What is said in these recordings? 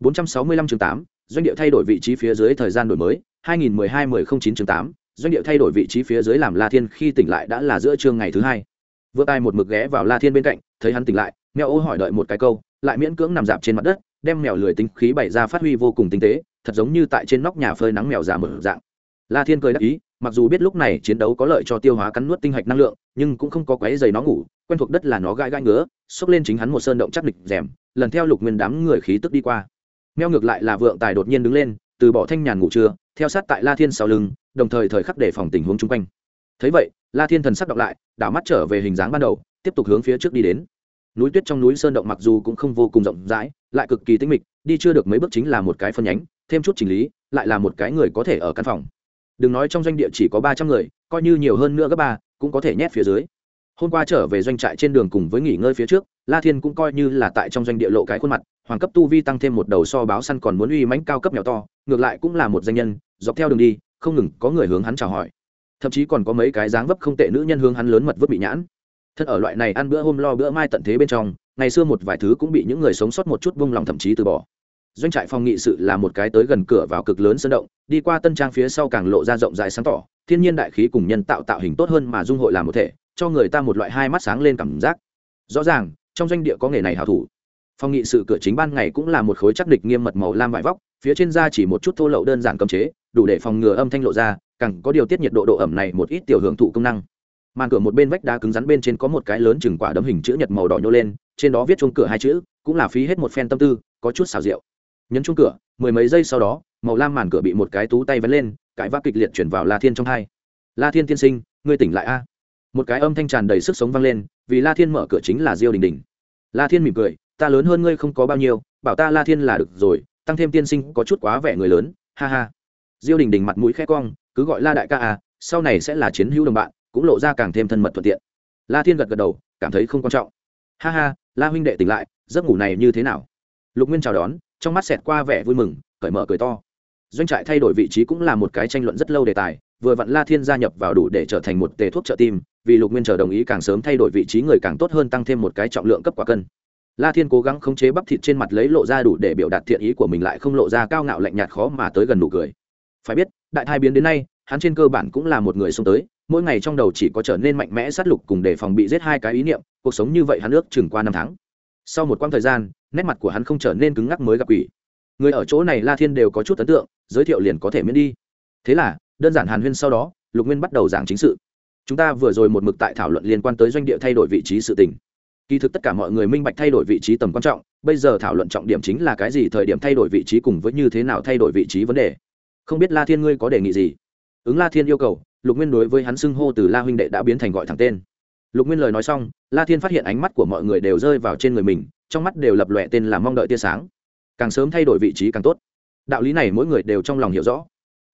465 chương 8, doanh địa thay đổi vị trí phía dưới thời gian đổi mới 2012-1009 chương 8, doanh địa thay đổi vị trí phía dưới làm la thiên khi tỉnh lại đã là giữa trưa ngày thứ hai. Vừa tay một mực ghé vào la thiên bên cạnh thấy hắn tỉnh lại mèo ô hỏi đợi một cái câu lại miễn cưỡng nằm dạp trên mặt đất đem mèo lười tính khí bày ra phát huy vô cùng tinh tế thật giống như tại trên nóc nhà phơi nắng mèo già mở dạng. La thiên cười đáp ý mặc dù biết lúc này chiến đấu có lợi cho tiêu hóa cắn nuốt tinh hạch năng lượng nhưng cũng không có quấy giày nó ngủ quen thuộc đất là nó gai gai ngứa xốc lên chính hắn một sơn động chắc địch rèm lần theo lục nguyên đám người khí tức đi qua meo ngược lại là vượng tài đột nhiên đứng lên, từ bỏ thanh nhàn ngủ trưa, theo sát tại la thiên sau lưng, đồng thời thời khắc để phòng tình huống chung quanh. Thấy vậy, la thiên thần sắc đọc lại, đảo mắt trở về hình dáng ban đầu, tiếp tục hướng phía trước đi đến. Núi tuyết trong núi sơn động mặc dù cũng không vô cùng rộng rãi, lại cực kỳ tinh mịch, đi chưa được mấy bước chính là một cái phân nhánh, thêm chút chỉnh lý, lại là một cái người có thể ở căn phòng. Đừng nói trong doanh địa chỉ có ba trăm người, coi như nhiều hơn nữa gấp ba, cũng có thể nhét phía dưới. Hôm qua trở về doanh trại trên đường cùng với nghỉ ngơi phía trước, la thiên cũng coi như là tại trong doanh địa lộ cái khuôn mặt hoàng cấp tu vi tăng thêm một đầu so báo săn còn muốn uy mãnh cao cấp nhỏ to, ngược lại cũng là một danh nhân, dọc theo đường đi, không ngừng có người hướng hắn chào hỏi. Thậm chí còn có mấy cái dáng vấp không tệ nữ nhân hướng hắn lớn mật vứt bị nhãn. Thật ở loại này ăn bữa hôm lo bữa mai tận thế bên trong, ngày xưa một vài thứ cũng bị những người sống sót một chút vung lòng thậm chí từ bỏ. Doanh trại phòng nghị sự là một cái tới gần cửa vào cực lớn sân động, đi qua tân trang phía sau càng lộ ra rộng rãi sáng tỏ, thiên nhiên đại khí cùng nhân tạo tạo hình tốt hơn mà dung hội làm một thể, cho người ta một loại hai mắt sáng lên cảm giác. Rõ ràng, trong doanh địa có nghề này hảo thủ phòng nghị sự cửa chính ban ngày cũng là một khối chắc địch nghiêm mật màu lam vải vóc, phía trên da chỉ một chút thô lậu đơn giản cấm chế, đủ để phòng ngừa âm thanh lộ ra, càng có điều tiết nhiệt độ độ ẩm này một ít tiểu hưởng thụ công năng. Màn cửa một bên vách đá cứng rắn bên trên có một cái lớn chừng quả đấm hình chữ nhật màu đỏ nhô lên, trên đó viết chuông cửa hai chữ, cũng là phí hết một phen tâm tư, có chút xào rượu. Nhấn chuông cửa, mười mấy giây sau đó, màu lam màn cửa bị một cái tú tay vén lên, cãi vác kịch liệt chuyển vào la thiên trong hai. La thiên tiên sinh, ngươi tỉnh lại a. Một cái âm thanh tràn đầy sức sống vang lên, vì la thiên mở cửa chính là diêu đình đình. La thiên mỉm cười ta lớn hơn ngươi không có bao nhiêu, bảo ta la thiên là được rồi, tăng thêm tiên sinh có chút quá vẻ người lớn, ha ha. Diêu đình đình mặt mũi khẽ cong, cứ gọi la đại ca à sau này sẽ là chiến hữu đồng bạn, cũng lộ ra càng thêm thân mật thuận tiện. La thiên gật gật đầu, cảm thấy không quan trọng. Ha ha, la huynh đệ tỉnh lại, giấc ngủ này như thế nào? Lục nguyên chào đón, trong mắt xẹt qua vẻ vui mừng, cởi mở cười to. Doanh trại thay đổi vị trí cũng là một cái tranh luận rất lâu đề tài, vừa vặn la thiên gia nhập vào đủ để trở thành một tề thuốc trợ tim, vì lục nguyên chờ đồng ý càng sớm thay đổi vị trí người càng tốt hơn tăng thêm một cái trọng lượng cấp quả cân la thiên cố gắng khống chế bắp thịt trên mặt lấy lộ ra đủ để biểu đạt thiện ý của mình lại không lộ ra cao ngạo lạnh nhạt khó mà tới gần nụ cười. Phải biết, đại thai biến đến nay, hắn trên cơ bản cũng là một người xông tới, mỗi ngày trong đầu chỉ có trở nên mạnh mẽ sát lục cùng để phòng bị giết hai cái ý niệm, cuộc sống như vậy hắn ước chừng qua năm tháng. Sau một quãng thời gian, nét mặt của hắn không trở nên cứng ngắc mới gặp quỷ. Người ở chỗ này la thiên đều có chút ấn tượng, giới thiệu liền có thể miễn đi. Thế là, đơn giản hàn huyên sau đó, lục nguyên bắt đầu giảng chính sự. Chúng ta vừa rồi một mực tại thảo luận liên quan tới doanh địa thay đổi vị trí sự tình kỳ thực tất cả mọi người minh bạch thay đổi vị trí tầm quan trọng, bây giờ thảo luận trọng điểm chính là cái gì, thời điểm thay đổi vị trí cùng với như thế nào thay đổi vị trí vấn đề. Không biết la thiên ngươi có đề nghị gì? Ứng la thiên yêu cầu, lục nguyên đối với hắn xưng hô từ la huynh đệ đã biến thành gọi thẳng tên. Lục nguyên lời nói xong, la thiên phát hiện ánh mắt của mọi người đều rơi vào trên người mình, trong mắt đều lập lòe tên là mong đợi tia sáng. Càng sớm thay đổi vị trí càng tốt. Đạo lý này mỗi người đều trong lòng hiểu rõ.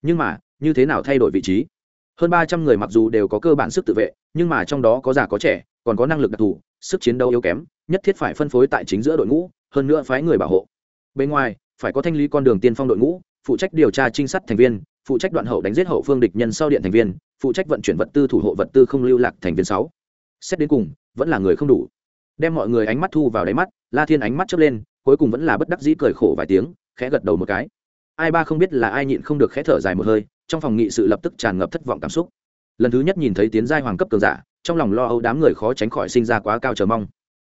Nhưng mà, như thế nào thay đổi vị trí? Hơn ba trăm người mặc dù đều có cơ bản sức tự vệ, nhưng mà trong đó có già có trẻ, còn có năng lực đặc thù sức chiến đấu yếu kém, nhất thiết phải phân phối tại chính giữa đội ngũ, hơn nữa phái người bảo hộ. Bên ngoài, phải có thanh lý con đường tiên phong đội ngũ, phụ trách điều tra trinh sát thành viên, phụ trách đoạn hậu đánh giết hậu phương địch nhân sau điện thành viên, phụ trách vận chuyển vật tư thủ hộ vật tư không lưu lạc thành viên sáu. Xét đến cùng, vẫn là người không đủ. Đem mọi người ánh mắt thu vào đáy mắt, la thiên ánh mắt chớp lên, cuối cùng vẫn là bất đắc dĩ cười khổ vài tiếng, khẽ gật đầu một cái. Ai ba không biết là ai nhịn không được khẽ thở dài một hơi, trong phòng nghị sự lập tức tràn ngập thất vọng cảm xúc. Lần thứ nhất nhìn thấy tiến giai hoàng cấp cường giả trong lòng lo âu đám người khó tránh khỏi sinh ra quá cao chờ mong.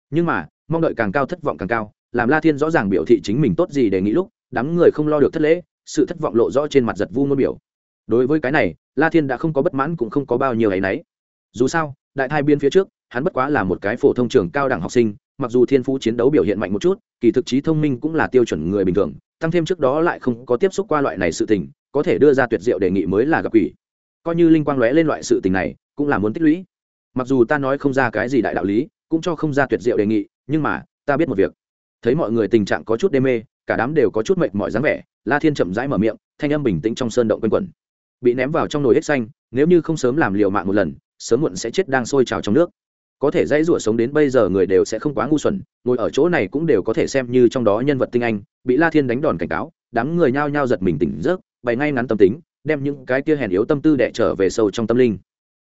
Nhưng mà, mong đợi càng cao thất vọng càng cao, làm la thiên rõ ràng biểu thị chính mình tốt gì để nghĩ lúc, đám người không lo được thất lễ, sự thất vọng lộ rõ trên mặt giật vu ngôn biểu. Đối với cái này, la thiên đã không có bất mãn cũng không có bao nhiêu áy náy dù sao, đại thai biên phía trước, hắn bất quá là một cái phổ thông trường cao đẳng học sinh, mặc dù thiên phú chiến đấu biểu hiện mạnh một chút, kỳ thực trí thông minh cũng là tiêu chuẩn người bình thường, tăng thêm trước đó lại không có tiếp xúc qua loại này sự tình, có thể đưa ra tuyệt diệu đề nghị mới là gặp quỷ. Coi như linh quang lóe lên loại sự tình này, cũng là muốn tích lũy mặc dù ta nói không ra cái gì đại đạo lý cũng cho không ra tuyệt diệu đề nghị nhưng mà ta biết một việc. Thấy mọi người tình trạng có chút đê mê cả đám đều có chút mệt mỏi dáng vẻ la thiên chậm rãi mở miệng thanh âm bình tĩnh trong sơn động quanh quẩn. Bị ném vào trong nồi hết xanh nếu như không sớm làm liều mạng một lần sớm muộn sẽ chết đang sôi trào trong nước. Có thể dãy rủa sống đến bây giờ người đều sẽ không quá ngu xuẩn ngồi ở chỗ này cũng đều có thể xem như trong đó nhân vật tinh anh bị la thiên đánh đòn cảnh cáo đám người nhao nhao giật mình tỉnh rớt, bày ngay ngắn tâm tính đem những cái kia hèn yếu tâm tư đẻ trở về sâu trong tâm linh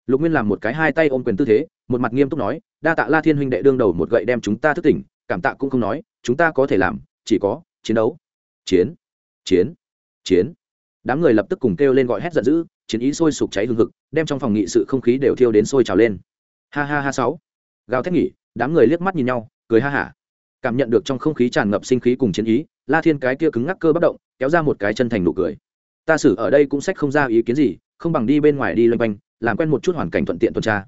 lục nguyên làm một cái hai tay ôm quyền tư thế, một mặt nghiêm túc nói, đa tạ la thiên huynh đệ đương đầu một gậy đem chúng ta thức tỉnh, cảm tạ cũng không nói, chúng ta có thể làm, chỉ có chiến đấu. Chiến chiến chiến. Đám người lập tức cùng kêu lên gọi hét giận dữ, chiến ý sôi sục cháy hương hực, đem trong phòng nghị sự không khí đều thiêu đến sôi trào lên. Ha ha ha sáu. Gào thét nghỉ, đám người liếc mắt nhìn nhau, cười ha hả. Cảm nhận được trong không khí tràn ngập sinh khí cùng chiến ý, la thiên cái kia cứng ngắc cơ bất động, kéo ra một cái chân thành nụ cười. Ta xử ở đây cũng sách không ra ý kiến gì, không bằng đi bên ngoài đi loanh quanh làm quen một chút hoàn cảnh thuận tiện tuần tra.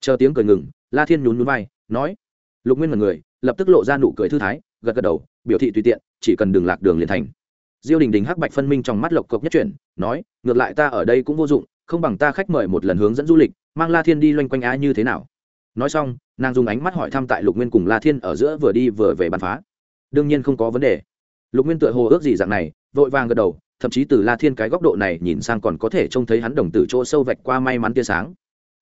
Chờ tiếng cười ngừng, la thiên nhún nhún vai, nói, lục nguyên mật người lập tức lộ ra nụ cười thư thái, gật gật đầu, biểu thị tùy tiện, chỉ cần đường lạc đường liền thành. Diêu đình đình hắc bạch phân minh trong mắt lộc cộc nhất chuyển, nói, ngược lại ta ở đây cũng vô dụng, không bằng ta khách mời một lần hướng dẫn du lịch, mang la thiên đi loanh quanh á như thế nào. Nói xong, nàng dùng ánh mắt hỏi thăm tại lục nguyên cùng la thiên ở giữa vừa đi vừa về bàn phá. Đương nhiên không có vấn đề. Lục nguyên tựa hồ ước gì dạng này, vội vàng gật đầu thậm chí từ la thiên cái góc độ này nhìn sang còn có thể trông thấy hắn đồng tử chỗ sâu vạch qua may mắn tia sáng.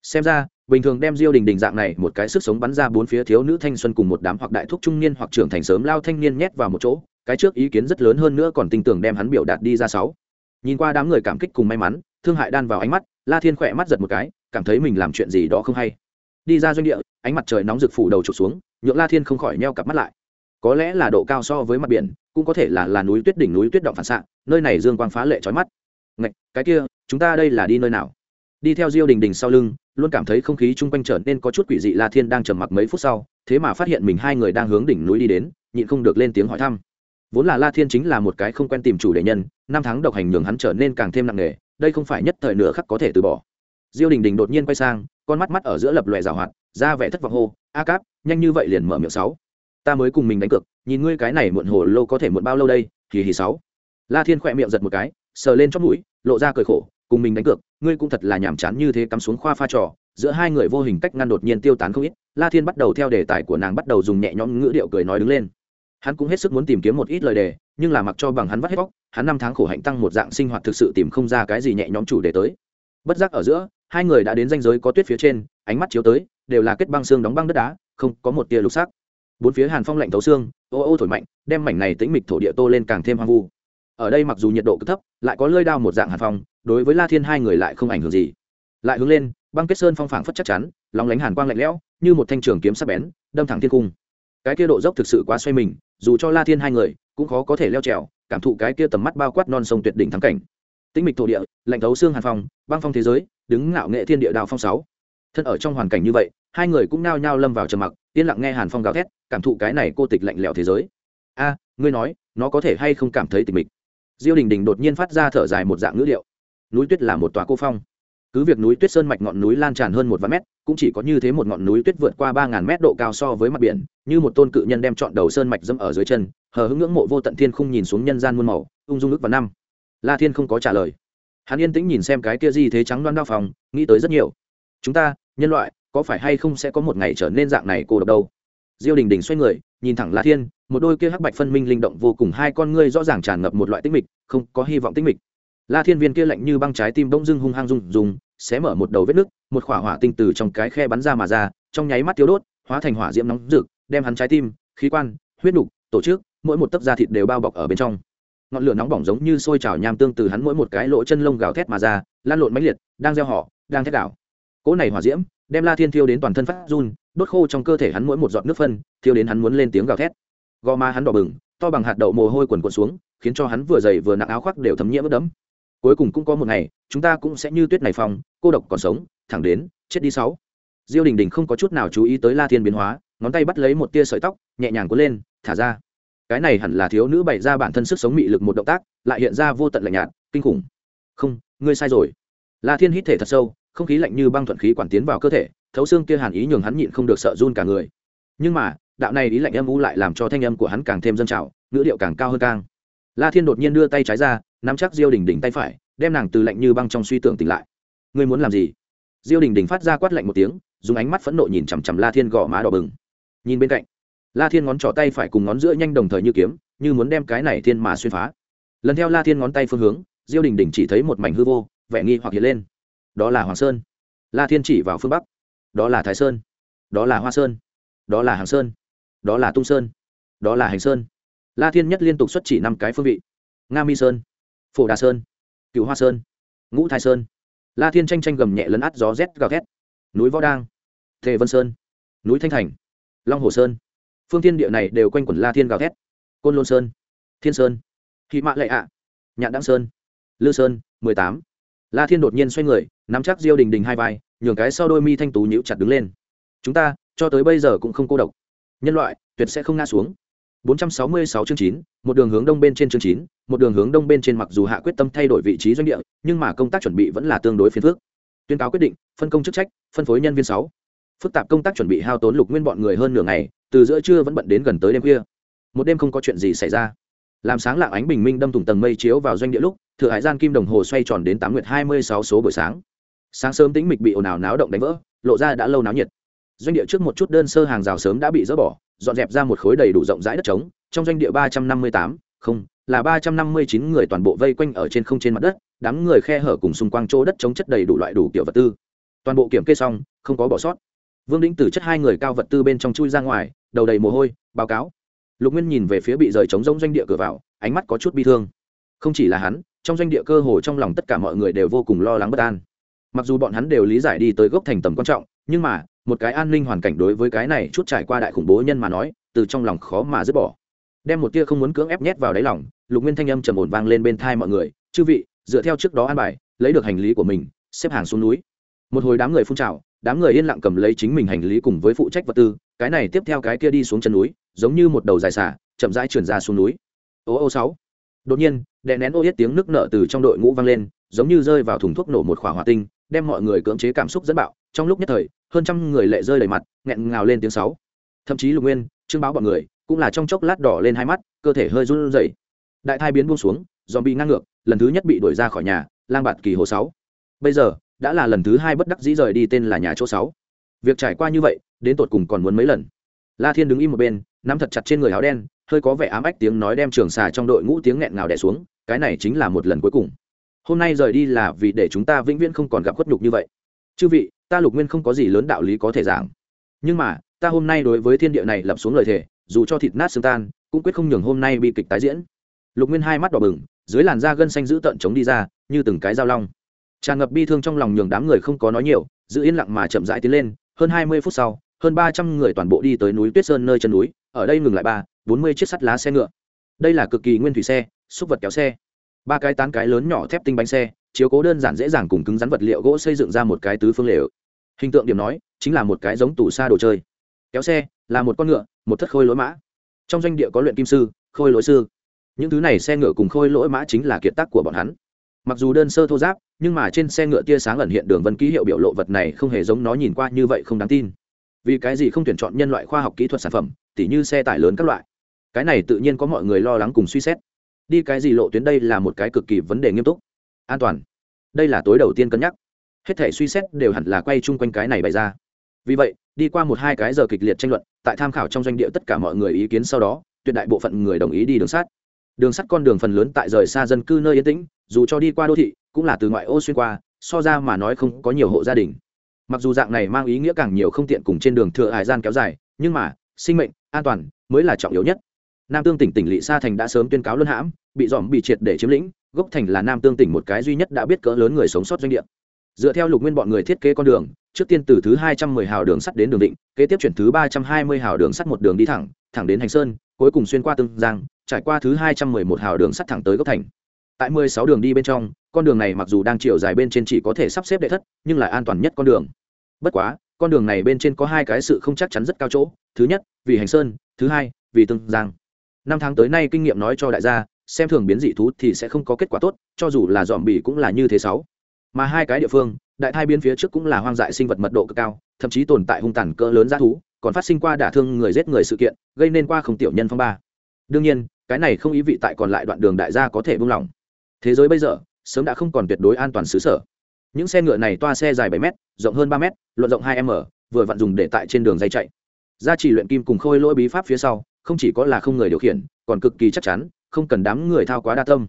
Xem ra, bình thường đem diêu đình đình dạng này một cái sức sống bắn ra bốn phía thiếu nữ thanh xuân cùng một đám hoặc đại thúc trung niên hoặc trưởng thành sớm lao thanh niên nhét vào một chỗ, cái trước ý kiến rất lớn hơn nữa còn tin tưởng đem hắn biểu đạt đi ra sáu. Nhìn qua đám người cảm kích cùng may mắn, thương hại đan vào ánh mắt, la thiên khỏe mắt giật một cái, cảm thấy mình làm chuyện gì đó không hay. Đi ra doanh địa, ánh mặt trời nóng rực phủ đầu trục xuống, nhượng la thiên không khỏi neo cặp mắt lại có lẽ là độ cao so với mặt biển cũng có thể là là núi tuyết đỉnh núi tuyết động phản xạ nơi này dương quang phá lệ trói mắt. Ngạch, cái kia chúng ta đây là đi nơi nào? Đi theo diêu đình đình sau lưng luôn cảm thấy không khí chung quanh trở nên có chút quỷ dị la thiên đang trầm mặc mấy phút sau thế mà phát hiện mình hai người đang hướng đỉnh núi đi đến nhịn không được lên tiếng hỏi thăm. Vốn là la thiên chính là một cái không quen tìm chủ đề nhân năm tháng độc hành nhường hắn trở nên càng thêm nặng nề đây không phải nhất thời nửa khắc có thể từ bỏ. Diêu đình đình đột nhiên quay sang con mắt mắt ở giữa lập lòe rào hoạt ra vẻ thất vọng hô a cáp nhanh như vậy liền mở miệng sáu ta mới cùng mình đánh cược, nhìn ngươi cái này muộn hồ lô có thể muộn bao lâu đây, kỳ hì sáu. La thiên khỏe miệng giật một cái, sờ lên chót mũi, lộ ra cười khổ, cùng mình đánh cược, ngươi cũng thật là nhàm chán như thế cắm xuống khoa pha trò, giữa hai người vô hình cách ngăn đột nhiên tiêu tán không ít, la thiên bắt đầu theo đề tài của nàng bắt đầu dùng nhẹ nhõm ngữ điệu cười nói đứng lên. Hắn cũng hết sức muốn tìm kiếm một ít lời đề, nhưng là mặc cho bằng hắn vắt hết bóc hắn năm tháng khổ hạnh tăng một dạng sinh hoạt thực sự tìm không ra cái gì nhẹ nhõm chủ đề tới. Bất giác ở giữa, hai người đã đến danh giới có tuyết phía trên, ánh mắt chiếu tới, đều là kết băng xương đóng băng đất đá, không có một tia lục sắc bốn phía hàn phong lạnh thấu xương, ô ô thổi mạnh, đem mảnh này tĩnh mịch thổ địa tô lên càng thêm hoang vu. Ở đây mặc dù nhiệt độ cực thấp, lại có lơi đao một dạng hàn phong, đối với la thiên hai người lại không ảnh hưởng gì. Lại hướng lên, băng kết sơn phong phảng phất chắc chắn lóng lánh hàn quang lạnh lẽo, như một thanh trường kiếm sắc bén, đâm thẳng thiên cung. Cái kia độ dốc thực sự quá xoay mình, dù cho la thiên hai người cũng khó có thể leo trèo, cảm thụ cái kia tầm mắt bao quát non sông tuyệt đỉnh thắng cảnh. Tĩnh mịch thổ địa, lạnh thấu xương hàn phong, băng phong thế giới, đứng ngạo nghệ thiên địa đào phong sáu. Thân ở trong hoàn cảnh như vậy hai người cũng nao nhao lâm vào trầm mặc, yên lặng nghe hàn phong gào thét, cảm thụ cái này cô tịch lạnh lẽo thế giới. A, ngươi nói, nó có thể hay không cảm thấy tịch mịch? Diêu đình đình đột nhiên phát ra thở dài một dạng ngữ liệu. Núi tuyết là một tòa cô phong. Cứ việc núi tuyết sơn mạch ngọn núi lan tràn hơn một vạn mét, cũng chỉ có như thế một ngọn núi tuyết vượt qua ba ngàn mét độ cao so với mặt biển, như một tôn cự nhân đem chọn đầu sơn mạch dẫm ở dưới chân, hờ hững ngưỡng mộ vô tận thiên không nhìn xuống nhân gian muôn màu, ung dung ức và năm. La thiên không có trả lời. Hắn yên tĩnh nhìn xem cái kia gì thế trắng đoan đao phòng, nghĩ tới rất nhiều. Chúng ta, nhân loại có phải hay không sẽ có một ngày trở nên dạng này cô độc đâu? Diêu đình đình xoay người, nhìn thẳng la thiên, một đôi kia hắc bạch phân minh linh động vô cùng, hai con ngươi rõ ràng tràn ngập một loại tích mịch, không có hy vọng tích mịch. La thiên viên kia lạnh như băng trái tim bỗng dưng hung hăng rung rung, xé mở một đầu vết nứt, một khỏa hỏa tinh từ trong cái khe bắn ra mà ra, trong nháy mắt thiếu đốt, hóa thành hỏa diễm nóng rực, đem hắn trái tim, khí quan, huyết đục tổ chức, mỗi một tấc da thịt đều bao bọc ở bên trong. Ngọn lửa nóng bỏng giống như sôi trào nham tương từ hắn mỗi một cái lỗ chân lông gào thét mà ra, lan lộn mãnh liệt, đang gieo họ, đang thét đảo. Cỗ này hỏa diễm đem la thiên thiêu đến toàn thân phát run, đốt khô trong cơ thể hắn mỗi một giọt nước phân, thiêu đến hắn muốn lên tiếng gào thét. Gò má hắn đỏ bừng, to bằng hạt đậu mồ hôi quần quần xuống, khiến cho hắn vừa dày vừa nặng áo khoác đều thấm nhiễm ướt đẫm. Cuối cùng cũng có một ngày, chúng ta cũng sẽ như tuyết này phong, cô độc còn sống, thẳng đến, chết đi sáu. Diêu đình đình không có chút nào chú ý tới la thiên biến hóa, ngón tay bắt lấy một tia sợi tóc, nhẹ nhàng cuốn lên, thả ra. Cái này hẳn là thiếu nữ bày ra bản thân sức sống mị lực một động tác, lại hiện ra vô tận lạnh nhạt, kinh khủng. Không, ngươi sai rồi. La thiên hít thể thật sâu không khí lạnh như băng thuận khí quản tiến vào cơ thể, thấu xương kia hàn ý nhường hắn nhịn không được sợ run cả người. Nhưng mà, đạo này ý lạnh âm u lại làm cho thanh âm của hắn càng thêm dân trào, ngữ điệu càng cao hơn càng la thiên đột nhiên đưa tay trái ra, nắm chắc diêu đình đình tay phải, đem nàng từ lạnh như băng trong suy tưởng tỉnh lại. Ngươi muốn làm gì? Diêu đình đình phát ra quát lạnh một tiếng, dùng ánh mắt phẫn nộ nhìn chằm chằm la thiên gõ má đỏ bừng. Nhìn bên cạnh, la thiên ngón trỏ tay phải cùng ngón giữa nhanh đồng thời như kiếm, như muốn đem cái này thiên mà xuyên phá. Lần theo la thiên ngón tay phương hướng, diêu đình đình chỉ thấy một mảnh hư vô, vẻ nghi hoặc hiện lên đó là hoàng sơn. La thiên chỉ vào phương bắc. Đó là thái sơn. Đó là hoa sơn. Đó là hàng sơn. Đó là tung sơn. Đó là hành sơn. La thiên nhất liên tục xuất chỉ năm cái phương vị. Nga mi sơn, phổ đà sơn cựu hoa sơn, ngũ thái sơn. La thiên tranh tranh gầm nhẹ lấn át gió rét gào thét. Núi võ đang, thề vân sơn, núi thanh thành, long hồ sơn. Phương thiên địa này đều quanh quẩn la thiên gào thét. Côn lôn sơn, thiên sơn thị mạ lệ ạ, nhạn đăng sơn, lư sơn, mười tám. La thiên đột nhiên xoay người nắm chắc diêu đình đình hai vai nhường cái sau đôi mi thanh tú nhíu chặt đứng lên chúng ta cho tới bây giờ cũng không cô độc nhân loại tuyệt sẽ không ngã xuống 466 chương 9, một đường hướng đông bên trên chương 9, một đường hướng đông bên trên mặc dù hạ quyết tâm thay đổi vị trí doanh địa, nhưng mà công tác chuẩn bị vẫn là tương đối phiền phức. Tuyên cáo quyết định, phân công chức trách, phân phối nhân viên 6. Phức tạp công tác chuẩn bị hao tốn lục nguyên bọn người hơn nửa ngày, từ giữa trưa vẫn bận đến gần tới đêm khuya. Một đêm không có chuyện gì xảy ra. Làm sáng lạng ánh bình minh đâm thủng tầng mây chiếu vào doanh địa lúc, thừa hải gian kim đồng hồ xoay tròn đến 8 nguyệt 26 số buổi sáng. Sáng sớm tĩnh mịch bị ồn ào náo động đánh vỡ, lộ ra đã lâu náo nhiệt. Doanh địa trước một chút đơn sơ hàng rào sớm đã bị dỡ bỏ, dọn dẹp ra một khối đầy đủ rộng rãi đất trống trong doanh địa ba trăm năm mươi tám không là ba trăm năm mươi chín người toàn bộ vây quanh ở trên không trên mặt đất đám người khe hở cùng xung quanh chỗ đất trống chất đầy đủ loại đủ kiểu vật tư. Toàn bộ kiểm kê xong không có bỏ sót. Vương đĩnh từ chất hai người cao vật tư bên trong chui ra ngoài đầu đầy mồ hôi báo cáo. Lục nguyên nhìn về phía bị rời trống rông doanh địa cửa vào ánh mắt có chút bi thương. Không chỉ là hắn trong doanh địa cơ hồ trong lòng tất cả mọi người đều vô cùng lo lắng bất an mặc dù bọn hắn đều lý giải đi tới gốc thành tầm quan trọng, nhưng mà, một cái an ninh hoàn cảnh đối với cái này chút trải qua đại khủng bố nhân mà nói, từ trong lòng khó mà dứt bỏ. Đem một tia không muốn cưỡng ép nhét vào đáy lòng, lục nguyên thanh âm trầm ổn vang lên bên thai mọi người, chư vị, dựa theo trước đó an bài, lấy được hành lý của mình, xếp hàng xuống núi. Một hồi đám người phun trào, đám người yên lặng cầm lấy chính mình hành lý cùng với phụ trách vật tư, cái này tiếp theo cái kia đi xuống chân núi, giống như một đầu dài xả, chậm rãi chuyển ra xuống núi. Ô ô sáu. Đột nhiên, đè nén ô yết tiếng nước nợ từ trong đội ngũ vang lên, giống như rơi vào thùng thuốc nổ một khỏa hỏa tinh đem mọi người cưỡng chế cảm xúc dẫn bạo, trong lúc nhất thời, hơn trăm người lệ rơi đầy mặt, nghẹn ngào lên tiếng sáu. Thậm chí lục nguyên, trương báo bọn người, cũng là trong chốc lát đỏ lên hai mắt, cơ thể hơi run rẩy. Đại thai biến buông xuống dòm bị ngang ngược, lần thứ nhất bị đuổi ra khỏi nhà, lang bạt kỳ hồ sáu. Bây giờ, đã là lần thứ hai bất đắc dĩ rời đi tên là nhà chỗ sáu. Việc trải qua như vậy, đến tột cùng còn muốn mấy lần? La thiên đứng im một bên, nắm thật chặt trên người áo đen, hơi có vẻ ám ách tiếng nói đem trường xà trong đội ngũ tiếng nghẹn ngào đẻ xuống, cái này chính là một lần cuối cùng hôm nay rời đi là vì để chúng ta vĩnh viễn không còn gặp khuất nhục như vậy. Chư vị, ta lục nguyên không có gì lớn đạo lý có thể giảng. Nhưng mà, ta hôm nay đối với thiên địa này lập xuống lời thề, dù cho thịt nát xương tan, cũng quyết không nhường hôm nay bị kịch tái diễn. Lục nguyên hai mắt đỏ bừng, dưới làn da gân xanh giữ tận chống đi ra, như từng cái dao long. Tràn ngập bi thương trong lòng nhường đám người không có nói nhiều, giữ yên lặng mà chậm rãi tiến lên, hơn hai mươi phút sau, hơn ba trăm người toàn bộ đi tới núi tuyết sơn nơi chân núi, ở đây ngừng lại ba, bốn mươi chiếc sắt lá xe ngựa. Đây là cực kỳ nguyên thủy xe xúc vật kéo xe ba cái tán cái lớn nhỏ thép tinh bánh xe, chiếu cố đơn giản dễ dàng cùng cứng rắn vật liệu gỗ xây dựng ra một cái tứ phương lều. Hình tượng điểm nói, chính là một cái giống tủ xa đồ chơi. Kéo xe, là một con ngựa, một thất khôi lỗi mã. Trong doanh địa có luyện kim sư, khôi lỗi sư. Những thứ này xe ngựa cùng khôi lỗi mã chính là kiệt tác của bọn hắn. Mặc dù đơn sơ thô giáp, nhưng mà trên xe ngựa tia sáng ẩn hiện đường vân ký hiệu biểu lộ vật này không hề giống nó nhìn qua như vậy không đáng tin. Vì cái gì không tuyển chọn nhân loại khoa học kỹ thuật sản phẩm, tỉ như xe tải lớn các loại. Cái này tự nhiên có mọi người lo lắng cùng suy xét đi cái gì lộ tuyến đây là một cái cực kỳ vấn đề nghiêm túc. An toàn. Đây là tối đầu tiên cân nhắc. Hết thể suy xét đều hẳn là quay chung quanh cái này bày ra. Vì vậy, đi qua một hai cái giờ kịch liệt tranh luận, tại tham khảo trong doanh địa tất cả mọi người ý kiến sau đó, tuyệt đại bộ phận người đồng ý đi đường sắt. Đường sắt con đường phần lớn tại rời xa dân cư nơi yên tĩnh, dù cho đi qua đô thị, cũng là từ ngoại ô xuyên qua, so ra mà nói không có nhiều hộ gia đình. Mặc dù dạng này mang ý nghĩa càng nhiều không tiện cùng trên đường thừa hải gian kéo dài, nhưng mà, sinh mệnh, an toàn mới là trọng yếu nhất nam tương tỉnh tỉnh lỵ sa thành đã sớm tuyên cáo luân hãm, bị dòm bị triệt để chiếm lĩnh, gốc thành là nam tương tỉnh một cái duy nhất đã biết cỡ lớn người sống sót doanh địa. Dựa theo lục nguyên bọn người thiết kế con đường, trước tiên từ thứ hai trăm mười hào đường sắt đến đường định, kế tiếp chuyển thứ ba trăm hai mươi hào đường sắt một đường đi thẳng thẳng đến hành sơn, cuối cùng xuyên qua tương giang, trải qua thứ hai trăm mười một hào đường sắt thẳng tới gốc thành. Tại mười sáu đường đi bên trong, con đường này mặc dù đang chiều dài bên trên chỉ có thể sắp xếp đệ thất, nhưng là an toàn nhất con đường. Bất quá, con đường này bên trên có hai cái sự không chắc chắn rất cao chỗ, thứ nhất, vì hành sơn, thứ hai, vì tương giang năm tháng tới nay kinh nghiệm nói cho đại gia, xem thường biến dị thú thì sẽ không có kết quả tốt, cho dù là dòm bỉ cũng là như thế sáu. Mà hai cái địa phương, đại thai biến phía trước cũng là hoang dại sinh vật mật độ cực cao, thậm chí tồn tại hung tàn cỡ lớn giá thú, còn phát sinh qua đả thương người giết người sự kiện, gây nên qua không tiểu nhân phong ba. Đương nhiên, cái này không ý vị tại còn lại đoạn đường đại gia có thể buông lỏng. Thế giới bây giờ, sớm đã không còn tuyệt đối an toàn xứ sở. Những xe ngựa này toa xe dài bảy m rộng hơn ba m luận rộng hai m, vừa vặn dùng để tại trên đường dây chạy. Gia trì luyện kim cùng khôi lỗi bí pháp phía sau không chỉ có là không người điều khiển, còn cực kỳ chắc chắn, không cần đám người thao quá đa tâm.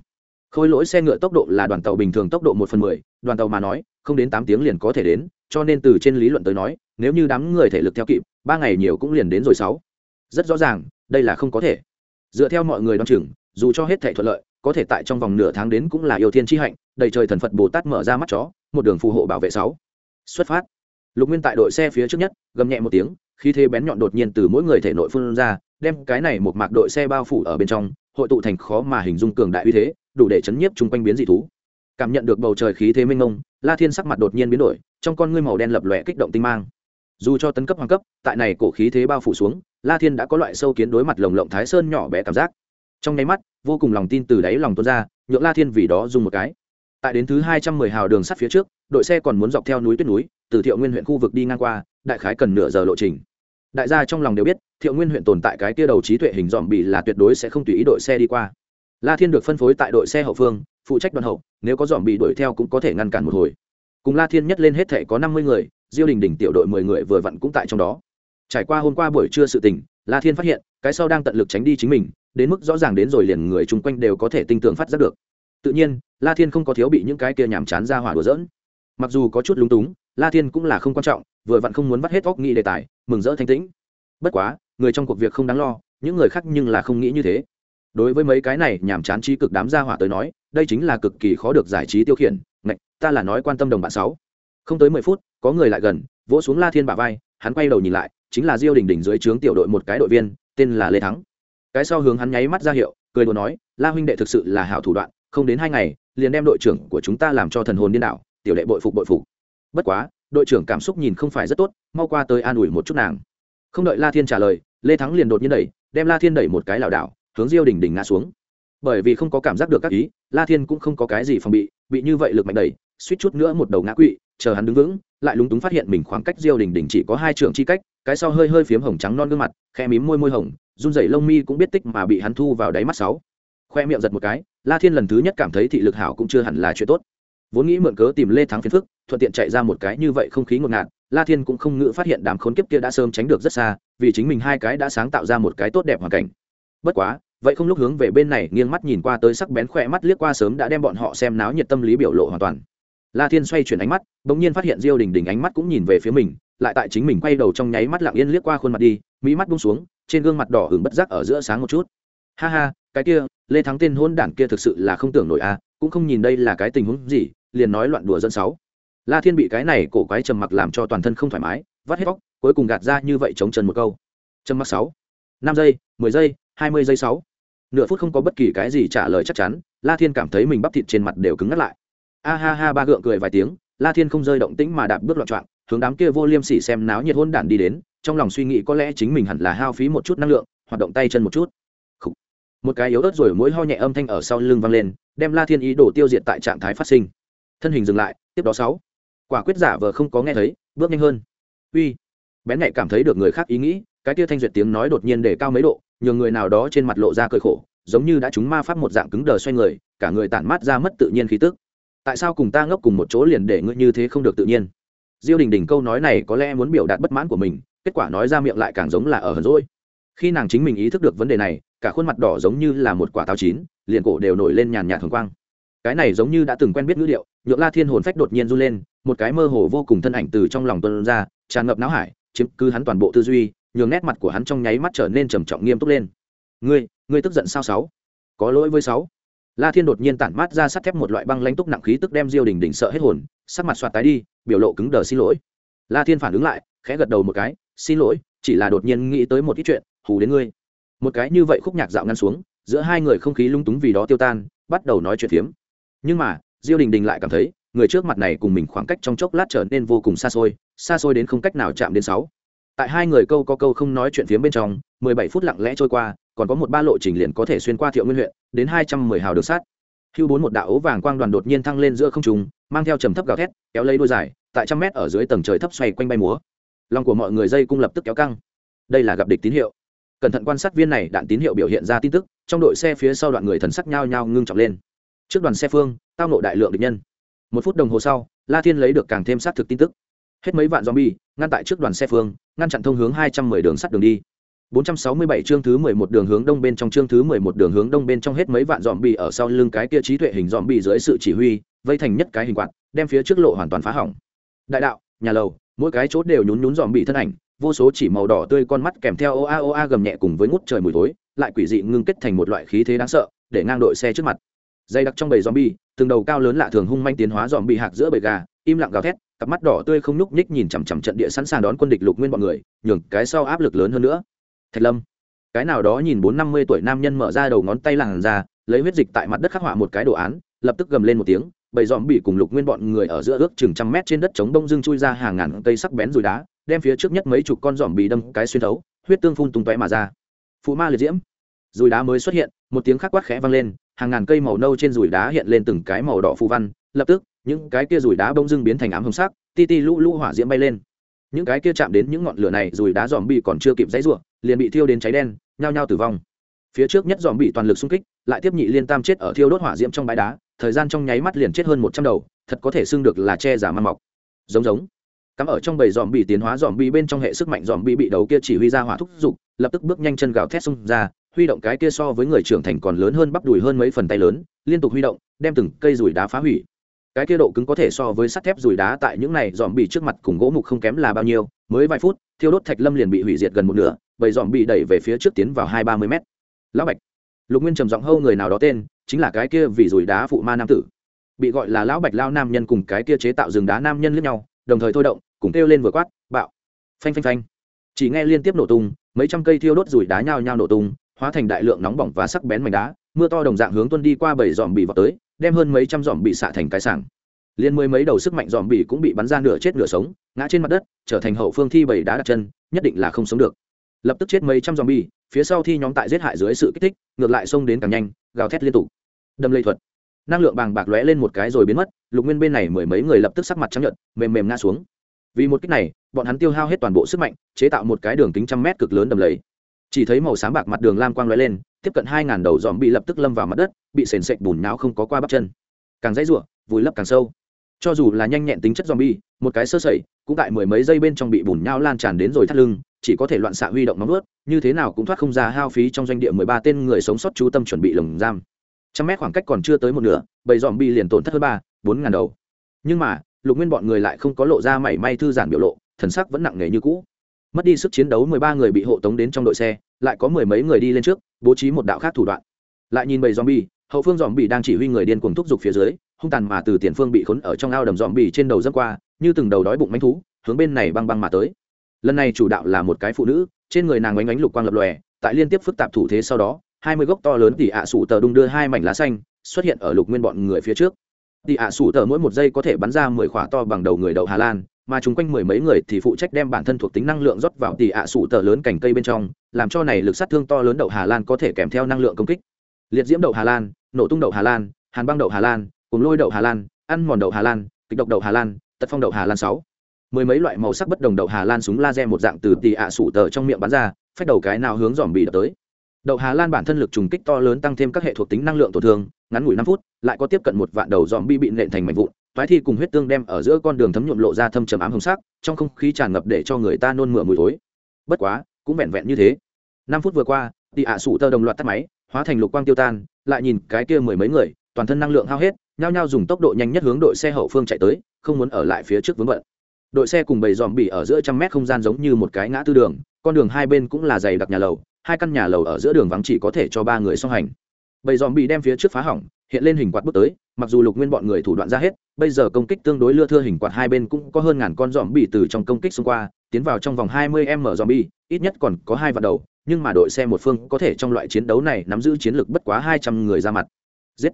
Khôi lỗi xe ngựa tốc độ là đoàn tàu bình thường tốc độ một phần mười, đoàn tàu mà nói, không đến tám tiếng liền có thể đến, cho nên từ trên lý luận tới nói, nếu như đám người thể lực theo kịp, ba ngày nhiều cũng liền đến rồi sáu. Rất rõ ràng, đây là không có thể. Dựa theo mọi người đoán chừng, dù cho hết thể thuận lợi, có thể tại trong vòng nửa tháng đến cũng là yêu thiên tri hạnh, đầy trời thần phật bồ tát mở ra mắt chó, một đường phù hộ bảo vệ sáu. Xuất phát. Lục nguyên tại đội xe phía trước nhất, gầm nhẹ một tiếng khi thế bén nhọn đột nhiên từ mỗi người thể nội phun ra, đem cái này một mạc đội xe bao phủ ở bên trong, hội tụ thành khó mà hình dung cường đại uy thế, đủ để chấn nhiếp chung quanh biến dị thú. Cảm nhận được bầu trời khí thế mênh mông, la thiên sắc mặt đột nhiên biến đổi, trong con ngươi màu đen lập lòe kích động tinh mang. Dù cho tấn cấp hoàng cấp, tại này cổ khí thế bao phủ xuống, la thiên đã có loại sâu kiến đối mặt lồng lộng thái sơn nhỏ bé cảm giác. Trong nháy mắt, vô cùng lòng tin từ đáy lòng tuôn ra, nhượng la thiên vì đó dùng một cái. Tại đến thứ hai trăm mười hào đường sắt phía trước đội xe còn muốn dọc theo núi tuyết núi, từ thiệu nguyên huyện khu vực đi ngang qua, đại khái cần nửa giờ lộ trình. Đại gia trong lòng đều biết, thiệu nguyên huyện tồn tại cái kia đầu trí tuệ hình dòm bị là tuyệt đối sẽ không tùy ý đội xe đi qua. La thiên được phân phối tại đội xe hậu phương, phụ trách đoàn hậu, nếu có dòm bị đuổi theo cũng có thể ngăn cản một hồi. Cùng la thiên nhất lên hết thể có năm mươi người, diêu đình đỉnh tiểu đội mười người vừa vặn cũng tại trong đó. Trải qua hôm qua buổi trưa sự tình, la thiên phát hiện, cái sau đang tận lực tránh đi chính mình, đến mức rõ ràng đến rồi liền người chung quanh đều có thể tinh tường phát giác được. Tự nhiên, la thiên không có thiếu bị những cái kia nhàm chán ra hỏa đùa dỡn mặc dù có chút lúng túng, la thiên cũng là không quan trọng, vừa vặn không muốn vắt hết óc nghĩ đề tài, mừng rỡ thanh tĩnh. Bất quá, người trong cuộc việc không đáng lo, những người khác nhưng là không nghĩ như thế. Đối với mấy cái này nhàm chán trí cực đám gia hỏa tới nói, đây chính là cực kỳ khó được giải trí tiêu khiển, ngạch, ta là nói quan tâm đồng bạn sáu. Không tới mười phút, có người lại gần, vỗ xuống la thiên bả vai, hắn quay đầu nhìn lại, chính là diêu đình đình dưới trướng tiểu đội một cái đội viên, tên là lê thắng. Cái sau hướng hắn nháy mắt ra hiệu, cười đùa nói, la huynh đệ thực sự là hảo thủ đoạn, không đến hai ngày, liền đem đội trưởng của chúng ta làm cho thần hồn điên đảo tiểu đệ bội phục bội phục. Bất quá, đội trưởng cảm xúc nhìn không phải rất tốt, mau qua tới an ủi một chút nàng. Không đợi la thiên trả lời, lê thắng liền đột nhiên đẩy, đem la thiên đẩy một cái lảo đảo, hướng diêu đình đình ngã xuống. Bởi vì không có cảm giác được các ý, la thiên cũng không có cái gì phòng bị bị như vậy lực mạnh đẩy, suýt chút nữa một đầu ngã quỵ, chờ hắn đứng vững, lại lúng túng phát hiện mình khoảng cách diêu đình đình chỉ có hai trường chi cách, cái sau hơi hơi phiếm hồng trắng non gương mặt khe mím môi môi hồng, run rẩy lông mi cũng biết tích mà bị hắn thu vào đáy mắt sáu. Khoe miệng giật một cái, la thiên lần thứ nhất cảm thấy thị lực hảo cũng chưa hẳn là chuyện tốt vốn nghĩ mượn cớ tìm lê thắng phiền phức, thuận tiện chạy ra một cái như vậy không khí ngột ngạt, la thiên cũng không ngự phát hiện đám khốn kiếp kia đã sớm tránh được rất xa, vì chính mình hai cái đã sáng tạo ra một cái tốt đẹp hoàn cảnh. Bất quá, vậy không lúc hướng về bên này nghiêng mắt nhìn qua tới sắc bén khỏe mắt liếc qua sớm đã đem bọn họ xem náo nhiệt tâm lý biểu lộ hoàn toàn. La thiên xoay chuyển ánh mắt, bỗng nhiên phát hiện diêu đình đình ánh mắt cũng nhìn về phía mình, lại tại chính mình quay đầu trong nháy mắt lặng yên liếc qua khuôn mặt đi, mỹ mắt bung xuống, trên gương mặt đỏ hừng bất giác ở giữa sáng một chút. Ha ha, cái kia, lê thắng tên hôn đản kia thực sự là không tưởng nổi a cũng không nhìn đây là cái tình huống gì liền nói loạn đùa dẫn sáu. La thiên bị cái này cổ quái trầm mặc làm cho toàn thân không thoải mái, vắt hết vóc cuối cùng gạt ra như vậy chống chân một câu. Trầm mặc sáu. Năm giây, mười giây, hai mươi giây sáu. Nửa phút không có bất kỳ cái gì trả lời chắc chắn, la thiên cảm thấy mình bắp thịt trên mặt đều cứng ngắt lại. A ha ha, ba gượng cười vài tiếng, la thiên không rơi động tĩnh mà đạp bước loạn trọn hướng đám kia vô liêm sỉ xem náo nhiệt hôn đản đi đến, trong lòng suy nghĩ có lẽ chính mình hẳn là hao phí một chút năng lượng, hoạt động tay chân một chút. Khủ. một cái yếu ớt rồi mỗi ho nhẹ âm thanh ở sau lưng vang lên, đem la thiên ý đồ tiêu diệt tại trạng thái phát sinh thân hình dừng lại, tiếp đó sáu. Quả quyết giả vờ không có nghe thấy, bước nhanh hơn. Uy. Bén nhạy cảm thấy được người khác ý nghĩ, cái tia thanh duyệt tiếng nói đột nhiên để cao mấy độ nhường người nào đó trên mặt lộ ra cơi khổ, giống như đã trúng ma pháp một dạng cứng đờ xoay người, cả người tản mát ra mất tự nhiên khí tức. Tại sao cùng ta ngốc cùng một chỗ liền để ngươi như thế không được tự nhiên? Diêu đình đình câu nói này có lẽ muốn biểu đạt bất mãn của mình, kết quả nói ra miệng lại càng giống là ở hờn rỗi khi nàng chính mình ý thức được vấn đề này, cả khuôn mặt đỏ giống như là một quả táo chín, liền cổ đều nổi lên nhàn nhạt thường quang cái này giống như đã từng quen biết ngữ liệu nhượng la thiên hồn phách đột nhiên run lên, một cái mơ hồ vô cùng thân ảnh từ trong lòng tuân ra, tràn ngập não hải, chiếm cứ hắn toàn bộ tư duy, nhường nét mặt của hắn trong nháy mắt trở nên trầm trọng nghiêm túc lên. Ngươi ngươi tức giận sao sáu? Có lỗi với sáu? La thiên đột nhiên tản mát ra sắt thép một loại băng lãnh túc nặng khí tức đem diêu đình đình sợ hết hồn, sắc mặt soạt tái đi, biểu lộ cứng đờ xin lỗi. La thiên phản ứng lại, khẽ gật đầu một cái, xin lỗi, chỉ là đột nhiên nghĩ tới một ít chuyện, hù đến ngươi. Một cái như vậy khúc nhạc dạo ngăn xuống, giữa hai người không khí lung túng vì đó tiêu tan, bắt đầu nói chuyện phiếm nhưng mà, diêu đình đình lại cảm thấy, người trước mặt này cùng mình khoảng cách trong chốc lát trở nên vô cùng xa xôi xa xôi đến không cách nào chạm đến sáu. Tại hai người câu có câu không nói chuyện phía bên trong, mười bảy phút lặng lẽ trôi qua, còn có một ba lộ trình liền có thể xuyên qua thiệu nguyên huyện, đến hai trăm mười hào đường sát hưu bốn một đạo ấu vàng quang đoàn đột nhiên thăng lên giữa không trùng mang theo trầm thấp gào thét, kéo lấy đôi dài, tại trăm mét ở dưới tầng trời thấp xoay quanh bay múa. Lòng của mọi người dây cung lập tức kéo căng. Đây là gặp địch tín hiệu. Cẩn thận quan sát viên này, đạn tín hiệu biểu hiện ra tin tức, trong đội xe phía sau đoạn người thần sắc nhao nhao ngưng trọng lên trước đoàn xe phương tao nộ đại lượng địch nhân một phút đồng hồ sau la thiên lấy được càng thêm xác thực tin tức hết mấy vạn zombie ngăn tại trước đoàn xe phương ngăn chặn thông hướng hai trăm mười đường sắt đường đi 467 chương thứ 11 đường hướng đông bên trong chương thứ 11 đường hướng đông bên trong hết mấy vạn dòm bì ở sau lưng cái kia trí tuệ hình dòm bì dưới sự chỉ huy, vây thành nhất cái hình quạt, đem phía trước lộ hoàn toàn phá hỏng. Đại đạo, nhà lầu, mỗi cái chốt đều nhún nhún dòm bì thân ảnh, vô số chỉ màu đỏ tươi con mắt kèm theo oa oa gầm nhẹ cùng với ngút trời mùi thối, lại quỷ dị ngưng kết thành một loại khí thế đáng sợ, để ngang đội xe trước mặt. Dây đặc trong bầy zombie, từng đầu cao lớn lạ thường hung manh tiến hóa zombie hạc giữa bầy gà, im lặng gào thét, cặp mắt đỏ tươi không nhúc nhích nhìn chằm chằm trận địa sẵn sàng đón quân địch lục nguyên bọn người, nhường cái sau áp lực lớn hơn nữa. Thạch lâm cái nào đó nhìn bốn năm mươi tuổi nam nhân mở ra đầu ngón tay làn ra lấy huyết dịch tại mặt đất khắc họa một cái đồ án lập tức gầm lên một tiếng bầy zombie cùng lục nguyên bọn người ở giữa ước chừng trăm mét trên đất chống đông dương chui ra hàng ngàn cây sắc bén rùi đá đem phía trước nhất mấy chục con zombie đâm cái xuyên thấu huyết tương phun tung tóe mà ra. Phụ ma liệt diễm. Rùi đá mới xuất hiện một tiếng khắc quát khẽ vang lên hàng ngàn cây màu nâu trên rùi đá hiện lên từng cái màu đỏ phù văn, lập tức, những cái kia rùi đá bông dưng biến thành ám hồng sắc, ti ti lũ lũ hỏa diễm bay lên. Những cái kia chạm đến những ngọn lửa này, rùi đá dòm bị còn chưa kịp dãy ruộng liền bị thiêu đến cháy đen, nhao nhao tử vong. Phía trước nhất dòm bị toàn lực xung kích, lại tiếp nhị liên tam chết ở thiêu đốt hỏa diễm trong bãi đá, thời gian trong nháy mắt liền chết hơn một trăm đầu, thật có thể xưng được là che giả man mọc. Giống giống cắm ở trong bầy dòm bị tiến hóa dòm bị bên trong hệ sức mạnh dòm bị bị đầu kia chỉ huy ra hỏa thúc giục, lập tức bước nhanh chân gào thét xông ra, huy động cái kia so với người trưởng thành còn lớn hơn bắp đùi hơn mấy phần tay lớn, liên tục huy động, đem từng cây rùi đá phá hủy. Cái kia độ cứng có thể so với sắt thép rùi đá tại những này dòm bị trước mặt cùng gỗ mục không kém là bao nhiêu, mới vài phút, thiêu đốt thạch lâm liền bị hủy diệt gần một nửa, bầy dòm bị đẩy về phía trước tiến vào hai ba mươi mét. Lão bạch. Lục nguyên trầm giọng hâu người nào đó tên, chính là cái kia vì rùi đá phụ ma nam tử. Bị gọi là lão bạch lao nam nhân cùng cái kia chế tạo rừng đá nam nhân lẫn nhau, đồng thời thôi động cùng kêu lên vừa quát, bạo. Phanh phanh phanh. Chỉ nghe liên tiếp nổ tung, mấy trăm cây thiêu đốt rùi đá nhao nhao nổ tung, hóa thành đại lượng nóng bỏng và sắc bén mảnh đá, mưa to đồng dạng hướng tuân đi qua bảy dòm bị vào tới, đem hơn mấy trăm dòm bị xạ thành cái sảng. Liên mười mấy đầu sức mạnh dòm bị cũng bị bắn ra nửa chết nửa sống, ngã trên mặt đất, trở thành hậu phương thi bảy đá đặt chân, nhất định là không sống được. Lập tức chết mấy trăm dòm bị phía sau thi nhóm tại giết hại dưới sự kích thích, ngược lại xông đến càng nhanh, gào thét liên tục. Đâm lây thuật. Năng lượng bàng bạc lóe lên một cái rồi biến mất, lục nguyên bên này mười mấy người lập tức sắc mặt trắng nhợt, mềm mềm ngã xuống vì một cách này bọn hắn tiêu hao hết toàn bộ sức mạnh chế tạo một cái đường kính trăm mét cực lớn đầm lầy chỉ thấy màu sáng bạc mặt đường lam quang lóe lên tiếp cận hai ngàn đầu dòm bị lập tức lâm vào mặt đất bị sền sệch bùn nháo không có qua bắp chân càng dãy ruộng vùi lấp càng sâu cho dù là nhanh nhẹn tính chất zombie, một cái sơ sẩy, cũng tại mười mấy giây bên trong bị bùn nhau lan tràn đến rồi thắt lưng, chỉ có thể loạn xạ huy động nóng ướt như thế nào cũng thoát không ra hao phí trong doanh địa mười ba tên người sống sót chú tâm chuẩn bị lồng giam. Trăm mét khoảng cách còn chưa tới một nửa, bầy zombie liền tổn thất hơn ba, bốn ngàn đầu. Nhưng mà, Lục Nguyên bọn người lại không có lộ ra mảy may thư giãn biểu lộ, thần sắc vẫn nặng nề như cũ. Mất đi sức chiến đấu mười ba người bị hộ tống đến trong đội xe, lại có mười mấy người đi lên trước, bố trí một đạo khác thủ đoạn. Lại nhìn bầy zombie, hậu phương zombie đang chỉ huy người điên cuồng thúc giục phía dưới, hung tàn mà từ tiền phương bị khốn ở trong ao đầm dòm bi trên đầu dâm qua như từng đầu đói bụng manh thú hướng bên này băng băng mà tới lần này chủ đạo là một cái phụ nữ trên người nàng oánh oánh lục quang lập lòe tại liên tiếp phức tạp thủ thế sau đó hai mươi gốc to lớn tỉ ạ sụ tờ đung đưa hai mảnh lá xanh xuất hiện ở lục nguyên bọn người phía trước tỉ ạ sủ tờ mỗi một giây có thể bắn ra mười khỏa to bằng đầu người đậu hà lan mà chung quanh mười mấy người thì phụ trách đem bản thân thuộc tính năng lượng rót vào tỉ ạ sủ tờ lớn cành cây bên trong làm cho này lực sát thương to lớn đậu hà lan có thể kèm theo năng lượng công kích liệt diễm đậu hà lan nổ tung đậu hà lan hàn băng đậu hà lan cùng lôi đậu hà lan ăn mòn đậu hà lan kịch độc đậu hà lan tật phong đậu hà lan sáu mười mấy loại màu sắc bất đồng đậu hà lan súng laser một dạng từ tì ạ sủ tờ trong miệng bắn ra phách đầu cái nào hướng dòm bị đập tới đậu hà lan bản thân lực trùng kích to lớn tăng thêm các hệ thuộc tính năng lượng tổn thương ngắn ngủi năm phút, lại có tiếp cận một vạn đầu dòm bi bị nện thành mảnh vụn, toái thi cùng huyết tương đem ở giữa con đường thấm nhuộm lộ ra thâm trầm ám hồng sắc, trong không khí tràn ngập để cho người ta nôn mửa mùi thối. Bất quá, cũng vẹn vẹn như thế. Năm phút vừa qua tì ạ sủ tơ đồng loạt tắt máy, hóa thành lục quang tiêu tan, lại nhìn cái kia mười mấy người, toàn thân năng lượng hao hết, nhao nhao dùng tốc độ nhanh nhất hướng đội xe hậu phương chạy tới, không muốn ở lại phía trước vướng bận. Đội xe cùng bầy dòm bỉ ở giữa trăm mét không gian giống như một cái ngã tư đường, con đường hai bên cũng là dày đặc nhà lầu, hai căn nhà lầu ở giữa đường vắng chỉ có thể cho ba người song hành bầy dòm bị đem phía trước phá hỏng, hiện lên hình quạt bước tới, mặc dù lục nguyên bọn người thủ đoạn ra hết, bây giờ công kích tương đối lưa thưa hình quạt hai bên cũng có hơn ngàn con dòm bị từ trong công kích xung qua, tiến vào trong vòng hai mươi m dòm bị ít nhất còn có hai vạn đầu, nhưng mà đội xe một phương có thể trong loại chiến đấu này nắm giữ chiến lược bất quá hai trăm người ra mặt. Giết!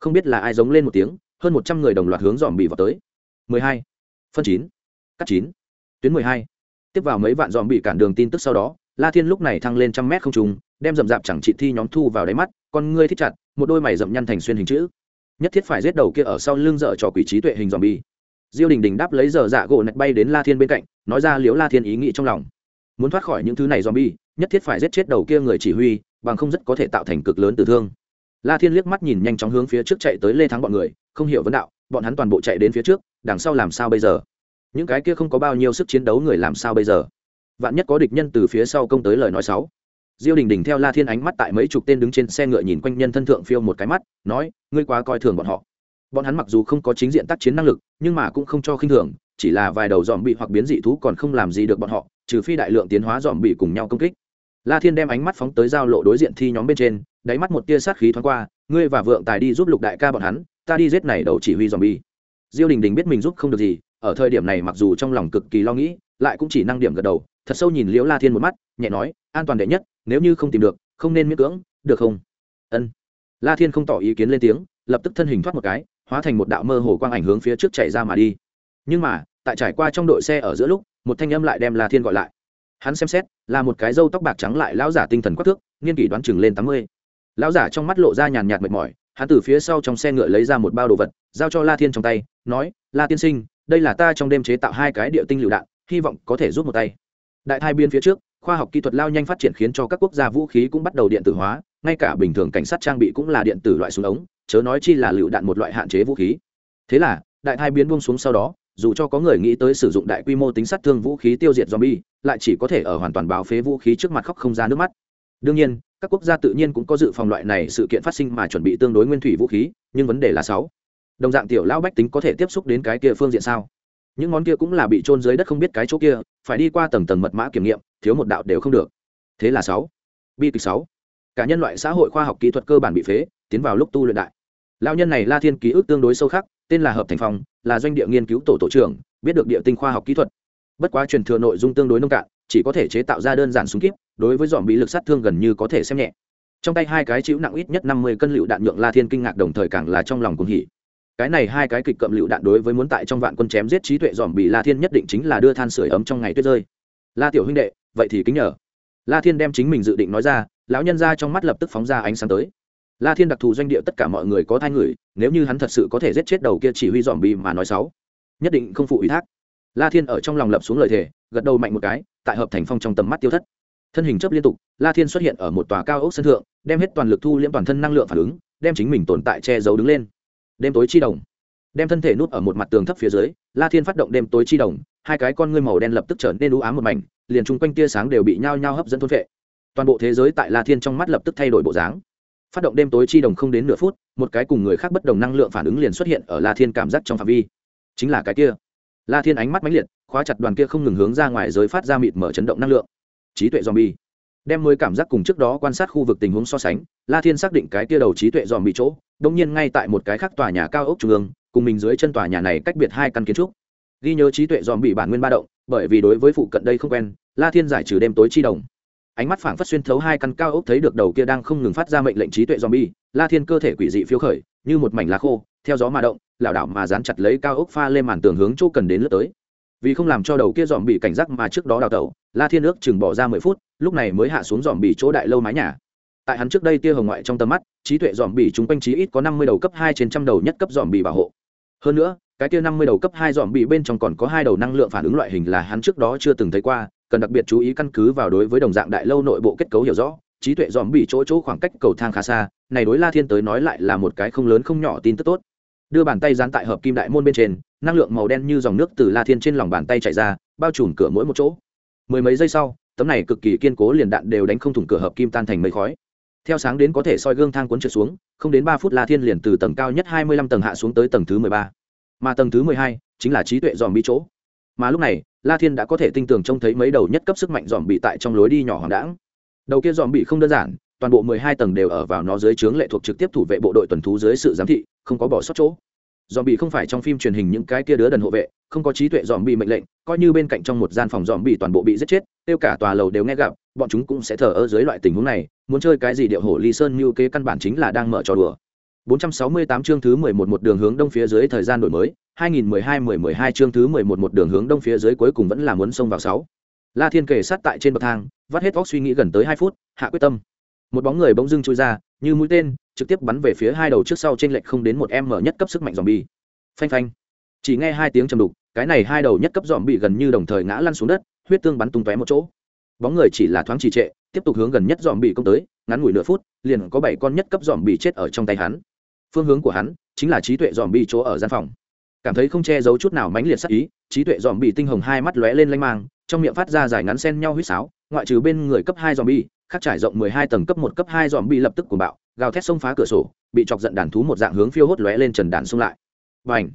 Không biết là ai giống lên một tiếng, hơn một trăm người đồng loạt hướng dòm bị vào tới. mười hai, phân chín, cắt chín, tuyến mười hai. Tiếp vào mấy vạn dòm bị cản đường tin tức sau đó, la thiên lúc này thăng lên trăm mét không trùng đem rậm rạp chẳng trị thi nhóm thu vào đáy mắt con ngươi thích chặt, một đôi mày rậm nhăn thành xuyên hình chữ. Nhất thiết phải giết đầu kia ở sau lưng dở trò quỷ trí tuệ hình dòm bi diêu đình đình đáp lấy giờ dạ gỗ nạch bay đến la thiên bên cạnh, nói ra liếu la thiên ý nghĩ trong lòng. Muốn thoát khỏi những thứ này dòm bi nhất thiết phải giết chết đầu kia người chỉ huy, bằng không rất có thể tạo thành cực lớn tử thương. La thiên liếc mắt nhìn nhanh chóng hướng phía trước chạy tới lê thắng bọn người, không hiểu vấn đạo, bọn hắn toàn bộ chạy đến phía trước, đằng sau làm sao bây giờ? Những cái kia không có bao nhiêu sức chiến đấu người làm sao bây giờ? Vạn nhất có địch nhân từ phía sau công tới lời nói sáu diêu đình đình theo la thiên ánh mắt tại mấy chục tên đứng trên xe ngựa nhìn quanh nhân thân thượng phiêu một cái mắt, nói, ngươi quá coi thường bọn họ. Bọn hắn mặc dù không có chính diện tác chiến năng lực, nhưng mà cũng không cho khinh thường, chỉ là vài đầu dòm bị hoặc biến dị thú còn không làm gì được bọn họ, trừ phi đại lượng tiến hóa dòm bị cùng nhau công kích. La thiên đem ánh mắt phóng tới giao lộ đối diện thi nhóm bên trên, đáy mắt một tia sát khí thoáng qua, ngươi và vượng tài đi giúp lục đại ca bọn hắn, ta đi giết này đầu chỉ huy dòm bi. Diêu đình đình biết mình giúp không được gì, ở thời điểm này mặc dù trong lòng cực kỳ lo nghĩ, lại cũng chỉ năng điểm gật đầu, thật sâu nhìn liễu la thiên một mắt, nhẹ nói, an toàn đệ nhất nếu như không tìm được, không nên miễn cưỡng, được không? Ân. La thiên không tỏ ý kiến lên tiếng, lập tức thân hình thoát một cái, hóa thành một đạo mơ hồ quang ảnh hướng phía trước chạy ra mà đi. Nhưng mà, tại trải qua trong đội xe ở giữa lúc, một thanh âm lại đem la thiên gọi lại. Hắn xem xét, là một cái râu tóc bạc trắng lại lão giả tinh thần quắc thước niên kỷ đoán chừng lên tám mươi. Lão giả trong mắt lộ ra nhàn nhạt mệt mỏi, hắn từ phía sau trong xe ngựa lấy ra một bao đồ vật, giao cho la thiên trong tay, nói, la tiên sinh, đây là ta trong đêm chế tạo hai cái địa tinh lựu đạn, hy vọng có thể rút một tay. Đại thai biên phía trước khoa học kỹ thuật lao nhanh phát triển khiến cho các quốc gia vũ khí cũng bắt đầu điện tử hóa ngay cả bình thường cảnh sát trang bị cũng là điện tử loại súng ống chớ nói chi là lựu đạn một loại hạn chế vũ khí thế là đại thai biến buông xuống sau đó dù cho có người nghĩ tới sử dụng đại quy mô tính sát thương vũ khí tiêu diệt zombie, lại chỉ có thể ở hoàn toàn báo phế vũ khí trước mặt khóc không ra nước mắt. Đương nhiên, các quốc gia tự nhiên cũng có dự phòng loại này sự kiện phát sinh mà chuẩn bị tương đối nguyên thủy vũ khí, nhưng vấn đề là sáu. Đồng dạng tiểu lão bách tính có thể tiếp xúc đến cái kia phương diện sao? Những món kia cũng là bị chôn dưới đất không biết cái chỗ kia, phải đi qua tầng tầng mật mã kiểm nghiệm, thiếu một đạo đều không được. Thế là sáu. Bi kịch sáu. Cả nhân loại xã hội khoa học kỹ thuật cơ bản bị phế, tiến vào lúc tu luyện đại. Lão nhân này La Thiên ký ức tương đối sâu khắc, tên là Hợp Thành Phong, là doanh địa nghiên cứu tổ tổ trưởng biết được địa tinh khoa học kỹ thuật bất quá truyền thừa nội dung tương đối nông cạn chỉ có thể chế tạo ra đơn giản súng kíp đối với dòm bị lực sát thương gần như có thể xem nhẹ trong tay hai cái chịu nặng ít nhất năm mươi cân lựu đạn nhượng la thiên kinh ngạc đồng thời càng là trong lòng cuồng hỉ cái này hai cái kịch cậm lựu đạn đối với muốn tại trong vạn quân chém giết trí tuệ dòm bị la thiên nhất định chính là đưa than sửa ấm trong ngày tuyết rơi la tiểu huynh đệ vậy thì kính nhờ. La thiên đem chính mình dự định nói ra, lão nhân ra trong mắt lập tức phóng ra ánh sáng tới. La thiên đặc thù doanh địa tất cả mọi người có thai người, nếu như hắn thật sự có thể giết chết đầu kia chỉ huy dòm bì mà nói sáu nhất định không phụ ủy thác. La thiên ở trong lòng lập xuống lời thề, gật đầu mạnh một cái, tại hợp thành phong trong tầm mắt tiêu thất. Thân hình chấp liên tục, la thiên xuất hiện ở một tòa cao ốc sân thượng, đem hết toàn lực thu liễm toàn thân năng lượng phản ứng, đem chính mình tồn tại che giấu đứng lên. Đêm tối chi đồng. Đem thân thể nút ở một mặt tường thấp phía dưới, la thiên phát động đêm tối chi đồng, hai cái con ngươi màu đen lập tức trở nên u ám một mảnh liền chung quanh tia sáng đều bị nhao nhao hấp dẫn thôn vệ. Toàn bộ thế giới tại la thiên trong mắt lập tức thay đổi bộ dáng. Phát động đêm tối chi đồng không đến nửa phút, một cái cùng người khác bất đồng năng lượng phản ứng liền xuất hiện ở la thiên cảm giác trong phạm vi. Chính là cái kia. La thiên ánh mắt mãnh liệt, khóa chặt đoàn kia không ngừng hướng ra ngoài giới phát ra mịt mở chấn động năng lượng. Trí tuệ dòm bi đem mối cảm giác cùng trước đó quan sát khu vực tình huống so sánh, la thiên xác định cái kia đầu trí tuệ dòm bị chỗ đông nhiên ngay tại một cái khác tòa nhà cao ốc trung ương, cùng mình dưới chân tòa nhà này cách biệt hai căn kiến trúc. Ghi nhớ trí tuệ dòm bị bản nguyên ba động bởi vì đối với phụ cận đây không quen la thiên giải trừ đêm tối chi đồng ánh mắt phảng phất xuyên thấu hai căn cao ốc thấy được đầu kia đang không ngừng phát ra mệnh lệnh trí tuệ zombie, La Thiên cơ thể quỷ dị phiêu khởi, như một mảnh lá khô, theo gió mà động, lảo đảo mà dán chặt lấy cao ốc pha lên màn tường hướng chỗ cần đến lướt tới. Vì không làm cho đầu kia dòm bị cảnh giác mà trước đó đào tẩu, La Thiên ước chừng bỏ ra mười phút, lúc này mới hạ xuống dòm bị chỗ đại lâu mái nhà. Tại hắn trước đây tia hồng ngoại trong tầm mắt, trí tuệ dòm bị chúng quanh trí ít có năm mươi đầu cấp hai trên trăm đầu nhất cấp dòm bị bảo hộ. Hơn nữa, cái kia năm mươi đầu cấp hai dòm bị bên trong còn có hai đầu năng lượng phản ứng loại hình là hắn trước đó chưa từng thấy qua, cần đặc biệt chú ý căn cứ vào đối với đồng dạng đại lâu nội bộ kết cấu hiểu rõ trí tuệ dòm bị chỗ chỗ khoảng cách cầu thang khá xa này đối la thiên tới nói lại là một cái không lớn không nhỏ tin tức tốt. Đưa bàn tay dán tại hợp kim đại môn bên trên năng lượng màu đen như dòng nước từ la thiên trên lòng bàn tay chạy ra bao trùm cửa mỗi một chỗ. Mười mấy giây sau tấm này cực kỳ kiên cố liền đạn đều đánh không thủng cửa hợp kim tan thành mây khói. Theo sáng đến có thể soi gương thang cuốn trượt xuống không đến ba phút la thiên liền từ tầng cao nhất hai mươi lăm tầng hạ xuống tới tầng thứ mười ba mà tầng thứ mười hai chính là trí tuệ dòm bị chỗ. Mà lúc này, la thiên đã có thể tinh tường trông thấy mấy đầu nhất cấp sức mạnh dòm bị tại trong lối đi nhỏ hoàng đãng. Đầu kia dòm bị không đơn giản, toàn bộ mười hai tầng đều ở vào nó dưới trướng lệ thuộc trực tiếp thủ vệ bộ đội tuần thú dưới sự giám thị, không có bỏ sót chỗ. Dòm bị không phải trong phim truyền hình những cái kia đứa đần hộ vệ, không có trí tuệ dòm bị mệnh lệnh, coi như bên cạnh trong một gian phòng dòm bị toàn bộ bị giết chết, tiêu cả tòa lầu đều nghe gặp, bọn chúng cũng sẽ thờ ơ dưới loại tình huống này, muốn chơi cái gì điệu hổ ly sơn như kế căn bản chính là đang mở trò đùa. 468 chương thứ 11 một đường hướng đông phía dưới thời gian đổi mới 2012-10-12 chương thứ 11 một đường hướng đông phía dưới cuối cùng vẫn là muốn xông vào 6. La Thiên kề sát tại trên bậc thang, vắt hết óc suy nghĩ gần tới 2 phút, hạ quyết tâm. Một bóng người bỗng dưng chui ra, như mũi tên, trực tiếp bắn về phía hai đầu trước sau trên lệch không đến một em mở nhất cấp sức mạnh zombie. Phanh phanh. Chỉ nghe hai tiếng trầm đục, cái này hai đầu nhất cấp zombie gần như đồng thời ngã lăn xuống đất, huyết tương bắn tung tóe một chỗ. Bóng người chỉ là thoáng trì trệ, tiếp tục hướng gần nhất zombie công tới, ngắn ngủi nửa phút, liền có 7 con nhất cấp zombie chết ở trong tay hắn. Phương hướng của hắn chính là trí tuệ zombie chỗ ở gian phòng. Cảm thấy không che giấu chút nào mãnh liệt sắc ý, trí tuệ dòm bi tinh hồng hai mắt lóe lên lanh mang, trong miệng phát ra dài ngắn sen nhau huýt sáo, ngoại trừ bên người cấp hai dòm bi khắc trải rộng mười hai tầng cấp một, cấp hai dòm bi lập tức của bạo, gào thét xông phá cửa sổ, bị chọc giận đàn thú một dạng hướng phiêu hốt lóe lên trần đàn xông lại. Và ảnh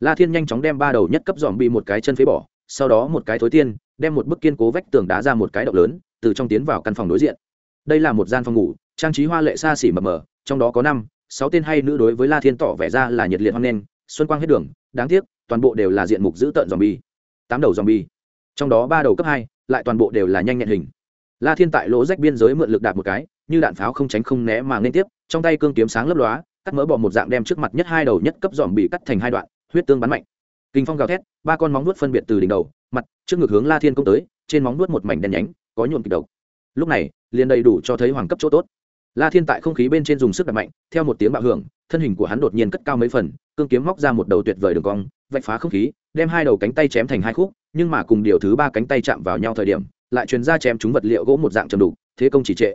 la thiên nhanh chóng đem ba đầu nhất cấp dòm bi một cái chân phế bỏ, sau đó một cái thối tiên, đem một bức kiên cố vách tường đá ra một cái động lớn, từ trong tiến vào căn phòng đối diện. Đây là một gian phòng ngủ, trang trí hoa lệ xa xỉ mờ mờ, trong đó có năm sáu tên hay nữ đối với la thiên tỏ vẻ ra là nhiệt liệt hoan nghênh, xuân quang hết đường, đáng tiếc, toàn bộ đều là diện mục dữ tợn zombie. Tám đầu zombie. Trong đó ba đầu cấp hai, lại toàn bộ đều là nhanh nhẹn hình. La thiên tại lỗ rách biên giới mượn lực đạp một cái, như đạn pháo không tránh không né mà liên tiếp, trong tay cương kiếm sáng lấp lóa, cắt mỡ bỏ một dạng đem trước mặt nhất hai đầu nhất cấp dòm bị cắt thành hai đoạn, huyết tương bắn mạnh. Kinh phong gào thét, ba con móng nuốt phân biệt từ đỉnh đầu, mặt, trước ngực hướng la thiên công tới, trên móng nuốt một mảnh đen nhánh, có nhuộm kịch độc. Lúc này, liền đầy đủ cho thấy hoàng cấp chỗ tốt la thiên tại không khí bên trên dùng sức đập mạnh, theo một tiếng bạo hưởng, thân hình của hắn đột nhiên cất cao mấy phần, cương kiếm móc ra một đầu tuyệt vời đường cong, vạch phá không khí, đem hai đầu cánh tay chém thành hai khúc, nhưng mà cùng điều thứ ba cánh tay chạm vào nhau thời điểm, lại truyền ra chém chúng vật liệu gỗ một dạng trầm đủ thế công chỉ trệ.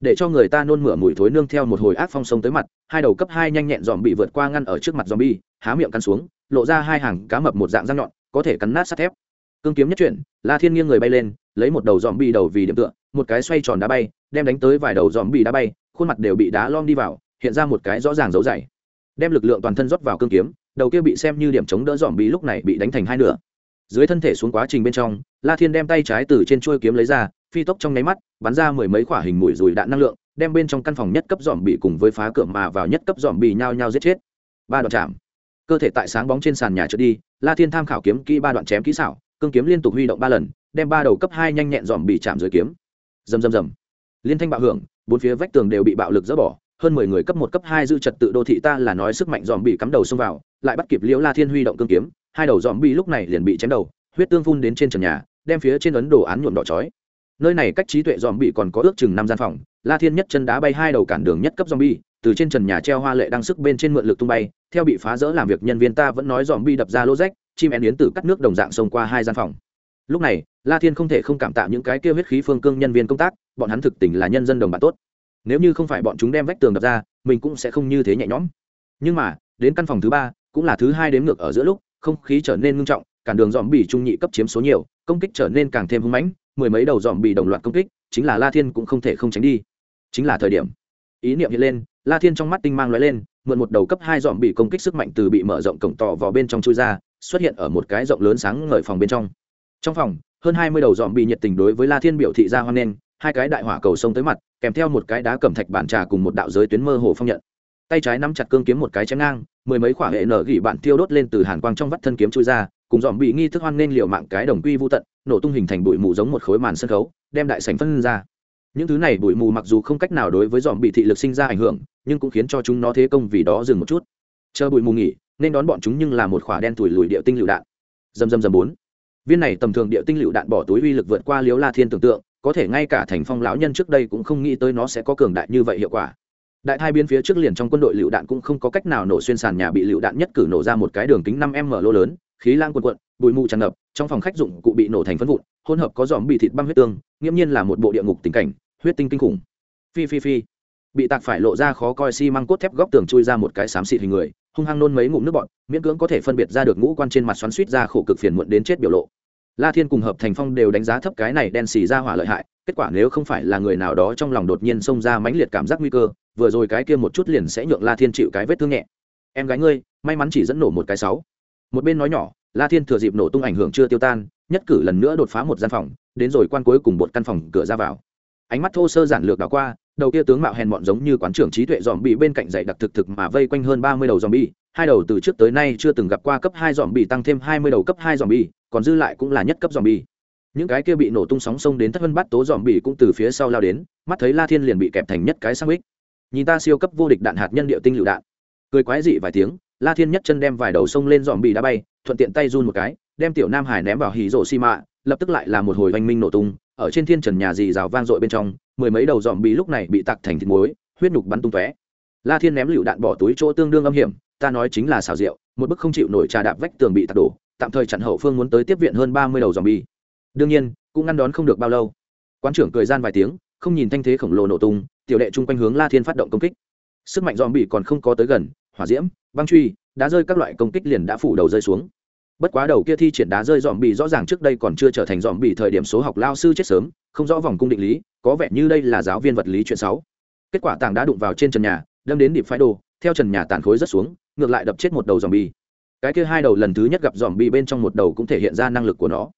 Để cho người ta nôn mửa mùi thối nương theo một hồi ác phong sông tới mặt, hai đầu cấp hai nhanh nhẹn dòm bị vượt qua ngăn ở trước mặt dòm bi há miệng cắn xuống, lộ ra hai hàng cá mập một dạng răng nhọn, có thể cắn nát sắt thép. Cương kiếm nhất chuyển, la thiên nghiêng người bay lên, lấy một đầu dòm bi đầu vì điểm tựa, một cái xoay tròn đá bay đem đánh tới vài đầu dòm bị đá bay, khuôn mặt đều bị đá lom đi vào, hiện ra một cái rõ ràng dấu dày. Đem lực lượng toàn thân rót vào cương kiếm, đầu kia bị xem như điểm chống đỡ dòm bị lúc này bị đánh thành hai nửa. Dưới thân thể xuống quá trình bên trong, la thiên đem tay trái từ trên chuôi kiếm lấy ra, phi tốc trong nháy mắt, bắn ra mười mấy quả hình mũi rùi đạn năng lượng, đem bên trong căn phòng nhất cấp dòm bị cùng với phá cửa mà vào nhất cấp dòm bị nhao nhao giết chết. Ba đoạn chạm. Cơ thể tại sáng bóng trên sàn nhà trượt đi, la thiên tham khảo kiếm kỹ ba đoạn chém kỹ xảo, cương kiếm liên tục huy động ba lần, đem ba đầu cấp hai nhanh nhẹn dòm bị chạm dưới kiếm. Rầm rầm rầm liên thanh bạo hưởng, bốn phía vách tường đều bị bạo lực dỡ bỏ, hơn mười người cấp một, cấp hai giữ trật tự đô thị ta là nói sức mạnh dòm bị cắm đầu xông vào, lại bắt kịp liễu la thiên huy động cương kiếm, hai đầu dòm bị lúc này liền bị chém đầu, huyết tương phun đến trên trần nhà, đem phía trên ấn đồ án nhuộm đỏ chói. Nơi này cách trí tuệ dòm bị còn có ước chừng năm gian phòng, la thiên nhất chân đá bay hai đầu cản đường nhất cấp dòm bi từ trên trần nhà treo hoa lệ đang sức bên trên mượn lực tung bay, theo bị phá rỡ làm việc nhân viên ta vẫn nói dòm bi đập ra lỗ rách, chim én yến tử cắt nước đồng dạng xông qua hai gian phòng. Lúc này la thiên không thể không cảm tạ những cái kêu huyết khí phương cương nhân viên công tác, bọn hắn thực tình là nhân dân đồng bạn tốt. Nếu như không phải bọn chúng đem vách tường đập ra, mình cũng sẽ không như thế nhẹ nhõm. Nhưng mà, đến căn phòng thứ ba, cũng là thứ hai đếm ngược ở giữa lúc, không khí trở nên ngưng trọng cản đường dòm bì trung nhị cấp chiếm số nhiều, công kích trở nên càng thêm hưng mãnh, mười mấy đầu dòm bì đồng loạt công kích, chính là la thiên cũng không thể không tránh đi. Chính là thời điểm. Ý niệm hiện lên, la thiên trong mắt tinh mang lóe lên, mượn một đầu cấp hai dòm bì công kích sức mạnh từ bị mở rộng cổng tỏ vào bên trong chui ra, xuất hiện ở một cái rộng lớn sáng ngời phòng bên trong. Trong phòng hơn hai mươi đầu dòm bị nhiệt tình đối với la thiên biểu thị ra hoan nghênh, hai cái đại hỏa cầu sông tới mặt, kèm theo một cái đá cẩm thạch bản trà cùng một đạo giới tuyến mơ hồ phong nhận. Tay trái nắm chặt cương kiếm một cái chém ngang, mười mấy khoảng hệ nở gỉ bạn tiêu đốt lên từ hàn quang trong vắt thân kiếm chui ra, cùng dòm bị nghi thức hoan nên liều mạng cái đồng quy vô tận, nổ tung hình thành bụi mù giống một khối màn sân khấu, đem đại sảnh phân ra. Những thứ này bụi mù mặc dù không cách nào đối với dòm bị thị lực sinh ra ảnh hưởng, nhưng cũng khiến cho chúng nó thế công vì đó dừng một chút. Chờ bụi mù nghỉ, nên đón bọn chúng nhưng là một khỏa đen thủi lùi địa tinh lựu đạn. Dầm dầm dầm bốn viên này tầm thường địa tinh lựu đạn bỏ túi uy lực vượt qua liếu la thiên tưởng tượng có thể ngay cả thành phong lão nhân trước đây cũng không nghĩ tới nó sẽ có cường đại như vậy hiệu quả. Đại thai biên phía trước liền trong quân đội lựu đạn cũng không có cách nào nổ xuyên sàn nhà bị lựu đạn nhất cử nổ ra một cái đường kính năm m lô lớn khí lang quần quận bụi mù tràn ngập trong phòng khách dụng cụ bị nổ thành phân vụn hỗn hợp có dòm bị thịt băng huyết tương nghiễm nhiên là một bộ địa ngục tình cảnh huyết tinh kinh khủng. Phi phi phi. Bị tạc phải lộ ra khó coi xi măng cốt thép góc tường chui ra một cái xám xịt hình người hung hăng nôn mấy ngụm nước bọt, miễn cưỡng có thể phân biệt ra được ngũ quan trên mặt xoắn suýt ra khổ cực phiền muộn đến chết biểu lộ la thiên cùng hợp thành phong đều đánh giá thấp cái này đen xì ra hỏa lợi hại, kết quả nếu không phải là người nào đó trong lòng đột nhiên xông ra mãnh liệt cảm giác nguy cơ, vừa rồi cái kia một chút liền sẽ nhượng la thiên chịu cái vết thương nhẹ. Em gái ngươi, may mắn chỉ dẫn nổ một cái sáu. Một bên nói nhỏ, la thiên thừa dịp nổ tung ảnh hưởng chưa tiêu tan, nhất cử lần nữa đột phá một gian phòng, đến rồi quan cuối cùng một căn phòng cửa ra vào. Ánh mắt thô sơ giản lược đảo qua, đầu kia tướng mạo hèn mọn giống như quán trưởng trí tuệ dòm bị bên cạnh dạy đặc thực thực mà vây quanh hơn ba mươi đầu dòm hai đầu từ trước tới nay chưa từng gặp qua cấp hai dòm bi tăng thêm hai mươi đầu cấp hai dòm bi còn dư lại cũng là nhất cấp dòm bi những cái kia bị nổ tung sóng sông đến thất vân bắt tố dòm bi cũng từ phía sau lao đến, mắt thấy la thiên liền bị kẹp thành nhất cái sang ích nhìn ta siêu cấp vô địch đạn hạt nhân điệu tinh lựu đạn. Cười quái dị vài tiếng, la thiên nhất chân đem vài đầu sông lên dòm bị đã bay, thuận tiện tay run một cái, đem tiểu nam hải ném vào hì rổ xi mạ lập tức lại là một hồi oanh minh nổ tung, ở trên thiên trần nhà dì rào vang dội bên trong, mười mấy đầu dòm bị lúc này bị tặc thành thịt muối, huyết nhục bắn tung tóe. La thiên ném lựu đạn bỏ túi chỗ tương đương âm hiểm, ta nói chính là xào rượu, một bức không chịu nổi trà đạp vách tường bị tạc đổ tạm thời chặn hậu phương muốn tới tiếp viện hơn ba mươi đầu dòm bi. Đương nhiên, cũng ngăn đón không được bao lâu. Quán trưởng cười gian vài tiếng, không nhìn thanh thế khổng lồ nổ tung, tiểu đệ chung quanh hướng la thiên phát động công kích. Sức mạnh dòm bị còn không có tới gần, hỏa diễm, băng truy, đá rơi các loại công kích liền đã phủ đầu rơi xuống. Bất quá đầu kia thi triển đá rơi dòm bị rõ ràng trước đây còn chưa trở thành dòm bị thời điểm số học lao sư chết sớm, không rõ vòng cung định lý, có vẻ như đây là giáo viên vật lý chuyện sáu kết quả tảng đá đụng vào trên trần nhà, đâm đến điệp phái đồ, theo trần nhà tàn khối rất xuống, ngược lại đập chết một đầu dòm bi cái kia hai đầu lần thứ nhất gặp dòm bi bên trong một đầu cũng thể hiện ra năng lực của nó.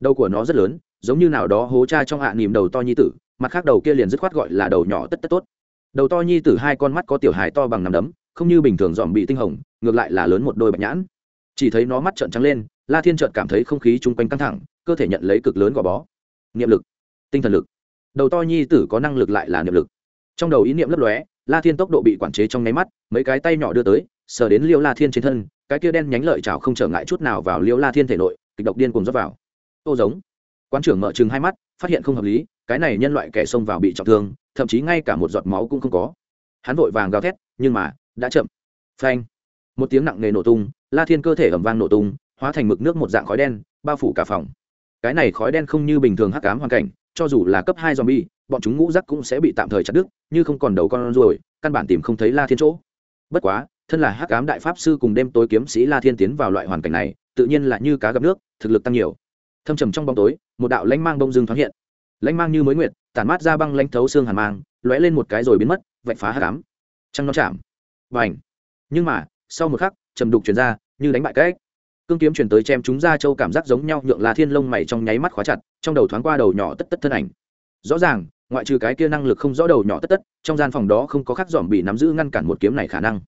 Đầu của nó rất lớn, giống như nào đó hố cha trong hạ nìm đầu to nhi tử, mặt khác đầu kia liền dứt khoát gọi là đầu nhỏ tất tất tốt. Đầu to nhi tử hai con mắt có tiểu hài to bằng nằm đấm, không như bình thường dòm bị tinh hồng, ngược lại là lớn một đôi bạch nhãn. Chỉ thấy nó mắt trợn trắng lên, la thiên trợn cảm thấy không khí chung quanh căng thẳng, cơ thể nhận lấy cực lớn gò bó. Niệm lực, tinh thần lực. Đầu to nhi tử có năng lực lại là niệm lực. Trong đầu ý niệm lấp lóe, la thiên tốc độ bị quản chế trong nháy mắt, mấy cái tay nhỏ đưa tới sờ đến liêu la thiên trên thân, cái kia đen nhánh lợi chảo không trở ngại chút nào vào liêu la thiên thể nội, kịch độc điên cùng dốc vào. Ô giống. Quan trưởng mở chừng hai mắt, phát hiện không hợp lý, cái này nhân loại kẻ xông vào bị trọng thương, thậm chí ngay cả một giọt máu cũng không có. Hắn vội vàng gào thét, nhưng mà, đã chậm. Phanh. Một tiếng nặng nề nổ tung, la thiên cơ thể ẩm vang nổ tung, hóa thành mực nước một dạng khói đen, bao phủ cả phòng. Cái này khói đen không như bình thường hắc cám hoàn cảnh, cho dù là cấp hai zombie, bọn chúng ngũ rắc cũng sẽ bị tạm thời chặt đứt, như không còn đầu con ruồi, căn bản tìm không thấy la thiên chỗ. Bất quá thân là hắc ám đại pháp sư cùng đêm tối kiếm sĩ la thiên tiến vào loại hoàn cảnh này, tự nhiên là như cá gặp nước, thực lực tăng nhiều. Thâm trầm trong bóng tối, một đạo lãnh mang bông dưng thoáng hiện. Lãnh mang như mới nguyệt, tản mát ra băng lãnh thấu xương hàn mang, lóe lên một cái rồi biến mất, vạch phá hắc ám. Trăng nó chạm. Và ảnh nhưng mà, sau một khắc, trầm đục chuyển ra, như đánh bại cách cương kiếm chuyển tới chém chúng ra châu cảm giác giống nhau nhượng la thiên lông mày trong nháy mắt khóa chặt, trong đầu thoáng qua đầu nhỏ tất tất thân ảnh. Rõ ràng, ngoại trừ cái kia năng lực không rõ đầu nhỏ tất tất, trong gian phòng đó không có khắc dòm bị nắm giữ ngăn cản một kiếm này khả năng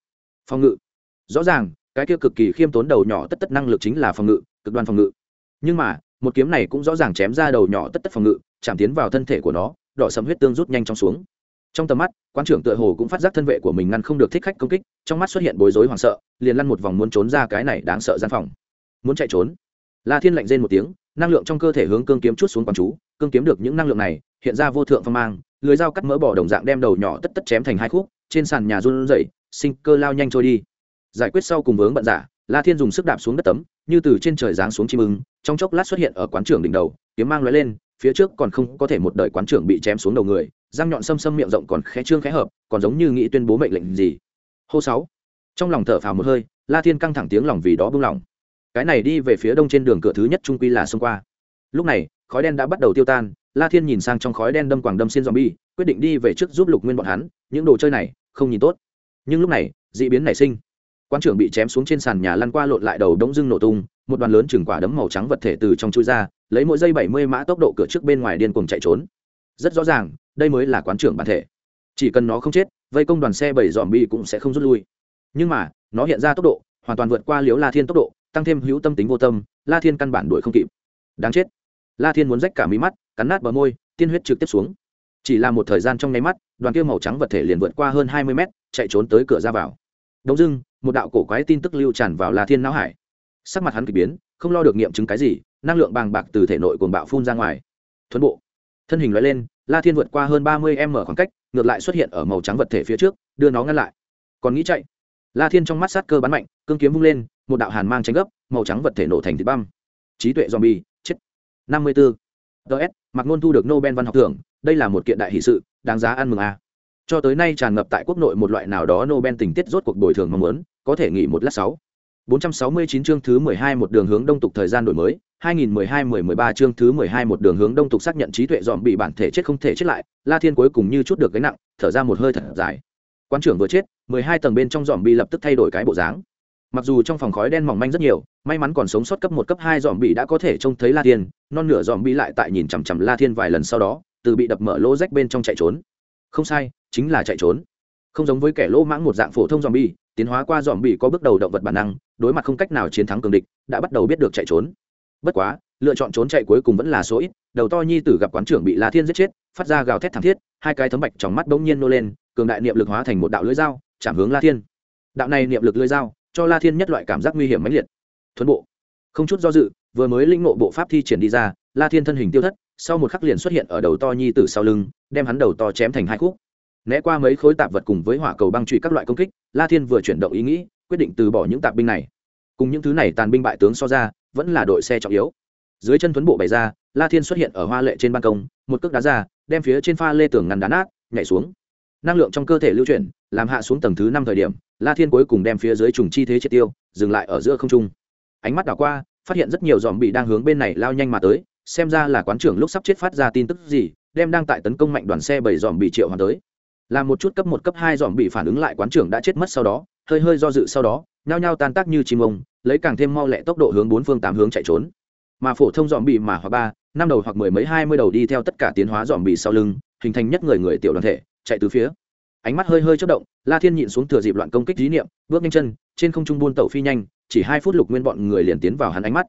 phòng ngự. Rõ ràng, cái kia cực kỳ khiêm tốn đầu nhỏ tất tất năng lực chính là phòng ngự, cực đoan phòng ngự. Nhưng mà, một kiếm này cũng rõ ràng chém ra đầu nhỏ tất tất phòng ngự, chạm tiến vào thân thể của nó, đỏ sầm huyết tương rút nhanh trong xuống. Trong tầm mắt quan trưởng tựa hồ cũng phát giác thân vệ của mình ngăn không được thích khách công kích, trong mắt xuất hiện bối rối hoảng sợ, liền lăn một vòng muốn trốn ra cái này đáng sợ gian phòng. Muốn chạy trốn? La thiên lạnh rên một tiếng, năng lượng trong cơ thể hướng cương kiếm chút xuống quán chú, cương kiếm được những năng lượng này, hiện ra vô thượng phong mang, lưới dao cắt mỡ bỏ đồng dạng đem đầu nhỏ tất tất chém thành hai khúc, trên sàn nhà run rẩy sinh cơ lao nhanh trôi đi. Giải quyết sau cùng vướng bận giả, la thiên dùng sức đạp xuống đất tấm, như từ trên trời giáng xuống chim ưng, trong chốc lát xuất hiện ở quán trưởng đỉnh đầu, kiếm mang lóe lên, phía trước còn không có thể một đời quán trưởng bị chém xuống đầu người, răng nhọn xâm xâm miệng rộng còn khẽ trương khẽ hợp, còn giống như nghĩ tuyên bố mệnh lệnh gì. Hô sáu, trong lòng thở phào một hơi, la thiên căng thẳng tiếng lòng vì đó buông lòng. Cái này đi về phía đông trên đường cửa thứ nhất trung quy là xông qua. Lúc này, khói đen đã bắt đầu tiêu tan, la thiên nhìn sang trong khói đen đâm quảng đâm xin zombie, quyết định đi về trước giúp lục nguyên bọn hắn, những đồ chơi này không nhìn tốt nhưng lúc này d ị biến nảy sinh. Quan trưởng bị chém xuống trên sàn nhà lăn qua lộn lại đầu đống dưng nổ tung, một đoàn lớn chừng quả đấm màu trắng vật thể từ trong chui ra, lấy mỗi giây bảy mươi mã tốc độ cửa trước bên ngoài điên cuồng chạy trốn. Rất rõ ràng, đây mới là quán trưởng bản thể. Chỉ cần nó không chết, vây công đoàn xe bảy dòm bi cũng sẽ không rút lui. Nhưng mà, nó hiện ra tốc độ, hoàn toàn vượt qua liếu la thiên tốc độ, tăng thêm hữu tâm tính vô tâm, la thiên căn bản đuổi không kịp. Đáng chết. La thiên muốn rách cả mí mắt, cắn nát bờ môi, tiên huyết trực tiếp xuống. Chỉ là một thời gian trong nháy mắt đoàn kia màu trắng vật thể liền vượt qua hơn hai mươi mét, chạy trốn tới cửa ra vào. Đông dưng, một đạo cổ quái tin tức lưu tràn vào la thiên não hải. Sắc mặt hắn k ỳ biến, không lo được nghiệm chứng cái gì, năng lượng bàng bạc từ thể nội cuồng bạo phun ra ngoài. Thuấn bộ. Thân hình loại lên, la thiên vượt qua hơn ba mươi m khoảng cách, ngược lại xuất hiện ở màu trắng vật thể phía trước, đưa nó ngăn lại. Còn nghĩ chạy. La thiên trong mắt sát cơ bắn mạnh, cương kiếm vung lên, một đạo hàn mang tránh gấp, màu trắng vật thể nổ thành thịt băm. Trí tuệ zombie, chết. Năm mươi 54. ts mặc nôn thu được nobel văn học thưởng, đây là một kiện đại hỷ sự đáng giá ăn mừng a à. cho tới nay tràn ngập tại quốc nội một loại nào đó nobel tình tiết rốt cuộc bồi thường mong muốn, có thể nghỉ một lát sáu. 469 chương thứ 12 một đường hướng đông tục thời gian đổi mới 2012-10-13 chương thứ 12 một đường hướng đông tục xác nhận trí tuệ dòm bị bản thể chết không thể chết lại, la thiên cuối cùng như chút được cái nặng, thở ra một hơi thật dài. Quan trưởng vừa chết 12 tầng bên trong dòm bị lập tức thay đổi cái bộ dáng. Mặc dù trong phòng khói đen mỏng manh rất nhiều, may mắn còn sống sót cấp một, cấp hai dòm bị đã có thể trông thấy la thiên, non nửa dòm bị lại tại nhìn chằm chằm la thiên vài lần sau đó từ bị đập mở lỗ rách bên trong chạy trốn. Không sai, chính là chạy trốn. Không giống với kẻ lỗ mãng một dạng phổ thông dòm bi tiến hóa qua dòm bị có bước đầu động vật bản năng, đối mặt không cách nào chiến thắng cường địch, đã bắt đầu biết được chạy trốn. Bất quá, lựa chọn trốn chạy cuối cùng vẫn là số ít, đầu to nhi tử gặp quán trưởng bị la thiên giết chết, phát ra gào thét thảm thiết, hai cái thấm bạch trong mắt bỗng nhiên nô lên, cường đại niệm lực hóa thành một đạo lưỡi dao, chạm hướng la thiên. Đạo này niệm lực lưỡi dao, cho la thiên nhất loại cảm giác nguy hiểm mãnh liệt. Thuấn bộ. Không chút do dự, vừa mới linh ngộ bộ pháp thi triển đi ra, la thiên thân hình tiêu thất sau một khắc liền xuất hiện ở đầu to nhi tử sau lưng, đem hắn đầu to chém thành hai khúc. Né qua mấy khối tạp vật cùng với hỏa cầu băng truy các loại công kích, la thiên vừa chuyển động ý nghĩ, quyết định từ bỏ những tạp binh này. Cùng những thứ này tàn binh bại tướng so ra, vẫn là đội xe trọng yếu. Dưới chân tuấn bộ bày ra, la thiên xuất hiện ở hoa lệ trên ban công, một cước đá ra, đem phía trên pha lê tường ngăn đá nát, nhảy xuống. Năng lượng trong cơ thể lưu chuyển, làm hạ xuống tầng thứ năm thời điểm, la thiên cuối cùng đem phía dưới trùng chi thế triệt tiêu, dừng lại ở giữa không trung. Ánh mắt đảo qua, phát hiện rất nhiều dòm bị đang hướng bên này lao nhanh mà tới xem ra là quán trưởng lúc sắp chết phát ra tin tức gì, đem đang tại tấn công mạnh đoàn xe bảy dòm bị triệu hoàn tới. Làm một chút cấp một, cấp hai dòm bị phản ứng lại quán trưởng đã chết mất sau đó, hơi hơi do dự sau đó, nhao nhao tan tác như chim ông, lấy càng thêm mau lẹ tốc độ hướng bốn phương tám hướng chạy trốn. Mà phổ thông dòm bị mà hoặc ba, năm đầu hoặc mười mấy, hai mươi đầu đi theo tất cả tiến hóa dòm bị sau lưng, hình thành nhất người người tiểu đoàn thể, chạy từ phía. Ánh mắt hơi hơi chất động, la thiên nhịn xuống thừa dịp loạn công kích dí niệm, bước nhanh chân, trên không trung buôn tẩu phi nhanh, chỉ hai phút lục nguyên bọn người liền tiến vào hắn ánh mắt.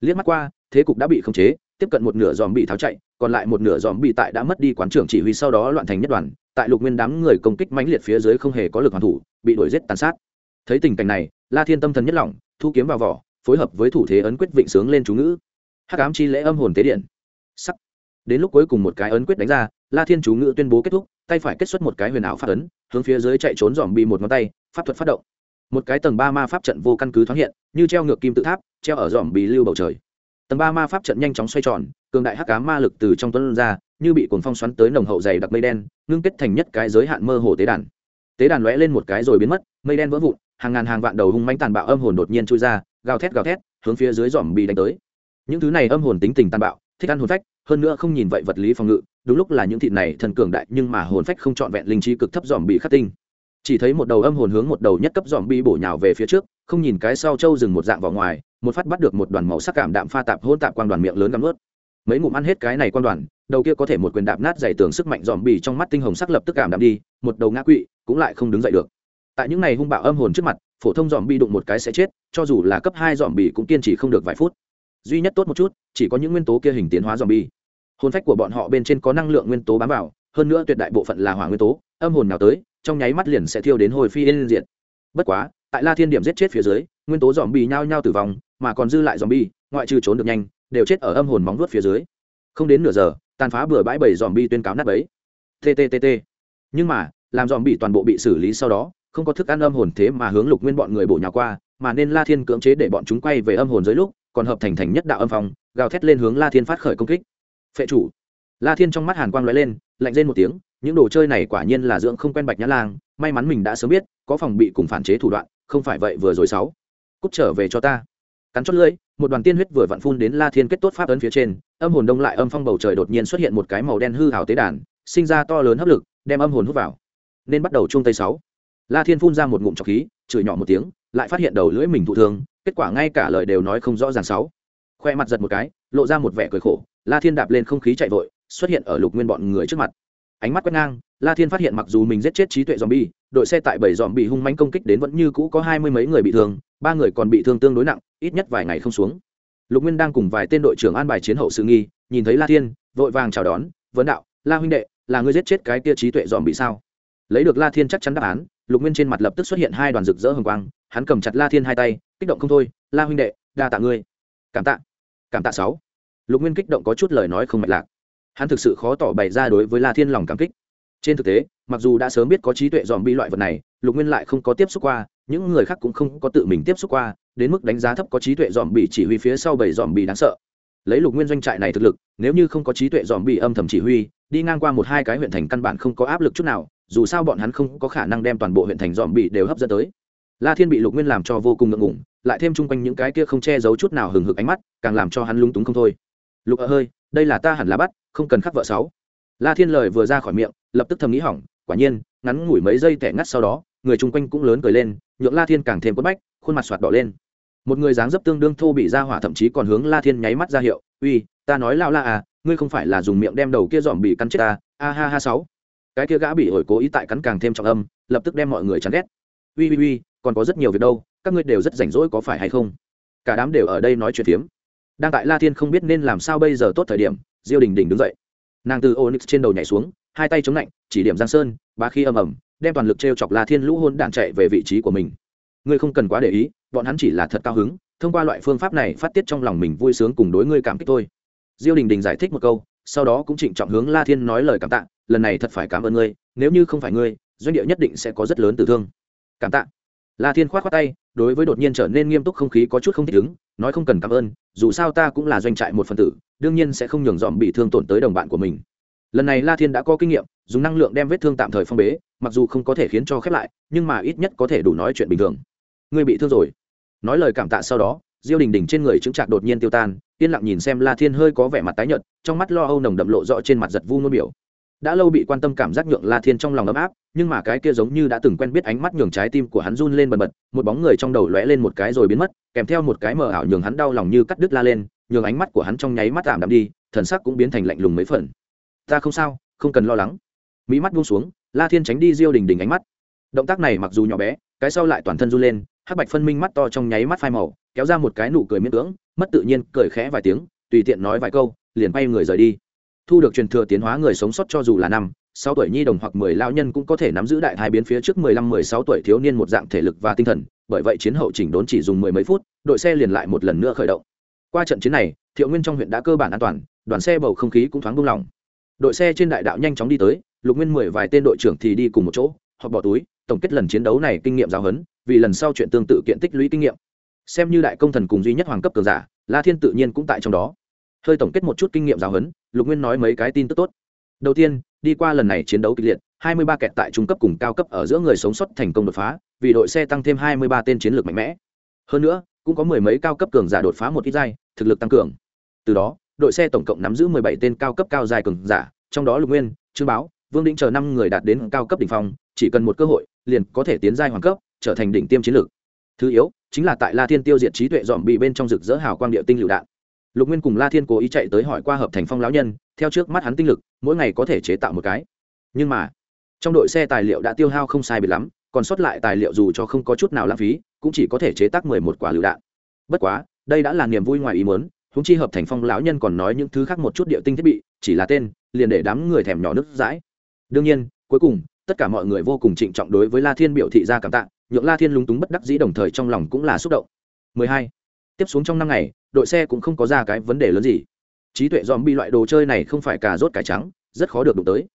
Liếc mắt qua, thế cục đã bị khống chế tiếp cận một nửa dòm bị tháo chạy, còn lại một nửa dòm bị tại đã mất đi quán trưởng chỉ huy sau đó loạn thành nhất đoàn, tại lục nguyên đám người công kích mãnh liệt phía dưới không hề có lực hoàn thủ, bị đuổi giết tàn sát. Thấy tình cảnh này, la thiên tâm thần nhất lỏng thu kiếm vào vỏ, phối hợp với thủ thế ấn quyết vịnh sướng lên chú ngữ. Hắc ám chi lễ âm hồn tế điện. Sắc. Đến lúc cuối cùng một cái ấn quyết đánh ra, la thiên chú ngữ tuyên bố kết thúc, tay phải kết xuất một cái huyền ảo phát ấn, hướng phía dưới chạy trốn dòm bị một ngón tay, pháp thuật phát động. Một cái tầng ba ma pháp trận vô căn cứ thoáng hiện, như treo ngược kim tự tháp, treo ở dòm bị lưu bầu trời tầng ba ma pháp trận nhanh chóng xoay tròn, cường đại hắc cá ma lực từ trong tuấn ra, như bị cuồng phong xoắn tới nồng hậu dày đặc mây đen, ngưng kết thành nhất cái giới hạn mơ hồ tế đàn. Tế đàn lóe lên một cái rồi biến mất, mây đen vỡ vụn, hàng ngàn hàng vạn đầu hung manh tàn bạo âm hồn đột nhiên trôi ra, gào thét gào thét, hướng phía dưới dòm bị đánh tới. Những thứ này âm hồn tính tình tàn bạo, thích ăn hồn phách, hơn nữa không nhìn vậy vật lý phòng ngự, đúng lúc là những thịt này thần cường đại nhưng mà hồn phách không trọn vẹn linh trí cực thấp dòm bị khắc tinh. Chỉ thấy một đầu âm hồn hướng một đầu nhất cấp dòm bị bổ nhào về phía trước, không nhìn cái sau trâu dừng một dạng vào ngoài một phát bắt được một đoàn màu sắc cảm đạm pha tạp hôn tạp quang đoàn miệng lớn gắm ướt mấy ngụm ăn hết cái này quang đoàn đầu kia có thể một quyền đạp nát dày tường sức mạnh dòm bì trong mắt tinh hồng sắc lập tức cảm đạm đi một đầu ngã quỵ cũng lại không đứng dậy được. Tại những này hung bạo âm hồn trước mặt phổ thông dòm bì đụng một cái sẽ chết cho dù là cấp hai dòm bì cũng kiên trì không được vài phút. Duy nhất tốt một chút chỉ có những nguyên tố kia hình tiến hóa dòm bì, hồn phách của bọn họ bên trên có năng lượng nguyên tố bám vào hơn nữa tuyệt đại bộ phận là hỏa nguyên tố âm hồn nào tới trong nháy mắt liền sẽ thiêu đến hồi phi yên diện bất quá tại la thiên điểm giết chết phía dưới nguyên tố dòm bì nhao nhao tử vong mà còn dư lại zombie, bi ngoại trừ trốn được nhanh đều chết ở âm hồn móng vuốt phía dưới. Không đến nửa giờ tàn phá bừa bãi bảy zombie bi tuyên cáo nát bấy. Tttt nhưng mà làm zombie toàn bộ bị xử lý sau đó không có thức ăn âm hồn thế mà hướng lục nguyên bọn người bổ nhà qua mà nên la thiên cưỡng chế để bọn chúng quay về âm hồn dưới lúc còn hợp thành thành nhất đạo âm phong gào thét lên hướng la thiên phát khởi công kích. Phệ chủ. La thiên trong mắt hàn quang lóe lên lạnh rên một tiếng những đồ chơi này quả nhiên là dưỡng không quen bạch nhã lang may mắn mình đã sớm biết có phòng bị cùng phản chế thủ đoạn không phải vậy vừa rồi sáu. Cút trở về cho ta cắn chót lưỡi, một đoàn tiên huyết vừa vặn phun đến la thiên kết tốt pháp ấn phía trên, âm hồn đông lại âm phong bầu trời đột nhiên xuất hiện một cái màu đen hư hào tế đàn, sinh ra to lớn hấp lực, đem âm hồn hút vào. Nên bắt đầu chung tây sáu. La thiên phun ra một ngụm trọc khí, chửi nhỏ một tiếng, lại phát hiện đầu lưỡi mình thụ thương, kết quả ngay cả lời đều nói không rõ ràng sáu. Khoe mặt giật một cái, lộ ra một vẻ cười khổ, la thiên đạp lên không khí chạy vội, xuất hiện ở lục nguyên bọn người trước mặt. Ánh mắt quét ngang, la thiên phát hiện mặc dù mình giết chết trí tuệ dòm bi đội xe tại bảy dòm bị hung manh công kích đến vẫn như cũ có hai mươi mấy người bị thương ba người còn bị thương tương đối nặng, ít nhất vài ngày không xuống. Lục nguyên đang cùng vài tên đội trưởng an bài chiến hậu sự nghi, nhìn thấy la thiên, vội vàng chào đón, vấn đạo, la huynh đệ, là người giết chết cái tia trí tuệ dòm bị sao? Lấy được la thiên chắc chắn đáp án, lục nguyên trên mặt lập tức xuất hiện hai đoàn rực rỡ hồng quang, hắn cầm chặt la thiên hai tay, kích động không thôi, la huynh đệ, đa tạ ngươi. Cảm tạ cảm tạ sáu. Lục nguyên kích động có chút lời nói không mạch lạc. Hắn thực sự khó tỏ bày ra đối với la thiên lòng cảm kích. Trên thực tế, mặc dù đã sớm biết có trí tuệ dòm bi loại vật này lục nguyên lại không có tiếp xúc qua, những người khác cũng không có tự mình tiếp xúc qua, đến mức đánh giá thấp có trí tuệ dòm bị chỉ huy phía sau bảy dòm bị đáng sợ. Lấy lục nguyên doanh trại này thực lực, nếu như không có trí tuệ dòm bị âm thầm chỉ huy, đi ngang qua một hai cái huyện thành căn bản không có áp lực chút nào, dù sao bọn hắn không có khả năng đem toàn bộ huyện thành dòm bị đều hấp dẫn tới. La thiên bị lục nguyên làm cho vô cùng ngượng ngủng lại thêm chung quanh những cái kia không che giấu chút nào hừng hực ánh mắt, càng làm cho hắn lung túng không thôi. Lục ở hơi đây là ta hẳn là bắt, không cần khắc vợ sáu. La thiên lời vừa ra khỏi miệng, lập tức thầm nghĩ hỏng, quả nhiên, ngắn ngủi mấy giây tẻ ngắt sau đó người chung quanh cũng lớn cười lên, nhượng la thiên càng thêm quất bách, khuôn mặt soạt đỏ lên. Một người dáng dấp tương đương thô bị ra hỏa thậm chí còn hướng la thiên nháy mắt ra hiệu, uy, ta nói lao la à ngươi không phải là dùng miệng đem đầu kia dòm bị cắn chết ta, a ha ha sáu. Cái kia gã bị ổi cố ý tại cắn càng thêm trọng âm, lập tức đem mọi người chán ghét. Uy uy uy, còn có rất nhiều việc đâu, các ngươi đều rất rảnh rỗi có phải hay không? Cả đám đều ở đây nói chuyện phiếm. Đang tại la thiên không biết nên làm sao bây giờ tốt thời điểm, diêu đình đình đứng dậy. Nàng từ onyx trên đầu nhảy xuống, hai tay chống lạnh chỉ điểm giang sơn ba khi âm ầm đem toàn lực t r e o chọc la thiên lũ hôn đạn chạy về vị trí của mình. Ngươi không cần quá để ý, bọn hắn chỉ là thật cao hứng, thông qua loại phương pháp này phát tiết trong lòng mình vui sướng cùng đối ngươi cảm kích thôi. Diêu đình đình giải thích một câu, sau đó cũng trịnh trọng hướng la thiên nói lời cảm tạ, lần này thật phải cảm ơn ngươi, nếu như không phải ngươi, doanh địa nhất định sẽ có rất lớn tử thương. Cảm tạ. La thiên k h o á t khoác tay, đối với đột nhiên trở nên nghiêm túc không khí có chút không thích ứng, nói không cần cảm ơn, dù sao ta cũng là doanh trại một phần tử, đương nhiên sẽ không nhường dòm bị thương tổn tới đồng bạn của mình. Lần này la thiên đã có kinh nghiệm dùng năng lượng đem vết thương tạm thời phong bế, mặc dù không có thể khiến cho khép lại, nhưng mà ít nhất có thể đủ nói chuyện bình thường. Ngươi bị thương rồi. Nói lời cảm tạ sau đó, diêu đình đình trên người chứng trạc đột nhiên tiêu tan, yên lặng nhìn xem la thiên hơi có vẻ mặt tái nhợt, trong mắt lo âu nồng đậm lộ rõ trên mặt giật vu ngôn biểu. Đã lâu bị quan tâm cảm giác nhượng la thiên trong lòng ấm áp, nhưng mà cái kia giống như đã từng quen biết ánh mắt nhường trái tim của hắn run lên bần bật, một bóng người trong đầu lóe lên một cái rồi biến mất, kèm theo một cái mờ ảo nhường hắn đau lòng như cắt đứt la lên, nhường ánh mắt của hắn trong nháy mắt tạm đạm đi, thần sắc cũng biến thành lạnh lùng mấy phần. Ta không sao, không cần lo lắng mỹ mắt buông xuống, la thiên tránh đi diêu đình đình ánh mắt. Động tác này mặc dù nhỏ bé, cái sau lại toàn thân run lên, hắc bạch phân minh mắt to trong nháy mắt phai màu, kéo ra một cái nụ cười miễn cưỡng, mất tự nhiên cười khẽ vài tiếng, tùy tiện nói vài câu, liền bay người rời đi. Thu được truyền thừa tiến hóa người sống sót cho dù là năm, sáu tuổi nhi đồng hoặc mười lao nhân cũng có thể nắm giữ đại hai biến phía trước mười lăm, mười sáu tuổi thiếu niên một dạng thể lực và tinh thần, bởi vậy chiến hậu chỉnh đốn chỉ dùng mười mấy phút, đội xe liền lại một lần nữa khởi động. Qua trận chiến này, thiệu nguyên trong huyện đã cơ bản an toàn, đoàn xe bầu không khí cũng thoáng buông lỏng đội xe trên đại đạo nhanh chóng đi tới, lục nguyên mười vài tên đội trưởng thì đi cùng một chỗ, họ bỏ túi, tổng kết lần chiến đấu này kinh nghiệm giáo huấn, vì lần sau chuyện tương tự kiện tích lũy kinh nghiệm. Xem như đại công thần cùng duy nhất hoàng cấp cường giả, la thiên tự nhiên cũng tại trong đó. Hơi tổng kết một chút kinh nghiệm giáo huấn, lục nguyên nói mấy cái tin tức tốt. Đầu tiên, đi qua lần này chiến đấu kịch liệt 23 kẹt tại trung cấp cùng cao cấp ở giữa người sống sót thành công đột phá, vì đội xe tăng thêm 23 tên chiến lược mạnh mẽ. Hơn nữa, cũng có mười mấy cao cấp cường giả đột phá một ít giai, thực lực tăng cường. Từ đó đội xe tổng cộng nắm giữ 17 tên cao cấp cao dài cường giả, trong đó lục nguyên, trương báo, vương đĩnh chờ năm người đạt đến cao cấp đỉnh phong, chỉ cần một cơ hội, liền có thể tiến giai hoàng cấp, trở thành đỉnh tiêm chiến lược. Thứ yếu, chính là tại la thiên tiêu diệt trí tuệ dòm bị bên trong rực rỡ hào quang địa tinh lựu đạn. Lục nguyên cùng la thiên cố ý chạy tới hỏi qua hợp thành phong lão nhân, theo trước mắt hắn tinh lực, mỗi ngày có thể chế tạo một cái. Nhưng mà, trong đội xe tài liệu đã tiêu hao không sai biệt lắm, còn sót lại tài liệu dù cho không có chút nào lãng phí, cũng chỉ có thể chế tác mười một quả lựu đạn. Bất quá, đây đã là niềm vui ngoài ý muốn húng chi hợp thành phong lão nhân còn nói những thứ khác một chút địa tinh thiết bị, chỉ là tên, liền để đám người thèm nhỏ nước dãi. Đương nhiên, cuối cùng, tất cả mọi người vô cùng trịnh trọng đối với la thiên biểu thị ra cảm tạ, nhượng la thiên lúng túng bất đắc dĩ đồng thời trong lòng cũng là xúc động. 12. tiếp xuống trong năm ngày, đội xe cũng không có ra cái vấn đề lớn gì. Trí tuệ dòm bị loại đồ chơi này không phải cà rốt cải trắng, rất khó được đụng tới.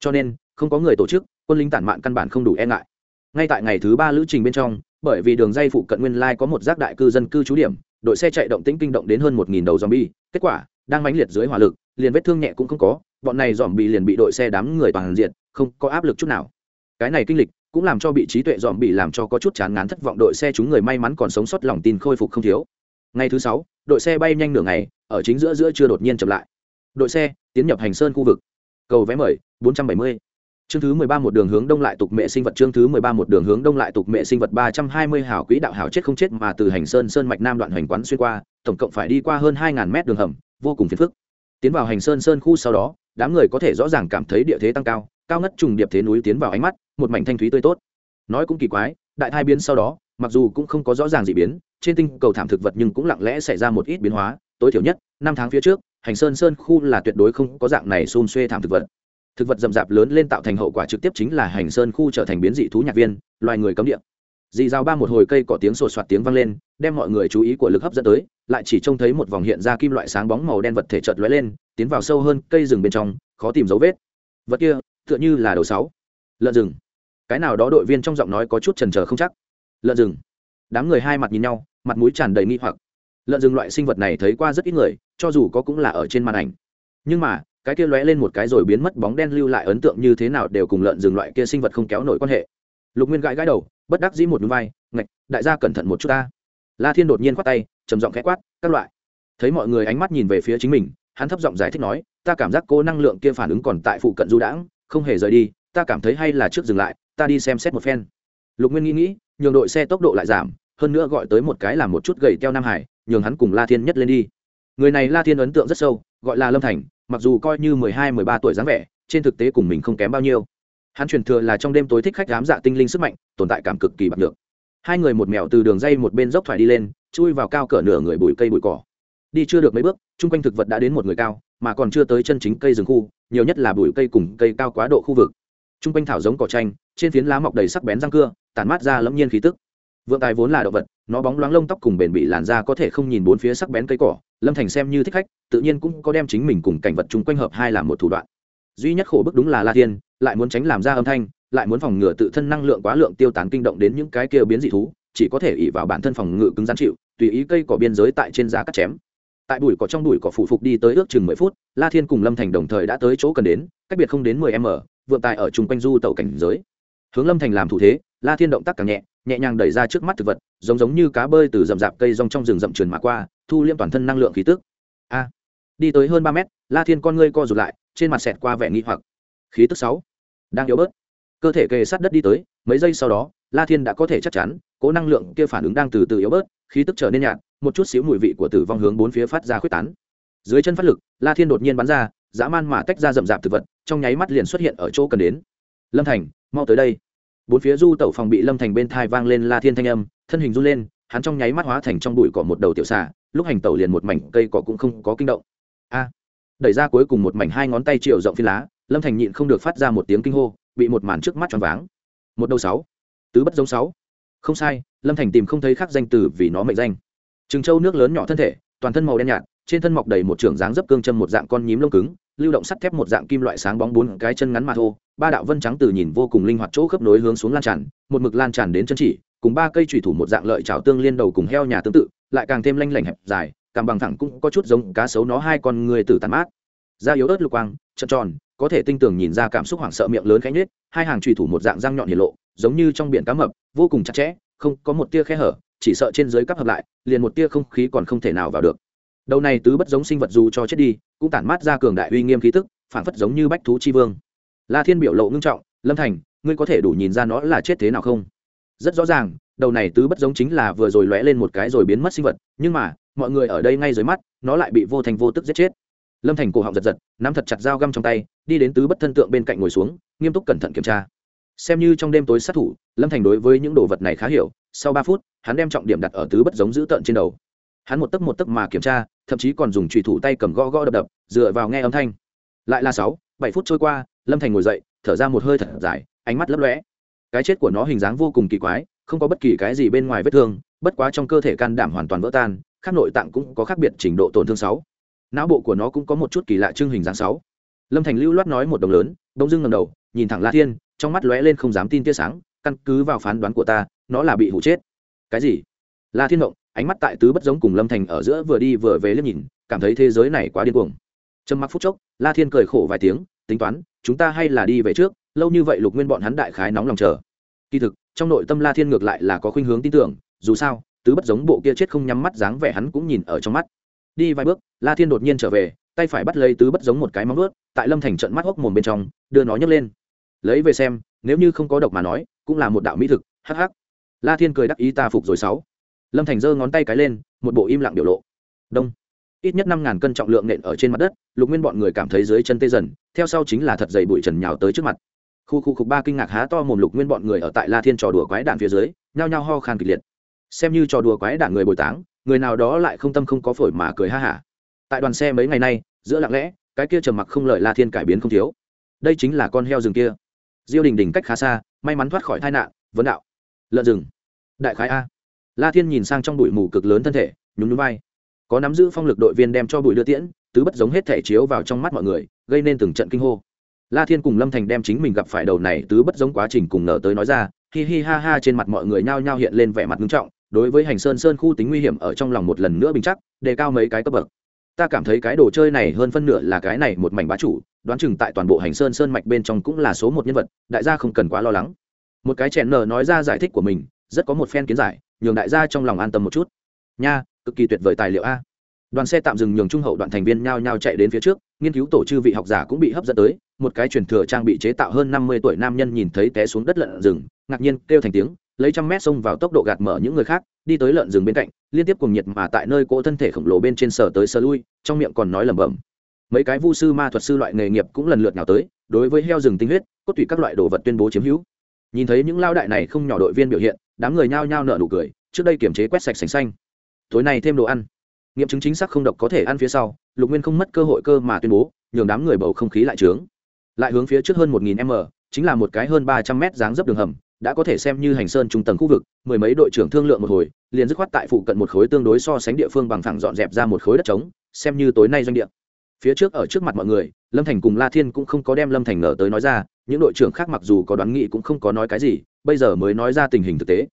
Cho nên, không có người tổ chức, quân lính tản mạn căn bản không đủ e ngại. Ngay tại ngày thứ ba lữ trình bên trong, bởi vì đường dây phụ cận nguyên lai có một giác đại cư dân cư trú điểm đội xe chạy động tĩnh kinh động đến hơn một nghìn đầu zombie. kết quả, đang mãnh liệt dưới hỏa lực, liền vết thương nhẹ cũng không có, bọn này zombie liền bị đội xe đám người toàn diện, không có áp lực chút nào. Cái này kinh lịch cũng làm cho bị trí tuệ zombie làm cho có chút chán ngán thất vọng đội xe chúng người may mắn còn sống sót lòng tin khôi phục không thiếu. Ngày thứ sáu, đội xe bay nhanh nửa ngày, ở chính giữa giữa chưa đột nhiên chậm lại. Đội xe tiến nhập hành sơn khu vực. Cầu vé mời, bốn trăm bảy mươi chương thứ mười ba một đường hướng đông lại tục mẹ sinh vật, chương thứ mười ba một đường hướng đông lại tục mẹ sinh vật, ba trăm hai mươi hảo quỹ đạo hảo chết không chết mà từ hành sơn sơn mạch nam đoạn hành quán xuyên qua, tổng cộng phải đi qua hơn hai ngàn mét đường hầm, vô cùng phiền phức. Tiến vào hành sơn sơn khu sau đó, đám người có thể rõ ràng cảm thấy địa thế tăng cao cao ngất trùng điệp thế núi tiến vào ánh mắt, một mảnh thanh thúy tươi tốt. Nói cũng kỳ quái, đại thai biến sau đó, mặc dù cũng không có rõ ràng gì biến, trên tinh cầu thảm thực vật nhưng cũng lặng lẽ xảy ra một ít biến hóa, tối thiểu nhất, năm tháng phía trước, hành sơn sơn khu là tuyệt đối không có dạng này xôn xuê thảm thực vật thực vật rậm rạp lớn lên tạo thành hậu quả trực tiếp chính là hành sơn khu trở thành biến dị thú nhạc viên, loài người cấm địa. Dì rào ba một hồi cây có tiếng sột soạt tiếng vang lên, đem mọi người chú ý của lực hấp dẫn tới, lại chỉ trông thấy một vòng hiện ra kim loại sáng bóng màu đen vật thể chợt lóe lên, tiến vào sâu hơn cây rừng bên trong, khó tìm dấu vết. Vật kia, tựa như là đầu sáu. Lợn rừng. Cái nào đó đội viên trong giọng nói có chút trần trờ không chắc. Lợn rừng. Đám người hai mặt nhìn nhau, mặt mũi tràn đầy nghi hoặc. Lợn rừng loại sinh vật này thấy qua rất ít người, cho dù có cũng là ở trên màn ảnh. Nhưng mà cái kia lóe lên một cái rồi biến mất bóng đen lưu lại ấn tượng như thế nào đều cùng lợn rừng loại kia sinh vật không kéo nổi quan hệ. Lục nguyên gãi gãi đầu, bất đắc dĩ một núi vai, ngạch, đại gia cẩn thận một chút ta. La thiên đột nhiên khoát tay, trầm giọng khẽ quát, các loại. Thấy mọi người ánh mắt nhìn về phía chính mình, hắn thấp giọng giải thích nói, ta cảm giác cô năng lượng kia phản ứng còn tại phụ cận du đãng, không hề rời đi, ta cảm thấy hay là trước dừng lại, ta đi xem xét một phen. Lục nguyên nghĩ nghĩ, nhường đội xe tốc độ lại giảm, hơn nữa gọi tới một cái làm một chút gầy teo nam hải, nhường hắn cùng la thiên nhất lên đi. Người này la thiên ấn tượng rất sâu, gọi là lâm thành mặc dù coi như mười hai, mười ba tuổi dáng vẻ, trên thực tế cùng mình không kém bao nhiêu. Hắn truyền thừa là trong đêm tối thích khách dám dạ tinh linh sức mạnh, tồn tại cảm cực kỳ bạc được hai người một mèo từ đường dây một bên dốc thoải đi lên, chui vào cao cỡ nửa người bụi cây bụi cỏ. Đi chưa được mấy bước, chung quanh thực vật đã đến một người cao, mà còn chưa tới chân chính cây rừng khu, nhiều nhất là bụi cây cùng cây cao quá độ khu vực. Chung quanh thảo giống cỏ tranh trên phiến lá mọc đầy sắc bén răng cưa, tản mát ra lẫm nhiên khí tức vượng tài vốn là động vật, nó bóng loáng lông tóc cùng bền bị làn da có thể không nhìn bốn phía sắc bén cây cỏ, lâm thành xem như thích khách, tự nhiên cũng có đem chính mình cùng cảnh vật chung quanh hợp hai làm một thủ đoạn. Duy nhất khổ bức đúng là la thiên, lại muốn tránh làm ra âm thanh, lại muốn phòng ngừa tự thân năng lượng quá lượng tiêu tán kinh động đến những cái kia biến dị thú, chỉ có thể ỉ vào bản thân phòng ngự cứng rắn chịu, tùy ý cây cỏ biên giới tại trên giá cắt chém. Tại bụi cỏ trong bụi cỏ phụ phục đi tới ước chừng mười phút, la thiên cùng lâm thành đồng thời đã tới chỗ cần đến, cách biệt không đến mười m, vượng tài ở chung quanh du tàu cảnh giới. Hướng lâm thành làm thủ thế, la thiên động tác càng nhẹ nhẹ nhàng đẩy ra trước mắt thực vật, giống giống như cá bơi từ rậm rạp cây rong trong rừng rậm truyền mà qua, thu liêm toàn thân năng lượng khí tức. A, đi tới hơn ba mét, la thiên con ngươi co rụt lại, trên mặt xẹt qua vẻ nghi hoặc. Khí tức sáu, đang yếu bớt. Cơ thể kề sát đất đi tới, mấy giây sau đó, la thiên đã có thể chắc chắn, cố năng lượng kia phản ứng đang từ từ yếu bớt, khí tức trở nên nhạt, một chút xíu mùi vị của tử vong hướng bốn phía phát ra khuyết tán. Dưới chân phát lực, la thiên đột nhiên bắn ra, dã man mà tách ra rậm rạp thực vật, trong nháy mắt liền xuất hiện ở chỗ cần đến. Lâm thành, mau tới đây bốn phía du tẩu phòng bị lâm thành bên thai vang lên la thiên thanh âm, thân hình run lên, hắn trong nháy mắt hóa thành trong bụi cỏ một đầu tiểu xà, lúc hành tẩu liền một mảnh cây cỏ cũng không có kinh động. A! Đẩy ra cuối cùng một mảnh hai ngón tay triệu rộng phi lá, lâm thành nhịn không được phát ra một tiếng kinh hô, bị một màn trước mắt choáng váng. Một đầu sáu. Tứ bất giống sáu. Không sai, lâm thành tìm không thấy khác danh từ vì nó mệnh danh. Trừng châu nước lớn nhỏ thân thể, toàn thân màu đen nhạt, trên thân mọc đầy một trưởng dáng dấp cương châm một dạng con nhím lông cứng lưu động sắt thép một dạng kim loại sáng bóng bốn cái chân ngắn mà thô, ba đạo vân trắng từ nhìn vô cùng linh hoạt chỗ khớp nối hướng xuống lan tràn, một mực lan tràn đến chân chỉ, cùng ba cây thủy thủ một dạng lợi trào tương liên đầu cùng heo nhà tương tự, lại càng thêm lanh lảnh hẹp dài càng bằng thẳng cũng có chút giống cá sấu nó hai con người tử tàn mát. Da yếu ớt lục quang, trợn tròn, có thể tinh tường nhìn ra cảm xúc hoảng sợ miệng lớn khẽ nhết hai hàng thủy thủ một dạng răng nhọn hiển lộ, giống như trong biển cá mập, vô cùng chặt chẽ, không có một tia khe hở, chỉ sợ trên dưới cắp hợp lại, liền một tia không khí còn không thể nào vào được đầu này tứ bất giống sinh vật dù cho chết đi, cũng tản mát ra cường đại uy nghiêm khí tức phản phất giống như bách thú chi vương. La thiên biểu lộ ngưng trọng, lâm thành, ngươi có thể đủ nhìn ra nó là chết thế nào không? Rất rõ ràng, đầu này tứ bất giống chính là vừa rồi lóe lên một cái rồi biến mất sinh vật, nhưng mà, mọi người ở đây ngay dưới mắt, nó lại bị vô thành vô tức giết chết. Lâm thành cổ họng giật giật, nắm thật chặt dao găm trong tay, đi đến tứ bất thân tượng bên cạnh ngồi xuống, nghiêm túc cẩn thận kiểm tra. Xem như trong đêm tối sát thủ, lâm thành đối với những đồ vật này khá hiểu, sau ba phút, hắn đem trọng điểm đặt ở tứ bất giống giữ tợn trên đầu. Hắn một tấc một tấc mà kiểm tra thậm chí còn dùng trùy thủ tay cầm gõ gõ đập đập, dựa vào nghe âm thanh. Lại là sáu, bảy phút trôi qua, lâm thành ngồi dậy, thở ra một hơi thật dài, ánh mắt lấp lóe. Cái chết của nó hình dáng vô cùng kỳ quái, không có bất kỳ cái gì bên ngoài vết thương, bất quá trong cơ thể can đảm hoàn toàn vỡ tan, khác nội tạng cũng có khác biệt trình độ tổn thương sáu. Não bộ của nó cũng có một chút kỳ lạ trưng hình dáng sáu. Lâm thành lưu loát nói một đồng lớn đông dưng ngầm đầu, nhìn thẳng la thiên, trong mắt lóe lên không dám tin tia sáng, căn cứ vào phán đoán của ta, nó là bị hụ chết. Cái gì? La thiên động ánh mắt tại tứ bất giống cùng lâm thành ở giữa vừa đi vừa về liếc nhìn, cảm thấy thế giới này quá điên cuồng. Trầm mặc phút chốc, la thiên cười khổ vài tiếng, tính toán, chúng ta hay là đi về trước, lâu như vậy lục nguyên bọn hắn đại khái nóng lòng chờ. Kỳ thực, trong nội tâm la thiên ngược lại là có khuynh hướng tin tưởng, dù sao, tứ bất giống bộ kia chết không nhắm mắt dáng vẻ hắn cũng nhìn ở trong mắt. Đi vài bước, la thiên đột nhiên trở về, tay phải bắt lấy tứ bất giống một cái móng ướt tại lâm thành trận mắt hốc mồm bên trong, đưa nó nhấc lên. Lấy về xem, nếu như không có độc mà nói, cũng là một đạo mỹ thực hh la thiên cười đắc ý ta phục rồi sáu lâm thành giơ ngón tay cái lên, một bộ im lặng biểu lộ. Đông. Ít nhất năm ngàn cân trọng lượng nện ở trên mặt đất, lục nguyên bọn người cảm thấy dưới chân tê dần, theo sau chính là thật dày bụi trần nhào tới trước mặt. Khu khu khục ba kinh ngạc há to mồm lục nguyên bọn người ở tại la thiên trò đùa quái đạn phía dưới, nhao nhao ho khan kịch liệt. Xem như trò đùa quái đạn người bồi táng, người nào đó lại không tâm không có phổi mà cười ha hả. Tại đoàn xe mấy ngày nay, giữa lặng lẽ, cái kia trầm mặc không lợi la thiên cải biến không thiếu. Đây chính là con heo rừng kia. Diêu đình đình cách khá xa, may mắn thoát khỏi tai nạn, vấn đạo. Lợn rừng. Đại khái a la thiên nhìn sang trong bụi mù cực lớn thân thể, nhún nhún vai. Có nắm giữ phong lực đội viên đem cho bụi đưa tiễn, tứ bất giống hết thể chiếu vào trong mắt mọi người, gây nên từng trận kinh hô. La thiên cùng lâm thành đem chính mình gặp phải đầu này tứ bất giống quá trình cùng nở tới nói ra, hi hi ha ha trên mặt mọi người nhao nhao hiện lên vẻ mặt nghiêm trọng, đối với hành sơn sơn khu tính nguy hiểm ở trong lòng một lần nữa bình chắc, đề cao mấy cái cấp bậc. Ta cảm thấy cái đồ chơi này hơn phân nửa là cái này một mảnh bá chủ, đoán chừng tại toàn bộ hành sơn sơn mạch bên trong cũng là số một nhân vật, đại gia không cần quá lo lắng. Một cái chèn nở nói ra giải thích của mình, rất có một phen kiến giải nhường đại gia trong lòng an tâm một chút. Nha, cực kỳ tuyệt vời tài liệu a. Đoàn xe tạm dừng nhường trung hậu đoạn thành viên nhao nhao chạy đến phía trước, nghiên cứu tổ chư vị học giả cũng bị hấp dẫn tới, một cái truyền thừa trang bị chế tạo hơn năm mươi tuổi nam nhân nhìn thấy té xuống đất lợn rừng, ngạc nhiên kêu thành tiếng, lấy trăm mét xông vào tốc độ gạt mở những người khác, đi tới lợn rừng bên cạnh, liên tiếp cùng nhiệt mà tại nơi cỗ thân thể khổng lồ bên trên sở tới sờ lui, trong miệng còn nói lẩm bẩm. Mấy cái vu sư ma thuật sư loại nghề nghiệp cũng lần lượt nào tới, đối với heo rừng tinh huyết, cốt tủy các loại đồ vật tuyên bố chiếm hữu. Nhìn thấy những lao đại này không nhỏ đội viên biểu hiện đám người nhao nhao nở nụ cười, trước đây kiểm chế quét sạch sành xanh. Tối nay thêm đồ ăn. Nghiệm chứng chính xác không độc có thể ăn phía sau, lục nguyên không mất cơ hội cơ mà tuyên bố, nhường đám người bầu không khí lại trướng. Lại hướng phía trước hơn một nghìn m, chính là một cái hơn ba trăm mét dáng dấp đường hầm, đã có thể xem như hành sơn trung tầng khu vực, mười mấy đội trưởng thương lượng một hồi, liền dứt khoát tại phụ cận một khối tương đối so sánh địa phương bằng thẳng dọn dẹp ra một khối đất trống, xem như tối nay doanh địa. Phía trước ở trước mặt mọi người, lâm thành cùng la thiên cũng không có đem lâm thành ngờ tới nói ra, những đội trưởng khác mặc dù có đoán nghị cũng không có nói cái gì bây giờ mới nói ra tình hình thực tế.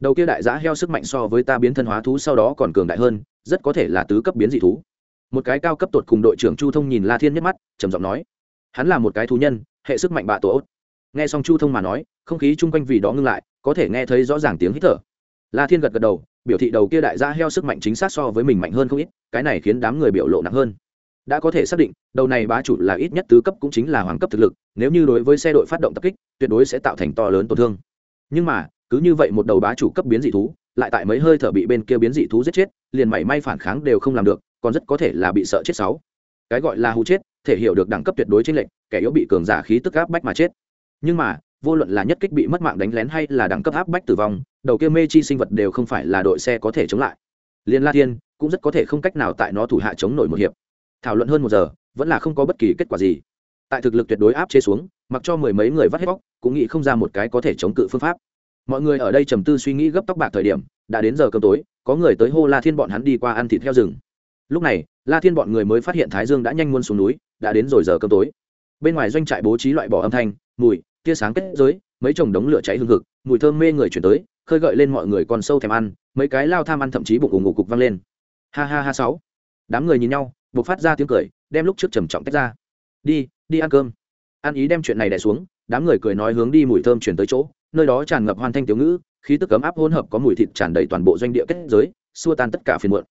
Đầu kia đại giã heo sức mạnh so với ta biến thân hóa thú sau đó còn cường đại hơn, rất có thể là tứ cấp biến dị thú. Một cái cao cấp tột cùng đội trưởng chu thông nhìn la thiên nhất mắt, trầm giọng nói, hắn là một cái thú nhân, hệ sức mạnh bạ tổ ốt. Nghe xong chu thông mà nói, không khí chung quanh vì đó ngưng lại, có thể nghe thấy rõ ràng tiếng hít thở. La thiên gật gật đầu, biểu thị đầu kia đại gia heo sức mạnh chính xác so với mình mạnh hơn không ít, cái này khiến đám người biểu lộ nặng hơn. Đã có thể xác định, đầu này bá chủ là ít nhất tứ cấp cũng chính là hoàng cấp thực lực, nếu như đối với xe đội phát động tập kích, tuyệt đối sẽ tạo thành to lớn tổn thương nhưng mà, cứ như vậy một đầu bá chủ cấp biến dị thú, lại tại mấy hơi thở bị bên kia biến dị thú giết chết, liền mảy may phản kháng đều không làm được, còn rất có thể là bị sợ chết sáu. Cái gọi là hú chết, thể hiểu được đẳng cấp tuyệt đối trên lệnh kẻ yếu bị cường giả khí tức áp bách mà chết. Nhưng mà, vô luận là nhất kích bị mất mạng đánh lén hay là đẳng cấp áp bách tử vong, đầu kia mê chi sinh vật đều không phải là đội xe có thể chống lại. Liên la thiên cũng rất có thể không cách nào tại nó thủ hạ chống nổi một hiệp. Thảo luận hơn một giờ, vẫn là không có bất kỳ kết quả gì. Tại thực lực tuyệt đối áp chế xuống mặc cho mười mấy người vắt hết bóc, cũng nghĩ không ra một cái có thể chống cự phương pháp. Mọi người ở đây trầm tư suy nghĩ gấp tóc bạc thời điểm, đã đến giờ cơm tối, có người tới hô la thiên bọn hắn đi qua ăn thịt heo rừng. Lúc này, la thiên bọn người mới phát hiện thái dương đã nhanh muôn xuống núi, đã đến rồi giờ cơm tối. Bên ngoài doanh trại bố trí loại bỏ âm thanh, mùi, tia sáng kết giới, mấy chồng đống lửa cháy hương hực, mùi thơm mê người chuyển tới, khơi gợi lên mọi người còn sâu thèm ăn, mấy cái lao tham ăn thậm chí bụng ủng ngủ cục văng lên. Ha ha ha sáu. Đám người nhìn nhau buộc phát ra tiếng cười, đem lúc trước trầm trọng tách ra. Đi đi ăn cơm ăn ý đem chuyện này đẻ xuống, đám người cười nói hướng đi mùi thơm chuyển tới chỗ, nơi đó tràn ngập hoàn thanh tiểu ngữ, khí tức cấm áp hỗn hợp có mùi thịt tràn đầy toàn bộ doanh địa kết giới, xua tan tất cả phiền muộn.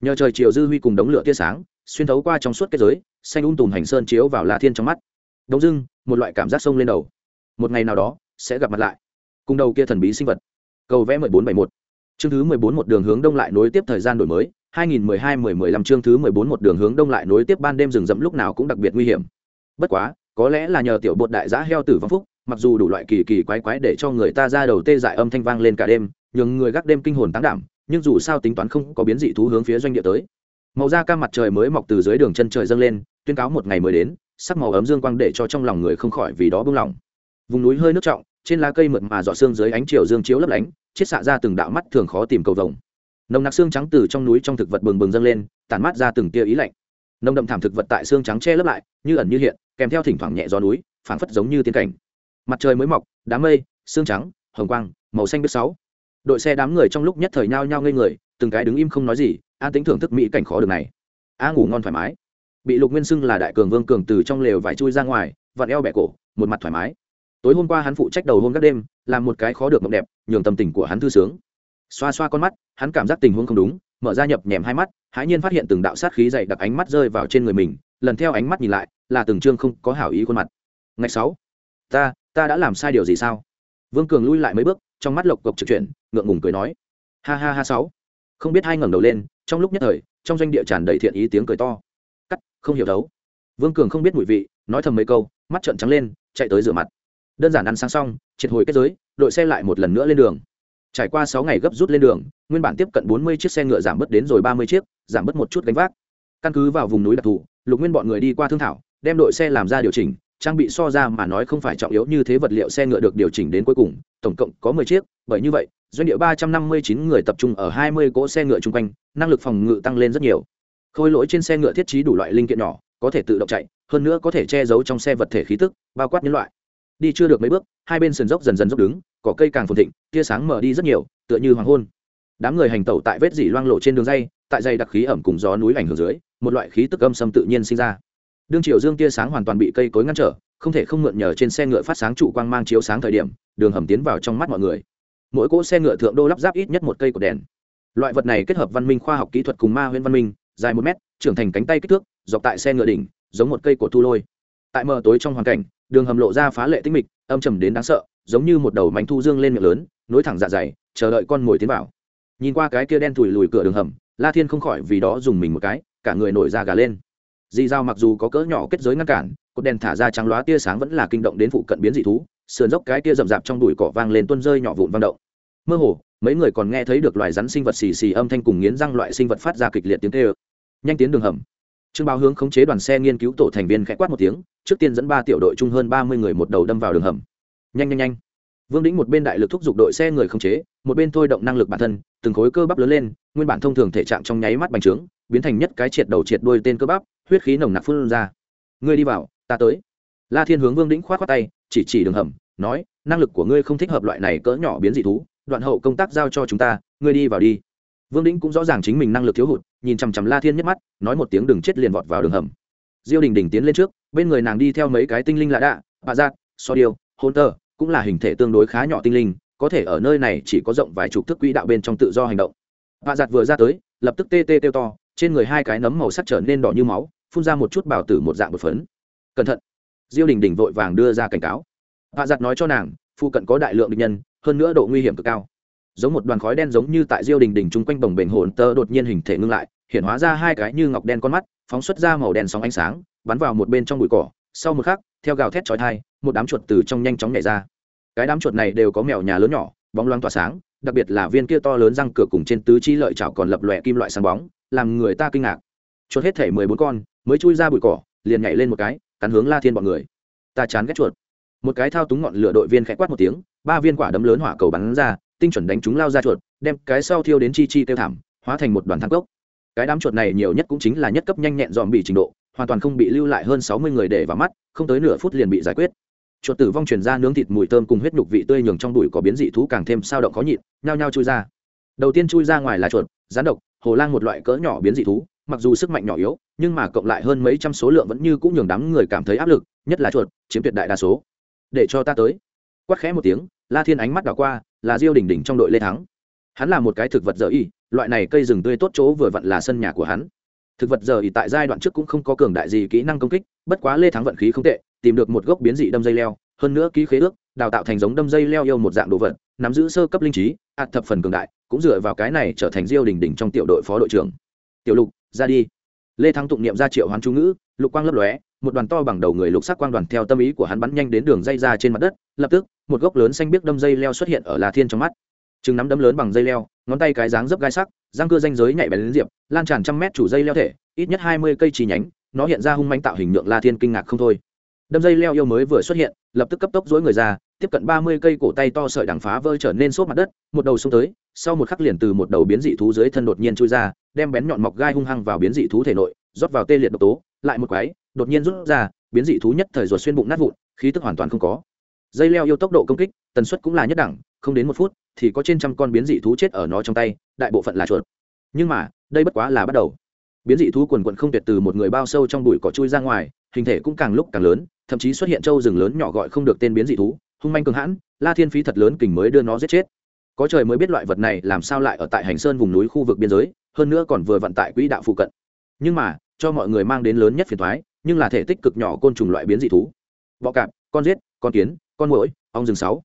Nhờ trời chiều dư huy cùng đống lửa tia sáng, xuyên thấu qua trong suốt kết giới, xanh um tùm hành sơn chiếu vào la thiên trong mắt. Đông dưng, một loại cảm giác sông lên đầu. Một ngày nào đó, sẽ gặp mặt lại. Cùng đầu kia thần bí sinh vật. Cầu vẽ mười bốn bảy một. Chương thứ mười bốn một đường hướng đông lại nối tiếp thời gian đổi mới, hai nghìn mười hai mười mười lăm chương thứ mười bốn một đường hướng đông lại nối tiếp ban đêm rừng rậm lúc nào cũng đặc biệt nguy hiểm. Bất quá có lẽ là nhờ tiểu bột đại giã heo tử vong phúc, mặc dù đủ loại kỳ kỳ quái quái để cho người ta ra đầu tê dại âm thanh vang lên cả đêm, nhường người gác đêm kinh hồn tán đảm, nhưng dù sao tính toán không có biến dị thú hướng phía doanh địa tới. Màu da cam mặt trời mới mọc từ dưới đường chân trời dâng lên, tuyên cáo một ngày mới đến, sắc màu ấm dương quang để cho trong lòng người không khỏi vì đó bưng lòng. Vùng núi hơi nước trọng, trên lá cây mượt mà dọ xương dưới ánh chiều dương chiếu lấp lánh, chiết xạ ra từng đạo mắt thường khó tìm cầu vồng. Nồng nặc xương trắng từ trong núi trong thực vật bừng bừng dâng lên, tản mát ra từng tia ý lạnh. Nồng đậm thảm thực vật tại xương trắng che lấp lại, như ẩn như hiện kèm theo thỉnh thoảng nhẹ gió núi, phảng phất giống như tiên cảnh. Mặt trời mới mọc, đám mây xương trắng, hồng quang, màu xanh biết sáu. Đội xe đám người trong lúc nhất thời nhao nhao ngây người, từng cái đứng im không nói gì, an tính thưởng thức mỹ cảnh khó được này. A ngủ ngon thoải mái. Bị lục nguyên xưng là đại cường vương cường từ trong lều vải chui ra ngoài, vặn eo bẹ cổ, một mặt thoải mái. Tối hôm qua hắn phụ trách đầu hôm các đêm, làm một cái khó được mộng đẹp, nhường tâm tình của hắn thư sướng. Xoa xoa con mắt, hắn cảm giác tình huống không đúng, mở ra nhập nhèm hai mắt, hãi nhiên phát hiện từng đạo sát khí dày đặc ánh mắt rơi vào trên người mình, lần theo ánh mắt nhìn lại là từng chương không có hảo ý khuôn mặt. Ngày sáu, ta ta đã làm sai điều gì sao? Vương cường lui lại mấy bước, trong mắt lộc cộc trực chuyển, ngượng ngùng cười nói. Ha ha ha sáu. Không biết hai ngẩng đầu lên, trong lúc nhất thời, trong doanh địa tràn đầy thiện ý tiếng cười to. Cắt, không hiểu đấu vương cường không biết mùi vị, nói thầm mấy câu, mắt trợn trắng lên, chạy tới rửa mặt. Đơn giản ăn sáng xong, triệt hồi kết giới, đội xe lại một lần nữa lên đường. Trải qua sáu ngày gấp rút lên đường, nguyên bản tiếp cận bốn mươi chiếc xe ngựa giảm bớt đến rồi ba mươi chiếc, giảm bớt một chút gánh vác. Căn cứ vào vùng núi đặc thù, lục nguyên bọn người đi qua thương thảo đem đội xe làm ra điều chỉnh, trang bị so ra mà nói không phải trọng yếu như thế vật liệu xe ngựa được điều chỉnh đến cuối cùng, tổng cộng có mười chiếc, bởi như vậy, doanh địa ba trăm năm mươi chín người tập trung ở hai mươi cỗ xe ngựa chung quanh, năng lực phòng ngự tăng lên rất nhiều. Khôi lỗi trên xe ngựa thiết trí đủ loại linh kiện nhỏ, có thể tự động chạy, hơn nữa có thể che giấu trong xe vật thể khí tức, bao quát nhân loại. Đi chưa được mấy bước, hai bên sườn dốc dần dần dốc đứng, cỏ cây càng phồn thịnh, tia sáng mở đi rất nhiều, tựa như hoàng hôn. Đám người hành tẩu tại vết dỉ loang lộ trên đường dây, tại dây đặc khí ẩm cùng gió núi ảnh hưởng dưới, một loại khí tức âm xâm tự nhiên sinh ra đương triều dương tia sáng hoàn toàn bị cây cối ngăn trở, không thể không mượn nhờ trên xe ngựa phát sáng trụ quang mang chiếu sáng thời điểm, đường hầm tiến vào trong mắt mọi người. Mỗi cỗ xe ngựa thượng đô lắp ráp ít nhất một cây cột đèn. Loại vật này kết hợp văn minh khoa học kỹ thuật cùng ma huyện văn minh, dài một mét, trưởng thành cánh tay kích thước, dọc tại xe ngựa đỉnh, giống một cây cột thu lôi. Tại mờ tối trong hoàn cảnh, đường hầm lộ ra phá lệ tinh mịch, âm trầm đến đáng sợ, giống như một đầu mảnh thu dương lên miệng lớn, nối thẳng dạ dày, chờ đợi con mồi tiến vào. Nhìn qua cái kia đen thùi lùi cửa đường hầm, la thiên không khỏi vì đó dùng mình một cái, cả người nổi da gà lên di dao mặc dù có cỡ nhỏ kết giới ngăn cản, cột đèn thả ra trắng loá tia sáng vẫn là kinh động đến phụ cận biến dị thú, sườn dốc cái tia rậm rạp trong đùi cỏ vang lên tuôn rơi nhỏ vụn vang động. Mơ hồ, mấy người còn nghe thấy được loài rắn sinh vật xì xì âm thanh cùng nghiến răng loại sinh vật phát ra kịch liệt tiếng tê ơ nhanh tiến đường hầm. Trương báo hướng khống chế đoàn xe nghiên cứu tổ thành viên khẽ quát một tiếng, trước tiên dẫn ba tiểu đội chung hơn ba mươi người một đầu đâm vào đường hầm. Nhanh nhanh nhanh. Vương đĩnh một bên đại lực thúc giục đội xe người khống chế, một bên thôi động năng lực bản thân, từng khối cơ bắp lớn lên, nguyên bản thông thường thể trạng trong nháy mắt bành trướng, biến thành nhất cái triệt đầu triệt đuôi tên cơ bắp huyết khí nồng nặc phun ra. Ngươi đi vào, ta tới. La thiên hướng vương đĩnh khoát khoát tay, chỉ chỉ đường hầm, nói, năng lực của ngươi không thích hợp loại này cỡ nhỏ biến dị thú, đoạn hậu công tác giao cho chúng ta, ngươi đi vào đi. Vương đĩnh cũng rõ ràng chính mình năng lực thiếu hụt, nhìn chằm chằm la thiên nhếch mắt, nói một tiếng đừng chết liền vọt vào đường hầm. Diêu đình đình tiến lên trước, bên người nàng đi theo mấy cái tinh linh lạ đạ bà giác, so điêu, hôn tơ, cũng là hình thể tương đối khá nhỏ tinh linh, có thể ở nơi này chỉ có rộng vài chục thước quỹ đạo bên trong tự do hành động. Bà giặt vừa ra tới, lập tức tê tê kêu to trên người hai cái nấm màu sắc trở nên đỏ như máu, phun ra một chút bảo tử một dạng một phấn. Cẩn thận. Diêu đình đình vội vàng đưa ra cảnh cáo. Bà giặt nói cho nàng, phụ cận có đại lượng địch nhân, hơn nữa độ nguy hiểm cực cao. Giống một đoàn khói đen giống như tại diêu đình đình chung quanh bồng bềnh hồn tơ đột nhiên hình thể ngưng lại, hiện hóa ra hai cái như ngọc đen con mắt, phóng xuất ra màu đen sóng ánh sáng, bắn vào một bên trong bụi cỏ. Sau một khắc, theo gào thét chói thai một đám chuột từ trong nhanh chóng nhảy ra. Cái đám chuột này đều có mèo nhà lớn nhỏ, bóng loáng tỏa sáng, đặc biệt là viên kia to lớn răng cửa cùng trên tứ chi lợi chảo còn lập lòe kim loại sáng bóng làm người ta kinh ngạc. Chuột hết thể mười bốn con, mới chui ra bụi cỏ, liền nhảy lên một cái, cắn hướng la thiên bọn người. Ta chán ghét chuột. Một cái thao túng ngọn lửa đội viên khẽ quát một tiếng, ba viên quả đấm lớn hỏa cầu bắn ra, tinh chuẩn đánh chúng lao ra chuột, đem cái sau thiêu đến chi chi tiêu thảm, hóa thành một đoàn thang cốc. Cái đám chuột này nhiều nhất cũng chính là nhất cấp nhanh nhẹn dòm bị trình độ, hoàn toàn không bị lưu lại hơn sáu mươi người để vào mắt, không tới nửa phút liền bị giải quyết. Chuột tử vong truyền ra nướng thịt mùi thơm cùng huyết nhục vị tươi nhường trong bụi có biến dị thú càng thêm sao động khó nhịn, nhao nhao chui ra. Đầu tiên chui ra ngoài là chuột rán độc hồ lang một loại cỡ nhỏ biến dị thú, mặc dù sức mạnh nhỏ yếu, nhưng mà cộng lại hơn mấy trăm số lượng vẫn như cũng nhường đám người cảm thấy áp lực, nhất là chuột, chiếm tuyệt đại đa số. Để cho ta tới. Quát khẽ một tiếng, la thiên ánh mắt đảo qua, là diêu đỉnh đỉnh trong đội lê thắng. Hắn là một cái thực vật dở y, loại này cây rừng tươi tốt chỗ vừa vặn là sân nhà của hắn. Thực vật giờ y tại giai đoạn trước cũng không có cường đại gì kỹ năng công kích, bất quá lê thắng vận khí không tệ, tìm được một gốc biến dị đâm dây leo, hơn nữa ký khế ước, đào tạo thành giống đâm dây leo yêu một dạng đồ vật, nắm giữ sơ cấp linh trí, ạt thập phần cường đại cũng dựa vào cái này trở thành diêu đình đình trong tiểu đội phó đội trưởng. Tiểu lục, ra đi. Lê thắng tụng niệm ra triệu hoán chú ngữ, lục quang lấp lóe, một đoàn to bằng đầu người lục sắc quang đoàn theo tâm ý của hắn bắn nhanh đến đường dây ra trên mặt đất, lập tức, một gốc lớn xanh biếc đâm dây leo xuất hiện ở la thiên trong mắt. Chừng nắm đấm lớn bằng dây leo, ngón tay cái dáng dấp gai sắc, răng cưa danh giới nhạy bén đến diệp, lan tràn trăm mét chủ dây leo thể, ít nhất hai mươi cây chi nhánh, nó hiện ra hung manh tạo hình nhượng la thiên kinh ngạc không thôi. Đâm dây leo yêu mới vừa xuất hiện, lập tức cấp tốc dối người ra tiếp cận ba mươi cây cổ tay to sợi đằng phá vỡ trở nên xốp mặt đất, một đầu xông tới, sau một khắc liền từ một đầu biến dị thú dưới thân đột nhiên chui ra, đem bén nhọn mọc gai hung hăng vào biến dị thú thể nội, rót vào tê liệt độc tố, lại một quái, đột nhiên rút ra, biến dị thú nhất thời ruột xuyên bụng nát vụn, khí tức hoàn toàn không có. Dây leo yêu tốc độ công kích, tần suất cũng là nhất đẳng, không đến một phút thì có trên trăm con biến dị thú chết ở nó trong tay, đại bộ phận là chuột. Nhưng mà, đây bất quá là bắt đầu. Biến dị thú quần quận không tuyệt từ một người bao sâu trong bụi cỏ chui ra ngoài, hình thể cũng càng lúc càng lớn, thậm chí xuất hiện trâu rừng lớn nhỏ gọi không được tên biến dị thú hung manh cường hãn, la thiên phí thật lớn kình mới đưa nó giết chết. Có trời mới biết loại vật này làm sao lại ở tại hành sơn vùng núi khu vực biên giới, hơn nữa còn vừa vận tại quỹ đạo phụ cận. Nhưng mà, cho mọi người mang đến lớn nhất phiền thoái nhưng là thể tích cực nhỏ côn trùng loại biến dị thú. Bọ cạp, con giết, con kiến, con mũi ong rừng sáu.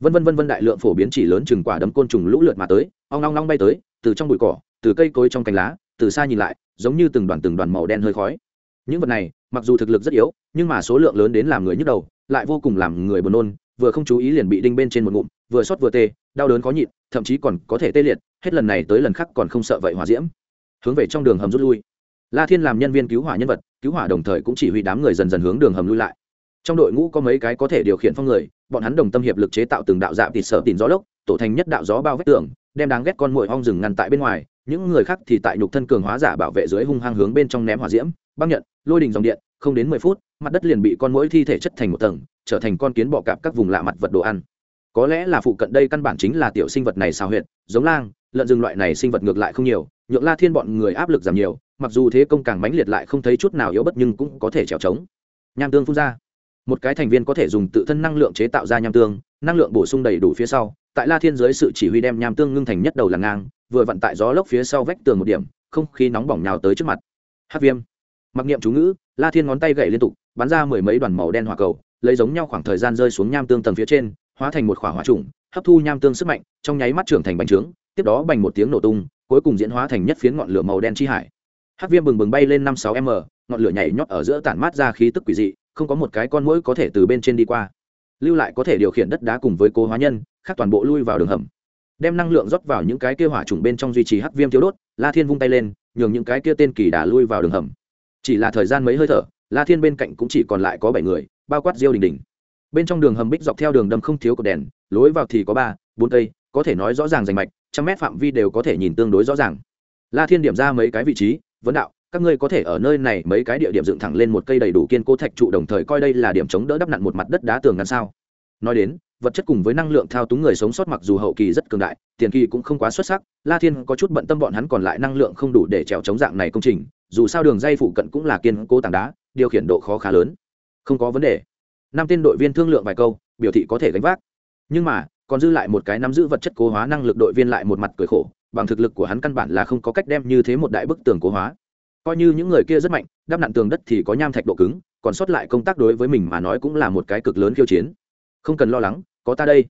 Vân vân vân vân đại lượng phổ biến chỉ lớn chừng quả đấm côn trùng lũ lượt mà tới, ong long long bay tới, từ trong bụi cỏ, từ cây cối trong cành lá, từ xa nhìn lại, giống như từng đoàn từng đoàn màu đen hơi khói. Những vật này, mặc dù thực lực rất yếu, nhưng mà số lượng lớn đến làm người nhức đầu, lại vô cùng làm người buồn nôn vừa không chú ý liền bị đinh bên trên một ngụm, vừa xót vừa tê, đau đớn khó nhịn, thậm chí còn có thể tê liệt, hết lần này tới lần khác còn không sợ vậy hỏa diễm. Hướng về trong đường hầm rút lui. La thiên làm nhân viên cứu hỏa nhân vật, cứu hỏa đồng thời cũng chỉ huy đám người dần dần hướng đường hầm lui lại. Trong đội ngũ có mấy cái có thể điều khiển phong người, bọn hắn đồng tâm hiệp lực chế tạo từng đạo dạ tịt sở tìm gió lốc, tổ thành nhất đạo gió bao vách tường, đem đáng ghét con mồi ong rừng ngăn tại bên ngoài, những người khác thì tại nhục thân cường hóa giả bảo vệ dưới hung hăng hướng bên trong ném hỏa diễm, băng nhận, lôi đình dòng điện, không đến mười phút mặt đất liền bị con mũi thi thể chất thành một tầng, trở thành con kiến bọ cạp các vùng lạ mặt vật đồ ăn. Có lẽ là phụ cận đây căn bản chính là tiểu sinh vật này xào huyệt, giống lang, lợn rừng loại này sinh vật ngược lại không nhiều, nhượng la thiên bọn người áp lực giảm nhiều, mặc dù thế công càng mãnh liệt lại không thấy chút nào yếu bất nhưng cũng có thể trèo trống. Nham tương phun ra. Một cái thành viên có thể dùng tự thân năng lượng chế tạo ra nham tương, năng lượng bổ sung đầy đủ phía sau, tại la thiên dưới sự chỉ huy đem nham tương ngưng thành nhất đầu là ngang, vừa vận tại gió lốc phía sau vách tường một điểm, không khí nóng bỏng nhào tới trước mặt. Hát viêm. Mặc niệm chú ngữ, la thiên ngón tay gậy liên tục bắn ra mười mấy đoàn màu đen hỏa cầu, lấy giống nhau khoảng thời gian rơi xuống nham tương tầng phía trên, hóa thành một khỏa hỏa trùng, hấp thu nham tương sức mạnh, trong nháy mắt trưởng thành bành trướng, tiếp đó bành một tiếng nổ tung, cuối cùng diễn hóa thành nhất phiến ngọn lửa màu đen chi hải. Hắc viêm bừng bừng bay lên năm sáu m, ngọn lửa nhảy nhót ở giữa tản mát ra khí tức quỷ dị, không có một cái con mũi có thể từ bên trên đi qua. Lưu lại có thể điều khiển đất đá cùng với cố hóa nhân, khác toàn bộ lui vào đường hầm. Đem năng lượng rót vào những cái kia hỏa trùng bên trong duy trì hắc viêm thiếu đốt, la thiên vung tay lên, nhường những cái kia tên kỳ đà lui vào đường hầm. Chỉ là thời gian mấy hơi thở la thiên bên cạnh cũng chỉ còn lại có bảy người, bao quát diêu đình đình. Bên trong đường hầm bích dọc theo đường đâm không thiếu cột đèn, lối vào thì có ba, bốn cây, có thể nói rõ ràng rành mạch, trăm mét phạm vi đều có thể nhìn tương đối rõ ràng. La thiên điểm ra mấy cái vị trí, vấn đạo, các ngươi có thể ở nơi này mấy cái địa điểm dựng thẳng lên một cây đầy đủ kiên cố thạch trụ đồng thời coi đây là điểm chống đỡ đắp nặn một mặt đất đá tường ngăn sao? Nói đến, vật chất cùng với năng lượng thao túng người sống sót mặc dù hậu kỳ rất cường đại, tiền kỳ cũng không quá xuất sắc, la thiên có chút bận tâm bọn hắn còn lại năng lượng không đủ để trèo chống dạng này công trình, dù sao đường dây phụ cận cũng là kiên cố tảng đá điều khiển độ khó khá lớn. Không có vấn đề. Năm tên đội viên thương lượng vài câu, biểu thị có thể gánh vác. Nhưng mà, còn dư lại một cái nắm giữ vật chất cố hóa năng lực đội viên lại một mặt cười khổ, bằng thực lực của hắn căn bản là không có cách đem như thế một đại bức tường cố hóa. Coi như những người kia rất mạnh, đắp nặn tường đất thì có nham thạch độ cứng, còn sót lại công tác đối với mình mà nói cũng là một cái cực lớn khiêu chiến. Không cần lo lắng, có ta đây.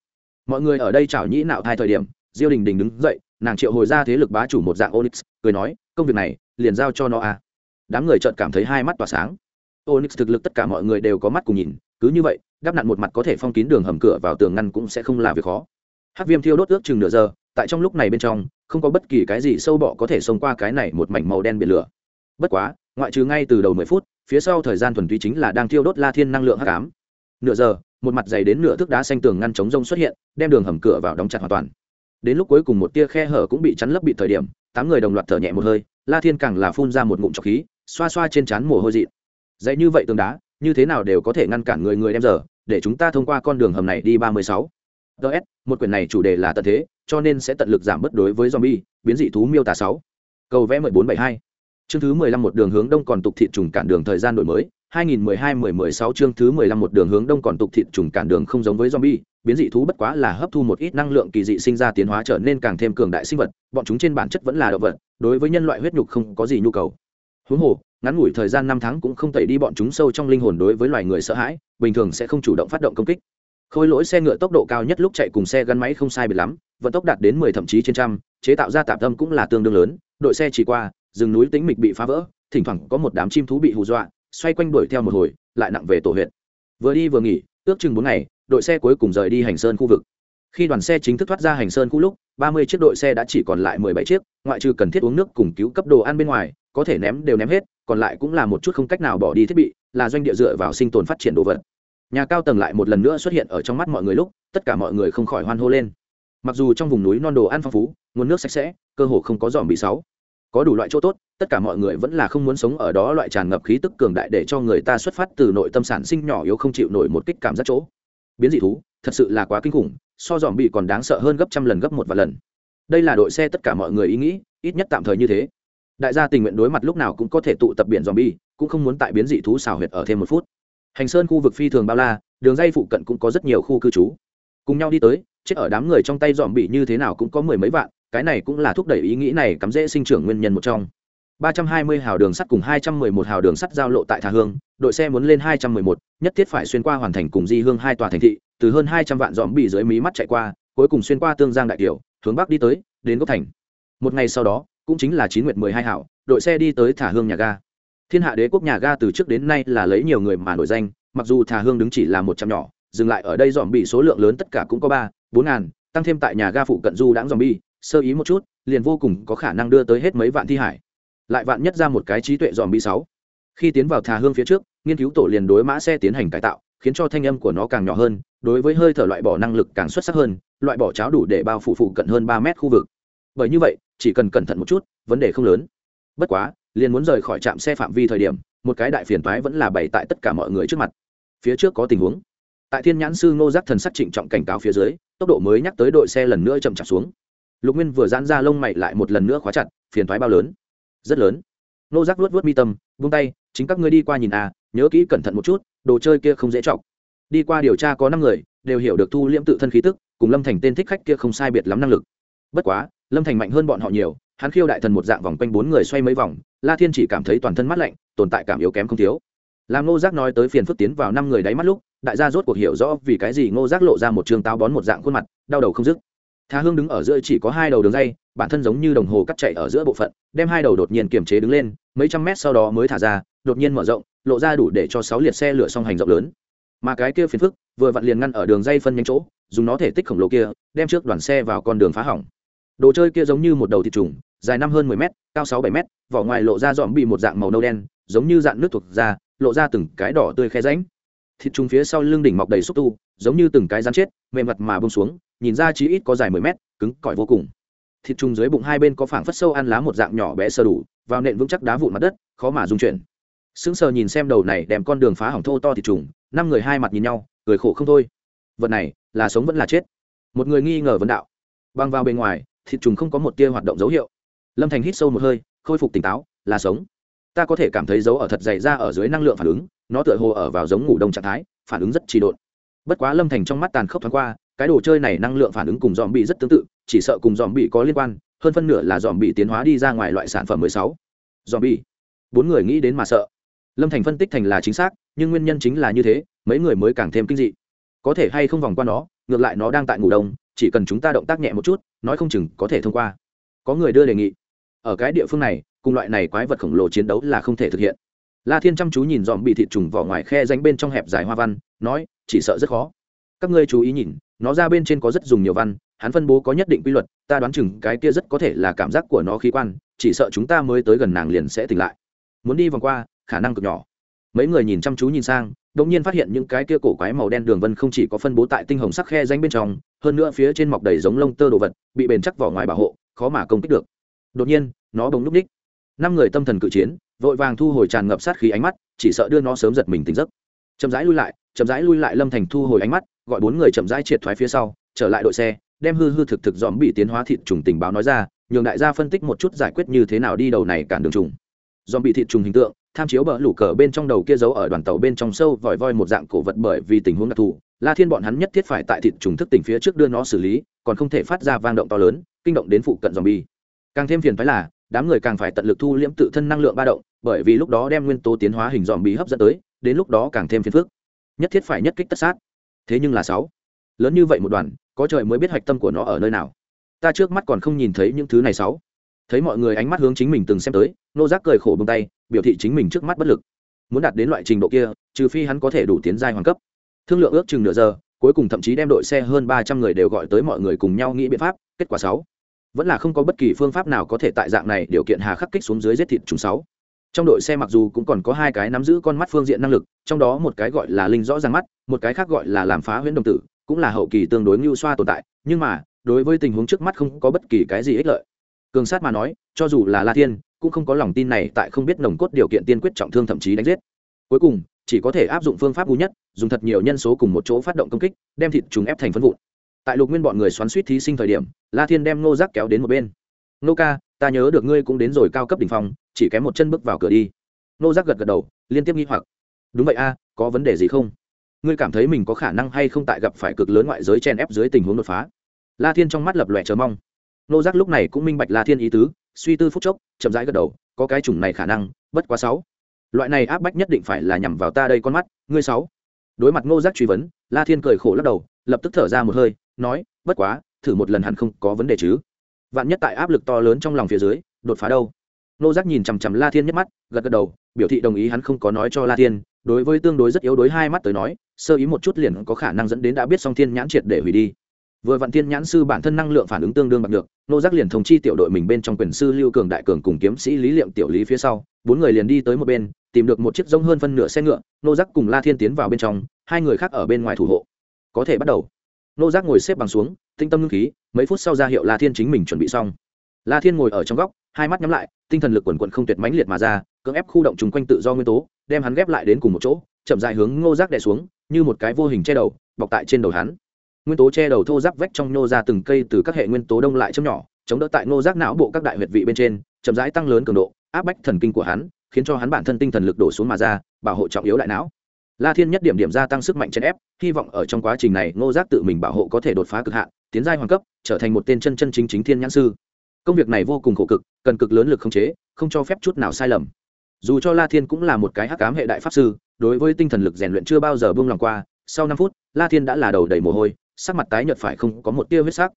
Mọi người ở đây chảo nhĩ nạo hai thời điểm, diêu đình đình đứng dậy, nàng triệu hồi ra thế lực bá chủ một dạng onyx, cười nói, công việc này, liền giao cho nó à. Đám người trợn cảm thấy hai mắt tỏa sáng onyx thực lực tất cả mọi người đều có mắt cùng nhìn, cứ như vậy, đắp nặn một mặt có thể phong kín đường hầm cửa vào tường ngăn cũng sẽ không là việc khó. Hát viêm thiêu đốt ước chừng nửa giờ, tại trong lúc này bên trong, không có bất kỳ cái gì sâu bọ có thể xông qua cái này một mảnh màu đen biển lửa. Bất quá, ngoại trừ ngay từ đầu mười phút, phía sau thời gian thuần túy chính là đang thiêu đốt la thiên năng lượng hắc ám. Nửa giờ, một mặt dày đến nửa thước đá xanh tường ngăn chống rông xuất hiện, đem đường hầm cửa vào đóng chặt hoàn toàn. Đến lúc cuối cùng một tia khe hở cũng bị chắn lấp bị thời điểm, tám người đồng loạt thở nhẹ một hơi, la thiên càng là phun ra một ngụm trọc khí, xoa xoa trên trán mồ hôi dị dạy như vậy tường đá như thế nào đều có thể ngăn cản người người đem giờ để chúng ta thông qua con đường hầm này đi ba mươi sáu. Ts một quyển này chủ đề là tận thế cho nên sẽ tận lực giảm bớt đối với zombie biến dị thú miêu tả sáu. Cầu vẽ mười bốn bảy hai. Chương thứ mười lăm một đường hướng đông còn tục thị trùng cản đường thời gian đổi mới. 2012-10-16 chương thứ 15 một đường hướng đông còn tục thịt trùng cản đường không giống với zombie, biến dị thú bất quá là hấp thu một ít năng lượng kỳ dị sinh ra tiến hóa trở nên càng thêm cường đại sinh vật, bọn chúng trên bản chất vẫn là động vật, đối với nhân loại huyết nhục không có gì nhu cầu. Huống hồ, ngắn ngủi thời gian 5 tháng cũng không tẩy đi bọn chúng sâu trong linh hồn đối với loài người sợ hãi, bình thường sẽ không chủ động phát động công kích. Khôi lỗi xe ngựa tốc độ cao nhất lúc chạy cùng xe gắn máy không sai biệt lắm, vận tốc đạt đến 10 thậm chí trên trăm, chế tạo ra tạp âm cũng là tương đương lớn, đội xe chỉ qua, rừng núi tĩnh mịch bị phá vỡ, thỉnh thoảng có một đám chim thú bị hù dọa, xoay quanh đuổi theo một hồi lại nặng về tổ huyện vừa đi vừa nghỉ ước chừng bốn ngày đội xe cuối cùng rời đi hành sơn khu vực khi đoàn xe chính thức thoát ra hành sơn khu lúc ba mươi chiếc đội xe đã chỉ còn lại mười bảy chiếc ngoại trừ cần thiết uống nước cùng cứu cấp đồ ăn bên ngoài có thể ném đều ném hết, còn lại cũng là một chút không cách nào bỏ đi thiết bị, là doanh địa dựa vào sinh tồn phát triển đồ vật. Nhà cao tầng lại một lần nữa xuất hiện ở trong mắt mọi người lúc, tất cả mọi người không khỏi hoan hô lên. Mặc dù trong vùng núi non đồ ăn phong phú, nguồn nước sạch sẽ, cơ hồ không có dòm bị sáu. Có đủ loại chỗ tốt, tất cả mọi người vẫn là không muốn sống ở đó loại tràn ngập khí tức cường đại để cho người ta xuất phát từ nội tâm sản sinh nhỏ yếu không chịu nổi một kích cảm giác chỗ. Biến dị thú, thật sự là quá kinh khủng, so dòm bị còn đáng sợ hơn gấp trăm lần gấp một vài lần. Đây là đội xe tất cả mọi người ý nghĩ, ít nhất tạm thời như thế đại gia tình nguyện đối mặt lúc nào cũng có thể tụ tập biển dòm bi cũng không muốn tại biến dị thú xào huyệt ở thêm một phút. Hành sơn khu vực phi thường bao la đường dây phụ cận cũng có rất nhiều khu cư trú. Cùng nhau đi tới chết ở đám người trong tay dòm bị như thế nào cũng có mười mấy vạn cái này cũng là thúc đẩy ý nghĩ này cắm dễ sinh trưởng nguyên nhân một trong. 320 hào đường sắt cùng 211 hào đường sắt giao lộ tại Thà Hương, đội xe muốn lên 211, nhất thiết phải xuyên qua hoàn thành cùng Di Hương hai tòa thành thị, từ hơn 200 vạn dòm bị dưới mí mắt chạy qua, cuối cùng xuyên qua Tương Giang đại tiểu, hướng bắc đi tới, đến Gốc Thành. Một ngày sau đó, cũng chính là 9 nguyệt 12 hảo đội xe đi tới thả Hương nhà ga. Thiên hạ đế quốc nhà ga từ trước đến nay là lấy nhiều người mà nổi danh, mặc dù thả Hương đứng chỉ là một trăm nhỏ, dừng lại ở đây dòm bị số lượng lớn tất cả cũng có 3, 4 ngàn, tăng thêm tại nhà ga phụ cận du đãng dòm bi, sơ ý một chút liền vô cùng có khả năng đưa tới hết mấy vạn thi hải. Lại vạn nhất ra một cái trí tuệ dòm bi sáu. Khi tiến vào thà hương phía trước nghiên cứu tổ liền đối mã xe tiến hành cải tạo khiến cho thanh âm của nó càng nhỏ hơn đối với hơi thở loại bỏ năng lực càng xuất sắc hơn loại bỏ cháo đủ để bao phủ phụ cận hơn ba mét khu vực. Bởi như vậy chỉ cần cẩn thận một chút, vấn đề không lớn. Bất quá, liền muốn rời khỏi trạm xe phạm vi thời điểm, một cái đại phiền toái vẫn là bày tại tất cả mọi người trước mặt. Phía trước có tình huống. Tại thiên nhãn sư ngô giác thần sắc trịnh trọng cảnh cáo phía dưới, tốc độ mới nhắc tới đội xe lần nữa chậm chạp xuống. Lục nguyên vừa giãn ra lông mày lại một lần nữa khóa chặt, phiền thoái bao lớn? Rất lớn. Ngô giác luốt vớt mi tâm vung tay, chính các ngươi đi qua nhìn à nhớ kỹ cẩn thận một chút, đồ chơi kia không dễ chọc. Đi qua điều tra có năm người, đều hiểu được thu liễm tự thân khí tức, cùng lâm thành tên thích khách kia không sai biệt lắm năng lực. Bất quá lâm thành mạnh hơn bọn họ nhiều hắn khiêu đại thần một dạng vòng quanh bốn người xoay mấy vòng la thiên chỉ cảm thấy toàn thân mát lạnh tồn tại cảm yếu kém không thiếu làm ngô giác nói tới phiền phức tiến vào năm người đáy mắt lúc đại gia rốt cuộc hiểu rõ vì cái gì ngô giác lộ ra một trường táo bón một dạng khuôn mặt đau đầu không dứt Thà Hương đứng ở giữa chỉ có hai đầu đường dây, bản thân giống như đồng hồ cắt chạy ở giữa bộ phận, đem hai đầu đột nhiên kiềm chế đứng lên, mấy trăm mét sau đó mới thả ra, đột nhiên mở rộng, lộ ra đủ để cho sáu liệt xe lửa song hành rộng lớn. Mà cái kia phiền phức, vừa vặn liền ngăn ở đường dây phân nhánh chỗ, dùng nó thể tích khổng lồ kia, đem trước đoàn xe vào con đường phá hỏng. Đồ chơi kia giống như một đầu thịt trùng, dài năm hơn mười mét, cao sáu bảy mét, vỏ ngoài lộ ra dọn bị một dạng màu nâu đen, giống như dạng nước thuộc da, lộ ra từng cái đỏ tươi khe ránh. Thịt trùng phía sau lưng đỉnh mọc đầy xúc tu, giống như từng cái rắn chết, mềm mặt mà buông xuống, nhìn ra chí ít có dài mười mét cứng cỏi vô cùng. Thịt trùng dưới bụng hai bên có phảng phất sâu ăn lá một dạng nhỏ bé sơ đủ vào nện vững chắc đá vụn mặt đất khó mà dung chuyển. Sững sờ nhìn xem đầu này đem con đường phá hỏng thô to thịt trùng năm người hai mặt nhìn nhau cười khổ không thôi. Vật này là sống vẫn là chết. Một người nghi ngờ vấn đạo. Băng vào bên ngoài thịt trùng không có một tia hoạt động dấu hiệu. Lâm thành hít sâu một hơi, khôi phục tỉnh táo, là sống. Ta có thể cảm thấy dấu ở thật dày ra ở dưới năng lượng phản ứng, nó tựa hồ ở vào giống ngủ đông trạng thái, phản ứng rất trì độn. Bất quá lâm thành trong mắt tàn khốc thoáng qua, cái đồ chơi này năng lượng phản ứng cùng dòm bị rất tương tự, chỉ sợ cùng dòm bị có liên quan, hơn phân nửa là dòm bị tiến hóa đi ra ngoài loại sản phẩm mười sáu. Dòm bị bốn người nghĩ đến mà sợ. Lâm thành phân tích thành là chính xác, nhưng nguyên nhân chính là như thế, mấy người mới càng thêm kinh dị. Có thể hay không vòng qua nó, ngược lại nó đang tại ngủ đông chỉ cần chúng ta động tác nhẹ một chút, nói không chừng có thể thông qua. Có người đưa đề nghị. Ở cái địa phương này, cùng loại này quái vật khổng lồ chiến đấu là không thể thực hiện. La thiên chăm chú nhìn dòm bị thịt trùng vỏ ngoài khe ránh bên trong hẹp dài hoa văn, nói, chỉ sợ rất khó. Các ngươi chú ý nhìn, nó ra bên trên có rất dùng nhiều văn, hắn phân bố có nhất định quy luật, ta đoán chừng cái kia rất có thể là cảm giác của nó khí quan, chỉ sợ chúng ta mới tới gần nàng liền sẽ tỉnh lại. Muốn đi vòng qua, khả năng cực nhỏ. Mấy người nhìn chăm chú nhìn sang đột nhiên phát hiện những cái kia cổ quái màu đen đường vân không chỉ có phân bố tại tinh hồng sắc khe danh bên trong, hơn nữa phía trên mọc đầy giống lông tơ đồ vật, bị bền chắc vỏ ngoài bảo hộ, khó mà công kích được. Đột nhiên, nó bỗng núp ních. Năm người tâm thần cự chiến, vội vàng thu hồi tràn ngập sát khí ánh mắt, chỉ sợ đưa nó sớm giật mình tỉnh giấc. Chậm rãi lui lại, chậm rãi lui lại lâm thành thu hồi ánh mắt, gọi bốn người chậm rãi triệt thoái phía sau, trở lại đội xe, đem hư hư thực thực dòm bị tiến hóa thịt trùng tình báo nói ra, nhường đại gia phân tích một chút giải quyết như thế nào đi đầu này cản đường trùng. Dòm bị thịt trùng hình tượng tham chiếu bờ lũ cờ bên trong đầu kia giấu ở đoàn tàu bên trong sâu vòi voi một dạng cổ vật bởi vì tình huống đặc thù, la thiên bọn hắn nhất thiết phải tại thịt trùng thức tỉnh phía trước đưa nó xử lý, còn không thể phát ra vang động to lớn, kinh động đến phụ cận dòng bi càng thêm phiền phái là, đám người càng phải tận lực thu liễm tự thân năng lượng ba động, bởi vì lúc đó đem nguyên tố tiến hóa hình dòm bị hấp dẫn tới, đến lúc đó càng thêm phiền phức. Nhất thiết phải nhất kích tất sát. Thế nhưng là sáu. Lớn như vậy một đoàn, có trời mới biết hạch tâm của nó ở nơi nào. Ta trước mắt còn không nhìn thấy những thứ này sáu. Thấy mọi người ánh mắt hướng chính mình từng xem tới, nô giác cười khổ bông tay biểu thị chính mình trước mắt bất lực. Muốn đạt đến loại trình độ kia, trừ phi hắn có thể đủ tiến giai hoàng cấp. Thương lượng ước chừng nửa giờ, cuối cùng thậm chí đem đội xe hơn ba trăm người đều gọi tới mọi người cùng nhau nghĩ biện pháp, kết quả sáu. Vẫn là không có bất kỳ phương pháp nào có thể tại dạng này điều kiện hà khắc kích xuống dưới giết thịt chúng sáu. Trong đội xe mặc dù cũng còn có hai cái nắm giữ con mắt phương diện năng lực, trong đó một cái gọi là linh rõ ràng mắt, một cái khác gọi là làm phá huyễn đồng tử, cũng là hậu kỳ tương đối ngưu xoa tồn tại, nhưng mà, đối với tình huống trước mắt không có bất kỳ cái gì ích lợi. Cường sát mà nói, cho dù là la thiên cũng không có lòng tin này tại không biết nồng cốt điều kiện tiên quyết trọng thương thậm chí đánh giết. Cuối cùng, chỉ có thể áp dụng phương pháp ngu nhất, dùng thật nhiều nhân số cùng một chỗ phát động công kích, đem thịt trùng ép thành phân vụn. Tại lục nguyên bọn người xoắn suýt thí sinh thời điểm, la thiên đem ngô giác kéo đến một bên. Nô ca, ta nhớ được ngươi cũng đến rồi cao cấp đ ỉ n h phòng chỉ kém một chân bước vào cửa đi. Nô giác gật gật đầu, liên tiếp nghi hoặc. Đúng vậy a, có vấn đề gì không? Ngươi cảm thấy mình có khả năng hay không tại gặp phải cực lớn ngoại giới chen ép dưới tình huống đột phá? La thiên trong mắt lập lòe chờ mong. Nô giác lúc này cũng minh bạch la thiên ý tứ suy tư phút chốc, chậm rãi gật đầu, có cái chủng này khả năng, bất quá sáu. Loại này áp bách nhất định phải là nhằm vào ta đây con mắt, ngươi sáu. Đối mặt ngô giác truy vấn, la thiên cười khổ lắc đầu, lập tức thở ra một hơi, nói, bất quá, thử một lần hẳn không có vấn đề chứ. Vạn nhất tại áp lực to lớn trong lòng phía dưới, đột phá đâu? Ngô giác nhìn chằm chằm la thiên nhất mắt, gật gật đầu, biểu thị đồng ý hắn không có nói cho la thiên, đối với tương đối rất yếu đối hai mắt tới nói, sơ ý một chút liền có khả năng dẫn đến đã biết song thiên nhãn triệt để hủy đi vừa vạn thiên nhãn sư bản thân năng lượng phản ứng tương đương bằng được, nô giác liền thông chi tiểu đội mình bên trong quyền sư lưu cường đại cường cùng kiếm sĩ lý liệm tiểu lý phía sau, bốn người liền đi tới một bên, tìm được một chiếc rông hơn phân nửa xe ngựa, nô giác cùng la thiên tiến vào bên trong, hai người khác ở bên ngoài thủ hộ. Có thể bắt đầu. Nô giác ngồi xếp bằng xuống, tinh tâm ngưng khí, mấy phút sau ra hiệu la thiên chính mình chuẩn bị xong. La thiên ngồi ở trong góc, hai mắt nhắm lại, tinh thần lực quần quận không tuyệt mãnh liệt mà ra, cưỡng ép khu động chung quanh tự do nguyên tố, đem hắn ghép lại đến cùng một chỗ, chậm dài hướng ngô giác đè xuống, như một cái vô hình che đầu, bọc tại trên đầu hắn nguyên tố che đầu thô giáp vách trong nô ra từng cây từ các hệ nguyên tố đông lại chấm nhỏ, chống đỡ tại nô giác não bộ các đại huyệt vị bên trên, chậm rãi tăng lớn cường độ, áp bách thần kinh của hắn, khiến cho hắn bản thân tinh thần lực đổ xuống mà ra, bảo hộ trọng yếu đại não. La thiên nhất điểm điểm gia tăng sức mạnh chèn ép, hy vọng ở trong quá trình này nô giác tự mình bảo hộ có thể đột phá cực hạn, tiến giai hoàng cấp, trở thành một tên chân chân chính chính thiên nhãn sư. Công việc này vô cùng khổ cực, cần cực lớn lực khống chế, không cho phép chút nào sai lầm. Dù cho la thiên cũng là một cái hắc cám hệ đại pháp sư, đối với tinh thần lực rèn luyện chưa bao giờ buông lòng qua, sau năm phút, la thiên đã là đầu đầy mồ hôi sắc mặt tái nhợt phải không có một tia huyết sắc.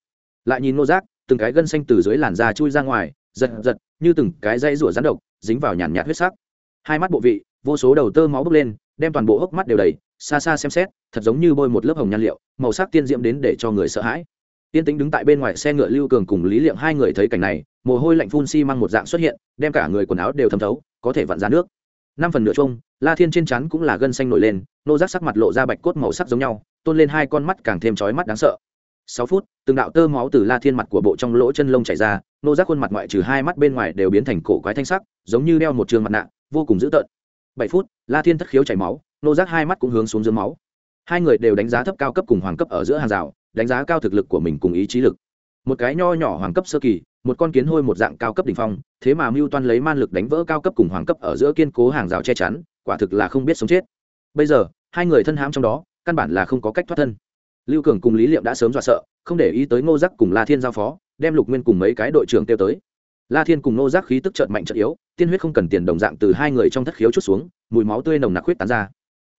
Lại nhìn ngô giác, từng cái gân xanh từ dưới làn da chui ra ngoài, giật giật, như từng cái dây rủa rắn độc, dính vào nhàn nhạt huyết sắc. Hai mắt bộ vị, vô số đầu tơ máu bốc lên, đem toàn bộ hốc mắt đều đầy, xa xa xem xét, thật giống như bôi một lớp hồng nhan liệu, màu sắc tiên diễm đến để cho người sợ hãi. Tiên tính đứng tại bên ngoài xe ngựa lưu cường cùng lý liệm hai người thấy cảnh này, mồ hôi lạnh phun xi mang một dạng xuất hiện, đem cả người quần áo đều thấm thấu, có thể vặn ra nước năm phần nửa chung, la thiên trên chắn cũng là gân xanh nổi lên, nô giác sắc mặt lộ ra bạch cốt màu sắc giống nhau, tôn lên hai con mắt càng thêm chói mắt đáng sợ. Sáu phút, từng đạo tơ máu từ la thiên mặt của bộ trong lỗ chân lông chảy ra, nô giác khuôn mặt ngoại trừ hai mắt bên ngoài đều biến thành cổ quái thanh sắc, giống như đeo một trường mặt nạ, vô cùng dữ tợn. Bảy phút, la thiên thất khiếu chảy máu, nô giác hai mắt cũng hướng xuống dưới máu. Hai người đều đánh giá thấp cao cấp cùng hoàng cấp ở giữa hàng rào, đánh giá cao thực lực của mình cùng ý chí lực. Một cái nho nhỏ hoàng cấp sơ kỳ một con kiến hôi một dạng cao cấp đ ỉ n h phong, thế mà mưu toan lấy man lực đánh vỡ cao cấp cùng hoàng cấp ở giữa kiên cố hàng rào che chắn, quả thực là không biết sống chết. Bây giờ, hai người thân hãm trong đó, căn bản là không có cách thoát thân. Lưu cường cùng lý liệm đã sớm dọa sợ, không để ý tới ngô giác cùng la thiên giao phó, đem lục nguyên cùng mấy cái đội trưởng tiêu tới. La thiên cùng ngô giác khí tức trợn mạnh trợn yếu, tiên huyết không cần tiền đồng dạng từ hai người trong thất khiếu chút xuống, mùi máu tươi nồng nặc huyết tán ra.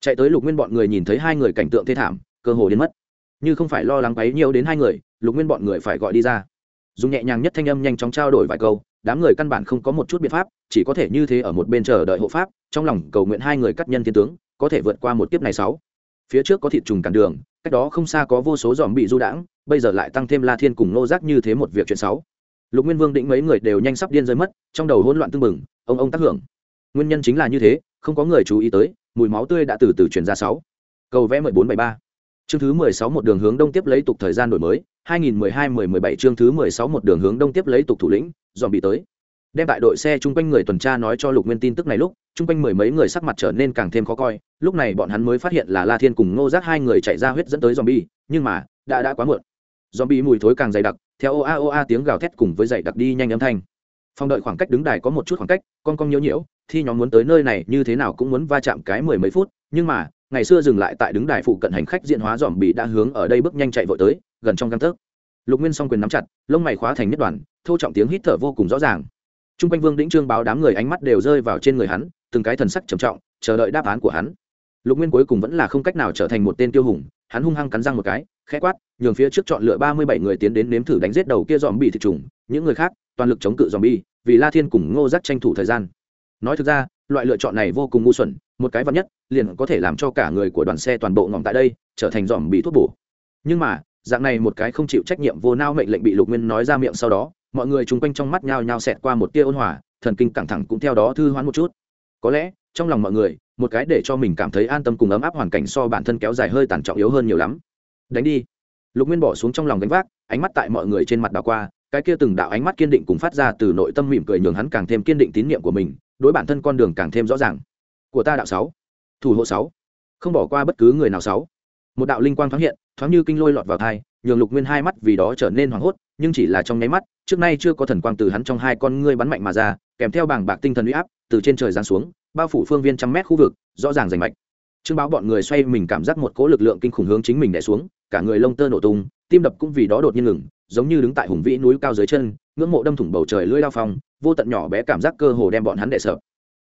Chạy tới lục nguyên bọn người nhìn thấy hai người cảnh tượng thê thảm, cơ hồ đến mất. Như không phải lo lắng bấy nhiều đến hai người, lục nguyên bọn người phải gọi đi ra dùng nhẹ nhàng nhất thanh âm nhanh chóng trao đổi vài câu, đám người căn bản không có một chút biện pháp, chỉ có thể như thế ở một bên chờ đợi hộ pháp, trong lòng cầu nguyện hai người cắt nhân thiên tướng, có thể vượt qua một kiếp này sáu. Phía trước có thịt trùng cản đường, cách đó không xa có vô số dòm bị du đãng, bây giờ lại tăng thêm la thiên cùng nô giác như thế một việc chuyện sáu. Lục nguyên vương định mấy người đều nhanh sắp điên rơi mất, trong đầu hỗn loạn tưng bừng, ông ông tác hưởng. Nguyên nhân chính là như thế, không có người chú ý tới, mùi máu tươi đã từ từ chuyển ra sáu. Cầu vẽ mười bốn bảy ba. Chương thứ mười sáu một đường hướng đông tiếp lấy tục thời gian đổi mới hai nghìn mười hai mười mười bảy chương thứ mười sáu một đường hướng đông tiếp lấy tục thủ lĩnh, dòm bị tới. Đem tại đội xe chung quanh người tuần tra nói cho lục nguyên tin tức này lúc, chung quanh mười mấy người sắc mặt trở nên càng thêm khó coi, lúc này bọn hắn mới phát hiện là la thiên cùng ngô giác hai người chạy ra huyết dẫn tới dòm nhưng mà, đã đã quá muộn. Dòm mùi thối càng dày đặc, theo oa a a tiếng gào thét cùng với dày đặc đi nhanh âm thanh. Phong đợi khoảng cách đứng đài có một chút khoảng cách, con cong nhiễu nhiễu thì nhóm muốn tới nơi này như thế nào cũng muốn va chạm cái mười mấy phút, nhưng mà ngày xưa dừng lại tại đứng đài phụ cận hành khách diện hóa dòm bị đã hướng ở đây bước nhanh chạy vội tới, gần trong căn tấc. Lục nguyên song quyền nắm chặt, lông mày khóa thành nhất đoàn, thô trọng tiếng hít thở vô cùng rõ ràng. T r u n g quanh vương đĩnh trương báo đám người ánh mắt đều rơi vào trên người hắn, từng cái thần sắc trầm trọng, chờ đợi đáp án của hắn. Lục nguyên cuối cùng vẫn là không cách nào trở thành một tên tiêu hùng, hắn hung hăng cắn răng một cái, khẽ quát, nhường phía trước chọn lựa ba mươi bảy người tiến đến nếm thử đánh giết đầu kia dòm bị thịt trùng, những người khác, toàn lực chống cự dòm bi, vì la thiên cùng ngô giác tranh thủ thời gian. Nói thực ra, loại lựa chọn này vô cùng ngu xuẩn một cái vật nhất, liền có thể làm cho cả người của đoàn xe toàn bộ ngỏm tại đây, trở thành dòm bị thuốc bổ. Nhưng mà, dạng này một cái không chịu trách nhiệm vô nao mệnh lệnh bị lục nguyên nói ra miệng sau đó, mọi người chung quanh trong mắt nhao nhao xẹt qua một tia ôn hòa, thần kinh căng thẳng cũng theo đó thư hoán một chút. Có lẽ, trong lòng mọi người, một cái để cho mình cảm thấy an tâm cùng ấm áp hoàn cảnh so bản thân kéo dài hơi tàn trọng yếu hơn nhiều lắm. Đánh đi. Lục nguyên bỏ xuống trong lòng gánh vác, ánh mắt tại mọi người trên mặt đảo qua, cái kia từng đạo ánh mắt kiên định cùng phát ra từ nội tâm mỉm cười nhường hắn càng thêm kiên định tín nhiệm của mình, đối bản thân con đường càng thêm rõ ràng của ta đạo sáu, thủ hộ sáu, không bỏ qua bất cứ người nào sáu. Một đạo linh quang thoáng hiện, thoáng như kinh lôi lọt vào thai, nhường lục nguyên hai mắt vì đó trở nên hoảng hốt, nhưng chỉ là trong nháy mắt, trước nay chưa có thần quang từ hắn trong hai con ngươi bắn mạnh mà ra, kèm theo bảng bạc tinh thần uy áp, từ trên trời giáng xuống, bao phủ phương viên trăm mét khu vực, rõ ràng rành mạch. Trương báo bọn người xoay mình cảm giác một cỗ lực lượng kinh khủng hướng chính mình đè xuống, cả người lông tơ nổ tung, tim đập cũng vì đó đột nhiên ngừng, giống như đứng tại hùng vĩ núi cao dưới chân, ngưỡng mộ đâm thủng bầu trời lưỡi lao phong, vô tận nhỏ bé cảm giác cơ hồ đem bọn hắn đè sợ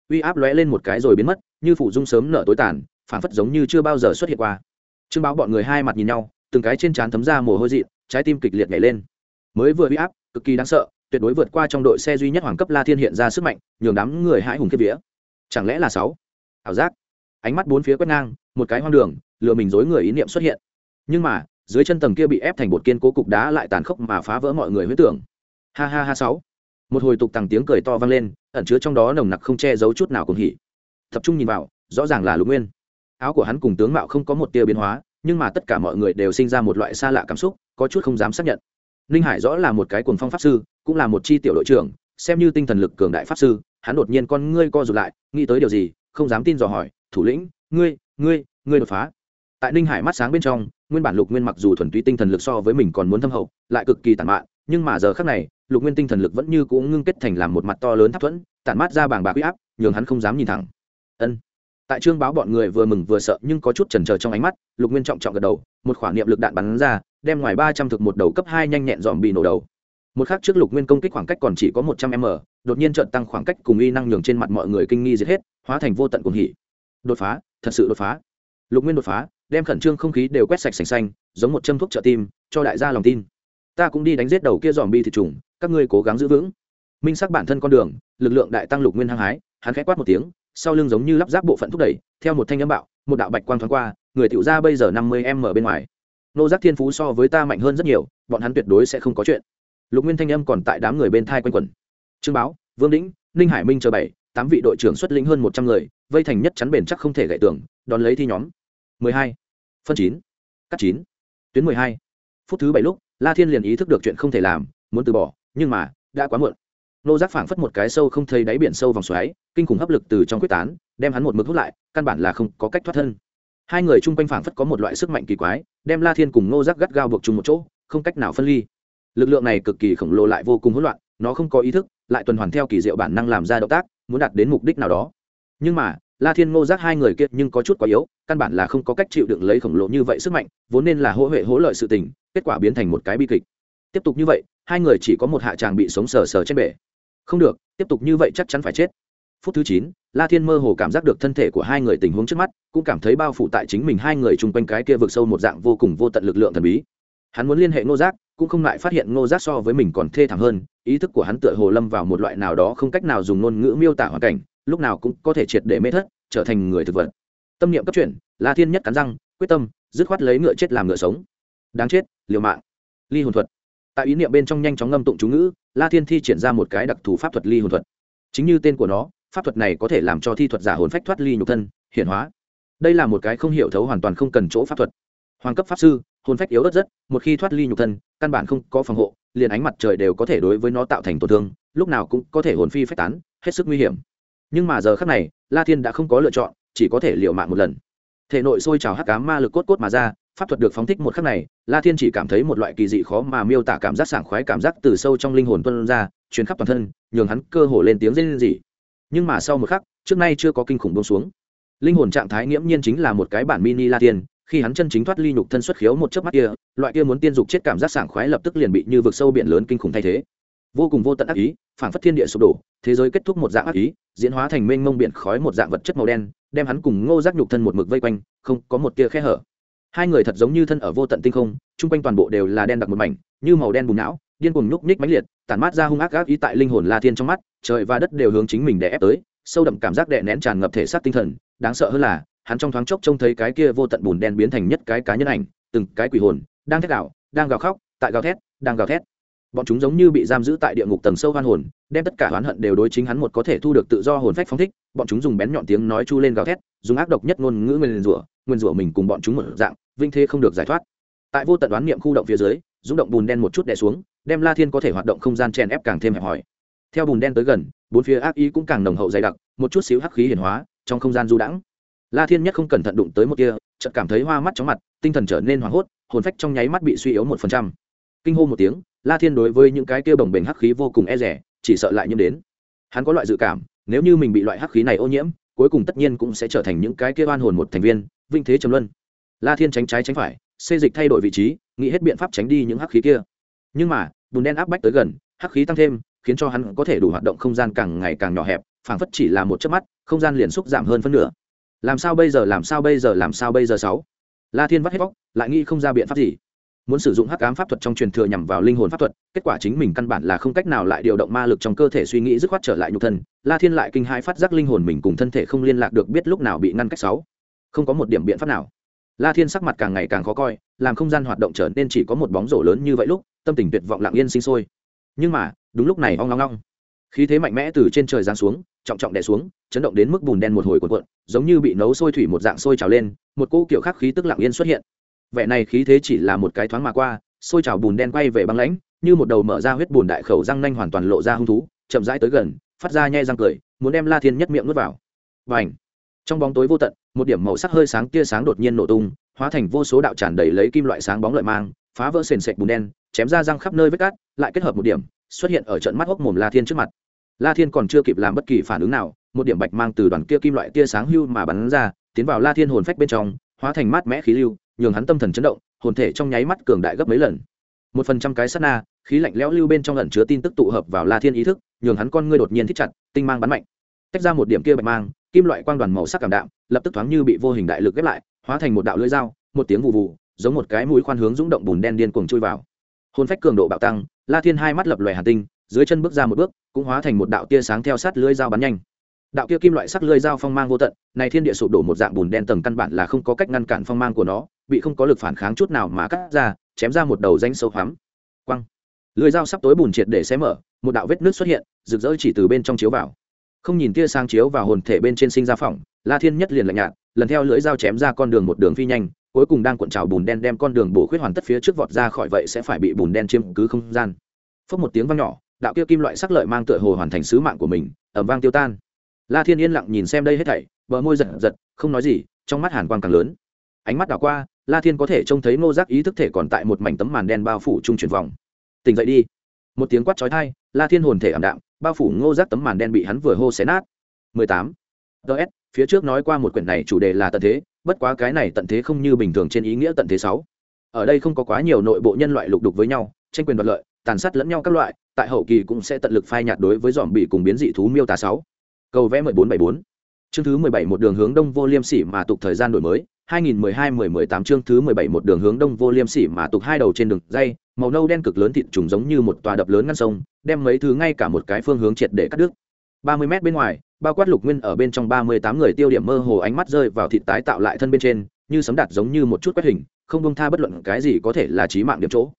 uy áp lóe lên một cái rồi biến mất như phủ dung sớm nở tối tàn phản phất giống như chưa bao giờ xuất hiện qua. Trương báo bọn người hai mặt nhìn nhau, từng cái trên trán thấm ra mồ hôi dị trái tim kịch liệt nhảy lên. Mới vừa huy áp, cực kỳ đáng sợ, tuyệt đối vượt qua trong đội xe duy nhất hoàng cấp la thiên hiện ra sức mạnh, nhường đám người hãi hùng kiếp vía. Chẳng lẽ là sáu? Ảo giác. Ánh mắt bốn phía quét ngang, một cái hoang đường, lừa mình dối người ý niệm xuất hiện. Nhưng mà, dưới chân tầng kia bị ép thành bột kiên cố cục đá lại tàn khốc mà phá vỡ mọi người huyết tưởng. Ha ha ha, sáu. Một hồi tục tằng tiếng cười to vang lên, ẩn chứa trong đó nồng nặc không che giấu chút nào cùng hỉ tập trung nhìn vào, rõ ràng là lục nguyên. Áo của hắn cùng tướng mạo không có một tia biến hóa, nhưng mà tất cả mọi người đều sinh ra một loại xa lạ cảm xúc, có chút không dám xác nhận. Ninh hải rõ là một cái cuồng phong pháp sư, cũng là một chi tiểu đội trưởng, xem như tinh thần lực cường đại pháp sư, hắn đột nhiên con ngươi co rụt lại, nghĩ tới điều gì, không dám tin dò hỏi, thủ lĩnh, ngươi ngươi ngươi đột phá. Tại ninh hải mắt sáng bên trong, nguyên bản lục nguyên mặc dù thuần túy tinh thần lực so với mình còn muốn thâm hậu, lại cực kỳ tàn mạn, nhưng mà giờ khác này, lục nguyên tinh thần lực vẫn như cũng ngưng kết thành làm một mặt to lớn tháp thuẫn, tản mát ra bảng bạc huy áp, nhường hắn không dám nhìn thẳng ân. Tại trương báo bọn người vừa mừng vừa sợ nhưng có chút chần chờ trong ánh mắt, lục nguyên trọng trọng gật đầu, một khoản niệm lực đạn bắn ra, đem ngoài ba trăm thực một đầu cấp hai nhanh nhẹn dòm bị nổ đầu. Một khắc trước lục nguyên công kích khoảng cách còn chỉ có một trăm m, đột nhiên trợn tăng khoảng cách cùng y năng nhường trên mặt mọi người kinh nghi giết hết, hóa thành vô tận cuồng hỉ. Đột phá, thật sự đột phá. Lục nguyên đột phá, đem khẩn trương không khí đều quét sạch sành xanh, giống một châm thuốc trợ tim, cho đại gia lòng tin. Ta cũng đi đánh giết đầu kia dòm bi thịt trùng, các ngươi cố gắng giữ vững. Minh sắc bản thân con đường, lực lượng đại tăng lục nguyên hăng hái, hắn khẽ quát một tiếng sau lưng giống như lắp ráp bộ phận thúc đẩy, theo một thanh âm bạo, một đạo bạch quang thoáng qua, người tiểu ra bây giờ năm mươi m bên ngoài. Nô giác thiên phú so với ta mạnh hơn rất nhiều, bọn hắn tuyệt đối sẽ không có chuyện. Lục nguyên thanh âm còn tại đám người bên thai quanh quẩn. Trương báo, vương đĩnh, ninh hải minh chờ bảy, tám vị đội trưởng xuất lĩnh hơn một trăm người, vây thành nhất chắn bền chắc không thể gậy tưởng đón lấy thi nhóm. mười hai, phân chín, cắt chín, tuyến mười hai. Phút thứ bảy lúc, la thiên liền ý thức được chuyện không thể làm, muốn từ bỏ, nhưng mà, đã quá muộn nô giác phảng phất một cái sâu không thấy đáy biển sâu vòng xoáy, kinh khủng hấp lực từ trong quyết tán, đem hắn một mực hút lại, căn bản là không có cách thoát thân. Hai người chung quanh phảng phất có một loại sức mạnh kỳ quái, đem la thiên cùng nô giác gắt gao buộc chung một chỗ, không cách nào phân ly. Lực lượng này cực kỳ khổng lồ lại vô cùng hỗn loạn, nó không có ý thức, lại tuần hoàn theo kỳ diệu bản năng làm ra động tác, muốn đạt đến mục đích nào đó. Nhưng mà, la thiên ngô giác hai người kia nhưng có chút quá yếu, căn bản là không có cách chịu đựng lấy khổng lồ như vậy sức mạnh, vốn nên là hỗ huệ hỗ lợi sự tình, kết quả biến thành một cái bi kịch. Tiếp tục như vậy, hai người chỉ có một hạ tràng bị sống sờ sờ trên bể không được, tiếp tục như vậy chắc chắn phải chết. Phút thứ chín, la thiên mơ hồ cảm giác được thân thể của hai người tình huống trước mắt, cũng cảm thấy bao phủ tại chính mình hai người chung quanh cái kia vượt sâu một dạng vô cùng vô tận lực lượng thần bí. Hắn muốn liên hệ ngô giác, cũng không lại phát hiện ngô giác so với mình còn thê thảm hơn, ý thức của hắn tựa hồ lâm vào một loại nào đó không cách nào dùng ngôn ngữ miêu tả hoàn cảnh, lúc nào cũng có thể triệt để mê thất, trở thành người thực vật. Tâm niệm cấp chuyển, la thiên nhất cắn răng, quyết tâm, dứt khoát lấy ngựa chết làm ngựa sống. Đáng chết, liều mạng. Ly hồn thuật tại ý niệm bên trong nhanh chóng ngâm tụng chú ngữ, la thiên thi triển ra một cái đặc thù pháp thuật ly hồn thuật. Chính như tên của nó, pháp thuật này có thể làm cho thi thuật giả hồn phách thoát ly nhục thân, hiển hóa. Đây là một cái không hiểu thấu hoàn toàn không cần chỗ pháp thuật. Hoàng cấp pháp sư, hồn phách yếu ớt rất, một khi thoát ly nhục thân, căn bản không có phòng hộ, liền ánh mặt trời đều có thể đối với nó tạo thành tổn thương, lúc nào cũng có thể hồn phi phách tán, hết sức nguy hiểm. Nhưng mà giờ khác này, la thiên đã không có lựa chọn, chỉ có thể liều mạng một lần. Thể nội sôi trào hắc cá ma lực cốt cốt mà ra pháp thuật được phóng thích một khắc này, la thiên chỉ cảm thấy một loại kỳ dị khó mà miêu tả cảm giác sảng khoái cảm giác từ sâu trong linh hồn tuân ra chuyến khắp toàn thân, nhường hắn cơ hồ lên tiếng rên rỉ. Nhưng mà sau một khắc, trước nay chưa có kinh khủng bông xuống. Linh hồn trạng thái nghiễm nhiên chính là một cái bản mini la thiên, khi hắn chân chính thoát ly nhục thân xuất khiếu một chớp mắt kia, loại kia muốn tiên dục chết cảm giác sảng khoái lập tức liền bị như vực sâu biển lớn kinh khủng thay thế. Vô cùng vô tận ác ý, phản phất thiên địa sụp đổ, thế giới kết thúc một dạng ác ý, diễn hóa thành mênh mông biển khói một dạng vật chất màu đen, đem hắn cùng ngô giác nhục thân một mực vây quanh, không có một tia khe hở hai người thật giống như thân ở vô tận tinh không, chung quanh toàn bộ đều là đen đặc một mảnh, như màu đen bùn não, điên cuồng nhúc nhích mãnh liệt, tản mát ra hung ác ác ý tại linh hồn la thiên trong mắt, trời và đất đều hướng chính mình để ép tới, sâu đậm cảm giác đè nén tràn ngập thể xác tinh thần, đáng sợ hơn là, hắn trong thoáng chốc trông thấy cái kia vô tận bùn đen biến thành nhất cái cá nhân ảnh, từng cái quỷ hồn, đang thét gào, đang gào khóc, tại gào thét, đang gào thét bọn chúng giống như bị giam giữ tại địa ngục tầng sâu hoan hồn, đem tất cả oán hận đều đối chính hắn một có thể thu được tự do hồn phách phóng thích, bọn chúng dùng bén nhọn tiếng nói chu lên gào thét, dùng ác độc nhất ngôn ngữ nguyên rủa nguyên rủa mình cùng bọn chúng một dạng, vinh thế không được giải thoát. Tại vô tận đoán niệm khu động phía dưới, rung động bùn đen một chút đè xuống, đem la thiên có thể hoạt động không gian chèn ép càng thêm hẹp hòi. Theo bùn đen tới gần, bốn phía ác ý cũng càng nồng hậu dày đặc, một chút xíu hắc khí hiển hóa, trong không gian du đãng. La thiên nhất không cẩn thận đụng tới một kia, chợt cảm thấy hoa mắt chóng mặt, tinh thần trở nên hoảng hốt, hồn phách trong nháy mắt bị suy yếu một phần trăm kinh hô một tiếng, la thiên đối với những cái kia bồng bềnh hắc khí vô cùng e rẻ, chỉ sợ lại nhiễm đến. Hắn có loại dự cảm, nếu như mình bị loại hắc khí này ô nhiễm, cuối cùng tất nhiên cũng sẽ trở thành những cái kia oan hồn một thành viên, vinh thế trầm luân. La thiên tránh trái tránh phải, xê dịch thay đổi vị trí, nghĩ hết biện pháp tránh đi những hắc khí kia. Nhưng mà, bùn đen áp bách tới gần, hắc khí tăng thêm, khiến cho hắn có thể đủ hoạt động không gian càng ngày càng nhỏ hẹp, phảng phất chỉ là một chớp mắt, không gian liền xúc giảm hơn phân nửa. Làm sao bây giờ, làm sao bây giờ, làm sao bây giờ sáu? La thiên vắt hết vóc lại nghĩ không ra biện pháp gì muốn sử dụng hắc ám pháp thuật trong truyền thừa nhằm vào linh hồn pháp thuật, kết quả chính mình căn bản là không cách nào lại điều động ma lực trong cơ thể suy nghĩ dứt khoát trở lại nhục thân. La thiên lại kinh hai phát giác linh hồn mình cùng thân thể không liên lạc được biết lúc nào bị ngăn cách sáu. Không có một điểm biện pháp nào. La thiên sắc mặt càng ngày càng khó coi, làm không gian hoạt động trở nên chỉ có một bóng rổ lớn như vậy lúc, tâm tình tuyệt vọng lặng yên sinh sôi. Nhưng mà, đúng lúc này ong long long khí thế mạnh mẽ từ trên trời giáng xuống, trọng trọng đè xuống, chấn động đến mức bùn đen một hồi cuộn cuộn, giống như bị nấu sôi thủy một dạng sôi trào lên, một cỗ kiểu khắc khí tức lặng yên xuất hiện vẻ này khí thế chỉ là một cái thoáng mà qua, sôi trào bùn đen quay về băng lãnh, như một đầu mở ra huyết bùn đại khẩu răng nanh hoàn toàn lộ ra hung thú, chậm rãi tới gần, phát ra nhai răng cười, muốn đem la thiên nhất miệng nuốt vào. Và ảnh trong bóng tối vô tận, một điểm màu sắc hơi sáng tia sáng đột nhiên nổ tung, hóa thành vô số đạo tràn đầy lấy kim loại sáng bóng lợi mang, phá vỡ sền sệt bùn đen, chém ra răng khắp nơi vết cát, lại kết hợp một điểm, xuất hiện ở trận mắt hốc mồm la thiên trước mặt. La thiên còn chưa kịp làm bất kỳ phản ứng nào, một điểm bạch mang từ đoàn kia kim loại tia sáng hưu mà bắn ra, tiến vào la thiên hồn phách bên trong, hóa thành mát mẽ khí lưu nhường hắn tâm thần chấn động, hồn thể trong nháy mắt cường đại gấp mấy lần. Một phần trăm cái sát na, khí lạnh lẽo lưu bên trong ẩn chứa tin tức tụ hợp vào la thiên ý thức, nhường hắn con ngươi đột nhiên thích chặt, tinh mang bắn mạnh. Tách ra một điểm kia bạch mang, kim loại quang đoàn màu sắc cảm đạm, lập tức thoáng như bị vô hình đại lực ghép lại, hóa thành một đạo lưỡi dao, một tiếng vụ vụ giống một cái mũi khoan hướng rung động bùn đen điên cuồng chui vào. Hồn phách cường độ bạo tăng, la thiên hai mắt lập lòe hà tinh, dưới chân bước ra một bước, cũng hóa thành một đạo tia sáng theo sát lưỡi dao bắn nhanh đạo kia kim loại sắc lưỡi dao phong mang vô tận, này thiên địa sụp đổ một dạng bùn đen tầng căn bản là không có cách ngăn cản phong mang của nó, bị không có lực phản kháng chút nào mà cắt ra, chém ra một đầu danh sâu hoắm. Quăng. Lưỡi dao sắp tối bùn triệt để xé mở, một đạo vết nước xuất hiện, rực rỡ chỉ từ bên trong chiếu vào. Không nhìn tia sáng chiếu vào hồn thể bên trên sinh ra phòng la thiên nhất liền lạnh nhạt, lần theo lưỡi dao chém ra con đường một đường phi nhanh, cuối cùng đang cuộn trào bùn đen đem con đường bổ khuyết hoàn tất phía trước vọt ra khỏi vậy sẽ phải bị bùn đen chiếm cứ không gian. Phốc một tiếng vang nhỏ, đạo kia kim loại sắc lợi mang tựa hồ hoàn thành sứ mạng của mình ẩm vang tiêu tan la thiên yên lặng nhìn xem đây hết thảy, bờ môi giật giật, không nói gì, trong mắt hàn quang càng lớn. Ánh mắt đảo qua, la thiên có thể trông thấy ngô giác ý thức thể còn tại một mảnh tấm màn đen bao phủ trung chuyển vòng. Tỉnh dậy đi. Một tiếng quát trói thai la thiên hồn thể ảm đạm, bao phủ ngô giác tấm màn đen bị hắn vừa hô xé nát. 18. ts phía trước nói qua một quyển này chủ đề là tận thế, bất quá cái này tận thế không như bình thường trên ý nghĩa tận thế sáu. Ở đây không có quá nhiều nội bộ nhân loại lục đục với nhau, tranh quyền đoạt lợi, tàn sát lẫn nhau các loại, tại hậu kỳ cũng sẽ tận lực phai nhạt đối với dòm bị cùng biến dị thú miêu tả sáu cầu vẽ 1474 chương thứ 17 một đường hướng đông vô liêm sỉ mà tục thời gian đổi mới. 2012-10-18 chương thứ 17 một đường hướng đông vô liêm sỉ mà tục hai đầu trên đường dây. Màu nâu đen cực lớn thịt trùng giống như một tòa đập lớn ngăn sông, đem mấy thứ ngay cả một cái phương hướng triệt để cắt đứt. 30 mét bên ngoài, bao quát lục nguyên ở bên trong 38 người tiêu điểm mơ hồ ánh mắt rơi vào thịt tái tạo lại thân bên trên, như sấm đạt giống như một chút quét hình, không buông tha bất luận cái gì có thể là chí mạng điểm chỗ.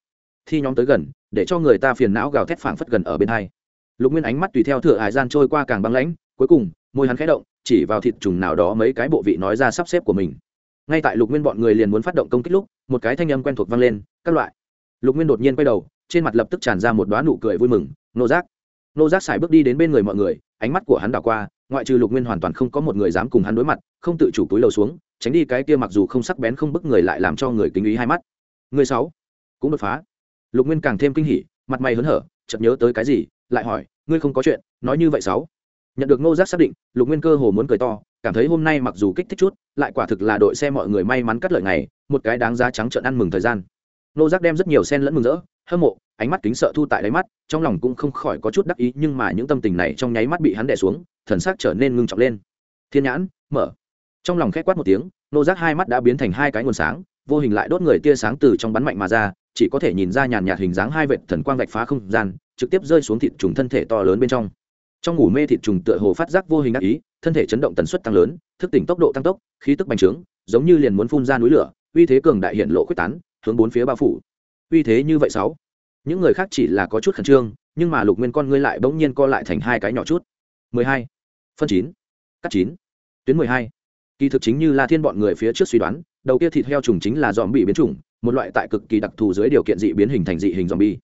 Thi nhóm tới gần, để cho người ta phiền não gào thét phảng phất gần ở bên hai. Lục nguyên ánh mắt tùy theo thửa hải gian trôi qua càng băng lãnh cuối cùng, môi hắn khẽ động, chỉ vào thịt trùng nào đó mấy cái bộ vị nói ra sắp xếp của mình. Ngay tại lục nguyên bọn người liền muốn phát động công kích lúc, một cái thanh âm quen thuộc vang lên, các loại. Lục nguyên đột nhiên quay đầu, trên mặt lập tức tràn ra một đoá nụ cười vui mừng, nô giác. Nô giác xài bước đi đến bên người mọi người, ánh mắt của hắn đảo qua, ngoại trừ lục nguyên hoàn toàn không có một người dám cùng hắn đối mặt, không tự chủ túi lầu xuống, tránh đi cái kia mặc dù không sắc bén không bức người lại làm cho người kính ý hai mắt. Người sáu, cũng đột phá. Lục nguyên càng thêm kinh hỉ, mặt mày hớn hở, chợt nhớ tới cái gì, lại hỏi, ngươi không có chuyện, nói như vậy sáu nhận được ngô giác xác định, lục nguyên cơ hồ muốn cười to, cảm thấy hôm nay mặc dù kích thích chút, lại quả thực là đội xe mọi người may mắn cắt lợi này một cái đáng giá trắng trợn ăn mừng thời gian. Ngô giác đem rất nhiều sen lẫn mừng rỡ, hâm mộ, ánh mắt kính sợ thu tại đáy mắt, trong lòng cũng không khỏi có chút đắc ý, nhưng mà những tâm tình này trong nháy mắt bị hắn đè xuống, thần sắc trở nên ngưng trọng lên. Thiên nhãn, mở. Trong lòng khét quát một tiếng nô giác hai mắt đã biến thành hai cái nguồn sáng, vô hình lại đốt người tia sáng từ trong bắn mạnh mà ra, chỉ có thể nhìn ra nhàn nhạt hình dáng hai vệt thần quang vạch phá không gian, trực tiếp rơi xuống thịt trùng thân thể to lớn bên trong trong ngủ mê thịt trùng tựa hồ phát giác vô hình ác ý, thân thể chấn động tần suất tăng lớn, thức tỉnh tốc độ tăng tốc, khí tức bành trướng, giống như liền muốn phun ra núi lửa, uy thế cường đại hiện lộ quyết tán, hướng bốn phía bao phủ. Uy thế như vậy sáu. Những người khác chỉ là có chút khẩn trương, nhưng mà lục nguyên con ngươi lại bỗng nhiên co lại thành hai cái nhỏ chút. 12. phân chín. Cắt chín. Tuyến 12. kỳ thực chính như la thiên bọn người phía trước suy đoán, đầu kia thịt heo trùng chính là dòm bị biến chủng, một loại tại cực kỳ đặc thù dưới điều kiện dị biến hình thành dị hình dòm bi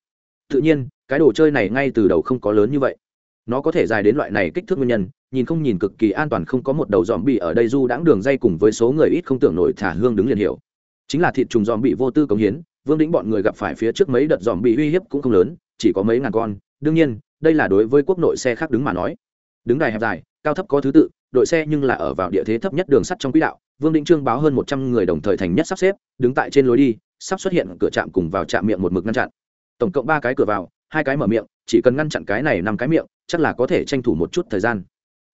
tự nhiên, cái đồ chơi này ngay từ đầu không có lớn như vậy nó có thể dài đến loại này kích thước nguyên nhân, nhìn không nhìn cực kỳ an toàn không có một đầu dòm bị ở đây du đãng đường dây cùng với số người ít không tưởng nổi thả hương đứng liền hiểu. Chính là thịt trùng dòm bị vô tư cống hiến, vương đĩnh bọn người gặp phải phía trước mấy đợt dòm bị uy hiếp cũng không lớn, chỉ có mấy ngàn con. Đương nhiên, đây là đối với quốc nội xe khác đứng mà nói. Đứng đài hẹp dài, cao thấp có thứ tự, đội xe nhưng là ở vào địa thế thấp nhất đường sắt trong quỹ đạo. Vương đĩnh trương báo hơn một trăm người đồng thời thành nhất sắp xếp, đứng tại trên lối đi, sắp xuất hiện cửa trạm cùng vào trạm miệng một mực ngăn chặn. Tổng cộng ba cái cửa vào hai cái mở miệng, chỉ cần ngăn chặn cái này năm cái miệng, chắc là có thể tranh thủ một chút thời gian.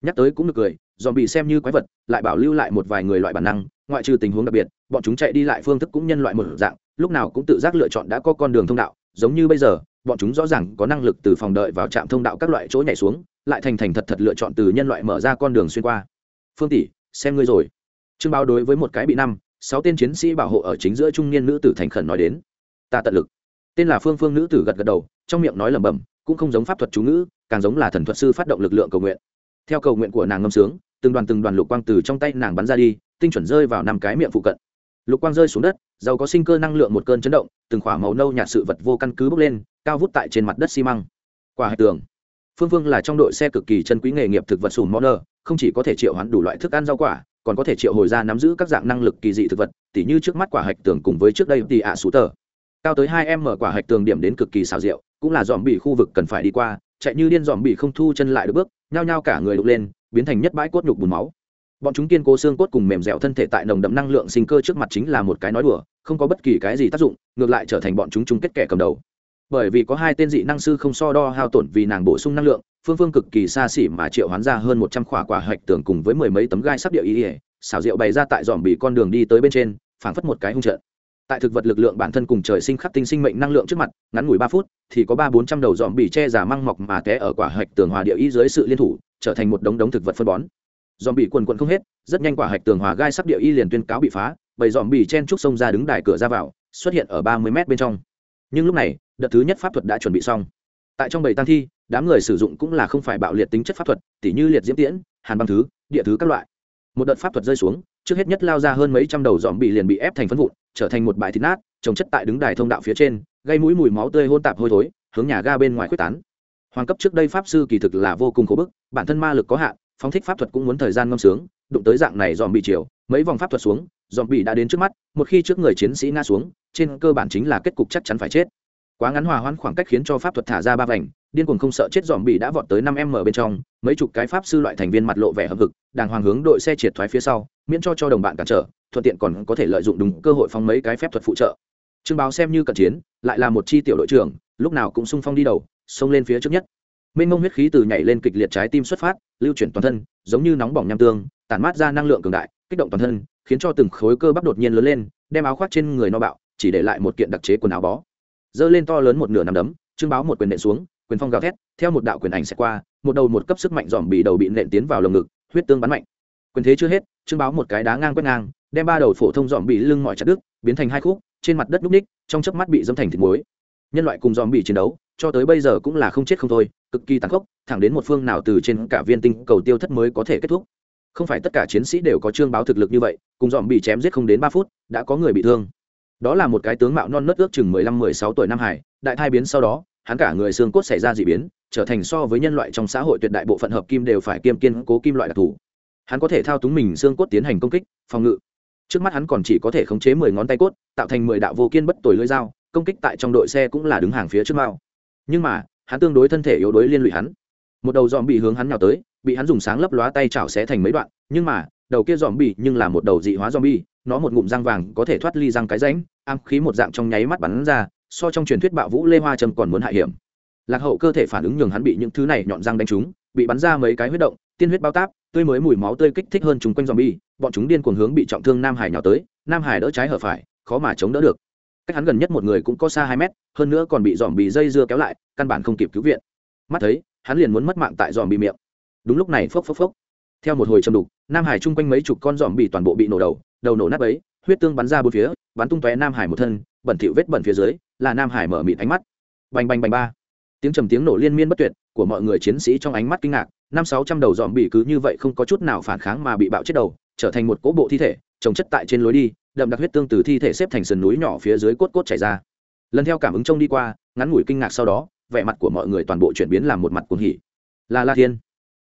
Nhắc tới cũng được cười dòm bị xem như quái vật, lại bảo lưu lại một vài người loại bản năng, ngoại trừ tình huống đặc biệt, bọn chúng chạy đi lại phương thức cũng nhân loại một dạng, lúc nào cũng tự giác lựa chọn đã có con đường thông đạo, giống như bây giờ, bọn chúng rõ ràng có năng lực từ phòng đợi vào trạm thông đạo các loại chỗ nhảy xuống, lại thành thành thật thật lựa chọn từ nhân loại mở ra con đường xuyên qua. Phương tỷ, xem ngươi rồi. Trương báo đối với một cái bị năm, sáu tên chiến sĩ bảo hộ ở chính giữa trung niên nữ tử thành khẩn nói đến. Ta tận lực. Tên là phương phương nữ tử gật gật đầu trong miệng nói lẩm bẩm, cũng không giống pháp thuật chú ngữ, càng giống là thần thuật sư phát động lực lượng cầu nguyện. Theo cầu nguyện của nàng ngâm sướng, từng đoàn từng đoàn lục quang từ trong tay nàng bắn ra đi, tinh chuẩn rơi vào năm cái miệng phụ cận. Lục quang rơi xuống đất, giàu có sinh cơ năng lượng một cơn chấn động, từng khỏa màu nâu nhạt sự vật vô căn cứ bốc lên, cao vút tại trên mặt đất xi măng. Quả hạch tường. Phương phương là trong đội xe cực kỳ chân quý nghề nghiệp thực vật sùn món không chỉ có thể triệu hoán đủ loại thức ăn rau quả, còn có thể triệu hồi ra nắm giữ các dạng năng lực kỳ dị thực vật, tỉ như trước mắt quả hạch tường cùng với trước đây tỉ ạ à sú tờ cao tới hai em mở quả hạch tường điểm đến cực kỳ xào rượu, cũng là dòm bị khu vực cần phải đi qua, chạy như điên dòm bị không thu chân lại được bước, nhao nhao cả người đục lên, biến thành nhất bãi cốt nhục bùn máu. Bọn chúng kiên cố xương cốt cùng mềm dẻo thân thể tại nồng đậm năng lượng sinh cơ trước mặt chính là một cái nói đùa, không có bất kỳ cái gì tác dụng, ngược lại trở thành bọn chúng chung kết kẻ cầm đầu. Bởi vì có hai tên dị năng sư không so đo hao tổn vì nàng bổ sung năng lượng, phương phương cực kỳ xa xỉ mà triệu hoán ra hơn một trăm khỏa quả hạch tường cùng với mười mấy tấm gai sắp điệu ý ỉa xảo diệu bày ra tại dòm bị con đường đi tới bên trên, phảng phất một cái hung trận tại thực vật lực lượng bản thân cùng trời sinh khắc tinh sinh mệnh năng lượng trước mặt, ngắn ngủi ba phút, thì có ba bốn trăm đầu dòm bị che giả măng mọc mà té ở quả hạch tường hòa địa ý dưới sự liên thủ, trở thành một đống đống thực vật phân bón. Dòm bị quần quận không hết, rất nhanh quả hạch tường hòa gai sắc địa y liền tuyên cáo bị phá, bầy dòm bị chen trúc sông ra đứng đài cửa ra vào, xuất hiện ở ba mươi mét bên trong. Nhưng lúc này, đợt thứ nhất pháp thuật đã chuẩn bị xong. Tại trong bầy tăng thi, đám người sử dụng cũng là không phải bạo liệt tính chất pháp thuật, tỉ như liệt diễm tiễn, hàn băng thứ, địa thứ các loại. Một đợt pháp thuật rơi xuống, trước hết nhất lao ra hơn mấy trăm đầu dòm bị liền bị ép thành phân vụn trở thành một bãi thịt nát, trồng chất tại đứng đài thông đạo phía trên, gây mũi mùi máu tươi hôn tạp hôi thối, hướng nhà ga bên ngoài quyết tán. Hoàng cấp trước đây pháp sư kỳ thực là vô cùng khổ bức, bản thân ma lực có hạn, phóng thích pháp thuật cũng muốn thời gian ngâm sướng, đụng tới dạng này dòm bị chiều mấy vòng pháp thuật xuống, dòm bị đã đến trước mắt, một khi trước người chiến sĩ nga xuống, trên cơ bản chính là kết cục chắc chắn phải chết. Quá ngắn hòa hoãn khoảng cách khiến cho pháp thuật thả ra ba vành, điên cuồng không sợ chết dòm bị đã vọt tới năm m bên trong, mấy chục cái pháp sư loại thành viên mặt lộ vẻ hậm hực, đàng hoàng hướng đội xe triệt thoái phía sau, miễn cho cho đồng bạn cản trở thuận tiện còn có thể lợi dụng đúng cơ hội phóng mấy cái phép thuật phụ trợ. Trương báo xem như cận chiến, lại là một chi tiểu đội trưởng, lúc nào cũng sung phong đi đầu, xông lên phía trước nhất. Mênh mông huyết khí từ nhảy lên kịch liệt trái tim xuất phát, lưu chuyển toàn thân, giống như nóng bỏng nham tương, tản mát ra năng lượng cường đại, kích động toàn thân, khiến cho từng khối cơ bắp đột nhiên lớn lên, đem áo khoác trên người no bạo, chỉ để lại một kiện đặc chế quần áo bó. Giơ lên to lớn một nửa nằm đấm, trương báo một quyền nện xuống, quyền phong gào thét, theo một đạo quyền ảnh sẽ qua, một đầu một cấp sức mạnh dòm bị đầu bị nện tiến vào lồng ngực, huyết tương bắn mạnh. Quyền thế chưa hết trương báo một cái đá ngang quét ngang, đem ba đầu phổ thông dòm bị lưng mọi chặt đứt, biến thành hai khúc, trên mặt đất núc ních, trong chớp mắt bị dâm thành thịt muối. Nhân loại cùng dòm bị chiến đấu, cho tới bây giờ cũng là không chết không thôi, cực kỳ tàn khốc, thẳng đến một phương nào từ trên cả viên tinh cầu tiêu thất mới có thể kết thúc. Không phải tất cả chiến sĩ đều có trương báo thực lực như vậy, cùng dòm bị chém giết không đến ba phút, đã có người bị thương. Đó là một cái tướng mạo non nớt ước chừng mười lăm, mười sáu tuổi nam hải, đại thai biến sau đó, hắn cả người xương cốt xảy ra d ị biến, trở thành so với nhân loại trong xã hội tuyệt đại bộ phận hợp kim đều phải kiêm kiên cố kim loại đặc thù hắn có thể thao túng mình xương cốt tiến hành công kích, phòng ngự. Trước mắt hắn còn chỉ có thể khống chế mười ngón tay cốt, tạo thành mười đạo vô kiên bất tồi lưỡi dao, công kích tại trong đội xe cũng là đứng hàng phía trước mao. Nhưng mà, hắn tương đối thân thể yếu đuối liên lụy hắn. Một đầu dòm bị hướng hắn nhào tới, bị hắn dùng sáng lấp lóa tay chảo xé thành mấy đoạn, nhưng mà, đầu kia dòm bị nhưng là một đầu dị hóa dòm bi nó một ngụm răng vàng có thể thoát ly răng cái ránh am khí một dạng trong nháy mắt bắn ra, so trong truyền thuyết bạo vũ lê hoa trầm còn muốn hại hiểm lạc hậu cơ thể phản ứng nhường hắn bị những thứ này nhọn răng đánh trúng, bị bắn ra mấy cái huyết động, tiên huyết bao táp, tươi mới mùi máu tươi kích thích hơn chúng quanh dòm bi bọn chúng điên cuồng hướng bị trọng thương nam hải nhào tới, nam hải đỡ trái hở phải, khó mà chống đỡ được. Cách hắn gần nhất một người cũng có xa hai mét, hơn nữa còn bị dòm bị dây dưa kéo lại, căn bản không kịp cứu viện. Mắt thấy, hắn liền muốn mất mạng tại dòm bị miệng. Đúng lúc này phốc phốc phốc. Theo một hồi châm đục, nam hải chung quanh mấy chục con dòm bị toàn bộ bị nổ đầu đầu nổ nát ấy huyết tương bắn ra bốn phía, bắn tung tóe nam hải một thân, bẩn thỉu vết bẩn phía dưới, là nam hải mở mịt ánh mắt. Bành bành bành ba tiếng trầm tiếng nổ liên miên bất tuyệt của mọi người chiến sĩ trong ánh mắt kinh ngạc, năm sáu trăm đầu dòm bị cứ như vậy không có chút nào phản kháng mà bị bạo chết đầu, trở thành một cỗ bộ thi thể trồng chất tại trên lối đi, đậm đặc huyết tương từ thi thể xếp thành sườn núi nhỏ phía dưới cốt cốt chảy ra. Lần theo cảm ứng trông đi qua, ngắn ngủi kinh ngạc sau đó, vẻ mặt của mọi người toàn bộ chuyển biến làm một mặt cuồng hỉ. Là la thiên.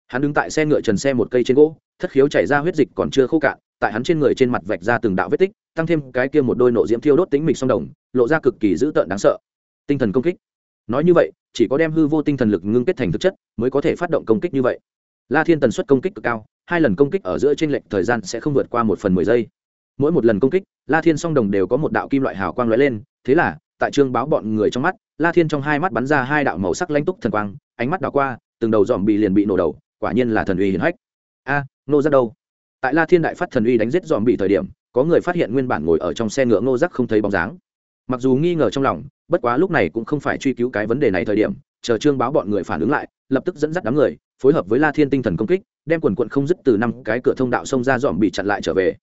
Hắn đứng tại xe ngựa trần xe một cây trên gỗ, thất khiếu chảy ra huyết dịch còn chưa khô cạn, tại hắn trên người trên mặt vạch ra từng đạo vết tích, tăng thêm cái kia một đôi nộ diễm thiêu đốt tính mịch song đồng, lộ ra cực kỳ dữ tợn đáng sợ. Tinh thần công kích. Nói như vậy chỉ có đem hư vô tinh thần lực ngưng kết thành thực chất mới có thể phát động công kích như vậy. La thiên tần suất công kích cực cao, hai lần công kích ở giữa t r ê n lệch thời gian sẽ không vượt qua một phần mười giây. Mỗi một lần công kích, la thiên song đồng đều có một đạo kim loại hào quang lóe lên, thế là, tại trương báo bọn người trong mắt, la thiên trong hai mắt bắn ra hai đạo màu sắc lanh túc thần quang, ánh mắt đảo qua, từng đầu dòm bị liền bị nổ đầu, quả nhiên là thần uy hiển hách. A nô giác đâu? Tại la thiên đại phát thần uy đánh giết dòm bị thời điểm, có người phát hiện nguyên bản ngồi ở trong xe ngựa ngô giác không thấy bóng dáng mặc dù nghi ngờ trong lòng, bất quá lúc này cũng không phải truy cứu cái vấn đề này thời điểm, chờ trương báo bọn người phản ứng lại, lập tức dẫn dắt đám người, phối hợp với la thiên tinh thần công kích, đem quần quận không dứt từ năm cái cửa thông đạo sông ra dòm bị chặn lại trở về.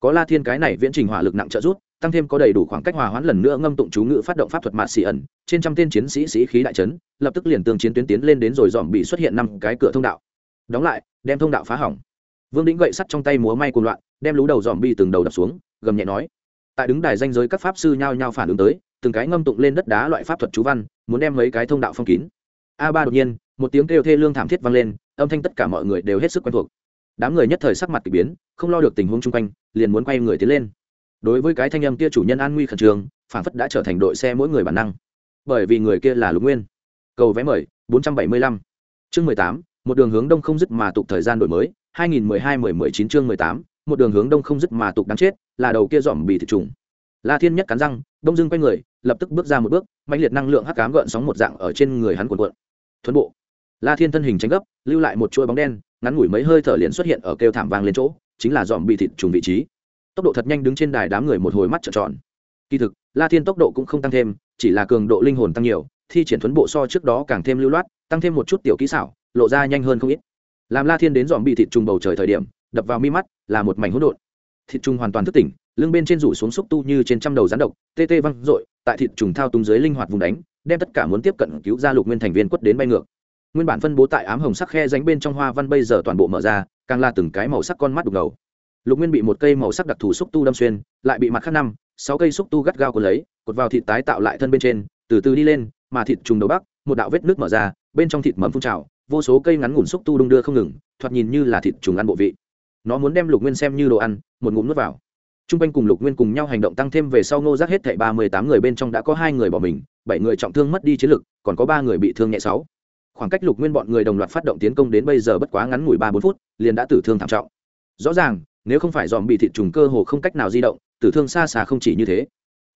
Có la thiên cái này viễn trình hỏa lực nặng trợ rút tăng thêm có đầy đủ khoảng cách hòa hoãn lần nữa ngâm tụng chú ngữ phát động pháp thuật mạt xì ẩn, trên trăm tên chiến sĩ sĩ khí đại trấn lập tức liền tương chiến tuyến tiến lên đến rồi dòm bị xuất hiện năm cái cửa thông đạo. Đóng lại, đem thông đạo phá hỏng. Vương đĩnh gậy sắt trong tay múa may cuồng loạn, đem lú đầu dòm bị từng đầu đập xuống, gầm nhẹ nói tại đứng đài danh giới các pháp sư nhao nhao phản ứng tới, từng cái ngâm tụng lên đất đá loại pháp thuật chú văn, muốn đem mấy cái thông đạo phong kín. A ba đột nhiên, một tiếng kêu thê lương thảm thiết vang lên, âm thanh tất cả mọi người đều hết sức quen thuộc. Đám người nhất thời sắc mặt k ỳ biến, không lo được tình huống chung quanh, liền muốn quay người tiến lên. Đối với cái thanh âm kia chủ nhân an nguy khẩn trường phản phất đã trở thành đội xe mỗi người bản năng. Bởi vì người kia là lục nguyên. Cầu vé mời, bốn trăm bảy mươi lăm. Chương mười tám, một đường hướng đông không dứt mà tục thời gian đổi mới, hai nghìn mười hai mười mười chín chương mười tám một đường hướng đông không dứt mà tục đáng chết, là đầu kia dòm bị thịt trùng. La thiên nhất cắn răng, đông dưng quay người, lập tức bước ra một bước mạnh liệt năng lượng hắc cám gợn sóng một dạng ở trên người hắn cuộn cuộn. Thuấn bộ. La thiên thân hình tránh gấp, lưu lại một chuỗi bóng đen, ngắn ngủi mấy hơi thở liền xuất hiện ở kêu thảm vang lên chỗ, chính là dòm bị thịt trùng vị trí. Tốc độ thật nhanh đứng trên đài đám người một hồi mắt trợn tròn. Kỳ thực, la thiên tốc độ cũng không tăng thêm, chỉ là cường độ linh hồn tăng nhiều, thi triển thuấn bộ so trước đó càng thêm lưu loát, tăng thêm một chút tiểu kỹ xảo, lộ ra nhanh hơn không ít. Làm la thiên đến dòm bị thịt trùng bầu trời thời điểm, đập vào mi mắt là một mảnh hỗn độn. Thịt trùng hoàn toàn thức tỉnh, lưng bên trên rủ xuống xúc tu như trên trăm đầu rắn độc, tê tê văng r tại thịt trùng thao túng dưới linh hoạt vùng đánh, đem tất cả muốn tiếp cận cứu ra lục nguyên thành viên quất đến bay ngược. Nguyên bản phân bố tại ám hồng sắc khe ránh bên trong hoa văn bây giờ toàn bộ mở ra, càng là từng cái màu sắc con mắt đục ngầu. Lục nguyên bị một cây màu sắc đặc thù xúc tu đâm xuyên, lại bị mặt khác năm, sáu cây xúc tu gắt gao cột lấy, cột vào thịt tái tạo lại thân bên trên, từ từ đi lên, mà thịt trùng đầu bắc, một đạo vết nước mở ra, bên trong thịt mầm phun trào, vô số cây ngắn ngủn xúc tu đung đưa không ngừng, thoạt nhìn như là thịt trùng ăn bộ vị nó muốn đem lục nguyên xem như đồ ăn, một ngụm nuốt vào. T r u n g quanh cùng lục nguyên cùng nhau hành động tăng thêm về sau ngô giác hết thảy ba mươi tám người bên trong đã có hai người bỏ mình, bảy người trọng thương mất đi chiến lực, còn có ba người bị thương nhẹ sáu. Khoảng cách lục nguyên bọn người đồng loạt phát động tiến công đến bây giờ bất quá ngắn ngủi ba bốn phút, liền đã tử thương thảm trọng. Rõ ràng, nếu không phải dòm bị thịt trùng cơ hồ không cách nào di động, tử thương xa xa không chỉ như thế.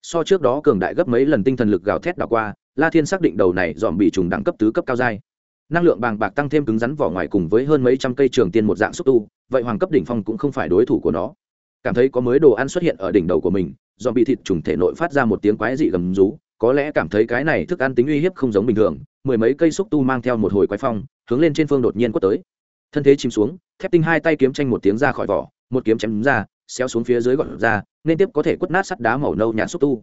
So trước đó cường đại gấp mấy lần tinh thần lực gào thét đảo qua, la thiên xác định đầu này dòm bị trùng đẳng cấp tứ cấp cao dai năng lượng bàng bạc tăng thêm cứng rắn vỏ ngoài cùng với hơn mấy trăm cây trường tiên một dạng xúc tu, vậy hoàng cấp đỉnh phong cũng không phải đối thủ của nó. Cảm thấy có mới đồ ăn xuất hiện ở đỉnh đầu của mình do bị thịt trùng thể nội phát ra một tiếng quái dị gầm rú, có lẽ cảm thấy cái này thức ăn tính uy hiếp không giống bình thường, mười mấy cây xúc tu mang theo một hồi quái phong, hướng lên trên phương đột nhiên quất tới. Thân thế chìm xuống, thép tinh hai tay kiếm tranh một tiếng ra khỏi vỏ, một kiếm chém ra, xéo xuống phía dưới gọn ra, nên tiếp có thể quất nát sắt đá màu nâu nhạt xúc tu.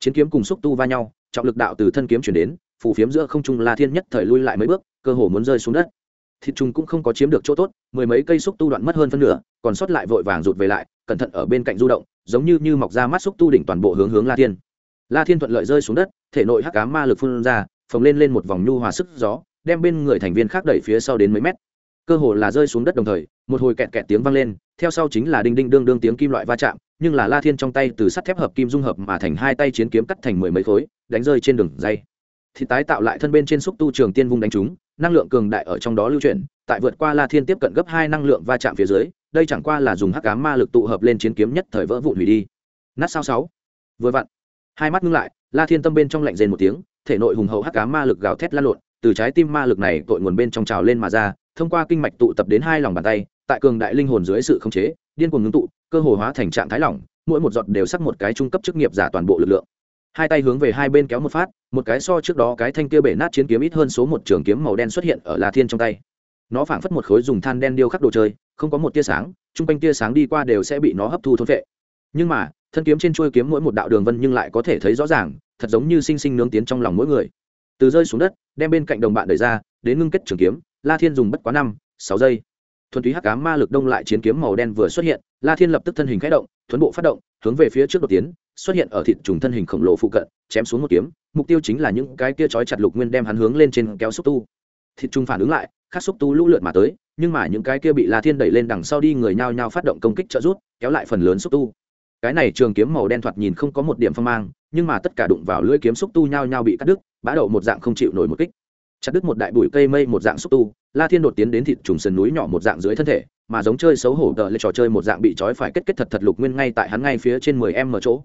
Chiến kiếm cùng xúc tu va nhau, trọng lực đạo từ thân kiếm chuyển đến phủ phiếm giữa không trung la thiên nhất thời lui lại mấy bước cơ hồ muốn rơi xuống đất. Thịt trùng cũng không có chiếm được chỗ tốt, mười mấy cây xúc tu đoạn mất hơn phân nửa, còn sót lại vội vàng rụt về lại, cẩn thận ở bên cạnh du động, giống như như mọc ra mắt xúc tu đỉnh toàn bộ hướng hướng la thiên. La thiên thuận lợi rơi xuống đất, thể nội hắc cá ma lực phun ra, phồng lên lên một vòng nhu hòa sức gió, đem bên người thành viên khác đẩy phía sau đến mấy mét. Cơ hồ là rơi xuống đất đồng thời, một hồi kẹt kẹt tiếng vang lên, theo sau chính là đinh đinh đương đương tiếng kim loại va chạm, nhưng là la thiên trong tay từ sắt thép hợp kim dung hợp mà thành hai tay chiến kiếm cắt thành mười mấy khối, đánh rơi trên đường dây. Thì tái tạo lại thân bên trên xúc tu trường tiên vung đánh chúng năng lượng cường đại ở trong đó lưu chuyển, tại vượt qua la thiên tiếp cận gấp hai năng lượng va chạm phía dưới, đây chẳng qua là dùng hắc cám ma lực tụ hợp lên chiến kiếm nhất thời vỡ vụn hủy đi. Nát sao sáu. Vừa vặn, hai mắt ngưng lại, la thiên tâm bên trong lạnh rên một tiếng, thể nội hùng hậu hắc cám ma lực gào thét lan lộn, từ trái tim ma lực này tội nguồn bên trong trào lên mà ra, thông qua kinh mạch tụ tập đến hai lòng bàn tay, tại cường đại linh hồn dưới sự khống chế, điên cuồng ngưng tụ, cơ hồ hóa thành trạng thái lỏng, mỗi một giọt đều sắc một cái trung cấp chức nghiệp giả toàn bộ lực lượng hai tay hướng về hai bên kéo một phát, một cái so trước đó cái thanh kia bể nát chiến kiếm ít hơn số một trường kiếm màu đen xuất hiện ở la thiên trong tay. Nó phảng phất một khối dùng than đen điêu khắc đồ chơi, không có một tia sáng, chung quanh tia sáng đi qua đều sẽ bị nó hấp thu thôn vệ nhưng mà, thân kiếm trên chuôi kiếm mỗi một đạo đường vân nhưng lại có thể thấy rõ ràng, thật giống như sinh sinh nướng tiến trong lòng mỗi người. Từ rơi xuống đất, đem bên cạnh đồng bạn đẩy ra, đến ngưng kết trường kiếm, la thiên dùng bất quá năm, sáu giây. Thuần túy hắc ám ma lực đông lại chiến kiếm màu đen vừa xuất hiện, la thiên lập tức thân hình khẽ động, thuấn bộ phát động, hướng về phía trước đột tiến xuất hiện ở thịt trùng thân hình khổng lồ phụ cận, chém xuống một kiếm, mục tiêu chính là những cái kia trói chặt lục nguyên đem hắn hướng lên trên kéo xúc tu. Thịt trùng phản ứng lại, khắc xúc tu lũ lượt mà tới, nhưng mà những cái kia bị la thiên đẩy lên đằng sau đi người nhao nhao phát động công kích trợ rút kéo lại phần lớn xúc tu. Cái này trường kiếm màu đen thoạt nhìn không có một điểm phong mang, nhưng mà tất cả đụng vào lưỡi kiếm xúc tu nhao nhao bị cắt đứt bã đậu một dạng không chịu nổi một kích. Chặt đứt một đại bụi cây mây một dạng xúc tu, la thiên đột tiến đến thịt trùng sườn núi nhỏ một dạng dưới thân thể, mà giống chơi xấu hổ đợi lên trò chơi một dạng bị trói phải kết kết thật thật lục nguyên ngay tại hắn ngay phía trên mười em mở chỗ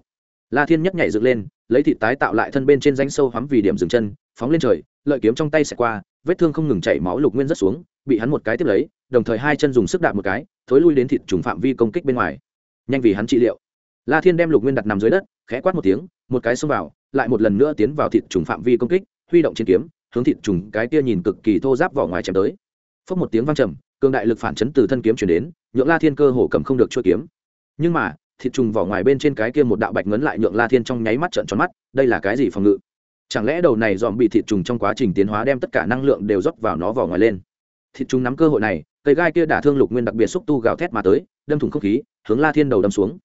la thiên nhất nhảy dựng lên, lấy thịt tái tạo lại thân bên trên rãnh sâu hắm vì điểm dừng chân, phóng lên trời, lợi kiếm trong tay xẹt qua, vết thương không ngừng chảy máu lục nguyên rất xuống, bị hắn một cái tiếp lấy, đồng thời hai chân dùng sức đạp một cái, thối lui đến thịt trùng phạm vi công kích bên ngoài. Nhanh vì hắn trị liệu. La thiên đem lục nguyên đặt nằm dưới đất, khẽ quát một tiếng, một cái xông vào, lại một lần nữa tiến vào thịt trùng phạm vi công kích, huy động chiến kiếm, hướng thịt trùng cái kia nhìn cực kỳ thô giáp vỏ ngoài chém tới. Phốc một tiếng vang trầm, cường đại lực phản chấn từ thân kiếm chuyển đến, nhượng la thiên cơ hồ cầm không được chuôi kiếm. Nhưng mà thịt trùng vỏ ngoài bên trên cái kia một đạo bạch ngấn lại nhượng la thiên trong nháy mắt trợn tròn mắt, đây là cái gì phòng ngự? Chẳng lẽ đầu này dòm bị thịt trùng trong quá trình tiến hóa đem tất cả năng lượng đều rót vào nó vỏ ngoài lên? Thịt trùng nắm cơ hội này, cây gai kia đả thương lục nguyên đặc biệt xúc tu gào thét mà tới, đâm thủng không khí, hướng la thiên đầu đâm xuống.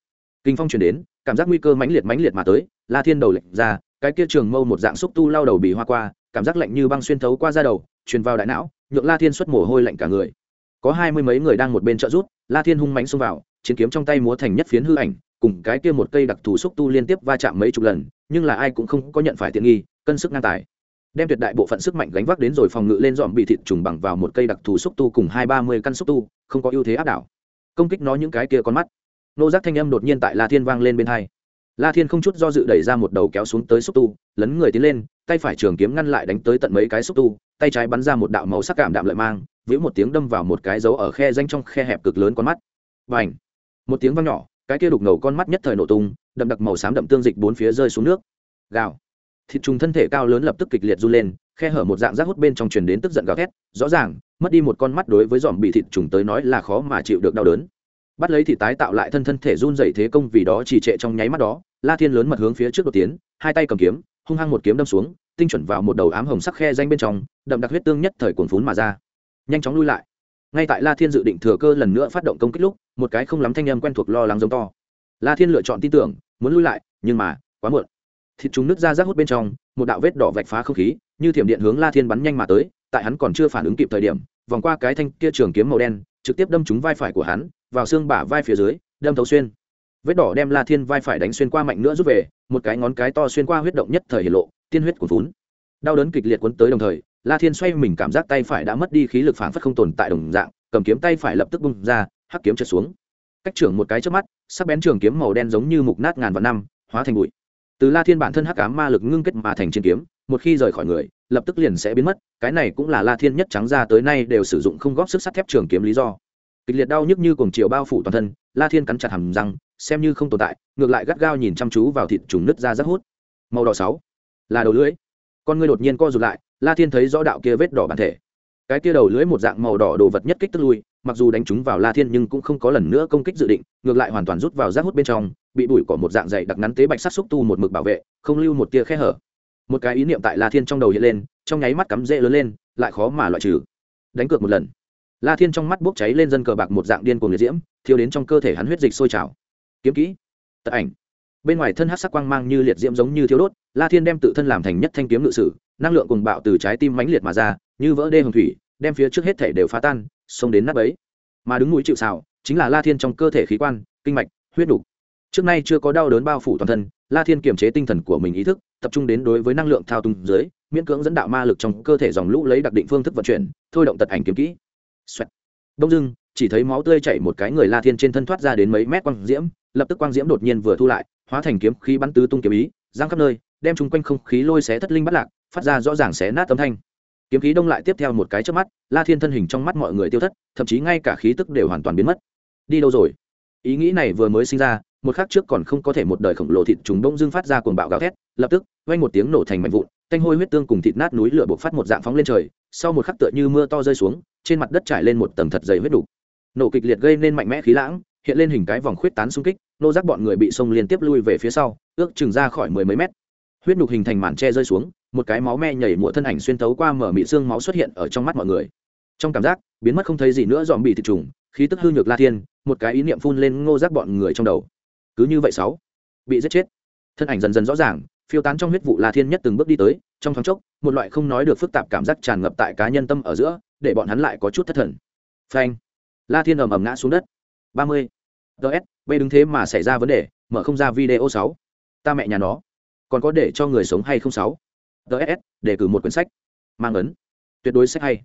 Kinh phong chuyển đến, cảm giác nguy cơ mãnh liệt mãnh liệt mà tới, la thiên đầu lệch ra, cái kia trường mâu một dạng xúc tu lao đầu bị hoa qua, cảm giác lạnh như băng xuyên thấu qua da đầu, truyền vào đại não, nhượng la thiên xuất mồ hôi lạnh cả người. Có hai mươi mấy người đang một bên trợ rút la thiên hung mánh xông vào chiến kiếm trong tay múa thành nhất phiến hư ảnh, cùng cái kia một cây đặc thù xúc tu liên tiếp va chạm mấy chục lần, nhưng là ai cũng không có nhận phải tiện nghi, cân sức ngang tài. Đem tuyệt đại bộ phận sức mạnh gánh vác đến rồi phòng ngự lên dọn bị thịt trùng bằng vào một cây đặc thù xúc tu cùng hai ba mươi căn xúc tu, không có ưu thế áp đảo. Công kích nó những cái kia con mắt. Nô giác thanh âm đột nhiên tại la thiên vang lên bên hai. La thiên không chút do dự đẩy ra một đầu kéo xuống tới xúc tu, lấn người tiến lên, tay phải trường kiếm ngăn lại đánh tới tận mấy cái xúc tu, tay trái bắn ra một đạo màu sắc cảm đạm lợi mang vĩu một tiếng đâm vào một cái dấu ở khe danh trong khe hẹp cực lớn con mắt. Và ảnh một tiếng vang nhỏ, cái kia đục ngầu con mắt nhất thời nổ tung, đậm đặc màu xám đậm tương dịch bốn phía rơi xuống nước. Gào. Thịt trùng thân thể cao lớn lập tức kịch liệt run lên, khe hở một dạng rác hút bên trong truyền đến tức giận gào thét, rõ ràng, mất đi một con mắt đối với dòm bị thịt trùng tới nói là khó mà chịu được đau đớn. Bắt lấy thì tái tạo lại thân thân thể run dày thế công vì đó trì trệ trong nháy mắt đó, la thiên lớn mật hướng phía trước đột tiến, hai tay cầm kiếm, hung hăng một kiếm đâm xuống, tinh chuẩn vào một đầu ám hồng sắc khe danh bên trong, đậm đặc huyết tương nhất thời cuồn phún mà ra. Nhanh chóng lui lại ngay tại la thiên dự định thừa cơ lần nữa phát động công kích lúc, một cái không lắm thanh âm quen thuộc lo lắng giống to. La thiên lựa chọn tin tưởng, muốn lui lại, nhưng mà, quá muộn. Thịt chúng nứt ra rác hút bên trong, một đạo vết đỏ vạch phá không khí, như thiểm điện hướng la thiên bắn nhanh mà tới, tại hắn còn chưa phản ứng kịp thời điểm, vòng qua cái thanh kia trường kiếm màu đen, trực tiếp đâm trúng vai phải của hắn, vào xương bả vai phía dưới, đâm thấu xuyên. Vết đỏ đem la thiên vai phải đánh xuyên qua mạnh nữa rút về, một cái ngón cái to xuyên qua huyết động nhất thời hiển lộ, tiên huyết của vốn đau đớn kịch liệt cuốn tới đồng thời la thiên xoay mình cảm giác tay phải đã mất đi khí lực phản phất không tồn tại đồng dạng, cầm kiếm tay phải lập tức bung ra, hắc kiếm trượt xuống. Cách trưởng một cái trước mắt, sắc bén trường kiếm màu đen giống như mục nát ngàn vạn năm, hóa thành bụi. Từ la thiên bản thân hắc ám ma lực ngưng kết mà thành trên kiếm, một khi rời khỏi người, lập tức liền sẽ biến mất, cái này cũng là la thiên nhất trắng ra tới nay đều sử dụng không góp sức sắt thép trường kiếm lý do. Kịch liệt đau nhức như cùng chiều bao phủ toàn thân, la thiên cắn chặt hầm răng, xem như không tồn tại, ngược lại gắt gao nhìn chăm chú vào thịt trùng nứt ra rất hút. Màu đỏ sáu, là đầu lưỡi. Con ngươi đột nhiên co rụt lại la thiên thấy rõ đạo kia vết đỏ bản thể. Cái kia đầu lưỡi một dạng màu đỏ đồ vật nhất kích tức lui, mặc dù đánh chúng vào la thiên nhưng cũng không có lần nữa công kích dự định, ngược lại hoàn toàn rút vào rác hút bên trong, bị bụi cỏ một dạng dày đặc ngắn tế bạch sắc xúc tu một mực bảo vệ, không lưu một tia khe hở. Một cái ý niệm tại la thiên trong đầu hiện lên, trong nháy mắt cắm rễ lớn lên, lại khó mà loại trừ. Đánh cược một lần. La thiên trong mắt bốc cháy lên dân cờ bạc một dạng điên cuồng liệt diễm thiếu đến trong cơ thể hắn huyết dịch sôi trào. Kiếm kỹ. Tật ảnh. Bên ngoài thân hát sắc quang mang như liệt diễm giống như thiếu đốt, la thiên đem tự thân làm thành nhất thanh kiếm ngự sử năng lượng cùng bạo từ trái tim mãnh liệt mà ra, như vỡ đê hồng thủy, đem phía trước hết thể đều phá tan, xông đến nắp ấy mà đứng mũi chịu xào chính là la thiên trong cơ thể khí quan, kinh mạch, huyết đục trước nay chưa có đau đớn bao phủ toàn thân, la thiên kiềm chế tinh thần của mình ý thức, tập trung đến đối với năng lượng thao túng dưới, miễn cưỡng dẫn đạo ma lực trong cơ thể dòng lũ lấy đặc định phương thức vận chuyển, thôi động tật ảnh kiếm kỹ. Xoẹt. đông dưng chỉ thấy máu tươi chảy một cái người la thiên trên thân thoát ra đến mấy mét quang diễm, lập tức quang diễm đột nhiên vừa thu lại, hóa thành kiếm khí bắn tứ tung kiếm ý giang khắp nơi, đem chung quanh không khí lôi xé thất linh bắt lạc phát ra rõ ràng xé nát âm thanh. Kiếm khí đông lại tiếp theo một cái trước mắt, la thiên thân hình trong mắt mọi người tiêu thất, thậm chí ngay cả khí tức đều hoàn toàn biến mất. Đi đâu rồi? Ý nghĩ này vừa mới sinh ra, một khắc trước còn không có thể một đời khổng lồ thịt trùng bỗng dưng phát ra cuồng bạo gào thét, lập tức, vang một tiếng nổ thành mảnh vụn thanh hôi huyết tương cùng thịt nát núi lửa bộc phát một dạng phóng lên trời, sau một khắc tựa như mưa to rơi xuống, trên mặt đất trải lên một tầng thật dày huyết đủ nổ kịch liệt gây nên mạnh mẽ khí lãng, hiện lên hình cái vòng khuyết tán xung kích, nô giác bọn người bị sông liên tiếp lui về phía sau, ước chừng ra khỏi mười mấy mét huyết nhục hình thành màn tre rơi xuống, một cái máu me nhảy mụa thân ảnh xuyên tấu qua mở mị xương máu xuất hiện ở trong mắt mọi người. Trong cảm giác, biến mất không thấy gì nữa, dòm bị thịt trùng, khí tức hư nhược la thiên, một cái ý niệm phun lên ngô giác bọn người trong đầu. Cứ như vậy sáu, bị giết chết. Thân ảnh dần dần rõ ràng, phiêu tán trong huyết vụ la thiên nhất từng bước đi tới, trong thoáng chốc, một loại không nói được phức tạp cảm giác tràn ngập tại cá nhân tâm ở giữa, để bọn hắn lại có chút thất thần. Phanh. La thiên ầm ầm ngã xuống đất. Ba mươi. Ts b đứng thế mà xảy ra vấn đề, mở không ra video sáu. Ta mẹ nhà nó còn có để cho người sống hay không sáu? Ts để cử một quyển sách. Mang ấn. Tuyệt đối sách hay.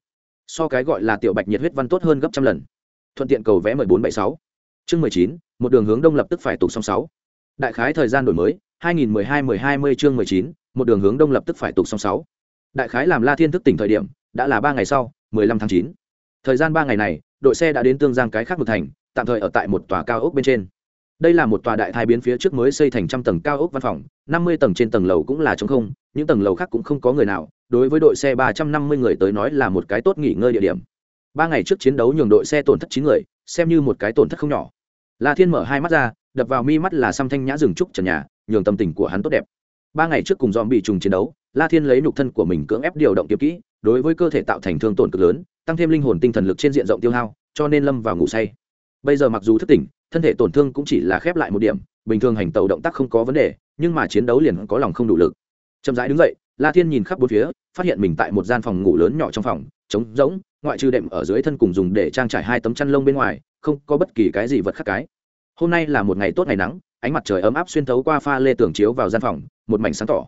So cái gọi là tiểu bạch nhiệt huyết văn tốt hơn gấp trăm lần. Thuận tiện cầu vẽ mười bốn bảy sáu. Chương mười chín một đường hướng đông lập tức phải tục song sáu. Đại khái thời gian đổi mới 2012-10-20 chương 19, một đường hướng đông lập tức phải tục song sáu. Đại khái làm la thiên thức tỉnh thời điểm đã là ba ngày sau 15 tháng chín. Thời gian ba ngày này đội xe đã đến tương giang cái khác một thành tạm thời ở tại một tòa cao ốc bên trên đây là một tòa đại thai biến phía trước mới xây thành trăm tầng cao ốc văn phòng 50 tầng trên tầng lầu cũng là trống không, những tầng lầu khác cũng không có người nào. Đối với đội xe 350 người tới nói là một cái tốt nghỉ ngơi địa điểm. Ba ngày trước chiến đấu nhường đội xe tổn thất chín người, xem như một cái tổn thất không nhỏ. La thiên mở hai mắt ra, đập vào mi mắt là xăm thanh nhã rừng trúc trần nhà, nhường tâm tình của hắn tốt đẹp. Ba ngày trước cùng dòm bị trùng chiến đấu, la thiên lấy nhục thân của mình cưỡng ép điều động kiếm kỹ, đối với cơ thể tạo thành thương tổn cực lớn, tăng thêm linh hồn tinh thần lực trên diện rộng tiêu hao, cho nên lâm vào ngủ say. Bây giờ mặc dù thức tỉnh thân thể tổn thương cũng chỉ là khép lại một điểm, bình thường hành tàu động tác không có vấn đề, nhưng mà chiến đấu liền có lòng không đủ lực. Chậm rãi đứng dậy, la thiên nhìn khắp bốn phía, phát hiện mình tại một gian phòng ngủ lớn nhỏ trong phòng, trống rỗng, ngoại trừ đệm ở dưới thân cùng dùng để trang trải hai tấm chăn lông bên ngoài, không có bất kỳ cái gì vật khác cái. Hôm nay là một ngày tốt ngày nắng, ánh mặt trời ấm áp xuyên thấu qua pha lê tường chiếu vào gian phòng, một mảnh sáng tỏ.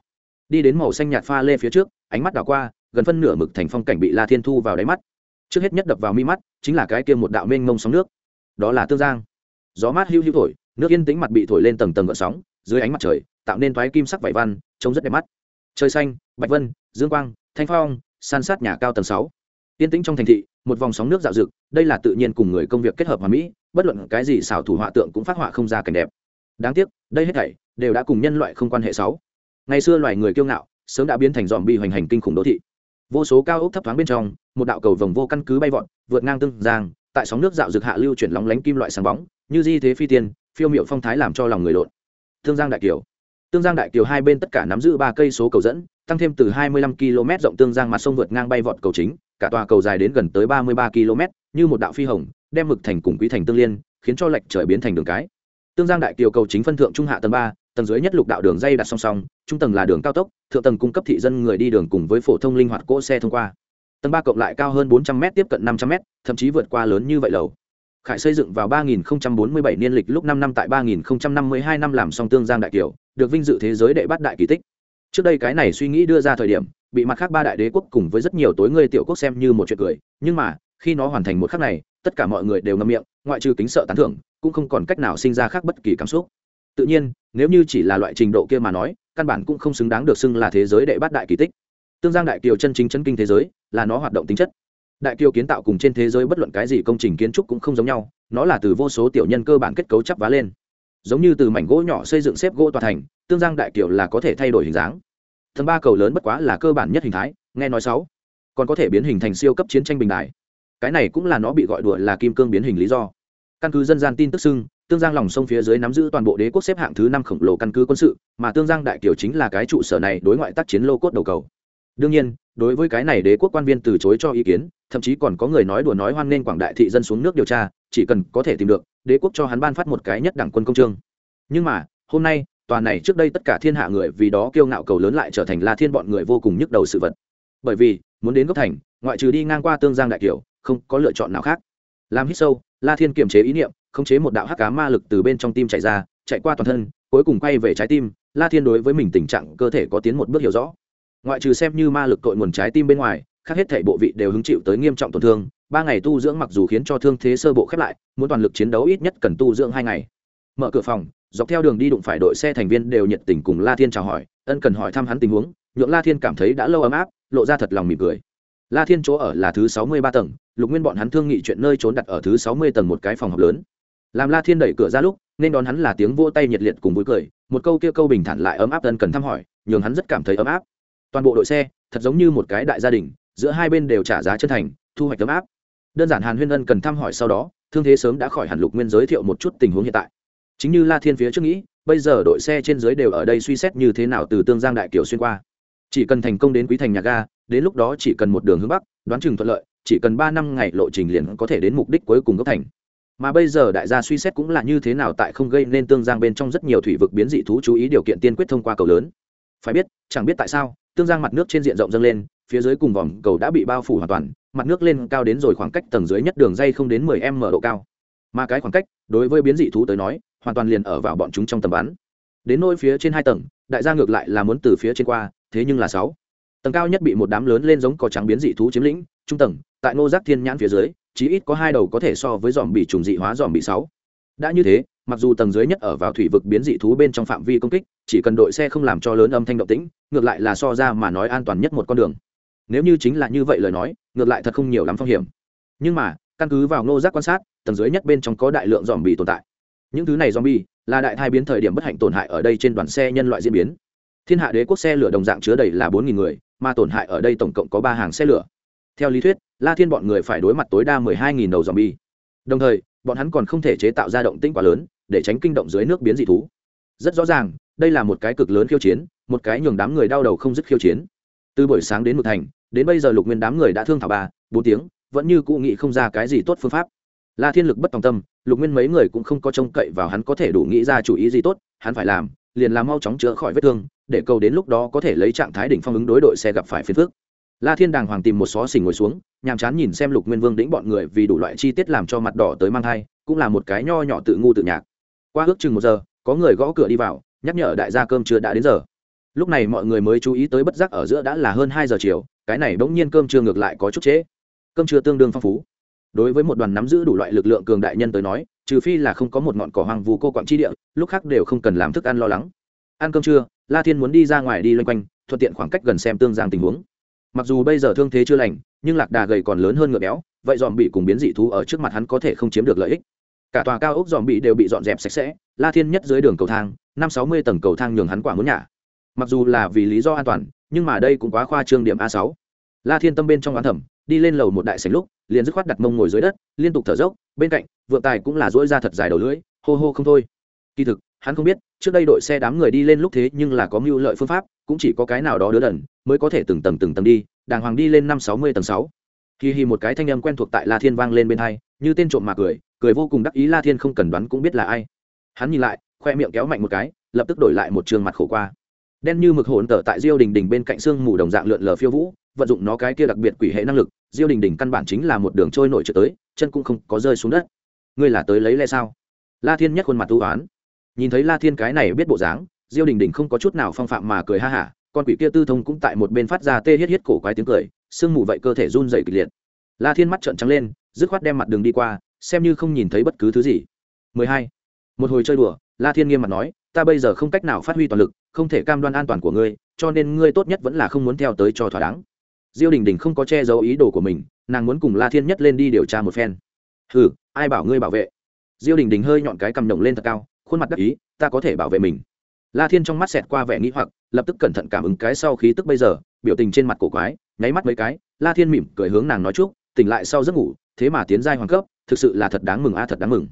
Đi đến màu xanh nhạt pha lê phía trước, ánh mắt đảo qua, gần phân nửa mực thành phong cảnh bị la thiên thu vào đáy mắt. Trước hết nhất đập vào mi mắt, chính là cái kia một đạo mênh mông sóng nước. Đó là tương giang gió mát hưu hưu thổi, nước yên tĩnh mặt bị thổi lên tầng tầng gợn sóng, dưới ánh mặt trời, tạo nên thoái kim sắc vải văn, trông rất đẹp mắt. Trời xanh, bạch vân, dương quang, thanh phong, san sát nhà cao tầng sáu. Yên tĩnh trong thành thị, một vòng sóng nước dạo dực đây là tự nhiên cùng người công việc kết hợp hòa mỹ, bất luận cái gì xảo thủ họa tượng cũng phát họa không ra cảnh đẹp. Đáng tiếc, đây hết thảy đều đã cùng nhân loại không quan hệ sáu. Ngày xưa loài người kiêu ngạo, sớm đã biến thành dòm bi hoành hành kinh khủng đô thị. Vô số cao ốc thấp thoáng bên trong, một đạo cầu vồng vô căn cứ bay vọt, vượt ngang tương giang, tại sóng nước dạo dực hạ lưu chuyển lóng lánh kim loại sáng bóng như di thế phi tiên, phiêu miệu phong thái làm cho lòng người lộn. Tương giang đại kiều. Tương giang đại kiều hai bên tất cả nắm giữ ba cây số cầu dẫn, tăng thêm từ 25 km rộng tương giang mặt sông vượt ngang bay vọt cầu chính, cả tòa cầu dài đến gần tới 33 km như một đạo phi hồng, đem mực thành cùng quý thành tương liên, khiến cho lệch trời biến thành đường cái. Tương giang đại kiều cầu chính phân thượng trung hạ tầng ba, tầng dưới nhất lục đạo đường dây đặt song song, trung tầng là đường cao tốc, thượng tầng cung cấp thị dân người đi đường cùng với phổ thông linh hoạt cỗ xe thông qua. Tầng ba cộng lại cao hơn 400 m tiếp cận 500 m thậm chí vượt qua lớn như vậy lầu khải xây dựng vào 3047 niên lịch lúc 5 năm tại 3052 năm làm xong tương giang đại kiều, được vinh dự thế giới đệ bắt đại kỳ tích. Trước đây cái này suy nghĩ đưa ra thời điểm, bị mặt khác ba đại đế quốc cùng với rất nhiều tối người tiểu quốc xem như một chuyện cười, nhưng mà, khi nó hoàn thành một khắc này, tất cả mọi người đều ngâm miệng, ngoại trừ kính sợ tán thưởng, cũng không còn cách nào sinh ra khác bất kỳ cảm xúc. Tự nhiên, nếu như chỉ là loại trình độ kia mà nói, căn bản cũng không xứng đáng được xưng là thế giới đệ bát đại kỳ tích. Tương giang đại kiều chân chính chân kinh thế giới, là nó hoạt động tính chất đại kiều kiến tạo cùng trên thế giới bất luận cái gì công trình kiến trúc cũng không giống nhau, nó là từ vô số tiểu nhân cơ bản kết cấu chắp vá lên. Giống như từ mảnh gỗ nhỏ xây dựng xếp gỗ tòa thành, tương giang đại kiều là có thể thay đổi hình dáng. Tầng ba cầu lớn bất quá là cơ bản nhất hình thái, nghe nói sáu, còn có thể biến hình thành siêu cấp chiến tranh bình đại cái này cũng là nó bị gọi đùa là kim cương biến hình lý do. Căn cứ dân gian tin tức xưng, tương giang lòng sông phía dưới nắm giữ toàn bộ đế quốc xếp hạng thứ năm khổng lồ căn cứ quân sự, mà tương giang đại kiều chính là cái trụ sở này đối ngoại tác chiến lô cốt đầu cầu. Đương nhiên đối với cái này đế quốc quan viên từ chối cho ý kiến, thậm chí còn có người nói đùa nói hoan nghênh quảng đại thị dân xuống nước điều tra, chỉ cần có thể tìm được, đế quốc cho hắn ban phát một cái nhất đẳng quân công trương. Nhưng mà, hôm nay, tòa này trước đây tất cả thiên hạ người vì đó kiêu ngạo cầu lớn lại trở thành la thiên bọn người vô cùng nhức đầu sự vật. Bởi vì, muốn đến gốc thành, ngoại trừ đi ngang qua tương giang đại kiều, không có lựa chọn nào khác. Làm hít sâu, la thiên kiềm chế ý niệm, khống chế một đạo hắc cá ma lực từ bên trong tim chạy ra, chạy qua toàn thân, cuối cùng quay về trái tim. La thiên đối với mình tình trạng cơ thể có tiến một bước hiểu rõ ngoại trừ xem như ma lực cội nguồn trái tim bên ngoài, khác hết thể bộ vị đều hứng chịu tới nghiêm trọng tổn thương, ba ngày tu dưỡng mặc dù khiến cho thương thế sơ bộ khép lại, muốn toàn lực chiến đấu ít nhất cần tu dưỡng hai ngày. Mở cửa phòng, dọc theo đường đi đụng phải đội xe thành viên đều nhiệt tình cùng la thiên chào hỏi, ân cần hỏi thăm hắn tình huống, nhượng la thiên cảm thấy đã lâu ấm áp, lộ ra thật lòng mỉm cười. La thiên chỗ ở là thứ sáu mươi ba tầng, lục nguyên bọn hắn thương nghị chuyện nơi trốn đặt ở thứ sáu mươi tầng một cái phòng học lớn. Làm la thiên đẩy cửa ra lúc, nên đón hắn là tiếng vỗ tay nhiệt liệt cùng vui cười, một câu kia câu bình thản lại ấm áp ân cần thăm hỏi, nhường hắn rất cảm thấy ấm áp toàn bộ đội xe, thật giống như một cái đại gia đình, giữa hai bên đều trả giá chân thành, thu hoạch tấm áp. Đơn giản hàn huyên ân cần thăm hỏi sau đó, thương thế sớm đã khỏi hẳn lục nguyên giới thiệu một chút tình huống hiện tại. Chính như la thiên phía trước nghĩ, bây giờ đội xe trên dưới đều ở đây suy xét như thế nào từ tương giang đại kiều xuyên qua. Chỉ cần thành công đến quý thành nhà ga, đến lúc đó chỉ cần một đường hướng bắc, đoán chừng thuận lợi, chỉ cần ba năm ngày lộ trình liền có thể đến mục đích cuối cùng gốc thành. Mà bây giờ đại gia suy xét cũng là như thế nào tại không gây nên tương giang bên trong rất nhiều thủy vực biến dị thú chú ý điều kiện tiên quyết thông qua cầu lớn. Phải biết, chẳng biết tại sao tương giang mặt nước trên diện rộng dâng lên, phía dưới cùng vòng cầu đã bị bao phủ hoàn toàn, mặt nước lên cao đến rồi khoảng cách tầng dưới nhất đường dây không đến 10 m độ cao. Mà cái khoảng cách, đối với biến dị thú tới nói, hoàn toàn liền ở vào bọn chúng trong tầm bắn. Đến nôi phía trên hai tầng, đại gia ngược lại là muốn từ phía trên qua, thế nhưng là sáu. Tầng cao nhất bị một đám lớn lên giống cò trắng biến dị thú chiếm lĩnh, trung tầng, tại ngô giác thiên nhãn phía dưới, chí ít có hai đầu có thể so với dòm bị trùng dị hóa dòm bị sáu. Đã như thế, mặc dù tầng dưới nhất ở vào thủy vực biến dị thú bên trong phạm vi công kích chỉ cần đội xe không làm cho lớn âm thanh động tĩnh, ngược lại là so ra mà nói an toàn nhất một con đường. Nếu như chính là như vậy lời nói, ngược lại thật không nhiều lắm phong hiểm. Nhưng mà, căn cứ vào ngô giác quan sát, tầng dưới nhất bên trong có đại lượng dòm bị tồn tại. Những thứ này dòm bì là đại thai biến thời điểm bất hạnh tổn hại ở đây trên đoàn xe nhân loại diễn biến. Thiên hạ đế quốc xe lửa đồng dạng chứa đầy là bốn người, mà tổn hại ở đây tổng cộng có ba hàng xe lửa. Theo lý thuyết, la thiên bọn người phải đối mặt tối đa mười hai nghìn đầu dòm bì đồng thời, bọn hắn còn không thể chế tạo ra động tĩnh quá lớn, để tránh kinh động dưới nước biến dị thú. Rất rõ ràng đây là một cái cực lớn khiêu chiến, một cái nhường đám người đau đầu không dứt khiêu chiến. Từ buổi sáng đến một thành, đến bây giờ lục nguyên đám người đã thương thảo ba, bốn tiếng, vẫn như cụ nghĩ không ra cái gì tốt phương pháp. La thiên lực bất tòng tâm, lục nguyên mấy người cũng không có trông cậy vào hắn có thể đủ nghĩ ra chủ ý gì tốt, hắn phải làm, liền làm mau chóng chữa khỏi vết thương, để cầu đến lúc đó có thể lấy trạng thái đỉnh phong ứng đối đội xe gặp phải phiền phức. La thiên đàng hoàng tìm một xó xỉnh ngồi xuống, nhàm chán nhìn xem lục nguyên vương đĩnh bọn người vì đủ loại chi tiết làm cho mặt đỏ tới mang thai, cũng là một cái nho nhỏ tự ngu tự nhạc. Qua ước chừng một giờ, có người gõ cửa đi vào nhắc nhở đại gia cơm trưa đã đến giờ. Lúc này mọi người mới chú ý tới bất giác ở giữa đã là hơn hai giờ chiều, cái này bỗng nhiên cơm trưa ngược lại có chút trễ. Cơm trưa tương đương phong phú. Đối với một đoàn nắm giữ đủ loại lực lượng cường đại nhân tới nói, trừ phi là không có một ngọn cỏ hoang vu cô quặng chi địa, lúc khác đều không cần làm thức ăn lo lắng. Ăn cơm trưa, la thiên muốn đi ra ngoài đi loanh quanh, thuận tiện khoảng cách gần xem tương giang tình huống. Mặc dù bây giờ thương thế chưa lành, nhưng lạc đà gầy còn lớn hơn ngựa béo, vậy dòm bị cùng biến dị thú ở trước mặt hắn có thể không chiếm được lợi ích cả tòa cao ốc dòm bị đều bị dọn dẹp sạch sẽ, la thiên nhất dưới đường cầu thang, năm sáu mươi tầng cầu thang nhường hắn quả muốn nhả. Mặc dù là vì lý do an toàn, nhưng mà đây cũng quá khoa trương điểm a sáu. La thiên tâm bên trong oán thẩm đi lên lầu một đại sành lúc, liền dứt khoát đặt mông ngồi dưới đất, liên tục thở dốc, bên cạnh, vượng tài cũng là dỗi ra thật dài đầu lưỡi, hô hô không thôi. Kỳ thực, hắn không biết, trước đây đội xe đám người đi lên lúc thế nhưng là có mưu lợi phương pháp, cũng chỉ có cái nào đó đứa đần, mới có thể từng tầng từng tầng đi, đàng hoàng đi lên năm sáu mươi tầng sáu. Kỳ hi một cái thanh âm quen thuộc tại la thiên vang lên bên hai, như tên trộm mà cười cười vô cùng đắc ý la thiên không cần đoán cũng biết là ai. Hắn nhìn lại, khoe miệng kéo mạnh một cái, lập tức đổi lại một trường mặt khổ qua. Đen như mực hồn tở tại diêu đình đình bên cạnh xương mù đồng dạng lượn lờ phiêu vũ, vận dụng nó cái kia đặc biệt quỷ hệ năng lực, diêu đình đình căn bản chính là một đường trôi nổi trượt tới, chân cũng không có rơi xuống đất. Ngươi là tới lấy lẽ sao? La thiên nhắc khuôn mặt tu oán. Nhìn thấy la thiên cái này biết bộ dáng, diêu đình đình không có chút nào phong phạm mà cười ha hả, con quỷ kia tư thông cũng tại một bên phát ra tê hết hết cổ quái tiếng cười sương mù vậy cơ thể run dày kịch liệt. La thiên mắt trợn trắng lên, dứt khoát đem mặt đường đi qua xem như không nhìn thấy bất cứ thứ gì. 12. một hồi chơi đùa, la thiên nghiêm mặt nói, ta bây giờ không cách nào phát huy toàn lực, không thể cam đoan an toàn của ngươi, cho nên ngươi tốt nhất vẫn là không muốn theo tới cho thỏa đáng. Diêu đình đình không có che giấu ý đồ của mình, nàng muốn cùng la thiên nhất lên đi điều tra một phen. Ừ ai bảo ngươi bảo vệ? Diêu đình đình hơi nhọn cái cầm động lên thật cao, khuôn mặt đắc ý, ta có thể bảo vệ mình. La thiên trong mắt xẹt qua vẻ nghĩ hoặc, lập tức cẩn thận cảm ứng cái sau khí tức bây giờ, biểu tình trên mặt cổ quái, nháy mắt mấy cái, la thiên mỉm cười hướng nàng nói chúc, tỉnh lại sau giấc ngủ, thế mà tiến giai hoàng cấp thực sự là thật đáng mừng a, thật đáng mừng.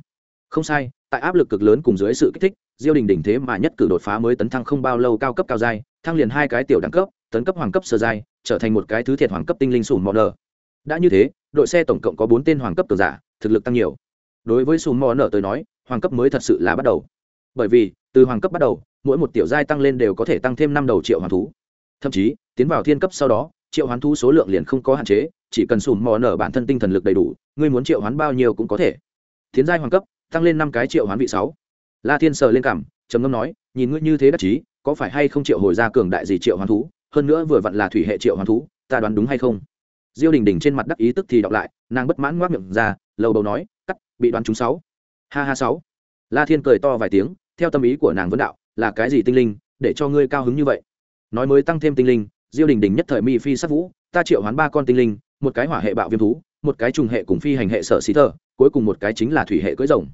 Không sai, tại áp lực cực lớn cùng dưới sự kích thích, diêu đình đỉnh thế mà nhất cử đột phá mới tấn thăng không bao lâu cao cấp cao giai, thăng liền hai cái tiểu đẳng cấp, tấn cấp hoàng cấp sơ giai, trở thành một cái thứ thiệt hoàng cấp tinh linh sùn mò nở. Đã như thế, đội xe tổng cộng có bốn tên hoàng cấp cường giả, thực lực tăng nhiều. Đối với sùn mò nở tới nói, hoàng cấp mới thật sự là bắt đầu. Bởi vì, từ hoàng cấp bắt đầu, mỗi một tiểu giai tăng lên đều có thể tăng thêm năm đầu triệu hoàng thú. Thậm chí, tiến vào thiên cấp sau đó triệu hoán thú số lượng liền không có hạn chế, chỉ cần sùn mò nở bản thân tinh thần lực đầy đủ, ngươi muốn triệu hoán bao nhiêu cũng có thể. Tiến giai hoàng cấp, tăng lên năm cái triệu hoán vị sáu. La thiên sờ lên cảm, trầm ngâm nói, nhìn ngươi như thế đắc chí, có phải hay không triệu hồi ra cường đại gì triệu hoán thú? Hơn nữa vừa vặn là thủy hệ triệu hoán thú, ta đoán đúng hay không? Diêu đình đình trên mặt đắc ý tức thì đọc lại, nàng bất mãn ngoác miệng ra, lầu đầu nói, cắt, bị đoán chúng sáu. Ha ha sáu. La thiên cười to vài tiếng, theo tâm ý của nàng vấn đạo, là cái gì tinh linh, để cho ngươi cao hứng như vậy? Nói mới tăng thêm tinh linh diêu đình đình nhất thời mi phi sát vũ, ta triệu hoán ba con tinh linh, một cái hỏa hệ bạo viêm thú, một cái trùng hệ cùng phi hành hệ sở xí thờ, cuối cùng một cái chính là thủy hệ cưỡi rồng.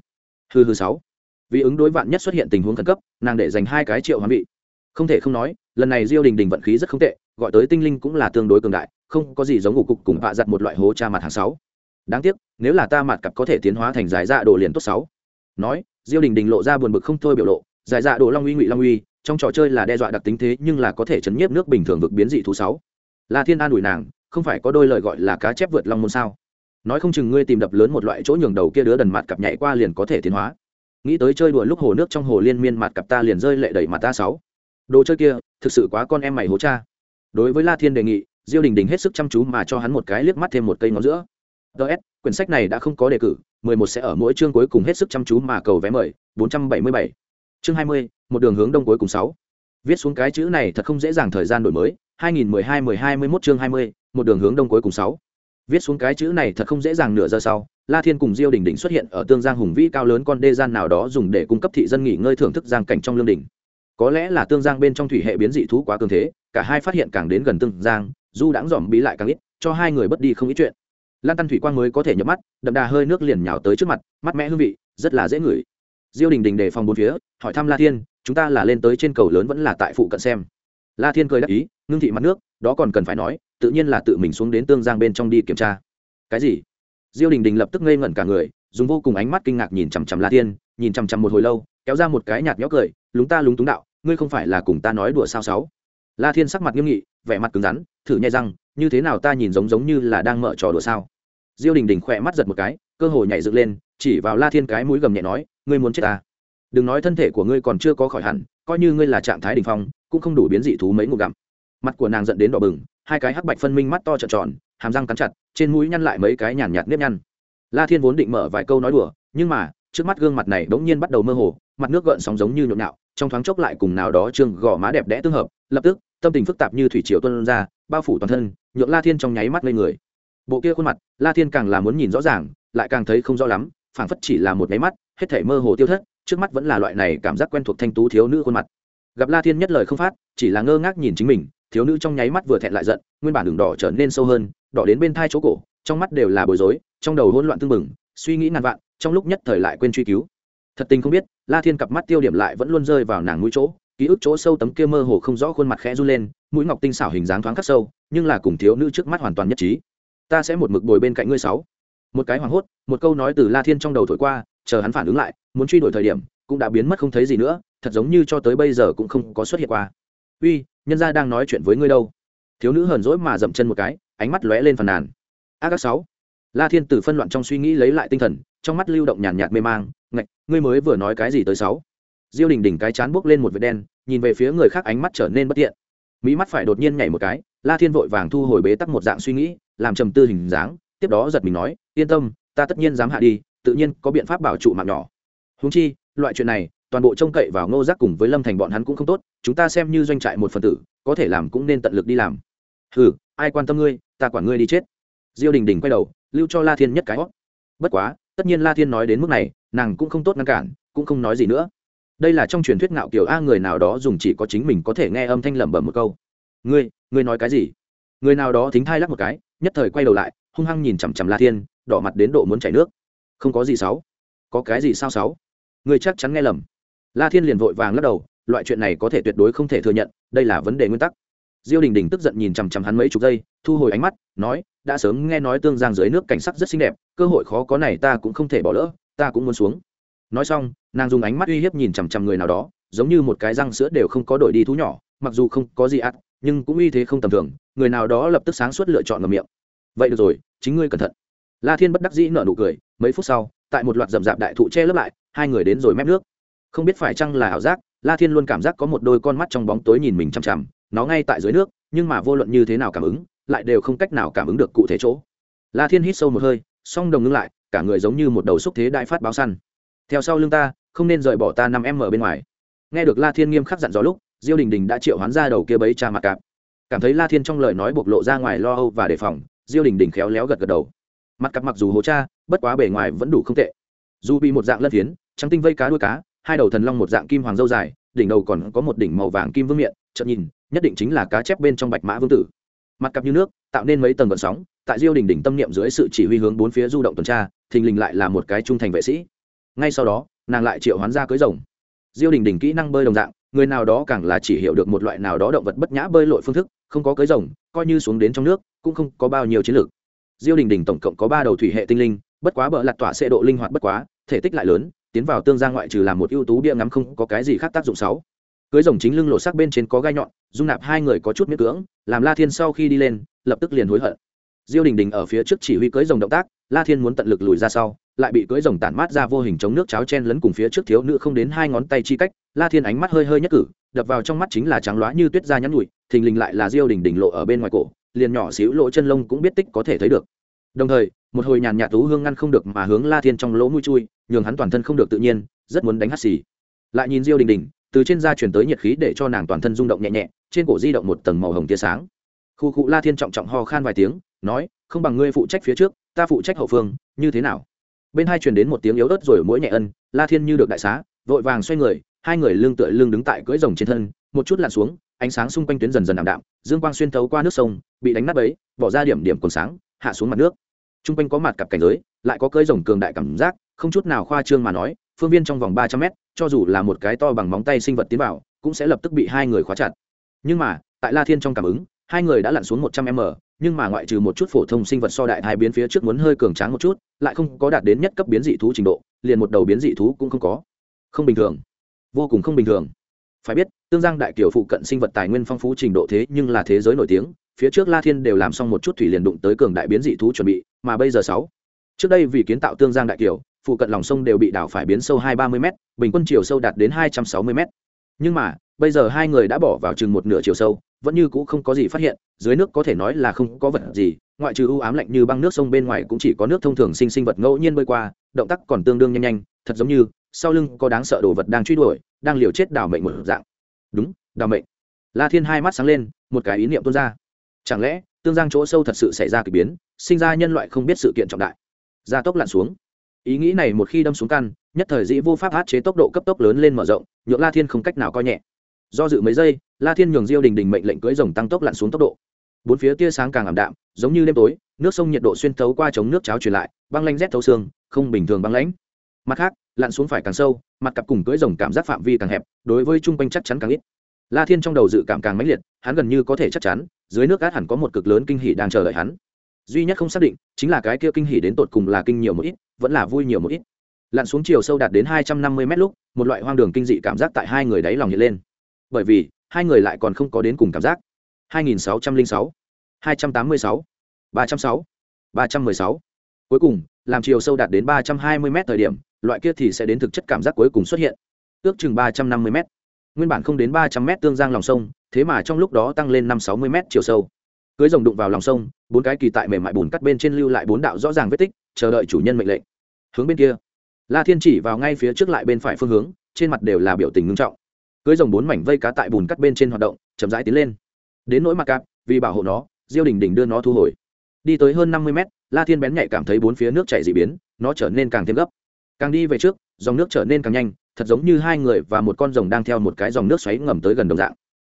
Hư hư sáu. Vì ứng đối vạn nhất xuất hiện tình huống khẩn cấp, nàng để dành hai cái triệu hoán vị. Không thể không nói, lần này diêu đình đình vận khí rất không tệ, gọi tới tinh linh cũng là tương đối cường đại, không có gì giống ngủ cục cùng vạ giặt một loại hố cha mặt hàng sáu. Đáng tiếc, nếu là ta mặt cặp có thể tiến hóa thành giải dạ đồ liền tốt sáu. Nói, diêu đình đình lộ ra buồn bực không thôi biểu lộ, giải dạ đồ long uy ngụy long uy trong trò chơi là đe dọa đặc tính thế nhưng là có thể chấn nhiếp nước bình thường vực biến dị thú sáu. La thiên an ủi nàng, không phải có đôi lời gọi là cá chép vượt long môn sao? Nói không chừng ngươi tìm đập lớn một loại chỗ nhường đầu kia đứa đần mặt cặp nhảy qua liền có thể tiến hóa. Nghĩ tới chơi đùa lúc hồ nước trong hồ liên miên mặt cặp ta liền rơi lệ đẩy mặt ta sáu. Đồ chơi kia, thực sự quá con em mày hố cha. Đối với la thiên đề nghị, diêu đình đình hết sức chăm chú mà cho hắn một cái liếc mắt thêm một cây ngón giữa. Ts quyển sách này đã không có đề cử 11 sẽ ở mỗi chương cuối cùng hết sức chăm chú mà cầu vé mời 477 chương hai mươi một đường hướng đông cuối cùng sáu. Viết xuống cái chữ này thật không dễ dàng thời gian đổi mới. 2012, 12, 21 chương 20, một đường hướng đông cuối cùng sáu. Viết xuống cái chữ này thật không dễ dàng nửa giờ sau la thiên cùng diêu đình đình xuất hiện ở tương giang hùng vĩ cao lớn con đê gian nào đó dùng để cung cấp thị dân nghỉ ngơi thưởng thức giang cảnh trong lương đỉnh. có lẽ là tương giang bên trong thủy hệ biến dị thú quá cường thế cả hai phát hiện càng đến gần tương giang du đãng giọm bí lại càng ít cho hai người bất đi không ít chuyện. Lan Tân thủy quang mới có thể nhập mắt đậm đà hơi nước liền nhào tới trước mặt mắt mẽ hương vị rất là dễ ngửi diêu đình đình đề phòng bốn phía, hỏi thăm la thiên, chúng ta là lên tới trên cầu lớn vẫn là tại phụ cận xem. La thiên cười đáp ý, ngưng thị mặt nước, đó còn cần phải nói, tự nhiên là tự mình xuống đến tương giang bên trong đi kiểm tra. Cái gì? Diêu đình đình lập tức ngây ngẩn cả người, dùng vô cùng ánh mắt kinh ngạc nhìn chằm chằm la thiên, nhìn chằm chằm một hồi lâu, kéo ra một cái nhạt nhẽo cười, lúng ta lúng túng đạo, ngươi không phải là cùng ta nói đùa sao sáu? La thiên sắc mặt nghiêm nghị, vẻ mặt cứng rắn, thử nhai răng, như thế nào ta nhìn giống giống như là đang mở trò đùa sao? Diêu đình đình khỏe mắt giật một cái, cơ hồ nhảy dựng lên chỉ vào la thiên cái mũi gầm nhẹ nói, ngươi muốn chết ta? Đừng nói thân thể của ngươi còn chưa có khỏi hẳn, coi như ngươi là trạng thái đ ỉ n h phong, cũng không đủ biến dị thú mấy ngụ gặm. Mặt của nàng giận đến đỏ bừng, hai cái hắc bạch phân minh mắt to trợn tròn, hàm răng cắn chặt, trên mũi nhăn lại mấy cái nhàn nhạt nếp nhăn. La thiên vốn định mở vài câu nói đùa, nhưng mà, trước mắt gương mặt này bỗng nhiên bắt đầu mơ hồ, mặt nước gợn sóng giống như nhộn nhạo, trong thoáng chốc lại cùng nào đó trương gò má đẹp đẽ tương hợp, lập tức, tâm tình phức tạp như thủy triều tuân ra, bao phủ toàn thân, nhượng la thiên trong nháy mắt lên người. Bộ kia khuôn mặt, la thiên càng là muốn nhìn rõ ràng, lại càng thấy không rõ lắm phảng phất chỉ là một máy mắt hết thể mơ hồ tiêu thất trước mắt vẫn là loại này cảm giác quen thuộc thanh tú thiếu nữ khuôn mặt. Gặp la thiên nhất lời không phát chỉ là ngơ ngác nhìn chính mình thiếu nữ trong nháy mắt vừa thẹn lại giận nguyên bản đường đỏ trở nên sâu hơn đỏ đến bên thai chỗ cổ trong mắt đều là bối rối trong đầu hỗn loạn tưng bừng, suy nghĩ ngàn vạn trong lúc nhất thời lại quên truy cứu. Thật tình không biết la thiên cặp mắt tiêu điểm lại vẫn luôn rơi vào nàng mũi chỗ ký ức chỗ sâu tấm kia mơ hồ không rõ khuôn mặt khẽ run lên mũi ngọc tinh xảo hình dáng thoáng khắc sâu nhưng là cùng thiếu nữ trước mắt hoàn toàn nhất trí. Ta sẽ một mực bồi bên cạnh ngươi sáu một cái hoảng hốt, một câu nói từ la thiên trong đầu thổi qua, chờ hắn phản ứng lại, muốn truy đuổi thời điểm, cũng đã biến mất không thấy gì nữa, thật giống như cho tới bây giờ cũng không có xuất hiện qua. Uy, nhân gia đang nói chuyện với ngươi đâu? Thiếu nữ hờn dỗi mà dậm chân một cái, ánh mắt lóe lên phàn nàn. A các sáu. La thiên từ phân loạn trong suy nghĩ lấy lại tinh thần, trong mắt lưu động nhàn nhạt mê mang, ngạch, ngươi mới vừa nói cái gì tới sáu? Diêu đình đỉnh cái chán buốc lên một vệt đen, nhìn về phía người khác ánh mắt trở nên bất tiện mỹ mắt phải đột nhiên nhảy một cái, la thiên vội vàng thu hồi bế tắc một dạng suy nghĩ, làm trầm tư hình dáng tiếp đó giật mình nói, yên tâm, ta tất nhiên dám hạ đi, tự nhiên có biện pháp bảo trụ mạng nhỏ. Húng chi, loại chuyện này, toàn bộ trông cậy vào ngô giác cùng với lâm thành bọn hắn cũng không tốt, chúng ta xem như doanh trại một phần tử, có thể làm cũng nên tận lực đi làm. Ừ ai quan tâm ngươi, ta quản ngươi đi chết. Diêu đình đình quay đầu, lưu cho la thiên nhất cái hót. Bất quá, tất nhiên la thiên nói đến mức này, nàng cũng không tốt ngăn cản, cũng không nói gì nữa. Đây là trong truyền thuyết ngạo kiểu a, người nào đó dùng chỉ có chính mình có thể nghe âm thanh lẩm bẩm một câu. Ngươi ngươi nói cái gì? Người nào đó thính thai lắc một cái, nhất thời quay đầu lại hung hăng nhìn chằm chằm la thiên đỏ mặt đến độ muốn chảy nước. Không có gì sáu có cái gì sao sáu ngươi chắc chắn nghe lầm. La thiên liền vội vàng lắc đầu loại chuyện này có thể tuyệt đối không thể thừa nhận đây là vấn đề nguyên tắc. Diêu đình đình tức giận nhìn chằm chằm hắn mấy chục giây thu hồi ánh mắt nói đã sớm nghe nói tương giang dưới nước cảnh sắc rất xinh đẹp cơ hội khó có này ta cũng không thể bỏ lỡ ta cũng muốn xuống. Nói xong nàng dùng ánh mắt uy hiếp nhìn chằm chằm người nào đó giống như một cái răng sữa đều không có đổi đi thú nhỏ mặc dù không có gì ác, nhưng cũng uy thế không tầm thường người nào đó lập tức sáng suốt lựa chọn ngầm miệng. Vậy được rồi chính ngươi cẩn thận. La thiên bất đắc dĩ nở nụ cười, mấy phút sau, tại một loạt rậm rạp đại thụ che lấp lại, hai người đến rồi mép nước. Không biết phải chăng là ảo giác, la thiên luôn cảm giác có một đôi con mắt trong bóng tối nhìn mình chằm chằm, nó ngay tại dưới nước, nhưng mà vô luận như thế nào cảm ứng, lại đều không cách nào cảm ứng được cụ thể chỗ. La thiên hít sâu một hơi, song đồng ngưng lại, cả người giống như một đầu xúc thế đại phát báo săn. Theo sau lưng ta, không nên rời bỏ ta năm em ở bên ngoài. Nghe được la thiên nghiêm khắc dặn dò lúc, diêu đình đình đã triệu hoán ra đầu kia bấy cha mặt cạp. Cảm thấy la thiên trong lời nói bộc lộ ra ngoài lo âu và đề phòng diêu đình đình khéo léo gật gật đầu. Mặt cặp mặc dù hố cha, bất quá bề ngoài vẫn đủ không tệ. Dù bị một dạng lân phiến, trắng tinh vây cá đuôi cá, hai đầu thần long một dạng kim hoàng dâu dài, đỉnh đầu còn có một đỉnh màu vàng kim vương miệng chợt nhìn, nhất định chính là cá chép bên trong bạch mã vương tử. Mặt cặp như nước, tạo nên mấy tầng gợn sóng, tại diêu đình đỉnh tâm niệm dưới sự chỉ huy hướng bốn phía du động tuần tra, thình lình lại là một cái trung thành vệ sĩ. Ngay sau đó, nàng lại triệu hoán ra cưới rồng. Diêu đình đỉnh kỹ năng bơi đồng dạng người nào đó càng là chỉ hiểu được một loại nào đó động vật bất nhã bơi lội phương thức, không có cưới rồng, coi như xuống đến trong nước, cũng không có bao nhiêu chiến lược. Diêu đình đình tổng cộng có ba đầu thủy hệ tinh linh, bất quá bỡ lặt tỏa xệ độ linh hoạt bất quá, thể tích lại lớn, tiến vào tương gia ngoại trừ làm một ưu tú bia ngắm không có cái gì khác tác dụng sáu. Cưới rồng chính lưng lộ sắc bên trên có gai nhọn, dung nạp hai người có chút miễn cưỡng, làm la thiên sau khi đi lên, lập tức liền hối hận diêu đình đình ở phía trước chỉ huy cưỡi rồng động tác, la thiên muốn tận lực lùi ra sau, lại bị cưỡi rồng tản mát ra vô hình chống nước cháo chen lấn cùng phía trước thiếu nữ không đến hai ngón tay chi cách, la thiên ánh mắt hơi hơi nhất cử, đập vào trong mắt chính là trắng loá như tuyết da nhắn nhụi, thình lình lại là diêu đình đình lộ ở bên ngoài cổ, liền nhỏ xíu lỗ chân lông cũng biết tích có thể thấy được. Đồng thời, một hồi nhàn nhạt tú hương ngăn không được mà hướng la thiên trong lỗ mũi chui, nhường hắn toàn thân không được tự nhiên, rất muốn đánh hắt xì. Lại nhìn diêu đình đình, từ trên da chuyển tới nhiệt khí để cho nàng toàn thân rung động nhẹ nhẹ, trên cổ di động một tầng màu hồng tia sáng. Khu cụ la thiên trọng trọng ho khan vài tiếng nói, không bằng ngươi phụ trách phía trước, ta phụ trách hậu phương, như thế nào? Bên hai truyền đến một tiếng yếu ớt rồi mỗi nhẹ ân, la thiên như được đại xá, vội vàng xoay người, hai người lưng tựa lưng đứng tại cưỡi rồng trên thân, một chút lặn xuống, ánh sáng xung quanh tuyến dần dần ảm đạm, dương quang xuyên thấu qua nước sông, bị đánh nát ấy bỏ ra điểm điểm còn sáng, hạ xuống mặt nước. T r u n g quanh có mặt cặp cảnh giới, lại có cưỡi rồng cường đại cảm giác, không chút nào khoa trương mà nói, phương viên trong vòng ba trăm mét, cho dù là một cái to bằng móng tay sinh vật tiến vào, cũng sẽ lập tức bị hai người khóa chặt. Nhưng mà, tại la thiên trong cảm ứng hai người đã lặn xuống một trăm m, nhưng mà ngoại trừ một chút phổ thông sinh vật so đại hai biến phía trước muốn hơi cường tráng một chút, lại không có đạt đến nhất cấp biến dị thú trình độ, liền một đầu biến dị thú cũng không có. Không bình thường. Vô cùng không bình thường. Phải biết, tương giang đại kiểu phụ cận sinh vật tài nguyên phong phú trình độ thế nhưng là thế giới nổi tiếng, phía trước la thiên đều làm xong một chút thủy liền đụng tới cường đại biến dị thú chuẩn bị, mà bây giờ sáu. Trước đây vì kiến tạo tương giang đại kiểu phụ cận lòng sông đều bị đảo phải biến sâu hai ba mươi m bình quân chiều sâu đạt đến hai trăm sáu mươi m nhưng mà bây giờ hai người đã bỏ vào chừng một nửa chiều sâu, vẫn như cũ không có gì phát hiện, dưới nước có thể nói là không có vật gì, ngoại trừ u ám lạnh như băng nước sông bên ngoài cũng chỉ có nước thông thường sinh sinh vật ngẫu nhiên bơi qua, động tác còn tương đương nhanh nhanh, thật giống như, sau lưng có đáng sợ đồ vật đang truy đuổi, đang liều chết đảo mệnh một dạng. Đúng, đảo mệnh. La thiên hai mắt sáng lên, một cái ý niệm tuôn ra. Chẳng lẽ, tương giang chỗ sâu thật sự xảy ra k ỳ biến, sinh ra nhân loại không biết sự kiện trọng đại. Gia tốc lặn xuống. Ý nghĩ này một khi đâm xuống căn, nhất thời dĩ vô pháp hát chế tốc độ cấp tốc lớn lên mở rộng, nhượng la thiên không cách nào coi nhẹ do dự mấy giây, la thiên nhường diêu đình đình mệnh lệnh cưỡi rồng tăng tốc lặn xuống tốc độ. Bốn phía tia sáng càng ảm đạm, giống như đêm tối, nước sông nhiệt độ xuyên thấu qua chống nước cháo truyền lại, băng lanh rét thấu xương, không bình thường băng lãnh. Mặt khác, lặn xuống phải càng sâu, mặt cặp cùng cưỡi rồng cảm giác phạm vi càng hẹp, đối với chung quanh chắc chắn càng ít. La thiên trong đầu dự cảm càng mãnh liệt, hắn gần như có thể chắc chắn, dưới nước át hẳn có một cực lớn kinh hỉ đang chờ đợi hắn. Duy nhất không xác định, chính là cái kia kinh hỉ đến tột cùng là kinh nhiều một ít, vẫn là vui nhiều một ít. Lặn xuống chiều sâu đạt đến hai trăm năm mươi mét lúc, một loại hoang đường kinh dị cảm giác tại hai người đáy lòng hiện lên bởi vì hai người lại còn không có đến cùng cảm giác. hai nghìn sáu trăm linh sáu, hai trăm tám mươi sáu, ba trăm sáu, ba trăm mười sáu. Cuối cùng, làm chiều sâu đạt đến ba trăm hai mươi m thời điểm, loại kia thì sẽ đến thực chất cảm giác cuối cùng xuất hiện. Ước chừng ba trăm năm mươi m nguyên bản không đến ba trăm m tương giang lòng sông, thế mà trong lúc đó tăng lên năm sáu mươi m chiều sâu. Cưới rồng đụng vào lòng sông, bốn cái kỳ tại mềm mại bùn cắt bên trên lưu lại bốn đạo rõ ràng vết tích, chờ đợi chủ nhân mệnh lệnh. Hướng bên kia. La thiên chỉ vào ngay phía trước lại bên phải phương hướng, trên mặt đều là biểu tình ngưng trọng cưới rồng bốn mảnh vây cá tại bùn cắt bên trên hoạt động, chậm rãi tiến lên. Đến nỗi mặc cạp, vì bảo hộ nó, diêu đình đình đưa nó thu hồi. Đi tới hơn năm mươi mét, la thiên bén nhạy cảm thấy bốn phía nước chảy dị biến, nó trở nên càng thêm gấp. Càng đi về trước, dòng nước trở nên càng nhanh, thật giống như hai người và một con rồng đang theo một cái dòng nước xoáy ngầm tới gần đồng dạng.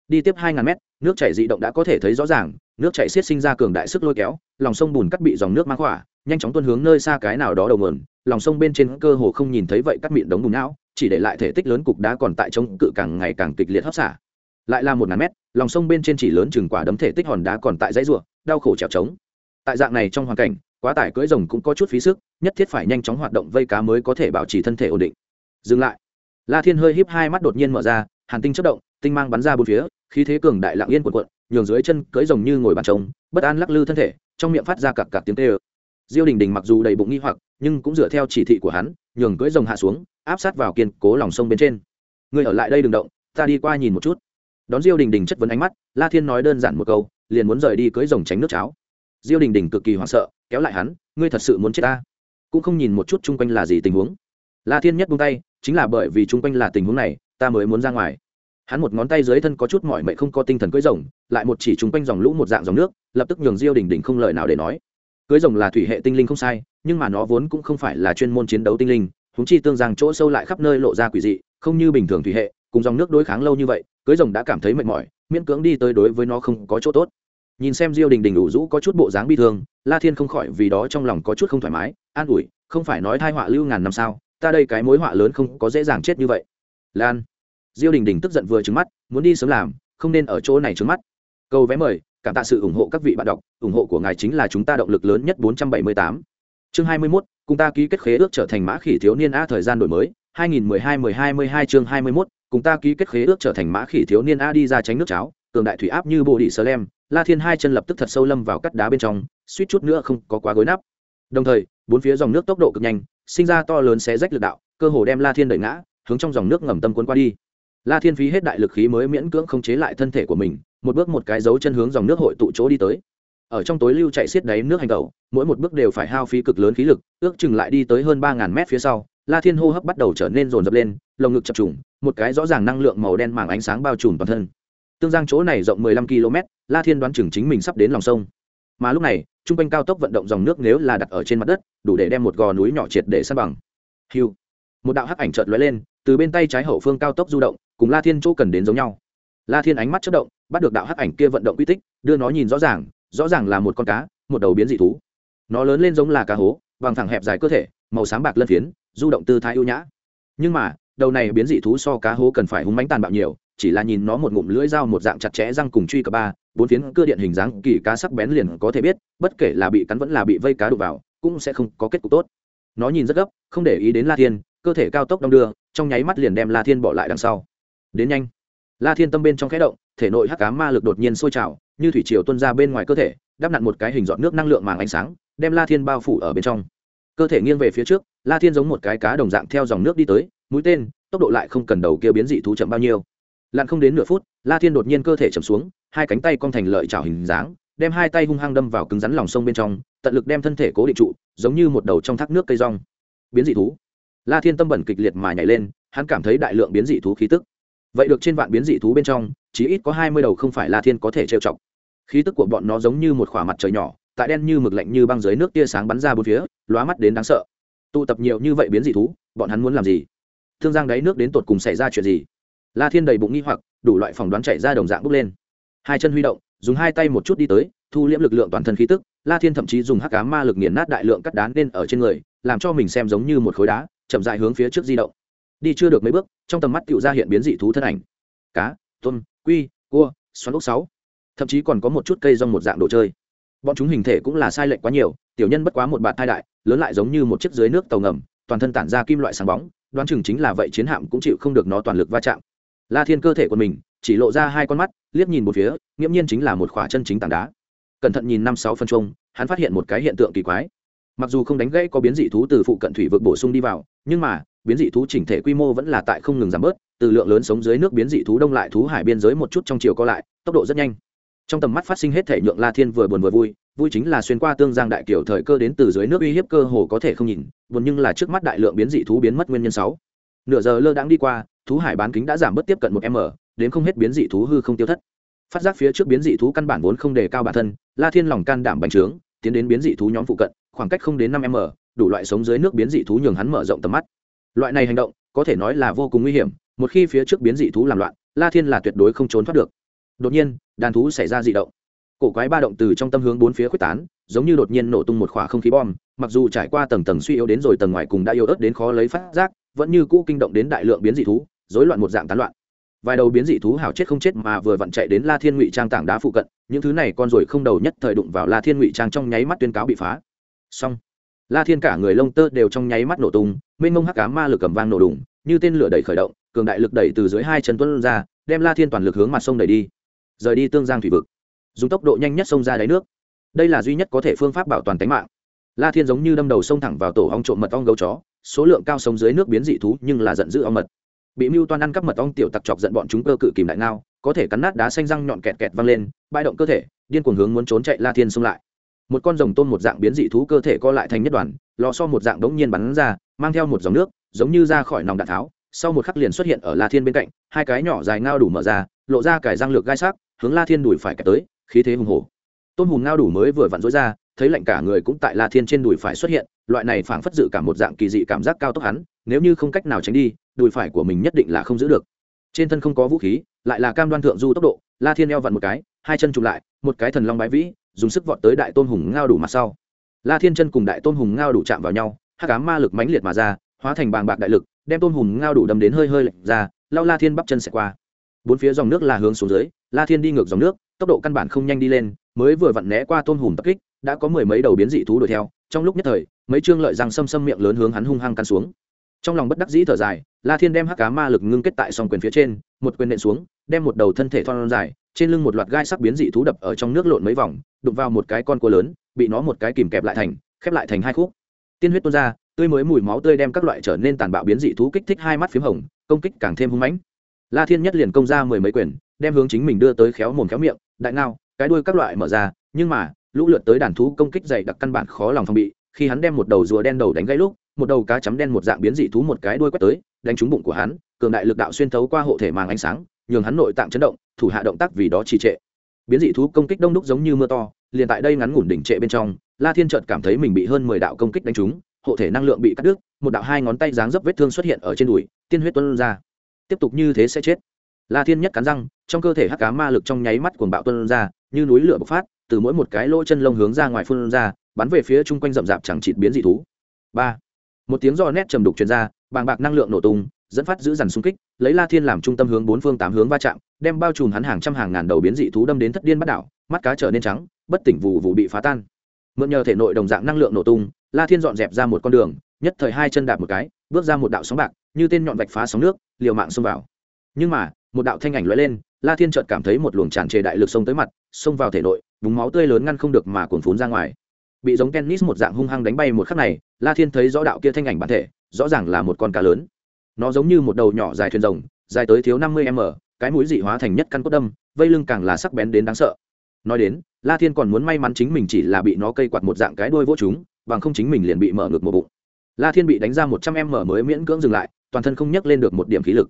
Đi tiếp hai ngàn mét, nước chảy dị động đã có thể thấy rõ ràng, nước chảy xiết sinh ra cường đại sức lôi kéo, lòng sông bùn cắt bị dòng nước mang khỏa, nhanh chóng tuôn hướng nơi xa cái nào đó đầu nguồn, lòng sông bên trên cơ hồ không nhìn thấy vậy cắt miệng đống bùn não chỉ để lại thể tích lớn cục đá còn tại chống cự càng ngày càng kịch liệt hấp xả. Lại là một ngàn mét, lòng sông bên trên chỉ lớn chừng quả đấm thể tích hòn đá còn tại dãy ruộng đau khổ trèo trống. Tại dạng này trong hoàn cảnh, quá tải cưỡi rồng cũng có chút phí sức, nhất thiết phải nhanh chóng hoạt động vây cá mới có thể bảo trì thân thể ổn định. Dừng lại. La thiên hơi híp hai mắt đột nhiên mở ra, hàn tinh chất động, tinh mang bắn ra bốn phía, khí thế cường đại lạng yên cuộn cuộn, nhường dưới chân cưỡi rồng như ngồi bàn trống, bất an lắc lư thân thể, trong miệng phát ra cặp cặp tiếng tê ơ diêu đình đình mặc dù đầy bụng nghi hoặc, nhưng cũng dựa theo chỉ thị của hắn nhường cưỡi rồng hạ xuống, áp sát vào kiên cố lòng sông bên trên. Người ở lại đây đừng động, ta đi qua nhìn một chút. Đón diêu đình đình chất vấn ánh mắt, la thiên nói đơn giản một câu, liền muốn rời đi cưỡi rồng tránh nước cháo. Diêu đình đình cực kỳ hoảng sợ, kéo lại hắn, ngươi thật sự muốn chết ta? Cũng không nhìn một chút chung quanh là gì tình huống. La thiên nhất buông tay, chính là bởi vì chung quanh là tình huống này, ta mới muốn ra ngoài. Hắn một ngón tay dưới thân có chút mỏi mệt không có tinh thần cưỡi rồng, lại một chỉ chung quanh dòng lũ một dạng dòng nước, lập tức nhường diêu đình đình không lời nào để nói. Cưỡi rồng là thủy hệ tinh linh không sai nhưng mà nó vốn cũng không phải là chuyên môn chiến đấu tinh linh húng chi tương rằng chỗ sâu lại khắp nơi lộ ra quỷ dị, không như bình thường thủy hệ, cùng dòng nước đối kháng lâu như vậy cưỡi rồng đã cảm thấy mệt mỏi, miễn cưỡng đi tới đối với nó không có chỗ tốt. Nhìn xem diêu đình đình ủ rũ có chút bộ dáng bi thương, la thiên không khỏi vì đó trong lòng có chút không thoải mái, an ủi, không phải nói thai họa lưu ngàn năm sao? Ta đây cái mối họa lớn không có dễ dàng chết như vậy. Lan. Diêu đình đình tức giận vừa trứng mắt, muốn đi sớm làm, không nên ở chỗ này trứng mắt. Câu vé mời, cảm tạ sự ủng hộ các vị bạn đọc, ủng hộ của ngài chính là chúng ta động lực lớn nhất 478 chương 21, cùng ta ký kết khế ước trở thành mã khỉ thiếu niên a thời gian đổi mới 2012-1022 chương 21, cùng ta ký kết khế ước trở thành mã khỉ thiếu niên a đi ra tránh nước cháo cường đại thủy áp như bộ đỉ sơ lem la thiên hai chân lập tức thật sâu lâm vào cắt đá bên trong suýt chút nữa không có quá gối nắp. Đồng thời bốn phía dòng nước tốc độ cực nhanh sinh ra to lớn xé rách lực đạo cơ hồ đem la thiên đẩy ngã hướng trong dòng nước ngầm tâm cuốn qua đi. La thiên phí hết đại lực khí mới miễn cưỡng không chế lại thân thể của mình một bước một cái dấu chân hướng dòng nước hội tụ chỗ đi tới ở trong tối lưu chạy xiết đáy nước hành tẩu, mỗi một bước đều phải hao phí cực lớn khí lực, ước chừng lại đi tới hơn ba ngàn mét phía sau, la thiên hô hấp bắt đầu trở nên rồn rập lên, lồng ngực chập trùng, một cái rõ ràng năng lượng màu đen mảng ánh sáng bao trùm toàn thân. Tương giang chỗ này rộng mười lăm km la thiên đoán chừng chính mình sắp đến lòng sông. Mà lúc này t r u n g quanh cao tốc vận động dòng nước nếu là đặt ở trên mặt đất, đủ để đem một gò núi nhỏ triệt để săn bằng. Hiu! Một đạo hắc ảnh trợt lóe lên, từ bên tay trái hậu phương cao tốc du động, cùng la thiên chỗ cần đến giống nhau. La thiên ánh mắt chất động, bắt được đạo hắc ảnh kia vận động quy tích, đưa nó nhìn rõ ràng rõ ràng là một con cá, một đầu biến dị thú. Nó lớn lên giống là cá hố, bằng thẳng hẹp dài cơ thể, màu sáng bạc lân phiến, du động tư thái ưu nhã. Nhưng mà, đầu này biến dị thú so cá hố cần phải hung mánh tàn bạo nhiều, chỉ là nhìn nó một ngụm lưỡi dao một dạng chặt chẽ răng cùng truy cả ba, bốn phiến cơ điện hình dáng kỳ cá sắc bén liền có thể biết, bất kể là bị cắn vẫn là bị vây cá đục vào, cũng sẽ không có kết cục tốt. Nó nhìn rất gấp, không để ý đến la thiên, cơ thể cao tốc đong đưa, trong nháy mắt liền đem la thiên bỏ lại đằng sau. Đến nhanh. La thiên tâm bên trong khẽ động, thể nội hắc cá ma lực đột nhiên sôi trào như thủy triều tuôn ra bên ngoài cơ thể, đắp nặn một cái hình dọn nước năng lượng màng ánh sáng, đem la thiên bao phủ ở bên trong. Cơ thể nghiêng về phía trước, la thiên giống một cái cá đồng dạng theo dòng nước đi tới, mũi tên, tốc độ lại không cần đầu kia biến dị thú chậm bao nhiêu. Lặn không đến nửa phút, la thiên đột nhiên cơ thể chậm xuống, hai cánh tay cong thành lợi trào hình dáng, đem hai tay hung hăng đâm vào cứng rắn lòng sông bên trong, tận lực đem thân thể cố định trụ, giống như một đầu trong thác nước cây rong. Biến dị thú. La thiên tâm bẩn kịch liệt mà nhảy lên, hắn cảm thấy đại lượng biến dị thú khí tức vậy được trên vạn biến dị thú bên trong chỉ ít có hai mươi đầu không phải la thiên có thể trêu chọc. Khí tức của bọn nó giống như một khỏa mặt trời nhỏ, tại đen như mực lạnh như băng dưới nước tia sáng bắn ra bốn phía, lóa mắt đến đáng sợ. Tụ tập nhiều như vậy biến dị thú, bọn hắn muốn làm gì? Thương giang đáy nước đến tột cùng xảy ra chuyện gì? La thiên đầy bụng nghi hoặc, đủ loại phỏng đoán chạy ra đồng dạng bốc lên. Hai chân huy động, dùng hai tay một chút đi tới, thu liễm lực lượng toàn thân khí tức, la thiên thậm chí dùng hắc cá ma lực nghiền nát đại lượng cắt đá nên ở trên người, làm cho mình xem giống như một khối đá, chậm dại hướng phía trước di động đi chưa được mấy bước, trong tầm mắt tựu ra hiện biến dị thú thân ảnh. Cá, tôm, quy, cua, xoắn ốc sáu. Thậm chí còn có một chút cây rong một dạng đồ chơi. Bọn chúng hình thể cũng là sai lệch quá nhiều, tiểu nhân bất quá một bạt thai đại, lớn lại giống như một chiếc dưới nước tàu ngầm, toàn thân tản ra kim loại sáng bóng, đoán chừng chính là vậy chiến hạm cũng chịu không được nó toàn lực va chạm. La thiên cơ thể của mình, chỉ lộ ra hai con mắt, liếc nhìn một phía, nghiễm nhiên chính là một khỏa chân chính tảng đá. Cẩn thận nhìn năm sáu phân trung hắn phát hiện một cái hiện tượng kỳ quái. Mặc dù không đánh gãy có biến dị thú từ phụ cận thủy vực bổ sung đi vào nhưng mà, biến dị thú chỉnh thể quy mô vẫn là tại không ngừng giảm bớt, từ lượng lớn sống dưới nước biến dị thú đông lại thú hải biên giới một chút trong chiều co lại, tốc độ rất nhanh. Trong tầm mắt phát sinh hết thể nhượng la thiên vừa buồn vừa vui vui chính là xuyên qua tương giang đại kiểu thời cơ đến từ dưới nước uy hiếp cơ hồ có thể không nhìn, buồn nhưng là trước mắt đại lượng biến dị thú biến mất nguyên nhân sáu. Nửa giờ lơ đãng đi qua, thú hải bán kính đã giảm bớt tiếp cận một m, đến không hết biến dị thú hư không tiêu thất. Phát giác phía trước biến dị thú căn bản vốn không đề cao bản thân, la thiên lòng can đảm bành trướng, tiến đến biến dị thú nhóm phụ cận, khoảng cách không đến năm m đủ loại sống dưới nước biến dị thú nhường hắn mở rộng tầm mắt. Loại này hành động, có thể nói là vô cùng nguy hiểm, một khi phía trước biến dị thú làm loạn, la thiên là tuyệt đối không trốn thoát được. Đột nhiên, đàn thú xảy ra dị động. Cổ quái ba động từ trong tâm hướng bốn phía quyết tán, giống như đột nhiên nổ tung một khỏa không khí bom, mặc dù trải qua tầng tầng suy yếu đến rồi tầng ngoài cùng đã yếu ớt đến khó lấy phát giác, vẫn như cũ kinh động đến đại lượng biến dị thú, rối loạn một dạng tán loạn. Vài đầu biến dị thú hảo chết không chết mà vừa vặn chạy đến la thiên ngụy trang tảng đá phụ cận, những thứ này con rồi không đầu nhất thời đụng vào la thiên ngụy trang trong nháy mắt tuyên cáo bị phá. Xong la thiên cả người lông tơ đều trong nháy mắt nổ tung, mênh mông hắc cá ma lực cầm vang nổ đùng, như tên lửa đẩy khởi động, cường đại lực đẩy từ dưới hai chân tuấn ra, đem la thiên toàn lực hướng mặt sông đẩy đi. Rời đi tương giang thủy vực, dùng tốc độ nhanh nhất xông ra đáy nước. Đây là duy nhất có thể phương pháp bảo toàn tính mạng. La thiên giống như đâm đầu sông thẳng vào tổ ong trộm mật ong gấu chó, số lượng cao sống dưới nước biến dị thú nhưng là giận dữ ong mật. Bị mưu toan ăn cắp mật ong tiểu tặc chọc giận bọn chúng cơ cự kìm đại ngao, có thể cắn nát đá xanh răng nhọn kẹt kẹt văng lên, bãi động cơ thể, điên cuồng hướng muốn trốn chạy la thiên xông lại một con rồng tôm một dạng biến dị thú cơ thể co lại thành nhất đoàn, lò so một dạng đống nhiên bắn ra, mang theo một dòng nước, giống như ra khỏi nòng đạn tháo, sau một khắc liền xuất hiện ở la thiên bên cạnh, hai cái nhỏ dài ngao đủ mở ra, lộ ra cải răng lược gai sắc, hướng la thiên đùi phải cải tới, khí thế hùng hổ. Tôm hùm ngao đủ mới vừa vặn rối ra, thấy lạnh cả người cũng tại la thiên trên đùi phải xuất hiện, loại này phảng phất dự cả một dạng kỳ dị cảm giác cao tốc hắn, nếu như không cách nào tránh đi đùi phải của mình nhất định là không giữ được. Trên thân không có vũ khí, lại là cam đoan thượng du tốc độ, la thiên eo vặn một cái, hai chân chụp lại, một cái thần long bái vĩ dùng sức vọt tới đại tôn hùng ngao đủ mặt sau. La thiên chân cùng đại tôn hùng ngao đủ chạm vào nhau, hắc ám ma lực mãnh liệt mà ra, hóa thành bàng bạc đại lực, đem tôn hùng ngao đủ đâm đến hơi hơi lệch ra, lao la thiên bắp chân sẽ qua. Bốn phía dòng nước là hướng xuống dưới, la thiên đi ngược dòng nước, tốc độ căn bản không nhanh đi lên, mới vừa vặn né qua tôn hùng tập kích, đã có mười mấy đầu biến dị thú đuổi theo, trong lúc nhất thời, mấy chương lợi răng xâm xâm miệng lớn hướng hắn hung hăng căn xuống. Trong lòng bất đắc dĩ thở dài, la thiên đem hắc cá ma lực ngưng kết tại song quyền phía trên, một quyền nện xuống, đem một đầu thân thể thon dài trên lưng một loạt gai sắc biến dị thú đập ở trong nước lộn mấy vòng, đụng vào một cái con cua lớn, bị nó một cái kìm kẹp lại thành, khép lại thành hai khúc. Tiên huyết tuôn ra, tươi mới mùi máu tươi đem các loại trở nên tàn bạo biến dị thú kích thích hai mắt p h í m hồng, công kích càng thêm hung mãnh. La thiên nhất liền công ra mười mấy quyền, đem hướng chính mình đưa tới khéo mồm khéo miệng, đại ngao, cái đuôi các loại mở ra, nhưng mà, lũ lượt tới đàn thú công kích dày đặc căn bản khó lòng phòng bị, khi hắn đem một đầu rùa đen đầu đánh gãy lúc, một đầu cá chấm đen một dạng biến dị thú một cái đuôi quét tới, đánh trúng bụng của hắn, cường đại lực đạo xuyên thấu qua hộ thể màng ánh sáng nhường hắn nội tạng chấn động, thủ hạ động tác vì đó trì trệ. Biến dị thú công kích đông đúc giống như mưa to, liền tại đây ngắn ngủn đỉnh trệ bên trong, la thiên chợt cảm thấy mình bị hơn mười đạo công kích đánh trúng, hộ thể năng lượng bị cắt đứt, một đạo hai ngón tay dáng dấp vết thương xuất hiện ở trên đùi, tiên huyết tuân ra. Tiếp tục như thế sẽ chết. La thiên nhất cắn răng, trong cơ thể hắc cá ma lực trong nháy mắt cuồng bạo tuân ra, như núi lửa bộc phát, từ mỗi một cái lỗ chân lông hướng ra ngoài phun ra, bắn về phía chung quanh rậm rạp chẳng chịt biến dị thú. Ba. Một tiếng do nét trầm đục truyền ra, bàng bạc năng lượng nổ tung dẫn phát giữ dằn xung kích, lấy la thiên làm trung tâm hướng bốn phương tám hướng va chạm, đem bao trùm hắn hàng trăm hàng ngàn đầu biến dị thú đâm đến thất điên bắt đảo, mắt cá trở nên trắng, bất tỉnh vụ vụ bị phá tan. Mượn nhờ thể nội đồng dạng năng lượng nổ tung, la thiên dọn dẹp ra một con đường, nhất thời hai chân đạp một cái, bước ra một đạo sóng bạc, như tên nhọn vạch phá sóng nước, liều mạng xông vào. Nhưng mà, một đạo thanh ảnh lóe lên, la thiên chợt cảm thấy một luồng tràn trề đại lực xông tới mặt, xông vào thể nội vùng máu tươi lớn ngăn không được mà cuồn phún ra ngoài. Bị giống tennis một dạng hung hăng đánh bay một khắc này, la thiên thấy rõ đạo kia thanh ảnh bản thể, rõ ràng là một con cá lớn nó giống như một đầu nhỏ dài thuyền rồng, dài tới thiếu năm mươi m, cái mũi dị hóa thành nhất căn cốt đâm, vây lưng càng là sắc bén đến đáng sợ. Nói đến, la thiên còn muốn may mắn chính mình chỉ là bị nó cây quạt một dạng cái đuôi vô chúng bằng không chính mình liền bị mở ngược một bụng. La thiên bị đánh ra một trăm em mới miễn cưỡng dừng lại, toàn thân không nhắc lên được một điểm khí lực.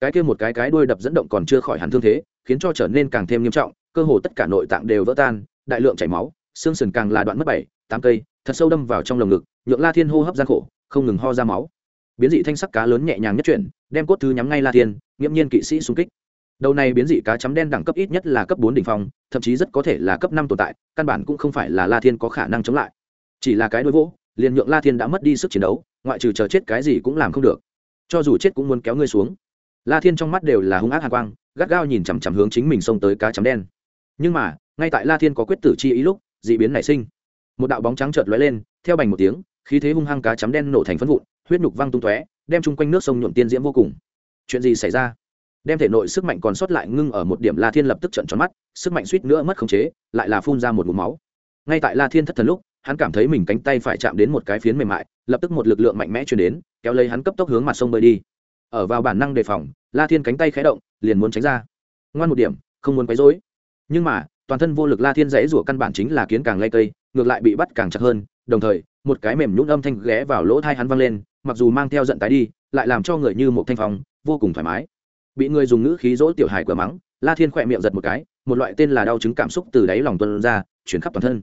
Cái kia một cái cái đuôi đập dẫn động còn chưa khỏi hẳn thương thế, khiến cho trở nên càng thêm nghiêm trọng, cơ hồ tất cả nội tạng đều vỡ tan, đại lượng chảy máu, xương sườn càng là đoạn mất bảy, tám cây, thật sâu đâm vào trong lồng ngực, nhượng la thiên hô hấp gian khổ, không ngừng ho ra máu biến dị thanh sắc cá lớn nhẹ nhàng nhất chuyển, đem cốt thứ nhắm ngay la thiên, nghiễm nhiên kỵ sĩ xung kích. Đầu này biến dị cá chấm đen đẳng cấp ít nhất là cấp bốn đỉnh phong, thậm chí rất có thể là cấp năm tồn tại, căn bản cũng không phải là la thiên có khả năng chống lại. Chỉ là cái đối vỗ, liền nhượng la thiên đã mất đi sức chiến đấu, ngoại trừ chờ chết cái gì cũng làm không được. Cho dù chết cũng muốn kéo ngươi xuống. La thiên trong mắt đều là hung ác hạ quang, gắt gao nhìn chằm chằm hướng chính mình xông tới cá chấm đen. Nhưng mà, ngay tại la thiên có quyết tử chi ý lúc d ị biến nảy sinh. Một đạo bóng trắng chợt lóe lên, theo bành một tiếng, khí thế hung hăng cá chấm đen nổ thành phân vụn huyết nhục văng tung tóe, đem chung quanh nước sông nhuộm tiên diễm vô cùng. Chuyện gì xảy ra? Đem thể nội sức mạnh còn sót lại ngưng ở một điểm la thiên lập tức trận tròn mắt, sức mạnh suýt nữa mất khống chế, lại là phun ra một mụm máu. Ngay tại la thiên thất thần lúc, hắn cảm thấy mình cánh tay phải chạm đến một cái phiến mềm mại, lập tức một lực lượng mạnh mẽ chuyển đến, kéo lấy hắn cấp tốc hướng mặt sông bơi đi. Ở vào bản năng đề phòng, la thiên cánh tay khé động, liền muốn tránh ra. Ngoan một điểm, không muốn quấy rối. Nhưng mà, toàn thân vô lực la thiên dãy rủa căn bản chính là kiến càng lay cây, ngược lại bị bắt càng chặt hơn, đồng thời, một cái mềm nhũn âm thanh ghé vào lỗ thai hắn văng lên mặc dù mang theo giận tái đi lại làm cho người như một thanh phong, vô cùng thoải mái. Bị người dùng ngữ khí dỗ tiểu hài cửa mắng la thiên khỏe miệng giật một cái một loại tên là đau chứng cảm xúc từ đáy lòng tuân ra chuyển khắp toàn thân.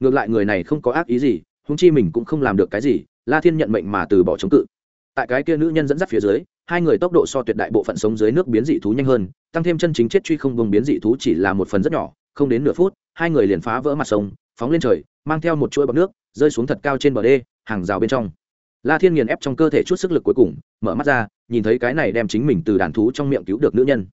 Ngược lại người này không có ác ý gì húng chi mình cũng không làm được cái gì la thiên nhận mệnh mà từ bỏ chống cự. Tại cái kia nữ nhân dẫn dắt phía dưới hai người tốc độ so tuyệt đại bộ phận sống dưới nước biến dị thú nhanh hơn tăng thêm chân chính chết truy không vùng biến dị thú chỉ là một phần rất nhỏ không đến nửa phút hai người liền phá vỡ mặt sông phóng lên trời mang theo một chuỗi bọc nước rơi xuống thật cao trên bờ đê hàng rào bên trong la thiên nghiền ép trong cơ thể chút sức lực cuối cùng, mở mắt ra, nhìn thấy cái này đem chính mình từ đàn thú trong miệng cứu được nữ nhân.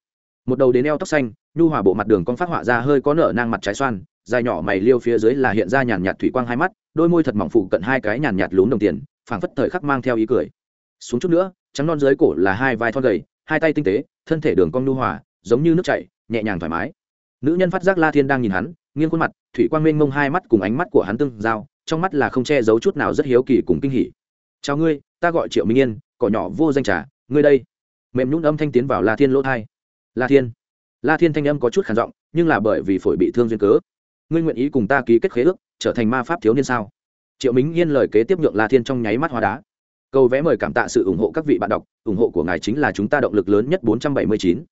Một đầu đến eo tóc xanh, nhu hòa bộ mặt đường con phát họa ra hơi có nở nang mặt trái xoan, dài nhỏ mày liêu phía dưới là hiện ra nhàn nhạt thủy quang hai mắt, đôi môi thật mỏng phụ cận hai cái nhàn nhạt lún đồng tiền, phảng phất thời khắc mang theo ý cười. Xuống chút nữa, trắng non dưới cổ là hai vai thon gầy, hai tay tinh tế, thân thể đường cong nhu hòa, giống như nước chảy, nhẹ nhàng thoải mái. Nữ nhân phát giác la thiên đang nhìn hắn, nghiêng khuôn mặt, thủy quang mênh mông hai mắt cùng ánh mắt của hắn tương giao, trong mắt là không che giấu chút nào rất hiếu kỳ cùng kinh hỉ chào ngươi ta gọi triệu minh yên cỏ nhỏ vô danh trà ngươi đây. Mềm nhún âm thanh tiến vào la thiên lỗ thai. La thiên. La thiên thanh âm có chút khản giọng nhưng là bởi vì phổi bị thương duyên cớ. Ngươi nguyện ý cùng ta ký kết khế ước trở thành ma pháp thiếu niên sao? Triệu minh yên lời kế tiếp nhượng la thiên trong nháy mắt hóa đá. Câu vẽ mời cảm tạ sự ủng hộ các vị bạn đọc ủng hộ của ngài chính là chúng ta động lực lớn nhất 479.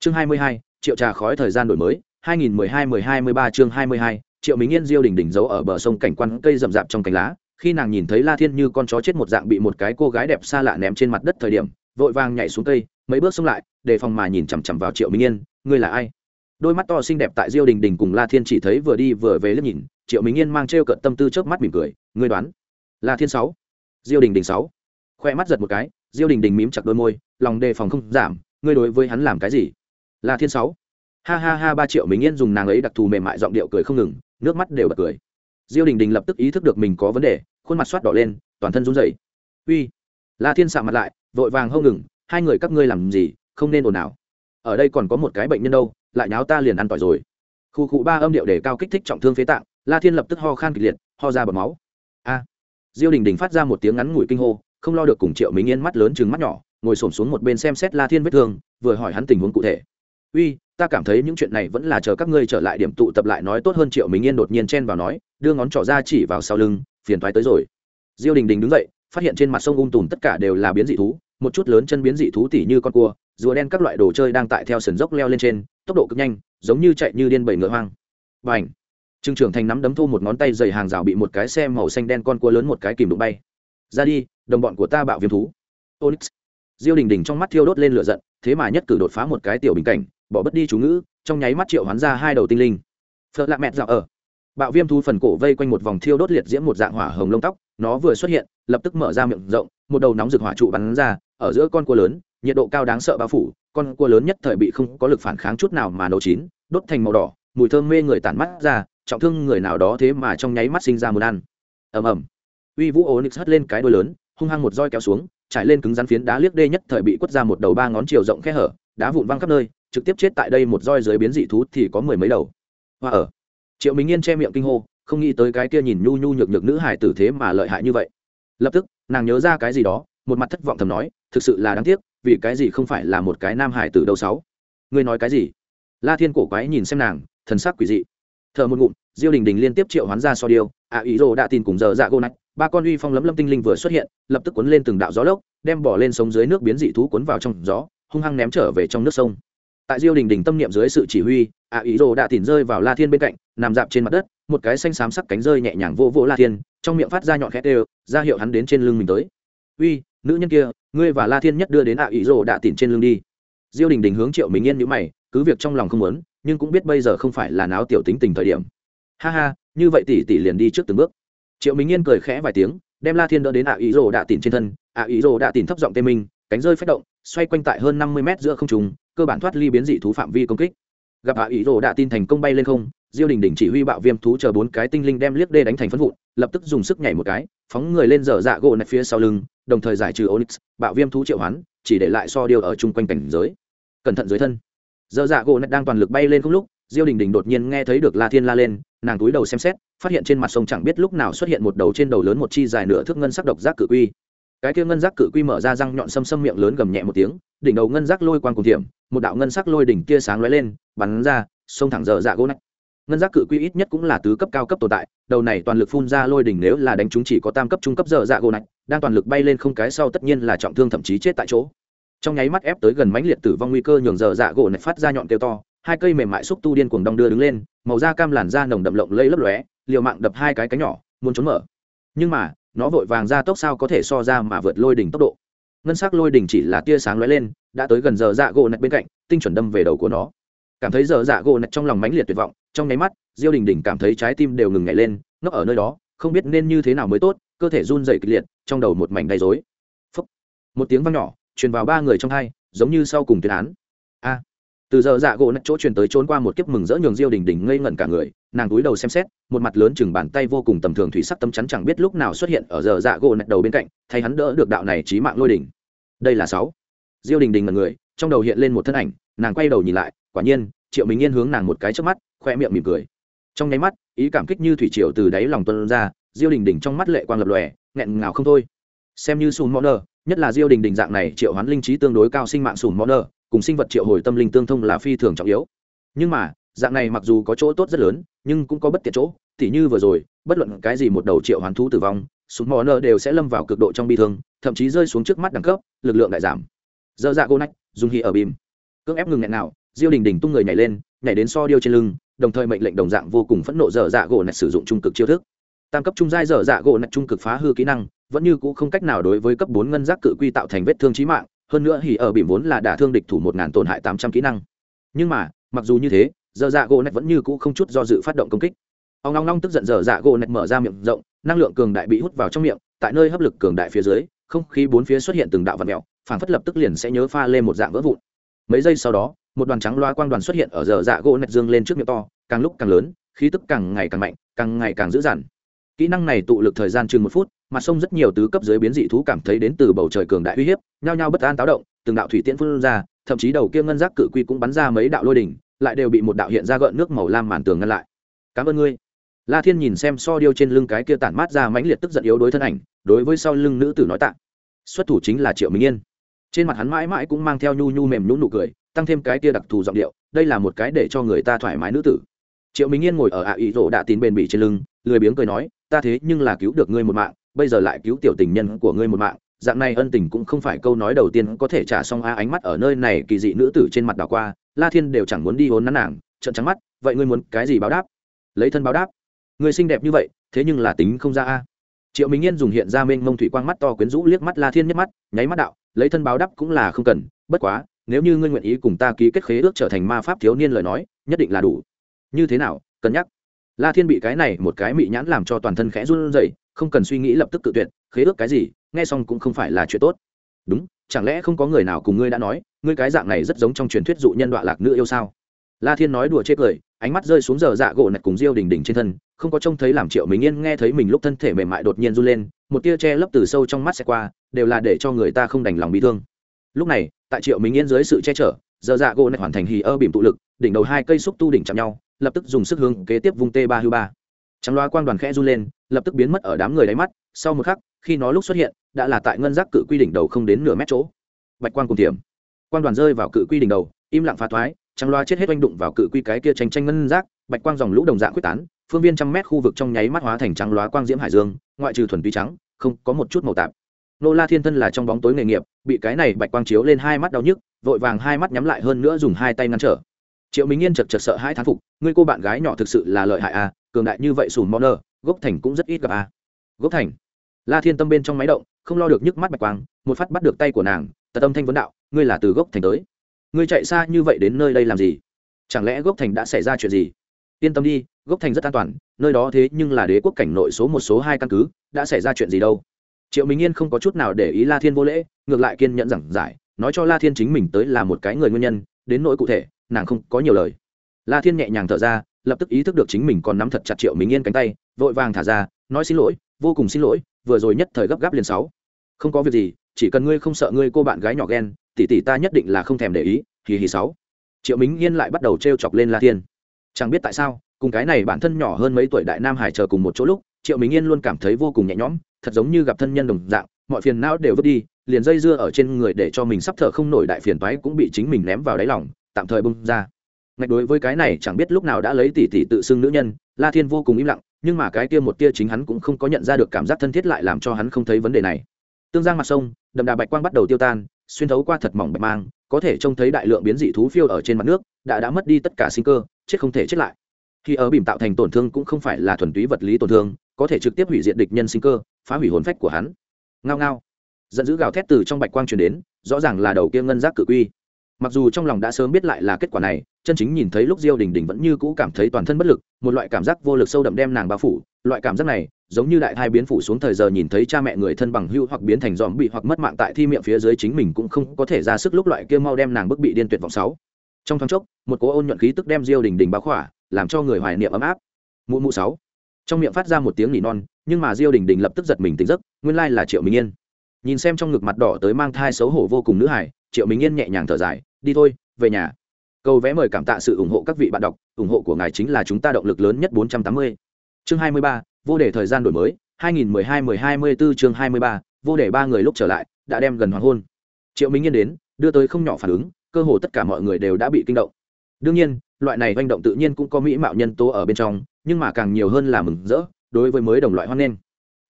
chương 22, triệu trà khói thời gian đổi mới 2012-12-13 chương 22, triệu minh yên diêu đỉnh đỉnh giấu ở bờ sông cảnh quan cây rậm rạp trong cánh lá khi nàng nhìn thấy la thiên như con chó chết một dạng bị một cái cô gái đẹp xa lạ ném trên mặt đất thời điểm, vội vàng nhảy xuống cây, mấy bước xông lại, đề phòng mà nhìn chằm chằm vào triệu minh yên, ngươi là ai? Đôi mắt to xinh đẹp tại diêu đình đình cùng la thiên chỉ thấy vừa đi vừa về liếc nhìn, triệu minh yên mang t r cận tâm tư trước mắt mỉm cười, ngươi đoán, la thiên sáu? Diêu đình đình sáu. Khoe mắt giật một cái, diêu đình đình mím chặt đôi môi, lòng đề phòng không giảm, ngươi đối với hắn làm cái gì? La thiên sáu. Ha ha ha, ba triệu minh yên dùng nàng ấy đặc thù mềm mại giọng điệu cười không ngừng, nước mắt đều bật cười diêu đình đình lập tức ý thức được mình có vấn đề, khuôn mặt soát đỏ lên, toàn thân run rẩy. Uy! La thiên sạ mặt lại, vội vàng hông ngừng, hai người các ngươi làm gì, không nên ồn ào. Ở đây còn có một cái bệnh nhân đâu, lại nháo ta liền ăn tỏi rồi. Khu cụ ba âm điệu để cao kích thích trọng thương phế tạng, la thiên lập tức ho khan kịch liệt, ho ra bọt máu. A! Diêu đình đình phát ra một tiếng ngắn ngủi kinh hô, không lo được cùng triệu minh yên mắt lớn chừng mắt nhỏ, ngồi xổm xuống một bên xem xét la thiên vết thương, vừa hỏi hắn tình huống cụ thể. Uy, ta cảm thấy những chuyện này vẫn là chờ các ngươi trở lại điểm tụ tập lại nói tốt hơn. Triệu minh yên đột nhiên chen vào nói đưa ngón trỏ ra chỉ vào sau lưng, phiền thoái tới rồi. Diêu đình đình đứng dậy, phát hiện trên mặt sông ung tùm tất cả đều là biến dị thú, một chút lớn chân biến dị thú tỉ như con cua, rùa đen các loại đồ chơi đang tại theo sườn dốc leo lên trên, tốc độ cực nhanh, giống như chạy như điên bầy ngựa hoang. B à n h trương trưởng thành nắm đấm thu một ngón tay dày hàng rào bị một cái xe màu xanh đen con cua lớn một cái kìm đụng bay. Ra đi, đồng bọn của ta bạo viêm thú. Onyx. Diêu đình đình trong mắt thiêu đốt lên lửa giận, thế mà nhất cử đột phá một cái tiểu bình cảnh, bỏ bất đi chú ngữ, trong nháy mắt triệu hoán ra hai đầu tinh linh. Phật lạ mẹt dạo ở bạo viêm thú phần cổ vây quanh một vòng thiêu đốt liệt diễm một dạng hỏa hồng lông tóc, nó vừa xuất hiện, lập tức mở ra miệng rộng, một đầu nóng rực hỏa trụ bắn ra, ở giữa con cua lớn, nhiệt độ cao đáng sợ bao phủ, con cua lớn nhất thời bị không có lực phản kháng chút nào mà nấu chín, đốt thành màu đỏ, mùi thơm mê người tản mắt ra, trọng thương người nào đó thế mà trong nháy mắt sinh ra muốn ăn. Ầm ầm. Uy vũ onyx hất lên cái đuôi lớn, hung hăng một roi kéo xuống, trải lên cứng rắn phiến đá liếc đê nhất thời bị quất ra một đầu ba ngón chiều rộng khe hở, đá vụn văng khắp nơi, trực tiếp chết tại đây một roi dưới biến dị thú thì có mười mấy đầu. Hoa ở triệu minh yên che miệng kinh hô, không nghĩ tới cái kia nhìn nhu nhu nhược nhược nữ hải tử thế mà lợi hại như vậy. Lập tức, nàng nhớ ra cái gì đó, một mặt thất vọng thầm nói, thực sự là đáng tiếc, vì cái gì không phải là một cái nam hải tử đâu sáu. Ngươi nói cái gì? La thiên cổ quái nhìn xem nàng, thần sắc quỷ dị. Thợ một ngụm, diêu đình đình liên tiếp triệu hoán ra so điêu ạ ý rồ đã tin cùng giờ dạ gô nách, ba con uy phong lấm lâm tinh linh vừa xuất hiện, lập tức cuốn lên từng đạo gió lốc, đem bỏ lên sống dưới nước biến dị thú cuốn vào trong gió, hung hăng ném trở về trong nước sông. Tại diêu đình đình tâm niệm dưới sự chỉ huy ạ ý rồ đã tìm rơi vào la thiên bên cạnh nằm dạp trên mặt đất, một cái xanh xám sắc cánh rơi nhẹ nhàng vô vỗ la thiên, trong miệng phát ra nhọn khét đều ra hiệu hắn đến trên lưng mình tới. Uy, nữ nhân kia, ngươi và la thiên nhất đưa đến ạ ý rồ đã tìm trên lưng đi. Diêu đình đình hướng triệu mình yên nhữ mày, cứ việc trong lòng không muốn, nhưng cũng biết bây giờ không phải là náo tiểu tính tình thời điểm. Ha ha, như vậy tỷ tỷ liền đi trước từng bước. Triệu minh yên cười khẽ vài tiếng, đem la thiên đỡ đến ạ ý rồ đạ tìm trên thân. ạ ý rồ đạ tìm thấp giọng tê minh cánh rơi phách động, xoay quanh tại hơn năm mươi mét giữa không trùng cơ bản thoát ly biến dị thú phạm vi công kích gặp hạ ý rồ đã tin thành công bay lên không, diêu đình đình chỉ huy bạo viêm thú chờ bốn cái tinh linh đem liếc đê đánh thành phân vụn, lập tức dùng sức nhảy một cái, phóng người lên dở dạ gỗ nạch phía sau lưng, đồng thời giải trừ onyx, bạo viêm thú triệu hoán, chỉ để lại so điều ở chung quanh cảnh giới. Cẩn thận dưới thân. Dở dạ gỗ nạch đang toàn lực bay lên không lúc, diêu đình đình đột nhiên nghe thấy được la thiên la lên, nàng túi đầu xem xét, phát hiện trên mặt sông chẳng biết lúc nào xuất hiện một đầu trên đầu lớn một chi dài nửa thước ngân sắc độc giác cự quy. Cái kia ngân giác cự quy mở ra răng nhọn xâm xâm miệng lớn gầm nhẹ một tiếng đỉnh đầu ngân giác lôi quang cùng thiểm, một đạo ngân sắc lôi đỉnh kia sáng lóe lên, bắn ra, xông thẳng dở dạ gỗ nách ngân giác cự quy ít nhất cũng là tứ cấp cao cấp tồn tại, đầu này toàn lực phun ra lôi đỉnh nếu là đánh chúng chỉ có tam cấp trung cấp dở dạ gỗ nách đang toàn lực bay lên không cái sau tất nhiên là trọng thương thậm chí chết tại chỗ. Trong nháy mắt ép tới gần mãnh liệt tử vong nguy cơ nhường dở dạ gỗ nách phát ra nhọn kêu to, hai cây mềm mại xúc tu điên cuồng đong đưa đứng lên, màu da cam làn da nồng đậm lộng lây lấp lóe, liều mạng đập hai cái cánh nhỏ, muốn trốn mở. Nhưng mà, nó vội vàng ra tốc sao có thể so ra mà vượt lôi đỉnh tốc độ ngân sắc lôi đỉnh chỉ là tia sáng lóe lên, đã tới gần giờ dạ gỗ nạch bên cạnh, tinh chuẩn đâm về đầu của nó. Cảm thấy giờ dạ gỗ nạch trong lòng mãnh liệt tuyệt vọng, trong nháy mắt, diêu đình đình cảm thấy trái tim đều ngừng nhảy lên nó ở nơi đó, không biết nên như thế nào mới tốt, cơ thể run dày kịch liệt, trong đầu một mảnh đầy dối Phốc. một tiếng vang nhỏ, truyền vào ba người trong hai, giống như sau cùng tuyên án. A. Từ giờ dạ gỗ nạch chỗ truyền tới trốn qua một kiếp mừng rỡ nhường diêu đình đình ngây ngẩn cả người, nàng túi đầu xem xét, một mặt lớn chừng bàn tay vô cùng tầm thường thủy sắc tâm chắn chẳng biết lúc nào xuất hiện ở giờ dạ gỗ nạch đầu bên cạnh, thay hắn đỡ được đạo này trí mạng lôi đỉnh đây là sáu. Diêu đình đình mật người, trong đầu hiện lên một thân ảnh, nàng quay đầu nhìn lại, quả nhiên, triệu minh yên hướng nàng một cái trước mắt, khoe miệng mỉm cười. Trong nháy mắt, ý cảm kích như thủy triều từ đáy lòng tuân ra, diêu đình đình trong mắt lệ quang lập lòe, nghẹn ngào không thôi. Xem như sùn mõ nơ nhất là diêu đình đình dạng này triệu hoán linh trí tương đối cao sinh mạng sùn mõ nơ cùng sinh vật triệu hồi tâm linh tương thông là phi thường trọng yếu. Nhưng mà, dạng này mặc dù có chỗ tốt rất lớn, nhưng cũng có bất tiện chỗ, tỉ như vừa rồi, bất luận cái gì một đầu triệu hoán thú tử vong súng mò nơ đều sẽ lâm vào cực độ trong bi thương, thậm chí rơi xuống trước mắt đẳng cấp, lực lượng đại giảm. Dơ dạ gô nách, dùng hì ở bìm. Cưỡng ép ngừng nghẹn nào, diêu đình đình tung người nhảy lên, nhảy đến so điêu trên lưng, đồng thời mệnh lệnh đồng dạng vô cùng phẫn nộ dở dạ gỗ nạch sử dụng trung cực chiêu thức. Tam cấp trung giai dở dạ gỗ nạch trung cực phá hư kỹ năng, vẫn như cũ không cách nào đối với cấp bốn ngân giác cự quy tạo thành vết thương trí mạng, hơn nữa hỉ ở bìm vốn là đả thương địch thủ một ngàn tổn hại tám trăm kỹ năng. Nhưng mà, mặc dù như thế, dở dạ gỗ nạch vẫn như cũ không chút do dự phát động công kích ông long long tức giận dở dạ gỗ nạch mở ra miệng rộng, năng lượng cường đại bị hút vào trong miệng, tại nơi hấp lực cường đại phía dưới, không khí bốn phía xuất hiện từng đạo vật mèo phản phất lập tức liền sẽ nhớ pha lên một dạng vỡ vụn. Mấy giây sau đó, một đoàn trắng loa quang đoàn xuất hiện ở dở dạ gỗ nạch dương lên trước miệng to, càng lúc càng lớn, khí tức càng ngày càng mạnh, càng ngày càng dữ dằn. Kỹ năng này tụ lực thời gian chừng một phút, mặt sông rất nhiều tứ cấp dưới biến dị thú cảm thấy đến từ bầu trời cường đại uy hiếp, nhao nhao bất an táo động, từng đạo thủy tiễn phun ra, thậm chí đầu kia ngân giác cự quy cũng bắn ra mấy đạo lôi đỉnh, lại đều bị một đạo hiện ra gợn nước màu lam màn tường ngăn lại. Cảm ơn ngươi la thiên nhìn xem so điêu trên lưng cái kia tản mát ra mãnh liệt tức giận yếu đối thân ảnh, đối với sau lưng nữ tử nói tạ. Xuất thủ chính là triệu minh yên. Trên mặt hắn mãi mãi cũng mang theo nhu nhu mềm nhún nụ cười, tăng thêm cái kia đặc thù giọng điệu, đây là một cái để cho người ta thoải mái nữ tử. Triệu minh yên ngồi ở ạ à ý rỗ đạ tín bền bỉ trên lưng, lười biếng cười nói, ta thế nhưng là cứu được ngươi một mạng, bây giờ lại cứu tiểu tình nhân của ngươi một mạng. Dạng này ân tình cũng không phải câu nói đầu tiên có thể trả xong a ánh mắt ở nơi này kỳ dị nữ tử trên mặt đảo qua, la thiên đều chẳng muốn đi hốn nắn nàng trận trắng mắt, vậy ngươi muốn cái gì báo đáp? Lấy thân báo đáp người xinh đẹp như vậy, thế nhưng là tính không ra a. Triệu minh yên dùng hiện ra mênh mông thủy quang mắt to quyến rũ liếc mắt la thiên nhất mắt, nháy mắt đạo, lấy thân báo đáp cũng là không cần, bất quá, nếu như ngươi nguyện ý cùng ta ký kết khế ước trở thành ma pháp thiếu niên lời nói, nhất định là đủ. Như thế nào, cân nhắc. La thiên bị cái này một cái mị nhãn làm cho toàn thân khẽ run rẩy, không cần suy nghĩ lập tức tự tuyệt, khế ước cái gì, nghe xong cũng không phải là chuyện tốt. Đúng, chẳng lẽ không có người nào cùng ngươi đã nói, ngươi cái dạng này rất giống trong truyền thuyết dụ nhân đọa lạc nữ yêu sao? La thiên nói đùa chê cười ánh mắt rơi xuống giờ dạ gỗ nạch cùng diêu đình đình trên thân, không có trông thấy làm triệu mình yên nghe thấy mình lúc thân thể mềm mại đột nhiên run lên, một tia che lấp từ sâu trong mắt sẽ qua, đều là để cho người ta không đành lòng bị thương. Lúc này, tại triệu mình yên dưới sự che chở, giờ dạ gỗ nạch hoàn thành hì ơ bìm tụ lực, đỉnh đầu hai cây xúc tu đỉnh chạm nhau, lập tức dùng sức hướng kế tiếp vùng t ba hư ba. Trắng loa quang đoàn khẽ run lên, lập tức biến mất ở đám người đáy mắt, sau một khắc, khi nó lúc xuất hiện, đã là tại ngân giác cự quy đỉnh đầu không đến nửa mét chỗ. Bạch quang cùng tiềm. Quang đoàn rơi vào cự quy đỉnh đầu, im lặng phá thoái trắng loa chết hết oanh đụng vào cự quy cái kia tranh tranh ngân rác, bạch quang dòng lũ đồng dạng quyết tán phương viên trăm mét khu vực trong nháy mắt hóa thành trắng loa quang diễm hải dương ngoại trừ thuần túy trắng không có một chút màu tạp. Nô la thiên thân là trong bóng tối nghề nghiệp bị cái này bạch quang chiếu lên hai mắt đau nhức vội vàng hai mắt nhắm lại hơn nữa dùng hai tay ngăn trở. Triệu minh yên chật chật sợ hai thán phục ngươi cô bạn gái nhỏ thực sự là lợi hại à cường đại như vậy sùn mò nơ gốc thành cũng rất ít gặp à. Gốc thành. La thiên tâm bên trong máy động không lo được nhức mắt bạch quang một phát bắt được tay của nàng tật tâm thanh vấn đạo ngươi là từ gốc thành tới ngươi chạy xa như vậy đến nơi đây làm gì? Chẳng lẽ gốc thành đã xảy ra chuyện gì? Yên tâm đi, gốc thành rất an toàn, nơi đó thế nhưng là đế quốc cảnh nội số một số hai căn cứ, đã xảy ra chuyện gì đâu? Triệu minh yên không có chút nào để ý la thiên vô lễ, ngược lại kiên nhẫn giảng giải, nói cho la thiên chính mình tới là một cái người nguyên nhân, đến nỗi cụ thể, nàng không có nhiều lời. La thiên nhẹ nhàng thở ra, lập tức ý thức được chính mình còn nắm thật chặt triệu minh yên cánh tay, vội vàng thả ra, nói xin lỗi, vô cùng xin lỗi, vừa rồi nhất thời gấp gáp liền sáu. Không có việc gì chỉ cần ngươi không sợ ngươi cô bạn gái nhỏ ghen, tỷ tỷ ta nhất định là không thèm để ý, hì hì sáu. Triệu minh yên lại bắt đầu t chọc lên la thiên. Chẳng biết tại sao, cùng cái này bản thân nhỏ hơn mấy tuổi đại nam hải chờ cùng một chỗ lúc, triệu minh yên luôn cảm thấy vô cùng nhẹ nhõm, thật giống như gặp thân nhân đồng dạng, mọi phiền não đều vứt đi, liền dây dưa ở trên người để cho mình sắp thở không nổi đại phiền toái cũng bị chính mình ném vào đáy lòng, tạm thời bung ra. Ngạch đối với cái này chẳng biết lúc nào đã lấy tỷ tỷ tự xưng nữ nhân, la thiên vô cùng im lặng, nhưng mà cái kia một tia chính hắn cũng không có nhận ra được cảm giác thân thiết lại làm cho hắn không thấy vấn đề này. Tương giang mặt sông đậm đà bạch quang bắt đầu tiêu tan, xuyên thấu qua thật mỏng bạch mang, có thể trông thấy đại lượng biến dị thú phiêu ở trên mặt nước, đã đã mất đi tất cả sinh cơ, chết không thể chết lại. Khi ở bìm tạo thành tổn thương cũng không phải là thuần túy vật lý tổn thương, có thể trực tiếp hủy diệt địch nhân sinh cơ, phá hủy hồn phách của hắn. Ngao ngao. Giận dữ gào thét từ trong bạch quang truyền đến, rõ ràng là đầu kia ngân giác cự quy. Mặc dù trong lòng đã sớm biết lại là kết quả này, chân chính nhìn thấy lúc diêu đình đình vẫn như cũ cảm thấy toàn thân bất lực, một loại cảm giác vô lực sâu đậm đem nàng bao phủ, loại cảm giác này giống như đại thai biến phủ xuống thời giờ nhìn thấy cha mẹ người thân bằng hưu hoặc biến thành dòm bị hoặc mất mạng tại thi miệng phía dưới chính mình cũng không có thể ra sức lúc loại kia mau đem nàng bức bị điên tuyệt vọng sáu. Trong thoáng chốc một cố ôn nhuận khí tức đem diêu đình đình báo khỏa làm cho người hoài niệm ấm áp. Mụ mụ sáu. Trong miệng phát ra một tiếng nỉ non nhưng mà diêu đình đình lập tức giật mình tỉnh giấc nguyên lai là triệu minh yên. Nhìn xem trong ngực mặt đỏ tới mang thai xấu hổ vô cùng nữ hải triệu minh yên nhẹ nhàng thở dài đi thôi về nhà. Câu vé mời cảm tạ sự ủng hộ các vị bạn đọc ủng hộ của ngài chính là chúng ta động lực lớn nhất 480. chương 23, vô đề thời gian đổi mới 2012-1024 chương 23, vô đề ba người lúc trở lại đã đem gần hoàng hôn. Triệu minh Nhiên đến đưa tới không nhỏ phản ứng cơ hồ tất cả mọi người đều đã bị kinh động. Đương nhiên loại này manh động tự nhiên cũng có mỹ mạo nhân tố ở bên trong nhưng mà càng nhiều hơn là mừng rỡ đối với mới đồng loại hoan nghênh.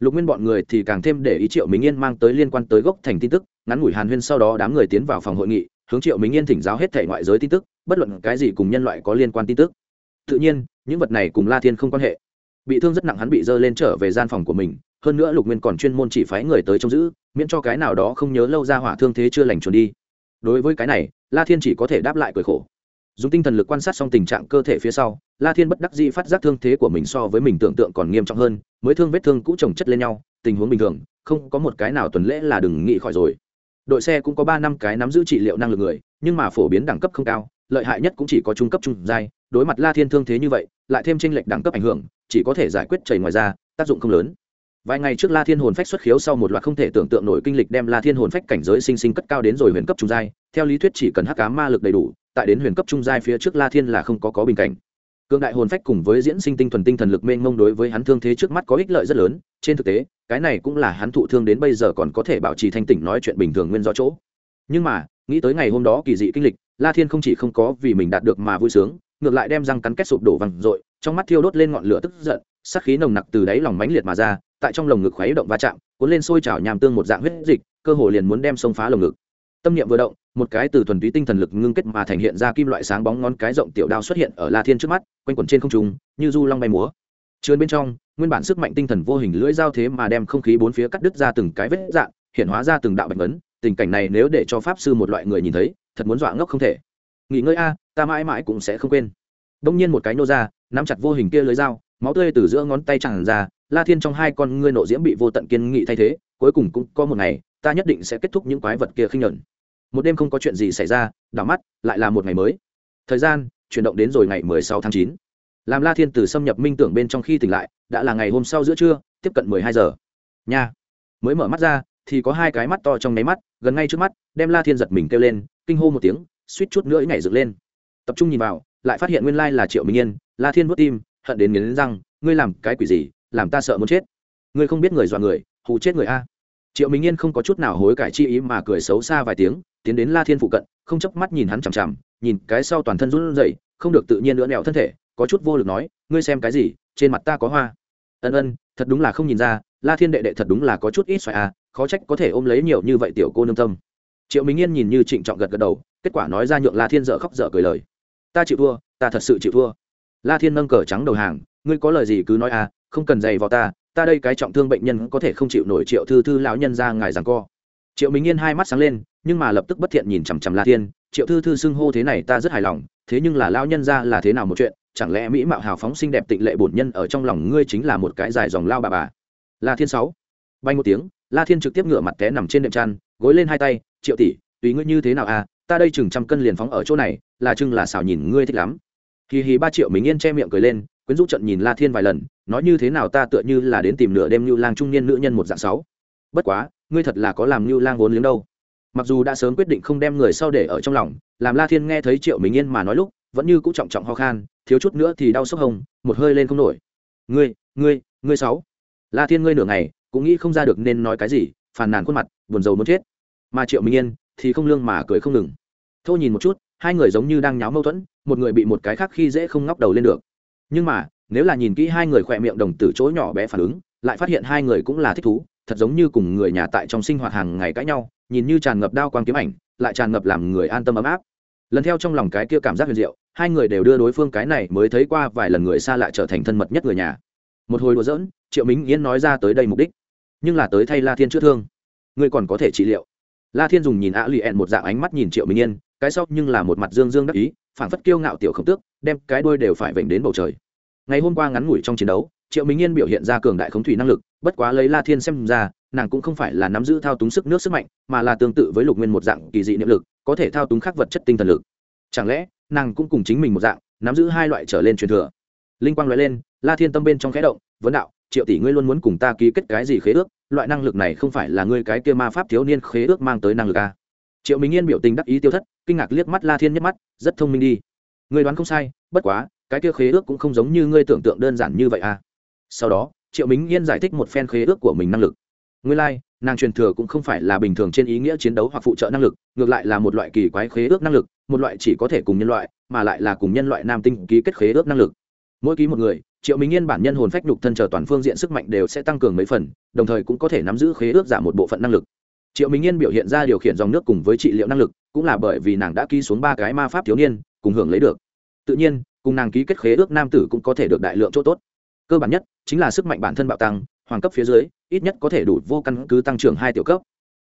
Lục nguyên bọn người thì càng thêm để ý triệu minh yên mang tới liên quan tới gốc thành tin tức ngắn ngủi hàn huyên sau đó đám người tiến vào phòng hội nghị hướng triệu minh yên thỉnh giáo hết thể ngoại giới tin tức bất luận cái gì cùng nhân loại có liên quan tin tức. Tự nhiên những vật này cùng la thiên không quan hệ bị thương rất nặng hắn bị dơ lên trở về gian phòng của mình, hơn nữa lục nguyên còn chuyên môn chỉ phái người tới trông giữ, miễn cho cái nào đó không nhớ lâu ra hỏa thương thế chưa lành trốn đi. Đối với cái này, la thiên chỉ có thể đáp lại cười khổ. Dùng tinh thần lực quan sát xong tình trạng cơ thể phía sau, la thiên bất đắc dĩ phát giác thương thế của mình so với mình tưởng tượng còn nghiêm trọng hơn, mới thương vết thương cũ trồng chất lên nhau, tình huống bình thường, không có một cái nào tuần lễ là đừng nghĩ khỏi rồi. Đội xe cũng có ba năm cái nắm giữ trị liệu năng lực người, nhưng mà phổ biến đẳng cấp không cao, lợi hại nhất cũng chỉ có trung cấp trung giai, đối mặt la thiên thương thế như vậy, lại thêm tranh lệch đẳng cấp ảnh hưởng chỉ có thể giải quyết chảy ngoài ra, tác dụng không lớn. Vài ngày trước la thiên hồn phách xuất khiếu sau một loạt không thể tưởng tượng nổi kinh lịch đem la thiên hồn phách cảnh giới sinh sinh cất cao đến rồi huyền cấp trung giai, theo lý thuyết chỉ cần hắc cá ma lực đầy đủ, tại đến huyền cấp trung giai phía trước la thiên là không có có bình cảnh. Cương đại hồn phách cùng với diễn sinh tinh thuần tinh thần lực mênh mông đối với hắn thương thế trước mắt có ích lợi rất lớn, trên thực tế, cái này cũng là hắn thụ thương đến bây giờ còn có thể bảo trì thanh tỉnh nói chuyện bình thường nguyên do chỗ. Nhưng mà, nghĩ tới ngày hôm đó kỳ dị kinh lịch, la thiên không chỉ không có vì mình đạt được mà vui sướng, ngược lại đem răng cắn kết sụp đổ văng r trong mắt thiêu đốt lên ngọn lửa tức giận sắc khí nồng nặc từ đáy lòng mãnh liệt mà ra, tại trong lồng ngực khuấy động va chạm, cuốn lên sôi trào nhàm tương một dạng huyết dịch, cơ hồ liền muốn đem xông phá lồng ngực. Tâm niệm vừa động, một cái từ thuần túy tinh thần lực ngưng kết mà thành hiện ra kim loại sáng bóng ngón cái rộng tiểu đao xuất hiện ở la thiên trước mắt, quanh quẩn trên không trung, như du long bay múa. Trườn bên trong, nguyên bản sức mạnh tinh thần vô hình lưỡi dao thế mà đem không khí bốn phía cắt đứt ra từng cái vết dạng, hiện hóa ra từng đạo bạch vấn tình cảnh này nếu để cho pháp sư một loại người nhìn thấy, thật muốn dọa ngốc không thể. Nghỉ ngơi a, ta mãi mãi cũng sẽ không quên đông nhiên một cái nô ra, nắm chặt vô hình kia lưới dao, máu tươi từ giữa ngón tay chẳng ra, la thiên trong hai con ngươi nộ diễm bị vô tận kiên nghị thay thế, cuối cùng cũng có một ngày, ta nhất định sẽ kết thúc những quái vật kia khinh nhẫn một đêm không có chuyện gì xảy ra, đảo mắt, lại là một ngày mới. Thời gian, chuyển động đến rồi ngày mười sáu tháng chín. Làm la thiên từ xâm nhập minh tưởng bên trong khi tỉnh lại, đã là ngày hôm sau giữa trưa, tiếp cận mười hai giờ. Nha. Mới mở mắt ra, thì có hai cái mắt to trong nháy mắt, gần ngay trước mắt, đem la thiên giật mình kêu lên, kinh hô một tiếng, suýt chút nữa nhảy dựng lên. Tập trung nhìn vào lại phát hiện nguyên lai là triệu minh yên, la thiên vớt tim, hận đến nghiến răng, ngươi làm cái quỷ gì? Làm ta sợ muốn chết. Ngươi không biết người dọa người, hù chết người a. Triệu minh yên không có chút nào hối cải chi ý mà cười xấu xa vài tiếng, tiến đến la thiên phụ cận, không chớp mắt nhìn hắn chằm chằm, nhìn cái sau toàn thân run rẩy, không được tự nhiên nữa nẹo thân thể, có chút vô lực nói, ngươi xem cái gì, trên mặt ta có hoa. Ân ân, thật đúng là không nhìn ra, la thiên đệ đệ thật đúng là có chút ít xoài à khó trách có thể ôm lấy nhiều như vậy tiểu cô nương tâm. Triệu minh yên nhìn như trịnh trọng gật gật đầu, kết quả nói ra nhượng la thiên dở khóc dở cười lời ta chịu thua, ta thật sự chịu thua. La thiên nâng cờ trắng đầu hàng, ngươi có lời gì cứ nói à không cần giày vào ta ta đây cái trọng thương bệnh nhân có thể không chịu nổi triệu thư thư lão nhân ra ngài rằng co. Triệu minh yên hai mắt sáng lên, nhưng mà lập tức bất thiện nhìn chằm chằm la thiên, triệu thư thư xưng hô thế này ta rất hài lòng, thế nhưng là lão nhân ra là thế nào một chuyện, chẳng lẽ mỹ mạo hào phóng xinh đẹp tịnh lệ bổn nhân ở trong lòng ngươi chính là một cái dài dòng lao bà bà? La thiên sáu, bay một tiếng, la thiên trực tiếp ngửa mặt té nằm trên đệm chăn, gối lên hai tay, triệu tỷ, tùy ngươi như thế nào à ta đây chừng trăm cân liền phóng ở chỗ này, là chừng là xảo nhìn ngươi thích lắm. Hì hì ba triệu mình yên che miệng cười lên, quyến rũ trận nhìn la thiên vài lần, nói như thế nào ta tựa như là đến tìm nửa đêm như lang trung niên nữ nhân một dạng sáu. Bất quá, ngươi thật là có làm như lang vốn liếng đâu. Mặc dù đã sớm quyết định không đem người sau để ở trong lòng, làm la thiên nghe thấy triệu mình yên mà nói lúc, vẫn như cũng trọng trọng ho khan, thiếu chút nữa thì đau sốc hồng, một hơi lên không nổi. Ngươi ngươi ngươi sáu. La thiên ngươi nửa ngày, cũng nghĩ không ra được nên nói cái gì, phàn nàn khuôn mặt, buồn rầu muốn chết. Mà triệu minh yên thì không lương mà cười không ngừng. Thô nhìn một chút, hai người giống như đang nháo mâu thuẫn, một người bị một cái khác khi dễ không ngóc đầu lên được. Nhưng mà, nếu là nhìn kỹ hai người khỏe miệng đồng từ chỗ nhỏ bé phản ứng, lại phát hiện hai người cũng là thích thú, thật giống như cùng người nhà tại trong sinh hoạt hàng ngày cãi nhau, nhìn như tràn ngập đao quang kiếm ảnh, lại tràn ngập làm người an tâm ấm áp. Lần theo trong lòng cái kia cảm giác huyền diệu, hai người đều đưa đối phương cái này mới thấy qua vài lần người xa lại trở thành thân mật nhất người nhà. Một hồi đùa giỡn, triệu minh yên nói ra tới đây mục đích, nhưng là tới thay la thiên chữa thương. Ngươi còn có thể trị liệu la thiên dùng nhìn ạ lì ẹn một dạng ánh mắt nhìn triệu minh yên, cái sau nhưng là một mặt dương dương đắc ý, phảng phất kiêu ngạo tiểu khổng tước, đem cái đôi đều phải vểnh đến bầu trời. Ngày hôm qua ngắn ngủi trong chiến đấu, triệu minh yên biểu hiện ra cường đại khống thủy năng lực, bất quá lấy la thiên xem ra, nàng cũng không phải là nắm giữ thao túng sức nước sức mạnh, mà là tương tự với lục nguyên một dạng kỳ dị niệm lực, có thể thao túng khắc vật chất tinh thần lực. Chẳng lẽ, nàng cũng cùng chính mình một dạng, nắm giữ hai loại trở lên truyền thừa? Linh quang nói lên, la thiên tâm bên trong khẽ động, vấn đạo triệu tỷ ngươi luôn muốn cùng ta ký kết cái gì khế ước? Loại năng lực này không phải là ngươi cái kia ma pháp thiếu niên khế ước mang tới năng lực à? triệu minh yên biểu tình đắc ý tiêu thất kinh ngạc liếc mắt la thiên nhất mắt rất thông minh đi. Ngươi đoán không sai bất quá cái kia khế ước cũng không giống như ngươi tưởng tượng đơn giản như vậy à? Sau đó triệu minh yên giải thích một phen khế ước của mình năng lực. Ngươi lai、like, nàng truyền thừa cũng không phải là bình thường trên ý nghĩa chiến đấu hoặc phụ trợ năng lực ngược lại là một loại kỳ quái khế ước năng lực một loại chỉ có thể cùng nhân loại mà lại là cùng nhân loại nam tinh ký kết khế ước năng lực. Mỗi ký một người triệu minh yên bản nhân hồn phách nhục thân chờ toàn phương diện sức mạnh đều sẽ tăng cường mấy phần, đồng thời cũng có thể nắm giữ khế ước giảm một bộ phận năng lực. Triệu minh yên biểu hiện ra điều khiển dòng nước cùng với trị liệu năng lực, cũng là bởi vì nàng đã ký xuống ba cái ma pháp thiếu niên, cùng hưởng lấy được. Tự nhiên, cùng nàng ký kết khế ước nam tử cũng có thể được đại lượng chỗ tốt. Cơ bản nhất, chính là sức mạnh bản thân bạo tăng, hoàng cấp phía dưới, ít nhất có thể đủ vô căn cứ tăng trưởng hai tiểu cấp.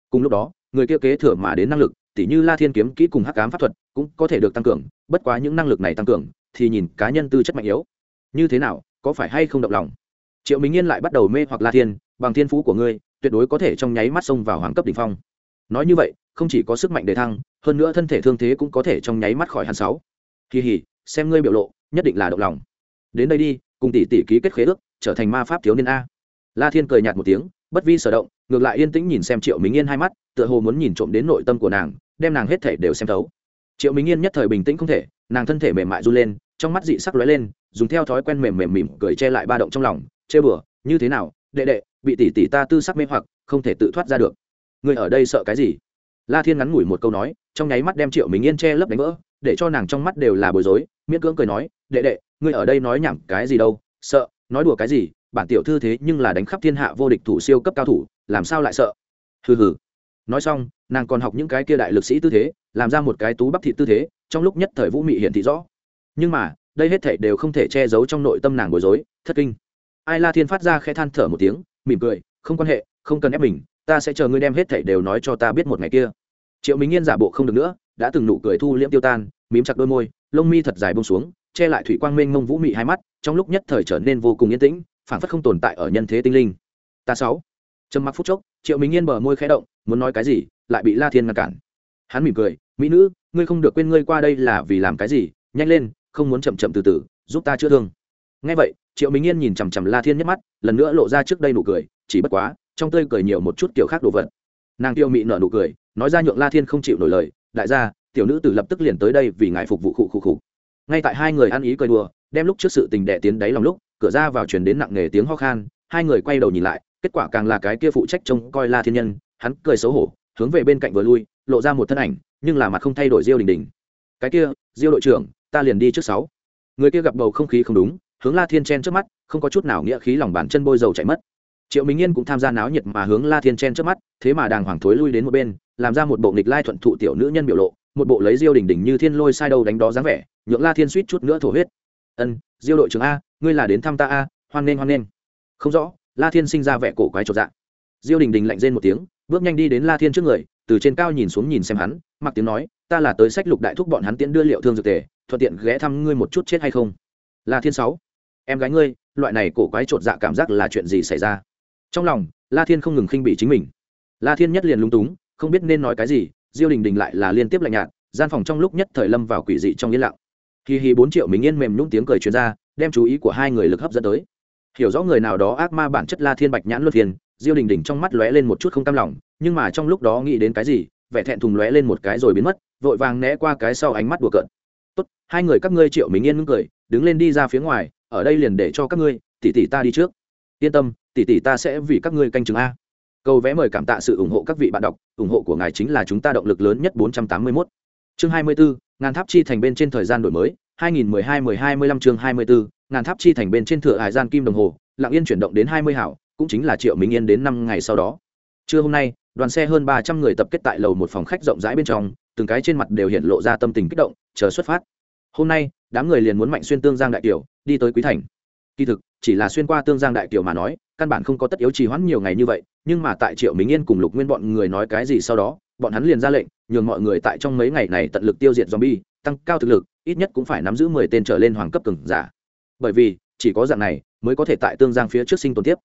Cùng lúc đó, người kia kế thừa mà đến năng lực, tỉ như la thiên kiếm kỹ cùng hắc cám pháp thuật, cũng có thể được tăng cường, bất quá những năng lực này tăng cường, thì nhìn cá nhân tư chất mạnh yếu. Như thế nào có phải hay không động lòng? Triệu minh yên lại bắt đầu mê hoặc la thiên, bằng thiên phú của ngươi, tuyệt đối có thể trong nháy mắt xông vào hoàng cấp đ ỉ n h phong. Nói như vậy, không chỉ có sức mạnh đề thăng, hơn nữa thân thể thương thế cũng có thể trong nháy mắt khỏi hàn sáu. Kỳ hỉ, xem ngươi biểu lộ, nhất định là động lòng. Đến đây đi, cùng tỷ tỷ ký kết khế ước, trở thành ma pháp thiếu niên a. La thiên cười nhạt một tiếng, bất vi sở động, ngược lại yên tĩnh nhìn xem triệu minh yên hai mắt, tựa hồ muốn nhìn trộm đến nội tâm của nàng, đem nàng hết thể đều xem thấu. Triệu minh yên nhất thời bình tĩnh không thể, nàng thân thể mềm mại run lên trong mắt dị sắc lóe lên, dùng theo thói quen mềm mềm mỉm cười che lại ba động trong lòng, chê bừa, như thế nào, đệ đệ, bị tỷ tỷ ta tư sắc mê hoặc, không thể tự thoát ra được. Người ở đây sợ cái gì? La thiên ngắn ngủi một câu nói, trong nháy mắt đem triệu mình yên che lấp đánh vỡ, để cho nàng trong mắt đều là bối rối, miễn cưỡng cười nói, đệ đệ, ngươi ở đây nói nhảm cái gì đâu, sợ, nói đùa cái gì, bản tiểu thư thế nhưng là đánh khắp thiên hạ vô địch thủ siêu cấp cao thủ, làm sao lại sợ? Hừ hừ. Nói xong, nàng còn học những cái kia đại lực sĩ tư thế, làm ra một cái tú bắp thị tư thế, trong lúc nhất thời vũ mị hiện thị rõ nhưng mà, đây hết thể đều không thể che giấu trong nội tâm nàng bối rối, thất kinh. Ai la thiên phát ra khẽ than thở một tiếng, mỉm cười, không quan hệ, không cần ép mình, ta sẽ chờ ngươi đem hết thể đều nói cho ta biết một ngày kia. Triệu minh yên giả bộ không được nữa, đã từng nụ cười thu liễm tiêu tan, mím chặt đôi môi, lông mi thật dài bông xuống, che lại thủy quang mênh mông vũ mị hai mắt, trong lúc nhất thời trở nên vô cùng yên tĩnh phản phất không tồn tại ở nhân thế tinh linh. Ta sáu. Trầm mặc phút chốc, triệu minh yên bờ môi khẽ động, muốn nói cái gì, lại bị la thiên ngăn cản. Hắn mỉm cười, mỹ nữ, ngươi không được quên ngươi qua đây là vì làm cái gì, nhanh lên không muốn chậm chậm từ từ, giúp ta chữa thương. Ngay vậy, triệu minh yên nhìn chằm chằm la thiên nhắc mắt, lần nữa lộ ra trước đây nụ cười, chỉ bất quá, trong tươi cười nhiều một chút kiểu khác đồ vật. Nàng tiêu mị nở nụ cười, nói ra nhượng la thiên không chịu nổi lời, đại gia, tiểu nữ tử lập tức liền tới đây vì ngài phục vụ khụ khụ khụ. Ngay tại hai người ăn ý cười đùa, đem lúc trước sự tình đệ tiến đáy lòng lúc, cửa ra vào chuyển đến nặng nề tiếng ho khan, hai người quay đầu nhìn lại, kết quả càng là cái kia phụ trách trông coi la thiên nhân, hắn cười xấu hổ, hướng về bên cạnh vừa lui, lộ ra một thân ảnh, nhưng là mặt không thay đổi diêu đình đình. Cái kia, diêu đội trưởng ta liền đi trước sáu. Người kia gặp bầu không khí không đúng, hướng la thiên chen trước mắt, không có chút nào nghĩa khí lòng bàn chân bôi dầu chạy mất. Triệu minh yên cũng tham gia náo nhiệt mà hướng la thiên chen trước mắt, thế mà đàng hoàng thối lui đến một bên, làm ra một bộ nghịch lai thuận thụ tiểu nữ nhân biểu lộ, một bộ lấy diêu đỉnh đỉnh như thiên lôi sai đầu đánh đó dáng vẻ, nhượng la thiên suýt chút nữa thổ huyết. Ân, diêu đội trưởng a, ngươi là đến thăm ta a, hoan nghênh hoan nghênh. Không rõ. La thiên sinh ra vẻ cổ quái trột dạ. Diêu đình đình lạnh rên một tiếng, bước nhanh đi đến la thiên trước người, từ trên cao nhìn xuống nhìn xem hắn, mặc tiếng nói, ta là tới sách lục đại thúc bọn hắn tiễn đưa liệu thương dược tề thuận tiện ghé thăm ngươi một chút chết hay không? La thiên sáu. Em gái ngươi, loại này cổ quái trột dạ cảm giác là chuyện gì xảy ra? Trong lòng, la thiên không ngừng khinh bị chính mình. La thiên nhất liền lung túng, không biết nên nói cái gì, diêu đình đình lại là liên tiếp lạnh nhạt, gian phòng trong lúc nhất thời lâm vào quỷ dị trong yên lặng. Khi hì bốn triệu mình yên mềm nhũng tiếng cười chuyên ra, đem chú ý của hai người lực hấp dẫn tới. Hiểu rõ người nào đó ác ma bản chất la thiên bạch nhãn luật thiên diêu đình đình trong mắt lóe lên một chút không cam lòng, nhưng mà trong lúc đó nghĩ đến cái gì, vẻ thẹn thùng lóe lên một cái rồi biến mất, vội vàng né qua cái sau ánh mắt đùa cợt hai người các ngươi triệu mình yên ngưng cười đứng lên đi ra phía ngoài ở đây liền để cho các ngươi tỷ tỷ ta đi trước. Yên tâm tỷ tỷ ta sẽ vì các ngươi canh chừng a. Câu vẽ mời cảm tạ sự ủng hộ các vị bạn đọc ủng hộ của ngài chính là chúng ta động lực lớn nhất 481. chương 24, ngàn tháp chi thành bên trên thời gian đổi mới 2012-10-25 chương 24, ngàn tháp chi thành bên trên thừa hải gian kim đồng hồ lặng yên chuyển động đến 20 hảo cũng chính là triệu minh yên đến năm ngày sau đó. Trưa hôm nay đoàn xe hơn 300 người tập kết tại lầu một phòng khách rộng rãi bên trong từng cái trên mặt đều hiện lộ ra tâm tình kích động chờ xuất phát hôm nay, đám người liền muốn mạnh xuyên tương giang đại kiều, đi tới quý thành. Kỳ thực, chỉ là xuyên qua tương giang đại kiều mà nói, căn bản không có tất yếu trì hoãn nhiều ngày như vậy, nhưng mà tại triệu minh yên cùng lục nguyên bọn người nói cái gì sau đó, bọn hắn liền ra lệnh, nhường mọi người tại trong mấy ngày này tận lực tiêu diệt zombie, tăng cao thực lực, ít nhất cũng phải nắm giữ mười tên trở lên hoàng cấp cường giả. Bởi vì, chỉ có dạng này, mới có thể tại tương giang phía trước sinh tồn tiếp.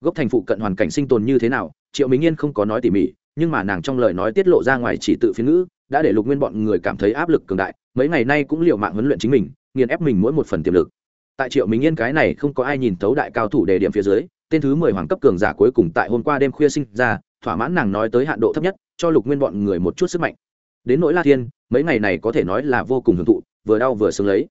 Gốc thành phụ cận hoàn cảnh sinh tồn như thế nào, triệu minh yên không có nói tỉ mỉ, nhưng mà nàng trong lời nói tiết lộ ra ngoài chỉ tự phiên ngữ, đã để lục nguyên bọn người cảm thấy áp lực cường đại mấy ngày nay cũng liều mạng huấn luyện chính mình, nghiền ép mình mỗi một phần tiềm lực. Tại triệu minh yên cái này không có ai nhìn thấu đại cao thủ đề điểm phía dưới, tên thứ mười hoàng cấp cường giả cuối cùng tại hôm qua đêm khuya sinh ra, thỏa mãn nàng nói tới hạn độ thấp nhất, cho lục nguyên bọn người một chút sức mạnh. Đến nỗi la thiên, mấy ngày này có thể nói là vô cùng hưởng thụ, vừa đau vừa sướng lấy.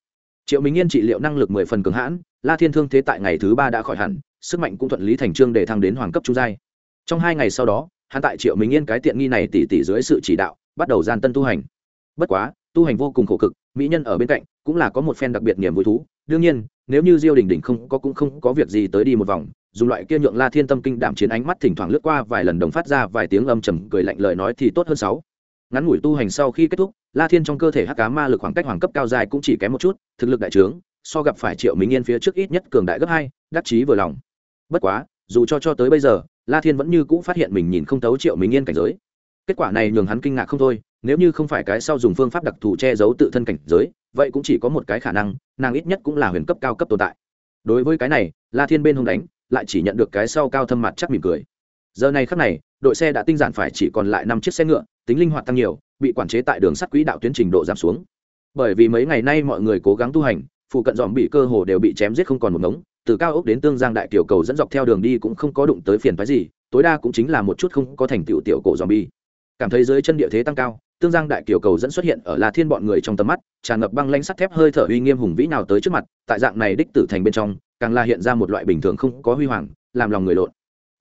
Triệu minh yên trị liệu năng lực mười phần cường hãn, la thiên thương thế tại ngày thứ ba đã khỏi hẳn, sức mạnh cũng thuận lý thành trương để thăng đến hoàng cấp trung giai. Trong hai ngày sau đó, hắn tại triệu minh yên cái tiện nghi này tỉ tỉ dưới sự chỉ đạo, bắt đầu gian tân tu hành. Bất quá tu hành vô cùng khổ cực, mỹ nhân ở bên cạnh cũng là có một phen đặc biệt niềm vui thú. Đương nhiên, nếu như diêu đình đình không có cũng không có việc gì tới đi một vòng, dùng loại kia nhượng la thiên tâm kinh đảm chiến ánh mắt thỉnh thoảng lướt qua vài lần đồng phát ra vài tiếng âm trầm cười lạnh lời nói thì tốt hơn sáu. Ngắn ngủi tu hành sau khi kết thúc, la thiên trong cơ thể hắc cá ma lực khoảng cách hoàng cấp cao dài cũng chỉ kém một chút, thực lực đại trướng, so gặp phải triệu minh yên phía trước ít nhất cường đại gấp hai, đắc chí vừa lòng. Bất quá, dù cho cho tới bây giờ, la thiên vẫn như cũ phát hiện mình nhìn không thấu triệu minh yên cảnh giới. Kết quả này nhường hắn kinh ngạc không thôi nếu như không phải cái sau dùng phương pháp đặc thù che giấu tự thân cảnh giới, vậy cũng chỉ có một cái khả năng, nàng ít nhất cũng là huyền cấp cao cấp tồn tại. Đối với cái này, la thiên bên hông đánh, lại chỉ nhận được cái sau cao thâm mặt chắc mỉm cười. Giờ này khắc này, đội xe đã tinh giản phải chỉ còn lại năm chiếc xe ngựa, tính linh hoạt tăng nhiều, bị quản chế tại đường sắt quỹ đạo tuyến trình độ giảm xuống. Bởi vì mấy ngày nay mọi người cố gắng tu hành, phụ cận dòm bị cơ hồ đều bị chém giết không còn một ngống, từ cao ốc đến tương giang đại tiểu cầu dẫn dọc theo đường đi cũng không có đụng tới phiền phái gì, tối đa cũng chính là một chút không có thành tựu tiểu cổ dòm bi cảm thấy dưới chân địa thế tăng cao, tương giang đại kiều cầu dẫn xuất hiện ở la thiên bọn người trong tầm mắt, tràn ngập băng lanh sắt thép hơi thở uy nghiêm hùng vĩ nào tới trước mặt, tại dạng này đích tử thành bên trong, càng là hiện ra một loại bình thường không có huy hoàng, làm lòng người lộn.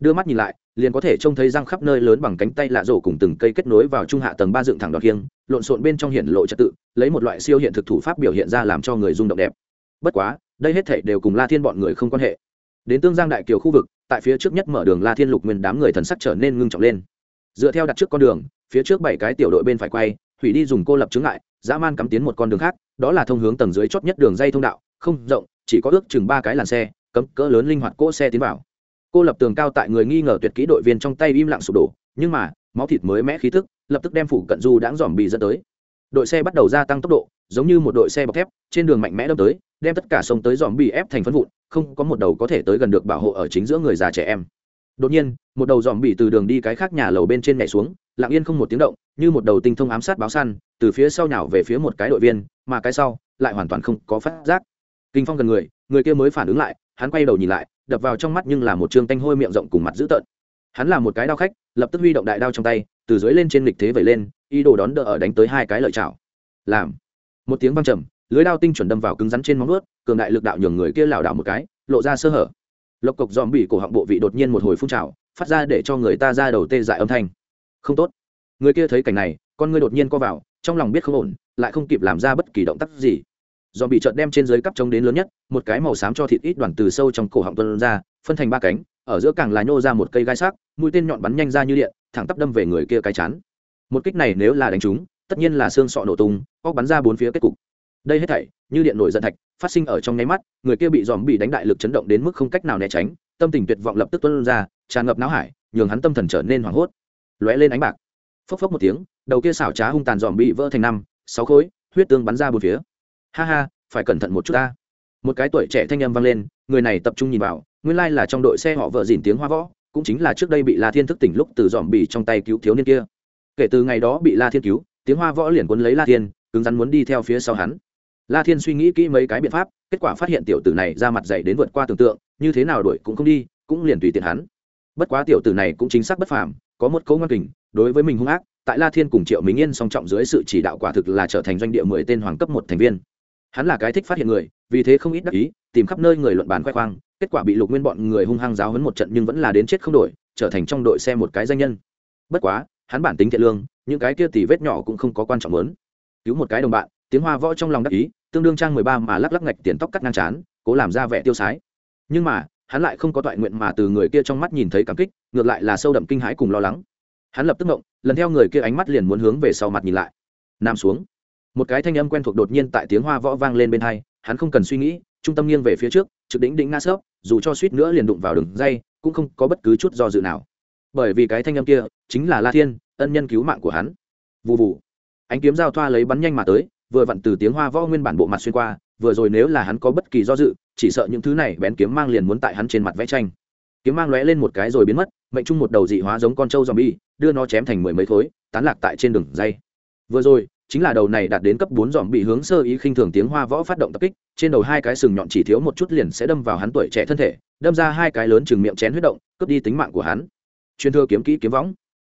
Đưa mắt nhìn lại, liền có thể trông thấy răng khắp nơi lớn bằng cánh tay lạ rổ cùng từng cây kết nối vào trung hạ tầng ba dựng thẳng đọt kiêng, lộn xộn bên trong hiện lộ trật tự, lấy một loại siêu hiện thực thủ pháp biểu hiện ra làm cho người rung động đẹp. Bất quá, đây hết thể đều cùng la thiên bọn người không quan hệ. Đến tương giang đại kiều khu vực, tại phía trước nhất mở đường la thiên lục nguyên đám người thần sắc trở nên ngưng trọng lên dựa theo đặt trước con đường, phía trước bảy cái tiểu đội bên phải quay hủy đi dùng cô lập chứng lại dã man cắm tiến một con đường khác, đó là thông hướng tầng dưới chót nhất đường dây thông đạo, không rộng, chỉ có ước chừng ba cái làn xe, cấm cỡ lớn linh hoạt cỗ xe tiến vào. Cô lập tường cao tại người nghi ngờ tuyệt kỹ đội viên trong tay im lặng sụp đổ, nhưng mà, máu thịt mới mẽ khí thức lập tức đem phủ cận du đãng dòm bị dẫn tới. Đội xe bắt đầu gia tăng tốc độ, giống như một đội xe bọc thép, trên đường mạnh mẽ đâm tới, đem tất cả sông tới dòm bị ép thành phân vụn, không có một đầu có thể tới gần được bảo hộ ở chính giữa người già trẻ em đột nhiên, một đầu dòm bị từ đường đi cái khác nhà lầu bên trên nhảy xuống, lặng yên không một tiếng động, như một đầu tinh thông ám sát báo săn, từ phía sau nhào về phía một cái đội viên, mà cái sau lại hoàn toàn không có phát giác. Kinh phong gần người người kia mới phản ứng lại, hắn quay đầu nhìn lại, đập vào trong mắt nhưng là một trương tanh hôi miệng rộng cùng mặt dữ tợn. Hắn là một cái đao khách, lập tức huy động đại đao trong tay, từ dưới lên trên lịch thế vẩy lên, ý đồ đón đỡ ở đánh tới hai cái lợi chảo. Làm. Một tiếng văng trầm, lưới đao tinh chuẩn đâm vào cứng rắn trên móng ướt cường đại lực đạo nhường người kia lảo đảo một cái, lộ ra sơ hở lộc cộc dòm bị cổ họng bộ vị đột nhiên một hồi phun trào, phát ra để cho người ta ra đầu tê dại âm thanh. Không tốt. Người kia thấy cảnh này, con ngươi đột nhiên co vào, trong lòng biết không ổn, lại không kịp làm ra bất kỳ động tác gì. Dòm bị trợt đem trên dưới cắp trống đến lớn nhất, một cái màu xám cho thịt ít đoàn từ sâu trong cổ họng tuân ra, phân thành ba cánh, ở giữa càng là nhô ra một cây gai sắc, mũi tên nhọn bắn nhanh ra như điện, thẳng tắp đâm về người kia cái chán. Một kích này nếu là đánh trúng, tất nhiên là xương sọ nổ tung, óc bắn ra bốn phía kết cục đây hết thảy, như điện nổi giận thạch, phát sinh ở trong nháy mắt, người kia bị dòm bị đánh đại lực chấn động đến mức không cách nào né tránh, tâm tình tuyệt vọng lập tức tuân ra, tràn ngập não hải, nhường hắn tâm thần trở nên hoảng hốt. Lóe lên ánh bạc. Phốc phốc một tiếng, đầu kia xảo trá hung tàn dòm bị vỡ thành năm, sáu khối, huyết tương bắn ra bốn phía. Ha ha, phải cẩn thận một chút ta. Một cái tuổi trẻ thanh âm vang lên, người này tập trung nhìn vào, nguyên lai là trong đội xe họ vợ dìn tiếng hoa võ, cũng chính là trước đây bị la thiên thức tỉnh lúc từ dòm bị trong tay cứu thiếu niên kia. Kể từ ngày đó bị la thiên cứu, tiếng hoa võ liền quấn lấy la thiên, cứng rắn muốn đi theo phía sau hắn la thiên suy nghĩ kỹ mấy cái biện pháp, kết quả phát hiện tiểu tử này ra mặt dày đến vượt qua tưởng tượng, như thế nào đuổi cũng không đi, cũng liền tùy tiện hắn. Bất quá tiểu tử này cũng chính xác bất phàm, có một cấu ngoan kình, đối với mình hung ác, tại la thiên cùng triệu minh yên song trọng dưới sự chỉ đạo quả thực là trở thành doanh địa mười tên hoàng cấp một thành viên. Hắn là cái thích phát hiện người, vì thế không ít đắc ý, tìm khắp nơi người luận bàn khoe khoang, kết quả bị lục nguyên bọn người hung hăng giáo hấn một trận nhưng vẫn là đến chết không đổi, trở thành trong đội xe một cái danh nhân. Bất quá, hắn bản tính thiện lương, những cái kia tỉ vết nhỏ cũng không có quan trọng lớn. Cứu một cái đồng bạn tiếng hoa võ trong lòng đắc ý, tương đương trang mười ba mà lắc lắc ngạch tiền tóc cắt ngang chán cố làm ra vẻ tiêu sái. Nhưng mà, hắn lại không có toại nguyện mà từ người kia trong mắt nhìn thấy cảm kích, ngược lại là sâu đậm kinh hãi cùng lo lắng. Hắn lập tức ngộng, lần theo người kia ánh mắt liền muốn hướng về sau mặt nhìn lại. Nằm xuống. Một cái thanh âm quen thuộc đột nhiên tại tiếng hoa võ vang lên bên hai, hắn không cần suy nghĩ, trung tâm nghiêng về phía trước, trực đỉnh đỉnh ngã sấp, dù cho suýt nữa liền đụng vào đường dây, cũng không có bất cứ chút do dự nào. Bởi vì cái thanh âm kia chính là la thiên, ân nhân cứu mạng của hắn. Vụ vụ ánh kiếm giao thoa lấy bắn nhanh mà tới vừa vặn từ tiếng hoa võ nguyên bản bộ mặt xuyên qua, vừa rồi nếu là hắn có bất kỳ do dự, chỉ sợ những thứ này bén kiếm mang liền muốn tại hắn trên mặt vẽ tranh. Kiếm mang lóe lên một cái rồi biến mất, mệnh chung một đầu dị hóa giống con trâu zombie, đưa nó chém thành mười mấy thối tán lạc tại trên đường dây. Vừa rồi, chính là đầu này đạt đến cấp bốn dòm bị hướng sơ ý khinh thường tiếng hoa võ phát động tập kích, trên đầu hai cái sừng nhọn chỉ thiếu một chút liền sẽ đâm vào hắn tuổi trẻ thân thể, đâm ra hai cái lớn chừng miệng chén huyết động, cướp đi tính mạng của hắn. Chuyên thưa kiếm kỹ kiếm võng.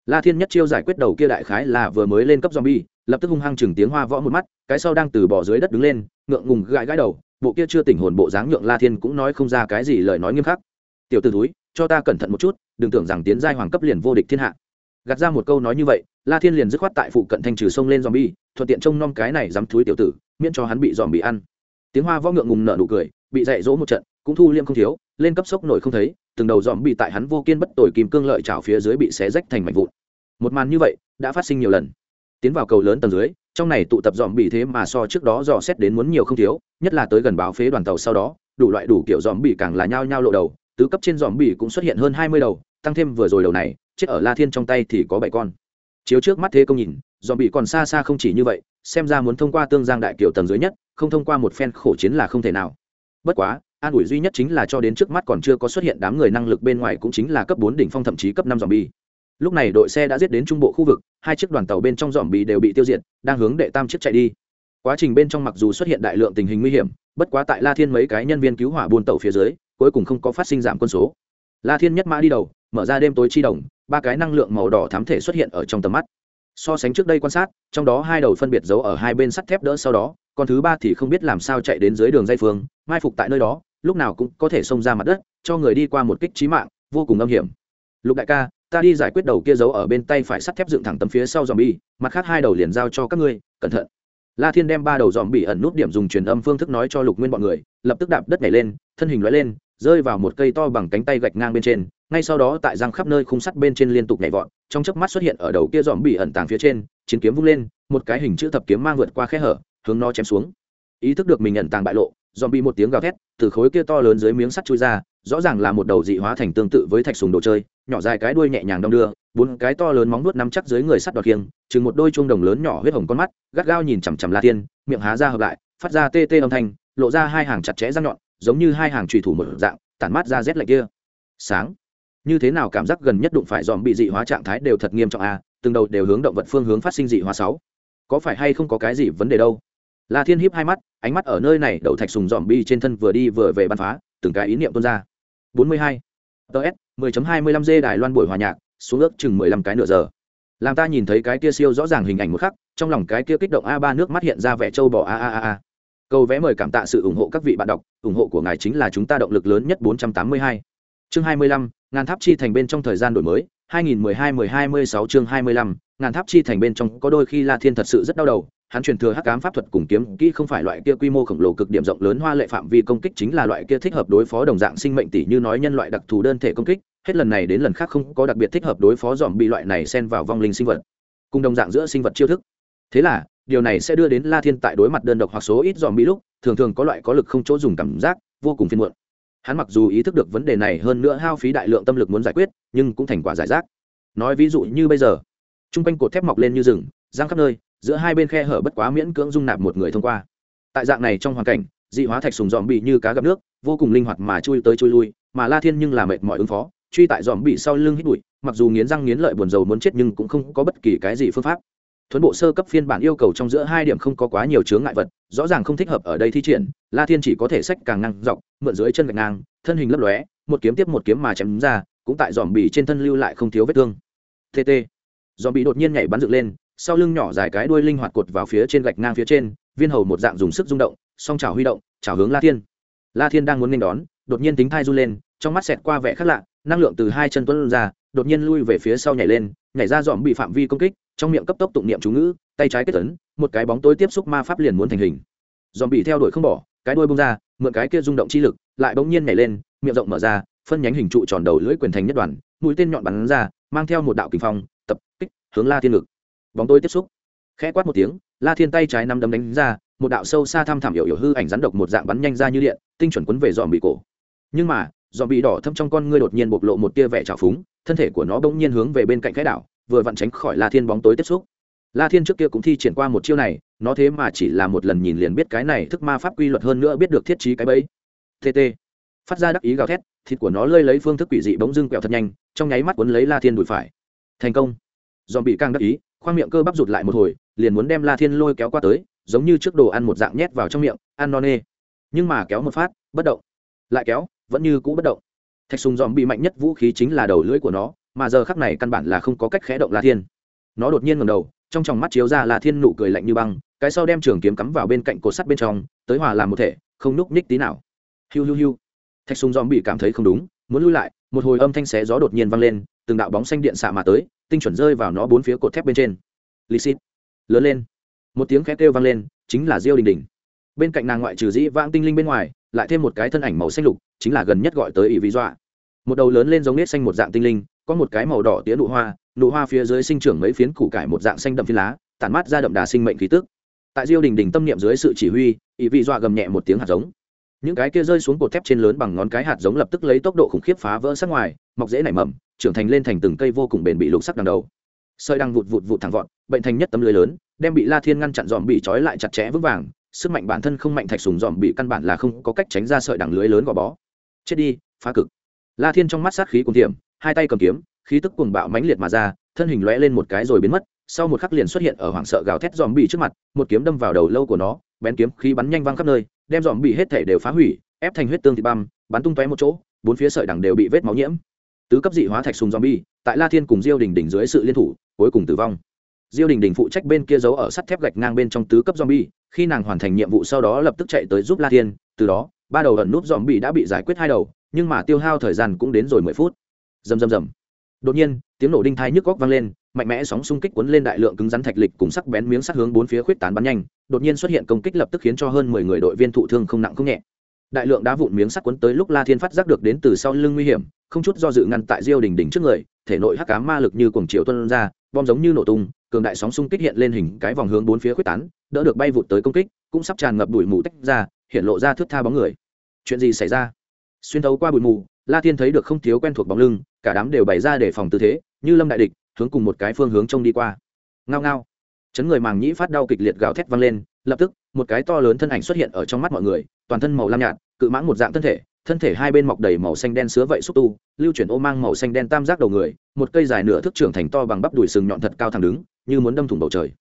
La thiên nhất chiêu giải quyết đầu kia đại khái là vừa mới lên cấp zombie lập tức hung hăng chừng tiếng hoa võ một mắt, cái sau đang từ bỏ dưới đất đứng lên, ngượng ngùng gãi gãi đầu, bộ kia chưa tỉnh hồn bộ dáng nhượng la thiên cũng nói không ra cái gì lời nói nghiêm khắc. Tiểu t ử túi cho ta cẩn thận một chút, đừng tưởng rằng tiến giai hoàng cấp liền vô địch thiên hạ. Gạt ra một câu nói như vậy, la thiên liền dứt khoát tại phụ cận thanh trừ sông lên dòm bi thuận tiện trông nom cái này dám thúi tiểu tử, miễn cho hắn bị dòm bị ăn. Tiếng hoa võ ngượng ngùng nở nụ cười, bị dạy dỗ một trận, cũng thu liêm không thiếu, lên cấp sốc nổi không thấy, từng đầu dòm bị tại hắn vô kiên bất tội kìm cương lợi trào phía dưới bị xé rách thành mảnh vụn. Một màn như vậy, đã phát sinh nhiều lần tiến vào cầu lớn tầng dưới, trong này tụ tập dòm bị thế mà so trước đó dò xét đến muốn nhiều không thiếu, nhất là tới gần báo phế đoàn tàu sau đó, đủ loại đủ kiểu dòm bị càng là nhao nhao lộ đầu, tứ cấp trên dòm bị cũng xuất hiện hơn hai mươi đầu, tăng thêm vừa rồi đầu này, chết ở la thiên trong tay thì có bảy con. Chiếu trước mắt thế công nhìn, dòm bị còn xa xa không chỉ như vậy, xem ra muốn thông qua tương giang đại kiểu tầng dưới nhất, không thông qua một phen khổ chiến là không thể nào. Bất quá, an ủi duy nhất chính là cho đến trước mắt còn chưa có xuất hiện đám người năng lực bên ngoài cũng chính là cấp bốn đỉnh phong thậm chí cấp năm dòm bi lúc này đội xe đã giết đến trung bộ khu vực, hai chiếc đoàn tàu bên trong dòm bị đều bị tiêu diệt, đang hướng đệ tam chiếc chạy đi. Quá trình bên trong mặc dù xuất hiện đại lượng tình hình nguy hiểm, bất quá tại la thiên mấy cái nhân viên cứu hỏa buôn tàu phía dưới, cuối cùng không có phát sinh giảm quân số. La thiên nhất mã đi đầu, mở ra đêm tối chi đồng, ba cái năng lượng màu đỏ thám thể xuất hiện ở trong tầm mắt. So sánh trước đây quan sát, trong đó hai đầu phân biệt giấu ở hai bên sắt thép đỡ sau đó còn thứ ba thì không biết làm sao chạy đến dưới đường dây phương, mai phục tại nơi đó, lúc nào cũng có thể xông ra mặt đất, cho người đi qua một kích trí mạng, vô cùng âm hiểm. Lục đại ca ta đi giải quyết đầu kia giấu ở bên tay phải sắt thép dựng thẳng tấm phía sau dòm bi mặt khác hai đầu liền giao cho các ngươi, cẩn thận. La thiên đem ba đầu dòm bị ẩn nút điểm dùng truyền âm phương thức nói cho lục nguyên bọn người, lập tức đạp đất nhảy lên, thân hình loại lên, rơi vào một cây to bằng cánh tay gạch ngang bên trên, ngay sau đó tại răng khắp nơi khung sắt bên trên liên tục nhảy vọt, trong chớp mắt xuất hiện ở đầu kia dòm bị ẩn tàng phía trên, chiến kiếm vung lên, một cái hình chữ thập kiếm mang vượt qua khe hở, hướng nó chém xuống. Ý thức được mình ẩn tàng bại lộ dòm bị một tiếng gào thét từ khối kia to lớn dưới miếng sắt chui ra rõ ràng là một đầu dị hóa thành tương tự với thạch sùng đồ chơi nhỏ dài cái đuôi nhẹ nhàng đong đưa bốn cái to lớn móng nuốt nắm chắc dưới người sắt đọt kiêng chừng một đôi chuông đồng lớn nhỏ huyết hồng con mắt gắt gao nhìn chằm chằm la tiên miệng há ra hợp lại phát ra tê tê âm thanh lộ ra hai hàng chặt chẽ răng nhọn giống như hai hàng trùy thủ một dạng tản mát ra rét lạnh kia. Sáng. Như thế nào cảm giác gần nhất đụng phải dòm bị dị hóa trạng thái đều thật nghiêm trọng a à, từng đầu đều hướng động vật phương hướng phát sinh dị hóa sáu. Có phải hay không có cái gì vấn đề đâu? La thiên híp hai mắt ánh mắt ở nơi này đầu thạch sùng dòm bi trên thân vừa đi vừa về bắn phá từng cái ý niệm tuôn ra 42. ts 10.25 g đài loan buổi hòa nhạc xuống ước chừng 15 cái nửa giờ làm ta nhìn thấy cái kia siêu rõ ràng hình ảnh một khắc trong lòng cái kia kích động a ba nước mắt hiện ra vẻ trâu bò a a a a câu vẽ mời cảm tạ sự ủng hộ các vị bạn đọc ủng hộ của ngài chính là chúng ta động lực lớn nhất 482. chương 25, ngàn tháp chi thành bên trong thời gian đổi mới 2012-1026 chương 25, ngàn tháp chi thành bên trong có đôi khi la thiên thật sự rất đau đầu hắn truyền thừa hắc ám pháp thuật cùng kiếm kỹ không phải loại kia quy mô khổng lồ cực điểm rộng lớn hoa lệ phạm vi công kích chính là loại kia thích hợp đối phó đồng dạng sinh mệnh tỷ như nói nhân loại đặc thù đơn thể công kích, hết lần này đến lần khác không có đặc biệt thích hợp đối phó dòm bị loại này xen vào vong linh sinh vật, cùng đồng dạng giữa sinh vật chiêu thức. Thế là, điều này sẽ đưa đến la thiên tại đối mặt đơn độc hoặc số ít dòm bị lúc, thường thường có loại có lực không chỗ dùng cảm giác, vô cùng phiên muộn. Hắn mặc dù ý thức được vấn đề này hơn nữa hao phí đại lượng tâm lực muốn giải quyết, nhưng cũng thành quả giải rác. Nói ví dụ như bây giờ t r u n g quanh cột thép mọc lên như rừng, giang khắp nơi giữa hai bên khe hở bất quá miễn cưỡng dung nạp một người thông qua. Tại dạng này trong hoàn cảnh, dị hóa thạch sùng dòm bị như cá gặp nước, vô cùng linh hoạt mà chui tới chui lui, mà la thiên nhưng là mệt mỏi ứng phó, truy tại dòm bị sau lưng hít bụi, mặc dù nghiến răng nghiến lợi buồn rầu muốn chết nhưng cũng không có bất kỳ cái gì phương pháp. Thuấn bộ sơ cấp phiên bản yêu cầu trong giữa hai điểm không có quá nhiều chướng ngại vật, rõ ràng không thích hợp ở đây thi triển, la thiên chỉ có thể sách càng ngang dọc, mượn dưới chân gạch ngang, thân hình lấp lóe, một kiếm tiếp một kiếm mà chém ra, cũng tại dòm bị trên thân lưu lại không thiếu vết thương. Tt dòm bị đột nhiên nhảy bắn dựng lên sau lưng nhỏ dài cái đuôi linh hoạt cột vào phía trên gạch ngang phía trên, viên hầu một dạng dùng sức rung động, song chảo huy động, chảo hướng la thiên. La thiên đang muốn nên đón, đột nhiên tính thai run lên, trong mắt xẹt qua vẻ khác lạ, năng lượng từ hai chân tuấn ra, đột nhiên lui về phía sau nhảy lên, nhảy ra dòm bị phạm vi công kích, trong miệng cấp tốc tụng niệm chú ngữ, tay trái kết tấn một cái bóng tối tiếp xúc ma pháp liền muốn thành hình. Dòm bị theo đuổi không bỏ, cái đuôi bung ra, mượn cái kia rung động chi lực, lại bỗng nhiên nhảy lên, miệng rộng mở ra, phân nhánh hình trụ tròn đầu lưỡi quyền thành nhất đoàn, mũi tên nhọn bắn ra, mang theo một đạo kinh phong, tập kích hướng la thiên ngực bóng tối tiếp xúc. Khẽ quát một tiếng, la thiên tay trái nắm đấm đánh ra, một đạo sâu xa thăm thẳm hiểu hiểu hư ảnh rắn độc một dạng bắn nhanh ra như điện, tinh chuẩn quấn về dòm bị cổ. Nhưng mà dòm bị đỏ thâm trong con ngươi đột nhiên bộc lộ một tia vẻ trào phúng, thân thể của nó bỗng nhiên hướng về bên cạnh cái đảo, vừa vặn tránh khỏi la thiên bóng tối tiếp xúc. La thiên trước kia cũng thi triển qua một chiêu này, nó thế mà chỉ là một lần nhìn liền biết cái này thức ma pháp quy luật hơn nữa biết được thiết trí cái bẫy. Tt phát ra đắc ý gào thét, thịt của nó lơi lấy phương thức quỷ dị bỗng dưng quẹo thật nhanh, trong nháy mắt quấn lấy la thiên đùi phải. Thành công. Dòm bị càng đắc ý khoang miệng cơ bắp rụt lại một hồi, liền muốn đem la thiên lôi kéo qua tới, giống như trước đồ ăn một dạng nhét vào trong miệng, ăn no nê. Nhưng mà kéo một phát, bất động. Lại kéo, vẫn như cũ bất động. Thạch sùng dòm bị mạnh nhất vũ khí chính là đầu lưỡi của nó, mà giờ khắc này căn bản là không có cách khẽ động la thiên. Nó đột nhiên ngầm đầu, trong tròng mắt chiếu ra La thiên nụ cười lạnh như băng, cái sau đem trường kiếm cắm vào bên cạnh cột sắt bên trong, tới hòa làm một thể, không núc ních tí nào. Hiu hiu hiu. Thạch Sùng dòm bị cảm thấy không đúng, muốn lui lại, một hồi âm thanh xé gió đột nhiên vang lên, từng đạo bóng xanh điện xạ mà tới tinh chuẩn rơi vào nó bốn phía cột thép bên trên. Lì xịt lớn lên. Một tiếng khét kêu vang lên, chính là diêu đình đình. Bên cạnh nàng ngoại trừ dĩ vãng tinh linh bên ngoài, lại thêm một cái thân ảnh màu xanh lục, chính là gần nhất gọi tới ỷ vi dọa. Một đầu lớn lên giống nết xanh một dạng tinh linh, có một cái màu đỏ tía nụ hoa nụ hoa phía dưới sinh trưởng mấy phiến củ cải một dạng xanh đậm phiến lá, tản mát ra đậm đà sinh mệnh khí tức. Tại diêu đình đình tâm niệm dưới sự chỉ huy, ỷ vi dọa gầm nhẹ một tiếng hạt giống. Những cái kia rơi xuống cột thép trên lớn bằng ngón cái hạt giống lập tức lấy tốc độ khủng khiếp phá vỡ sát ngoài, mọc dễ nảy mầm trưởng thành lên thành từng cây vô cùng bền bị lục sắc đằng đầu. Sợi đang vụt vụt vụt thẳng vọt, bệnh thành nhất tấm lưới lớn, đem bị la thiên ngăn chặn dòm bị trói lại chặt chẽ vững vàng, sức mạnh bản thân không mạnh thạch sùng dòm bị căn bản là không có cách tránh ra sợi đằng lưới lớn gò bó. Chết đi, phá cực. La thiên trong mắt sát khí cùng tiệm, hai tay cầm kiếm, khí tức cuồng bạo mãnh liệt mà ra, thân hình lóe lên một cái rồi biến mất, sau một khắc liền xuất hiện ở hoảng sợ gào thét dòm bị trước mặt, một kiếm đâm vào đầu lâu của nó, bén kiếm khí bắn nhanh văng khắp nơi, đem dòm bị hết thể đều phá hủy, ép thành huyết tương thịt băm, bắn tung tóe một chỗ, bốn phía sợi đằng đều bị vết máu nhiễm tứ cấp dị hóa thạch sùng zombie, tại la thiên cùng diêu đình Đình dưới sự liên thủ, cuối cùng tử vong. Diêu đình đình phụ trách bên kia giấu ở sắt thép gạch ngang bên trong tứ cấp zombie, khi nàng hoàn thành nhiệm vụ sau đó lập tức chạy tới giúp la thiên, từ đó, ba đầu ẩn nút zombie đã bị giải quyết hai đầu, nhưng mà tiêu hao thời gian cũng đến rồi mười phút. Rầm rầm rầm. Đột nhiên, tiếng nổ đinh thai nhức góc vang lên, mạnh mẽ sóng xung kích cuốn lên đại lượng cứng rắn thạch lịch cùng sắc bén miếng sắt hướng bốn phía khuyết tán bắn nhanh. Đột nhiên xuất hiện công kích lập tức khiến cho hơn mười người đội viên thụ thương không nặng không nhẹ đại lượng đá vụn miếng sắt cuốn tới lúc la thiên phát giác được đến từ sau lưng nguy hiểm, không chút do dự ngăn tại diêu đình đỉnh trước người, thể nội hắc cá ma lực như cuồng chiều tuân ra, bom giống như nổ tung, cường đại sóng xung kích hiện lên hình cái vòng hướng bốn phía quyết tán, đỡ được bay vụt tới công kích, cũng sắp tràn ngập bụi mù tách ra, hiện lộ ra thước tha bóng người. Chuyện gì xảy ra? Xuyên thấu qua bụi mù, la thiên thấy được không thiếu quen thuộc bóng lưng, cả đám đều bày ra để phòng tư thế, như lâm đại địch, hướng cùng một cái phương hướng trông đi qua. Ngao ngao. Chấn người màng nhĩ phát đau kịch liệt gào thét vang lên lập tức, một cái to lớn thân ảnh xuất hiện ở trong mắt mọi người, toàn thân màu lam nhạt, cự mãng một dạng thân thể thân thể hai bên mọc đầy màu xanh đen sứa vậy xúc tu, lưu chuyển ô mang màu xanh đen tam giác đầu người, một cây dài nửa thước trưởng thành to bằng bắp đùi sừng nhọn thật cao thẳng đứng, như muốn đâm thủng bầu trời.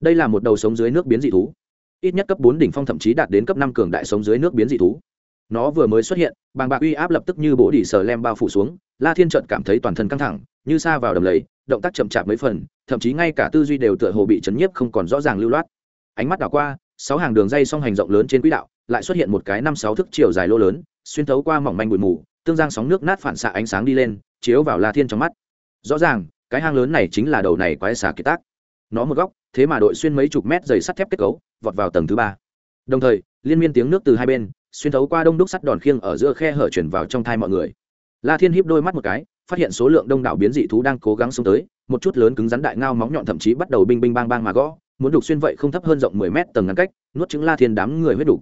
Đây là một đầu sống dưới nước biến dị thú. Ít nhất cấp bốn đỉnh phong thậm chí đạt đến cấp năm cường đại sống dưới nước biến dị thú. Nó vừa mới xuất hiện, bàng bạc uy áp lập tức như bố đỉ sờ lem bao phủ xuống, la thiên trợn cảm thấy toàn thân căng thẳng, như xa vào đầm lầy, động tác chậm chạp mấy phần, thậm chí ngay cả tư duy đều tựa hồ bị chấn nhiếp không còn rõ ràng lưu loát ánh mắt đảo qua, sáu hàng đường dây song hành rộng lớn trên quỹ đạo, lại xuất hiện một cái năm sáu thước chiều dài lô lớn, xuyên thấu qua mỏng manh bụi mù, tương giang sóng nước nát phản xạ ánh sáng đi lên, chiếu vào la thiên trong mắt. Rõ ràng, cái hang lớn này chính là đầu này quái xà kiệt tác. Nó một góc, thế mà đội xuyên mấy chục mét dày sắt thép kết cấu, vọt vào tầng thứ ba. Đồng thời, liên miên tiếng nước từ hai bên, xuyên thấu qua đông đúc sắt đòn khiêng ở giữa khe hở chuyển vào trong thai mọi người. La thiên híp đôi mắt một cái, phát hiện số lượng đông đảo biến dị thú đang cố gắng xuống tới, một chút lớn cứng rắn đại ngao móng nhọn thậm chí bắt đầu binh binh bang bang mà gõ muốn đục xuyên vậy không thấp hơn rộng mười mét tầng ngăn cách nuốt chứng la thiên đám người huyết đủ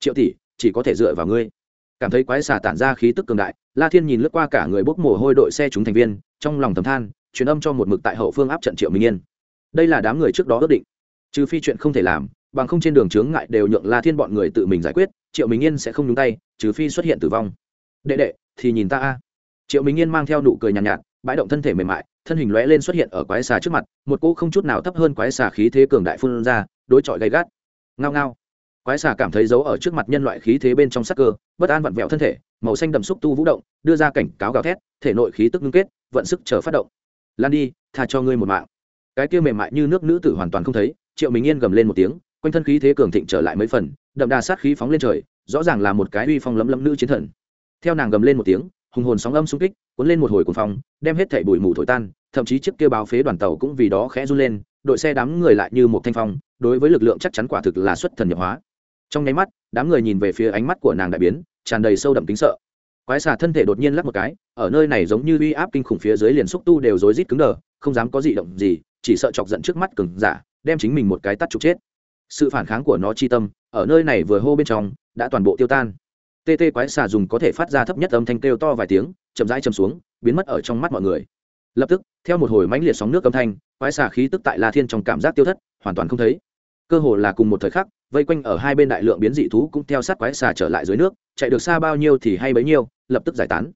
triệu tỷ chỉ có thể dựa vào ngươi. Cảm thấy quái xà tản ra khí tức cường đại la thiên nhìn lướt qua cả người bốc mồ hôi đội xe chúng thành viên trong lòng thầm than truyền âm cho một mực tại hậu phương áp trận triệu minh yên. Đây là đám người trước đó ước định. Trừ phi chuyện không thể làm bằng không trên đường chướng ngại đều nhượng la thiên bọn người tự mình giải quyết triệu minh yên sẽ không nhúng tay trừ phi xuất hiện tử vong. Đệ đệ thì nhìn ta a. Triệu minh yên mang theo nụ cười nhàn nhạt, nhạt bãi động thân thể mềm mại, thân hình lóe lên xuất hiện ở quái xà trước mặt, một cô không chút nào thấp hơn quái xà khí thế cường đại phun ra, đối chọi gay gắt. Ngao ngao. Quái xà cảm thấy dấu ở trước mặt nhân loại khí thế bên trong sắc cơ, bất an vặn vẹo thân thể, màu xanh đậm xúc tu vũ động, đưa ra cảnh cáo gào thét, thể nội khí tức ngưng kết, vận sức chờ phát động. Lan đi, tha cho ngươi một mạng. Cái kia mềm mại như nước nữ tử hoàn toàn không thấy, triệu minh yên gầm lên một tiếng, quanh thân khí thế cường thịnh trở lại mấy phần, đậm đà sát khí phóng lên trời, rõ ràng là một cái uy phong lấm lấm nữ chiến thần. Theo nàng gầm lên một tiếng, hùng hồn sóng âm xung kích cuốn lên một hồi cuồng phong, đem hết thảy bụi mù thổi tan, thậm chí chiếc kia báo phế đoàn tàu cũng vì đó khẽ run lên, đội xe đám người lại như một thanh phong, đối với lực lượng chắc chắn quả thực là xuất thần nhập hóa. Trong nháy mắt, đám người nhìn về phía ánh mắt của nàng đại biến, tràn đầy sâu đậm kính sợ. Quái xà thân thể đột nhiên lắc một cái, ở nơi này giống như uy áp kinh khủng phía dưới liền xúc tu đều rối rít cứng đờ, không dám có gì động gì, chỉ sợ chọc giận trước mắt cứng giả, đem chính mình một cái tắt trục chết. Sự phản kháng của nó chi tâm, ở nơi này vừa hô bên trong, đã toàn bộ tiêu tan. Tê tê quái xà dùng có thể phát ra thấp nhất âm thanh kêu to vài tiếng chậm rãi chầm xuống, biến mất ở trong mắt mọi người. Lập tức, theo một hồi mãnh liệt sóng nước âm thanh, quái xà khí tức tại la thiên trong cảm giác tiêu thất, hoàn toàn không thấy. Cơ hồ là cùng một thời khắc, vây quanh ở hai bên đại lượng biến dị thú cũng theo sát quái xà trở lại dưới nước, chạy được xa bao nhiêu thì hay bấy nhiêu, lập tức giải tán.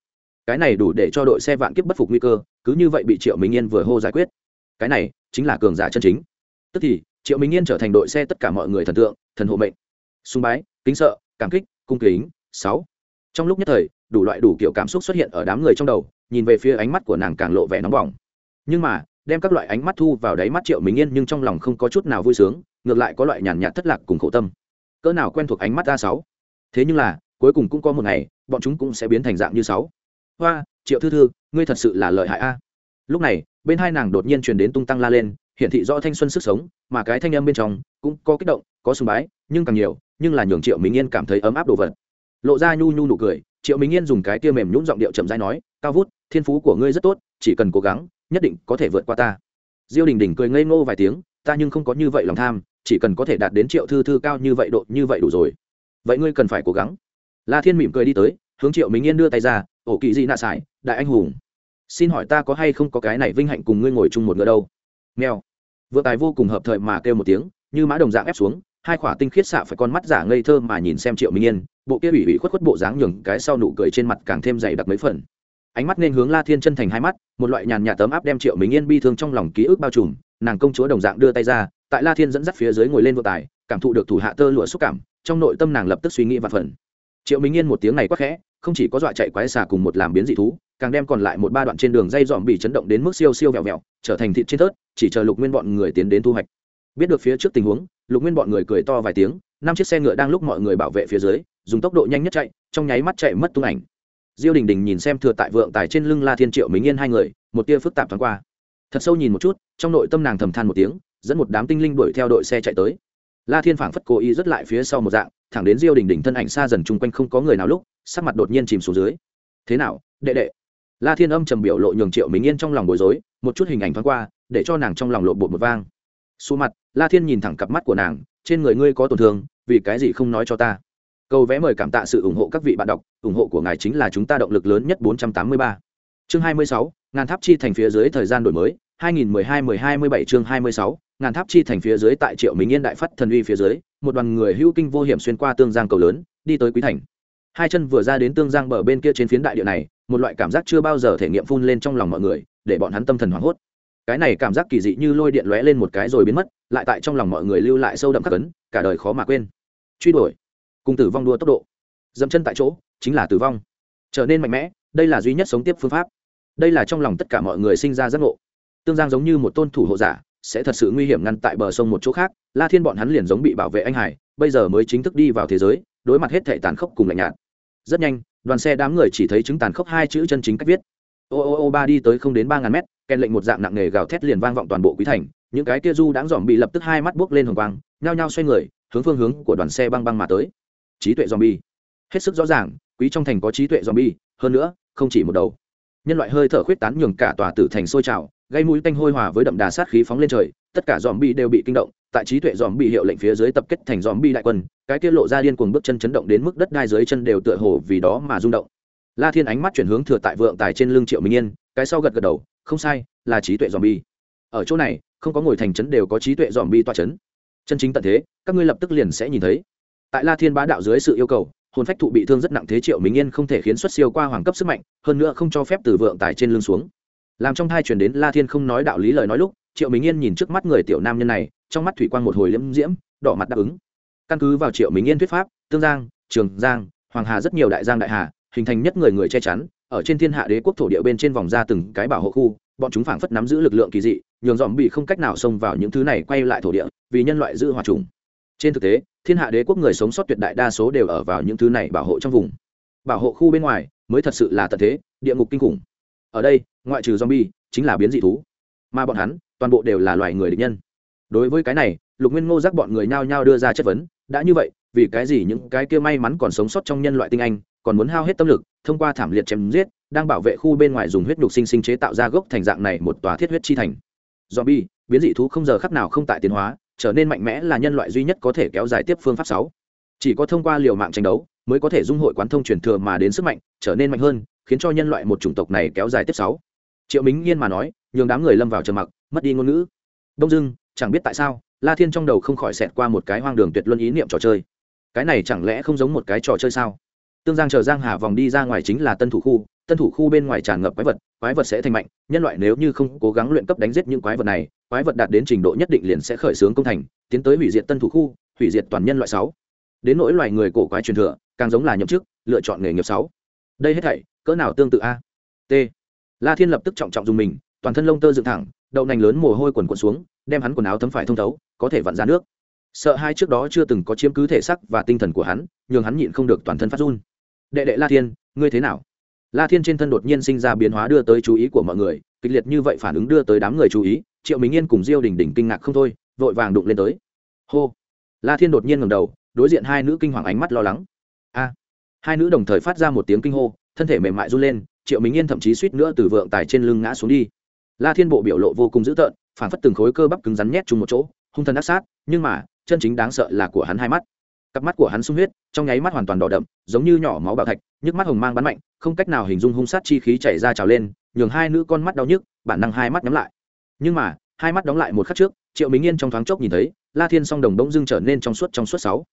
Cái này đủ để cho đội xe vạn kiếp bất phục nguy cơ, cứ như vậy bị triệu minh yên vừa hô giải quyết. Cái này chính là cường giả chân chính. Tức thì, triệu minh yên trở thành đội xe tất cả mọi người thần tượng, thần hộ mệnh. Sung bái, kính sợ, cảm kích, cung kính, sáu. Trong lúc nhất thời đủ loại đủ kiểu cảm xúc xuất hiện ở đám người trong đầu, nhìn về phía ánh mắt của nàng càng lộ vẻ nóng bỏng. Nhưng mà, đem các loại ánh mắt thu vào đáy mắt triệu mình yên nhưng trong lòng không có chút nào vui sướng, ngược lại có loại nhàn nhạt thất lạc cùng khổ tâm. Cỡ nào quen thuộc ánh mắt a sáu. Thế nhưng là, cuối cùng cũng có một ngày, bọn chúng cũng sẽ biến thành dạng như sáu. Hoa, triệu thư thư, ngươi thật sự là lợi hại a. Lúc này, bên hai nàng đột nhiên truyền đến tung tăng la lên, hiển thị rõ thanh xuân sức sống, mà cái thanh âm bên trong cũng có kích động, có sùng bái, nhưng càng nhiều, nhưng là nhường triệu mình yên cảm thấy ấm áp đồ vật. Lộ ra nhu nhu nụ cười triệu minh yên dùng cái tia mềm nhũng giọng điệu chậm dai nói, cao vút, thiên phú của ngươi rất tốt, chỉ cần cố gắng, nhất định có thể vượt qua ta. Diêu đình đình cười ngây ngô vài tiếng, ta nhưng không có như vậy lòng tham, chỉ cần có thể đạt đến triệu thư thư cao như vậy độ, như vậy đủ rồi. Vậy ngươi cần phải cố gắng. La thiên mỉm cười đi tới, hướng triệu minh yên đưa tay ra, ổ kỳ dị nạ sải, đại anh hùng. Xin hỏi ta có hay không có cái này vinh hạnh cùng ngươi ngồi chung một ngựa đâu? Mèo. Vừa tài vô cùng hợp thời mà kêu một tiếng, như mã đồng dạng ép xuống, hai khỏa tinh khiết xạ phải con mắt giả ngây thơ mà nhìn xem triệu minh yên bộ kia ủy ủy khuất khuất bộ dáng nhường cái sau nụ cười trên mặt càng thêm dày đặc mấy phần. Ánh mắt nên hướng la thiên chân thành hai mắt, một loại nhàn nhạt tấm áp đem triệu mình yên bi thương trong lòng ký ức bao trùm, nàng công chúa đồng dạng đưa tay ra, tại la thiên dẫn dắt phía dưới ngồi lên vô tài, cảm thụ được thủ hạ tơ lụa xúc cảm, trong nội tâm nàng lập tức suy nghĩ và phần. Triệu minh yên một tiếng này quắc khẽ, không chỉ có dọa chạy quái xà cùng một làm biến dị thú, càng đem còn lại một ba đoạn trên đường dây dòm bị chấn động đến mức siêu siêu vẹo vẹo, trở thành thịt trên tớt chỉ chờ lục nguyên bọn người tiến đến thu hoạch. Biết được phía trước tình huống, lục nguyên bọn người cười to vài tiếng, năm chiếc xe ngựa đang lúc mọi người bảo vệ phía dưới dùng tốc độ nhanh nhất chạy, trong nháy mắt chạy mất tung ảnh. Diêu đình đình nhìn xem thừa tại vượng tài trên lưng la thiên triệu mình yên hai người, một tia phức tạp thoáng qua. Thật sâu nhìn một chút, trong nội tâm nàng thầm than một tiếng, dẫn một đám tinh linh đuổi theo đội xe chạy tới. La thiên phảng phất cố ý rất lại phía sau một dạng, thẳng đến diêu đình đình thân ảnh xa dần chung quanh không có người nào lúc, sắc mặt đột nhiên chìm xuống dưới. Thế nào, đệ đệ? La thiên âm trầm biểu lộ nhường triệu mình yên trong lòng bối rối, một chút hình ảnh thoáng qua, để cho nàng trong lòng lộ bột một vang. Xù mặt. La thiên nhìn thẳng cặp mắt của nàng, trên người ngươi có tổn thương, vì cái gì không nói cho ta? Câu vé mời cảm tạ sự ủng hộ các vị bạn đọc ủng hộ của ngài chính là chúng ta động lực lớn nhất 483. chương 26, ngàn tháp chi thành phía dưới thời gian đổi mới 2012-10-27 chương 26, ngàn tháp chi thành phía dưới tại triệu minh yên đại phát thần uy phía dưới một đoàn người hữu kinh vô hiểm xuyên qua tương giang cầu lớn đi tới quý thành. Hai chân vừa ra đến tương giang bờ bên kia trên phiến đại địa này một loại cảm giác chưa bao giờ thể nghiệm phun lên trong lòng mọi người để bọn hắn tâm thần hoảng hốt. Cái này cảm giác kỳ dị như lôi điện lóe lên một cái rồi biến mất lại tại trong lòng mọi người lưu lại sâu đậm khắc ấn cả đời khó mà quên. Truy đuổi cùng tử vong đua tốc độ. Dẫm chân tại chỗ, chính là tử vong. Trở nên mạnh mẽ, đây là duy nhất sống tiếp phương pháp. Đây là trong lòng tất cả mọi người sinh ra giác ngộ. Tương giang giống như một tôn thủ hộ giả, sẽ thật sự nguy hiểm ngăn tại bờ sông một chỗ khác, la thiên bọn hắn liền giống bị bảo vệ anh hải bây giờ mới chính thức đi vào thế giới, đối mặt hết thể tàn khốc cùng lạnh nhạt. Rất nhanh, đoàn xe đám người chỉ thấy chứng tàn khốc hai chữ chân chính cách viết. Ô ô ô ba đi tới không đến ba ngàn mét, kèn lệnh một dạng nặng nề gào thét liền vang vọng toàn bộ quý thành. Những cái kia du đáng dòm bị lập tức hai mắt buốc lên hồng quang, nhao nhao xoay người, hướng phương hướng của đoàn xe băng băng mà tới trí tuệ zombie. Bi hết sức rõ ràng, quý trong thành có trí tuệ zombie bi hơn nữa, không chỉ một đầu. Nhân loại hơi thở khuyết tán nhường cả tòa tử thành sôi trào, gây mũi tanh hôi hòa với đậm đà sát khí phóng lên trời, tất cả dòm bi đều bị kinh động, tại trí tuệ dòm bi hiệu lệnh phía dưới tập kết thành dòm bi đại quân, cái kia lộ ra điên cuồng bước chân chấn động đến mức đất đai dưới chân đều tựa hồ vì đó mà rung động. La thiên ánh mắt chuyển hướng thừa tại vượng tài trên lưng triệu minh yên, cái sau gật gật đầu, không sai, là trí tuệ dòm bi ở chỗ này, không có ngồi thành trấn đều có trí tuệ dòm bi toa trấn chân chính tận thế, các ngươi lập tức liền sẽ nhìn thấy tại la thiên bá đạo dưới sự yêu cầu, hồn phách thụ bị thương rất nặng thế triệu minh yên không thể khiến xuất siêu qua hoàng cấp sức mạnh, hơn nữa không cho phép từ vượng tài trên lưng xuống. Làm trong thai chuyển đến la thiên không nói đạo lý lời nói lúc, triệu minh yên nhìn trước mắt người tiểu nam nhân này, trong mắt thủy quang một hồi liễm diễm, đỏ mặt đáp ứng. Căn cứ vào triệu minh yên thuyết pháp, tương giang, trường giang, hoàng hà rất nhiều đại giang đại hà, hình thành nhất người người che chắn, ở trên thiên hạ đế quốc thổ địa bên trên vòng ra từng cái bảo hộ khu, bọn chúng phảng phất nắm giữ lực lượng kỳ dị, nhường dòm bị không cách nào xông vào những thứ này quay lại thổ địa, vì nhân loại giữ hòa trùng. Trên thực tế thiên hạ đế quốc người sống sót tuyệt đại đa số đều ở vào những thứ này bảo hộ trong vùng. Bảo hộ khu bên ngoài mới thật sự là tận thế, địa ngục kinh khủng. Ở đây, ngoại trừ zombie, chính là biến dị thú. Mà bọn hắn, toàn bộ đều là loài người địch nhân. Đối với cái này, lục nguyên ngô giác bọn người nhao nhao đưa ra chất vấn, đã như vậy, vì cái gì những cái kia may mắn còn sống sót trong nhân loại tinh anh, còn muốn hao hết tâm lực, thông qua thảm liệt chém giết, đang bảo vệ khu bên ngoài dùng huyết nhục sinh sinh chế tạo ra gốc thành dạng này một tòa thiết huyết chi thành? Zombie, biến dị thú không giờ khắc nào không tại tiến hóa trở nên mạnh mẽ là nhân loại duy nhất có thể kéo dài tiếp phương pháp sáu. Chỉ có thông qua liều mạng tranh đấu mới có thể dung hội quán thông truyền thừa mà đến sức mạnh, trở nên mạnh hơn, khiến cho nhân loại một chủng tộc này kéo dài tiếp sáu. Triệu minh nghiên mà nói, nhường đám người lâm vào trầm mặc, mất đi ngôn ngữ. Đông dưng chẳng biết tại sao, la thiên trong đầu không khỏi xẹt qua một cái hoang đường tuyệt luân ý niệm trò chơi. Cái này chẳng lẽ không giống một cái trò chơi sao? Tương giang chờ giang hà vòng đi ra ngoài chính là tân thủ khu tân thủ khu bên ngoài tràn ngập quái vật quái vật sẽ thành mạnh, nhân loại nếu như không cố gắng luyện cấp đánh giết những quái vật này, quái vật đạt đến trình độ nhất định liền sẽ khởi xướng công thành, tiến tới hủy diệt tân thủ khu, hủy diệt toàn nhân loại sáu. Đến nỗi loài người cổ quái truyền thừa, càng giống là nhậm chức, lựa chọn nghề nghiệp sáu. Đây hết thảy, cỡ nào tương tự a? T. La thiên lập tức trọng trọng dùng mình, toàn thân lông tơ dựng thẳng, đậu nành lớn mồ hôi quần quần xuống, đem hắn quần áo thấm phải thông thấu, có thể vặn ra nước. Sợ hai trước đó chưa từng có chiếm cứ thể sắc và tinh thần của hắn, nhường hắn nhịn không được toàn thân phát run. Đệ đệ la thiên, ngươi thế nào? La thiên trên thân đột nhiên sinh ra biến hóa đưa tới chú ý của mọi người, kịch liệt như vậy phản ứng đưa tới đám người chú ý, triệu minh yên cùng diêu đình đình kinh ngạc không thôi, vội vàng đụng lên tới. Hô! La thiên đột nhiên ngầm đầu, đối diện hai nữ kinh hoàng ánh mắt lo lắng. A! Hai nữ đồng thời phát ra một tiếng kinh hô, thân thể mềm mại run lên, triệu minh yên thậm chí suýt nữa từ vượng tài trên lưng ngã xuống đi. La thiên bộ biểu lộ vô cùng dữ tợn, phản phất từng khối cơ bắp cứng rắn nhét chung một chỗ, hung thần ác sát, nhưng mà, chân chính đáng sợ là của hắn hai mắt. Cặp mắt của hắn sung huyết trong nháy mắt hoàn toàn đỏ đậm, giống như nhỏ máu bạo thạch, nhức mắt hồng mang bắn mạnh, không cách nào hình dung hung sát chi khí chảy ra trào lên, nhường hai nữ con mắt đau nhức, bản năng hai mắt nhắm lại. Nhưng mà, hai mắt đóng lại một khắc trước, triệu minh yên trong thoáng chốc nhìn thấy, la thiên song đồng bỗng dưng trở nên trong suốt trong suốt sáu.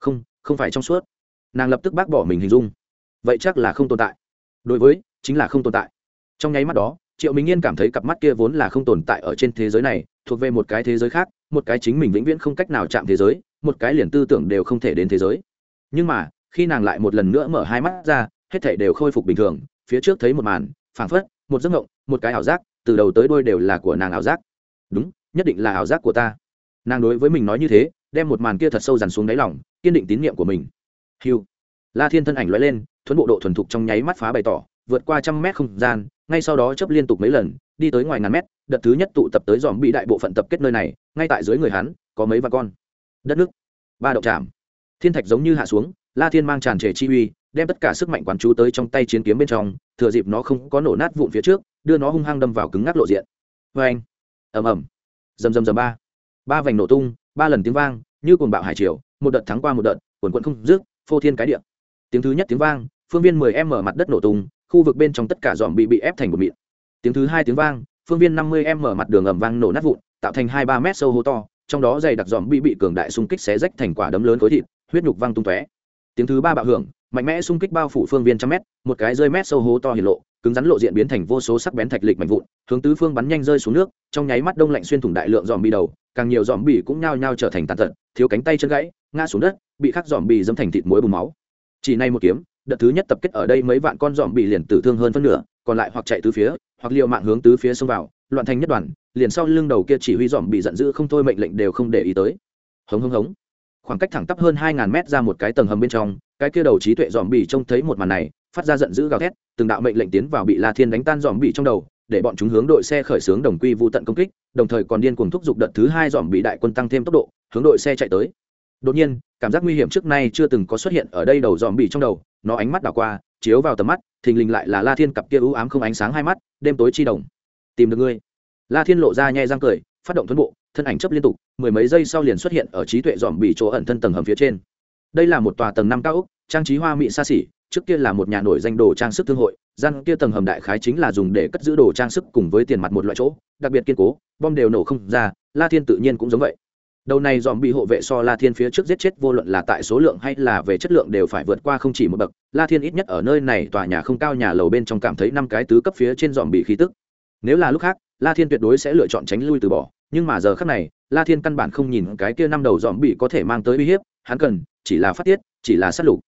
Không không phải trong suốt. Nàng lập tức bác bỏ mình hình dung. Vậy chắc là không tồn tại. Đối với, chính là không tồn tại. Trong nháy mắt đó, triệu minh yên cảm thấy cặp mắt kia vốn là không tồn tại ở trên thế giới này, thuộc về một cái thế giới khác, một cái chính mình vĩnh viễn không cách nào chạm thế giới, một cái liền tư tưởng đều không thể đến thế giới nhưng mà, khi nàng lại một lần nữa mở hai mắt ra, hết thể đều khôi phục bình thường, phía trước thấy một màn, phảng phất, một giấc ngộng một cái ảo giác, từ đầu tới đôi đều là của nàng ảo giác. Đúng, nhất định là ảo giác của ta. Nàng đối với mình nói như thế, đem một màn kia thật sâu dằn xuống đáy lòng, kiên định tín nhiệm của mình. Hiu la thiên thân ảnh l lên, thuấn bộ độ thuần thục trong nháy mắt phá bày tỏ, vượt qua trăm mét không gian, ngay sau đó chấp liên tục mấy lần, đi tới ngoài ngàn mét, đợt thứ nhất tụ tập tới dòm bị đại bộ phận tập kết nơi này, ngay tại dưới người hắn, có mấy vạn con. Đất nước. Ba động chạm thiên thạch giống như hạ xuống, la thiên mang tràn trề chi uy, đem tất cả sức mạnh quán chú tới trong tay chiến kiếm bên trong, thừa dịp nó không có nổ nát vụn phía trước, đưa nó hung hăng đâm vào cứng ngắc lộ diện. Vê anh ầm ầm! Rầm rầm rầm ba. Ba vành nổ tung, ba lần tiếng vang, như cồn bạo hải triều, một đợt thắng qua một đợt, quần quận không rước phô thiên cái địa. Tiếng thứ nhất tiếng vang, phương viên mười em mở mặt đất nổ tung, khu vực bên trong tất cả dòm bị bị ép thành một mịn. Tiếng thứ hai tiếng vang, phương viên năm mươi em mở mặt đường ầm vang nổ nát vụn, tạo thành hai ba mét sâu hố to, trong đó dày đặc dòm bị bị cường đại xung kích xé rách thành quả đấm lớn khối thịt huyết nhục văng tung tóe. Tiếng thứ ba bạo hưởng, mạnh mẽ xung kích bao phủ phương viên trăm mét, một cái rơi mét sâu hố to hiển lộ, cứng rắn lộ diện biến thành vô số sắc bén thạch lịch mạnh vụn, hướng tứ phương bắn nhanh rơi xuống nước, trong nháy mắt đông lạnh xuyên thủng đại lượng dòm bị đầu, càng nhiều dòm bị cũng nhao nhao trở thành tàn tật, thiếu cánh tay chân gãy, ngã xuống đất, bị khắc dòm bị dâm thành thịt muối bùn máu. Chỉ nay một kiếm, đợt thứ nhất tập kết ở đây mấy vạn con dòm bị liền tử thương hơn phân nửa, còn lại hoặc chạy tứ phía, hoặc liều mạng hướng tứ phía xông vào, loạn thành nhất đoàn, liền sau lưng đầu kia chỉ huy dòm bị giận dữ không thôi mệnh lệnh đều không để ý tới. Hống hống hống khoảng cách thẳng tắp hơn hai ngàn mét ra một cái tầng hầm bên trong, cái kia đầu trí tuệ dòm bỉ trông thấy một màn này, phát ra giận dữ gào thét, từng đạo mệnh lệnh tiến vào bị la thiên đánh tan dòm bỉ trong đầu, để bọn chúng hướng đội xe khởi xướng đồng quy vô tận công kích, đồng thời còn điên cuồng thúc giục đợt thứ hai dòm bị đại quân tăng thêm tốc độ, hướng đội xe chạy tới. Đột nhiên, cảm giác nguy hiểm trước nay chưa từng có xuất hiện ở đây đầu dòm bị trong đầu, nó ánh mắt đảo qua, chiếu vào tầm mắt, thình lình lại là la thiên cặp kia ưu ám không ánh sáng hai mắt, đêm tối chi đồng tìm được ngươi. La thiên lộ ra nhai răng cười, phát động thuẫn bộ thân ảnh chấp liên tục, mười mấy giây sau liền xuất hiện ở trí tuệ dòm bị chỗ ẩn thân tầng hầm phía trên. Đây là một tòa tầng năm cao ốc, trang trí hoa mỹ xa xỉ, trước kia là một nhà nổi danh đồ trang sức thương hội, gian kia tầng hầm đại khái chính là dùng để cất giữ đồ trang sức cùng với tiền mặt một loại chỗ, đặc biệt kiên cố, bom đều nổ không ra, la thiên tự nhiên cũng giống vậy. Đầu này dòm bị hộ vệ so la thiên phía trước giết chết vô luận là tại số lượng hay là về chất lượng đều phải vượt qua không chỉ một bậc, la thiên ít nhất ở nơi này tòa nhà không cao nhà lầu bên trong cảm thấy năm cái tứ cấp phía trên dòm bị khí tức. Nếu là lúc khác, la thiên tuyệt đối sẽ lựa chọn tránh lui từ bỏ nhưng mà giờ khắc này, la thiên căn bản không nhìn cái kia năm đầu dòm bị có thể mang tới uy hiếp, hắn cần, chỉ là phát tiết, chỉ là sát lục.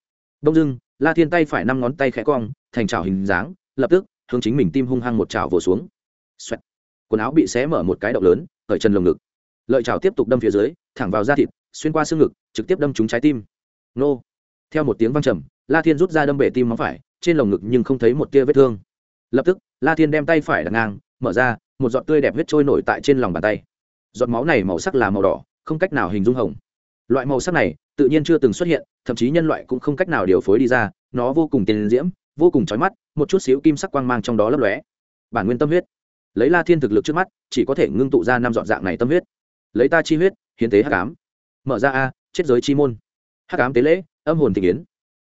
Đông dưng la thiên tay phải năm ngón tay khẽ cong, thành trào hình dáng, lập tức, hướng chính mình tim hung hăng một trào vồ xuống. Xoẹt. quần áo bị xé mở một cái động lớn ở chân lồng ngực. Lợi trào tiếp tục đâm phía dưới, thẳng vào da thịt, xuyên qua xương ngực, trực tiếp đâm trúng trái tim. Nô. Theo một tiếng văng trầm, la thiên rút ra đâm bể tim móng phải, trên lồng ngực nhưng không thấy một tia vết thương. Lập tức, la thiên đem tay phải đặt ngang, mở ra, một giọt tươi đẹp huyết trôi nổi tại trên lòng bàn tay giọt máu này màu sắc là màu đỏ, không cách nào hình dung hồng. Loại màu sắc này tự nhiên chưa từng xuất hiện, thậm chí nhân loại cũng không cách nào điều phối đi ra, nó vô cùng tiền diễm, vô cùng trói mắt, một chút xíu kim sắc quang mang trong đó lấp lóe. Bản nguyên tâm huyết. Lấy la thiên thực lực trước mắt, chỉ có thể ngưng tụ ra năm dọn dạng này tâm huyết. Lấy ta chi huyết, hiến tế hắc ám. Mở ra a, chết giới chi môn. Hắc ám tế lễ, âm hồn thị kiến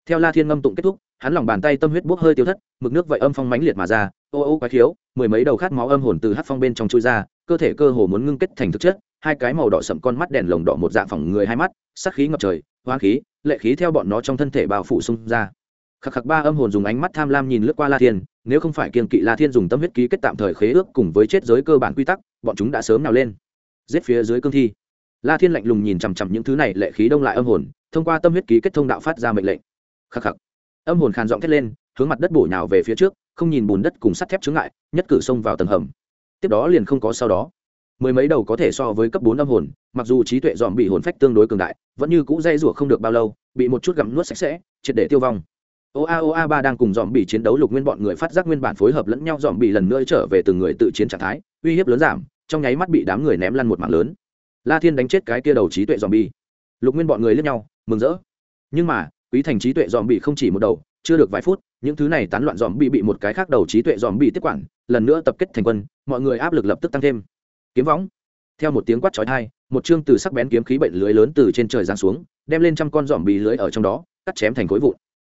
theo la thiên ngâm tụng kết thúc, hắn lòng bàn tay tâm huyết bốc hơi tiêu thất, mực nước vậy âm phong mãnh liệt mà ra, ô ô quá thiếu mười mấy đầu khát máu âm hồn từ hát phong bên trong chui ra cơ thể cơ hồ muốn ngưng kết thành thực chất, hai cái màu đỏ sậm con mắt đèn lồng đỏ một dạng phẳng người hai mắt, sắc khí ngập trời hoa khí, lệ khí theo bọn nó trong thân thể bao phủ xung ra. Khắc khắc ba âm hồn dùng ánh mắt tham lam nhìn lướt qua la thiên, nếu không phải kiên kỵ la thiên dùng tâm huyết ký kết tạm thời khế ước cùng với chết giới cơ bản quy tắc, bọn chúng đã sớm nào lên. Giết phía dưới cương thi. La thiên lạnh lùng nhìn chằm chằm những thứ này, lệ khí đông lại âm hồn, thông qua tâm huyết ký kết thông đạo phát ra mệnh lệnh. Khắc khắc. Âm hồn khàn giọng thét lên, hướng mặt đất bổ nhào về phía trước, không nhìn bùn đất cùng sắt thép chướng ngại, nhất cử xông vào tầng hầm tiếp đó liền không có sau đó. Mười mấy đầu có thể so với cấp bốn âm hồn, mặc dù trí tuệ dòm bị hồn phách tương đối cường đại, vẫn như cũ dây rủa không được bao lâu, bị một chút gặm nuốt sạch sẽ, triệt để tiêu vong. Oa oa ba đang cùng dòm bị chiến đấu lục nguyên bọn người phát giác nguyên bản phối hợp lẫn nhau dòm bị lần nữa trở về từng người tự chiến trạng thái, uy hiếp lớn giảm, trong nháy mắt bị đám người ném lăn một mạng lớn. La thiên đánh chết cái kia đầu trí tuệ dòm bị lục nguyên bọn người lướt nhau, mừng rỡ. Nhưng mà, quý thành trí tuệ dòm bị không chỉ một đầu chưa được vài phút, những thứ này tán loạn dòm bị bị một cái khác đầu trí tuệ dòm bị tiếp quản, lần nữa tập kết thành quân, mọi người áp lực lập tức tăng thêm. Kiếm võng. Theo một tiếng quát chói tai, một chương từ sắc bén kiếm khí bệnh lưới lớn từ trên trời giáng xuống, đem lên trăm con dòm bị lưới ở trong đó, cắt chém thành khối vụn.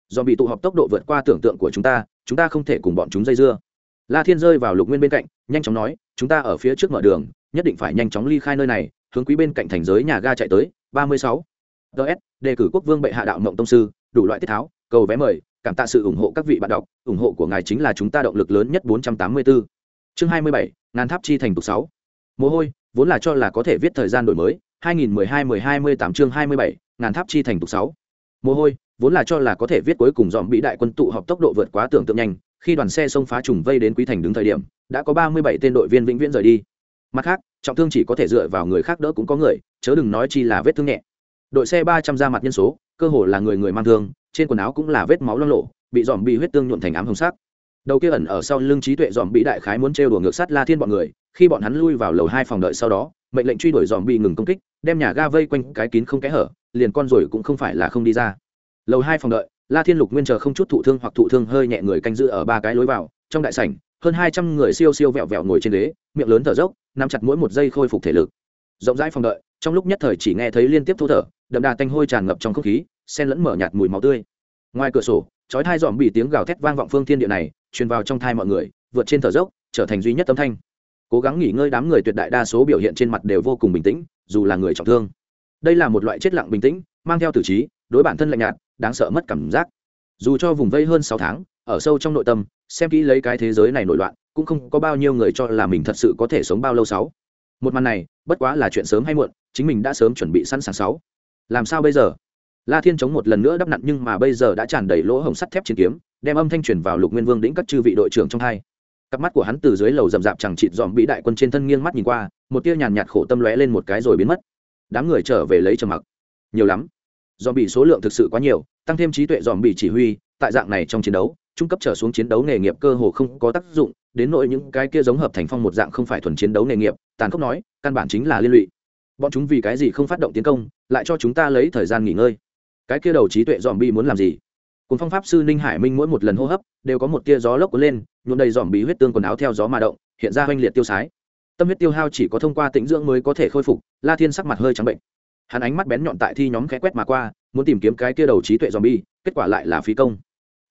Dòm bị tụ họp tốc độ vượt qua tưởng tượng của chúng ta chúng ta không thể cùng bọn chúng dây dưa. La thiên rơi vào lục nguyên bên cạnh, nhanh chóng nói, chúng ta ở phía trước mở đường, nhất định phải nhanh chóng ly khai nơi này, hướng quý bên cạnh thành giới nhà ga chạy tới. Ba mươi sáu. Ts đề cử quốc vương bệ hạ đạo mộng tông sư, đủ loại tiết tháo, cầu vé mời cảm tạ sự ủng hộ các vị bạn đọc ủng hộ của ngài chính là chúng ta động lực lớn nhất 484. chương hai mươi bảy ngàn tháp chi thành tục sáu mồ hôi vốn là cho là có thể viết thời gian đổi mới 2012-10-28 chương 27, ngàn tháp chi thành tục 6. Mồ hôi, vốn là cho là có thể viết cuối cùng dòm bị đại quân tụ họp tốc độ vượt quá tưởng tượng nhanh, khi đoàn xe xông phá trùng vây đến quý thành đứng thời điểm, đã có 37 tên đội viên vĩnh viễn rời đi. Mặt khác, trọng thương chỉ có thể dựa vào người khác đỡ cũng có người, chớ đừng nói chi là vết thương nhẹ. Đội xe 300 ra mặt nhân số, cơ hồ là người người mang thương, trên quần áo cũng là vết máu loang lổ, bị dòm bị huyết tương nhuộn thành ám hồng sắc. Đầu kia ẩn ở sau lưng trí tuệ dòm bị đại khái muốn trêu đùa ngược sát La Thiên bọn người, khi bọn hắn lui vào lầu hai phòng đợi sau đó, mệnh lệnh truy đuổi dòm bị ngừng công kích, đem nhà ga vây quanh cái kín không kẽ hở, liền con rồi cũng không phải là không đi ra. Lầu hai phòng đợi, La Thiên Lục Nguyên chờ không chút thụ thương hoặc thụ thương hơi nhẹ người canh giữ ở ba cái lối vào, trong đại sảnh, hơn hai trăm người siêu siêu vẹo vẹo ngồi trên ghế, miệng lớn thở dốc, nắm chặt mỗi một giây khôi phục thể lực. Rộng rãi phòng đợi, trong lúc nhất thời chỉ nghe thấy liên tiếp thô thở, đậm đà tanh hôi tràn ngập trong không khí, sen lẫn mở nhạt mùi máu tươi. Ngoài cửa sổ, chói tai dòm bị tiếng gào thét vang vọng phương thiên địa này, truyền vào trong thai mọi người, vượt trên thở dốc, trở thành duy nhất âm thanh. Cố gắng nghỉ ngơi đám người tuyệt đại đa số biểu hiện trên mặt đều vô cùng bình tĩnh dù là người trọng thương. Đây là một loại chết lặng bình tĩnh mang theo tử trí đối bản thân lạnh nhạt đáng sợ mất cảm giác. Dù cho vùng vây hơn sáu tháng ở sâu trong nội tâm xem kỹ lấy cái thế giới này nổi loạn cũng không có bao nhiêu người cho là mình thật sự có thể sống bao lâu sáu. Một màn này bất quá là chuyện sớm hay muộn chính mình đã sớm chuẩn bị sẵn sàng sáu. Làm sao bây giờ? La thiên chống một lần nữa đắp nặn nhưng mà bây giờ đã tràn đầy lỗ hổng sắt thép chiến kiếm, đem âm thanh truyền vào lục nguyên vương đĩnh các chư vị đội trưởng trong hai. Cặp mắt của hắn từ dưới lầu rậm rạp chẳng chịt dòm bị đại quân trên thân nghiêng mắt nhìn qua, một tia nhàn nhạt khổ tâm lóe lên một cái rồi biến mất. Đám người trở về lấy trầm mặc. Nhiều lắm. Dòm bị số lượng thực sự quá nhiều, tăng thêm trí tuệ dòm bị chỉ huy, tại dạng này trong chiến đấu, trung cấp trở xuống chiến đấu nghề nghiệp cơ hồ không có tác dụng, đến nội những cái kia giống hợp thành phong một dạng không phải thuần chiến đấu nghề nghiệp, tàn khốc nói, căn bản chính là liên lụy. Bọn chúng vì cái gì không phát động tiến công, lại cho chúng ta lấy thời gian nghỉ ngơi cái kia đầu trí tuệ dòm bị muốn làm gì? Cùng phong pháp sư ninh hải minh mỗi một lần hô hấp, đều có một tia gió lốc cuốn lên, nhuộm đầy dòm bi huyết tương quần áo theo gió mà động, hiện ra oanh liệt tiêu sái. Tâm huyết tiêu hao chỉ có thông qua tĩnh dưỡng mới có thể khôi phục, la thiên sắc mặt hơi trắng bệnh. Hắn ánh mắt bén nhọn tại thi nhóm khẽ quét mà qua, muốn tìm kiếm cái kia đầu trí tuệ dòm bi, kết quả lại là phí công.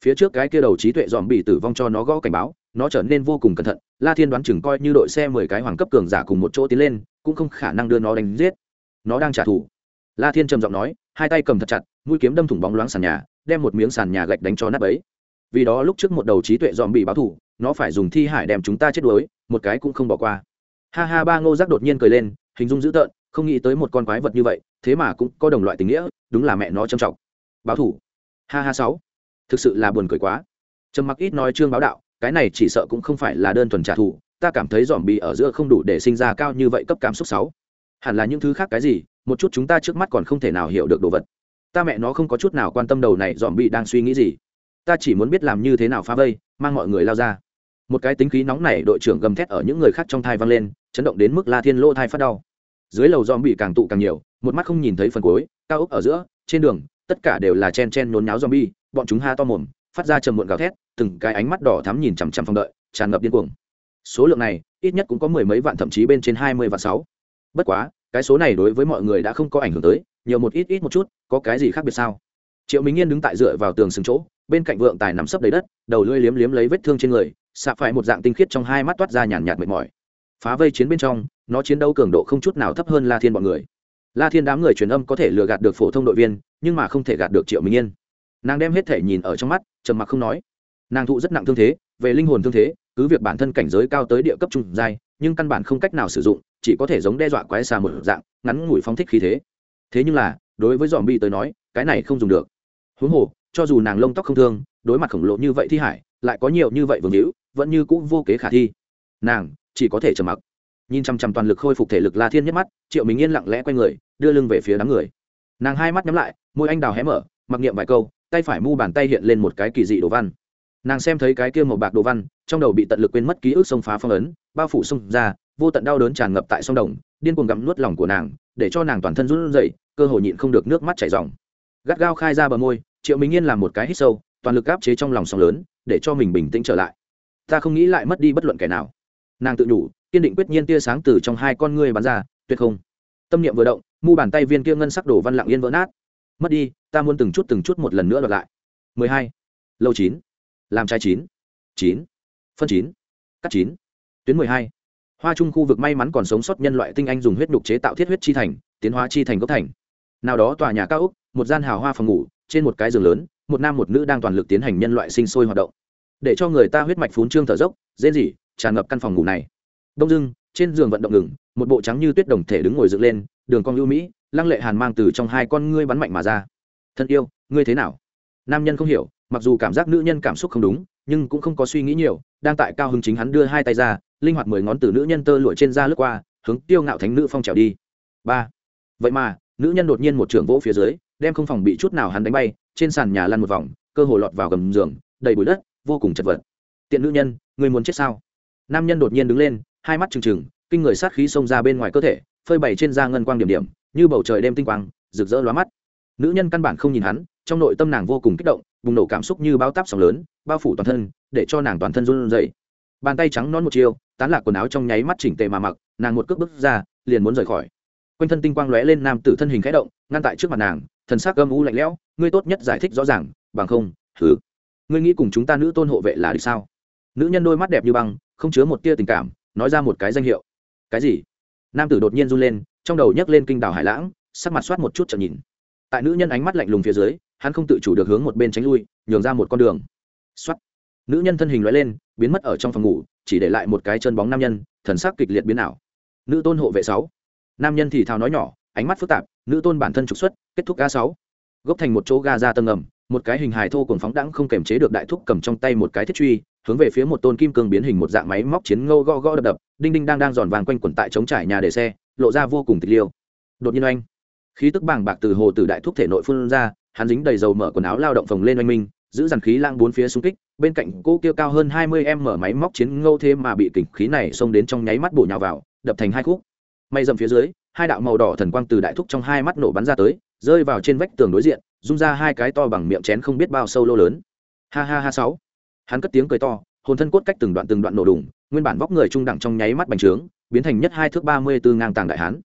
Phía trước cái kia đầu trí tuệ dòm bị tử vong cho nó gõ cảnh báo, nó trở nên vô cùng cẩn thận, la thiên đoán chừng coi như đội xe mười cái hoàng cấp cường giả cùng một chỗ tiến lên, cũng không khả năng đưa nó đánh giết. Nó đang trả thù la thiên trầm giọng nói, hai tay cầm thật chặt, mũi kiếm đâm thủng bóng loáng sàn nhà, đem một miếng sàn nhà gạch đánh cho nắp ấy vì đó lúc trước một đầu trí tuệ dòm bị báo thủ nó phải dùng thi hải đem chúng ta chết đuối, một cái cũng không bỏ qua. Ha ha, ba ngô giác đột nhiên cười lên, hình dung dữ tợn, không nghĩ tới một con quái vật như vậy, thế mà cũng có đồng loại tình nghĩa, đúng là mẹ nó trầm trọng. Báo thủ ha ha, sáu. Thực sự là buồn cười quá. Trầm mặc ít nói trương báo đạo, cái này chỉ sợ cũng không phải là đơn thuần trả thù, ta cảm thấy dòm bị ở giữa không đủ để sinh ra cao như vậy cấp cảm xúc sáu hẳn là những thứ khác cái gì, một chút chúng ta trước mắt còn không thể nào hiểu được đồ vật. Ta mẹ nó không có chút nào quan tâm đầu này dòm bị đang suy nghĩ gì. Ta chỉ muốn biết làm như thế nào phá vây, mang mọi người lao ra. Một cái tính khí nóng này đội trưởng gầm thét ở những người khác trong thai vang lên, chấn động đến mức la thiên lỗ thai phát đau. Dưới lầu dòm bị càng tụ càng nhiều, một mắt không nhìn thấy phần cuối, cao ốc ở giữa, trên đường, tất cả đều là chen chen nhốn nháo dòm bi bọn chúng ha to mồm, phát ra trầm muộn gào thét, từng cái ánh mắt đỏ thắm nhìn chằm chằm phong đợi, tràn ngập điên cuồng. Số lượng này, ít nhất cũng có mười mấy vạn, thậm chí bên trên hai mươi vạn sáu bất quá, cái số này đối với mọi người đã không có ảnh hưởng tới, nhiều một ít ít một chút, có cái gì khác biệt sao? Triệu minh yên đứng tại dựa vào tường sừng chỗ, bên cạnh vượng tài nằm sấp đầy đất, đầu lưỡi liếm liếm lấy vết thương trên người, xạ phải một dạng tinh khiết trong hai mắt toát ra nhàn nhạt mệt mỏi. Phá vây chiến bên trong, nó chiến đấu cường độ không chút nào thấp hơn la thiên bọn người. La thiên đám người truyền âm có thể lừa gạt được phổ thông đội viên, nhưng mà không thể gạt được triệu minh yên nàng đem hết thể nhìn ở trong mắt, trầm mặc không nói. Nàng thụ rất nặng thương thế, về linh hồn thương thế, cứ việc bản thân cảnh giới cao tới địa cấp trung giai, nhưng căn bản không cách nào sử dụng chỉ có thể giống đe dọa quái xà một dạng, ngắn ngủi phóng thích khí thế. Thế nhưng là, đối với dòm bi tới nói, cái này không dùng được. Huống hồ, cho dù nàng lông tóc không thương, đối mặt khổng lồ như vậy thi hải, lại có nhiều như vậy vương hữu, vẫn như cũ vô kế khả thi. Nàng, chỉ có thể trầm mặc. Nhìn chằm chằm toàn lực khôi phục thể lực la thiên nhất mắt, triệu mình yên lặng lẽ quay người, đưa lưng về phía đám người. Nàng hai mắt nhắm lại, môi anh đào hé mở, mặc niệm vài câu, tay phải mu bàn tay hiện lên một cái kỳ dị đồ văn. Nàng xem thấy cái kia màu bạc đồ văn, trong đầu bị tận lực quên mất ký ức xông phá phong ấn, bao phủ xông ra vô tận đau đớn tràn ngập tại sông đồng, điên cuồng gặm nuốt lòng của nàng, để cho nàng toàn thân run rẩy, cơ hội nhịn không được nước mắt chảy ròng. Gắt gao khai ra bờ môi, triệu minh yên làm một cái hít sâu, toàn lực áp chế trong lòng sóng lớn, để cho mình bình tĩnh trở lại. Ta không nghĩ lại mất đi bất luận kẻ nào. Nàng tự nhủ, kiên định quyết nhiên tia sáng từ trong hai con ngươi bắn ra, tuyệt không. Tâm niệm vừa động, mu bàn tay viên kia ngân sắc đổ văn lặng yên vỡ nát. Mất đi, ta muốn từng chút từng chút một lần nữa lặp lại. Mười hai, lâu chín, làm trai chín chín, phân chín, cắt chín, tuyến mười hai hoa trung khu vực may mắn còn sống sót nhân loại tinh anh dùng huyết nhục chế tạo thiết huyết chi thành, tiến hóa chi thành gốc thành. Nào đó tòa nhà cao úc một gian hào hoa phòng ngủ, trên một cái giường lớn, một nam một nữ đang toàn lực tiến hành nhân loại sinh sôi hoạt động. Để cho người ta huyết mạch phún trương thở dốc dễ gì tràn ngập căn phòng ngủ này. Đông dưng trên giường vận động ngừng, một bộ trắng như tuyết đồng thể đứng ngồi dựng lên, đường cong lưu mỹ, lăng lệ hàn mang từ trong hai con ngươi bắn mạnh mà ra. Thân yêu, ngươi thế nào? Nam nhân không hiểu, mặc dù cảm giác nữ nhân cảm xúc không đúng, nhưng cũng không có suy nghĩ nhiều, đang tại cao hứng chính hắn đưa hai tay ra linh hoạt mười ngón từ nữ nhân tơ lụa trên da lướt qua, hướng tiêu ngạo thánh nữ phong trèo đi. Ba. Vậy mà, nữ nhân đột nhiên một trưởng vỗ phía dưới, đem không phòng bị chút nào hắn đánh bay, trên sàn nhà lăn một vòng, cơ hồ lọt vào gầm giường, đầy bụi đất, vô cùng chật vật. Tiện nữ nhân, người muốn chết sao? Nam nhân đột nhiên đứng lên, hai mắt trừng trừng, kinh người sát khí xông ra bên ngoài cơ thể, phơi bày trên da ngân quang điểm điểm, như bầu trời đêm tinh quang, rực rỡ lóa mắt. Nữ nhân căn bản không nhìn hắn, trong nội tâm nàng vô cùng kích động, bùng nổ cảm xúc như bao táp sóng lớn, bao phủ toàn thân, để cho nàng toàn thân run rẩy. Bàn tay trắng non một chiều tán lạc quần áo trong nháy mắt chỉnh tề mà mặc, nàng một cước bước ra, liền muốn rời khỏi. Quanh thân tinh quang lóe lên, nam tử thân hình khẽ động, ngăn tại trước mặt nàng, thần sắc gâm u lạnh lẽo, ngươi tốt nhất giải thích rõ ràng, bằng không thử ngươi nghĩ cùng chúng ta nữ tôn hộ vệ là được sao? Nữ nhân đôi mắt đẹp như băng, không chứa một tia tình cảm, nói ra một cái danh hiệu. Cái gì? Nam tử đột nhiên run lên, trong đầu nhấc lên kinh đảo hải lãng, sắc mặt soát một chút chậm nhìn. Tại nữ nhân ánh mắt lạnh lùng phía dưới, hắn không tự chủ được hướng một bên tránh lui, nhường ra một con đường. Soát nữ nhân thân hình loại lên biến mất ở trong phòng ngủ, chỉ để lại một cái chân bóng nam nhân, thần sắc kịch liệt biến ảo. Nữ tôn hộ vệ sáu. Nam nhân thì thào nói nhỏ, ánh mắt phức tạp, nữ tôn bản thân trục xuất, kết thúc ga sáu. Gốc thành một chỗ ga ra tầng ngầm, một cái hình hài thô cùng phóng đãng không kềm chế được đại thúc cầm trong tay một cái thiết truy, hướng về phía một tôn kim cương biến hình một dạng máy móc chiến ngâu gõ gõ đập đập, đinh đinh đang đang giòn vàng quanh quẩn tại chống trải nhà để xe, lộ ra vô cùng tịch liêu. Đột nhiên oanh, khí tức bàng bạc từ hồ từ đại thúc thể nội phun ra, hắn dính đầy dầu mở quần áo lao động phồng lên oanh minh giữ dàn khí lang bốn phía xung kích, bên cạnh cô kia cao hơn hai mươi em mở máy móc chiến ngâu thế mà bị kình khí này xông đến trong nháy mắt bổ nhào vào, đập thành hai khúc. May dầm phía dưới, hai đạo màu đỏ thần quang từ đại thúc trong hai mắt nổ bắn ra tới, rơi vào trên vách tường đối diện, rung ra hai cái to bằng miệng chén không biết bao sâu lô lớn. Ha ha ha sáu. Hắn cất tiếng cười to, hồn thân cốt cách từng đoạn từng đoạn nổ đùng, nguyên bản vóc người trung đẳng trong nháy mắt bành trướng, biến thành nhất hai thước ba mươi tư ngang tàng đại hán.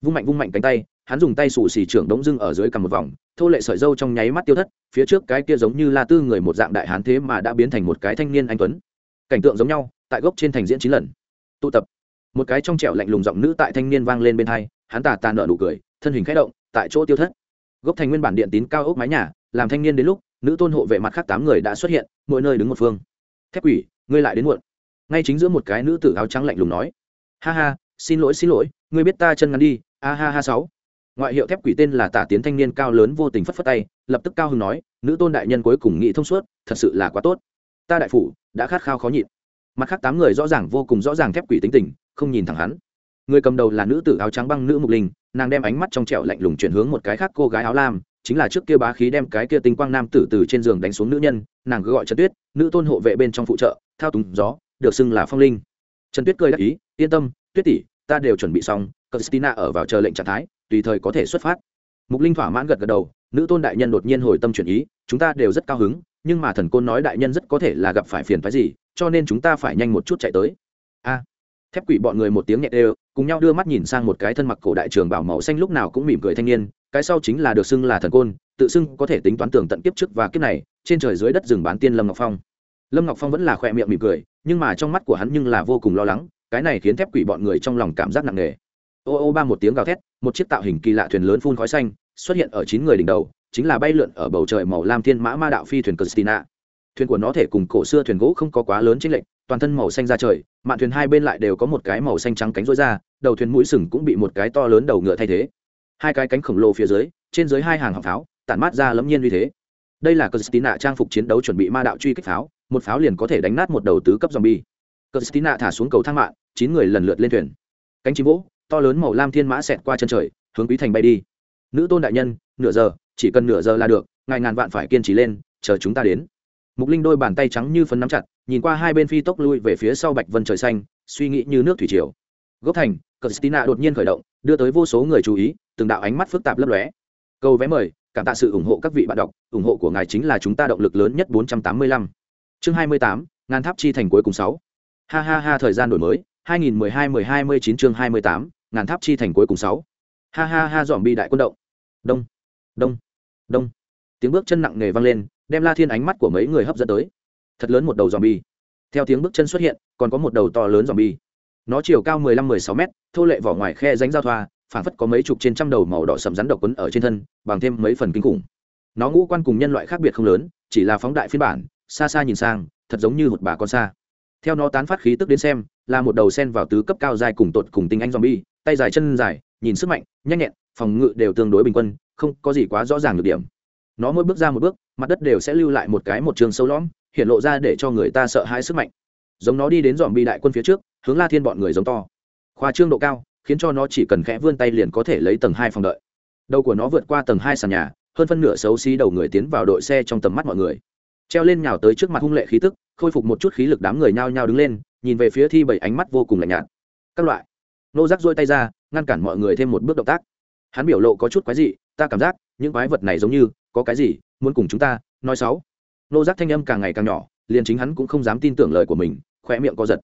Vung mạnh vung mạnh cánh tay hắn dùng tay sủ xì trưởng đống dưng ở dưới cầm một vòng, thô lệ sợi dâu trong nháy mắt tiêu thất, phía trước cái kia giống như la tư người một dạng đại hán thế mà đã biến thành một cái thanh niên anh tuấn. Cảnh tượng giống nhau, tại gốc trên thành diễn chín lần. Tụ tập. Một cái trong trẻo lạnh lùng giọng nữ tại thanh niên vang lên bên hai, hắn tà tà nở nụ cười, thân hình khẽ động, tại chỗ tiêu thất. Gốc thành nguyên bản điện tín cao ốc mái nhà, làm thanh niên đến lúc, nữ tôn hộ vệ mặt khác tám người đã xuất hiện, mỗi nơi đứng một phương. Thép quỷ, ngươi lại đến muộn. Ngay chính giữa một cái nữ tử áo trắng lạnh lùng nói. Ha ha, xin lỗi xin lỗi, ngươi biết ta chân ngắn đi. A ha ha sáu ngoại hiệu thép quỷ tên là tả tiến thanh niên cao lớn vô tình phất phất tay, lập tức cao hưng nói, nữ tôn đại nhân cuối cùng nghĩ thông suốt, thật sự là quá tốt. Ta đại phủ, đã khát khao khó nhịn. Mặt khác tám người rõ ràng vô cùng rõ ràng thép quỷ tính tình, không nhìn thẳng hắn. Người cầm đầu là nữ tử áo trắng băng nữ mục linh, nàng đem ánh mắt trong trẻo lạnh lùng chuyển hướng một cái khác cô gái áo lam, chính là trước kia bá khí đem cái kia tinh quang nam tử từ trên giường đánh xuống nữ nhân, nàng cứ gọi trần tuyết, nữ tôn hộ vệ bên trong phụ trợ, thao túng gió, được xưng là phong linh. Trần tuyết cười đáp ý, yên tâm, tuyết tỷ, ta đều chuẩn bị xong Christina ở vào chờ lệnh trạng thái, tùy thời có thể xuất phát. Mục linh thỏa mãn gật gật đầu, nữ tôn đại nhân đột nhiên hồi tâm chuyển ý, chúng ta đều rất cao hứng, nhưng mà thần côn nói đại nhân rất có thể là gặp phải phiền phức gì, cho nên chúng ta phải nhanh một chút chạy tới. A. Thép quỷ bọn người một tiếng nhẹ đều, cùng nhau đưa mắt nhìn sang một cái thân mặc cổ đại trường bảo màu xanh lúc nào cũng mỉm cười thanh niên, cái sau chính là được xưng là thần côn, tự xưng có thể tính toán tường tận kiếp trước và kiếp này, trên trời dưới đất rừng bán tiên lâm ngọc phong. Lâm ngọc phong vẫn là khỏe miệng mỉm cười, nhưng mà trong mắt của hắn nhưng là vô cùng lo lắng, cái này khiến thép quỷ bọn người trong lòng cảm giác nặng nề ô ô ba một tiếng gào thét một chiếc tạo hình kỳ lạ thuyền lớn phun khói xanh xuất hiện ở chín người đỉnh đầu chính là bay lượn ở bầu trời màu lam thiên mã ma đạo phi thuyền Christina. Thuyền của nó thể cùng cổ xưa thuyền gỗ không có quá lớn chênh lệch, toàn thân màu xanh ra trời, mạn thuyền hai bên lại đều có một cái màu xanh trắng cánh rối ra, đầu thuyền mũi sừng cũng bị một cái to lớn đầu ngựa thay thế. Hai cái cánh khổng lồ phía dưới, trên dưới hai hàng họng pháo, tản mát ra lẫm nhiên uy thế. Đây là Christina trang phục chiến đấu chuẩn bị ma đạo truy kích pháo, một pháo liền có thể đánh nát một đầu tứ cấp zombie. Christina thả xuống cầu thang mạng, chín người lần lượt lên thuyền cánh chim vỗ to lớn màu lam thiên mã xẹt qua chân trời hướng quý thành bay đi. Nữ tôn đại nhân nửa giờ chỉ cần nửa giờ là được ngài ngàn vạn phải kiên trì lên chờ chúng ta đến. Mục linh đôi bàn tay trắng như phấn nắm chặt nhìn qua hai bên phi tốc lui về phía sau bạch vân trời xanh suy nghĩ như nước thủy triều. Gốc thành Christina đột nhiên khởi động đưa tới vô số người chú ý từng đạo ánh mắt phức tạp lấp lóe. Câu vé mời cảm tạ sự ủng hộ các vị bạn đọc ủng hộ của ngài chính là chúng ta động lực lớn nhất 485. chương 28, ngàn tháp chi thành cuối cùng 6. ha ha ha thời gian đổi mới 2012 12 29 chương 28, ngàn tháp chi thành cuối cùng sáu. Ha ha ha, dòm bi đại quân động. Đông đông đông. Tiếng bước chân nặng nề vang lên, đem la thiên ánh mắt của mấy người hấp dẫn tới. Thật lớn một đầu dòm bi. Theo tiếng bước chân xuất hiện, còn có một đầu to lớn dòm bi. Nó chiều cao 15-16 m thô lệ vỏ ngoài khe ránh giao thoa phản phất có mấy chục trên trăm đầu màu đỏ sầm rắn độc quấn ở trên thân, bằng thêm mấy phần kinh khủng. Nó ngũ quan cùng nhân loại khác biệt không lớn, chỉ là phóng đại phiên bản, xa xa nhìn sang, thật giống như một bà con xa. Theo nó tán phát khí tức đến xem, là một đầu sen vào tứ cấp cao dài cùng tột cùng tinh anh zombie tay dài chân dài, nhìn sức mạnh, nhanh nhẹn, phòng ngự đều tương đối bình quân, không có gì quá rõ ràng được điểm. Nó mỗi bước ra một bước, mặt đất đều sẽ lưu lại một cái một trường sâu lõm, hiện lộ ra để cho người ta sợ hãi sức mạnh. Giống nó đi đến dòm bi đại quân phía trước, hướng la thiên bọn người giống to. Khoa trương độ cao, khiến cho nó chỉ cần khẽ vươn tay liền có thể lấy tầng hai phòng đợi. Đầu của nó vượt qua tầng hai sàn nhà, hơn phân nửa xấu xí đầu người tiến vào đội xe trong tầm mắt mọi người. Treo lên nhào tới trước mặt hung lệ khí tức, khôi phục một chút khí lực đám người nhao nhao đứng lên, nhìn về phía thi bảy ánh mắt vô cùng lạnh nhạt. Các loại nô giác dôi tay ra, ngăn cản mọi người thêm một bước động tác. Hắn biểu lộ có chút quái dị, ta cảm giác, những quái vật này giống như, có cái gì, muốn cùng chúng ta nói xấu. Nô giác thanh âm càng ngày càng nhỏ, liền chính hắn cũng không dám tin tưởng lời của mình khỏe miệng co giật.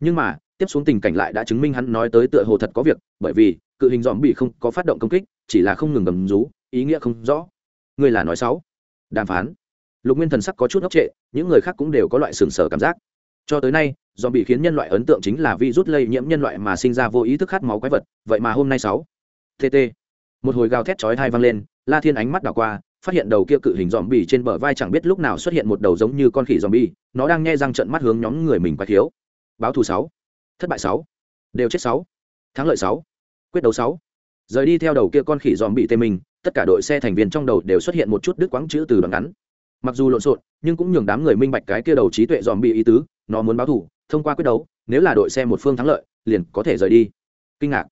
Nhưng mà, tiếp xuống tình cảnh lại đã chứng minh hắn nói tới tựa hồ thật có việc, bởi vì, cự hình dòm bị không có phát động công kích, chỉ là không ngừng gầm rú, ý nghĩa không rõ. Người là nói xấu. Đàm phán. Lục nguyên thần sắc có chút ngốc trệ, những người khác cũng đều có loại sừng sờ cảm giác. Cho tới nay dòm bị khiến nhân loại ấn tượng chính là virus lây nhiễm nhân loại mà sinh ra vô ý thức khát máu quái vật, vậy mà hôm nay sáu. Tt một hồi gào thét chói thai vang lên, la thiên ánh mắt đảo qua, phát hiện đầu kia cự hình dòm bì trên bờ vai chẳng biết lúc nào xuất hiện một đầu giống như con khỉ dòm bì nó đang nghe răng trận mắt hướng nhóm người mình quái thiếu. Báo thù sáu. Thất bại sáu. Đều chết sáu. Thắng lợi sáu. Quyết đấu sáu. Rời đi theo đầu kia con khỉ dòm bị tê mình, tất cả đội xe thành viên trong đầu đều xuất hiện một chút đứt quãng chữ từ đoạn ngắn. Mặc dù lộn xộn, nhưng cũng nhường đám người minh bạch cái kia đầu trí tuệ dòm bị ý tứ, nó muốn báo thù thông qua quyết đấu, nếu là đội xe một phương thắng lợi, liền có thể rời đi. Kinh ngạc.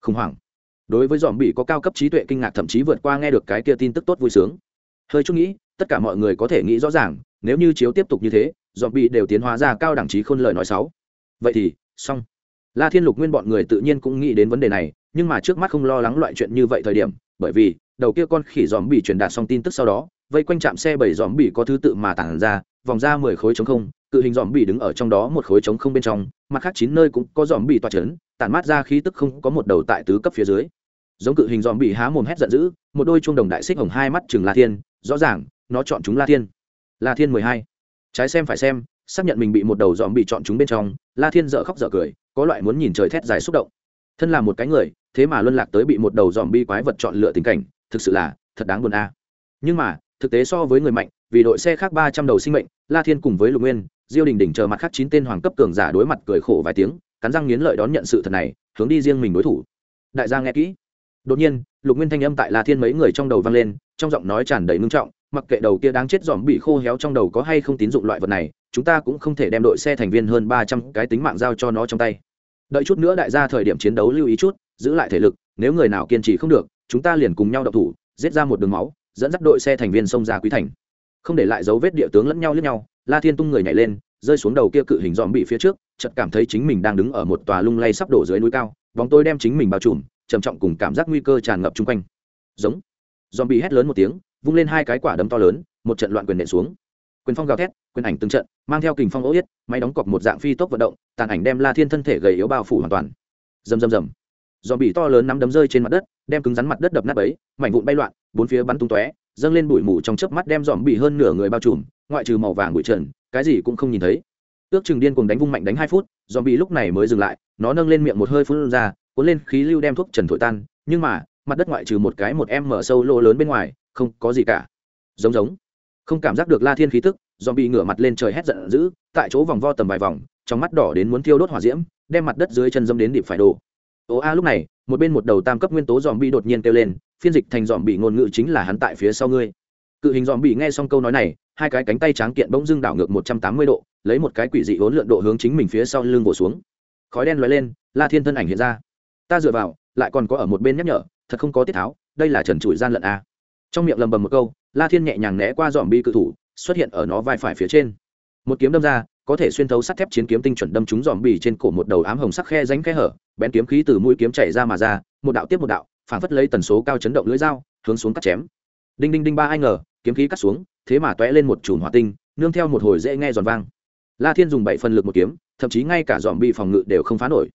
Khủng hoảng. Đối với dòm bị có cao cấp trí tuệ kinh ngạc thậm chí vượt qua nghe được cái kia tin tức tốt vui sướng. Hơi chút nghĩ, tất cả mọi người có thể nghĩ rõ ràng, nếu như chiếu tiếp tục như thế dòm bị đều tiến hóa ra cao đẳng trí khôn lợi nói sáu vậy thì, xong. La thiên lục nguyên bọn người tự nhiên cũng nghĩ đến vấn đề này, nhưng mà trước mắt không lo lắng loại chuyện như vậy thời điểm, bởi vì, đầu kia con khỉ dòm bị truyền đạt xong tin tức sau đó vây quanh trạm xe bảy dòm bị có thứ tự mà tản ra vòng ra mười khối chống không cự hình dòm bị đứng ở trong đó một khối chống không bên trong mặt khác chín nơi cũng có dòm bị toa trấn, tản mát ra khí tức không có một đầu tại tứ cấp phía dưới. Giống cự hình dòm bị há mồm hét giận dữ một đôi chuông đồng đại xích hồng hai mắt chừng la thiên rõ ràng nó chọn chúng la thiên. La thiên mười hai. Trái xem phải xem xác nhận mình bị một đầu dòm bị chọn chúng bên trong la thiên dợ khóc dợ cười có loại muốn nhìn trời thét dài xúc động. Thân là một cái người thế mà luân lạc tới bị một đầu dòm bi quái vật chọn lựa tình cảnh thực sự là thật đáng buồn a. Nhưng mà thực tế so với người mạnh, vì đội xe khác ba trăm đầu sinh mệnh, la thiên cùng với lục nguyên, diêu đình đỉnh chờ mặt khác chín tên hoàng cấp cường giả đối mặt cười khổ vài tiếng, cắn răng nghiến lợi đón nhận sự thật này, hướng đi riêng mình đối thủ. Đại gia nghe kỹ. Đột nhiên, lục nguyên thanh âm tại la thiên mấy người trong đầu vang lên, trong giọng nói tràn đầy ngưng trọng, mặc kệ đầu kia đáng chết dòm bị khô héo trong đầu có hay không tín dụng loại vật này, chúng ta cũng không thể đem đội xe thành viên hơn ba trăm cái tính mạng giao cho nó trong tay. Đợi chút nữa đại gia thời điểm chiến đấu lưu ý chút, giữ lại thể lực, nếu người nào kiên trì không được, chúng ta liền cùng nhau đậu thủ, giết ra một đường máu dẫn dắt đội xe thành viên xông ra quý thành. Không để lại dấu vết địa tướng lẫn nhau lẫn nhau, la thiên tung người nhảy lên, rơi xuống đầu kia cự hình dòm bị phía trước, chợt cảm thấy chính mình đang đứng ở một tòa lung lay sắp đổ dưới núi cao, bóng tôi đem chính mình bao trùm, trầm trọng cùng cảm giác nguy cơ tràn ngập chung quanh. Giống. Dòm bị hét lớn một tiếng, vung lên hai cái quả đấm to lớn, một trận loạn quyền nện xuống. Quyền phong gào thét, quyền ảnh từng trận, mang theo kình phong ố yết, máy đóng cọc một dạng phi tốc vận động, tàn ảnh đem la thiên thân thể gầy yếu bao phủ hoàn toàn. Rầm rầm rầm. Dòm bị to lớn nắm đấm rơi trên mặt đất, đem cứng rắn mặt đất đập nát ấy mảnh vụn bay loạn bốn phía bắn tung tóe, dâng lên bụi mù trong chớp mắt đem dòm bị hơn nửa người bao trùm, ngoại trừ màu vàng bụi trần, cái gì cũng không nhìn thấy. Ước chừng điên cùng đánh vung mạnh đánh hai phút dòm bị lúc này mới dừng lại, nó nâng lên miệng một hơi phun ra, cuốn lên khí lưu đem thuốc trần thổi tan, nhưng mà, mặt đất ngoại trừ một cái một em mở sâu lỗ lớn bên ngoài, không có gì cả. Giống giống. Không cảm giác được la thiên khí tức dòm bị ngửa mặt lên trời hét giận dữ, tại chỗ vòng vo tầm vài vòng, trong mắt đỏ đến muốn thiêu đốt hỏa diễm, đem mặt đất dưới chân dâm đến điệp phải đổ. Ố a, lúc này, một bên một đầu tam cấp nguyên tố dòm bị đột nhiên kêu lên phiên dịch thành dòm bị ngôn ngữ chính là hắn tại phía sau ngươi. Cự hình dòm bị nghe xong câu nói này, hai cái cánh tay tráng kiện bỗng dưng đảo ngược một trăm tám mươi độ, lấy một cái quỷ dị hỗn lượn độ hướng chính mình phía sau lưng vỗ xuống. Khói đen lóe lên, la thiên thân ảnh hiện ra. Ta dựa vào, lại còn có ở một bên nhắc nhở, thật không có tiết tháo, đây là trần trụi gian lận a. Trong miệng lầm bầm một câu, la thiên nhẹ nhàng né qua dòm bi cự thủ, xuất hiện ở nó vai phải phía trên. Một kiếm đâm ra, có thể xuyên thấu sắt thép chiến kiếm tinh chuẩn đâm trúng dòm bì trên cổ một đầu ám hồng sắc khe ránh khe hở, bén kiếm khí từ mũi kiếm chảy ra mà ra, một đạo tiếp một đạo phản phất lấy tần số cao chấn động lưỡi dao, hướng xuống cắt chém. Đinh đinh đinh ba ai ngờ, kiếm khí cắt xuống, thế mà toé lên một chùm hỏa tinh, nương theo một hồi dễ nghe giòn vang. La thiên dùng bảy phần lực một kiếm, thậm chí ngay cả dòm bị phòng ngự đều không phá nổi.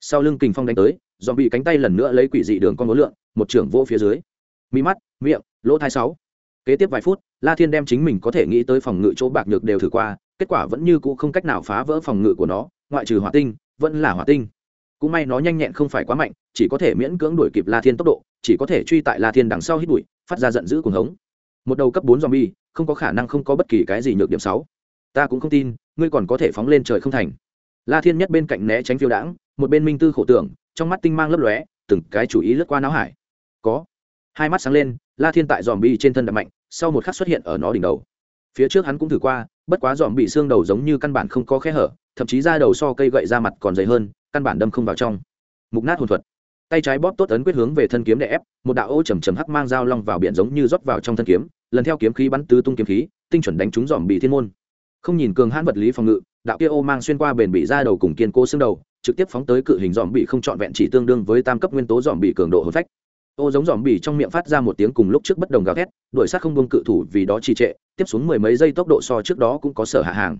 Sau lưng kình phong đánh tới dòm bị cánh tay lần nữa lấy quỷ dị đường con ngố lượng một trưởng vô phía dưới. Mi mắt, miệng, lỗ thai sáu. Kế tiếp vài phút, la thiên đem chính mình có thể nghĩ tới phòng ngự chỗ bạc nhược đều thử qua, kết quả vẫn như cũ không cách nào phá vỡ phòng ngự của nó, ngoại trừ hỏa tinh, vẫn là hỏa tinh cũng may nó nhanh nhẹn không phải quá mạnh, chỉ có thể miễn cưỡng đuổi kịp la thiên tốc độ, chỉ có thể truy tại la thiên đằng sau hít bụi, phát ra giận dữ cuồng hống. Một đầu cấp bốn zombie, không có khả năng không có bất kỳ cái gì nhược điểm sáu. Ta cũng không tin, ngươi còn có thể phóng lên trời không thành. La thiên nhất bên cạnh né tránh phiêu đãng, một bên minh tư khổ tưởng, trong mắt tinh mang lấp lóe, từng cái chủ ý lướt qua não hải. Có. Hai mắt sáng lên, la thiên tại dòm bi trên thân đập mạnh, sau một khắc xuất hiện ở nó đỉnh đầu. Phía trước hắn cũng thử qua, bất quá dòm bị xương đầu giống như căn bản không có khe hở, thậm chí ra đầu so cây gậy ra mặt còn dày hơn căn bản đâm không vào trong. Mục nát hồn thuật. Tay trái bóp tốt ấn quyết hướng về thân kiếm để ép, một đạo ô chầm chầm hắc mang dao long vào biển giống như rót vào trong thân kiếm, lần theo kiếm khí bắn tứ tung kiếm khí, tinh chuẩn đánh trúng dòm bị thiên môn. Không nhìn cường hãn vật lý phòng ngự, đạo kia ô mang xuyên qua bền bị ra đầu cùng kiên cố xương đầu, trực tiếp phóng tới cự hình dòm bị không trọn vẹn chỉ tương đương với tam cấp nguyên tố dòm bị cường độ hồn phách. Ô giống dòm bị trong miệng phát ra một tiếng cùng lúc trước bất đồng gào thét, đuổi sát không buông cự thủ vì đó trì trệ, tiếp xuống mười mấy giây tốc độ so trước đó cũng có sở hạ hàng.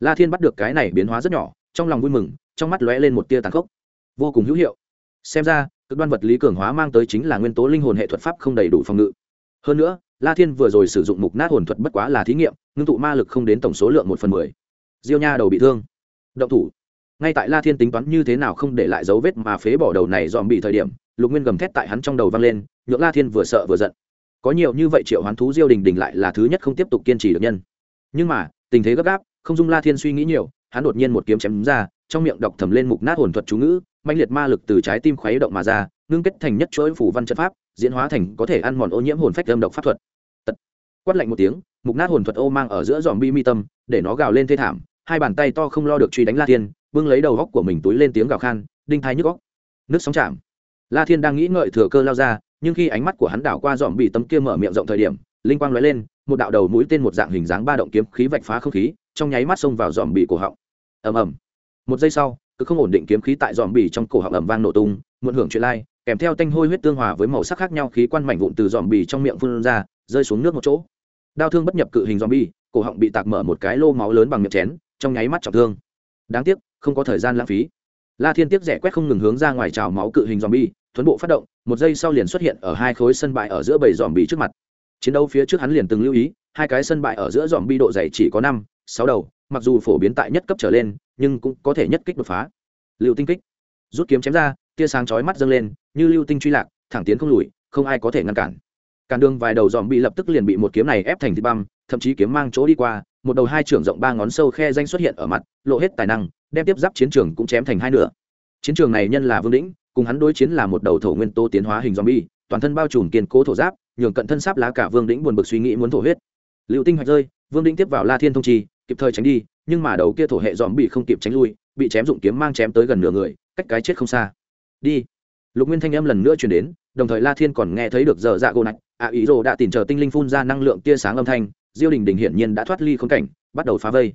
La thiên bắt được cái này biến hóa rất nhỏ, trong lòng vui mừng trong mắt lóe lên một tia tàn khốc. Vô cùng hữu hiệu. Xem ra, cực đoan vật lý cường hóa mang tới chính là nguyên tố linh hồn hệ thuật pháp không đầy đủ phòng ngự. Hơn nữa, la thiên vừa rồi sử dụng mục nát hồn thuật bất quá là thí nghiệm, ngưng tụ ma lực không đến tổng số lượng một phần mười. Diêu nha đầu bị thương. Động thủ. Ngay tại la thiên tính toán như thế nào không để lại dấu vết mà phế bỏ đầu này dòm bị thời điểm, lục nguyên gầm thét tại hắn trong đầu vang lên, nhượng la thiên vừa sợ vừa giận. Có nhiều như vậy triệu hoán thú diêu đình đình lại là thứ nhất không tiếp tục kiên trì được nhân. Nhưng mà, tình thế gấp gáp, không dung la thiên suy nghĩ nhiều hắn đột nhiên một kiếm chém ra, trong miệng đọc thầm lên mục nát hồn thuật chú ngữ mạnh liệt ma lực từ trái tim khuấy động mà ra, ngưng kết thành nhất chuỗi phủ văn trận pháp, diễn hóa thành có thể ăn mòn ô nhiễm hồn phách âm độc pháp thuật. Tật. quát lạnh một tiếng, mục nát hồn thuật ô mang ở giữa dòm bi mi tâm, để nó gào lên thê thảm, hai bàn tay to không lo được truy đánh la thiên, bưng lấy đầu góc của mình túi lên tiếng gào khan, đinh thai nhức góc nước sóng chạm. La thiên đang nghĩ ngợi thừa cơ lao ra, nhưng khi ánh mắt của hắn đảo qua dòm bị tấm kia mở miệng rộng thời điểm, linh quang lóe lên, một đạo đầu mũi tên một dạng hình dáng ba động kiếm khí vạch phá không khí, trong nháy mắt xông vào dòm bị cổ họng ầm ầm. Một giây sau, cứ không ổn định kiếm khí tại dòm bì trong cổ họng ầm vang nổ tung, muộn hưởng chuyện lai, kèm theo tanh hôi huyết tương hòa với màu sắc khác nhau khí quan mảnh vụn từ dòm bì trong miệng phun ra, rơi xuống nước một chỗ. Đau thương bất nhập cự hình dòm bì cổ họng bị tạc mở một cái lô máu lớn bằng miệng chén, trong nháy mắt trọng thương. Đáng tiếc, không có thời gian lãng phí. La thiên tiếc rẻ quét không ngừng hướng ra ngoài trào máu cự hình dòm bì thuấn bộ phát động, một giây sau liền xuất hiện ở hai khối sân bại ở giữa bảy dòm bì trước mặt. Chiến đấu phía trước hắn liền từng lưu ý, hai cái sân bại ở giữa dòm bi độ dày chỉ có năm sáu đầu, mặc dù phổ biến tại nhất cấp trở lên, nhưng cũng có thể nhất kích đột phá. Liệu tinh kích. Rút kiếm chém ra, tia sáng chói mắt dâng lên, như lưu tinh truy lạc, thẳng tiến không lùi, không ai có thể ngăn cản. Cản đường vài đầu dòm bị lập tức liền bị một kiếm này ép thành thịt băm, thậm chí kiếm mang chỗ đi qua, một đầu hai trưởng rộng ba ngón sâu khe danh xuất hiện ở mặt, lộ hết tài năng, đem tiếp giáp chiến trường cũng chém thành hai nửa. Chiến trường này nhân là vương lĩnh cùng hắn đối chiến là một đầu thổ nguyên tố tiến hóa hình zombie, toàn thân bao trùm kiên cố thổ giáp, nhường cận thân sáp lá cả vương đĩnh buồn bực suy nghĩ muốn thổ huyết. Liệu tinh hoạch rơi, vương đĩnh tiếp vào la thiên thông trì kịp thời tránh đi, nhưng mà đầu kia thổ hệ dòm bị không kịp tránh lui, bị chém dụng kiếm mang chém tới gần nửa người, cách cái chết không xa. Đi. Lục nguyên thanh âm lần nữa chuyển đến, đồng thời la thiên còn nghe thấy được dở dạ gỗ nạch ạ ý rồ đã tìm chờ tinh linh phun ra năng lượng tia sáng âm thanh, diêu đình đình hiển nhiên đã thoát ly khốn cảnh, bắt đầu phá vây.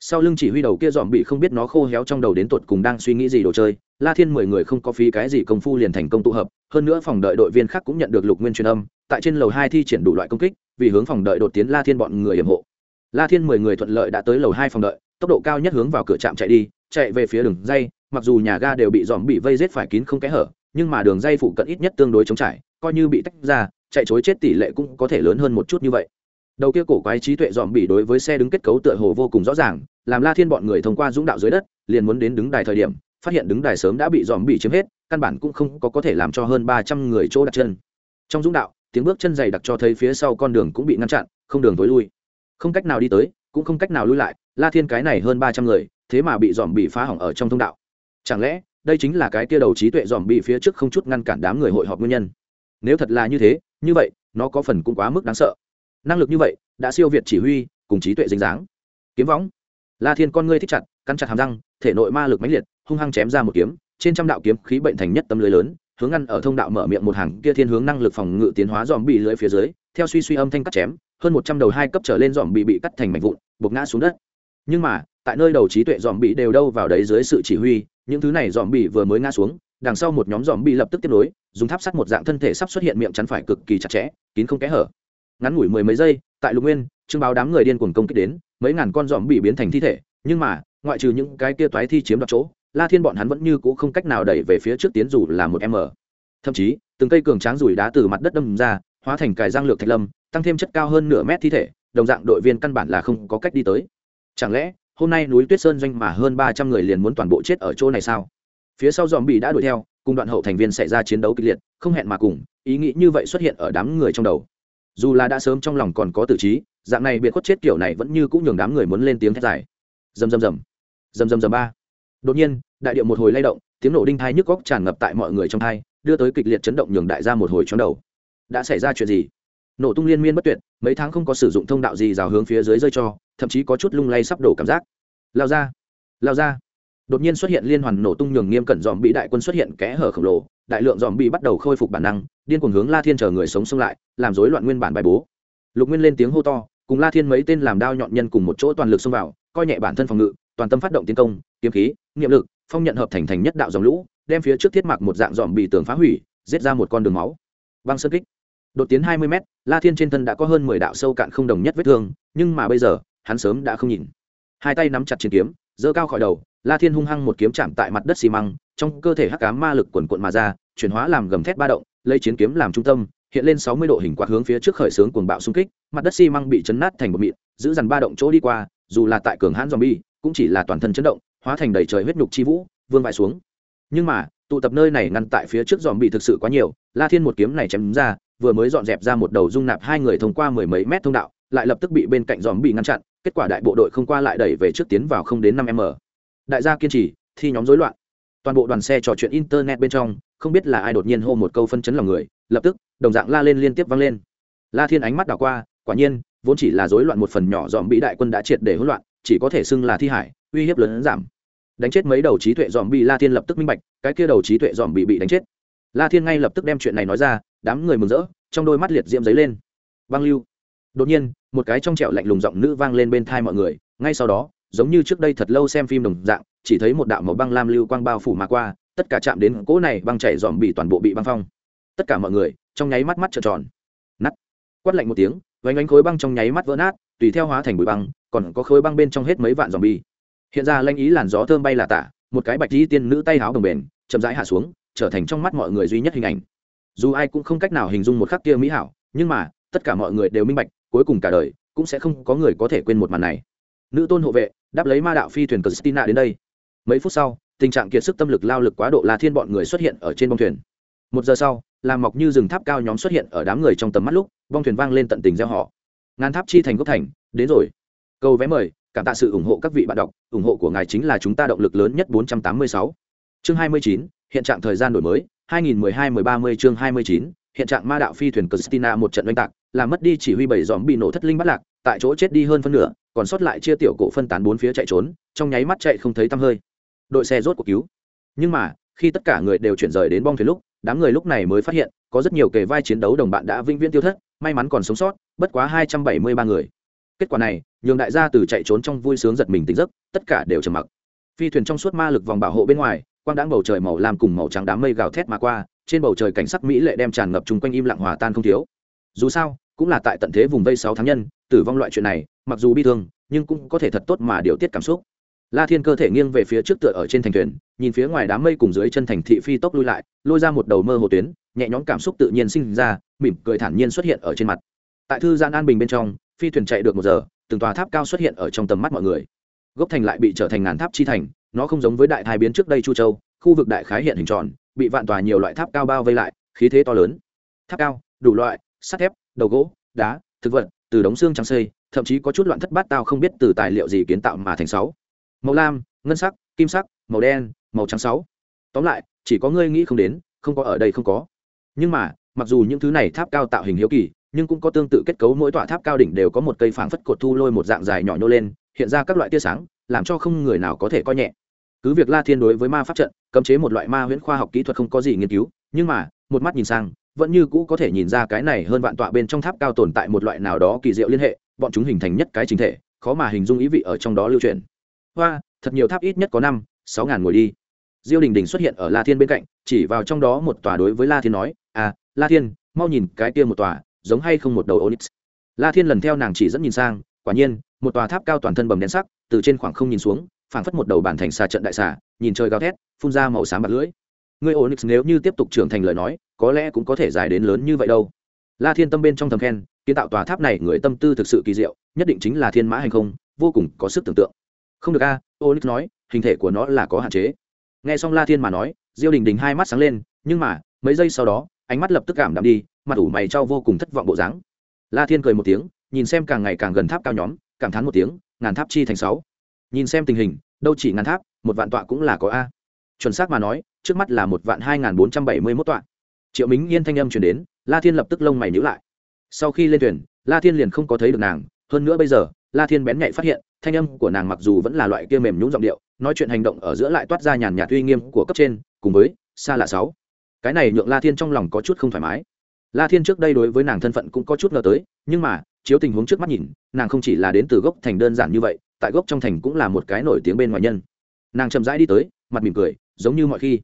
Sau lưng chỉ huy đầu kia dòm bị không biết nó khô héo trong đầu đến tột cùng đang suy nghĩ gì đồ chơi, la thiên mười người không có phí cái gì công phu liền thành công tụ hợp, hơn nữa phòng đợi đội viên khác cũng nhận được lục nguyên truyền âm, tại trên lầu hai thi triển đủ loại công kích, vì hướng phòng đợi đột tiến la thiên bọn người hiểm hộ la thiên mười người thuận lợi đã tới lầu hai phòng đợi, tốc độ cao nhất hướng vào cửa trạm chạy đi, chạy về phía đường dây, mặc dù nhà ga đều bị dòm bị vây rết phải kín không kẽ hở, nhưng mà đường dây phụ cận ít nhất tương đối chống trải, coi như bị tách ra, chạy chối chết tỷ lệ cũng có thể lớn hơn một chút như vậy. Đầu kia cổ quái trí tuệ dòm bị đối với xe đứng kết cấu tựa hồ vô cùng rõ ràng, làm la thiên bọn người thông qua dũng đạo dưới đất, liền muốn đến đứng đài thời điểm, phát hiện đứng đài sớm đã bị dòm bị chiếm hết, căn bản cũng không có có thể làm cho hơn ba trăm người chỗ đặt chân. Trong dũng đạo, tiếng bước chân dày đặc cho thấy phía sau con đường cũng bị ngăn chặn, không đường tối lui không cách nào đi tới, cũng không cách nào lui lại, la thiên cái này hơn ba trăm người, thế mà bị dòm bị phá hỏng ở trong thông đạo. Chẳng lẽ, đây chính là cái kia đầu trí tuệ dòm bị phía trước không chút ngăn cản đám người hội họp nguyên nhân? Nếu thật là như thế, như vậy, nó có phần cũng quá mức đáng sợ. Năng lực như vậy, đã siêu việt chỉ huy, cùng trí tuệ dính dáng. Kiếm võng. La thiên con ngươi thích chặt, cắn chặt hàm răng, thể nội ma lực mãnh liệt, hung hăng chém ra một kiếm, trên trăm đạo kiếm khí bệnh thành nhất tâm lưới lớn, hướng ngăn ở thông đạo mở miệng một hàng kia thiên hướng năng lực phòng ngự tiến hóa dòm bị lưới phía dưới, theo suy suy âm thanh cắt chém hơn một trăm đầu hai cấp trở lên dòm bị bị cắt thành mảnh vụn, buộc ngã xuống đất. Nhưng mà, tại nơi đầu trí tuệ dòm bị đều đâu vào đấy dưới sự chỉ huy, những thứ này dòm bị vừa mới ngã xuống, đằng sau một nhóm dòm bị lập tức tiếp nối, dùng tháp sắt một dạng thân thể sắp xuất hiện miệng chắn phải cực kỳ chặt chẽ, kín không kẽ hở. Ngắn ngủi mười mấy giây, tại lục nguyên, trương báo đám người điên cuồng công kích đến, mấy ngàn con dòm bị biến thành thi thể, nhưng mà, ngoại trừ những cái kia toái thi chiếm đoạt chỗ, la thiên bọn hắn vẫn như cũ không cách nào đẩy về phía trước tiến dù là một m. Thậm chí, từng cây cường tráng rủi đá từ mặt đất đâm ra hóa thành cài giang lược thạch lâm, tăng thêm chất cao hơn nửa mét thi thể, đồng dạng đội viên căn bản là không có cách đi tới. Chẳng lẽ, hôm nay núi tuyết sơn doanh mà hơn ba trăm người liền muốn toàn bộ chết ở chỗ này sao? Phía sau dòm bị đã đuổi theo, cùng đoạn hậu thành viên xảy ra chiến đấu kịch liệt, không hẹn mà cùng, ý nghĩ như vậy xuất hiện ở đám người trong đầu. Dù là đã sớm trong lòng còn có tử trí, dạng này biệt khuất chết kiểu này vẫn như cũng nhường đám người muốn lên tiếng thét dài. Dầm dầm dầm dầm dầm dầm ba. Đột nhiên, đại điệu một hồi lay động, tiếng nổ đinh thai nhức góc tràn ngập tại mọi người trong thai đưa tới kịch liệt chấn động nhường đại ra một hồi trong đầu đã xảy ra chuyện gì? Nổ tung liên miên bất tuyệt, mấy tháng không có sử dụng thông đạo gì rào hướng phía dưới rơi cho, thậm chí có chút lung lay sắp đổ cảm giác. Lao ra lao ra. Đột nhiên xuất hiện liên hoàn nổ tung nhường nghiêm cẩn dòm bị đại quân xuất hiện kẽ hở khổng lồ, đại lượng dòm bị bắt đầu khôi phục bản năng, điên cuồng hướng la thiên chờ người sống xông lại, làm rối loạn nguyên bản bài bố. Lục nguyên lên tiếng hô to, cùng la thiên mấy tên làm đao nhọn nhân cùng một chỗ toàn lực xông vào, coi nhẹ bản thân phòng ngự, toàn tâm phát động tiến công, kiếm khí, nghiệm lực, phong nhận hợp thành thành nhất đạo dòng lũ, đem phía trước thiết mặc một dạng dòm bị tường phá hủy, giết ra một con đường máu. Băng sơn kích đột tiến hai mươi mét, la thiên trên thân đã có hơn mười đạo sâu cạn không đồng nhất vết thương nhưng mà bây giờ hắn sớm đã không nhìn. Hai tay nắm chặt chiến kiếm giơ cao khỏi đầu la thiên hung hăng một kiếm chạm tại mặt đất xi măng trong cơ thể hắc ám ma lực quần quận mà ra chuyển hóa làm gầm thét ba động lấy chiến kiếm làm trung tâm hiện lên sáu mươi độ hình quạt hướng phía trước khởi xướng cuồng bạo xung kích mặt đất xi măng bị chấn nát thành một mịn giữ dằn ba động chỗ đi qua dù là tại cường hãn zombie cũng chỉ là toàn thân chấn động hóa thành đầy trời huyết nhục chi vũ vương vãi xuống. Nhưng mà tụ tập nơi này ngăn tại phía trước dòm bị thực sự quá nhiều la thiên một kiếm này chém ra vừa mới dọn dẹp ra một đầu dung nạp hai người thông qua mười mấy mét thông đạo, lại lập tức bị bên cạnh dòm bị ngăn chặn, kết quả đại bộ đội không qua lại đẩy về trước tiến vào không đến năm m đại gia kiên trì, thi nhóm rối loạn. Toàn bộ đoàn xe trò chuyện internet bên trong, không biết là ai đột nhiên hô một câu phân chấn lòng người, lập tức, đồng dạng la lên liên tiếp vang lên. La thiên ánh mắt đảo qua, quả nhiên, vốn chỉ là rối loạn một phần nhỏ dòm bị đại quân đã triệt để hỗn loạn, chỉ có thể xưng là thi hải, uy hiếp lớn giảm. Đánh chết mấy đầu trí tuệ dòm bị la thiên lập tức minh bạch, cái kia đầu trí tuệ dòm bị bị đánh chết. La thiên ngay lập tức đem chuyện này nói ra đám người mừng rỡ, trong đôi mắt liệt diễm giấy lên. Băng lưu. Đột nhiên, một cái trong trẹo lạnh lùng giọng nữ vang lên bên thai mọi người, ngay sau đó, giống như trước đây thật lâu xem phim đồng dạng, chỉ thấy một đạo màu băng lam lưu quang bao phủ mà qua, tất cả chạm đến cỗ này băng chảy dòm bị toàn bộ bị băng phong. Tất cả mọi người, trong nháy mắt mắt trợn tròn. Nắt quát lạnh một tiếng vánh ánh khối băng trong nháy mắt vỡ nát, tùy theo hóa thành bụi băng, còn có khối băng bên trong hết mấy vạn dòm bi hiện ra lanh ý làn gió thơm bay là tả, một cái bạch di tiên nữ tay háo đồng bền, chậm rãi hạ xuống, trở thành trong mắt mọi người duy nhất hình ảnh dù ai cũng không cách nào hình dung một khắc kia mỹ hảo nhưng mà tất cả mọi người đều minh bạch cuối cùng cả đời cũng sẽ không có người có thể quên một màn này. Nữ tôn hộ vệ đáp lấy ma đạo phi thuyền Christina đến đây. Mấy phút sau tình trạng kiệt sức tâm lực lao lực quá độ là thiên bọn người xuất hiện ở trên bông thuyền. Một giờ sau làm mọc như rừng tháp cao nhóm xuất hiện ở đám người trong tầm mắt lúc bong thuyền vang lên tận tình gieo họ. Ngàn tháp chi thành gốc thành đến rồi. Câu vé mời cảm tạ sự ủng hộ các vị bạn đọc ủng hộ của ngài chính là chúng ta động lực lớn nhất 486. chương 29, hiện trạng thời gian đổi mới. 2012-13 chương 29, hiện trạng ma đạo phi thuyền Christina một trận oanh tạc làm mất đi chỉ huy bảy dòm bị nổ thất linh bắt lạc tại chỗ chết đi hơn phân nửa còn sót lại chia tiểu cổ phân tán bốn phía chạy trốn trong nháy mắt chạy không thấy tăm hơi. Đội xe rốt cuộc cứu. Nhưng mà khi tất cả người đều chuyển rời đến bong thuyền lúc đám người lúc này mới phát hiện có rất nhiều kề vai chiến đấu đồng bạn đã vĩnh viễn tiêu thất may mắn còn sống sót bất quá hai trăm bảy mươi ba người. Kết quả này nhường đại gia từ chạy trốn trong vui sướng giật mình tỉnh giấc tất cả đều trầm mặc. Phi thuyền trong suốt ma lực vòng bảo hộ bên ngoài quang đãng bầu trời màu lam cùng màu trắng đám mây gào thét mà qua, trên bầu trời cảnh sắc mỹ lệ đem tràn ngập chung quanh im lặng hòa tan không thiếu. Dù sao, cũng là tại tận thế vùng vây sáu tháng nhân, tử vong loại chuyện này, mặc dù bi thương, nhưng cũng có thể thật tốt mà điều tiết cảm xúc. La thiên cơ thể nghiêng về phía trước tựa ở trên thành thuyền, nhìn phía ngoài đám mây cùng dưới chân thành thị phi tốc lui lại, lôi ra một đầu mơ hồ tuyến, nhẹ nhõm cảm xúc tự nhiên sinh ra, mỉm cười thản nhiên xuất hiện ở trên mặt. Tại thư gian an bình bên trong, phi thuyền chạy được một giờ, từng tòa tháp cao xuất hiện ở trong tầm mắt mọi người. Gốc thành lại bị trở thành ngàn tháp chi thành nó không giống với đại thai biến trước đây chu châu, khu vực đại khái hiện hình tròn, bị vạn tòa nhiều loại tháp cao bao vây lại, khí thế to lớn. Tháp cao, đủ loại, sắt thép, đầu gỗ, đá, thực vật, từ đống xương trắng xây, thậm chí có chút loạn thất bát tao không biết từ tài liệu gì kiến tạo mà thành sáu. Màu lam, ngân sắc, kim sắc, màu đen, màu trắng sáu. Tóm lại, chỉ có ngươi nghĩ không đến, không có ở đây không có. Nhưng mà, mặc dù những thứ này tháp cao tạo hình hiếu kỳ, nhưng cũng có tương tự kết cấu mỗi tòa tháp cao đỉnh đều có một cây phảng phất cột thu lôi một dạng dài nhỏ nhô lên hiện ra các loại tia sáng, làm cho không người nào có thể coi nhẹ. Cứ việc la thiên đối với ma pháp trận, cấm chế một loại ma huyễn khoa học kỹ thuật không có gì nghiên cứu, nhưng mà, một mắt nhìn sang, vẫn như cũ có thể nhìn ra cái này hơn vạn tọa bên trong tháp cao tồn tại một loại nào đó kỳ diệu liên hệ, bọn chúng hình thành nhất cái chính thể, khó mà hình dung ý vị ở trong đó lưu truyền. Hoa, thật nhiều tháp ít nhất có năm, sáu ngàn ngồi đi. Diêu đình đình xuất hiện ở la thiên bên cạnh, chỉ vào trong đó một tòa đối với la thiên nói à la thiên, mau nhìn cái kia một tòa, giống hay không một đầu onyx? La thiên lần theo nàng chỉ dẫn nhìn sang, quả nhiên một tòa tháp cao toàn thân bầm đen sắc từ trên khoảng không nhìn xuống phảng phất một đầu bản thành xà trận đại xà nhìn trời gào thét phun ra màu xám bạc lưỡi. Người onyx nếu như tiếp tục trưởng thành lời nói có lẽ cũng có thể dài đến lớn như vậy đâu. La thiên tâm bên trong thầm khen kiến tạo tòa tháp này người tâm tư thực sự kỳ diệu nhất định chính là thiên mã hành không vô cùng có sức tưởng tượng. Không được a à, onyx nói hình thể của nó là có hạn chế. Nghe xong la thiên mà nói diêu đình đình hai mắt sáng lên nhưng mà mấy giây sau đó ánh mắt lập tức cảm đạm đi mặt ủ mày trao vô cùng thất vọng bộ dáng. La thiên cười một tiếng nhìn xem càng ngày càng gần tháp cao nhóm cảm thán một tiếng, ngàn tháp chi thành sáu. Nhìn xem tình hình, đâu chỉ ngàn tháp, một vạn tọa cũng là có a. Chuẩn xác mà nói, trước mắt là một vạn hai nghìn bốn trăm bảy mươi mốt tọa. Triệu mính yên thanh âm chuyển đến, la thiên lập tức lông mày nhữ lại. Sau khi lên thuyền, la thiên liền không có thấy được nàng, hơn nữa bây giờ, la thiên bén nhạy phát hiện, thanh âm của nàng mặc dù vẫn là loại kia mềm nhún giọng điệu, nói chuyện hành động ở giữa lại toát ra nhàn nhạt uy nghiêm của cấp trên, cùng với xa lạ sáu. Cái này nhượng la thiên trong lòng có chút không thoải mái. La thiên trước đây đối với nàng thân phận cũng có chút ngờ tới, nhưng mà chiếu tình huống trước mắt nhìn, nàng không chỉ là đến từ gốc thành đơn giản như vậy, tại gốc trong thành cũng là một cái nổi tiếng bên ngoài nhân. Nàng chậm rãi đi tới, mặt mỉm cười, giống như mọi khi.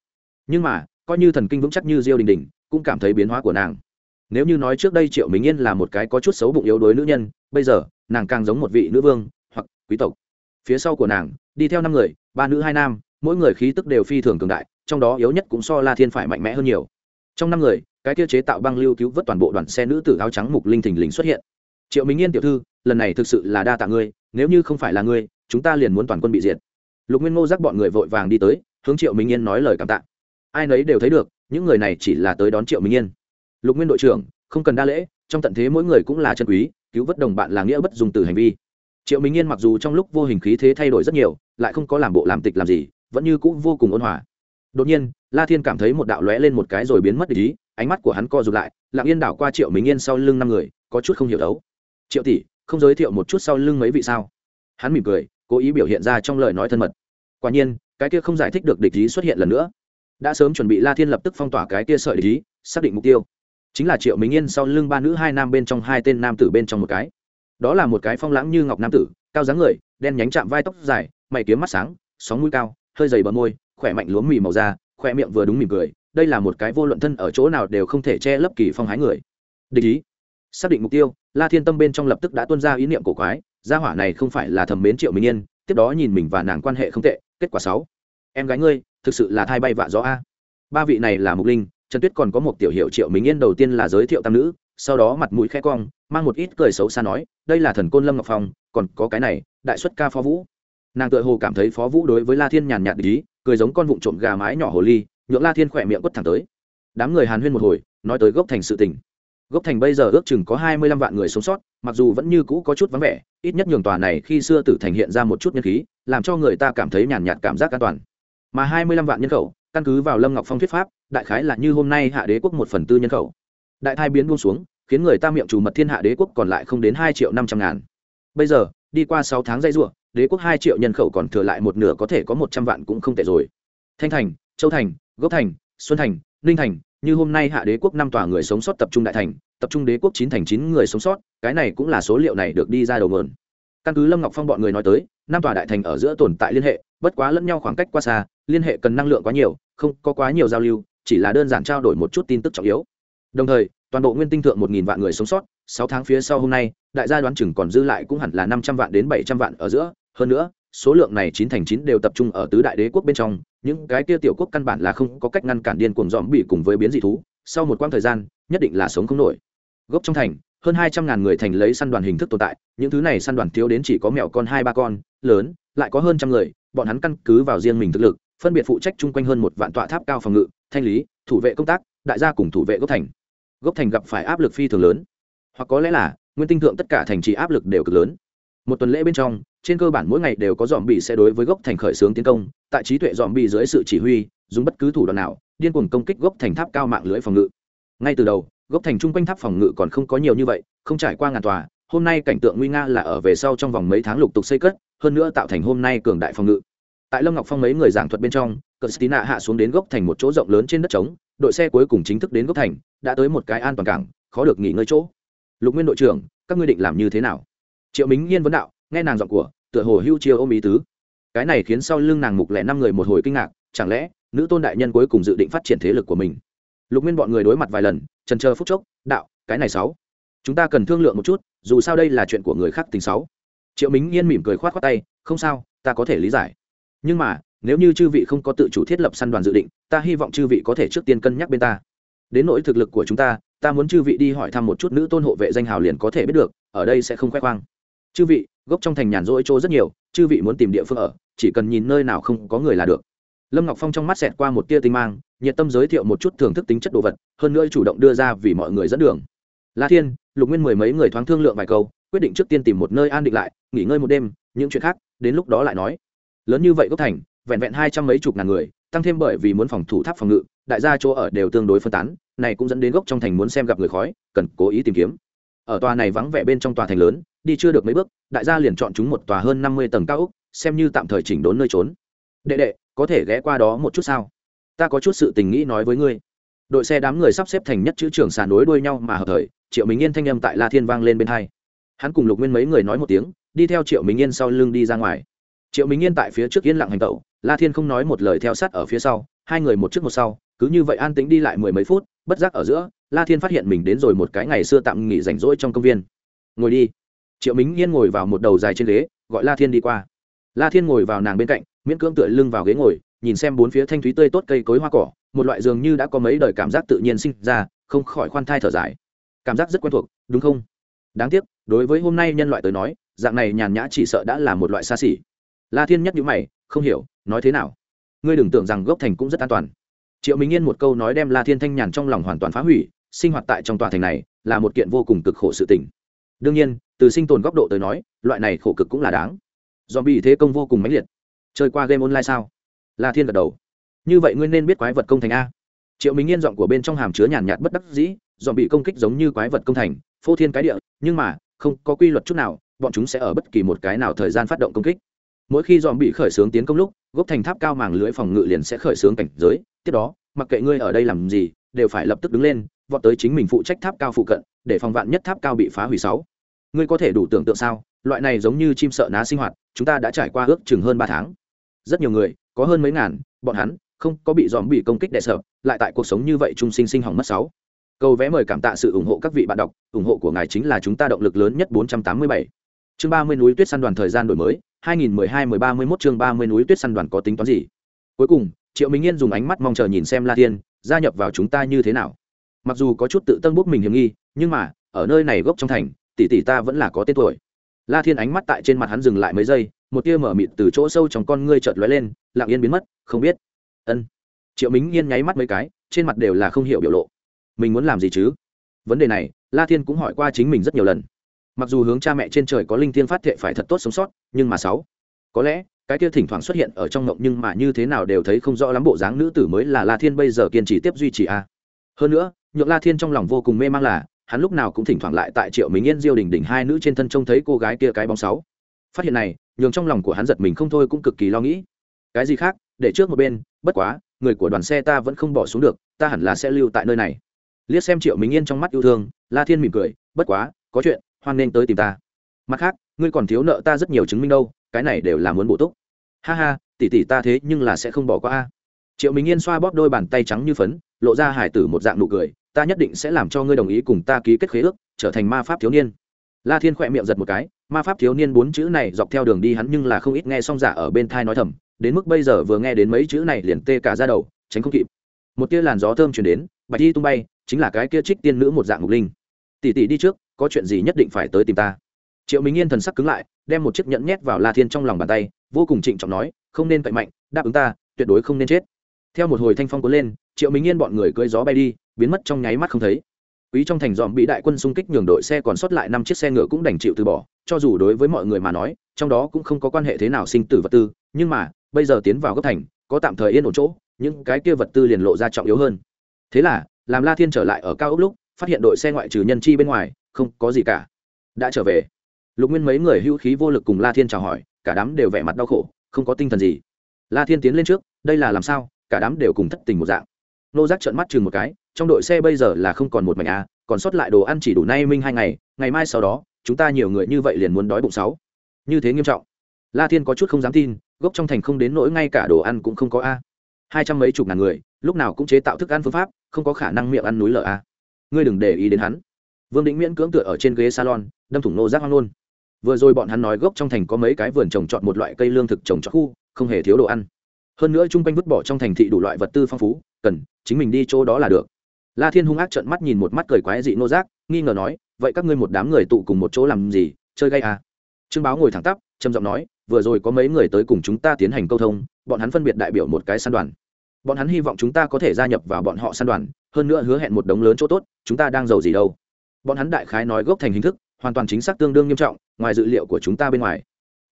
Nhưng mà, coi như thần kinh vững chắc như diêu đình đình, cũng cảm thấy biến hóa của nàng. Nếu như nói trước đây triệu minh yên là một cái có chút xấu bụng yếu đuối nữ nhân, bây giờ, nàng càng giống một vị nữ vương, hoặc quý tộc. Phía sau của nàng, đi theo năm người, ba nữ hai nam, mỗi người khí tức đều phi thường cường đại, trong đó yếu nhất cũng so la thiên phải mạnh mẽ hơn nhiều. Trong năm người, cái tiêu chế tạo băng lưu cứu vớt toàn bộ đoàn xe nữ tử áo trắng mục linh thình lình xuất hiện triệu minh yên tiểu thư, lần này thực sự là đa tạ ngươi, nếu như không phải là ngươi, chúng ta liền muốn toàn quân bị diệt. Lục nguyên ngô dắt bọn người vội vàng đi tới, hướng triệu minh yên nói lời cảm tạ. Ai nấy đều thấy được, những người này chỉ là tới đón triệu minh yên. Lục nguyên đội trưởng, không cần đa lễ, trong tận thế mỗi người cũng là chân quý, cứu vớt đồng bạn là nghĩa bất dùng từ hành vi. Triệu minh yên mặc dù trong lúc vô hình khí thế thay đổi rất nhiều, lại không có làm bộ làm tịch làm gì, vẫn như cũ vô cùng ôn hòa. Đột nhiên, la thiên cảm thấy một đạo lóe lên một cái rồi biến mất ý, ánh mắt của hắn co rụt lại, lặng yên đảo qua triệu minh yên sau lưng năm người, có chút không hiểu đấu triệu tỷ, không giới thiệu một chút sau lưng mấy vị sao? Hắn mỉm cười, cố ý biểu hiện ra trong lời nói thân mật. Quả nhiên, cái kia không giải thích được địch ý xuất hiện lần nữa. Đã sớm chuẩn bị la thiên lập tức phong tỏa cái kia sợi địch ý, xác định mục tiêu. Chính là triệu minh yên sau lưng ba nữ hai nam bên trong hai tên nam tử bên trong một cái. Đó là một cái phong lãng như ngọc nam tử, cao dáng người, đen nhánh chạm vai tóc dài, mày kiếm mắt sáng, sóng mũi cao, hơi dày bờ môi, khỏe mạnh lúa mì màu da khỏe miệng vừa đúng mỉm cười. Đây là một cái vô luận thân ở chỗ nào đều không thể che lấp kỳ phong hái người. Địch ý xác định mục tiêu, la thiên tâm bên trong lập tức đã tuân ra ý niệm cổ quái, gia hỏa này không phải là thầm mến triệu minh yên, tiếp đó nhìn mình và nàng quan hệ không tệ, kết quả sáu. Em gái ngươi, thực sự là thai bay vạ gió a. Ba vị này là mục linh, trần tuyết còn có một tiểu hiệu triệu minh yên đầu tiên là giới thiệu tam nữ, sau đó mặt mũi khẽ cong, mang một ít cười xấu xa nói, đây là thần côn lâm ngọc phong, còn có cái này, đại xuất ca phó vũ. Nàng tự hồ cảm thấy phó vũ đối với la thiên nhàn nhạt ý, cười giống con vụng trộm gà mái nhỏ hồ ly, nhượng la thiên khỏe miệng quất thẳng tới. Đám người hàn huyên một hồi, nói tới gốc thành sự tình gốc thành bây giờ ước chừng có hai mươi lăm vạn người sống sót, mặc dù vẫn như cũ có chút vắng vẻ, ít nhất nhường tòa này khi xưa tử thành hiện ra một chút nhân khí, làm cho người ta cảm thấy nhàn nhạt cảm giác an toàn. Mà hai mươi lăm vạn nhân khẩu, căn cứ vào lâm ngọc phong thuyết pháp, đại khái là như hôm nay hạ đế quốc một phần tư nhân khẩu. Đại thai biến buông xuống, khiến người ta miệng chủ mật thiên hạ đế quốc còn lại không đến hai triệu năm trăm ngàn. Bây giờ, đi qua sáu tháng dây r đế quốc hai triệu nhân khẩu còn thừa lại một nửa có thể có một trăm vạn cũng không tệ rồi. Thanh thành, châu thành, gốc thành, xuân thành, ninh thành như hôm nay hạ đế quốc năm tòa người sống sót tập trung đại thành, tập trung đế quốc chín thành chín người sống sót, cái này cũng là số liệu này được đi ra đầu mượn căn cứ lâm ngọc phong bọn người nói tới, năm tòa đại thành ở giữa tồn tại liên hệ, bất quá lẫn nhau khoảng cách quá xa, liên hệ cần năng lượng quá nhiều, không có quá nhiều giao lưu, chỉ là đơn giản trao đổi một chút tin tức trọng yếu. Đồng thời, toàn bộ nguyên tinh thượng một nghìn vạn người sống sót, sáu tháng phía sau hôm nay, đại gia đoán chừng còn dư lại cũng hẳn là năm trăm vạn đến bảy trăm vạn ở giữa. Hơn nữa, số lượng này chín thành chín đều tập trung ở tứ đại đế quốc bên trong những cái kia tiểu quốc căn bản là không có cách ngăn cản điên cuồng dòm bị cùng với biến dị thú, sau một quãng thời gian, nhất định là sống không nổi. Gốc trong thành, hơn hai trăm ngàn người thành lấy săn đoàn hình thức tồn tại, những thứ này săn đoàn thiếu đến chỉ có mẹo con hai ba con, lớn, lại có hơn trăm người, bọn hắn căn cứ vào riêng mình thực lực, phân biệt phụ trách chung quanh hơn một vạn tọa tháp cao phòng ngự, thanh lý, thủ vệ công tác, đại gia cùng thủ vệ gốc thành. Gốc thành gặp phải áp lực phi thường lớn. Hoặc có lẽ là, nguyên tinh thượng tất cả thành trì áp lực đều cực lớn một tuần lễ bên trong, trên cơ bản mỗi ngày đều có dòm bị sẽ đối với gốc thành khởi xướng tiến công, tại trí tuệ dòm bị dưới sự chỉ huy, dùng bất cứ thủ đoạn nào, điên cuồng công kích gốc thành tháp cao mạng lưới phòng ngự. Ngay từ đầu, gốc thành chung quanh tháp phòng ngự còn không có nhiều như vậy, không trải qua ngàn tòa, hôm nay cảnh tượng nguy nga là ở về sau trong vòng mấy tháng lục tục xây cất, hơn nữa tạo thành hôm nay cường đại phòng ngự. Tại lâm ngọc phong mấy người giảng thuật bên trong cờ stina hạ xuống đến gốc thành một chỗ rộng lớn trên đất trống, đội xe cuối cùng chính thức đến gốc thành, đã tới một cái an toàn cảng, khó được nghỉ ngơi chỗ. Lục nguyên đội trưởng, các ngươi định làm như thế nào? Triệu minh nhiên vấn đạo, nghe nàng giọng của, tựa hồ hưu chiêu ôm ý tứ. Cái này khiến sau lưng nàng mục lẻ năm người một hồi kinh ngạc, chẳng lẽ, nữ tôn đại nhân cuối cùng dự định phát triển thế lực của mình? Lục nguyên bọn người đối mặt vài lần, trần chờ phúc chốc, đạo, cái này sáu. Chúng ta cần thương lượng một chút, dù sao đây là chuyện của người khác tình sáu. Triệu minh yên mỉm cười khoát khoát tay, không sao, ta có thể lý giải. Nhưng mà, nếu như chư vị không có tự chủ thiết lập săn đoàn dự định, ta hy vọng chư vị có thể trước tiên cân nhắc bên ta. Đến nỗi thực lực của chúng ta ta muốn chư vị đi hỏi thăm một chút nữ tôn hộ vệ danh hào liền có thể biết được, ở đây sẽ không khoe khoang chư vị, gốc trong thành nhàn rỗi chỗ rất nhiều, chư vị muốn tìm địa phương ở, chỉ cần nhìn nơi nào không có người là được. Lâm ngọc phong trong mắt xẹt qua một tia tinh mang, nhiệt tâm giới thiệu một chút thưởng thức tính chất đồ vật, hơn nữa chủ động đưa ra vì mọi người dẫn đường. La thiên, lục nguyên mười mấy người thoáng thương lượng vài câu, quyết định trước tiên tìm một nơi an định lại, nghỉ ngơi một đêm, những chuyện khác, đến lúc đó lại nói. Lớn như vậy gốc thành, vẹn vẹn hai trăm mấy chục ngàn người, tăng thêm bởi vì muốn phòng thủ tháp phòng ngự, đại gia chỗ ở đều tương đối phân tán, này cũng dẫn đến gốc trong thành muốn xem gặp người khói, cần cố ý tìm kiếm. Ở tòa này vắng vẻ bên trong tòa thành lớn đi chưa được mấy bước, đại gia liền chọn chúng một tòa hơn năm mươi tầng cao úc xem như tạm thời chỉnh đốn nơi trốn. Đệ đệ, có thể ghé qua đó một chút sao? Ta có chút sự tình nghĩ nói với ngươi. Đội xe đám người sắp xếp thành nhất chữ trường sàn nối đuôi nhau mà hợp thời, triệu minh yên thanh âm tại la thiên vang lên bên hai. Hắn cùng lục nguyên mấy người nói một tiếng, đi theo triệu minh yên sau lưng đi ra ngoài. Triệu minh yên tại phía trước yên lặng hành tẩu, la thiên không nói một lời theo sát ở phía sau, hai người một trước một sau, cứ như vậy an tĩnh đi lại mười mấy phút, bất giác ở giữa, la thiên phát hiện mình đến rồi một cái ngày xưa tạm nghỉ rảnh rỗi trong công viên. Ngồi đi triệu minh yên ngồi vào một đầu dài trên ghế, gọi la thiên đi qua. La thiên ngồi vào nàng bên cạnh, miễn cưỡng tựa lưng vào ghế ngồi, nhìn xem bốn phía thanh thúy tươi tốt cây cối hoa cỏ, một loại dường như đã có mấy đời cảm giác tự nhiên sinh ra, không khỏi khoan thai thở dài. Cảm giác rất quen thuộc, đúng không? Đáng tiếc, đối với hôm nay nhân loại tới nói, dạng này nhàn nhã chỉ sợ đã là một loại xa xỉ. La thiên nhắc nhữ mày, không hiểu, nói thế nào? Ngươi đừng tưởng rằng gốc thành cũng rất an toàn. Triệu minh yên một câu nói đem la thiên thanh nhàn trong lòng hoàn toàn phá hủy, sinh hoạt tại trong tòa thành này là một kiện vô cùng cực khổ sự tình đương nhiên, từ sinh tồn góc độ tới nói, loại này khổ cực cũng là đáng. Do bị thế công vô cùng mãnh liệt. Chơi qua game online sao? La thiên gật đầu. Như vậy ngươi nên biết quái vật công thành a. Triệu minh yên giọng của bên trong hàm chứa nhàn nhạt bất đắc dĩ dọn bị công kích giống như quái vật công thành, phô thiên cái địa, nhưng mà, không có quy luật chút nào, bọn chúng sẽ ở bất kỳ một cái nào thời gian phát động công kích. Mỗi khi dòm bị khởi xướng tiến công lúc, gốc thành tháp cao màng lưới phòng ngự liền sẽ khởi xướng cảnh giới. Tiếp đó, mặc kệ ngươi ở đây làm gì, đều phải lập tức đứng lên, vọt tới chính mình phụ trách tháp cao phụ cận, để phòng vạn nhất tháp cao bị phá hủy sáu ngươi có thể đủ tưởng tượng sao? Loại này giống như chim sợ ná sinh hoạt, chúng ta đã trải qua ước chừng hơn ba tháng. Rất nhiều người, có hơn mấy ngàn, bọn hắn không có bị dòm bị công kích đè sợ lại tại cuộc sống như vậy trung sinh sinh hỏng mất sáu. Câu vẽ mời cảm tạ sự ủng hộ các vị bạn đọc, ủng hộ của ngài chính là chúng ta động lực lớn nhất 487. chương 30 núi tuyết săn đoàn thời gian đổi mới 2012-1031 chương 30 núi tuyết săn đoàn có tính toán gì? Cuối cùng, triệu minh yên dùng ánh mắt mong chờ nhìn xem la thiên, gia nhập vào chúng ta như thế nào? Mặc dù có chút tự tân bốc mình hiểm nghi, nhưng mà, ở nơi này gốc trong thành tỷ tỷ ta vẫn là có tên tuổi. La thiên ánh mắt tại trên mặt hắn dừng lại mấy giây, một tia mở mịt từ chỗ sâu trong con ngươi chợt lóe lên, lặng yên biến mất, không biết. Ân. Triệu Mính yên nháy mắt mấy cái, trên mặt đều là không hiểu biểu lộ. Mình muốn làm gì chứ? Vấn đề này, la thiên cũng hỏi qua chính mình rất nhiều lần. Mặc dù hướng cha mẹ trên trời có linh thiên phát thệ phải thật tốt sống sót, nhưng mà sáu. Có lẽ, cái kia thỉnh thoảng xuất hiện ở trong ngộng nhưng mà như thế nào đều thấy không rõ lắm bộ dáng nữ tử mới là la thiên bây giờ kiên trì tiếp duy trì a. Hơn nữa, nhượng la thiên trong lòng vô cùng mê mang là hắn lúc nào cũng thỉnh thoảng lại tại triệu minh yên, diêu đình đỉnh hai nữ trên thân trông thấy cô gái kia cái bóng sáu. Phát hiện này, nhường trong lòng của hắn giật mình không thôi cũng cực kỳ lo nghĩ. Cái gì khác, để trước một bên, bất quá, người của đoàn xe ta vẫn không bỏ xuống được, ta hẳn là sẽ lưu tại nơi này. Liếc xem triệu minh yên trong mắt yêu thương, la thiên mỉm cười, bất quá, có chuyện, hoan nên tới tìm ta. Mặt khác, ngươi còn thiếu nợ ta rất nhiều chứng minh đâu, cái này đều là muốn bổ túc. Ha ha, tỷ tỷ ta thế nhưng là sẽ không bỏ qua a triệu minh yên xoa bóp đôi bàn tay trắng như phấn, lộ ra hải tử một dạng nụ cười, ta nhất định sẽ làm cho ngươi đồng ý cùng ta ký kết khế ước, trở thành ma pháp thiếu niên. La thiên khỏe miệng giật một cái, ma pháp thiếu niên bốn chữ này dọc theo đường đi hắn nhưng là không ít nghe xong giả ở bên thai nói thầm, đến mức bây giờ vừa nghe đến mấy chữ này liền tê cả ra đầu, tránh không kịp. Một tia làn gió thơm chuyển đến, bạch thi tung bay, chính là cái kia trích tiên nữ một dạng ngục linh. Tỷ tỷ đi trước, có chuyện gì nhất định phải tới tìm ta. Triệu minh yên thần sắc cứng lại, đem một chiếc nhẫn nhét vào la thiên trong lòng bàn tay, vô cùng trịnh trọng nói, không nên cậy mạnh, đáp ứng ta, tuyệt đối không nên chết theo một hồi thanh phong cuốn lên, triệu minh yên bọn người cưỡi gió bay đi, biến mất trong nháy mắt không thấy. Quý trong thành dòm bị đại quân xung kích nhường đội xe còn sót lại năm chiếc xe ngựa cũng đành chịu từ bỏ, cho dù đối với mọi người mà nói, trong đó cũng không có quan hệ thế nào sinh tử vật tư, nhưng mà, bây giờ tiến vào gấp thành, có tạm thời yên ổn chỗ, những cái kia vật tư liền lộ ra trọng yếu hơn. Thế là, làm la thiên trở lại ở cao ốc lúc, phát hiện đội xe ngoại trừ nhân chi bên ngoài, không có gì cả. Đã trở về, lục nguyên mấy người hữu khí vô lực cùng la thiên chào hỏi, cả đám đều vẻ mặt đau khổ, không có tinh thần gì. La thiên tiến lên trước, đây là làm sao? Cả đám đều cùng thất tình một dạng. Nô giác trợn mắt chừng một cái, trong đội xe bây giờ là không còn một mảnh a còn sót lại đồ ăn chỉ đủ nay minh hai ngày ngày mai sau đó, chúng ta nhiều người như vậy liền muốn đói bụng sáu. Như thế nghiêm trọng. La thiên có chút không dám tin, gốc trong thành không đến nỗi ngay cả đồ ăn cũng không có a. Hai trăm mấy chục ngàn người, lúc nào cũng chế tạo thức ăn phương pháp, không có khả năng miệng ăn núi lở a. Ngươi đừng để ý đến hắn. Vương định miễn cưỡng tựa ở trên ghế salon, đâm thủng nô giác hoang luôn. Vừa rồi bọn hắn nói gốc trong thành có mấy cái vườn trồng trọt một loại cây lương thực trồng trọt khu, không hề thiếu đồ ăn hơn nữa chung quanh vứt bỏ trong thành thị đủ loại vật tư phong phú, cần, chính mình đi chỗ đó là được. La thiên hung ác trợn mắt nhìn một mắt cười quái dị nô giác nghi ngờ nói, vậy các ngươi một đám người tụ cùng một chỗ làm gì? Chơi gay à? Trương báo ngồi thẳng tắp, trầm giọng nói, vừa rồi có mấy người tới cùng chúng ta tiến hành câu thông, bọn hắn phân biệt đại biểu một cái săn đoàn. Bọn hắn hy vọng chúng ta có thể gia nhập vào bọn họ săn đoàn, hơn nữa hứa hẹn một đống lớn chỗ tốt, chúng ta đang giàu gì đâu. Bọn hắn đại khái nói gốc thành hình thức, hoàn toàn chính xác tương đương nghiêm trọng, ngoài dự liệu của chúng ta bên ngoài.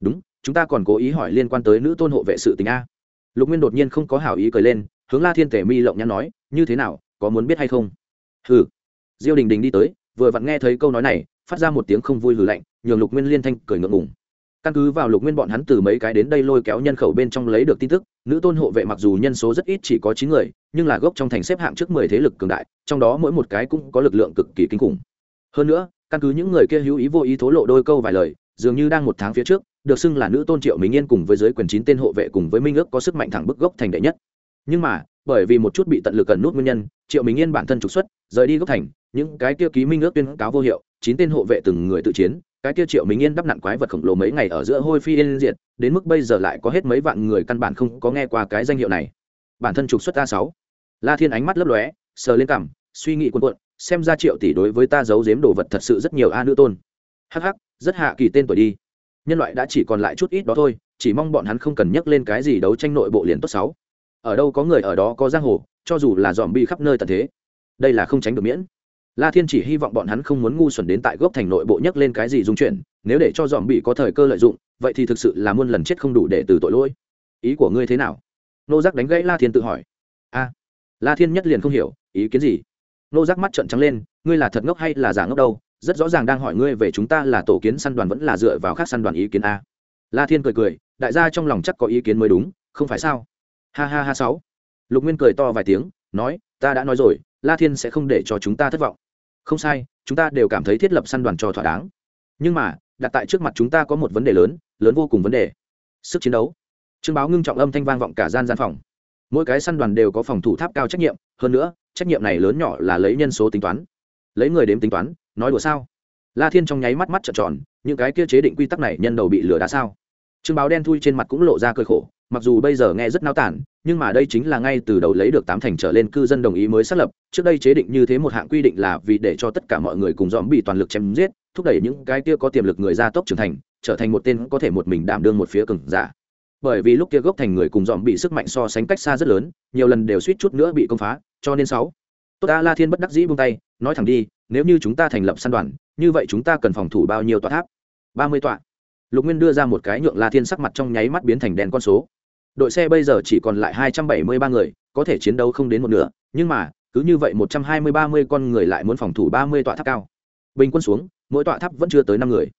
Đúng, chúng ta còn cố ý hỏi liên quan tới nữ tôn hộ vệ sự tình a lục nguyên đột nhiên không có hảo ý cười lên, hướng la thiên tể mi lộng nhắn nói, như thế nào, có muốn biết hay không? Hừ. Diêu đình đình đi tới, vừa vặn nghe thấy câu nói này, phát ra một tiếng không vui hừ lạnh, nhường lục nguyên liên thanh cười ngượng ngùng. Căn cứ vào lục nguyên bọn hắn từ mấy cái đến đây lôi kéo nhân khẩu bên trong lấy được tin tức, nữ tôn hộ vệ mặc dù nhân số rất ít chỉ có chín người, nhưng là gốc trong thành xếp hạng trước mười thế lực cường đại, trong đó mỗi một cái cũng có lực lượng cực kỳ kinh khủng. Hơn nữa, căn cứ những người kia hữu ý vô ý thố lộ đôi câu vài lời, dường như đang một tháng phía trước được xưng là nữ tôn triệu minh yên cùng với giới quyền chín tên hộ vệ cùng với minh ước có sức mạnh thẳng bức gốc thành đệ nhất. Nhưng mà, bởi vì một chút bị tận lực cần nút nguyên nhân, triệu minh yên bản thân trục xuất, rời đi gốc thành, những cái kia ký minh ước tuyên cáo vô hiệu, chín tên hộ vệ từng người tự chiến, cái kia triệu minh yên đắp nặn quái vật khổng lồ mấy ngày ở giữa hôi phi yên diệt, đến mức bây giờ lại có hết mấy vạn người căn bản không có nghe qua cái danh hiệu này. Bản thân trục xuất a sáu. La thiên ánh mắt lấp lóe, sờ lên cằm, suy nghĩ cuộn cuộn, xem ra triệu tỷ đối với ta giấu giếm đồ vật thật sự rất nhiều a nữ tôn. Hắc hắc, rất hạ kỳ tên tuổi đi nhân loại đã chỉ còn lại chút ít đó thôi, chỉ mong bọn hắn không cần nhắc lên cái gì đấu tranh nội bộ liền tốt sáu. Ở đâu có người ở đó có giang hồ, cho dù là dòm bi khắp nơi tận thế, đây là không tránh được miễn. La thiên chỉ hy vọng bọn hắn không muốn ngu xuẩn đến tại gốc thành nội bộ nhắc lên cái gì dung chuyển, nếu để cho dòm bị có thời cơ lợi dụng, vậy thì thực sự là muôn lần chết không đủ để từ tội lỗi. Ý của ngươi thế nào? Nô giác đánh gãy la thiên tự hỏi. A, la thiên nhất liền không hiểu, ý kiến gì? Nô giác mắt trợn trắng lên, ngươi là thật ngốc hay là giả ngốc đâu? Rất rõ ràng đang hỏi ngươi về chúng ta là tổ kiến săn đoàn vẫn là dựa vào khác săn đoàn ý kiến a. La thiên cười cười, đại gia trong lòng chắc có ý kiến mới đúng, không phải sao? Ha ha ha sáu. Lục nguyên cười to vài tiếng, nói, ta đã nói rồi, la thiên sẽ không để cho chúng ta thất vọng. Không sai, chúng ta đều cảm thấy thiết lập săn đoàn cho thỏa đáng. Nhưng mà, đặt tại trước mặt chúng ta có một vấn đề lớn lớn vô cùng vấn đề. Sức chiến đấu. Trương báo ngưng trọng âm thanh vang vọng cả gian gian phòng. Mỗi cái săn đoàn đều có phòng thủ tháp cao trách nhiệm, hơn nữa, trách nhiệm này lớn nhỏ là lấy nhân số tính toán. Lấy người đếm tính toán nói đùa sao? La thiên trong nháy mắt mắt trợn tròn, những cái kia chế định quy tắc này nhân đầu bị lừa đá sao? Trương báo đen thui trên mặt cũng lộ ra cơi khổ, mặc dù bây giờ nghe rất nao tản, nhưng mà đây chính là ngay từ đầu lấy được tám thành trở lên cư dân đồng ý mới xác lập, trước đây chế định như thế một hạng quy định là vì để cho tất cả mọi người cùng dòm bị toàn lực chém giết, thúc đẩy những cái kia có tiềm lực người ra tốc trưởng thành, trở thành một tên có thể một mình đảm đương một phía cừng giả. Bởi vì lúc kia gốc thành người cùng dòm bị sức mạnh so sánh cách xa rất lớn, nhiều lần đều suýt chút nữa bị công phá, cho nên sáu. Tốt ta, la thiên bất đắc dĩ buông tay nói thẳng đi, nếu như chúng ta thành lập săn đoàn, như vậy chúng ta cần phòng thủ bao nhiêu tòa tháp? Ba mươi tọa. Lục nguyên đưa ra một cái nhượng la thiên sắc mặt trong nháy mắt biến thành đèn con số. Đội xe bây giờ chỉ còn lại hai trăm bảy mươi ba người, có thể chiến đấu không đến một nửa, nhưng mà, cứ như vậy một trăm hai mươi ba mươi con người lại muốn phòng thủ ba mươi tọa tháp cao. Bình quân xuống, mỗi tọa tháp vẫn chưa tới năm người.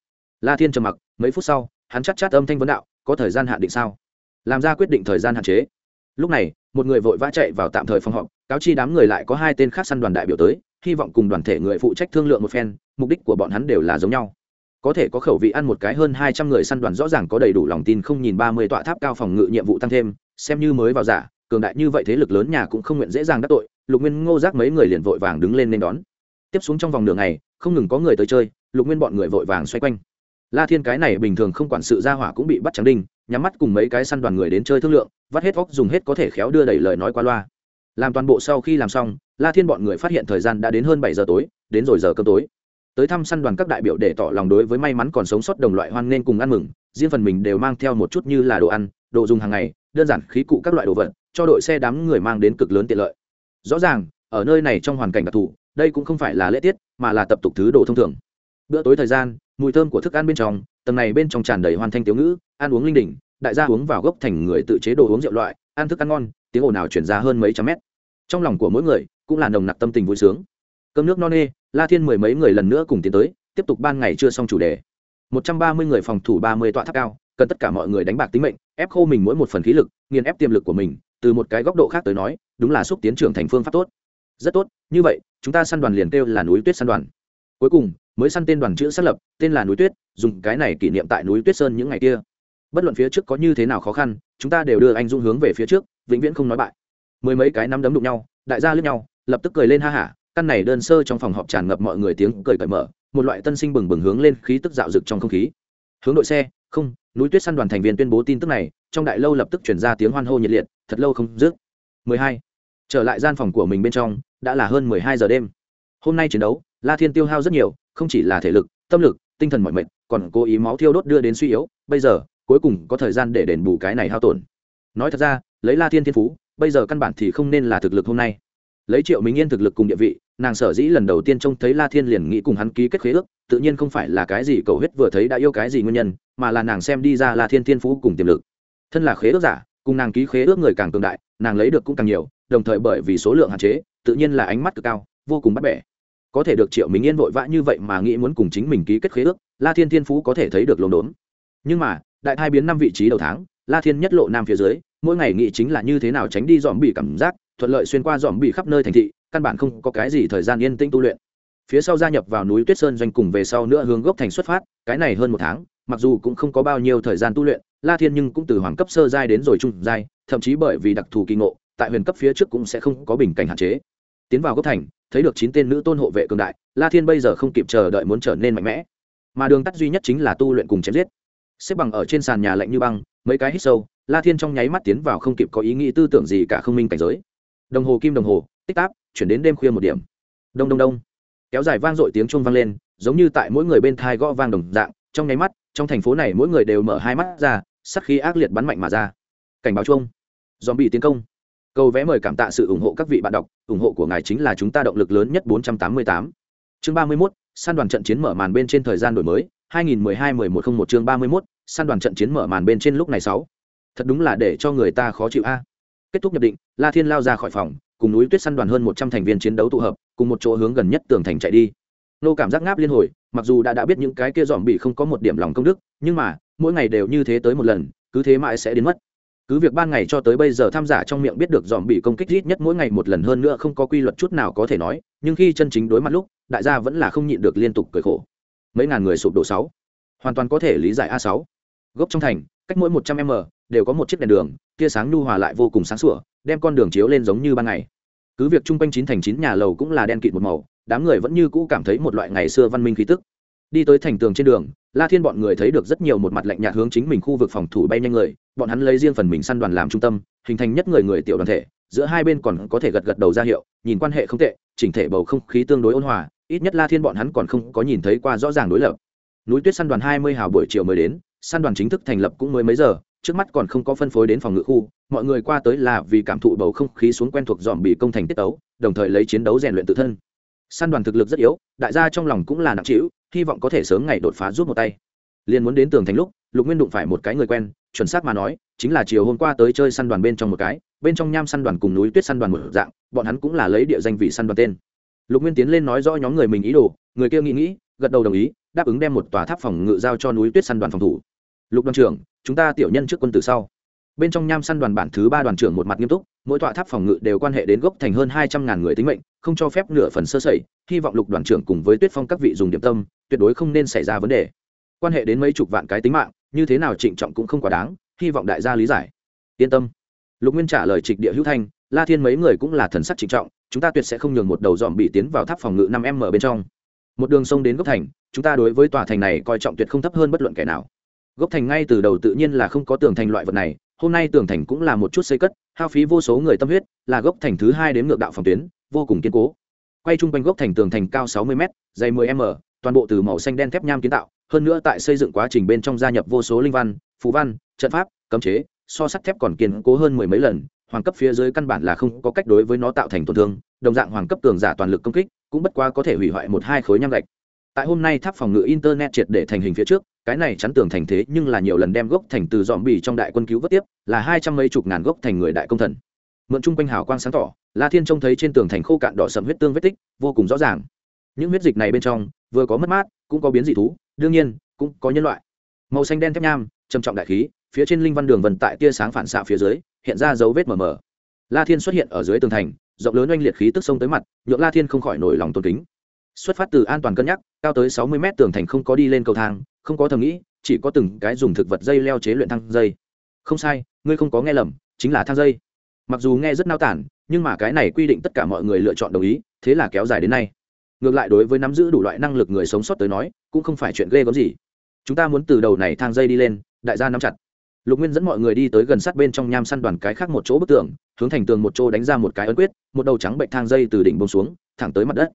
La thiên trầm mặc, mấy phút sau, hắn chắc chát âm thanh vấn đạo, có thời gian hạn định sao? Làm ra quyết định thời gian hạn chế. Lúc này, một người vội vã chạy vào tạm thời phòng họp, cáo chi đám người lại có hai tên khác săn đoàn đại biểu tới hy vọng cùng đoàn thể người phụ trách thương lượng một phen, mục đích của bọn hắn đều là giống nhau. Có thể có khẩu vị ăn một cái hơn hai trăm người săn đoàn rõ ràng có đầy đủ lòng tin không nhìn ba mươi tọa tháp cao phòng ngự nhiệm vụ tăng thêm, xem như mới vào giả, cường đại như vậy thế lực lớn nhà cũng không nguyện dễ dàng đắc tội, lục nguyên ngô giác mấy người liền vội vàng đứng lên nên đón. Tiếp xuống trong vòng đường này không ngừng có người tới chơi, lục nguyên bọn người vội vàng xoay quanh. La thiên cái này bình thường không quản sự ra hỏa cũng bị bắt trắng đinh, nhắm mắt cùng mấy cái săn đoàn người đến chơi thương lượng, vắt hết vóc dùng hết có thể khéo đưa đẩy lời nói qua loa làm toàn bộ sau khi làm xong, la thiên bọn người phát hiện thời gian đã đến hơn bảy giờ tối, đến rồi giờ cơm tối. Tới thăm săn đoàn các đại biểu để tỏ lòng đối với may mắn còn sống sót đồng loại hoan nên cùng ăn mừng, riêng phần mình đều mang theo một chút như là đồ ăn, đồ dùng hàng ngày, đơn giản khí cụ các loại đồ vật, cho đội xe đám người mang đến cực lớn tiện lợi. Rõ ràng, ở nơi này trong hoàn cảnh đặc thù, đây cũng không phải là lễ tiết, mà là tập tục thứ đồ thông thường. Bữa tối thời gian, mùi thơm của thức ăn bên trong, tầng này bên trong tràn đầy hoàn thanh tiểu ngữ, ăn uống linh đỉnh, đại gia uống vào gốc thành người tự chế đồ uống rượu loại, ăn thức ăn ngon tiếng ồn nào chuyển ra hơn mấy trăm mét. Trong lòng của mỗi người cũng là nồng nặc tâm tình vui sướng. Cơm nước no nê, la thiên mười mấy người lần nữa cùng tiến tới, tiếp tục ban ngày chưa xong chủ đề. Một trăm ba mươi người phòng thủ ba mươi tọa tháp cao, cần tất cả mọi người đánh bạc tính mệnh, ép khô mình mỗi một phần khí lực, nghiền ép tiềm lực của mình, từ một cái góc độ khác tới nói, đúng là xúc tiến trưởng thành phương pháp tốt. Rất tốt, như vậy, chúng ta săn đoàn liền kêu là núi tuyết săn đoàn. Cuối cùng, mới săn tên đoàn chữ xác lập, tên là núi tuyết, dùng cái này kỷ niệm tại núi tuyết sơn những ngày kia. Bất luận phía trước có như thế nào khó khăn, chúng ta đều đưa anh dung hướng về phía trước vĩnh viễn không nói bại. Mười mấy cái nắm đấm đụng nhau, đại gia lướt nhau, lập tức cười lên ha hả, căn này đơn sơ trong phòng họp tràn ngập mọi người tiếng cười cởi mở, một loại tân sinh bừng bừng hướng lên khí tức dạo rực trong không khí. Hướng đội xe, không, núi tuyết săn đoàn thành viên tuyên bố tin tức này, trong đại lâu lập tức chuyển ra tiếng hoan hô nhiệt liệt, thật lâu không dứt. 12. trở lại gian phòng của mình bên trong, đã là hơn 12 giờ đêm. Hôm nay chiến đấu, la thiên tiêu hao rất nhiều, không chỉ là thể lực, tâm lực, tinh thần mọi mệt, còn cố ý máu thiêu đốt đưa đến suy yếu. Bây giờ, cuối cùng có thời gian để đền bù cái này hao tổn. Nói thật ra lấy la thiên thiên phú, bây giờ căn bản thì không nên là thực lực hôm nay. Lấy triệu minh yên thực lực cùng địa vị, nàng sở dĩ lần đầu tiên trông thấy la thiên liền nghĩ cùng hắn ký kết khế ước, tự nhiên không phải là cái gì cầu huyết vừa thấy đã yêu cái gì nguyên nhân, mà là nàng xem đi ra la thiên thiên phú cùng tiềm lực. Thân là khế ước giả, cùng nàng ký khế ước người càng cường đại, nàng lấy được cũng càng nhiều, đồng thời bởi vì số lượng hạn chế, tự nhiên là ánh mắt cực cao, vô cùng bắt bẻ. Có thể được triệu minh yên vội vã như vậy mà nghĩ muốn cùng chính mình ký kết khế ước, la thiên thiên phú có thể thấy được lồn đốn. Nhưng mà, đại thai biến năm vị trí đầu tháng, la thiên nhất lộ nam phía dưới mỗi ngày nghĩ chính là như thế nào tránh đi dòm bị cảm giác, thuận lợi xuyên qua dòm bị khắp nơi thành thị, căn bản không có cái gì thời gian yên tĩnh tu luyện. Phía sau gia nhập vào núi tuyết sơn doanh cùng về sau nữa hướng gốc thành xuất phát, cái này hơn một tháng, mặc dù cũng không có bao nhiêu thời gian tu luyện, la thiên nhưng cũng từ hoàng cấp sơ giai đến rồi trung giai, thậm chí bởi vì đặc thù kỳ ngộ, tại huyền cấp phía trước cũng sẽ không có bình cảnh hạn chế. Tiến vào gốc thành, thấy được chín tên nữ tôn hộ vệ cường đại, la thiên bây giờ không kịp chờ đợi muốn trở nên mạnh mẽ. Mà đường tắt duy nhất chính là tu luyện cùng chém giết. Xếp bằng ở trên sàn nhà lạnh như băng, mấy cái hít sâu la thiên trong nháy mắt tiến vào không kịp có ý nghĩ tư tưởng gì cả không minh cảnh giới. Đồng hồ kim đồng hồ tích táp chuyển đến đêm khuya một điểm. Đông đông đông. Kéo dài vang dội tiếng chuông vang lên giống như tại mỗi người bên thai gõ vang đồng dạng trong nháy mắt trong thành phố này mỗi người đều mở hai mắt ra sắc khí ác liệt bắn mạnh mà ra. Cảnh báo chuông. Dòm bị tiến công. Câu vẽ mời cảm tạ sự ủng hộ các vị bạn đọc ủng hộ của ngài chính là chúng ta động lực lớn nhất 488. chương 31, săn đoàn trận chiến mở màn bên trên thời gian đổi mới 2012-1101 chương 31, săn đoàn trận chiến mở màn bên trên lúc này 6 thật đúng là để cho người ta khó chịu a. Kết thúc nhập định, la thiên lao ra khỏi phòng, cùng núi tuyết săn đoàn hơn một trăm thành viên chiến đấu tụ hợp, cùng một chỗ hướng gần nhất tường thành chạy đi. Nô cảm giác ngáp liên hồi, mặc dù đã đã biết những cái kia dòm bị không có một điểm lòng công đức, nhưng mà, mỗi ngày đều như thế tới một lần, cứ thế mãi sẽ đến mất. Cứ việc ban ngày cho tới bây giờ tham giả trong miệng biết được dòm bị công kích ít nhất mỗi ngày một lần hơn nữa không có quy luật chút nào có thể nói, nhưng khi chân chính đối mặt lúc, đại gia vẫn là không nhịn được liên tục cười khổ. Mấy ngàn người sụp đổ sáu. Hoàn toàn có thể lý giải a sáu. Gốc trong thành cách mỗi một trăm m đều có một chiếc đèn đường, tia sáng nhu hòa lại vô cùng sáng sủa, đem con đường chiếu lên giống như ban ngày. Cứ việc chung quanh chín thành chín nhà lầu cũng là đen kịt một màu, đám người vẫn như cũ cảm thấy một loại ngày xưa văn minh khí tức. Đi tới thành tường trên đường, la thiên bọn người thấy được rất nhiều một mặt lạnh nhạt hướng chính mình khu vực phòng thủ bay nhanh người, bọn hắn lấy riêng phần mình săn đoàn làm trung tâm, hình thành nhất người người tiểu đoàn thể, giữa hai bên còn có thể gật gật đầu ra hiệu, nhìn quan hệ không tệ, chỉnh thể bầu không khí tương đối ôn hòa, ít nhất la thiên bọn hắn còn không có nhìn thấy qua rõ ràng đối lập. Núi tuyết săn đoàn hai mươi hào buổi chiều mới đến săn đoàn chính thức thành lập cũng mới mấy giờ, trước mắt còn không có phân phối đến phòng ngự khu, mọi người qua tới là vì cảm thụ bầu không khí xuống quen thuộc dòm bị công thành tiết tấu, đồng thời lấy chiến đấu rèn luyện tự thân. Săn đoàn thực lực rất yếu, đại gia trong lòng cũng là nặng trĩu, hy vọng có thể sớm ngày đột phá rút một tay. Liền muốn đến tường thành lúc, lục nguyên đụng phải một cái người quen, chuẩn xác mà nói, chính là chiều hôm qua tới chơi săn đoàn bên trong một cái, bên trong nham săn đoàn cùng núi tuyết săn đoàn một dạng, bọn hắn cũng là lấy địa danh vị săn đoàn tên. Lục nguyên tiến lên nói rõ nhóm người mình ý đồ, người kia nghĩ nghĩ, gật đầu đồng ý, đáp ứng đem một tòa tháp phòng ngự giao cho núi tuyết săn đoàn phòng thủ lục đoàn trưởng, chúng ta tiểu nhân trước quân tử sau. Bên trong nham săn đoàn bản thứ ba đoàn trưởng một mặt nghiêm túc, mỗi tọa tháp phòng ngự đều quan hệ đến gốc thành hơn hai trăm ngàn người tính mệnh, không cho phép nửa phần sơ sẩy, hy vọng lục đoàn trưởng cùng với tuyết phong các vị dùng điểm tâm, tuyệt đối không nên xảy ra vấn đề. Quan hệ đến mấy chục vạn cái tính mạng, như thế nào trịnh trọng cũng không quá đáng, hy vọng đại gia lý giải. Yên tâm. Lục nguyên trả lời trịch địa hữu thanh, la thiên mấy người cũng là thần sắc trịnh trọng, chúng ta tuyệt sẽ không nhường một đầu dòm bị tiến vào tháp phòng ngự năm m bên trong. Một đường sông đến gốc thành, chúng ta đối với tòa thành này coi trọng tuyệt không thấp hơn bất luận kẻ nào gốc thành ngay từ đầu tự nhiên là không có tường thành loại vật này, hôm nay tường thành cũng là một chút xây cất, hao phí vô số người tâm huyết, là gốc thành thứ hai đến ngược đạo phòng tuyến, vô cùng kiên cố. Quay chung quanh gốc thành tường thành cao sáu mươi m dày 10 m, toàn bộ từ màu xanh đen thép nham kiến tạo, hơn nữa tại xây dựng quá trình bên trong gia nhập vô số linh văn phú văn, trận pháp, cấm chế, so sắt thép còn kiên cố hơn mười mấy lần, hoàng cấp phía dưới căn bản là không có cách đối với nó tạo thành tổn thương, đồng dạng hoàng cấp tường giả toàn lực công kích, cũng bất quá có thể hủy hoại một hai khối nham gạch. Tại hôm nay tháp phòng ngự internet triệt để thành hình phía trước cái này chắn tường thành thế nhưng là nhiều lần đem gốc thành từ dòm bì trong đại quân cứu vớt tiếp, là hai trăm mấy chục ngàn gốc thành người đại công thần. Mượn chung quanh hào quang sáng tỏ, la thiên trông thấy trên tường thành khô cạn đỏ sầm huyết tương vết tích, vô cùng rõ ràng. Những huyết dịch này bên trong, vừa có mất mát, cũng có biến dị thú, đương nhiên, cũng có nhân loại. Màu xanh đen thép nham, trầm trọng đại khí, phía trên linh văn đường vận tại tia sáng phản xạ phía dưới, hiện ra dấu vết mờ mờ. La thiên xuất hiện ở dưới tường thành, rộng lớn oanh liệt khí tức sông tới mặt, nhượng la thiên không khỏi nổi lòng tôn kính. Xuất phát từ an toàn cân nhắc, cao tới sáu mươi mét tường thành không có đi lên cầu thang không có thầm nghĩ, chỉ có từng cái dùng thực vật dây leo chế luyện thang dây. Không sai, ngươi không có nghe lầm, chính là thang dây. Mặc dù nghe rất nao tản, nhưng mà cái này quy định tất cả mọi người lựa chọn đồng ý, thế là kéo dài đến nay. Ngược lại đối với nắm giữ đủ loại năng lực người sống sót tới nói, cũng không phải chuyện ghê gớm gì. Chúng ta muốn từ đầu này thang dây đi lên, đại gia nắm chặt. Lục nguyên dẫn mọi người đi tới gần sát bên trong nham săn đoàn cái khác một chỗ bức tường, hướng thành tường một chỗ đánh ra một cái ấn quyết, một đầu trắng bệnh thang dây từ đỉnh bông xuống, thẳng tới mặt đất.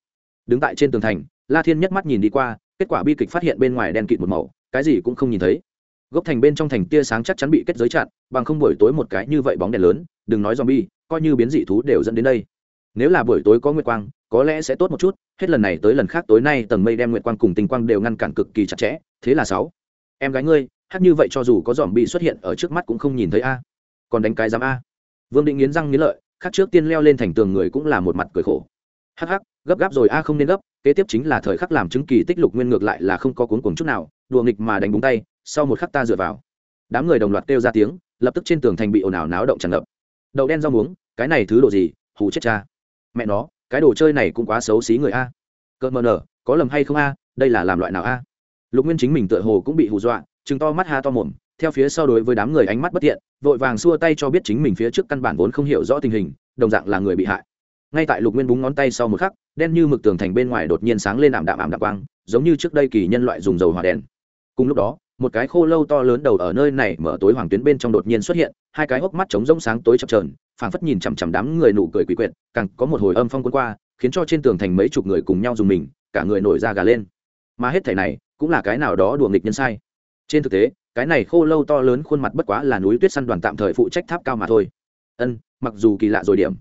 Đứng tại trên tường thành, la thiên nhất mắt nhìn đi qua kết quả bi kịch phát hiện bên ngoài đen kịt một màu, cái gì cũng không nhìn thấy. Gốc thành bên trong thành tia sáng chắc chắn bị kết giới chặn, bằng không buổi tối một cái như vậy bóng đèn lớn, đừng nói zombie, coi như biến dị thú đều dẫn đến đây. Nếu là buổi tối có nguyệt quang, có lẽ sẽ tốt một chút, hết lần này tới lần khác tối nay tầng mây đem nguyệt quang cùng tình quang đều ngăn cản cực kỳ chặt chẽ, thế là sáu. Em gái ngươi, hát như vậy cho dù có dòm bị xuất hiện ở trước mắt cũng không nhìn thấy a. Còn đánh cái giám a. Vương định nghiến răng nghiến lợi, khác trước tiên leo lên thành tường người cũng là một mặt cười khổ. Hắc hắc, gấp gáp rồi a, không nên gấp kế tiếp chính là thời khắc làm chứng kỳ tích lục nguyên ngược lại là không có cuốn cuồng chút nào, đùa nghịch mà đánh búng tay, sau một khắc ta dựa vào. Đám người đồng loạt kêu ra tiếng, lập tức trên tường thành bị ồn ào náo động tràn ngập. Đậu đen rau muống, cái này thứ đồ gì, hù chết cha. Mẹ nó, cái đồ chơi này cũng quá xấu xí người a. Cợt mờ nở, có lầm hay không a, đây là làm loại nào a? Lục nguyên chính mình tựa hồ cũng bị hù dọa chừng to mắt ha to mồm, theo phía sau đối với đám người ánh mắt bất thiện vội vàng xua tay cho biết chính mình phía trước căn bản vốn không hiểu rõ tình hình, đồng dạng là người bị hại ngay tại lục nguyên búng ngón tay sau một khắc, đen như mực tường thành bên ngoài đột nhiên sáng lên ảm đạm ảm đạm quang, giống như trước đây kỳ nhân loại dùng dầu hỏa đèn. Cùng lúc đó, một cái khô lâu to lớn đầu ở nơi này mở tối hoàng tuyến bên trong đột nhiên xuất hiện, hai cái hốc mắt trống rỗng sáng tối chập trờn phảng phất nhìn chằm chằm đám người nụ cười quỷ quyệt, càng có một hồi âm phong quân qua, khiến cho trên tường thành mấy chục người cùng nhau dùng mình, cả người nổi da gà lên. Mà hết thảy này, cũng là cái nào đó đùa nghịch nhân sai. Trên thực tế, cái này khô lâu to lớn khuôn mặt bất quá là núi tuyết săn đoàn tạm thời phụ trách tháp cao mà thôi. Ân, mặc dù kỳ lạ rồi điểm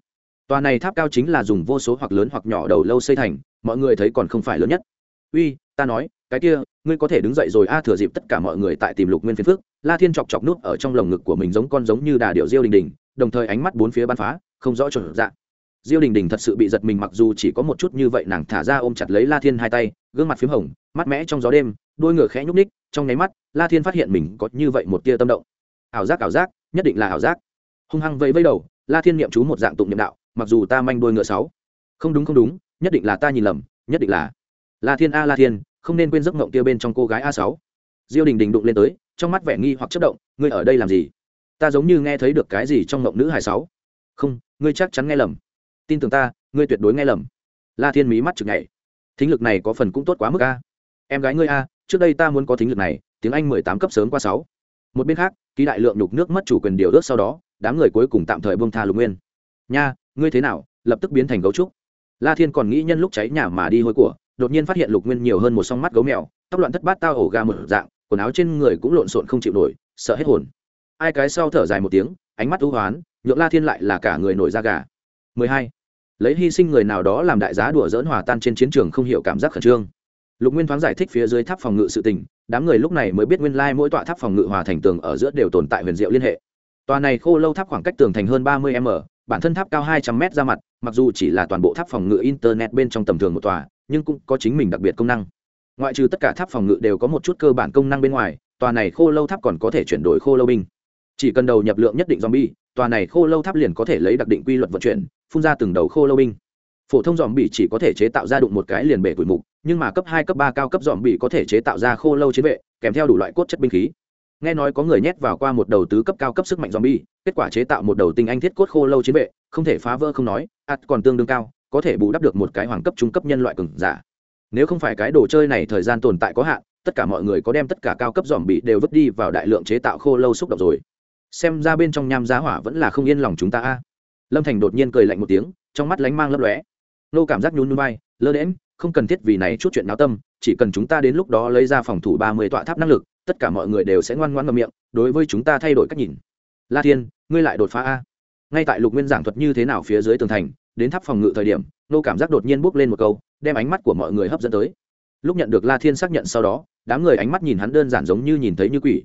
tòa này tháp cao chính là dùng vô số hoặc lớn hoặc nhỏ đầu lâu xây thành, mọi người thấy còn không phải lớn nhất. Uy, ta nói, cái kia, ngươi có thể đứng dậy rồi a, thừa dịp tất cả mọi người tại tìm lục nguyên phiên phước la thiên chọc chọc nút ở trong lồng ngực của mình giống con giống như đà điệu diêu đình đình, đồng thời ánh mắt bốn phía bắn phá, không rõ chuẩn dạng diêu đình đình thật sự bị giật mình mặc dù chỉ có một chút như vậy nàng thả ra ôm chặt lấy la thiên hai tay, gương mặt p h í m hồng, mắt mẽ trong gió đêm, đôi ngựa khẽ nhúc ních trong nháy mắt, la thiên phát hiện mình có như vậy một tia tâm động. Ảo giác ảo giác, nhất định là ảo giác. Hung hăng vẫy vẫy đầu, la thiên niệm chú một dạng tụng niệm đạo mặc dù ta manh đôi ngựa sáu. Không đúng không đúng, nhất định là ta nhìn lầm, nhất định là. La thiên a, la thiên, không nên quên giấc mộng kia bên trong cô gái a sáu. Diêu đình đình đụng lên tới, trong mắt vẻ nghi hoặc chất động, ngươi ở đây làm gì? Ta giống như nghe thấy được cái gì trong mộng nữ hải sáu. Không, ngươi chắc chắn nghe lầm. Tin tưởng ta, ngươi tuyệt đối nghe lầm. La thiên mí mắt chực nhảy. Thính lực này có phần cũng tốt quá mức a. Em gái ngươi a, trước đây ta muốn có thính lực này, tiếng anh mười tám cấp sớm qua sáu. Một bên khác, ký đại lượng nhục nước mất chủ quyền điều ước sau đó, đám người cuối cùng tạm thời bông tha lục nguyên. Nha ngươi thế nào, lập tức biến thành gấu trúc. La thiên còn nghĩ nhân lúc cháy nhà mà đi hôi của, đột nhiên phát hiện lục nguyên nhiều hơn một song mắt gấu mèo, tóc loạn thất bát tao ổ ga một dạng, quần áo trên người cũng lộn xộn không chịu nổi, sợ hết hồn. Ai cái sau thở dài một tiếng, ánh mắt ưu hoán, nhượng la thiên lại là cả người nổi da gà. 12. lấy hy sinh người nào đó làm đại giá đùa dỡn hòa tan trên chiến trường không hiểu cảm giác khẩn trương. Lục nguyên thoáng giải thích phía dưới tháp phòng ngự sự tình, đám người lúc này mới biết nguyên lai mỗi tọa tháp phòng ngự hòa thành tường ở giữa đều tồn tại huyền diệu liên hệ. Tòa này khô lâu tháp khoảng cách tường thành hơn 30 m bản thân tháp cao 200 m ra mặt, mặc dù chỉ là toàn bộ tháp phòng ngự internet bên trong tầm thường một tòa, nhưng cũng có chính mình đặc biệt công năng. Ngoại trừ tất cả tháp phòng ngự đều có một chút cơ bản công năng bên ngoài, tòa này khô lâu tháp còn có thể chuyển đổi khô lâu binh. Chỉ cần đầu nhập lượng nhất định zombie, tòa này khô lâu tháp liền có thể lấy đặc định quy luật vận chuyển, phun ra từng đầu khô lâu binh. Phổ thông dòm bị chỉ có thể chế tạo ra đụng một cái liền bể tuổi mục, nhưng mà cấp hai, cấp ba cao cấp dòm bị có thể chế tạo ra khô lâu chiến vệ, kèm theo đủ loại cốt chất binh khí nghe nói có người nhét vào qua một đầu tứ cấp cao cấp sức mạnh dòm bi kết quả chế tạo một đầu tinh anh thiết cốt khô lâu chiến vệ, không thể phá vỡ không nói ắt còn tương đương cao, có thể bù đắp được một cái hoàng cấp trung cấp nhân loại cường giả. Nếu không phải cái đồ chơi này thời gian tồn tại có hạn, tất cả mọi người có đem tất cả cao cấp dòm bị đều vứt đi vào đại lượng chế tạo khô lâu xúc động rồi. Xem ra bên trong nham giá hỏa vẫn là không yên lòng chúng ta a. Lâm thành đột nhiên cười lạnh một tiếng, trong mắt lánh mang lấp lóe. Nô cảm giác nhún nhún vai, lơ đễm không cần thiết vì này chút chuyện náo tâm, chỉ cần chúng ta đến lúc đó lấy ra phòng thủ ba mươi tọa tháp năng lực tất cả mọi người đều sẽ ngoan ngoan ngậm miệng, đối với chúng ta thay đổi cách nhìn. La thiên, ngươi lại đột phá a. Ngay tại lục nguyên giảng thuật như thế nào phía dưới tường thành, đến tháp phòng ngự thời điểm, nô cảm giác đột nhiên bước lên một câu, đem ánh mắt của mọi người hấp dẫn tới. Lúc nhận được la thiên xác nhận sau đó, đám người ánh mắt nhìn hắn đơn giản giống như nhìn thấy như quỷ.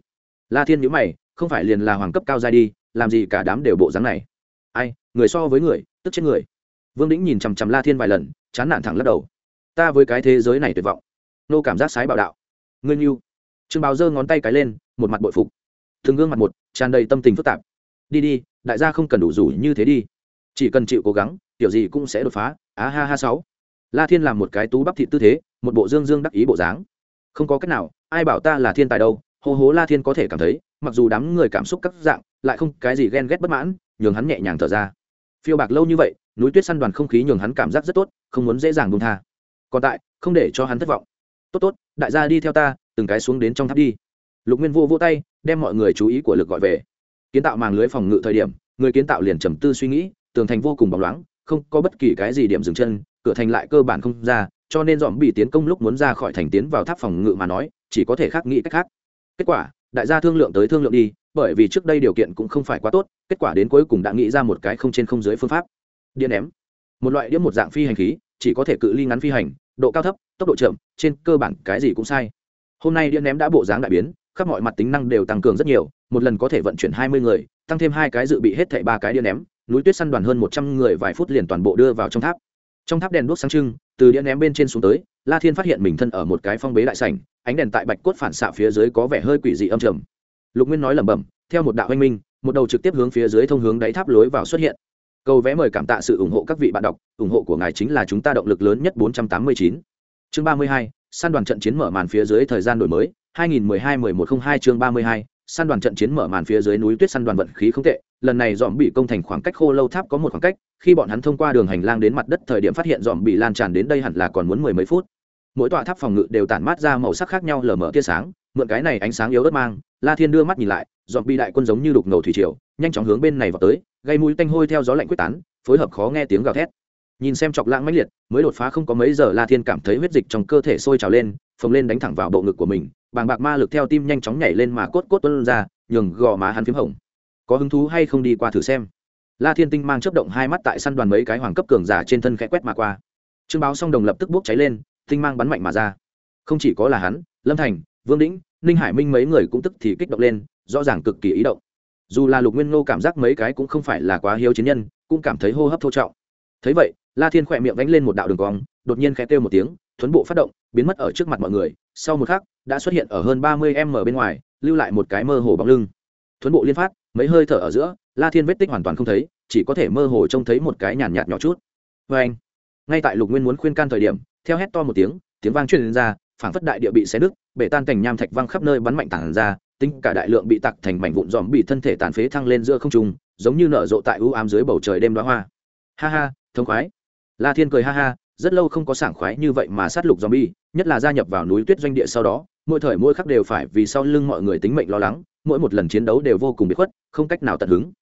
La thiên nhữ mày, không phải liền là hoàng cấp cao dai đi, làm gì cả đám đều bộ dáng này. Ai, người so với người, tức chết người. Vương đĩnh nhìn chằm chằm la thiên vài lần, chán nản thẳng lắc đầu. Ta với cái thế giới này tuyệt vọng. Nô cảm giác sái bạo đạo. Ngươi như trương báo giơ ngón tay cái lên, một mặt bội phục. Thường gương mặt một, tràn đầy tâm tình phức tạp. Đi đi, đại gia không cần đủ rủ như thế đi. Chỉ cần chịu cố gắng kiểu gì cũng sẽ đột phá. Á ha ha sáu. La thiên làm một cái tú bắp thị tư thế, một bộ dương dương đắc ý bộ dáng. Không có cách nào, ai bảo ta là thiên tài đâu? Hô hố la thiên có thể cảm thấy, mặc dù đám người cảm xúc các dạng, lại không cái gì ghen ghét bất mãn, nhường hắn nhẹ nhàng thở ra. Phiêu bạc lâu như vậy, núi tuyết săn đoàn không khí nhường hắn cảm giác rất tốt, không muốn dễ dàng buông tha. Còn tại, không để cho hắn thất vọng. Tốt tốt, đại gia đi theo ta từng cái xuống đến trong tháp đi. Lục nguyên vô vô tay, đem mọi người chú ý của lực gọi về. Kiến tạo màng lưới phòng ngự thời điểm, người kiến tạo liền trầm tư suy nghĩ, tường thành vô cùng bóng loáng, không có bất kỳ cái gì điểm dừng chân, cửa thành lại cơ bản không ra, cho nên dòm bị tiến công lúc muốn ra khỏi thành tiến vào tháp phòng ngự mà nói, chỉ có thể khác nghĩ cách khác. Kết quả, đại gia thương lượng tới thương lượng đi, bởi vì trước đây điều kiện cũng không phải quá tốt, kết quả đến cuối cùng đã nghĩ ra một cái không trên không dưới phương pháp. Điện ném. Một loại đĩa một dạng phi hành khí, chỉ có thể cự ly ngắn phi hành, độ cao thấp, tốc độ chậm, trên cơ bản cái gì cũng sai hôm nay điện ném đã bộ dáng đại biến khắp mọi mặt tính năng đều tăng cường rất nhiều một lần có thể vận chuyển hai mươi người tăng thêm hai cái dự bị hết thảy ba cái điện ném núi tuyết săn đoàn hơn một trăm người vài phút liền toàn bộ đưa vào trong tháp. Trong tháp đèn đuốc sáng trưng từ điện ném bên trên xuống tới la thiên phát hiện mình thân ở một cái phong bế đại sảnh ánh đèn tại bạch cốt phản xạ phía dưới có vẻ hơi quỷ dị âm trầm. Lục nguyên nói lẩm bẩm theo một đạo oanh minh một đầu trực tiếp hướng phía dưới thông hướng đáy tháp lối vào xuất hiện. Câu vẽ mời cảm tạ sự ủng hộ các vị bạn đọc ủng hộ của ngài chính là chúng ta động lực lớn nhất 489. chương 32, săn đoàn trận chiến mở màn phía dưới thời gian đổi mới 2012-1102 chương 32, săn đoàn trận chiến mở màn phía dưới núi tuyết săn đoàn vận khí không tệ lần này dòm bị công thành khoảng cách khô lâu tháp có một khoảng cách khi bọn hắn thông qua đường hành lang đến mặt đất thời điểm phát hiện dòm bị lan tràn đến đây hẳn là còn muốn mười mấy phút. Mỗi tòa tháp phòng ngự đều tản mát ra màu sắc khác nhau lờ mờ tia sáng mượn cái này ánh sáng yếu ớt mang la thiên đưa mắt nhìn lại dòm bị đại quân giống như đục ngầu thủy triều nhanh chóng hướng bên này vào tới gây mũi tanh hôi theo gió lạnh quyết tán phối hợp khó nghe tiếng gào thét nhìn xem chọc lãng mãnh liệt, mới đột phá không có mấy giờ la thiên cảm thấy huyết dịch trong cơ thể sôi trào lên, phồng lên đánh thẳng vào bộ ngực của mình, bàng bạc ma lực theo tim nhanh chóng nhảy lên mà cốt cốt tuân ra, nhường gò má hắn p h í m hồng. Có hứng thú hay không đi qua thử xem. La thiên tinh mang chấp động hai mắt tại săn đoàn mấy cái hoàng cấp cường giả trên thân khẽ quét mà qua. Trương báo song đồng lập tức bốc cháy lên, tinh mang bắn mạnh mà ra. Không chỉ có là hắn, lâm thành, vương đĩnh, ninh hải minh mấy người cũng tức thì kích động lên, rõ ràng cực kỳ ý động. Dù là lục nguyên ngô cảm giác mấy cái cũng không phải là quá hiếu chiến nhân, cũng cảm thấy hô hấp thô trọng thấy vậy, la thiên khỏe miệng vánh lên một đạo đường cong, đột nhiên khẽ kêu một tiếng, thuấn bộ phát động, biến mất ở trước mặt mọi người. Sau một khắc, đã xuất hiện ở hơn ba mươi m bên ngoài, lưu lại một cái mơ hồ bóng lưng. Thuấn bộ liên phát, mấy hơi thở ở giữa, la thiên vết tích hoàn toàn không thấy, chỉ có thể mơ hồ trông thấy một cái nhàn nhạt nhỏ chút. Vê anh. Ngay tại lục nguyên muốn khuyên can thời điểm, theo hét to một tiếng tiếng vang truyền ra, phảng phất đại địa bị xé nứt, bể tan cảnh nham thạch văng khắp nơi bắn mạnh tản ra, tính cả đại lượng bị tặc thành mảnh vụn dòm bị thân thể tàn phế thăng lên giữa không trung, giống như nở rộ tại ưu ám dưới bầu trời đêm đoá hoa. Ha ha thông khoái la thiên cười ha ha rất lâu không có sảng khoái như vậy mà sát lục zombie, nhất là gia nhập vào núi tuyết doanh địa sau đó, mỗi thời mỗi khắc đều phải vì sau lưng mọi người tính mệnh lo lắng, mỗi một lần chiến đấu đều vô cùng bị khuất, không cách nào tận hứng.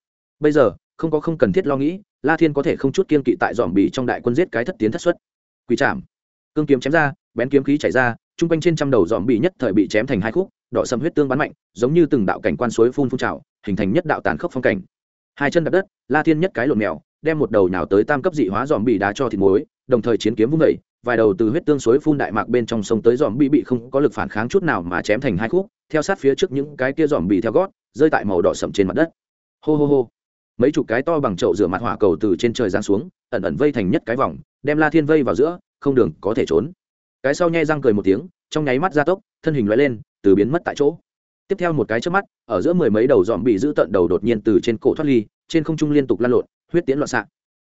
Bây giờ, không có không cần thiết lo nghĩ, La Thiên có thể không chút kiên kỵ tại zombie trong đại quân giết cái thất tiến thất xuất. Quỷ trảm, cương kiếm chém ra, bén kiếm khí chảy ra, trung quanh trên trăm đầu zombie nhất thời bị chém thành hai khúc, đỏ sầm huyết tương bắn mạnh, giống như từng đạo cảnh quan suối phun phun trào, hình thành nhất đạo tàn khốc phong cảnh. Hai chân đạp đất, La Thiên nhất cái lộn mèo, đem một đầu nhào tới tam cấp dị hóa dòm bị đá cho thịt muối, đồng thời chiến kiếm vung vẩy vài đầu từ huyết tương suối phun đại mạc bên trong sông tới dòm bị bị không có lực phản kháng chút nào mà chém thành hai khúc, theo sát phía trước những cái kia dòm bị theo gót, rơi tại màu đỏ sậm trên mặt đất. Hô hô hô. Mấy chục cái to bằng chậu rửa mặt hỏa cầu từ trên trời giáng xuống, ẩn ẩn vây thành nhất cái vòng, đem la thiên vây vào giữa, không đường có thể trốn. Cái sau nhai răng cười một tiếng, trong nháy mắt gia tốc, thân hình loại lên, từ biến mất tại chỗ. Tiếp theo một cái trước mắt, ở giữa mười mấy đầu dòm bị giữ tận đầu đột nhiên từ trên cổ thoát ly, trên không trung liên tục lan lộn huyết tiễn loạn xạ.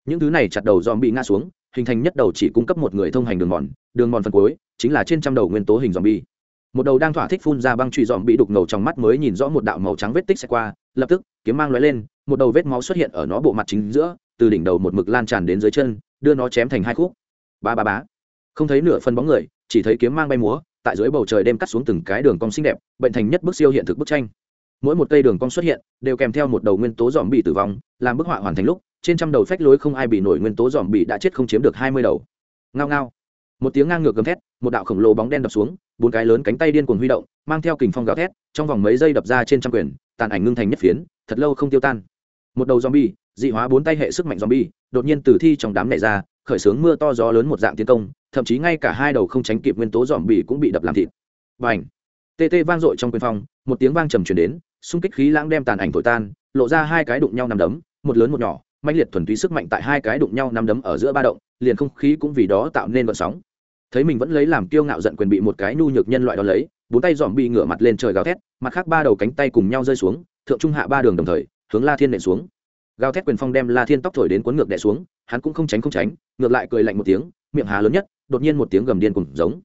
Những thứ này chặt đầu dòm bị ngã xuống, hình thành nhất đầu chỉ cung cấp một người thông hành đường mòn đường mòn phần cuối chính là trên trăm đầu nguyên tố hình dòm bi một đầu đang thỏa thích phun ra băng trụy dòm bị đục ngầu trong mắt mới nhìn rõ một đạo màu trắng vết tích xẹt qua, lập tức, kiếm mang lóe lên, một đầu vết máu xuất hiện ở nó bộ mặt chính giữa, từ đỉnh đầu một mực lan tràn đến dưới chân, đưa nó chém thành hai khúc. Ba ba bá không thấy nửa phân bóng người, chỉ thấy kiếm mang bay múa, tại dưới bầu trời đêm cắt xuống từng cái đường cong xinh đẹp, bệnh thành nhất bức siêu hiện thực bức tranh. Mỗi một cây đường cong xuất hiện, đều kèm theo một đầu nguyên tố dòm bị tử vong, làm bức họa hoàn thành lúc trên trăm đầu phách lối không ai bị nổi nguyên tố dòm bị đã chết không chiếm được hai mươi đầu. Ngao ngao. Một tiếng ngang ngược gầm thét, một đạo khổng lồ bóng đen đập xuống, bốn cái lớn cánh tay điên cuồng huy động, mang theo kình phong gào thét, trong vòng mấy giây đập ra trên trăm quyền, tàn ảnh ngưng thành nhất phiến, thật lâu không tiêu tan. Một đầu zombie, dị hóa bốn tay hệ sức mạnh zombie, đột nhiên từ thi trong đám này ra, khởi xướng mưa to gió lớn một dạng tiến công, thậm chí ngay cả hai đầu không tránh kịp nguyên tố zombie cũng bị đập làm thịt. Bành! Tê tê vang dội trong quyền phong, một tiếng vang trầm truyền đến, xung kích khí lãng đem tàn ảnh thổi tan, lộ ra hai cái đụng nhau nằm đấm, một lớn một nhỏ mạnh liệt thuần túy sức mạnh tại hai cái đụng nhau nắm đấm ở giữa ba động, liền không khí cũng vì đó tạo nên vận sóng. Thấy mình vẫn lấy làm kiêu ngạo giận quyền bị một cái nhu nhược nhân loại đó lấy, bốn tay dòm bị ngửa mặt lên trời gào thét, mặt khác ba đầu cánh tay cùng nhau rơi xuống, thượng trung hạ ba đường đồng thời, hướng la thiên nện xuống. Gào thét quyền phong đem la thiên tóc thổi đến cuốn ngược đẻ xuống, hắn cũng không tránh không tránh, ngược lại cười lạnh một tiếng, miệng há lớn nhất, đột nhiên một tiếng gầm điên cùng giống.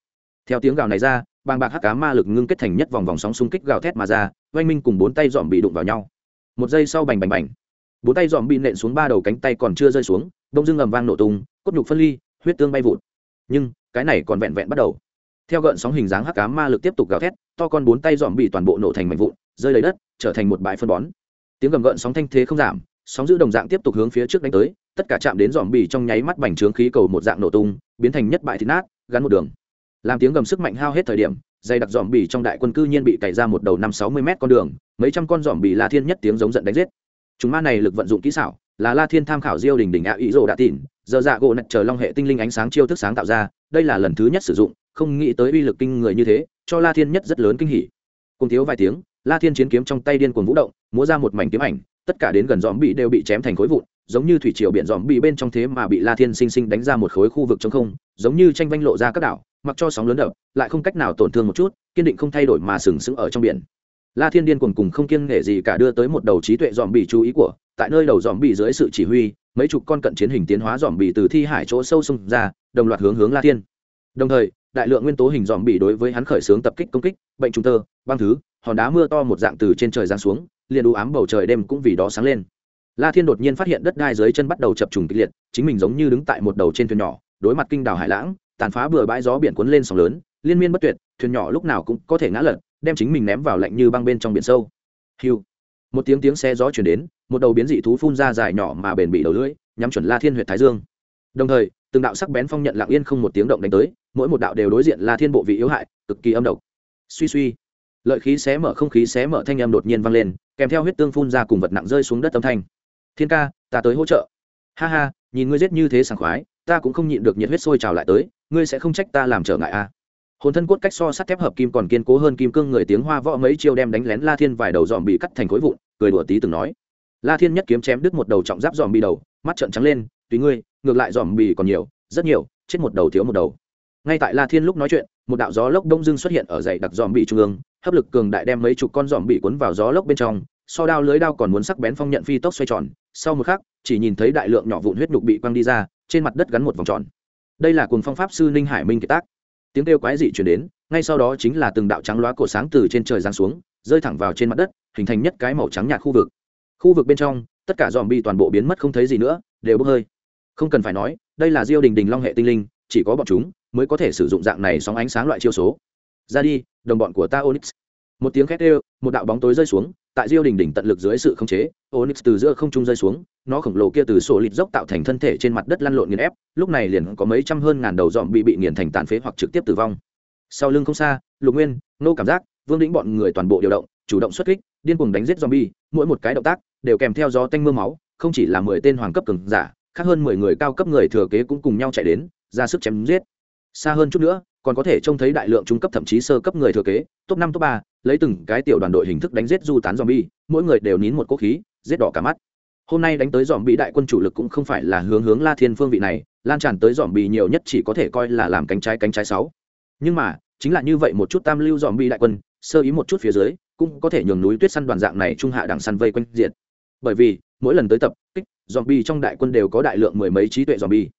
Theo tiếng gào này ra, bàng bạc hắc cá ma lực ngưng kết thành nhất vòng vòng sóng xung kích gào thét mà ra, oanh minh cùng bốn tay dòm bị đụng vào nhau. Một giây sau bành bành bành bốn tay dòm bị nện xuống ba đầu cánh tay còn chưa rơi xuống, đông dưng ầm vang nổ tung, cốt nhục phân ly, huyết tương bay vụt. Nhưng, cái này còn vẹn vẹn bắt đầu. Theo gợn sóng hình dáng hắc cá ma lực tiếp tục gào thét, to con bốn tay dòm bị toàn bộ nổ thành mảnh vụn, rơi lấy đất, trở thành một bãi phân bón. Tiếng gầm gợn sóng thanh thế không giảm, sóng giữ đồng dạng tiếp tục hướng phía trước đánh tới, tất cả chạm đến dòm bì trong nháy mắt bành trướng khí cầu một dạng nổ tung, biến thành nhất bại thịt nát, gắn một đường. Làm tiếng gầm sức mạnh hao hết thời điểm, dày đặc dòm bì trong đại quân cư nhiên bị cày ra một đầu năm sáu mươi mét con đường, mấy trăm con dòm bì la thiên nhất tiếng giống giận đánh giết chúng ma này lực vận dụng kỹ xảo, là la thiên tham khảo diêu đình đỉnh ạ ý rồ đã tỉn, giờ dạ gỗ nạch chờ long hệ tinh linh ánh sáng chiêu thức sáng tạo ra, đây là lần thứ nhất sử dụng, không nghĩ tới uy lực kinh người như thế, cho la thiên nhất rất lớn kinh hỉ. Cùng thiếu vài tiếng, la thiên chiến kiếm trong tay điên cuồng vũ động, múa ra một mảnh kiếm ảnh, tất cả đến gần dòm bị đều bị chém thành khối vụn, giống như thủy triều biển dòm bị bên trong thế mà bị la thiên sinh sinh đánh ra một khối khu vực trong không, giống như tranh vanh lộ ra các đảo, mặc cho sóng lớn đập, lại không cách nào tổn thương một chút, kiên định không thay đổi mà sừng sững ở trong biển la thiên điên cuồng cùng không kiêng nể gì cả đưa tới một đầu trí tuệ dòm bị chú ý của, tại nơi đầu dòm bị dưới sự chỉ huy, mấy chục con cận chiến hình tiến hóa dòm bị từ thi hải chỗ sâu xông ra, đồng loạt hướng hướng la thiên. Đồng thời, đại lượng nguyên tố hình dòm bị đối với hắn khởi xướng tập kích công kích, bệnh trùng tơ, băng thứ, hòn đá mưa to một dạng từ trên trời giáng xuống, liền u ám bầu trời đêm cũng vì đó sáng lên. La thiên đột nhiên phát hiện đất đai dưới chân bắt đầu chập trùng kịch liệt, chính mình giống như đứng tại một đầu trên thuyền nhỏ, đối mặt kinh đảo hải lãng, tàn phá bừa bãi gió biển cuốn lên sóng lớn, liên miên bất tuyệt, thuyền nhỏ lúc nào cũng có thể ngã lật đem chính mình ném vào lạnh như băng bên trong biển sâu. Hiu. Một tiếng tiếng xe gió chuyển đến, một đầu biến dị thú phun ra dài nhỏ mà bền bị đầu lưỡi, nhắm chuẩn la thiên huyện thái dương. Đồng thời, từng đạo sắc bén phong nhận lặng yên không một tiếng động đánh tới, mỗi một đạo đều đối diện la thiên bộ vị yếu hại, cực kỳ âm độc. Suy suy. Lợi khí xé mở không khí xé mở thanh âm đột nhiên vang lên, kèm theo huyết tương phun ra cùng vật nặng rơi xuống đất âm thanh. Thiên ca, ta tới hỗ trợ. Ha ha, nhìn ngươi giết như thế sảng khoái, ta cũng không nhịn được nhiệt huyết sôi trào lại tới, ngươi sẽ không trách ta làm trở ngại a à hồn thân cốt cách so sắt thép hợp kim còn kiên cố hơn kim cương người tiếng hoa võ mấy chiêu đem đánh lén la thiên vài đầu dòm bị cắt thành khối vụn, cười đùa tí từng nói. La thiên nhất kiếm chém đứt một đầu trọng giáp dòm bị đầu, mắt trợn trắng lên, tùy ngươi, ngược lại dòm bị còn nhiều, rất nhiều, chết một đầu thiếu một đầu. Ngay tại la thiên lúc nói chuyện, một đạo gió lốc đông dưng xuất hiện ở dãy đặc dòm bị trung ương, hấp lực cường đại đem mấy chục con dòm bị cuốn vào gió lốc bên trong, so đao lưới đao còn muốn sắc bén phong nhận phi tốc xoay tròn, sau một khắc, chỉ nhìn thấy đại lượng nhỏ vụn huyết nhục bị quăng đi ra, trên mặt đất gắn một vòng tròn. Đây là cuồng phong pháp sư ninh hải minh kiệt tác tiếng kêu quái dị chuyển đến, ngay sau đó chính là từng đạo trắng loá cổ sáng từ trên trời giáng xuống, rơi thẳng vào trên mặt đất, hình thành nhất cái màu trắng nhạt khu vực. Khu vực bên trong, tất cả dòm bi toàn bộ biến mất không thấy gì nữa, đều bốc hơi. Không cần phải nói, đây là diêu đình đình long hệ tinh linh, chỉ có bọn chúng mới có thể sử dụng dạng này sóng ánh sáng loại chiêu số. Ra đi, đồng bọn của ta onyx. Một tiếng khét ê một đạo bóng tối rơi xuống tại diêu đình đỉnh tận lực dưới sự khống chế, onyx từ giữa không trung rơi xuống, nó khổng lồ kia từ sổ lịt dốc tạo thành thân thể trên mặt đất lăn lộn nghiền ép, lúc này liền có mấy trăm hơn ngàn đầu dòm bị bị nghiền thành tàn phế hoặc trực tiếp tử vong. Sau lưng không xa, lục nguyên nô cảm giác, vương lĩnh bọn người toàn bộ điều động, chủ động xuất kích, điên cuồng đánh giết zombie, mỗi một cái động tác đều kèm theo gió tanh mưa máu, không chỉ là mười tên hoàng cấp cường giả, khác hơn mười người cao cấp người thừa kế cũng cùng nhau chạy đến, ra sức chém giết. Xa hơn chút nữa còn có thể trông thấy đại lượng trung cấp thậm chí sơ cấp người thừa kế, top năm, top ba, lấy từng cái tiểu đoàn đội hình thức đánh giết du tán zombie, mỗi người đều nín một cố khí, giết đỏ cả mắt. Hôm nay đánh tới dòm bị đại quân chủ lực cũng không phải là hướng hướng la thiên phương vị này, lan tràn tới dòm bị nhiều nhất chỉ có thể coi là làm cánh trái cánh trái sáu. Nhưng mà, chính là như vậy một chút tam lưu dòm bị đại quân, sơ ý một chút phía dưới, cũng có thể nhường núi tuyết săn đoàn dạng này trung hạ đẳng săn vây quanh diện bởi vì, mỗi lần tới tập kích dòm bi trong đại quân đều có đại lượng mười mấy trí tuệ dòm bi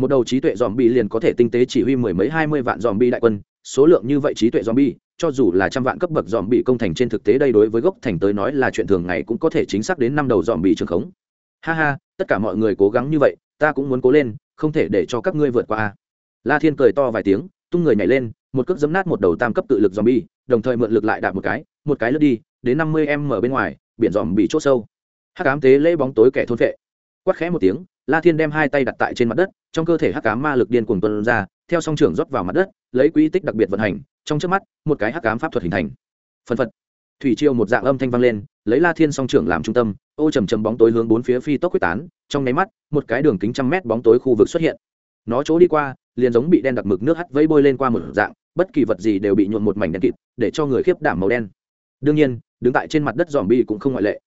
một đầu trí tuệ dòm bi liền có thể tinh tế chỉ huy mười mấy, hai mươi vạn dòm bi đại quân. Số lượng như vậy trí tuệ dòm bi cho dù là trăm vạn cấp bậc dòm bị công thành trên thực tế đây đối với gốc thành tới nói là chuyện thường ngày cũng có thể chính xác đến năm đầu dòm bị trường khống. Ha ha, tất cả mọi người cố gắng như vậy, ta cũng muốn cố lên, không thể để cho các ngươi vượt qua la thiên cười to vài tiếng, tung người nhảy lên, một cước giấm nát một đầu tam cấp tự lực dòm bi đồng thời mượn lực lại đạp một cái một cái lướt đi, đến năm mươi m bên ngoài, biển dòm bị chốt sâu. Hắc ám tế lễ bóng tối kẻ thôn vệ. Quát khẽ một tiếng la thiên đem hai tay đặt tại trên mặt đất, trong cơ thể hắc ám ma lực điên cuồng tuân ra, theo song trưởng rót vào mặt đất, lấy quỹ tích đặc biệt vận hành, trong trước mắt, một cái hắc ám pháp thuật hình thành. Phân phật. Thủy triều một dạng âm thanh vang lên, lấy la thiên song trưởng làm trung tâm, ô trầm trầm bóng tối hướng bốn phía phi tốc quyết tán, trong nháy mắt, một cái đường kính trăm mét bóng tối khu vực xuất hiện. Nó chỗ đi qua, liền giống bị đen đặc mực nước hắt vây bôi lên qua một dạng, bất kỳ vật gì đều bị nhuộn một mảnh đen kịt, để cho người khiếp đảm màu đen. Đương nhiên, đứng tại trên mặt đất dòm bi cũng không ngoại lệ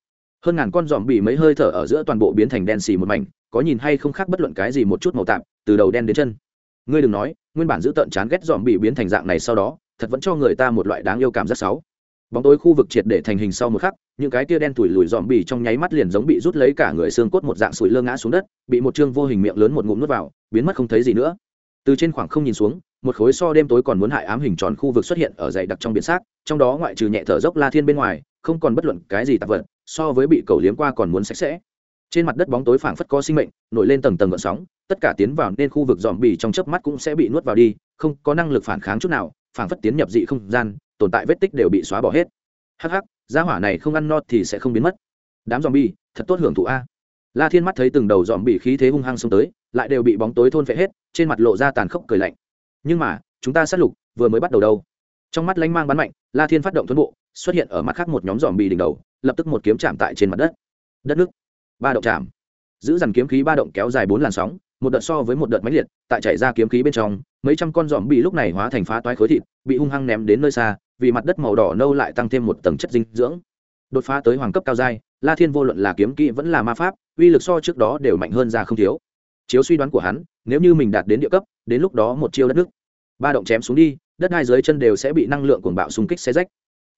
hơn ngàn con dòm bị mấy hơi thở ở giữa toàn bộ biến thành đen xì một mảnh, có nhìn hay không khác bất luận cái gì một chút màu tạm từ đầu đen đến chân. Ngươi đừng nói, nguyên bản giữ tợn chán ghét dòm bị biến thành dạng này sau đó, thật vẫn cho người ta một loại đáng yêu cảm giác xấu. Bóng tối khu vực triệt để thành hình sau một khắc, những cái tia đen tủi lùi dòm bì trong nháy mắt liền giống bị rút lấy cả người xương cốt một dạng sủi lơ ngã xuống đất, bị một chương vô hình miệng lớn một ngụm nuốt vào, biến mất không thấy gì nữa. Từ trên khoảng không nhìn xuống, một khối so đêm tối còn muốn hại ám hình tròn khu vực xuất hiện ở dày đặc trong biển xác, trong đó ngoại trừ nhẹ thở dốc la thiên bên ngoài, không còn bất luận cái gì tạp vật so với bị cầu liếm qua còn muốn sạch sẽ. Trên mặt đất bóng tối phảng phất có sinh mệnh, nổi lên tầng tầng gợn sóng, tất cả tiến vào nên khu vực dòm bì trong chớp mắt cũng sẽ bị nuốt vào đi, không có năng lực phản kháng chút nào, phảng phất tiến nhập dị không gian, tồn tại vết tích đều bị xóa bỏ hết. Hắc hắc, gia hỏa này không ăn no thì sẽ không biến mất. Đám dòm bì, thật tốt hưởng thụ a. La thiên mắt thấy từng đầu dòm bì khí thế hung hăng xông tới, lại đều bị bóng tối thôn phệ hết, trên mặt lộ ra tàn khốc cười lạnh. Nhưng mà, chúng ta sát lục, vừa mới bắt đầu đâu. Trong mắt lanh mang bắn mạnh, la thiên phát động tuấn bộ, xuất hiện ở mặt khác một nhóm dòm bì đỉnh đầu lập tức một kiếm chạm tại trên mặt đất. Đất nước, ba động chạm. Giữ dằn kiếm khí ba động kéo dài bốn làn sóng, một đợt so với một đợt máy liệt, tại chạy ra kiếm khí bên trong, mấy trăm con dòm bị lúc này hóa thành phá toái khối thịt, bị hung hăng ném đến nơi xa, vì mặt đất màu đỏ nâu lại tăng thêm một tầng chất dinh dưỡng. Đột phá tới hoàng cấp cao giai, la thiên vô luận là kiếm kỹ vẫn là ma pháp, uy lực so trước đó đều mạnh hơn ra không thiếu. Chiếu suy đoán của hắn, nếu như mình đạt đến địa cấp, đến lúc đó một chiêu đất nước. Ba động chém xuống đi, đất hai dưới chân đều sẽ bị năng lượng cuồng bạo xung kích xe rách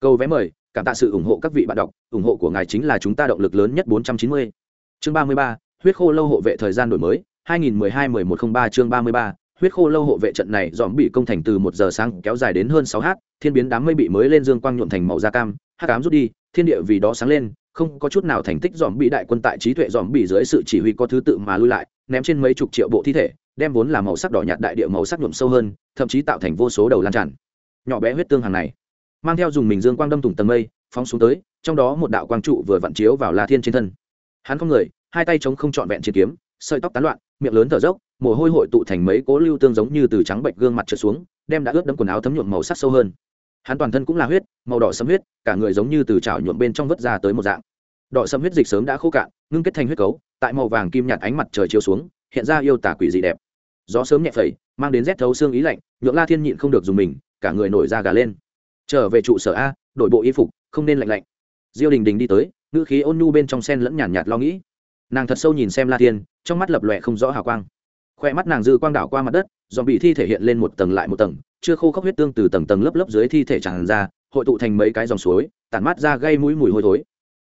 câu vé mời cảm tạ sự ủng hộ các vị bạn đọc ủng hộ của ngài chính là chúng ta động lực lớn nhất 490. chương 33, huyết khô lâu hộ vệ thời gian đổi mới 2012-1103 chương 33, huyết khô lâu hộ vệ trận này dòm bị công thành từ một giờ sáng kéo dài đến hơn sáu h thiên biến đám mây bị mới lên dương quang nhuộm thành màu da cam hắc ám rút đi thiên địa vì đó sáng lên không có chút nào thành tích dòm bị đại quân tại trí tuệ dòm bị dưới sự chỉ huy có thứ tự mà lui lại ném trên mấy chục triệu bộ thi thể đem vốn là màu sắc đỏ nhạt đại địa màu sắc nhuộm sâu hơn thậm chí tạo thành vô số đầu lan tràn nhỏ bé huyết tương hàng này mang theo dùng mình dương quang đâm thủng tầng mây, phóng xuống tới, trong đó một đạo quang trụ vừa vặn chiếu vào la thiên trên thân. Hắn không người, hai tay chống không trọn vẹn trên kiếm, sợi tóc tán loạn, miệng lớn thở dốc, mồ hôi hội tụ thành mấy cố lưu tương giống như từ trắng bệnh gương mặt trượt xuống, đem đã ướt đẫm quần áo thấm nhuộm màu sắc sâu hơn. Hắn toàn thân cũng là huyết, màu đỏ sẫm huyết, cả người giống như từ chảo nhuộm bên trong vớt ra tới một dạng. Đỏ sẫm huyết dịch sớm đã khô cạn, ngưng kết thành huyết cấu, tại màu vàng kim nhạt ánh mặt trời chiếu xuống, hiện ra yêu tả quỷ dị đẹp. Gió sớm nhẹ phẩy, mang đến rét thấu xương ý lạnh, nhượng la thiên nhịn không được dùng mình, cả người nổi da gà lên trở về trụ sở a đổi bộ y phục không nên lạnh lạnh. Diêu đình đình đi tới ngữ khí ôn nhu bên trong sen lẫn nhàn nhạt, nhạt lo nghĩ. Nàng thật sâu nhìn xem la thiên trong mắt lập lòe không rõ hào quang. Khoe mắt nàng dư quang đảo qua mặt đất dòm bị thi thể hiện lên một tầng lại một tầng chưa khô khốc huyết tương từ tầng tầng lớp lớp dưới thi thể tràn ra hội tụ thành mấy cái dòng suối tản mát ra gây mũi mùi hôi thối.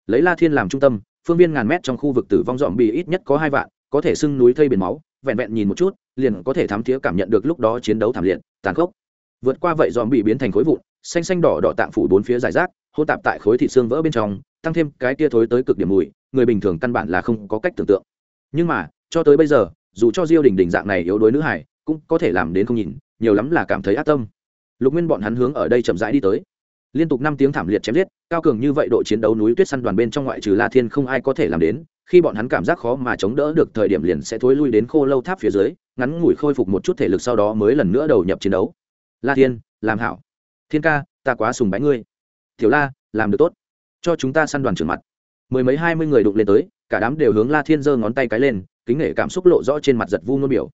Lấy la thiên làm trung tâm phương viên ngàn mét trong khu vực tử vong dòm bị ít nhất có hai vạn có thể sưng núi thây biển máu vẹn vẹn nhìn một chút liền có thể thám thía cảm nhận được lúc đó chiến đấu thảm liệt tàn khốc. Vượt qua vậy dòm bị biến thành khối vụn xanh xanh đỏ đỏ tạng phủ bốn phía giải rác hô tạp tại khối thịt xương vỡ bên trong, tăng thêm cái tia thối tới cực điểm mùi, người bình thường căn bản là không có cách tưởng tượng. Nhưng mà, cho tới bây giờ, dù cho diêu đình đình dạng này yếu đuối nữ hải cũng có thể làm đến không nhìn, nhiều lắm là cảm thấy ác tâm. Lục nguyên bọn hắn hướng ở đây chậm rãi đi tới. Liên tục năm tiếng thảm liệt chém giết, cao cường như vậy độ chiến đấu núi tuyết săn đoàn bên trong ngoại trừ la thiên không ai có thể làm đến, khi bọn hắn cảm giác khó mà chống đỡ được thời điểm liền sẽ thối lui đến khô lâu tháp phía dưới, ngắn ngủi khôi phục một chút thể lực sau đó mới lần nữa đầu nhập chiến đấu. La thiên, làm hảo thiên ca, ta quá sùng bái ngươi. Tiểu la, làm được tốt. Cho chúng ta săn đoàn trưởng mặt. Mười mấy hai mươi người đụng lên tới, cả đám đều hướng la thiên giơ ngón tay cái lên, kính nể cảm xúc lộ rõ trên mặt giật vu ngôn biểu.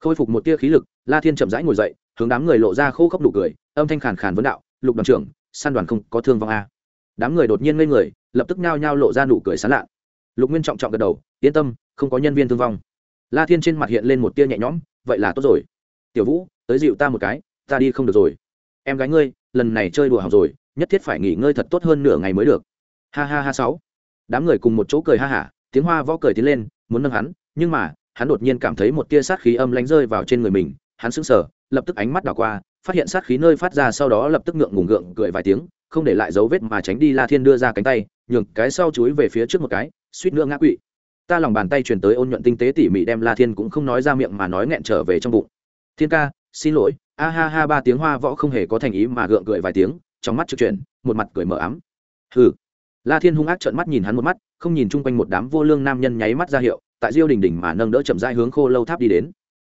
Khôi phục một tia khí lực, la thiên chậm rãi ngồi dậy, hướng đám người lộ ra khô khốc đủ cười, âm thanh khàn khàn vấn đạo, lục đoàn trưởng, săn đoàn không có thương vong a. Đám người đột nhiên ngây người, lập tức nhao nhao lộ ra nụ cười sán lạ. Lục nguyên trọng trọng gật đầu, yên tâm, không có nhân viên thương vong. La thiên trên mặt hiện lên một tia nhẹ nhõm, vậy là tốt rồi. Tiểu vũ, tới dịu ta một cái, ta đi không được rồi. Em gái ngươi lần này chơi đùa học rồi, nhất thiết phải nghỉ ngơi thật tốt hơn nửa ngày mới được. Ha ha ha sáu. Đám người cùng một chỗ cười ha hả, tiếng hoa võ cười tiến lên, muốn nâng hắn, nhưng mà, hắn đột nhiên cảm thấy một tia sát khí âm lánh rơi vào trên người mình, hắn sững sờ, lập tức ánh mắt đảo qua, phát hiện sát khí nơi phát ra sau đó lập tức ngượng ngùng ngượng cười vài tiếng, không để lại dấu vết mà tránh đi la thiên đưa ra cánh tay, nhường cái sau chuối về phía trước một cái, suýt nữa ngã quỵ. Ta lòng bàn tay truyền tới ôn nhuận tinh tế tỉ mỉ đem la thiên cũng không nói ra miệng mà nói nghẹn trở về trong bụng. Thiên ca, xin lỗi a ha ha, ba tiếng hoa võ không hề có thành ý mà gượng cười vài tiếng, trong mắt trực chuyển, một mặt cười mờ ám. Hừ. La thiên hung ác trợn mắt nhìn hắn một mắt, không nhìn chung quanh một đám vô lương nam nhân nháy mắt ra hiệu, tại diêu đình đình mà nâng đỡ chậm rãi hướng khô lâu tháp đi đến.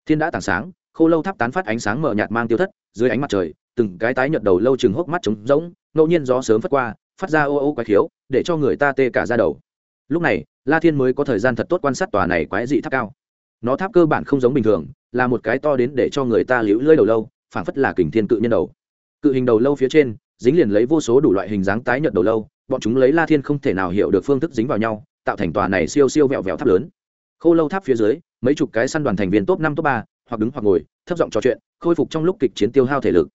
Thiên đã tảng sáng, khô lâu tháp tán phát ánh sáng mờ nhạt mang tiêu thất, dưới ánh mặt trời, từng cái tái nhợt đầu lâu chừng hốc mắt trống rỗng, ngẫu nhiên gió sớm phất qua, phát ra ô ô quái khiếu, để cho người ta tê cả ra đầu. Lúc này, la thiên mới có thời gian thật tốt quan sát tòa này quái dị tháp cao. Nó tháp cơ bản không giống bình thường, là một cái to đến để cho người ta liễu lơi đầu lâu phảng phất là kình thiên cự nhân đầu. Cự hình đầu lâu phía trên dính liền lấy vô số đủ loại hình dáng tái nhợt đầu lâu bọn chúng lấy la thiên không thể nào hiểu được phương thức dính vào nhau tạo thành tòa này siêu siêu vẹo vẹo tháp lớn. Khô lâu tháp phía dưới mấy chục cái săn đoàn thành viên top năm top ba hoặc đứng hoặc ngồi thấp giọng trò chuyện khôi phục trong lúc kịch chiến tiêu hao thể lực.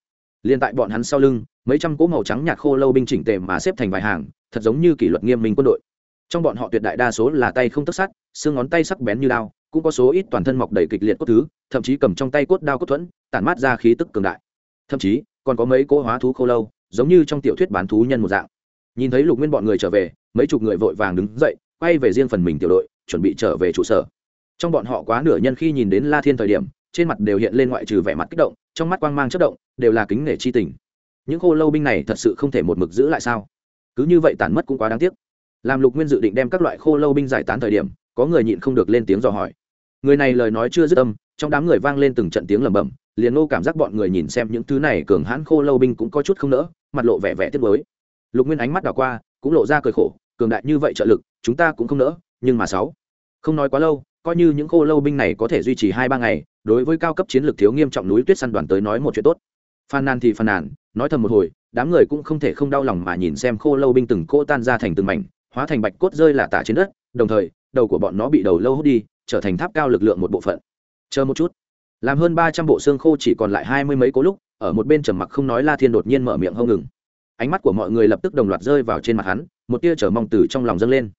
Liền tại bọn hắn sau lưng mấy trăm cỗ màu trắng nhạt khô lâu binh chỉnh tề mà xếp thành vài hàng thật giống như kỷ luật nghiêm minh quân đội. Trong bọn họ tuyệt đại đa số là tay không tất sắt, xương ngón tay sắc bén như đao cũng có số ít toàn thân mọc đầy kịch liệt cốt thứ, thậm chí cầm trong tay cốt đao cốt thuẫn, tản mát ra khí tức cường đại. Thậm chí, còn có mấy cỗ hóa thú khô lâu, giống như trong tiểu thuyết bán thú nhân một dạng. Nhìn thấy lục nguyên bọn người trở về, mấy chục người vội vàng đứng dậy, quay về riêng phần mình tiểu đội, chuẩn bị trở về trụ sở. Trong bọn họ quá nửa nhân khi nhìn đến la thiên thời điểm, trên mặt đều hiện lên ngoại trừ vẻ mặt kích động, trong mắt quang mang chất động, đều là kính nể chi tình. Những khô lâu binh này thật sự không thể một mực giữ lại sao? Cứ như vậy tản mất cũng quá đáng tiếc. Làm lục nguyên dự định đem các loại khô lâu binh giải tán thời điểm, có người nhịn không được lên tiếng dò hỏi người này lời nói chưa dứt âm, trong đám người vang lên từng trận tiếng lầm bầm liền nô cảm giác bọn người nhìn xem những thứ này cường hãn khô lâu binh cũng có chút không nỡ, mặt lộ vẻ vẻ tiếc mới lục nguyên ánh mắt đảo qua, cũng lộ ra cười khổ, cường đại như vậy trợ lực, chúng ta cũng không nỡ, nhưng mà sáu. Không nói quá lâu, coi như những khô lâu binh này có thể duy trì hai ba ngày, đối với cao cấp chiến lược thiếu nghiêm trọng núi tuyết săn đoàn tới nói một chuyện tốt. Phàn nàn thì phàn nàn, nói thầm một hồi, đám người cũng không thể không đau lòng mà nhìn xem khô lâu binh từng cỗ tan ra thành từng mảnh, hóa thành bạch cốt rơi là tả trên đất, đồng thời, đầu của bọn nó bị đầu lâu hút đi trở thành tháp cao lực lượng một bộ phận. Chờ một chút. Làm hơn ba trăm bộ xương khô chỉ còn lại hai mươi mấy cố lúc, ở một bên trầm mặc không nói la thiên đột nhiên mở miệng không ngừng. Ánh mắt của mọi người lập tức đồng loạt rơi vào trên mặt hắn, một tia chờ mong từ trong lòng dâng lên.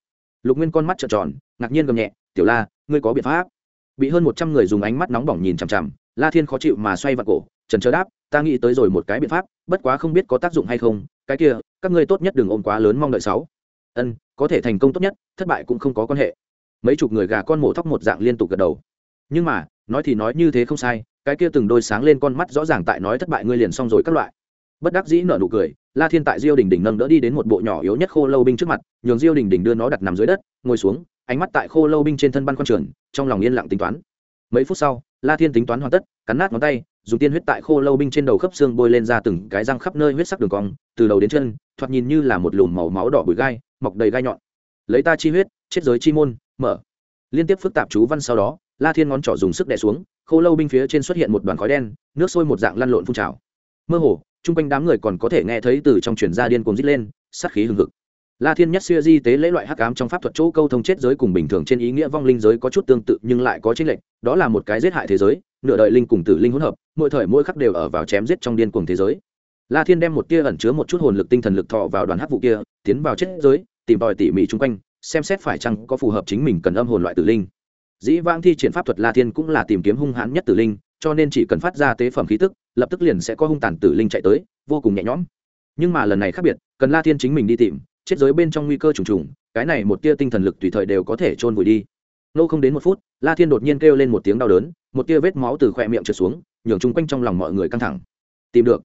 Lục nguyên con mắt trợn tròn, ngạc nhiên gầm nhẹ, tiểu la, ngươi có biện pháp? Bị hơn một trăm người dùng ánh mắt nóng bỏng nhìn chằm chằm, la thiên khó chịu mà xoay vào cổ, trần trớ đáp, ta nghĩ tới rồi một cái biện pháp, bất quá không biết có tác dụng hay không, cái kia, các ngươi tốt nhất đừng ôm quá lớn mong đợi sáu. Ân, có thể thành công tốt nhất, thất bại cũng không có quan hệ mấy chục người gà con mổ thóc một dạng liên tục gật đầu. Nhưng mà, nói thì nói như thế không sai, cái kia từng đôi sáng lên con mắt rõ ràng tại nói thất bại ngươi liền xong rồi các loại. Bất đắc dĩ nở nụ cười, la thiên tại diêu đình đình nâng đỡ đi đến một bộ nhỏ yếu nhất khô lâu binh trước mặt, nhường diêu đình đình đưa nó đặt nằm dưới đất, ngồi xuống, ánh mắt tại khô lâu binh trên thân ban quan trường trong lòng yên lặng tính toán. Mấy phút sau, la thiên tính toán hoàn tất, cắn nát ngón tay, dùng tiên huyết tại khô lâu binh trên đầu khớp xương bôi lên ra từng cái răng khắp nơi huyết sắc đường cong, từ đầu đến chân, thoạt nhìn như là một lùm màu máu đỏ bụi gai, mọc đầy gai nhọn. Lấy ta chi huyết, chết giới chi môn mở. Liên tiếp phức tạp chú văn sau đó, la thiên ngón trỏ dùng sức đè xuống, khô lâu binh phía trên xuất hiện một đoàn khói đen, nước sôi một dạng lăn lộn phun trào. Mơ hồ, chung quanh đám người còn có thể nghe thấy từ trong truyền ra điên cuồng rít lên, sát khí hừng hực. La thiên nhất xưa di tế lễ loại hắc ám trong pháp thuật chỗ câu thông chết giới cùng bình thường trên ý nghĩa vong linh giới có chút tương tự nhưng lại có chênh lệch, đó là một cái giết hại thế giới, nửa đời linh cùng tử linh hỗn hợp, mỗi thời mỗi khắc đều ở vào chém giết trong điên cuồng thế giới. La thiên đem một tia ẩn chứa một chút hồn lực tinh thần lực thọ vào đoàn hắc vụ kia, tiến vào chết giới, tìm tòi tỉ mỉ chung quanh xem xét phải chăng có phù hợp chính mình cần âm hồn loại tử linh. Dĩ vãng thi triển pháp thuật la thiên cũng là tìm kiếm hung hãn nhất tử linh, cho nên chỉ cần phát ra tế phẩm khí tức, lập tức liền sẽ có hung tàn tử linh chạy tới, vô cùng nhẹ nhõm. Nhưng mà lần này khác biệt, cần la thiên chính mình đi tìm, chết giới bên trong nguy cơ trùng trùng, cái này một tia tinh thần lực tùy thời đều có thể trôn vùi đi. Nô không đến một phút, la thiên đột nhiên kêu lên một tiếng đau đớn, một tia vết máu từ khoe miệng trượt xuống, nhường chung quanh trong lòng mọi người căng thẳng. Tìm được.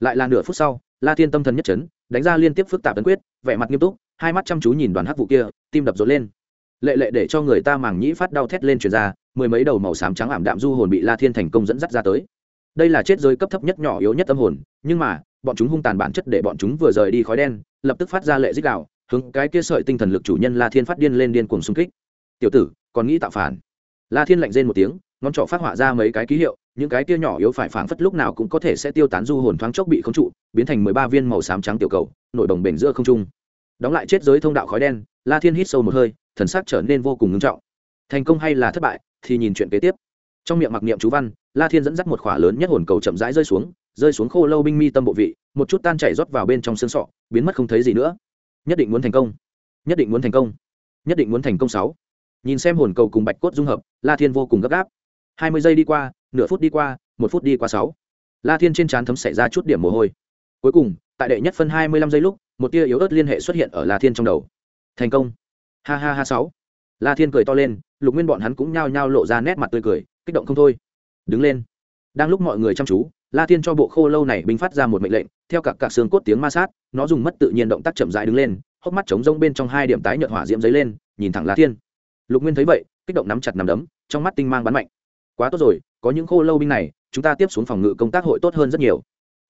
Lại là nửa phút sau, la thiên tâm thần nhất chấn, đánh ra liên tiếp phức tạp tấn quyết, vẻ mặt nghiêm túc hai mắt chăm chú nhìn đoàn hắc vụ kia, tim đập rộn lên. Lệ lệ để cho người ta màng nhĩ phát đau thét lên truyền ra, mười mấy đầu màu xám trắng ảm đạm du hồn bị la thiên thành công dẫn dắt ra tới. Đây là chết giới cấp thấp nhất nhỏ yếu nhất tâm hồn, nhưng mà, bọn chúng hung tàn bản chất để bọn chúng vừa rời đi khói đen, lập tức phát ra lệ dích đạo hướng cái kia sợi tinh thần lực chủ nhân la thiên phát điên lên điên cuồng xung kích. Tiểu tử, còn nghĩ tạo phản? La thiên lạnh rên một tiếng, ngón trỏ phát họa ra mấy cái ký hiệu, những cái kia nhỏ yếu phải phảng phất lúc nào cũng có thể sẽ tiêu tán du hồn thoáng chốc bị không trụ, biến thành mười ba viên màu xám trắng tiểu cầu, nổi đồng bền giữa không trung đóng lại chết giới thông đạo khói đen, la thiên hít sâu một hơi, thần sắc trở nên vô cùng ngưng trọng. Thành công hay là thất bại, thì nhìn chuyện kế tiếp. Trong miệng mặc niệm chú văn, la thiên dẫn dắt một khỏa lớn nhất hồn cầu chậm rãi rơi xuống rơi xuống khô lâu binh mi tâm bộ vị, một chút tan chảy rót vào bên trong xương sọ, biến mất không thấy gì nữa. Nhất định muốn thành công. Nhất định muốn thành công. Nhất định muốn thành công sáu. Nhìn xem hồn cầu cùng bạch cốt dung hợp, la thiên vô cùng gấp gáp. Hai mươi giây đi qua, nửa phút đi qua, một phút đi qua sáu. La thiên trên trán thấm xảy ra chút điểm mồ hôi. Cuối cùng, tại đệ nhất phân hai mươi lăm giây lúc một tia yếu ớt liên hệ xuất hiện ở la thiên trong đầu. Thành công. Ha ha ha sáu. La thiên cười to lên, lục nguyên bọn hắn cũng nhao nhao lộ ra nét mặt tươi cười, kích động không thôi. Đứng lên. Đang lúc mọi người chăm chú, la thiên cho bộ khô lâu này binh phát ra một mệnh lệnh, theo các cả xương cốt tiếng ma sát, nó dùng mất tự nhiên động tác chậm rãi đứng lên, hốc mắt trống rông bên trong hai điểm tái nhợt hỏa diễm giấy lên, nhìn thẳng la thiên. Lục nguyên thấy vậy, kích động nắm chặt nắm đấm, trong mắt tinh mang bắn mạnh. Quá tốt rồi, có những khô lâu binh này, chúng ta tiếp xuống phòng ngự công tác hội tốt hơn rất nhiều.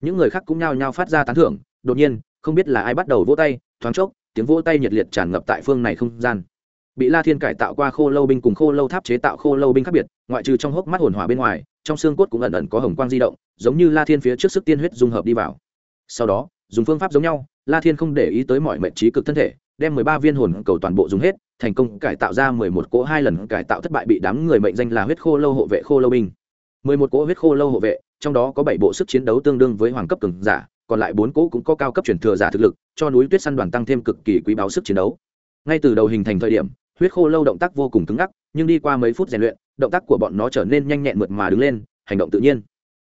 Những người khác cũng nhao nhao phát ra tán thưởng, đột nhiên không biết là ai bắt đầu vỗ tay, thoáng chốc, tiếng vỗ tay nhiệt liệt tràn ngập tại phương này không gian. Bị la thiên cải tạo qua khô lâu binh cùng khô lâu tháp chế tạo khô lâu binh khác biệt, ngoại trừ trong hốc mắt hồn hòa bên ngoài, trong xương cốt cũng ẩn ẩn có hồng quang di động, giống như la thiên phía trước sức tiên huyết dung hợp đi vào. Sau đó, dùng phương pháp giống nhau, la thiên không để ý tới mọi mệnh trí cực thân thể, đem mười ba viên hồn cầu toàn bộ dùng hết, thành công cải tạo ra mười một cỗ hai lần cải tạo thất bại bị đám người mệnh danh là huyết khô lâu hộ vệ khô lâu binh. Mười một cỗ huyết khô lâu hộ vệ, trong đó có bảy bộ sức chiến đấu tương đương với hoàng cấp cường giả còn lại bốn cỗ cũng có cao cấp chuyển thừa giả thực lực, cho núi tuyết săn đoàn tăng thêm cực kỳ quý báo sức chiến đấu. Ngay từ đầu hình thành thời điểm, huyết khô lâu động tác vô cùng cứng ngắc, nhưng đi qua mấy phút rèn luyện, động tác của bọn nó trở nên nhanh nhẹn mượt mà đứng lên, hành động tự nhiên.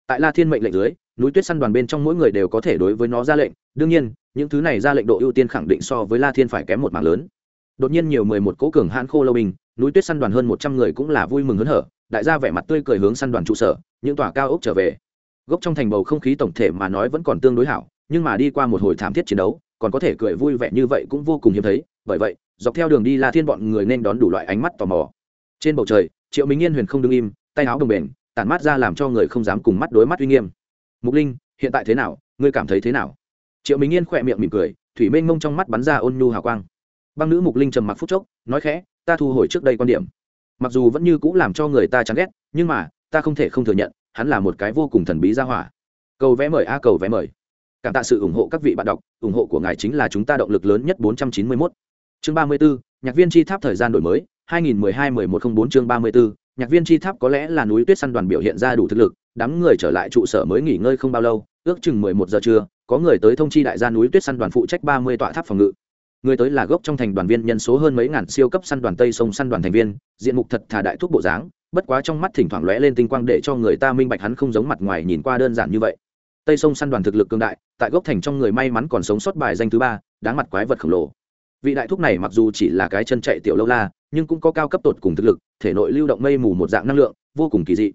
Tại la thiên mệnh lệnh dưới, núi tuyết săn đoàn bên trong mỗi người đều có thể đối với nó ra lệnh, đương nhiên, những thứ này ra lệnh độ ưu tiên khẳng định so với la thiên phải kém một mảng lớn. Đột nhiên nhiều mười một cố cường hãn khô lâu bình, núi tuyết săn đoàn hơn một trăm người cũng là vui mừng hớn hở, đại gia vẻ mặt tươi cười hướng săn đoàn trụ sở, những tòa cao ốc trở về gốc trong thành bầu không khí tổng thể mà nói vẫn còn tương đối hảo, nhưng mà đi qua một hồi thảm thiết chiến đấu, còn có thể cười vui vẻ như vậy cũng vô cùng hiếm thấy, bởi vậy, dọc theo đường đi la thiên bọn người nên đón đủ loại ánh mắt tò mò. Trên bầu trời, triệu minh yên huyền không đứng im, tay áo đồng bền, tản mát ra làm cho người không dám cùng mắt đối mắt uy nghiêm. Mục linh, hiện tại thế nào? Ngươi cảm thấy thế nào? Triệu minh yên khỏe miệng mỉm cười, thủy mênh mông trong mắt bắn ra ôn nhu hào quang. Băng nữ mục linh trầm mặc phút chốc, nói khẽ, ta thu hồi trước đây quan điểm. Mặc dù vẫn như c ũ làm cho người ta chán ghét, nhưng mà, ta không thể không thừa nhận hắn là một cái vô cùng thần bí ra hỏa. Cầu vẽ mời a cầu vẽ mời. Cảm tạ sự ủng hộ các vị bạn đọc ủng hộ của ngài chính là chúng ta động lực lớn nhất 491. chương 34, nhạc viên chi tháp thời gian đổi mới 2012-1104 chương 34, nhạc viên chi tháp có lẽ là núi tuyết săn đoàn biểu hiện ra đủ thực lực đám người trở lại trụ sở mới nghỉ ngơi không bao lâu ước chừng 11 giờ trưa có người tới thông chi đại gia núi tuyết săn đoàn phụ trách 30 tọa tháp phòng ngự. Người tới là gốc trong thành đoàn viên nhân số hơn mấy ngàn siêu cấp săn đoàn tây sông săn đoàn thành viên diện mục thật thà đại thuốc bộ dáng bất quá trong mắt thỉnh thoảng lóe lên tinh quang để cho người ta minh bạch hắn không giống mặt ngoài nhìn qua đơn giản như vậy. Tây sông săn đoàn thực lực cương đại, tại gốc thành trong người may mắn còn sống sót bài danh thứ ba, đáng mặt quái vật khổng lồ. Vị đại thúc này mặc dù chỉ là cái chân chạy tiểu lâu la, nhưng cũng có cao cấp tột cùng thực lực, thể nội lưu động mây mù một dạng năng lượng, vô cùng kỳ dị.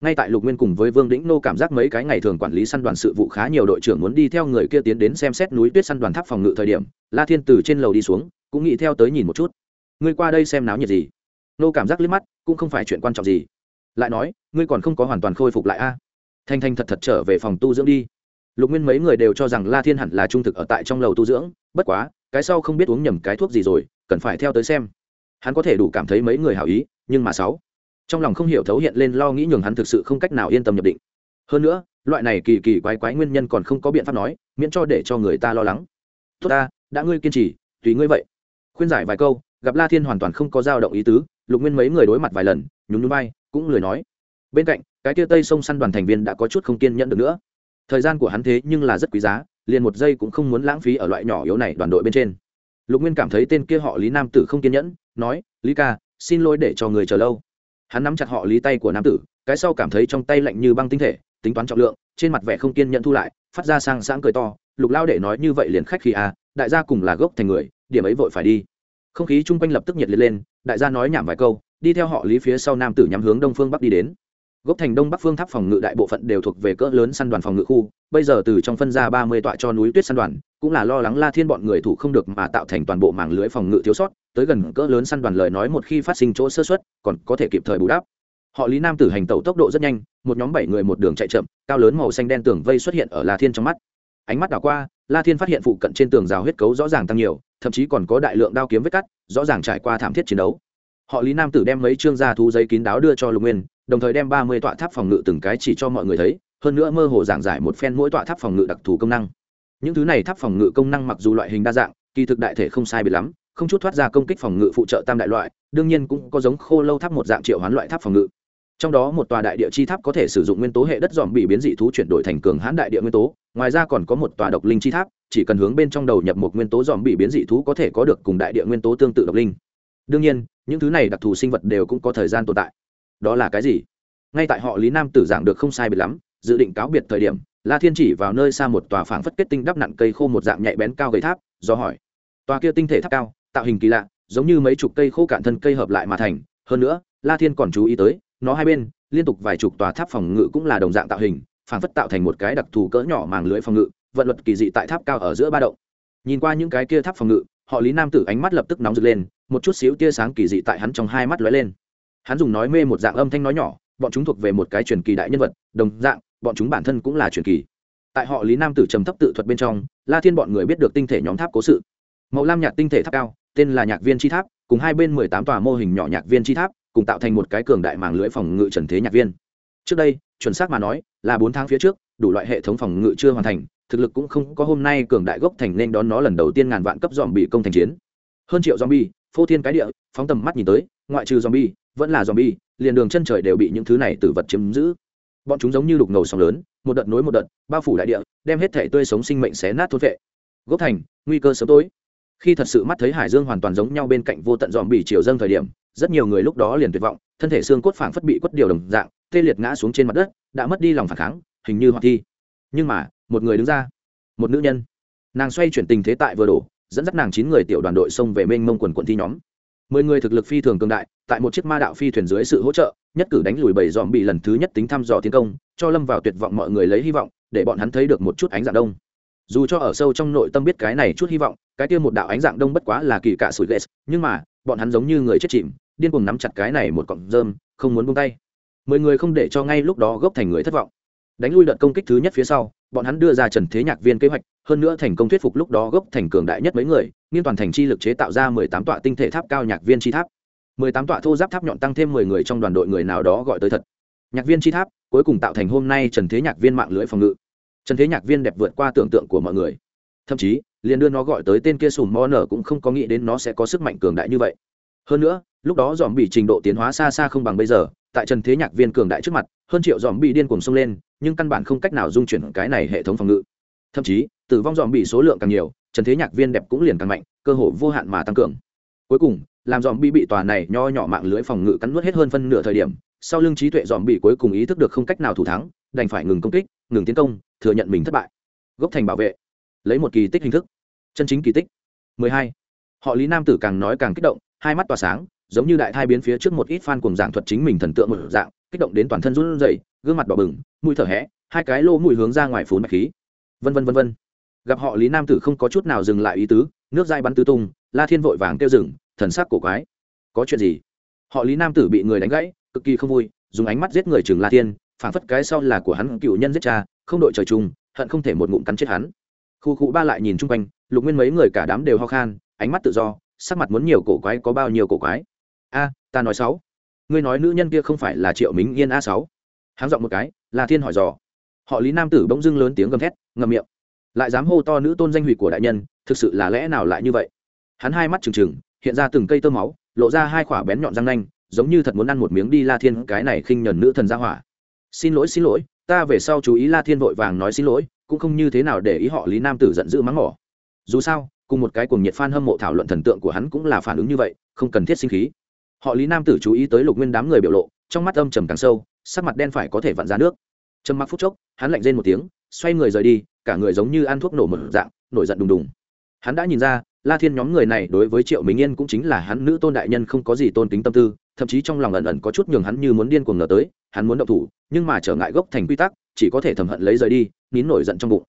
Ngay tại lục nguyên cùng với vương đĩnh nô cảm giác mấy cái ngày thường quản lý săn đoàn sự vụ khá nhiều đội trưởng muốn đi theo người kia tiến đến xem xét núi tuyết săn đoàn tháp phòng ngự thời điểm, la thiên từ trên lầu đi xuống, cũng nghĩ theo tới nhìn một chút. Ngươi qua đây xem náo nhiệt gì? Nô cảm giác liếc mắt, cũng không phải chuyện quan trọng gì. Lại nói, ngươi còn không có hoàn toàn khôi phục lại a? Thanh thanh thật thật trở về phòng tu dưỡng đi. Lục nguyên mấy người đều cho rằng la thiên hẳn là trung thực ở tại trong lầu tu dưỡng, bất quá, cái sau không biết uống nhầm cái thuốc gì rồi, cần phải theo tới xem. Hắn có thể đủ cảm thấy mấy người hảo ý, nhưng mà sáu. Trong lòng không hiểu thấu hiện lên lo nghĩ nhường hắn thực sự không cách nào yên tâm nhập định. Hơn nữa, loại này kỳ kỳ quái quái nguyên nhân còn không có biện pháp nói, miễn cho để cho người ta lo lắng. Tốt ta, đã ngươi kiên trì, tùy ngươi vậy. Khuyên giải vài câu, gặp la thiên hoàn toàn không có dao động ý tứ lục nguyên mấy người đối mặt vài lần, nhún núi bay cũng lười nói. Bên cạnh, cái kia tây sông săn đoàn thành viên đã có chút không kiên nhẫn được nữa. Thời gian của hắn thế nhưng là rất quý giá, liền một giây cũng không muốn lãng phí ở loại nhỏ yếu này đoàn đội bên trên. Lục nguyên cảm thấy tên kia họ lý nam tử không kiên nhẫn, nói, lý ca, xin lỗi để cho người chờ lâu. Hắn nắm chặt họ lý tay của nam tử, cái sau cảm thấy trong tay lạnh như băng tinh thể, tính toán trọng lượng, trên mặt vẻ không kiên nhẫn thu lại, phát ra sang sáng cười to, lục lao để nói như vậy liền khách khi à đại gia cùng là gốc thành người, điểm ấy vội phải đi không khí chung quanh lập tức nhiệt liệt lên, đại gia nói nhảm vài câu, đi theo họ lý phía sau nam tử nhắm hướng đông phương bắc đi đến. Gốc thành đông bắc phương tháp phòng ngự đại bộ phận đều thuộc về cỡ lớn săn đoàn phòng ngự khu, bây giờ từ trong phân ra ba mươi tọa cho núi tuyết săn đoàn, cũng là lo lắng la thiên bọn người thủ không được mà tạo thành toàn bộ mảng lưới phòng ngự thiếu sót, tới gần cỡ lớn săn đoàn lời nói một khi phát sinh chỗ sơ xuất còn có thể kịp thời bù đắp. Họ lý nam tử hành tẩu tốc độ rất nhanh, một nhóm bảy người một đường chạy chậm, cao lớn màu xanh đen tường vây xuất hiện ở la thiên trong mắt. Ánh mắt đảo qua la thiên phát hiện phụ cận trên tường rào huyết cấu rõ ràng tăng nhiều, thậm chí còn có đại lượng đao kiếm vết cắt, rõ ràng trải qua thảm thiết chiến đấu. Họ lý nam tử đem mấy chương gia thu giấy kín đáo đưa cho lục nguyên, đồng thời đem ba mươi tọa tháp phòng ngự từng cái chỉ cho mọi người thấy, hơn nữa mơ hồ giảng giải một phen mỗi tọa tháp phòng ngự đặc thù công năng. Những thứ này tháp phòng ngự công năng mặc dù loại hình đa dạng, kỳ thực đại thể không sai biệt lắm, không chút thoát ra công kích phòng ngự phụ trợ tam đại loại, đương nhiên cũng có giống khô lâu tháp một dạng triệu hoán loại tháp phòng ngự trong đó một tòa đại địa chi tháp có thể sử dụng nguyên tố hệ đất dòm bị biến dị thú chuyển đổi thành cường hãn đại địa nguyên tố, ngoài ra còn có một tòa độc linh chi tháp, chỉ cần hướng bên trong đầu nhập một nguyên tố dòm bị biến dị thú có thể có được cùng đại địa nguyên tố tương tự độc linh. Đương nhiên, những thứ này đặc thù sinh vật đều cũng có thời gian tồn tại. Đó là cái gì? Ngay tại họ lý nam tử giảng được không sai biệt lắm, dự định cáo biệt thời điểm, la thiên chỉ vào nơi xa một tòa phảng phất kết tinh đắp nặn cây khô một dạng nhạy bén cao gầy tháp, do hỏi. Tòa kia tinh thể tháp cao, tạo hình kỳ lạ, giống như mấy chục cây khô cạn thân cây hợp lại mà thành. Hơn nữa, la thiên còn chú ý tới nó hai bên, liên tục vài chục tòa tháp phòng ngự cũng là đồng dạng tạo hình phản phất tạo thành một cái đặc thù cỡ nhỏ màng lưới phòng ngự, vận luật kỳ dị tại tháp cao ở giữa ba động. Nhìn qua những cái kia tháp phòng ngự, họ lý nam tử ánh mắt lập tức nóng rực lên, một chút xíu tia sáng kỳ dị tại hắn trong hai mắt lóe lên. Hắn dùng nói mê một dạng âm thanh nói nhỏ, bọn chúng thuộc về một cái truyền kỳ đại nhân vật, đồng dạng, bọn chúng bản thân cũng là truyền kỳ. Tại họ lý nam tử trầm thấp tự thuật bên trong, la thiên bọn người biết được tinh thể nhóm tháp cố sự. Màu lam nhạt tinh thể tháp cao, tên là nhạc viên chi tháp, cùng hai bên mười tám tòa mô hình nhỏ nhạc viên chi tháp cùng tạo thành một cái cường đại mạng lưới phòng ngự trần thế nhạc viên. Trước đây, chuẩn xác mà nói, là bốn tháng phía trước, đủ loại hệ thống phòng ngự chưa hoàn thành, thực lực cũng không có hôm nay cường đại gốc thành nên đón nó lần đầu tiên ngàn vạn cấp dòm bị công thành chiến. Hơn triệu zombie, phô thiên cái địa, phóng tầm mắt nhìn tới, ngoại trừ zombie, vẫn là zombie, liền đường chân trời đều bị những thứ này tử vật chiếm giữ. Bọn chúng giống như đục ngầu sóng lớn, một đợt nối một đợt, bao phủ đại địa, đem hết thể tươi sống sinh mệnh xé nát thốt vệ. Gốc thành, nguy cơ sớm tối. Khi thật sự mắt thấy hải dương hoàn toàn giống nhau bên cạnh vô tận dòm bị chiều dâng thời điểm rất nhiều người lúc đó liền tuyệt vọng, thân thể xương cốt phảng phất bị quất điều đồng dạng, tê liệt ngã xuống trên mặt đất, đã mất đi lòng phản kháng, hình như hoạt thi. Nhưng mà, một người đứng ra, một nữ nhân. Nàng xoay chuyển tình thế tại vừa đổ, dẫn dắt nàng chín người tiểu đoàn đội xông về mênh mông quần quận thi nhóm. Mười người thực lực phi thường cường đại, tại một chiếc ma đạo phi thuyền dưới sự hỗ trợ, nhất cử đánh lùi bảy dòm bị lần thứ nhất tính thăm dò tiến công, cho lâm vào tuyệt vọng mọi người lấy hy vọng, để bọn hắn thấy được một chút ánh dạng đông. Dù cho ở sâu trong nội tâm biết cái này chút hy vọng, cái kia một đạo ánh dạng đông bất quá là kỳ cả sủi ghét nhưng mà bọn hắn giống như người chết chìm, điên cuồng nắm chặt cái này một cọng rơm, không muốn buông tay. Mười người không để cho ngay lúc đó gốc thành người thất vọng. Đánh lui đợt công kích thứ nhất phía sau, bọn hắn đưa ra trần thế nhạc viên kế hoạch, hơn nữa thành công thuyết phục lúc đó gốc thành cường đại nhất mấy người, nghiên toàn thành chi lực chế tạo ra mười tám tọa tinh thể tháp cao nhạc viên chi tháp. Mười tám tọa thô giáp tháp nhọn tăng thêm mười người trong đoàn đội người nào đó gọi tới thật. Nhạc viên chi tháp, cuối cùng tạo thành hôm nay trần thế nhạc viên mạng lưới phòng ngự. Trần thế nhạc viên đẹp vượt qua tưởng tượng của mọi người. Thậm chí liền đưa nó gọi tới tên kia sùm mo nở cũng không có nghĩ đến nó sẽ có sức mạnh cường đại như vậy. Hơn nữa, lúc đó dòm bị trình độ tiến hóa xa xa không bằng bây giờ, tại trần thế nhạc viên cường đại trước mặt, hơn triệu dòm bị điên cuồng xông lên, nhưng căn bản không cách nào dung chuyển cái này hệ thống phòng ngự. Thậm chí, tử vong dòm bị số lượng càng nhiều, trần thế nhạc viên đẹp cũng liền càng mạnh, cơ hội vô hạn mà tăng cường. Cuối cùng, làm dòm bị bị tòa này nho nhỏ mạng lưới phòng ngự cắn nuốt hết hơn phân nửa thời điểm, sau lưng trí tuệ dòm bị cuối cùng ý thức được không cách nào thủ thắng, đành phải ngừng công kích, ngừng tiến công, thừa nhận mình thất bại. Gốc thành bảo vệ lấy một kỳ tích hình thức. Chân chính kỳ tích. 12. họ lý nam tử càng nói càng kích động, hai mắt tỏa sáng, giống như đại thai biến phía trước một ít fan cùng giảng thuật chính mình thần tượng một dạng, kích động đến toàn thân run rẩy, gương mặt đỏ bừng, mũi thở hẽ hai cái lô mũi hướng ra ngoài phún mạch khí. Vân vân vân vân. Gặp họ lý nam tử không có chút nào dừng lại ý tứ, nước dai bắn tứ tung, la thiên vội vàng kêu rừng thần sắc cổ quái. Có chuyện gì? Họ lý nam tử bị người đánh gãy, cực kỳ không vui, dùng ánh mắt giết người chừng la thiên phản phất cái sau là của hắn cựu nhân giết cha, không đội trời chung, hận không thể một ngụm cắn chết hắn khu cụ ba lại nhìn chung quanh, lục nguyên mấy người cả đám đều ho khan, ánh mắt tự do, sắc mặt muốn nhiều cổ quái có bao nhiêu cổ quái. A, ta nói sáu. Ngươi nói nữ nhân kia không phải là triệu minh yên a sáu. Háng giọng một cái là thiên hỏi dò. Họ lý nam tử bỗng dưng lớn tiếng gầm thét ngầm miệng. Lại dám hô to nữ tôn danh hủy của đại nhân, thực sự là lẽ nào lại như vậy? Hắn hai mắt trừng trừng, hiện ra từng cây tơ máu, lộ ra hai khỏa bén nhọn răng nanh, giống như thật muốn ăn một miếng đi la thiên cái này khinh nhẫn nữ thần gia hỏa. Xin lỗi xin lỗi ta về sau chú ý la thiên vội vàng nói xin lỗi, cũng không như thế nào để ý họ lý nam tử giận dữ mắng mỏ dù sao, cùng một cái cuồng nhiệt fan hâm mộ thảo luận thần tượng của hắn cũng là phản ứng như vậy, không cần thiết sinh khí. Họ lý nam tử chú ý tới lục nguyên đám người biểu lộ, trong mắt âm trầm càng sâu, sắc mặt đen phải có thể vặn ra nước. Trầm mặc phút chốc, hắn lạnh rên một tiếng, xoay người rời đi, cả người giống như ăn thuốc nổ một dạng, nổi giận đùng đùng. Hắn đã nhìn ra, la thiên nhóm người này đối với triệu minh yên cũng chính là hắn nữ tôn đại nhân không có gì tôn kính tâm tư thậm chí trong lòng ẩn ẩn có chút nhường hắn như muốn điên cuồng ngờ tới, hắn muốn động thủ, nhưng mà trở ngại gốc thành quy tắc, chỉ có thể thầm hận lấy rời đi, nín nổi giận trong bụng.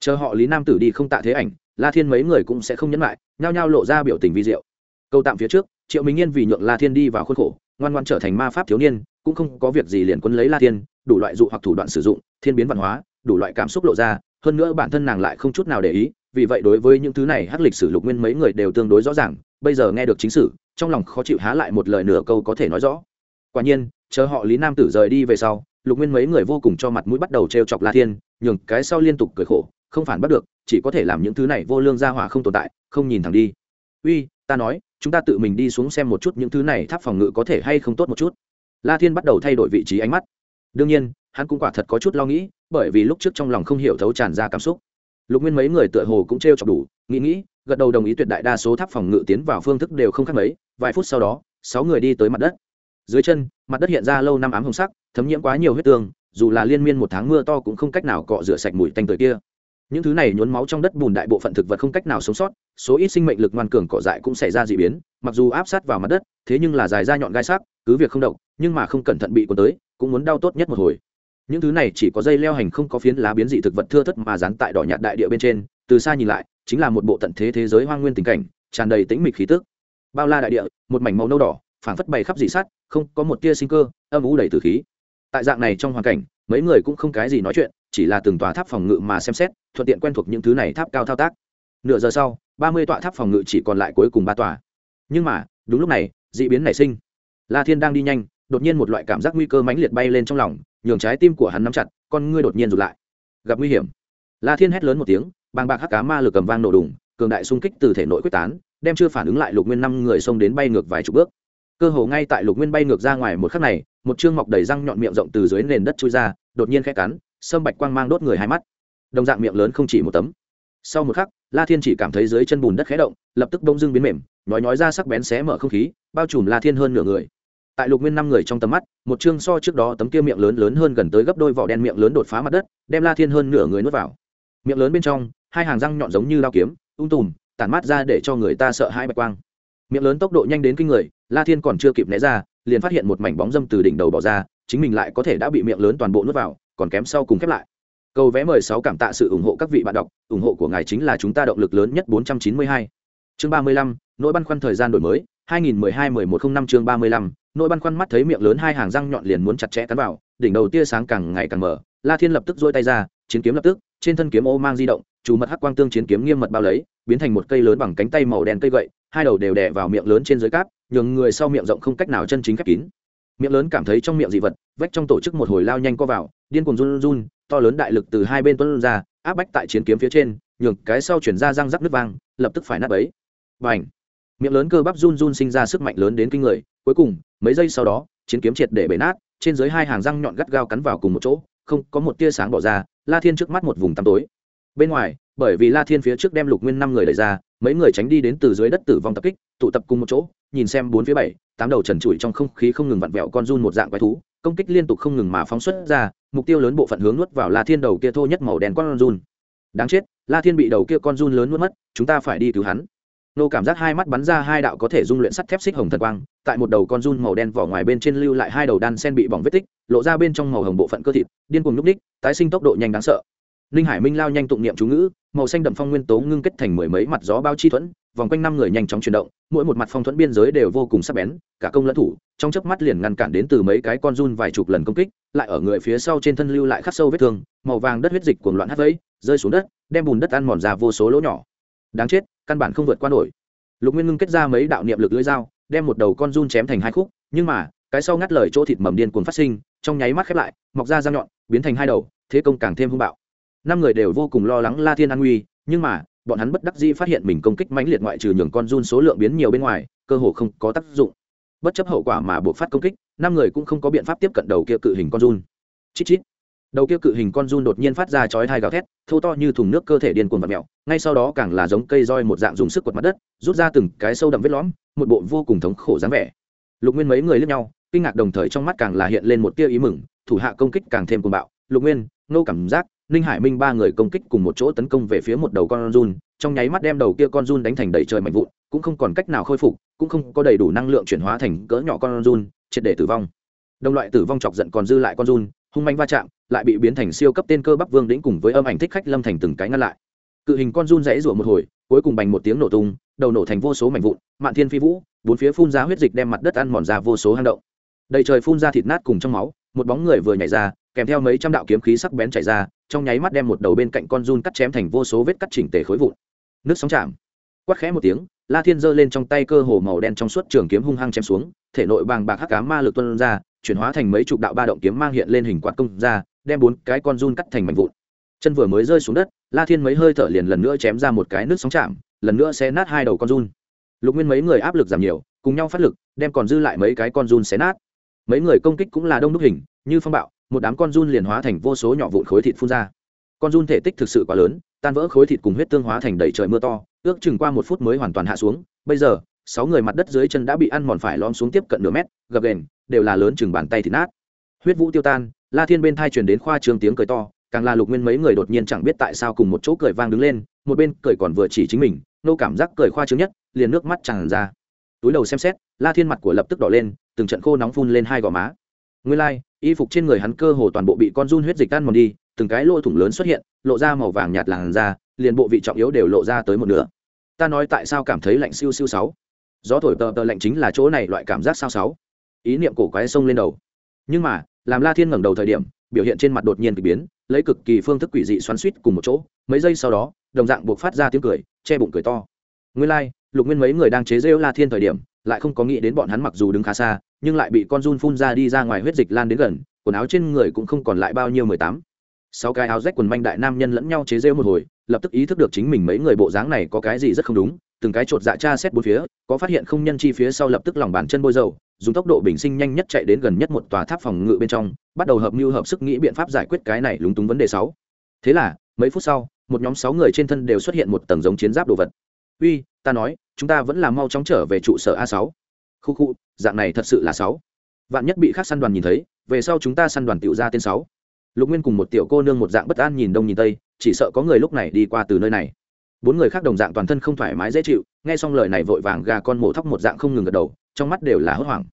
Chờ họ lý nam tử đi không tạ thế ảnh, la thiên mấy người cũng sẽ không nhẫn lại, nhao nhao lộ ra biểu tình vi diệu. Câu tạm phía trước, triệu minh yên vì nhượng la thiên đi vào khuôn khổ, ngoan ngoan trở thành ma pháp thiếu niên, cũng không có việc gì liền quân lấy la thiên, đủ loại dụ hoặc thủ đoạn sử dụng, thiên biến văn hóa, đủ loại cảm xúc lộ ra, hơn nữa bản thân nàng lại không chút nào để ý vì vậy đối với những thứ này hắc lịch sử lục nguyên mấy người đều tương đối rõ ràng, bây giờ nghe được chính sử, trong lòng khó chịu há lại một lời nửa câu có thể nói rõ. Quả nhiên, chờ họ lý nam tử rời đi về sau, lục nguyên mấy người vô cùng cho mặt mũi bắt đầu t r e o chọc la thiên, nhường cái sau liên tục cười khổ, không phản bắt được, chỉ có thể làm những thứ này vô lương gia hỏa không tồn tại, không nhìn thẳng đi. Uy, ta nói, chúng ta tự mình đi xuống xem một chút những thứ này tháp phòng ngự có thể hay không tốt một chút. La thiên bắt đầu thay đổi vị trí ánh mắt. Đương nhiên, hắn cũng quả thật có chút lo nghĩ, bởi vì lúc trước trong lòng không hiểu thấu tràn ra cảm xúc lục nguyên mấy người tựa hồ cũng t r e o chọc đủ, nghĩ nghĩ, gật đầu đồng ý tuyệt đại đa số tháp phòng ngự tiến vào phương thức đều không khác mấy, vài phút sau đó, sáu người đi tới mặt đất. Dưới chân, mặt đất hiện ra lâu năm ám hồng sắc, thấm nhiễm quá nhiều huyết tương, dù là liên miên một tháng mưa to cũng không cách nào cọ rửa sạch mùi tanh tới kia. Những thứ này nhốn máu trong đất bùn đại bộ phận thực vật không cách nào sống sót, số ít sinh mệnh lực ngoan cường cỏ dại cũng xảy ra d ị biến, mặc dù áp sát vào mặt đất, thế nhưng là dài ra nhọn gai sắc, cứ việc không độc, nhưng mà không cẩn thận bị cuốn tới, cũng muốn đau tốt nhất một hồi những thứ này chỉ có dây leo hành không có phiến lá biến dị thực vật thưa thất mà dán tại đỏ nhạt đại địa bên trên, từ xa nhìn lại, chính là một bộ tận thế thế giới hoang nguyên tình cảnh, tràn đầy tĩnh mịch khí tức. Bao la đại địa, một mảnh màu nâu đỏ, phảng phất bày khắp dị sát, không có một tia sinh cơ, âm ủ đầy từ khí. Tại dạng này trong hoàn cảnh, mấy người cũng không cái gì nói chuyện, chỉ là từng tòa tháp phòng ngự mà xem xét, thuận tiện quen thuộc những thứ này tháp cao thao tác. Nửa giờ sau, ba mươi tọa tháp phòng ngự chỉ còn lại cuối cùng ba tòa. Nhưng mà, đúng lúc này d ị biến nảy sinh. La thiên đang đi nhanh đột nhiên một loại cảm giác nguy cơ mãnh liệt bay lên trong lòng, nhường trái tim của hắn nắm chặt, con ngươi đột nhiên rụt lại. Gặp nguy hiểm. La thiên hét lớn một tiếng, bàng bạc hắc cá ma lực cầm vang nổ đùng, cường đại xung kích từ thể nội quyết tán, đem chưa phản ứng lại lục nguyên năm người xông đến bay ngược vài chục bước. Cơ hồ ngay tại lục nguyên bay ngược ra ngoài một khắc này, một chương mọc đầy răng nhọn miệng rộng từ dưới nền đất chui ra, đột nhiên khẽ cắn, sâm bạch quang mang đốt người hai mắt. Đồng dạng miệng lớn không chỉ một tấm. Sau một khắc, la thiên chỉ cảm thấy dưới chân bùn đất khẽ động, lập tức bông dưng biến mềm nói nói ra sắc bén xé mở không khí, bao trùm la thiên hơn nửa người tại lục nguyên năm người trong tầm mắt, một chương so trước đó tấm kia miệng lớn lớn hơn gần tới gấp đôi vỏ đen miệng lớn đột phá mặt đất, đem la thiên hơn nửa người nuốt vào. Miệng lớn bên trong, hai hàng răng nhọn giống như lao kiếm ung tùm, tản mát ra để cho người ta sợ hãi bạch quang. Miệng lớn tốc độ nhanh đến kinh người, la thiên còn chưa kịp né ra, liền phát hiện một mảnh bóng dâm từ đỉnh đầu bỏ ra, chính mình lại có thể đã bị miệng lớn toàn bộ nuốt vào, còn kém sau cùng khép lại. Câu vé mời sáu cảm tạ sự ủng hộ các vị bạn đọc, ủng hộ của ngài chính là chúng ta động lực lớn nhất bốn trăm chín mươi hai. Chương ba mươi lăm, nỗi băn khoăn thời gian đổi mới, hai nghìn mười hai mười một không năm chương ba mươi lăm nỗi băn khoăn mắt thấy miệng lớn hai hàng răng nhọn liền muốn chặt chẽ cắn vào, đỉnh đầu tia sáng càng ngày càng mở la thiên lập tức dôi tay ra, chiến kiếm lập tức, trên thân kiếm ô mang di động, chủ mật hắc quang tương chiến kiếm nghiêm mật bao lấy, biến thành một cây lớn bằng cánh tay màu đen cây gậy, hai đầu đều đè vào miệng lớn trên dưới cáp, nhường người sau miệng rộng không cách nào chân chính khép kín. Miệng lớn cảm thấy trong miệng dị vật, vách trong tổ chức một hồi lao nhanh co vào, điên cuồng run run, to lớn đại lực từ hai bên tuân ra, áp bách tại chiến kiếm phía trên, nhường cái sau chuyển ra răng rắc nước vang, lập tức phải nát bấy. Và ảnh miệng lớn cơ bắp run run sinh ra sức mạnh lớn đến kinh người cuối cùng, mấy giây sau đó, chiến kiếm triệt để bể nát, trên dưới hai hàng răng nhọn gắt gao cắn vào cùng một chỗ, không, có một tia sáng bỏ ra, la thiên trước mắt một vùng tăm tối. Bên ngoài, bởi vì la thiên phía trước đem lục nguyên năm người đẩy ra, mấy người tránh đi đến từ dưới đất tử vong tập kích, tụ tập cùng một chỗ, nhìn xem bốn phía bảy, tám đầu trần trụi trong không khí không ngừng vặn vẹo con run một dạng quái thú, công kích liên tục không ngừng mà phóng xuất ra, mục tiêu lớn bộ phận hướng nuốt vào la thiên đầu kia thô nhất màu đen con run. Đáng chết, la thiên bị đầu kia con run lớn nuốt mất, chúng ta phải đi cứu hắn nô cảm giác hai mắt bắn ra hai đạo có thể dung luyện sắt thép xích hồng thần quang, tại một đầu con run màu đen vỏ ngoài bên trên lưu lại hai đầu đan sen bị bỏng vết tích, lộ ra bên trong màu hồng bộ phận cơ thịt, điên cuồng núp đích tái sinh tốc độ nhanh đáng sợ. Ninh hải minh lao nhanh tụng niệm chú ngữ, màu xanh đậm phong nguyên tố ngưng kết thành mười mấy mặt gió bao chi thuẫn, vòng quanh năm người nhanh chóng chuyển động, mỗi một mặt phong thuẫn biên giới đều vô cùng sắc bén, cả công lẫn thủ, trong chớp mắt liền ngăn cản đến từ mấy cái con run vài chục lần công kích, lại ở người phía sau trên thân lưu lại khắc sâu vết thương, màu vàng đất huyết dịch cuồng loạn hắt vẫy, rơi xuống đất, đem bùn đất ăn mòn ra vô số lỗ nhỏ. Đáng chết căn bản không vượt qua nổi. Lục nguyên ngưng kết ra mấy đạo niệm lực lưỡi dao, đem một đầu con run chém thành hai khúc, nhưng mà, cái sau ngắt lời chỗ thịt mầm điên cuồng phát sinh, trong nháy mắt khép lại, mọc ra răng nhọn, biến thành hai đầu, thế công càng thêm hung bạo. Năm người đều vô cùng lo lắng la thiên an nguy nhưng mà, bọn hắn bất đắc dĩ phát hiện mình công kích mãnh liệt ngoại trừ nhường con run số lượng biến nhiều bên ngoài, cơ hồ không có tác dụng. Bất chấp hậu quả mà buộc phát công kích, năm người cũng không có biện pháp tiếp cận đầu kia cự hình con run. Chít chít đầu kia cự hình con run đột nhiên phát ra chói thai gào thét thâu to như thùng nước cơ thể điên cuồng và mẹo ngay sau đó càng là giống cây roi một dạng dùng sức quật mặt đất, rút ra từng cái sâu đậm vết lõm, một bộ vô cùng thống khổ dáng vẻ. Lục nguyên mấy người lướt nhau, kinh ngạc đồng thời trong mắt càng là hiện lên một tia ý mừng, thủ hạ công kích càng thêm cuồng bạo. Lục nguyên, nô cảm giác, ninh hải minh ba người công kích cùng một chỗ tấn công về phía một đầu con run, trong nháy mắt đem đầu kia con run đánh thành đầy trời mạnh vụn, cũng không còn cách nào khôi phục, cũng không có đầy đủ năng lượng chuyển hóa thành cỡ nhỏ con run, triệt để tử vong. Đồng loại tử vong chọc giận còn dư lại con run hung manh va chạm, lại bị biến thành siêu cấp tên cơ bắp vương đĩnh cùng với âm ảnh thích khách lâm thành từng cái ngăn lại. Cự hình con run rẽ rủa một hồi, cuối cùng bành một tiếng nổ tung, đầu nổ thành vô số mảnh vụn, mạn thiên phi vũ, bốn phía phun ra huyết dịch đem mặt đất ăn mòn ra vô số hang động. Đầy trời phun ra thịt nát cùng trong máu, một bóng người vừa nhảy ra, kèm theo mấy trăm đạo kiếm khí sắc bén chảy ra, trong nháy mắt đem một đầu bên cạnh con run cắt chém thành vô số vết cắt chỉnh tề khối vụn. Nước sóng chạm. Quát khẽ một tiếng, la thiên giơ lên trong tay cơ hồ màu đen trong suốt trường kiếm hung hăng chém xuống, thể nội bàng bạc hắc cá ma lực tuân ra chuyển hóa thành mấy chục đạo ba động kiếm mang hiện lên hình quạt công ra, đem bốn cái con run cắt thành mảnh vụn. Chân vừa mới rơi xuống đất, la thiên mấy hơi thở liền lần nữa chém ra một cái nước sóng chạm, lần nữa sẽ nát hai đầu con run. Lục nguyên mấy người áp lực giảm nhiều, cùng nhau phát lực, đem còn dư lại mấy cái con run xé nát. Mấy người công kích cũng là đông đúc hình, như phong bạo, một đám con run liền hóa thành vô số nhỏ vụn khối thịt phun ra. Con run thể tích thực sự quá lớn, tan vỡ khối thịt cùng huyết tương hóa thành đầy trời mưa to, ước chừng qua một phút mới hoàn toàn hạ xuống. Bây giờ, sáu người mặt đất dưới chân đã bị ăn mòn phải lom xuống tiếp cận nửa mét, gập ghềnh đều là lớn chừng bàn tay thịt nát. Huyết vũ tiêu tan la thiên bên thai truyền đến khoa trường tiếng cười to càng là lục nguyên mấy người đột nhiên chẳng biết tại sao cùng một chỗ cười vang đứng lên một bên cười còn vừa chỉ chính mình nô cảm giác cười khoa trương nhất liền nước mắt tràn ra. Túi đầu xem xét la thiên mặt của lập tức đỏ lên từng trận khô nóng phun lên hai gò má. Nguyên lai、like, y phục trên người hắn cơ hồ toàn bộ bị con run huyết dịch tan mòn đi từng cái lỗ thủng lớn xuất hiện lộ ra màu vàng nhạt làn da liền bộ vị trọng yếu đều lộ ra tới một nửa. Ta nói tại sao cảm thấy lạnh siêu siêu sáu? Gió thổi tờ tờ lạnh chính là chỗ này loại cảm giác sao sáu? Ý niệm cổ quái sông lên đầu. Nhưng mà làm la thiên ngẩng đầu thời điểm biểu hiện trên mặt đột nhiên k ỳ biến lấy cực kỳ phương thức quỷ dị xoắn suýt cùng một chỗ mấy giây sau đó đồng dạng buộc phát ra tiếng cười che bụng cười to. Nguyên lai、like, lục nguyên mấy người đang chế rêu la thiên thời điểm lại không có nghĩ đến bọn hắn mặc dù đứng khá xa nhưng lại bị con run phun ra đi ra ngoài huyết dịch lan đến gần quần áo trên người cũng không còn lại bao nhiêu mười tám. Sáu cái áo rách quần manh đại nam nhân lẫn nhau chế rêu một hồi lập tức ý thức được chính mình mấy người bộ dáng này có cái gì rất không đúng từng cái chột dạ cha xét bốn phía có phát hiện không nhân chi phía sau lập tức lòng bàn chân bôi dầu dùng tốc độ bình sinh nhanh nhất chạy đến gần nhất một tòa tháp phòng ngự bên trong, bắt đầu hợp mưu hợp sức nghĩ biện pháp giải quyết cái này lúng túng vấn đề sáu. Thế là, mấy phút sau, một nhóm sáu người trên thân đều xuất hiện một tầng giống chiến giáp đồ vật. Uy, ta nói, chúng ta vẫn là mau chóng trở về trụ sở a sáu. Khu khu, dạng này thật sự là sáu. Vạn nhất bị khác săn đoàn nhìn thấy, về sau chúng ta săn đoàn tiểu ra tên sáu. Lục nguyên cùng một tiểu cô nương một dạng bất an nhìn đông nhìn tây, chỉ sợ có người lúc này đi qua từ nơi này. Bốn người khác đồng dạng toàn thân không thoải mái dễ chịu, nghe xong lời này vội vàng gà con mổ thóc một dạng không ngừng gật đầu trong mắt đều là hốt hoảng.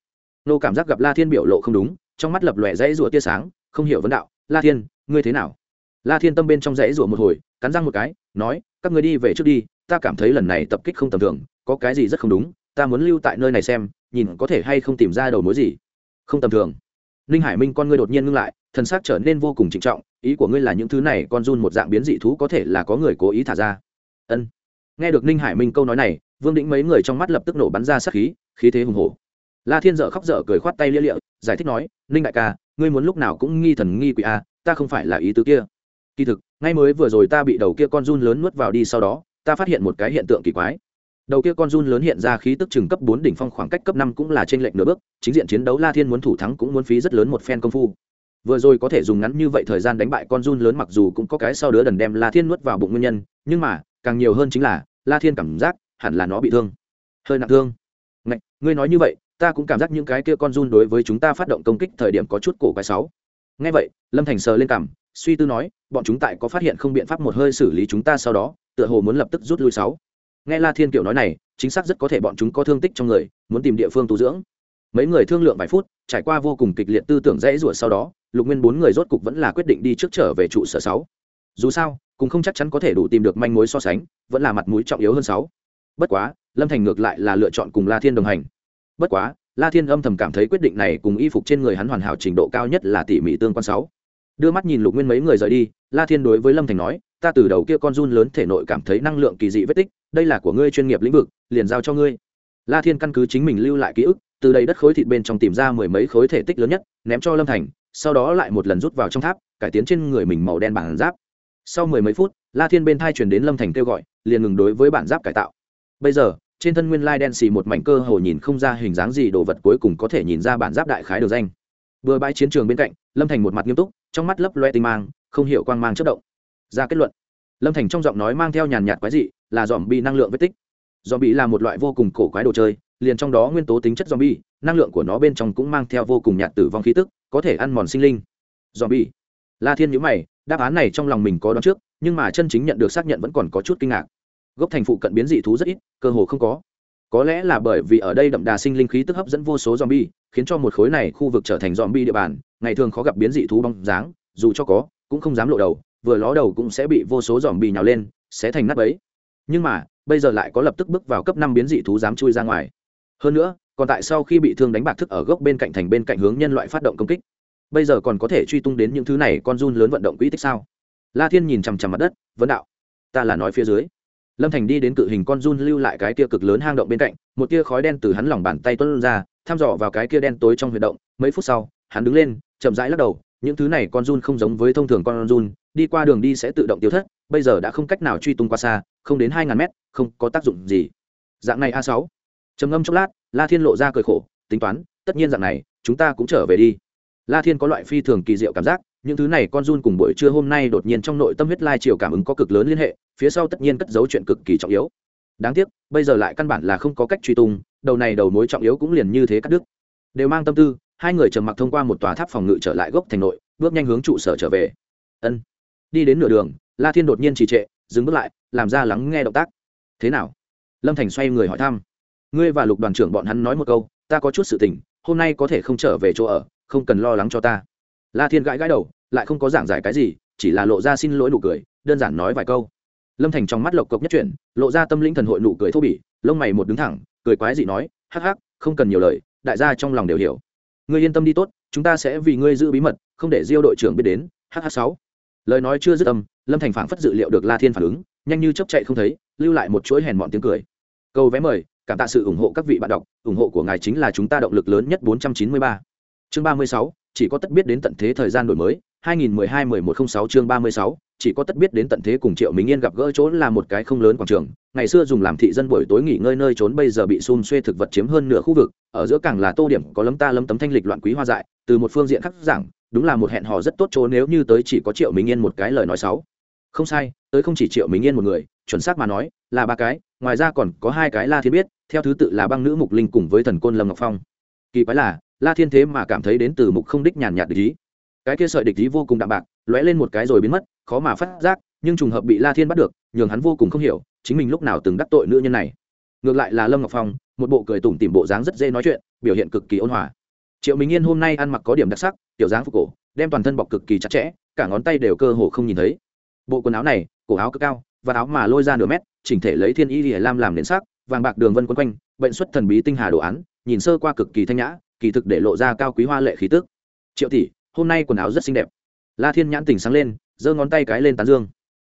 Nô cảm giác gặp la thiên biểu lộ không đúng, trong mắt lập lòe dãy rủa tia sáng, không hiểu vấn đạo, la thiên, ngươi thế nào? La thiên tâm bên trong dãy rủa một hồi, cắn răng một cái, nói, các người đi về trước đi, ta cảm thấy lần này tập kích không tầm thường, có cái gì rất không đúng, ta muốn lưu tại nơi này xem, nhìn có thể hay không tìm ra đầu mối gì. Không tầm thường. Ninh hải minh con ngươi đột nhiên ngưng lại, thần xác trở nên vô cùng trịnh trọng, ý của ngươi là những thứ này con run một dạng biến dị thú có thể là có người cố ý thả ra. Ân nghe được ninh hải minh câu nói này, vương đĩnh mấy người trong mắt lập tức nổ bắn ra sát khí khí thế hùng hổ. La thiên dợ khóc dở cười khoát tay lia lịa, giải thích nói, ninh đại ca, ngươi muốn lúc nào cũng nghi thần nghi quỷ a, ta không phải là ý tứ kia. Kỳ thực, ngay mới vừa rồi ta bị đầu kia con run lớn nuốt vào đi sau đó, ta phát hiện một cái hiện tượng kỳ quái. Đầu kia con run lớn hiện ra khí tức chừng cấp bốn đỉnh phong khoảng cách cấp năm cũng là trên lệnh nửa bước, chính diện chiến đấu la thiên muốn thủ thắng cũng muốn phí rất lớn một phen công phu. Vừa rồi có thể dùng ngắn như vậy thời gian đánh bại con run lớn mặc dù cũng có cái sau đứa đần đem la thiên nuốt vào bụng nguyên nhân, nhưng mà càng nhiều hơn chính là la thiên cảm giác hẳn là nó bị thương. Hơi nặng thương. Ngạch, ngươi nói như vậy ta cũng cảm giác những cái kia con run đối với chúng ta phát động công kích thời điểm có chút cổ quái sáu ngay vậy lâm thành sờ lên cằm suy tư nói bọn chúng tại có phát hiện không biện pháp một hơi xử lý chúng ta sau đó tựa hồ muốn lập tức rút lui sáu nghe la thiên kiểu nói này chính xác rất có thể bọn chúng có thương tích trong người muốn tìm địa phương tu dưỡng. Mấy người thương lượng vài phút trải qua vô cùng kịch liệt tư tưởng dễ rủa sau đó lục nguyên bốn người rốt cục vẫn là quyết định đi trước trở về trụ sở sáu dù sao cũng không chắc chắn có thể đủ tìm được manh mối so sánh, vẫn là mặt mũi trọng yếu hơn sáu. Bất quá, lâm thành ngược lại là lựa chọn cùng la thiên đồng hành. Bất quá, la thiên âm thầm cảm thấy quyết định này cùng y phục trên người hắn hoàn hảo trình độ cao nhất là tỉ mỉ tương quan sáu. Đưa mắt nhìn lục nguyên mấy người rời đi, la thiên đối với lâm thành nói, ta từ đầu kia con run lớn thể nội cảm thấy năng lượng kỳ dị vết tích, đây là của ngươi chuyên nghiệp lĩnh vực, liền giao cho ngươi. La thiên căn cứ chính mình lưu lại ký ức, từ đây đất khối thịt bên trong tìm ra mười mấy khối thể tích lớn nhất, ném cho lâm thành, sau đó lại một lần rút vào trong tháp, cải tiến trên người mình màu đen bản giáp sau mười mấy phút, la thiên bên thai chuyển đến lâm thành kêu gọi, liền ngừng đối với bản giáp cải tạo. Bây giờ, trên thân nguyên lai đen xì một mảnh cơ hồ nhìn không ra hình dáng gì đồ vật cuối cùng có thể nhìn ra bản giáp đại khái được danh. Vừa bãi chiến trường bên cạnh, lâm thành một mặt nghiêm túc, trong mắt lấp loe tinh mang, không hiểu quang mang chất động. Ra kết luận, lâm thành trong giọng nói mang theo nhàn nhạt quái dị, là dòm bi năng lượng vết tích. Dòm bi là một loại vô cùng cổ quái đồ chơi, liền trong đó nguyên tố tính chất dòm bi năng lượng của nó bên trong cũng mang theo vô cùng nhạt tử vong khí tức, có thể ăn mòn sinh linh. Dòm bi la thiên nhữ mày đáp án này trong lòng mình có đoán trước nhưng mà chân chính nhận được xác nhận vẫn còn có chút kinh ngạc gốc thành phụ cận biến dị thú rất ít cơ hồ không có có lẽ là bởi vì ở đây đậm đà sinh linh khí tức hấp dẫn vô số zombie, khiến cho một khối này khu vực trở thành zombie địa bàn, ngày thường khó gặp biến dị thú bóng dáng, dù cho có, cũng không dám lộ đầu, vừa ló đầu cũng sẽ bị vô số zombie nhào lên, sẽ thành nát bấy. Nhưng mà, bây giờ lại có lập tức bước vào cấp năm biến dị thú dám chui ra ngoài. Hơn nữa, còn tại sau khi bị thương đánh bạc thức ở gốc bên cạnh thành bên cạnh hướng nhân loại phát động công kích. Bây giờ còn có thể truy tung đến những thứ này con run lớn vận động quỹ tích sao? La Thiên nhìn chằm chằm mặt đất, vấn đạo: "Ta là nói phía dưới." lâm thành đi đến cự hình con run lưu lại cái kia cực lớn hang động bên cạnh một tia khói đen từ hắn lòng bàn tay tuân ra thăm dò vào cái kia đen tối trong huy động. Mấy phút sau hắn đứng lên chậm rãi lắc đầu những thứ này con run không giống với thông thường con run đi qua đường đi sẽ tự động tiêu thất bây giờ đã không cách nào truy tung qua xa không đến hai ngàn mét không có tác dụng gì. Dạng này a sáu. Trầm ngâm chốc lát la thiên lộ ra cười khổ tính toán tất nhiên dạng này chúng ta cũng trở về đi la thiên có loại phi thường kỳ diệu cảm giác, những thứ này con run cùng buổi trưa hôm nay đột nhiên trong nội tâm huyết lai chiều cảm ứng có cực lớn liên hệ, phía sau tất nhiên cất dấu chuyện cực kỳ trọng yếu. Đáng tiếc, bây giờ lại căn bản là không có cách truy tung, đầu này đầu mối trọng yếu cũng liền như thế cắt đứt. Đều mang tâm tư, hai người trầm mặc thông qua một tòa tháp phòng ngự trở lại gốc thành nội, bước nhanh hướng trụ sở trở về. Ân. Đi đến nửa đường, la thiên đột nhiên trì trệ, dừng bước lại, làm ra lắng nghe động tác. Thế nào? Lâm thành xoay người hỏi thăm. Ngươi và lục đoàn trưởng bọn hắn nói một câu, ta có chút sự tình, hôm nay có thể không trở về chỗ ở không cần lo lắng cho ta. La thiên gãi gãi đầu, lại không có giảng giải cái gì, chỉ là lộ ra xin lỗi nụ cười, đơn giản nói vài câu. Lâm thành trong mắt lộc cộc nhất chuyển, lộ ra tâm linh thần hội nụ cười thô bỉ, lông mày một đứng thẳng, cười quái dị nói, hắc hắc, không cần nhiều lời, đại gia trong lòng đều hiểu. Ngươi yên tâm đi tốt, chúng ta sẽ vì ngươi giữ bí mật, không để diêu đội trưởng biết đến. Hh sáu. Lời nói chưa dứt âm, lâm thành phảng phất dự liệu được la thiên phản ứng, nhanh như chấp chạy không thấy, lưu lại một chuỗi hèn mọn tiếng cười. Câu vé mời, cảm tạ sự ủng hộ các vị bạn đọc, ủng hộ của ngài chính là chúng ta động lực lớn nhất 493 chương 36, chỉ có tất biết đến tận thế thời gian đổi mới. 2012-1106 chương 36, chỉ có tất biết đến tận thế cùng Triệu Minh Yên gặp gỡ chỗ là một cái không lớn quảng trường, ngày xưa dùng làm thị dân buổi tối nghỉ ngơi nơi trốn bây giờ bị xung xuê thực vật chiếm hơn nửa khu vực, ở giữa càng là tô điểm có lấm ta lấm tấm thanh lịch loạn quý hoa dại từ một phương diện khác giảng đúng là một hẹn hò rất tốt chỗ nếu như tới chỉ có triệu minh yên một cái lời nói xấu. không sai tới không chỉ triệu minh yên một người chuẩn xác mà nói là ba cái ngoài ra còn có hai cái la thiên biết theo thứ tự là băng nữ mục linh cùng với thần côn lâm ngọc phong. Kỳ quái là la thiên thế mà cảm thấy đến từ mục không đích nhàn nhạt địch ý. Cái kia sợi địch ý vô cùng đạm bạc, lóe lên một cái rồi biến mất, khó mà phát giác, nhưng trùng hợp bị la thiên bắt được, nhường hắn vô cùng không hiểu, chính mình lúc nào từng đắc tội nữ nhân này. Ngược lại là lâm ngọc phong, một bộ cười tủm tìm bộ dáng rất dễ nói chuyện, biểu hiện cực kỳ ôn hòa. Triệu minh yên hôm nay ăn mặc có điểm đặc sắc, tiểu dáng phục cổ, đem toàn thân bọc cực kỳ chặt chẽ, cả ngón tay đều cơ hồ không nhìn thấy. Bộ quần áo này, cổ áo cực cao, và áo mà lôi ra nửa mét, chỉnh thể lấy thiên y lìa lam làm nền sắc vàng bạc đường vân quấn quanh, bệnh xuất thần bí tinh hà đồ án, nhìn sơ qua cực kỳ thanh nhã kỳ thực để lộ ra cao quý hoa lệ khí tức. Triệu tỷ, hôm nay quần áo rất xinh đẹp. La thiên nhãn tỉnh sáng lên, giơ ngón tay cái lên tán dương.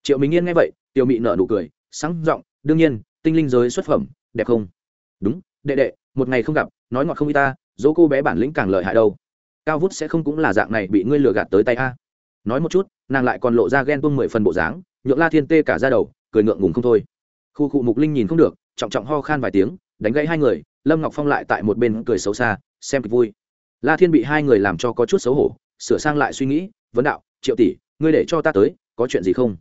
Triệu minh yên nghe vậy, tiểu mị nở nụ cười, sáng giọng, đương nhiên, tinh linh giới xuất phẩm, đẹp không? Đúng, đệ đệ, một ngày không gặp, nói ngọt không y ta, dỗ cô bé bản lĩnh càng lợi hại đâu. Cao vút sẽ không cũng là dạng này bị ngươi lừa gạt tới tay a. Nói một chút, nàng lại còn lộ ra ghen tuông mười phần bộ dáng, nhượng la thiên tê cả ra đầu, cười ngượng ngùng không thôi. Khu cụ mục linh nhìn không được, trọng trọng ho khan vài tiếng, đánh gãy hai người, lâm ngọc phong lại tại một bên cười xấu xa xem kịch vui. La thiên bị hai người làm cho có chút xấu hổ, sửa sang lại suy nghĩ, vấn đạo, triệu tỷ, ngươi để cho ta tới, có chuyện gì không?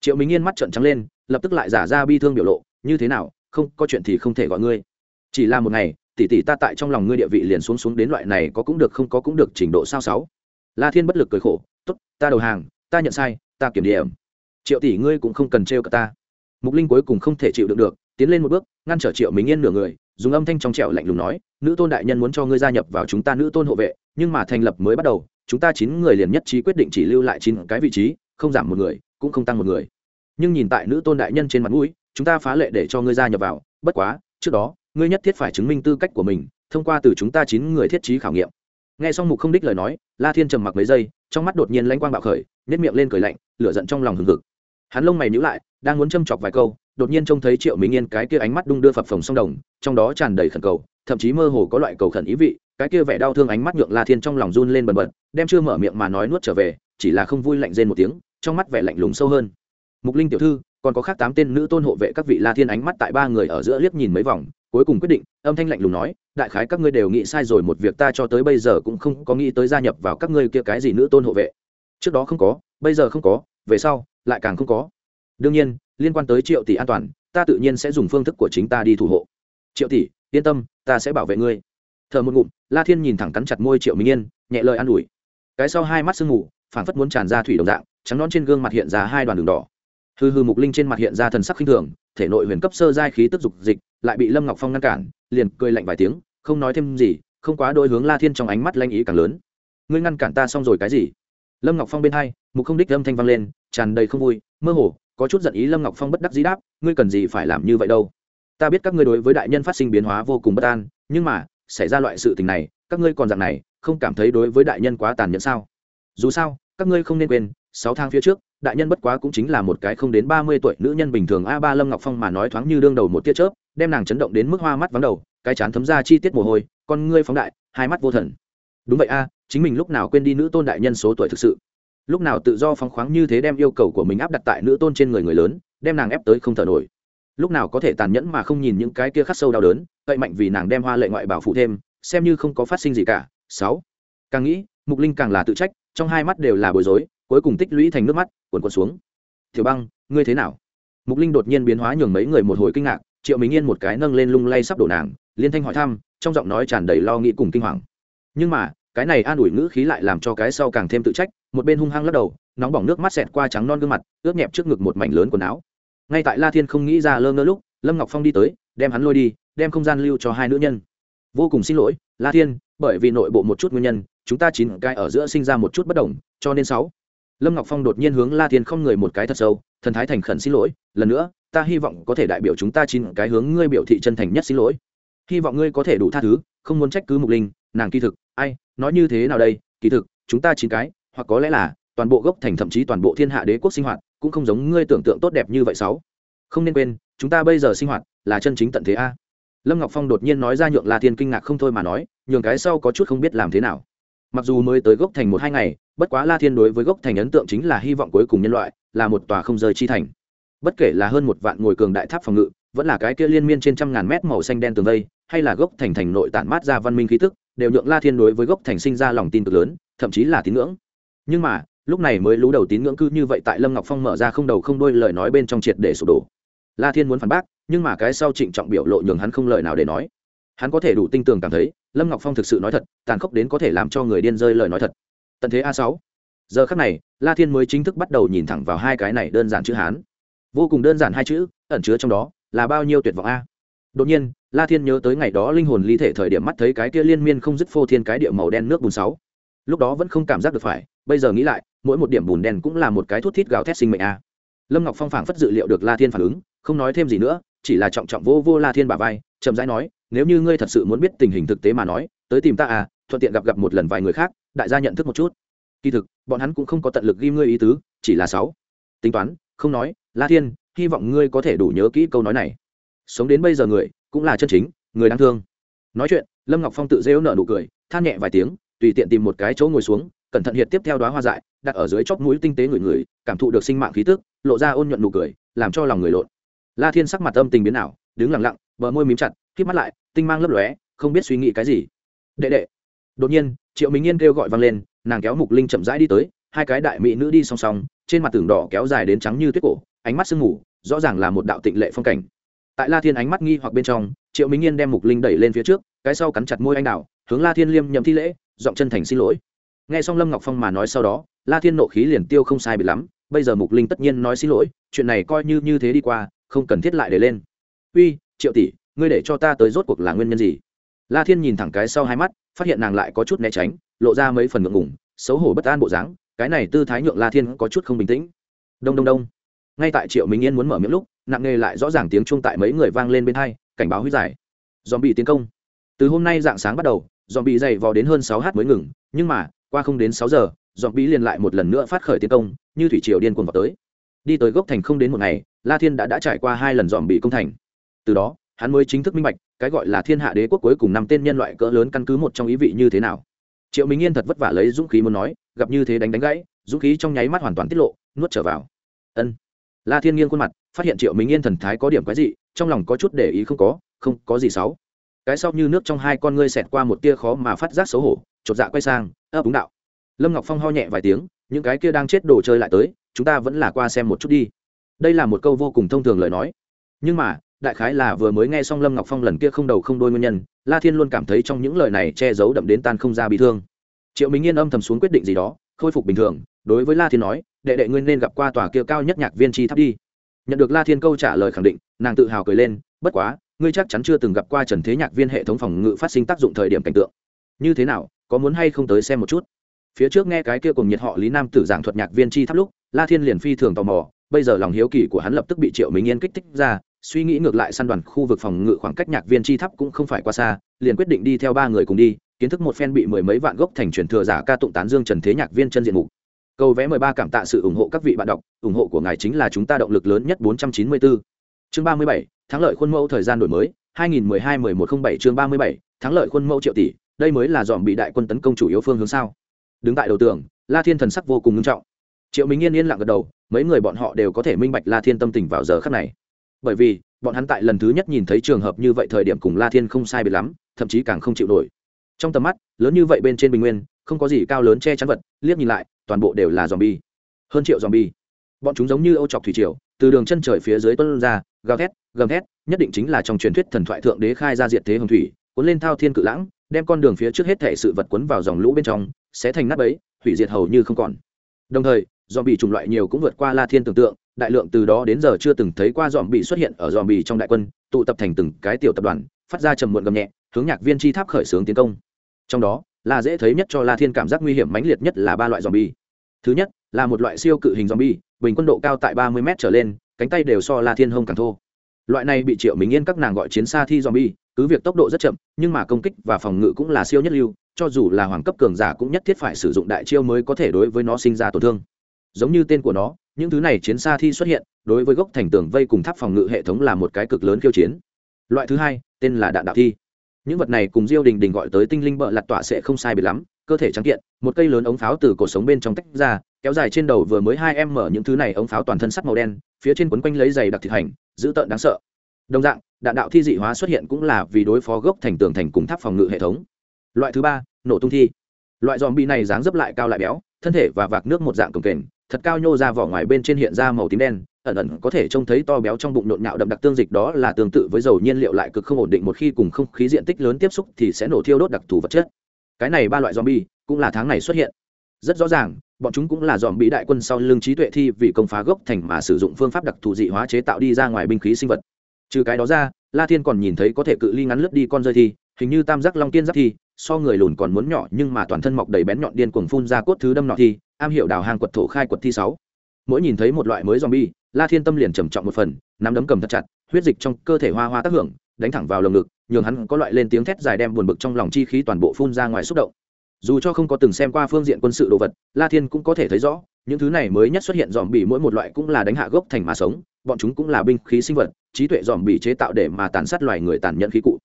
Triệu minh yên mắt trợn trắng lên, lập tức lại giả ra bi thương biểu lộ, như thế nào, không, có chuyện thì không thể gọi ngươi. Chỉ là một ngày, tỷ tỷ ta tại trong lòng ngươi địa vị liền xuống xuống đến loại này có cũng được không có cũng được trình độ sao sáu. La thiên bất lực cười khổ, tốt, ta đầu hàng, ta nhận sai, ta kiểm điểm. Triệu tỷ ngươi cũng không cần trêu cả ta. Mục linh cuối cùng không thể chịu đựng được tiến lên một bước, ngăn trở triệu mình yên nửa người, dùng âm thanh trong trẻo lạnh lùng nói, nữ tôn đại nhân muốn cho ngươi gia nhập vào chúng ta nữ tôn hộ vệ, nhưng mà thành lập mới bắt đầu, chúng ta chín người liền nhất trí quyết định chỉ lưu lại chín cái vị trí, không giảm một người, cũng không tăng một người. Nhưng nhìn tại nữ tôn đại nhân trên mặt mũi, chúng ta phá lệ để cho ngươi gia nhập vào, bất quá, trước đó, ngươi nhất thiết phải chứng minh tư cách của mình, thông qua từ chúng ta chín người thiết trí khảo nghiệm. Nghe xong mục không đích lời nói, la thiên trầm mặc mấy giây, trong mắt đột nhiên lãnh quang bạo khởi nếp miệng lên cười lạnh, lửa giận trong lòng hừng hực. Hắn lông mày nhíu lại, đang muốn châm chọc vài câu đột nhiên trông thấy triệu minh yên cái kia ánh mắt đung đưa phập phồng sông đồng, trong đó tràn đầy khẩn cầu, thậm chí mơ hồ có loại cầu khẩn ý vị, cái kia vẻ đau thương ánh mắt nhượng la thiên trong lòng run lên bần bật, đem chưa mở miệng mà nói nuốt trở về, chỉ là không vui lạnh rên một tiếng, trong mắt vẻ lạnh lùng sâu hơn. Mục linh tiểu thư, còn có khác tám tên nữ tôn hộ vệ các vị la thiên ánh mắt tại ba người ở giữa liếc nhìn mấy vòng, cuối cùng quyết định, âm thanh lạnh lùng nói, đại khái các ngươi đều nghĩ sai rồi, một việc ta cho tới bây giờ cũng không có nghĩ tới gia nhập vào các ngươi kia cái gì nữ tôn hộ vệ. Trước đó không có, bây giờ không có, về sau lại càng không có. Đương nhiên liên quan tới triệu tỷ an toàn, ta tự nhiên sẽ dùng phương thức của chính ta đi thủ hộ. Triệu tỷ, yên tâm, ta sẽ bảo vệ ngươi. Thở một ngụm, la thiên nhìn thẳng cắn chặt môi triệu minh yên, nhẹ lời an ủi. Cái sau hai mắt sương mù, phảng phất muốn tràn ra thủy đồng dạng, trắng non trên gương mặt hiện ra hai đoàn đường đỏ. Hư hư mục linh trên mặt hiện ra thần sắc khinh thường, thể nội huyền cấp sơ giai khí tức dục dịch, lại bị lâm ngọc phong ngăn cản, liền cười lạnh vài tiếng, không nói thêm gì, không quá đôi hướng la thiên trong ánh mắt lanh ý càng lớn. Ngươi ngăn cản ta xong rồi cái gì? Lâm ngọc phong bên hai, mục không đích âm thanh vang lên, tràn đầy không vui, mơ hồ có chút giận ý lâm ngọc phong bất đắc dĩ đáp, ngươi cần gì phải làm như vậy đâu? Ta biết các ngươi đối với đại nhân phát sinh biến hóa vô cùng bất an, nhưng mà, xảy ra loại sự tình này, các ngươi còn dạng này, không cảm thấy đối với đại nhân quá tàn nhẫn sao? Dù sao, các ngươi không nên quên, sáu tháng phía trước, đại nhân bất quá cũng chính là một cái không đến ba mươi tuổi nữ nhân bình thường a ba lâm ngọc phong mà nói thoáng như đương đầu một tia chớp, đem nàng chấn động đến mức hoa mắt vắng đầu, cái chán thấm ra chi tiết mồ hôi, con ngươi phóng đại, hai mắt vô thần. Đúng vậy a, chính mình lúc nào quên đi nữ tôn đại nhân số tuổi thực sự lúc nào tự do phóng khoáng như thế đem yêu cầu của mình áp đặt tại nữ tôn trên người người lớn, đem nàng ép tới không thở nổi. Lúc nào có thể tàn nhẫn mà không nhìn những cái kia khắc sâu đau đớn, cậy mạnh vì nàng đem hoa lệ ngoại bảo phụ thêm, xem như không có phát sinh gì cả. Sáu, càng nghĩ, mục linh càng là tự trách, trong hai mắt đều là bối rối, cuối cùng tích lũy thành nước mắt cuồn cuộn xuống. Tiểu băng, ngươi thế nào? Mục linh đột nhiên biến hóa nhường mấy người một hồi kinh ngạc, triệu minh yên một cái nâng lên lung lay sắp đổ nàng, liên thanh hỏi thăm, trong giọng nói tràn đầy lo nghĩ cùng kinh hoàng. Nhưng mà cái này an ủi ngữ khí lại làm cho cái sau càng thêm tự trách, một bên hung hăng lắc đầu, nóng bỏng nước mắt xẹt qua trắng non gương mặt, ướt nhẹp trước ngực một mảnh lớn quần áo. Ngay tại la thiên không nghĩ ra lơ ngơ lúc, lâm ngọc phong đi tới, đem hắn lôi đi, đem không gian lưu cho hai nữ nhân. Vô cùng xin lỗi, la thiên, bởi vì nội bộ một chút nguyên nhân, chúng ta chín cái ở giữa sinh ra một chút bất đồng, cho nên sáu. Lâm ngọc phong đột nhiên hướng la thiên không người một cái thật sâu, thần thái thành khẩn xin lỗi, lần nữa, ta hy vọng có thể đại biểu chúng ta chín cái hướng ngươi biểu thị chân thành nhất xin lỗi. Hy vọng ngươi có thể đủ tha thứ, không muốn trách cứ mục linh nàng kỳ thực, ai, nói như thế nào đây, kỳ thực, chúng ta chín cái, hoặc có lẽ là, toàn bộ gốc thành thậm chí toàn bộ thiên hạ đế quốc sinh hoạt, cũng không giống ngươi tưởng tượng tốt đẹp như vậy sáu. Không nên quên, chúng ta bây giờ sinh hoạt, là chân chính tận thế a. Lâm ngọc phong đột nhiên nói ra nhượng la thiên kinh ngạc không thôi mà nói, nhường cái sau có chút không biết làm thế nào. Mặc dù mới tới gốc thành một hai ngày, bất quá la thiên đối với gốc thành ấn tượng chính là hy vọng cuối cùng nhân loại, là một tòa không rời chi thành. Bất kể là hơn một vạn ngồi cường đại tháp phòng ngự, vẫn là cái kia liên miên trên trăm ngàn mét màu xanh đen tường vây, hay là gốc thành thành nội tản mát ra văn minh khí tức đều nhượng la thiên đối với gốc thành sinh ra lòng tin cực lớn, thậm chí là tín ngưỡng. Nhưng mà, lúc này mới lú đầu tín ngưỡng cư như vậy tại lâm ngọc phong mở ra không đầu không đôi lời nói bên trong triệt để sụp đổ. La thiên muốn phản bác, nhưng mà cái sau trịnh trọng biểu lộ nhường hắn không lời nào để nói. Hắn có thể đủ tinh tường cảm thấy, lâm ngọc phong thực sự nói thật, tàn khốc đến có thể làm cho người điên rơi lời nói thật. Tận thế a sáu. Giờ khắc này, la thiên mới chính thức bắt đầu nhìn thẳng vào hai cái này đơn giản chữ hán. Vô cùng đơn giản hai chữ, ẩn chứa trong đó là bao nhiêu tuyệt vọng a đột nhiên, la thiên nhớ tới ngày đó linh hồn ly thể thời điểm mắt thấy cái kia liên miên không dứt phô thiên cái địa màu đen nước bùn sáu. Lúc đó vẫn không cảm giác được phải, bây giờ nghĩ lại, mỗi một điểm bùn đen cũng là một cái thút thít gào thét sinh mệnh a. Lâm ngọc phong phảng phất dự liệu được la thiên phản ứng, không nói thêm gì nữa, chỉ là trọng trọng vô vô la thiên bà vai, chậm rãi nói, nếu như ngươi thật sự muốn biết tình hình thực tế mà nói, tới tìm ta à thuận tiện gặp gặp một lần vài người khác, đại gia nhận thức một chút. Kỳ thực, bọn hắn cũng không có tận lực ghi ngươi ý tứ, chỉ là sáu. Tính toán, không nói, la thiên, hy vọng ngươi có thể đủ nhớ kỹ câu nói này sống đến bây giờ người cũng là chân chính, người đáng thương. Nói chuyện, lâm ngọc phong tự rêu nợ nụ cười, than nhẹ vài tiếng, tùy tiện tìm một cái chỗ ngồi xuống, cẩn thận hiệt tiếp theo đoá hoa dại, đặt ở dưới chóp mũi tinh tế người người, cảm thụ được sinh mạng khí tức, lộ ra ôn nhuận nụ cười, làm cho lòng người lộn. La thiên sắc mặt âm tình biến ảo, đứng lặng lặng, bờ môi mím chặt k mắt lại, tinh mang lấp lóe, không biết suy nghĩ cái gì. Đệ đệ. Đột nhiên, triệu minh yên kêu gọi vang lên, nàng kéo mục linh chậm rãi đi tới, hai cái đại mỹ nữ đi song song, trên mặt tường đỏ kéo dài đến trắng như tuyết cổ, ánh mắt sương ngủ rõ ràng là một đạo tịnh lệ phong cảnh tại la thiên ánh mắt nghi hoặc bên trong, triệu minh yên đem mục linh đẩy lên phía trước, cái sau cắn chặt môi anh đào, hướng la thiên liêm nhậm thi lễ, giọng chân thành xin lỗi. Nghe xong lâm ngọc phong mà nói sau đó, la thiên nộ khí liền tiêu không sai bị lắm, bây giờ mục linh tất nhiên nói xin lỗi, chuyện này coi như như thế đi qua, không cần thiết lại để lên. Uy, triệu tỷ, ngươi để cho ta tới rốt cuộc là nguyên nhân gì? La thiên nhìn thẳng cái sau hai mắt, phát hiện nàng lại có chút né tránh, lộ ra mấy phần ngượng ngủng xấu hổ bất an bộ dáng, cái này tư thái nhượng la thiên có chút không bình tĩnh. Đông đông đông. Ngay tại triệu minh yên muốn mở miệng lúc nặng nề lại rõ ràng tiếng chuông tại mấy người vang lên bên hai, cảnh báo huy giải. Dòm bị tiến công. Từ hôm nay dạng sáng bắt đầu dòm bị dày vò đến hơn sáu h mới ngừng, nhưng mà, qua không đến sáu giờ dòm bị liền lại một lần nữa phát khởi tiến công, như thủy triều điên cuồng vào tới. Đi tới gốc thành không đến một ngày, la thiên đã đã trải qua hai lần dòm bị công thành. Từ đó, hắn mới chính thức minh bạch, cái gọi là thiên hạ đế quốc cuối cùng năm tên nhân loại cỡ lớn căn cứ một trong ý vị như thế nào. Triệu minh yên thật vất vả lấy dũng khí muốn nói, gặp như thế đánh đánh gãy, dũng khí trong nháy mắt hoàn toàn tiết lộ, nuốt trở vào. Ân la thiên nghiêng khuôn mặt, phát hiện triệu minh yên thần thái có điểm quái dị, trong lòng có chút để ý không có không có gì xấu. Cái sau như nước trong hai con ngươi xẹt qua một tia khó mà phát giác xấu hổ, chột dạ quay sang ấp đúng đạo. Lâm ngọc phong ho nhẹ vài tiếng, những cái kia đang chết đồ chơi lại tới, chúng ta vẫn là qua xem một chút đi. Đây là một câu vô cùng thông thường lời nói. Nhưng mà, đại khái là vừa mới nghe xong lâm ngọc phong lần kia không đầu không đôi nguyên nhân, la thiên luôn cảm thấy trong những lời này che giấu đậm đến tan không ra bị thương. Triệu minh yên âm thầm xuống quyết định gì đó, khôi phục bình thường, đối với la thiên nói đệ đệ ngươi nên gặp qua tòa kia cao nhất nhạc viên chi tháp đi. Nhận được la thiên câu trả lời khẳng định, nàng tự hào cười lên, bất quá, ngươi chắc chắn chưa từng gặp qua trần thế nhạc viên hệ thống phòng ngự phát sinh tác dụng thời điểm cảnh tượng. Như thế nào, có muốn hay không tới xem một chút? Phía trước nghe cái kia cùng nhiệt họ lý nam tử giảng thuật nhạc viên chi tháp lúc, la thiên liền phi thường tò mò, bây giờ lòng hiếu kỳ của hắn lập tức bị triệu minh yên kích thích ra, suy nghĩ ngược lại săn đoàn khu vực phòng ngự khoảng cách nhạc viên chi tháp cũng không phải quá xa, liền quyết định đi theo ba người cùng đi, kiến thức một phen bị mười mấy vạn gốc thành truyền thừa giả ca tụng tán dương trần thế nhạc viên chân diện mục câu vé mười ba cảm tạ sự ủng hộ các vị bạn đọc, ủng hộ của ngài chính là chúng ta động lực lớn nhất bốn trăm chín mươi bốn chương ba mươi bảy, thắng lợi khuôn mẫu thời gian đổi mới, hai nghìn mười hai mười một không bảy chương ba mươi bảy, thắng lợi khuôn mẫu triệu tỷ, đây mới là dòm bị đại quân tấn công chủ yếu phương hướng sao? Đứng tại đầu tường, la thiên thần sắc vô cùng nghiêm trọng. Triệu minh yên yên lặng gật đầu, mấy người bọn họ đều có thể minh bạch la thiên tâm tình vào giờ khắc này. Bởi vì, bọn hắn tại lần thứ nhất nhìn thấy trường hợp như vậy thời điểm cùng la thiên không sai biệt lắm, thậm chí càng không chịu nổi. Trong tầm mắt, lớn như vậy bên trên bình nguyên, không có gì cao lớn che chắn vật, liếc nhìn lại toàn bộ đều là zombie. Hơn triệu zombie. Bọn chúng giống như âu chọc thủy triều, từ đường chân trời phía dưới tuôn ra, gào thét, gầm thét, nhất định chính là trong truyền thuyết thần thoại thượng đế khai ra diệt thế hồng thủy, cuốn lên thao thiên cự lãng, đem con đường phía trước hết thảy sự vật cuốn vào dòng lũ bên trong sẽ thành nát bấy, hủy diệt hầu như không còn. Đồng thời, zombie chủng loại nhiều cũng vượt qua la thiên tưởng tượng, đại lượng từ đó đến giờ chưa từng thấy qua zombie xuất hiện ở zombie trong đại quân, tụ tập thành từng cái tiểu tập đoàn, phát ra trầm muộn gầm nhẹ, hướng nhạc viên chi tháp khởi xướng tiến công. Trong đó, là dễ thấy nhất cho la thiên cảm giác nguy hiểm mãnh liệt nhất là ba loại zombie thứ nhất, là một loại siêu cự hình zombie, bình quân độ cao tại ba mươi m trở lên, cánh tay đều so la thiên hông càng thô. Loại này bị triệu minh yên các nàng gọi chiến xa thi zombie, cứ việc tốc độ rất chậm, nhưng mà công kích và phòng ngự cũng là siêu nhất lưu, cho dù là hoàng cấp cường giả cũng nhất thiết phải sử dụng đại chiêu mới có thể đối với nó sinh ra tổn thương. Giống như tên của nó, những thứ này chiến xa thi xuất hiện, đối với gốc thành tường vây cùng tháp phòng ngự hệ thống là một cái cực lớn khiêu chiến. Loại thứ hai, tên là đạn đạo thi. Những vật này cùng diêu đình đình gọi tới tinh linh bợ lặt tọa sẽ không sai biệt lắm cơ thể trắng kiện, một cây lớn ống pháo từ cổ sống bên trong tách ra, kéo dài trên đầu vừa mới hai em mở những thứ này ống pháo toàn thân sắt màu đen, phía trên quấn quanh lấy giày đặc thịt hành, dữ tợn đáng sợ. Đồng dạng, đạn đạo thi dị hóa xuất hiện cũng là vì đối phó gốc thành tường thành cùng tháp phòng ngự hệ thống. Loại thứ ba, nổ tung thi. Loại dòm bi này dáng dấp lại cao lại béo, thân thể và vạc nước một dạng cồng kềnh, thật cao nhô ra vỏ ngoài bên trên hiện ra màu tím đen, ẩn ẩn có thể trông thấy to béo trong bụng nộn nhạo đậm đặc tương dịch đó là tương tự với dầu nhiên liệu lại cực không ổn định, một khi cùng không khí diện tích lớn tiếp xúc thì sẽ nổ thiêu đốt đặc thù vật chất cái này ba loại zombie cũng là tháng này xuất hiện. Rất rõ ràng, bọn chúng cũng là dòm bị đại quân sau lưng trí tuệ thi vì công phá gốc thành mà sử dụng phương pháp đặc thù dị hóa chế tạo đi ra ngoài binh khí sinh vật. Trừ cái đó ra, la thiên còn nhìn thấy có thể cự ly ngắn lướt đi con rơi thi, hình như tam giác long tiên giáp thi, so người lùn còn muốn nhỏ nhưng mà toàn thân mọc đầy bén nhọn điên cuồng phun ra cốt thứ đâm nọ thi, am hiểu đào hàng quật thổ khai quật thi sáu. Mỗi nhìn thấy một loại mới zombie, la thiên tâm liền trầm trọng một phần, nắm đấm cầm thật chặt, huyết dịch trong cơ thể hoa hoa tác hưởng, đánh thẳng vào lồng ngực nhường hắn có loại lên tiếng thét dài đem buồn bực trong lòng chi khí toàn bộ phun ra ngoài xúc động. Dù cho không có từng xem qua phương diện quân sự đồ vật, la thiên cũng có thể thấy rõ, những thứ này mới nhất xuất hiện dòm bỉ mỗi một loại cũng là đánh hạ gốc thành mà sống, bọn chúng cũng là binh khí sinh vật, trí tuệ dòm bỉ chế tạo để mà tàn sát loài người tàn nhẫn khí cụ.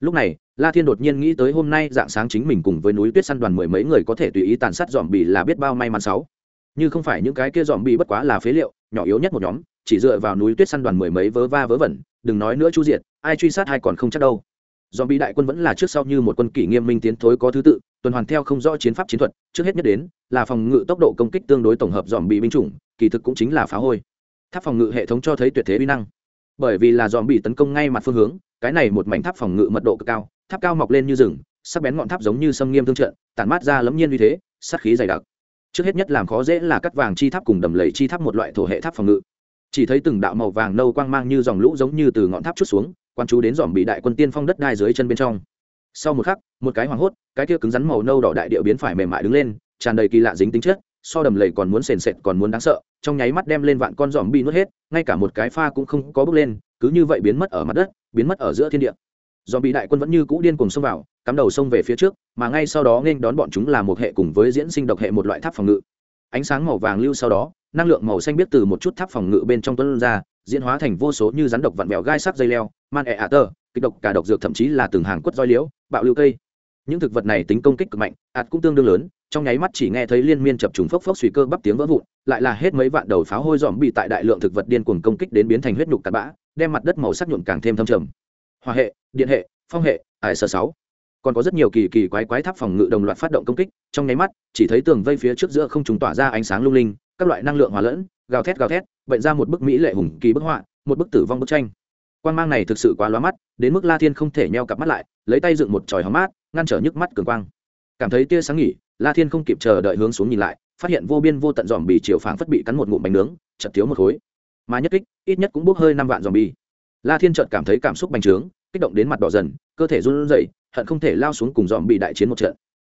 Lúc này, la thiên đột nhiên nghĩ tới hôm nay dạng sáng chính mình cùng với núi tuyết săn đoàn mười mấy người có thể tùy ý tàn sát dòm bỉ là biết bao may mắn sáu. Như không phải những cái kia dòm bỉ bất quá là phế liệu, nhỏ yếu nhất một nhóm, chỉ dựa vào núi tuyết săn đoàn mười mấy vớ va vớ vẩn, đừng nói nữa chu diệt, ai truy sát hay còn không chắc đâu dòm bị đại quân vẫn là trước sau như một quân kỷ nghiêm minh tiến thối có thứ tự, tuần hoàn theo không rõ chiến pháp chiến thuật, trước hết nhất đến là phòng ngự tốc độ công kích tương đối tổng hợp dòm bị binh chủng, kỳ thực cũng chính là phá hôi. Tháp phòng ngự hệ thống cho thấy tuyệt thế uy năng. Bởi vì là dòm bị tấn công ngay mặt phương hướng, cái này một mảnh tháp phòng ngự mật độ cực cao, tháp cao mọc lên như rừng, sắc bén ngọn tháp giống như sâm nghiêm thương trận, tản mát ra lẫm nhiên uy thế, sát khí dày đặc. Trước hết nhất làm khó dễ là cắt vàng chi tháp cùng đầm lầy chi tháp một loại thổ hệ tháp phòng ngự. Chỉ thấy từng đạo màu vàng nâu quang mang như dòng lũ giống như từ ngọn tháp chút xuống quan chú đến dòm bị đại quân tiên phong đất đai dưới chân bên trong. Sau một khắc, một cái hoảng hốt, cái kia cứng rắn màu nâu đỏ đại địa biến phải mềm mại đứng lên, tràn đầy kỳ lạ dính tính chất, so đầm lầy còn muốn sền sệt, còn muốn đáng sợ, trong nháy mắt đem lên vạn con giòm bị nuốt hết, ngay cả một cái pha cũng không có bước lên, cứ như vậy biến mất ở mặt đất, biến mất ở giữa thiên địa. Giòm bị đại quân vẫn như cũ điên cùng xông vào, cắm đầu xông về phía trước, mà ngay sau đó nên đón bọn chúng là một hệ cùng với diễn sinh độc hệ một loại tháp phòng ngự. Ánh sáng màu vàng lưu sau đó, năng lượng màu xanh biết từ một chút tháp phòng ngự bên trong tuấn ra diễn hóa thành vô số như rắn độc vặn vẹo gai sắc dây leo, man e ẹ ạ tơ, kịch độc cả độc dược thậm chí là từng hàng quất roi liễu, bạo lưu cây. Những thực vật này tính công kích cực mạnh, ạt cũng tương đương lớn, trong nháy mắt chỉ nghe thấy liên miên chập trùng phốc phốc suy cơ bắp tiếng vỡ vụn, lại là hết mấy vạn đầu pháo hôi dòm bị tại đại lượng thực vật điên cuồng công kích đến biến thành huyết nhục cặn bã, đem mặt đất màu sắc nhuộm càng thêm thâm trầm. Hòa hệ, điện hệ, phong hệ, ải sơ sáu. Còn có rất nhiều kỳ kỳ quái quái tháp phòng ngự đồng loạt phát động công kích, trong nháy mắt, chỉ thấy tường vây phía trước giữa không trùng tỏa ra ánh sáng lung linh, các loại năng lượng hòa lẫn, gào thét gào thét bệnh ra một bức mỹ lệ hùng kỳ bức họa, một bức tử vong bức tranh. Quan mang này thực sự quá lóa mắt, đến mức la thiên không thể nheo cặp mắt lại, lấy tay dựng một tròi hóm mát, ngăn trở nhức mắt cường quang. Cảm thấy tia sáng nghỉ, la thiên không kịp chờ đợi hướng xuống nhìn lại, phát hiện vô biên vô tận dòm bì chiều phảng phất bị cắn một ngụm bánh nướng, chật thiếu một khối. Mà nhất kích, ít nhất cũng bốc hơi năm vạn dòm bì. La thiên chợt cảm thấy cảm xúc bành trướng, kích động đến mặt đỏ dần, cơ thể run rẩy, hận không thể lao xuống cùng dòm bị đại chiến một trận.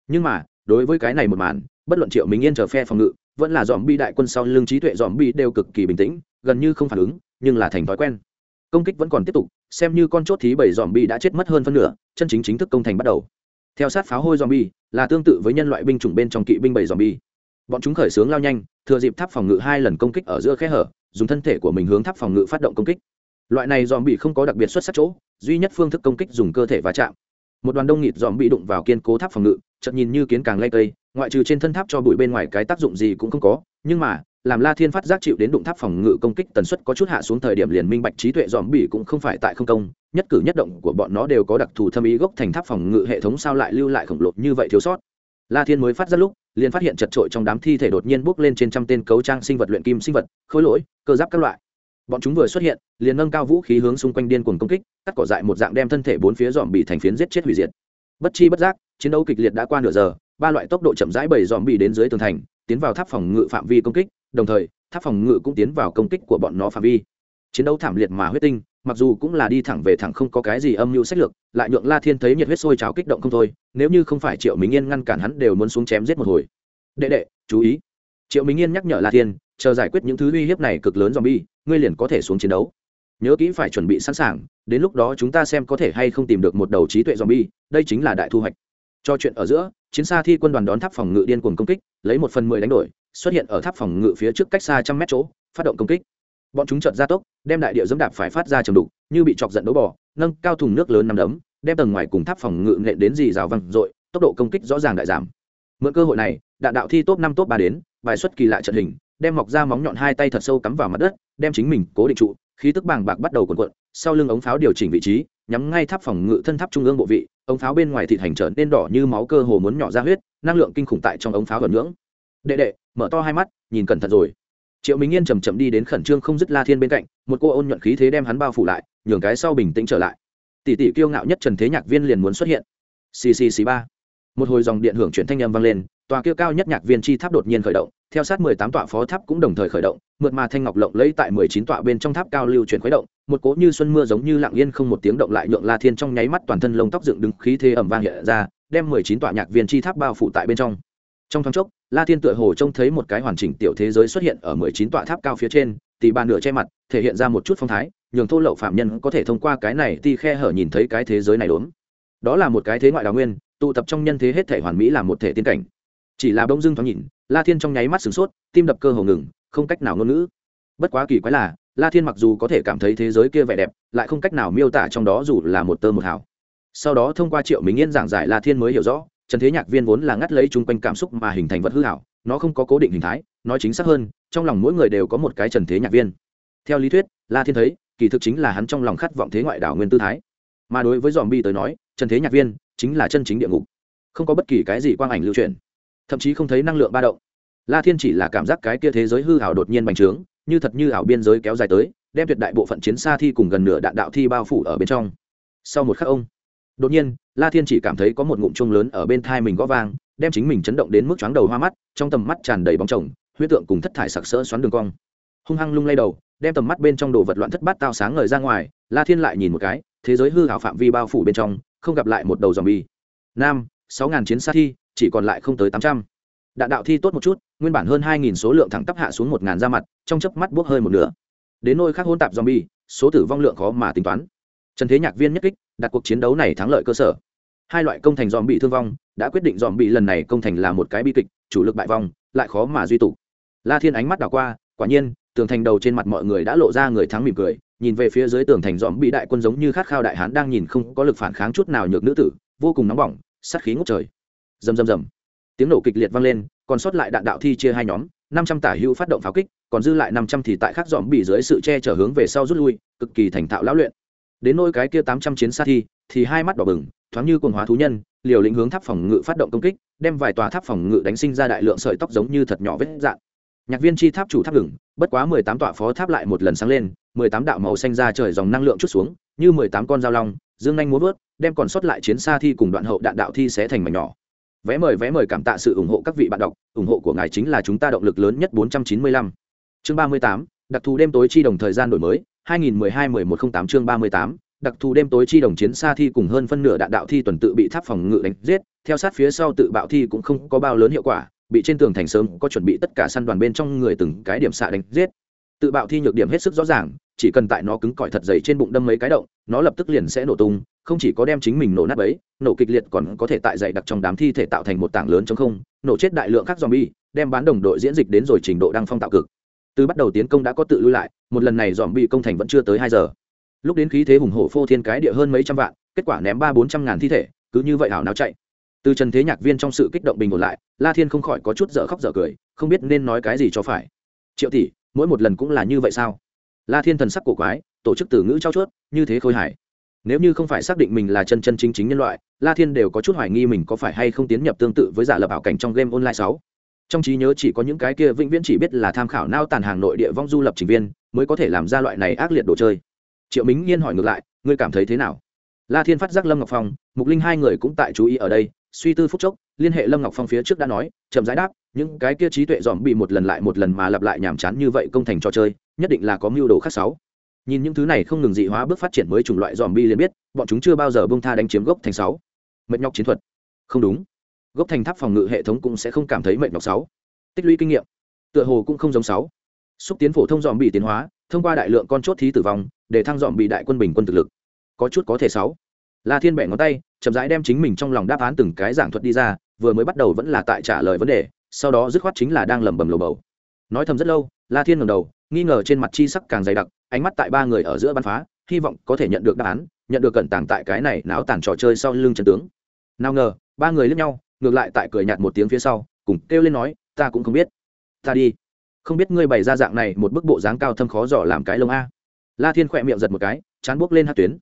Nhưng mà, đối với cái này một màn, bất luận triệu mình yên chờ phe phòng ngự vẫn là dòm bi đại quân sau lưng trí tuệ dòm bi đều cực kỳ bình tĩnh, gần như không phản ứng, nhưng là thành thói quen. Công kích vẫn còn tiếp tục, xem như con chốt thí bảy dòm bi đã chết mất hơn phân nửa, chân chính chính thức công thành bắt đầu. Theo sát pháo hôi dòm bi, là tương tự với nhân loại binh chủng bên trong kỵ binh bảy dòm bi. Bọn chúng khởi xướng lao nhanh, thừa dịp tháp phòng ngự hai lần công kích ở giữa khe hở, dùng thân thể của mình hướng tháp phòng ngự phát động công kích. Loại này dòm bị không có đặc biệt xuất sắc chỗ, duy nhất phương thức công kích dùng cơ thể va chạm. Một đoàn đông nghịt dòm bị đụng vào kiên cố tháp phòng ngự, chợt nhìn như kiến càng lay cây ngoại trừ trên thân tháp cho bụi bên ngoài cái tác dụng gì cũng không có, nhưng mà, làm la thiên phát giác chịu đến đụng tháp phòng ngự công kích tần suất có chút hạ xuống thời điểm liền minh bạch trí tuệ dòm bỉ cũng không phải tại không công, nhất cử nhất động của bọn nó đều có đặc thù thâm ý gốc thành tháp phòng ngự hệ thống sao lại lưu lại khổng lồ như vậy thiếu sót. La thiên mới phát ra lúc, liền phát hiện chật trội trong đám thi thể đột nhiên bốc lên trên trăm tên cấu trang sinh vật luyện kim sinh vật, khối lỗi, cơ giáp các loại. Bọn chúng vừa xuất hiện, liền nâng cao vũ khí hướng xung quanh điên cuồng công kích, cắt cỏ dại một dạng đem thân thể bốn phía dòm bị thành phiến giết chết hủy diệt. Bất chi bất giác, chiến đấu kịch liệt đã qua nửa giờ ba loại tốc độ chậm rãi bảy dòm bị đến dưới tường thành tiến vào tháp phòng ngự phạm vi công kích đồng thời tháp phòng ngự cũng tiến vào công kích của bọn nó phạm vi chiến đấu thảm liệt mà huyết tinh mặc dù cũng là đi thẳng về thẳng không có cái gì âm mưu sách lược lại nhượng la thiên thấy nhiệt huyết sôi trào kích động không thôi nếu như không phải triệu minh yên ngăn cản hắn đều muốn xuống chém giết một hồi đệ đệ chú ý triệu minh yên nhắc nhở la thiên chờ giải quyết những thứ uy hiếp này cực lớn zombie, ngươi liền có thể xuống chiến đấu. Nhớ kỹ phải chuẩn bị sẵn sàng, đến lúc đó chúng ta xem có thể hay không tìm được một đầu trí tuệ zombie, đây chính là đại thu hoạch. Cho chuyện ở giữa, chiến xa thi quân đoàn đón tháp phòng ngự điên cuồng công kích, lấy một phần mười đánh đổi, xuất hiện ở tháp phòng ngự phía trước cách xa trăm mét chỗ, phát động công kích. Bọn chúng chợt ra tốc, đem đại địa dẫm đạp phải phát ra trầm đục, như bị chọc giận đấu bỏ, nâng cao thùng nước lớn nằm đấm, đem tầng ngoài cùng tháp phòng ngự nện đến dì rào văng dội tốc độ công kích rõ ràng đại giảm. Mượn cơ hội này, đạn đạo thi top năm top ba đến, bài xuất kỳ lạ trận hình, đem mọc ra móng nhọn hai tay thật sâu cắm vào mặt đất đem chính mình cố định trụ khí tức bàng bạc bắt đầu cuộn cuộn sau lưng ống pháo điều chỉnh vị trí nhắm ngay tháp phòng ngự thân tháp trung ương bộ vị ống pháo bên ngoài thịt hành trở nên đỏ như máu cơ hồ muốn nhỏ ra huyết, năng lượng kinh khủng tại trong ống pháo gần ngưỡng. Đệ đệ, mở to hai mắt, nhìn cẩn thận rồi. Triệu minh yên chầm chậm đi đến khẩn trương không dứt la thiên bên cạnh, một cô ôn nhuận khí thế đem hắn bao phủ lại, nhường cái sau bình tĩnh trở lại. Tỷ tỷ kiêu ngạo nhất trần thế nhạc viên liền muốn xuất hiện. Ccc ba. Một hồi dòng điện hưởng chuyển thanh âm vang lên, tòa kia cao nhất nhạc viên chi tháp đột nhiên khởi động theo sát mười tám tọa phó tháp cũng đồng thời khởi động, mượt mà thanh ngọc lộng lấy tại mười chín tọa bên trong tháp cao lưu chuyển khuấy động, một cỗ như xuân mưa giống như lặng yên không một tiếng động lại nhượng la thiên trong nháy mắt toàn thân lông tóc dựng đứng, khí thế ẩm vang hiện ra, đem mười chín tọa nhạc viên chi tháp bao phủ tại bên trong. Trong thoáng chốc, la thiên tựa hồ trông thấy một cái hoàn chỉnh tiểu thế giới xuất hiện ở mười chín tọa tháp cao phía trên tỷ bàn nửa che mặt, thể hiện ra một chút phong thái, nhường thô lậu phạm nhân có thể thông qua cái này ti khe hở nhìn thấy cái thế giới này đốn. Đó là một cái thế ngoại đào nguyên, tụ tập trong nhân thế hết thể hoàn mỹ làm một thể tiên cảnh. Chỉ là bỗng dưng thoáng nhìn la thiên trong nháy mắt sửng sốt, tim đập cơ hồ ngừng, không cách nào ngôn ngữ. Bất quá kỳ quái là, la thiên mặc dù có thể cảm thấy thế giới kia vẻ đẹp, lại không cách nào miêu tả trong đó dù là một tơ một hào. Sau đó thông qua triệu minh yên giảng giải la thiên mới hiểu rõ, trần thế nhạc viên vốn là ngắt lấy chung quanh cảm xúc mà hình thành vật hư hảo, nó không có cố định hình thái nói chính xác hơn, trong lòng mỗi người đều có một cái trần thế nhạc viên. Theo lý thuyết, la thiên thấy, kỳ thực chính là hắn trong lòng khát vọng thế ngoại đảo nguyên tư thái. Mà đối với dòm bi tới nói, trần thế nhạc viên chính là chân chính địa ngục, không có bất kỳ cái gì quang ảnh lưu truyền thậm chí không thấy năng lượng ba động. La thiên chỉ là cảm giác cái kia thế giới hư hảo đột nhiên bành trướng, như thật như ảo biên giới kéo dài tới, đem tuyệt đại bộ phận chiến xa thi cùng gần nửa đạn đạo thi bao phủ ở bên trong. Sau một khắc ông, đột nhiên, la thiên chỉ cảm thấy có một ngụm chung lớn ở bên thai mình gõ vang, đem chính mình chấn động đến mức chóng đầu hoa mắt, trong tầm mắt tràn đầy bóng chồng, huyết tượng cùng thất thải sặc sỡ xoắn đường cong. Hung hăng lung lay đầu, đem tầm mắt bên trong đồ vật loạn thất bát tao sáng ngời ra ngoài, la thiên lại nhìn một cái, thế giới hư hảo phạm vi bao phủ bên trong, không gặp lại một đầu dòm bi nam, sáu ngàn chiến xa thi chỉ còn lại không tới tám trăm. Đạn đạo thi tốt một chút, nguyên bản hơn hai nghìn số lượng thẳng tắp hạ xuống một ngàn ra mặt, trong chớp mắt bốc hơi một nửa. Đến nôi khác hôn tạp zombie, số tử vong lượng khó mà tính toán. Trần thế nhạc viên nhất kích, đặt cuộc chiến đấu này thắng lợi cơ sở. Hai loại công thành dòm bị thương vong, đã quyết định dòm bị lần này công thành là một cái bi kịch, chủ lực bại vong, lại khó mà duy tụ. La thiên ánh mắt đảo qua, quả nhiên, tường thành đầu trên mặt mọi người đã lộ ra người thắng mỉm cười, nhìn về phía dưới tường thành dòm bị đại quân giống như khát khao đại hán đang nhìn không có lực phản kháng chút nào nhược nữ tử, vô cùng nóng bỏng, sát khí ngút trời rầm rầm rầm. Tiếng nổ kịch liệt vang lên, còn sót lại đạn đạo thi chia hai nhóm, năm trăm tả hữu phát động pháo kích, còn dư lại năm trăm thì tại khắc dòm bị dưới sự che chở hướng về sau rút lui, cực kỳ thành thạo lão luyện. Đến nôi cái kia tám trăm chiến xa thi, thì hai mắt đỏ bừng, thoáng như quần hóa thú nhân, liều lĩnh hướng tháp phòng ngự phát động công kích, đem vài tòa tháp phòng ngự đánh sinh ra đại lượng sợi tóc giống như thật nhỏ vết dạn. Nhạc viên chi tháp chủ tháp ngừng, bất quá mười tám tọa phó tháp lại một lần sáng lên, mười tám đạo màu xanh ra trời dòng năng lượng chút xuống, như mười tám con dao long, dương nhanh muốn vớt, đem còn sót lại chiến xa thi cùng đoạn hậu đạn đạo thi sẽ thành mảnh nhỏ vé mời vé mời cảm tạ sự ủng hộ các vị bạn đọc. Ủng hộ của ngài chính là chúng ta động lực lớn nhất 495. chương 38, đặc thù đêm tối chi đồng thời gian đổi mới. 2012-1108 chương 38, đặc thù đêm tối chi đồng chiến xa thi cùng hơn phân nửa đạn đạo thi tuần tự bị tháp phòng ngự đánh giết. Theo sát phía sau tự bạo thi cũng không có bao lớn hiệu quả bị trên tường thành sớm có chuẩn bị tất cả săn đoàn bên trong người từng cái điểm xạ đánh giết tự bạo thi nhược điểm hết sức rõ ràng, chỉ cần tại nó cứng cỏi thật dày trên bụng đâm mấy cái động, nó lập tức liền sẽ nổ tung, không chỉ có đem chính mình nổ nát ấy nổ kịch liệt còn có thể tại dày đặc trong đám thi thể tạo thành một tảng lớn chống không, nổ chết đại lượng các zombie, đem bán đồng đội diễn dịch đến rồi trình độ đăng phong tạo cực. Từ bắt đầu tiến công đã có tự lưu lại, một lần này dòm bị công thành vẫn chưa tới hai giờ. Lúc đến khí thế hùng hổ phô thiên cái địa hơn mấy trăm vạn, kết quả ném ba bốn trăm ngàn thi thể, cứ như vậy hảo náo chạy. Từ trần thế nhạc viên trong sự kích động bình ổn lại, la thiên không khỏi có chút dở khóc dở cười, không biết nên nói cái gì cho phải. Triệu tỷ mỗi một lần cũng là như vậy sao? La thiên thần sắc cổ quái, tổ chức từ ngữ trao chuốt, như thế khôi hải nếu như không phải xác định mình là chân chân chính chính nhân loại, la thiên đều có chút hoài nghi mình có phải hay không tiến nhập tương tự với giả lập ảo cảnh trong game online sáu. Trong trí nhớ chỉ có những cái kia vĩnh viễn chỉ biết là tham khảo nao tàn hàng nội địa vong du lập trình viên, mới có thể làm ra loại này ác liệt đồ chơi. Triệu mính nhiên hỏi ngược lại, ngươi cảm thấy thế nào? La thiên phát giác lâm ngọc phong, mục linh hai người cũng tại chú ý ở đây suy tư phút chốc, liên hệ lâm ngọc phong phía trước đã nói, chậm giải đáp, những cái kia trí tuệ dòm bị một lần lại một lần mà lặp lại nhàm chán như vậy công thành trò chơi, nhất định là có mưu đồ khác sáu. Nhìn những thứ này không ngừng dị hóa bước phát triển mới chủng loại dòm bi liền biết, bọn chúng chưa bao giờ bông tha đánh chiếm gốc thành sáu. Mệt nhọc chiến thuật. Không đúng. Gốc thành tháp phòng ngự hệ thống cũng sẽ không cảm thấy mệt nhọc sáu. Tích lũy kinh nghiệm. Tựa hồ cũng không giống sáu. Xúc tiến phổ thông dòm bị tiến hóa, thông qua đại lượng con chốt thí tử vong, để thăng dòm bị đại quân bình quân thực lực. Có chút có thể sáu la thiên bẻ ngón tay, chậm rãi đem chính mình trong lòng đáp án từng cái giảng thuật đi ra, vừa mới bắt đầu vẫn là tại trả lời vấn đề, sau đó dứt khoát chính là đang lẩm bẩm lồ bầu. Nói thầm rất lâu, la thiên ngầm đầu, nghi ngờ trên mặt chi sắc càng dày đặc, ánh mắt tại ba người ở giữa bắn phá, hy vọng có thể nhận được đáp án, nhận được cẩn tàng tại cái này náo tàn trò chơi sau lưng trận tướng. Nào ngờ, ba người lướt nhau, ngược lại tại cười nhạt một tiếng phía sau, cùng kêu lên nói, ta cũng không biết. Ta đi. Không biết ngươi bày ra dạng này một bức bộ dáng cao thâm khó dò làm cái lông a. La thiên khỏe miệng giật một cái, chán buốc lên hát tuyến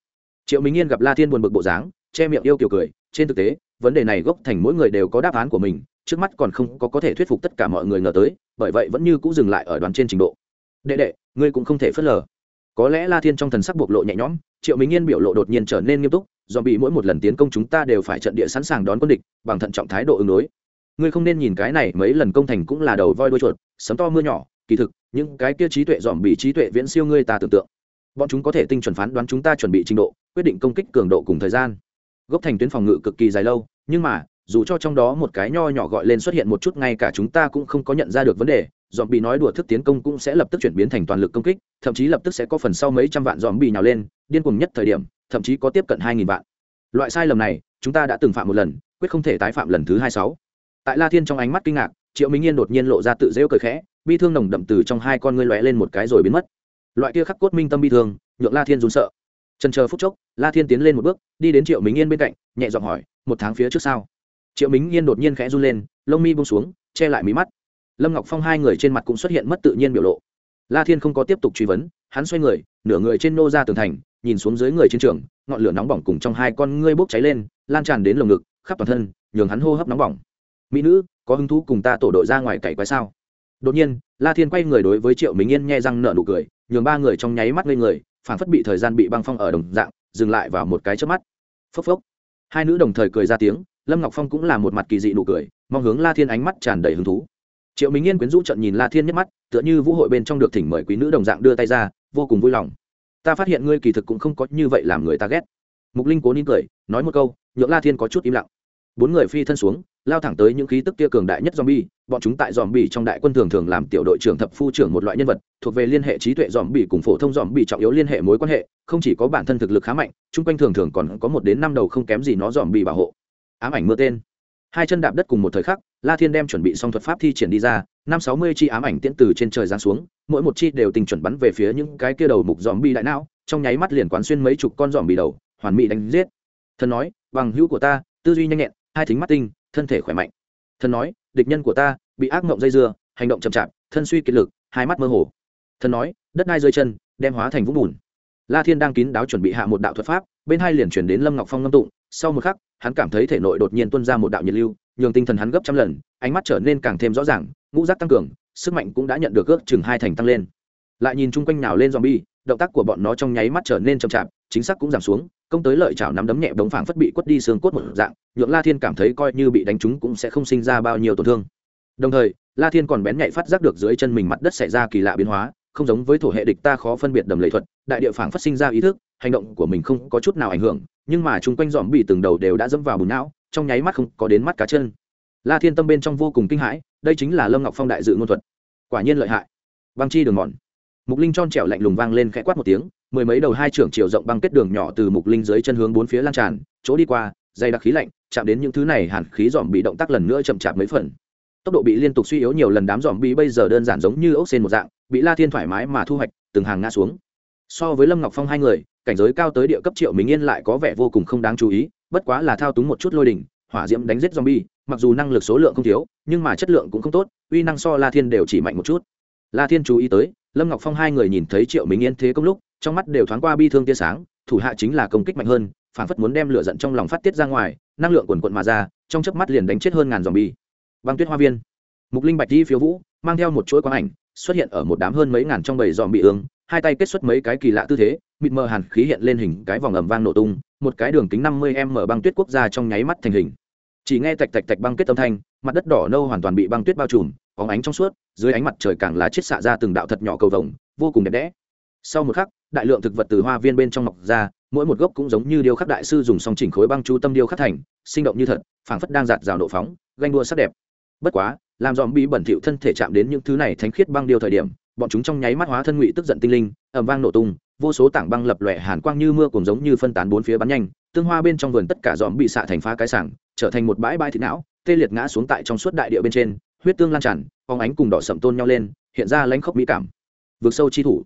triệu minh yên gặp la thiên buồn bực bộ dáng, che miệng yêu kiểu cười, trên thực tế, vấn đề này gốc thành mỗi người đều có đáp án của mình, trước mắt còn không có có thể thuyết phục tất cả mọi người ngờ tới, bởi vậy vẫn như cũng dừng lại ở đoàn trên trình độ. Đệ đệ, ngươi cũng không thể phớt lờ. Có lẽ la thiên trong thần sắc bộc lộ nhẹ nhõm, triệu minh yên biểu lộ đột nhiên trở nên nghiêm túc do bị mỗi một lần tiến công chúng ta đều phải trận địa sẵn sàng đón quân địch, bằng thận trọng thái độ ứng đối. Ngươi không nên nhìn cái này, mấy lần công thành cũng là đầu voi đuôi chuột, sấm to mưa nhỏ, kỳ thực, những cái kia trí tuệ dòm bị trí tuệ viễn siêu ngươi ta tưởng tượng bọn chúng có thể tinh chuẩn phán đoán chúng ta chuẩn bị trình độ, quyết định công kích cường độ cùng thời gian. Gốc thành tuyến phòng ngự cực kỳ dài lâu, nhưng mà, dù cho trong đó một cái nho nhỏ gọi lên xuất hiện một chút, ngay cả chúng ta cũng không có nhận ra được vấn đề dòm bị nói đùa thức tiến công cũng sẽ lập tức chuyển biến thành toàn lực công kích, thậm chí lập tức sẽ có phần sau mấy trăm vạn dòm bị nhào lên, điên cuồng nhất thời điểm, thậm chí có tiếp cận hai nghìn vạn. Loại sai lầm này, chúng ta đã từng phạm một lần, quyết không thể tái phạm lần thứ hai sáu. Tại la thiên trong ánh mắt kinh ngạc, triệu minh yên đột nhiên lộ ra tự rêu cười khẽ, bi thương nồng đậm từ trong hai con ngươi lóe lên một cái rồi biến mất loại kia khắc cốt minh tâm bi thương, nhượng la thiên run sợ. Trần chờ phút chốc, la thiên tiến lên một bước, đi đến triệu minh yên bên cạnh, nhẹ giọng hỏi, một tháng phía trước sau triệu minh yên đột nhiên khẽ run lên, lông mi bông xuống, che lại mí mắt. Lâm ngọc phong hai người trên mặt cũng xuất hiện mất tự nhiên biểu lộ. La thiên không có tiếp tục truy vấn, hắn xoay người, nửa người trên nô ra tường thành, nhìn xuống dưới người chiến trường, ngọn lửa nóng bỏng cùng trong hai con ngươi bốc cháy lên, lan tràn đến lồng ngực, khắp toàn thân, nhường hắn hô hấp nóng bỏng. Mỹ nữ, có hứng thú cùng ta tổ đội ra ngoài cày quái sao? Đột nhiên, la thiên quay người đối với triệu minh yên nhẹ răng nở nụ cười nhường ba người trong nháy mắt ngây người, phảng phất bị thời gian bị băng phong ở đồng dạng, dừng lại vào một cái trước mắt. Phốc phốc. Hai nữ đồng thời cười ra tiếng, lâm ngọc phong cũng là một mặt kỳ dị nụ cười, mong hướng la thiên ánh mắt tràn đầy hứng thú. Triệu minh yên quyến rũ trận nhìn la thiên nhất mắt, tựa như vũ hội bên trong được thỉnh mời quý nữ đồng dạng đưa tay ra, vô cùng vui lòng. Ta phát hiện ngươi kỳ thực cũng không có như vậy làm người ta ghét. Mục linh cố nín cười, nói một câu, nhượng la thiên có chút im lặng bốn người phi thân xuống lao thẳng tới những khí tức kia cường đại nhất zombie, bọn chúng tại zombie trong đại quân thường thường làm tiểu đội trưởng thập phu trưởng một loại nhân vật, thuộc về liên hệ trí tuệ zombie cùng phổ thông zombie trọng yếu liên hệ mối quan hệ, không chỉ có bản thân thực lực khá mạnh, chung quanh thường thường còn có một đến năm đầu không kém gì nó zombie bảo hộ. Ám ảnh mưa tên. Hai chân đạp đất cùng một thời khắc, La Thiên đem chuẩn bị xong thuật pháp thi triển đi ra, năm sáu mươi chi ám ảnh tiễn từ trên trời giáng xuống, mỗi một chi đều tình chuẩn bắn về phía những cái kia đầu mục zombie đại não, trong nháy mắt liền quán xuyên mấy chục con zombie đầu, hoàn mỹ đánh giết. Thần nói, bằng hữu của ta, tư duy nhanh nhẹn, hai thính mắt tinh, thân thể khỏe mạnh. Thần nói địch nhân của ta bị ác mộng dây dưa hành động chậm chạp thân suy kiệt lực hai mắt mơ hồ. Thần nói đất đai rơi chân đem hóa thành vũng bùn. La thiên đang kín đáo chuẩn bị hạ một đạo thuật pháp bên hai liền chuyển đến lâm ngọc phong ngâm tụng. Sau một khắc hắn cảm thấy thể nội đột nhiên tuân ra một đạo nhiệt lưu nhường tinh thần hắn gấp trăm lần ánh mắt trở nên càng thêm rõ ràng ngũ giác tăng cường sức mạnh cũng đã nhận được ước chừng hai thành tăng lên. Lại nhìn chung quanh nào lên zombie động tác của bọn nó trong nháy mắt trở nên chậm chạp chính xác cũng giảm xuống công tới lợi chảo nắm đấm nhẹ bóng phảng phất bị quất đi xương cốt một dạng, nhượng la thiên cảm thấy coi như bị đánh trúng cũng sẽ không sinh ra bao nhiêu tổn thương. Đồng thời, la thiên còn bén nhạy phát giác được dưới chân mình mặt đất xảy ra kỳ lạ biến hóa, không giống với thổ hệ địch ta khó phân biệt đầm lệ thuật, đại địa phảng phát sinh ra ý thức, hành động của mình không có chút nào ảnh hưởng, nhưng mà chung quanh dòm bị từng đầu đều đã dẫm vào bùn não, trong nháy mắt không có đến mắt cá chân. La thiên tâm bên trong vô cùng kinh hãi, đây chính là lâm ngọc phong đại dự ngôn thuật. Quả nhiên lợi hại. Băng chi đường mòn. Mục linh tròn trẻo lạnh lùng vang lên khẽ quát một tiếng mười mấy đầu hai trưởng chiều rộng băng kết đường nhỏ từ mục linh dưới chân hướng bốn phía lan tràn, chỗ đi qua, dày đặc khí lạnh, chạm đến những thứ này hàn khí dòm bị động tác lần nữa chậm chạp mấy phần. Tốc độ bị liên tục suy yếu nhiều lần đám dòm bị bây giờ đơn giản giống như ốc xên một dạng, bị la thiên thoải mái mà thu hoạch, từng hàng ngã xuống. So với lâm ngọc phong hai người, cảnh giới cao tới địa cấp triệu mình yên lại có vẻ vô cùng không đáng chú ý, bất quá là thao túng một chút lôi đỉnh, hỏa diễm đánh giết zombie, mặc dù năng lực số lượng không thiếu, nhưng mà chất lượng cũng không tốt, uy năng so la thiên đều chỉ mạnh một chút. La thiên chú ý tới, lâm ngọc phong hai người nhìn thấy triệu minh yên thế công lúc trong mắt đều thoáng qua bi thương tia sáng, thủ hạ chính là công kích mạnh hơn, phản phất muốn đem lửa giận trong lòng phát tiết ra ngoài, năng lượng quần quận mà ra, trong chớp mắt liền đánh chết hơn ngàn dòng bi băng tuyết hoa viên. Mục linh bạch đi phiếu vũ, mang theo một chuỗi quang ảnh, xuất hiện ở một đám hơn mấy ngàn trong bầy dòm bị ương, hai tay kết xuất mấy cái kỳ lạ tư thế, mịt mờ hàn khí hiện lên hình cái vòng ẩm vang nổ tung, một cái đường kính năm mươi m băng tuyết quốc gia trong nháy mắt thành hình. Chỉ nghe tạch tạch tạch băng kết âm thanh, mặt đất đỏ nâu hoàn toàn bị băng tuyết bao trùm óng ánh trong suốt, dưới ánh mặt trời càng là chết xạ ra từng đạo thật nhỏ cầu vồng, vô cùng đẹp đẽ sau một khắc, đại lượng thực vật từ hoa viên bên trong mọc ra, mỗi một gốc cũng giống như điêu khắc đại sư dùng song chỉnh khối băng chú tâm điêu khắc thành, sinh động như thật, phảng phất đang giạt rào nộ phóng, ganh đua sắc đẹp. Bất quá, làm dòm bị bẩn thỉu thân thể chạm đến những thứ này thánh khiết băng điêu thời điểm, bọn chúng trong nháy mắt hóa thân ngụy tức giận tinh linh ẩm vang nổ tung, vô số tảng băng lập lòe hàn quang như mưa cùng giống như phân tán bốn phía bắn nhanh, tương hoa bên trong vườn tất cả dòm bị xạ thành phá cái sảng, trở thành một bãi bãi thịt não, tê liệt ngã xuống tại trong suốt đại địa bên trên, huyết tương lan tràn phóng ánh cùng đỏ sậm tôn nhau lên, hiện ra lãnh khốc mỹ cảm. Vượt sâu chi thủ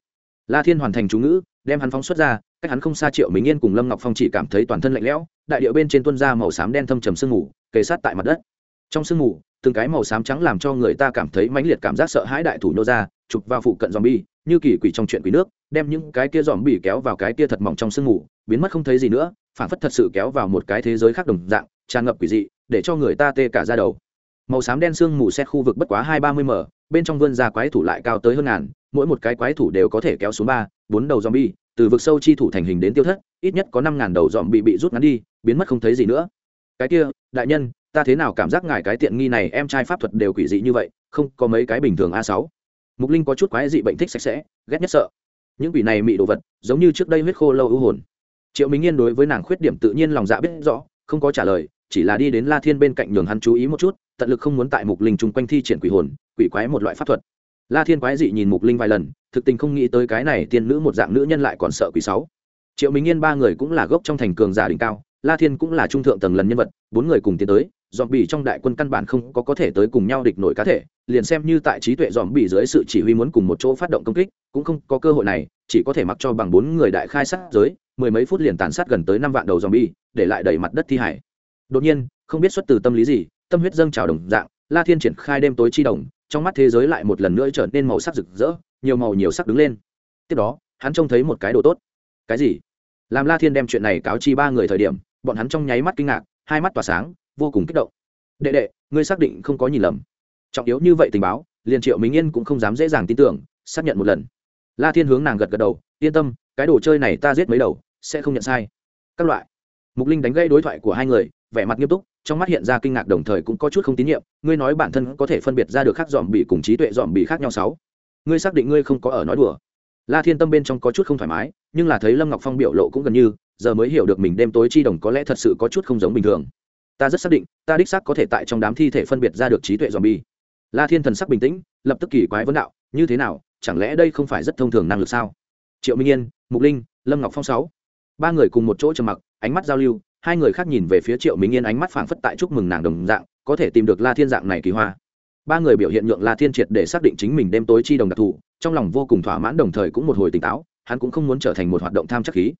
la thiên hoàn thành chú ngữ, đem hắn phóng xuất ra, cách hắn không xa triệu minh yên cùng lâm ngọc phong chỉ cảm thấy toàn thân lạnh lẽo, đại địa bên trên tuân ra màu xám đen thâm trầm sương mù, kề sát tại mặt đất. Trong sương mù, từng cái màu xám trắng làm cho người ta cảm thấy mãnh liệt cảm giác sợ hãi đại thủ nô ra, chụp vào phụ cận zombie, như kỳ quỷ trong chuyện quỷ nước, đem những cái kia zombie kéo vào cái kia thật mỏng trong sương mù, biến mất không thấy gì nữa, phản phất thật sự kéo vào một cái thế giới khác đồng dạng, tràn ngập quỷ dị, để cho người ta tê cả ra đầu. Màu xám đen sương mù xét khu vực bất quá hai ba mươi m, bên trong vươn ra quái thủ lại cao tới hơn ngàn mỗi một cái quái thủ đều có thể kéo xuống ba, bốn đầu zombie, từ vực sâu chi thủ thành hình đến tiêu thất, ít nhất có năm ngàn đầu dòm bị bị rút ngắn đi, biến mất không thấy gì nữa. Cái kia, đại nhân, ta thế nào cảm giác ngài cái tiện nghi này em trai pháp thuật đều quỷ dị như vậy, không có mấy cái bình thường a sáu. Mục linh có chút quái dị bệnh thích sạch sẽ, ghét nhất sợ. Những quỷ này mị đồ vật, giống như trước đây huyết khô lâu ưu hồn. Triệu minh yên đối với nàng khuyết điểm tự nhiên lòng dạ biết rõ, không có trả lời, chỉ là đi đến la thiên bên cạnh nhường hắn chú ý một chút, tận lực không muốn tại mục linh chung quanh thi triển quỷ hồn, quỷ quái một loại pháp thuật la thiên quái dị nhìn mục linh vài lần, thực tình không nghĩ tới cái này tiên nữ một dạng nữ nhân lại còn sợ quỷ sáu. Triệu minh yên ba người cũng là gốc trong thành cường giả đỉnh cao, la thiên cũng là trung thượng tầng lần nhân vật, bốn người cùng tiến tới dòm bỉ trong đại quân căn bản không có có thể tới cùng nhau địch nổi cá thể, liền xem như tại trí tuệ dòm bỉ dưới sự chỉ huy muốn cùng một chỗ phát động công kích, cũng không có cơ hội này, chỉ có thể mặc cho bằng bốn người đại khai sát giới, mười mấy phút liền tàn sát gần tới năm vạn đầu dòm bỉ để lại đầy mặt đất thi hải. Đột nhiên, không biết xuất từ tâm lý gì, tâm huyết dâng trào đồng dạng, la thiên triển khai đêm tối chi đồng trong mắt thế giới lại một lần nữa trở nên màu sắc rực rỡ, nhiều màu nhiều sắc đứng lên. Tiếp đó, hắn trông thấy một cái đồ tốt. Cái gì? Làm la thiên đem chuyện này cáo chi ba người thời điểm, bọn hắn trong nháy mắt kinh ngạc, hai mắt tỏa sáng, vô cùng kích động. Đệ đệ, ngươi xác định không có nhìn lầm. Trọng yếu như vậy tình báo, liền triệu minh yên cũng không dám dễ dàng tin tưởng, xác nhận một lần. La thiên hướng nàng gật gật đầu, yên tâm, cái đồ chơi này ta giết mấy đầu, sẽ không nhận sai. Các loại. Mục linh đánh gây đối thoại của hai người vẻ mặt nghiêm túc, trong mắt hiện ra kinh ngạc đồng thời cũng có chút không tín nhiệm. Ngươi nói bản thân có thể phân biệt ra được khác dòm bị cùng trí tuệ dòm bị khác nhau sáu. Ngươi xác định ngươi không có ở nói đùa. La thiên tâm bên trong có chút không thoải mái, nhưng là thấy lâm ngọc phong biểu lộ cũng gần như, giờ mới hiểu được mình đêm tối chi đồng có lẽ thật sự có chút không giống bình thường. Ta rất xác định, ta đích xác có thể tại trong đám thi thể phân biệt ra được trí tuệ dòm bi la thiên thần sắc bình tĩnh, lập tức kỳ quái vấn đạo, như thế nào, chẳng lẽ đây không phải rất thông thường năng lực sao? Triệu minh yên, mục linh, lâm ngọc phong sáu. Ba người cùng một chỗ trầm mặc, ánh mắt giao lưu hai người khác nhìn về phía triệu minh yên ánh mắt phảng phất tại chúc mừng nàng đồng dạng, có thể tìm được la thiên dạng này kỳ hoa. Ba người biểu hiện nhượng la thiên triệt để xác định chính mình đêm tối chi đồng đặc thù, trong lòng vô cùng thỏa mãn đồng thời cũng một hồi tỉnh táo, hắn cũng không muốn trở thành một hoạt động tham chắc khí.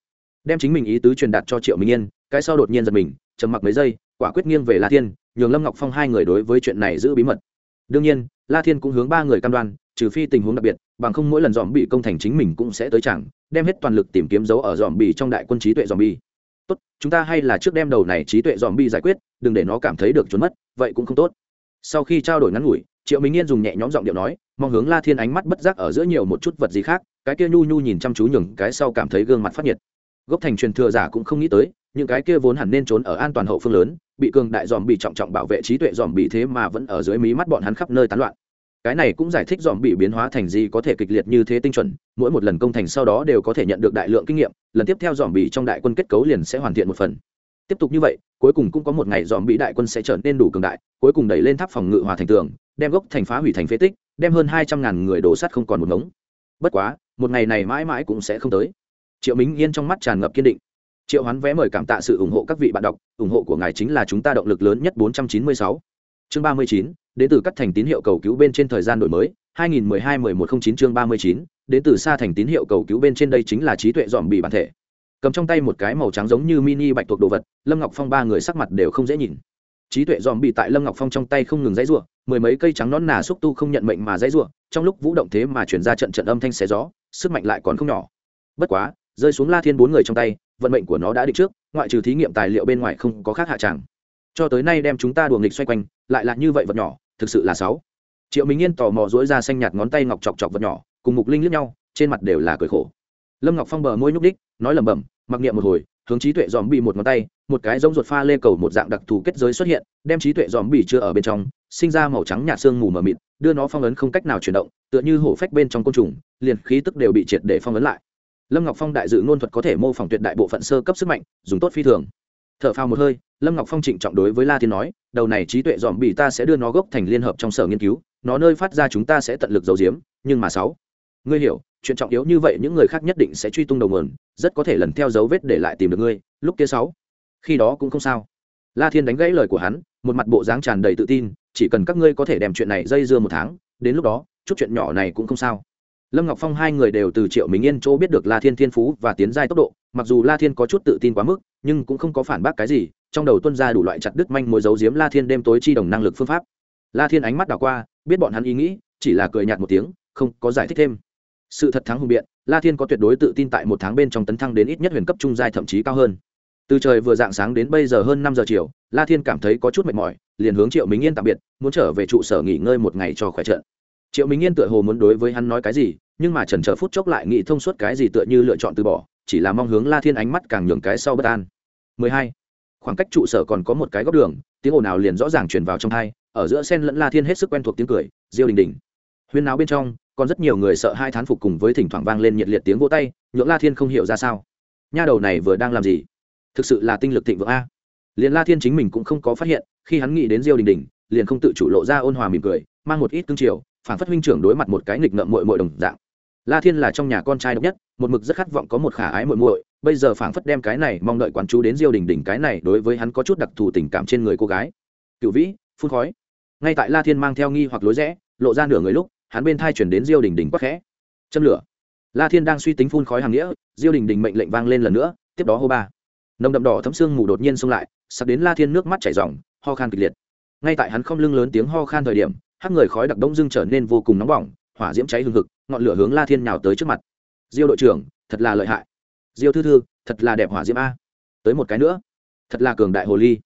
Đem chính mình ý tứ truyền đạt cho triệu minh yên, cái sau đột nhiên giật mình, trầm mặc mấy giây, quả quyết nghiêng về la thiên, nhường lâm ngọc phong hai người đối với chuyện này giữ bí mật. Đương nhiên, la thiên cũng hướng ba người cam đoan, trừ phi tình huống đặc biệt, bằng không mỗi lần dòm bị công thành chính mình cũng sẽ tới chẳng, đem hết toàn lực tìm kiếm dấu ở dòm bị trong đại quân trí tuệ dòm bi tốt, chúng ta hay là trước đem đầu này trí tuệ dòm bi giải quyết, đừng để nó cảm thấy được trốn mất, vậy cũng không tốt. Sau khi trao đổi ngắn ngủi, triệu minh yên dùng nhẹ nhõm giọng điệu nói, mong hướng la thiên ánh mắt bất giác ở giữa nhiều một chút vật gì khác, cái kia nhu nhu nhìn chăm chú nhường cái sau cảm thấy gương mặt phát nhiệt. Gốc thành truyền thừa giả cũng không nghĩ tới, những cái kia vốn hẳn nên trốn ở an toàn hậu phương lớn, bị cường đại dòm bị trọng trọng bảo vệ trí tuệ dòm bị thế mà vẫn ở dưới mí mắt bọn hắn khắp nơi tán loạn cái này cũng giải thích dòm bị biến hóa thành gì có thể kịch liệt như thế tinh chuẩn mỗi một lần công thành sau đó đều có thể nhận được đại lượng kinh nghiệm lần tiếp theo dòm bị trong đại quân kết cấu liền sẽ hoàn thiện một phần. Tiếp tục như vậy cuối cùng cũng có một ngày dòm bị đại quân sẽ trở nên đủ cường đại cuối cùng đẩy lên tháp phòng ngự hòa thành tường đem gốc thành phá hủy thành phế tích đem hơn hai trăm ngàn người đổ sắt không còn một ngống. Bất quá một ngày này mãi mãi cũng sẽ không tới. Triệu minh yên trong mắt tràn ngập kiên định. Triệu hoán vé mời cảm tạ sự ủng hộ các vị bạn đọc ủng hộ của ngài chính là chúng ta động lực lớn nhất 496. chương 39, đến từ các thành tín hiệu cầu cứu bên trên thời gian đổi mới 2012-1109 chương 39, đến từ xa thành tín hiệu cầu cứu bên trên đây chính là trí tuệ dòm bị bản thể. Cầm trong tay một cái màu trắng giống như mini bạch tuộc đồ vật lâm ngọc phong ba người sắc mặt đều không dễ nhìn. Trí tuệ dòm bị tại lâm ngọc phong trong tay không ngừng dãy ruộng mười mấy cây trắng nón nà xúc tu không nhận mệnh mà dãy ruộng trong lúc vũ động thế mà chuyển ra trận trận âm thanh xé gió sức mạnh lại còn không nhỏ. Bất quá rơi xuống la thiên bốn người trong tay vận mệnh của nó đã định trước ngoại trừ thí nghiệm tài liệu bên ngoài không có khác hạ tràng. Cho tới nay đem chúng ta đùa nghịch xoay quanh lại là như vậy vật nhỏ thực sự là sáu. Triệu minh yên tò mò dối ra xanh nhạt ngón tay ngọc chọc chọc vật nhỏ, cùng mục linh liếc nhau, trên mặt đều là cười khổ. Lâm ngọc phong bờ môi nhúc đích nói lẩm bẩm, mặc niệm một hồi, hướng trí tuệ dòm bị một ngón tay, một cái giống ruột pha lê cầu một dạng đặc thù kết giới xuất hiện, đem trí tuệ dòm bị chưa ở bên trong, sinh ra màu trắng nhạt xương mù mờ mịt, đưa nó phong ấn không cách nào chuyển động, tựa như hổ phách bên trong côn trùng, liền khí tức đều bị triệt để phong ấn lại. Lâm ngọc phong đại dự ngôn thuật có thể mô phỏng tuyệt đại bộ phận sơ cấp sức mạnh, dùng tốt phi thường. T h ở phao một hơi lâm ngọc phong trịnh trọng đối với la thiên nói, đầu này trí tuệ dòm bị ta sẽ đưa nó gốc thành liên hợp trong sở nghiên cứu, nó nơi phát ra chúng ta sẽ tận lực giấu giếm, nhưng mà sáu, ngươi hiểu, chuyện trọng yếu như vậy những người khác nhất định sẽ truy tung đầu nguồn, rất có thể lần theo dấu vết để lại tìm được ngươi. Lúc kia sáu, khi đó cũng không sao. La thiên đánh gãy lời của hắn, một mặt bộ dáng tràn đầy tự tin, chỉ cần các ngươi có thể đem chuyện này dây dưa một tháng, đến lúc đó, chút chuyện nhỏ này cũng không sao. Lâm ngọc phong hai người đều từ triệu minh yên chỗ biết được la thiên thiên phú và tiến giai tốc độ, mặc dù la thiên có chút tự tin quá mức nhưng cũng không có phản bác cái gì, trong đầu tuân ra đủ loại chặt đứt manh mối dấu diếm la thiên đêm tối chi đồng năng lực phương pháp. La thiên ánh mắt đảo qua, biết bọn hắn ý nghĩ, chỉ là cười nhạt một tiếng, không có giải thích thêm. Sự thật thắng hùng biện, la thiên có tuyệt đối tự tin tại một tháng bên trong tấn thăng đến ít nhất huyền cấp trung giai thậm chí cao hơn. Từ trời vừa dạng sáng đến bây giờ hơn năm giờ chiều, la thiên cảm thấy có chút mệt mỏi, liền hướng triệu minh yên tạm biệt, muốn trở về trụ sở nghỉ ngơi một ngày cho khỏe trận. Triệu minh yên tựa hồ muốn đối với hắn nói cái gì, nhưng mà trần chờ phút chốc lại nghĩ thông suốt cái gì tựa như lựa chọn từ bỏ, chỉ là mong hướng la thiên ánh mắt càng nhường cái sau bất an. 12. khoảng cách trụ sở còn có một cái góc đường tiếng ồn nào liền rõ ràng truyền vào trong tai, ở giữa sen lẫn la thiên hết sức quen thuộc tiếng cười diêu đình đình. Huyên náo bên trong còn rất nhiều người sợ hai thán phục cùng với thỉnh thoảng vang lên nhiệt liệt tiếng vỗ tay nhượng la thiên không hiểu ra sao. Nha đầu này vừa đang làm gì? Thực sự là tinh lực thịnh vượng a. Liền la thiên chính mình cũng không có phát hiện khi hắn nghĩ đến diêu đình đình liền không tự chủ lộ ra ôn hòa mỉm cười mang một ít tương triều phản phất huynh trưởng đối mặt một cái nghịch ngợm muội muội đồng dạng. La thiên là trong nhà con trai độc nhất một mực rất khát vọng có một khả ái muội muội bây giờ phảng phất đem cái này mong đợi quán chú đến diêu đình đình cái này đối với hắn có chút đặc thù tình cảm trên người cô gái. Cựu vĩ, phun khói. Ngay tại la thiên mang theo nghi hoặc lối rẽ, lộ ra nửa người lúc, hắn bên thai chuyển đến diêu đình đình quắc khẽ. Châm lửa. La thiên đang suy tính phun khói hàng nghĩa, diêu đình đình mệnh lệnh vang lên lần nữa, tiếp đó hô ba. Nồng đậm đỏ thấm xương mù đột nhiên xông lại, sắp đến la thiên nước mắt chảy r ho khan kịch liệt. Ngay tại hắn không lưng lớn tiếng ho khan thời điểm, hắc người khói đặc đông dưng trở nên vô cùng nóng bỏng, hỏa diễm cháy hừng hực, ngọn lửa hướng la thiên nhào tới trước mặt. Diêu đội trưởng, thật là lợi hại diêu thư thư, thật là đẹp hỏa diễm a. Tới một cái nữa. Thật là cường đại hồ ly.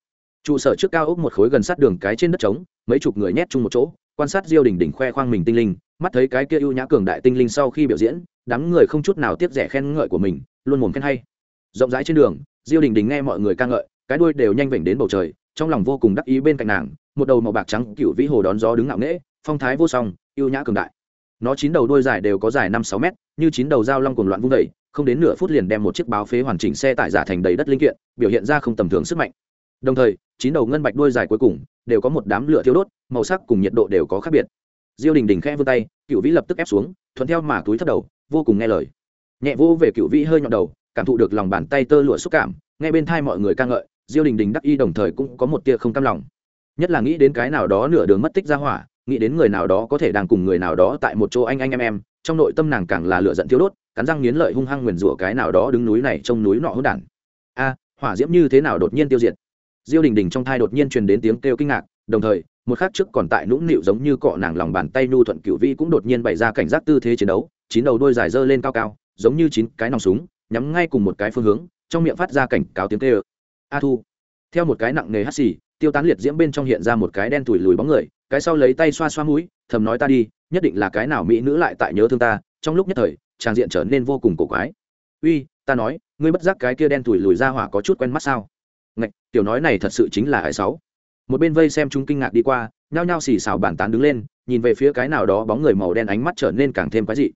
Trụ sở trước cao ốc một khối gần sát đường cái trên đất trống, mấy chục người nhét chung một chỗ, quan sát diêu đình đình khoe khoang mình tinh linh, mắt thấy cái kia ưu nhã cường đại tinh linh sau khi biểu diễn, đám người không chút nào tiếp rẻ khen ngợi của mình, luôn mồm khen hay. Rộng rãi trên đường, diêu đình đình nghe mọi người ca ngợi, cái đuôi đều nhanh vểnh đến bầu trời, trong lòng vô cùng đắc ý bên cạnh nàng, một đầu màu bạc trắng cựu vĩ hồ đón gió đứng ngạo nghễ, phong thái vô song, ưu nhã cường đại. Nó chín đầu đuôi dài đều có dài năm sáu mét, như chín đầu dao long cuồng loạn vung vẩy không đến nửa phút liền đem một chiếc báo phế hoàn chỉnh xe tải giả thành đầy đất linh kiện, biểu hiện ra không tầm thường sức mạnh. Đồng thời, chín đầu ngân bạch đôi dài cuối cùng đều có một đám lửa thiêu đốt, màu sắc cùng nhiệt độ đều có khác biệt. Diêu đình đình khẽ vươn tay cựu vĩ lập tức ép xuống, thuận theo mà túi thấp đầu, vô cùng nghe lời. Nhẹ vô về cựu vĩ hơi nhọn đầu, cảm thụ được lòng bàn tay tơ lụa xúc cảm, nghe bên thai mọi người ca ngợi, diêu đình đình đắc y đồng thời cũng có một tia không cam lòng. Nhất là nghĩ đến cái nào đó nửa đường mất tích ra hỏa, nghĩ đến người nào đó có thể đang cùng người nào đó tại một chỗ anh anh em em, trong nội tâm nàng càng là lựa giận thiếu đốt cắn răng nghiến lợi hung hăng nguyền rủa cái nào đó đứng núi này trông núi nọ hỗn đản. A, hỏa diễm như thế nào đột nhiên tiêu diệt? Diêu đình đình trong thai đột nhiên truyền đến tiếng kêu kinh ngạc, đồng thời, một khắc trước còn tại nũng nịu giống như cọ nàng lòng bàn tay nhu thuận cựu vi cũng đột nhiên bày ra cảnh giác tư thế chiến đấu, chín đầu đôi dài dơ lên cao cao, giống như chín cái nòng súng, nhắm ngay cùng một cái phương hướng, trong miệng phát ra cảnh cáo tiếng kêu. A thu. Theo một cái nặng nề hắt xì, tiêu tán liệt diễm bên trong hiện ra một cái đen tủi lùi bóng người, cái sau lấy tay xoa xoa mũi, thầm nói ta đi, nhất định là cái nào mỹ nữ lại tại nhớ thương ta, trong lúc nhất thời tràng diện trở nên vô cùng cổ quái. Uy, ta nói, ngươi bất giác cái kia đen tuổi lùi ra hỏa có chút quen mắt sao? Ngạch, tiểu nói này thật sự chính là hải sáu. Một bên vây xem chúng kinh ngạc đi qua, nhao nhao xì xào bàn tán đứng lên, nhìn về phía cái nào đó bóng người màu đen ánh mắt trở nên càng thêm quái dị.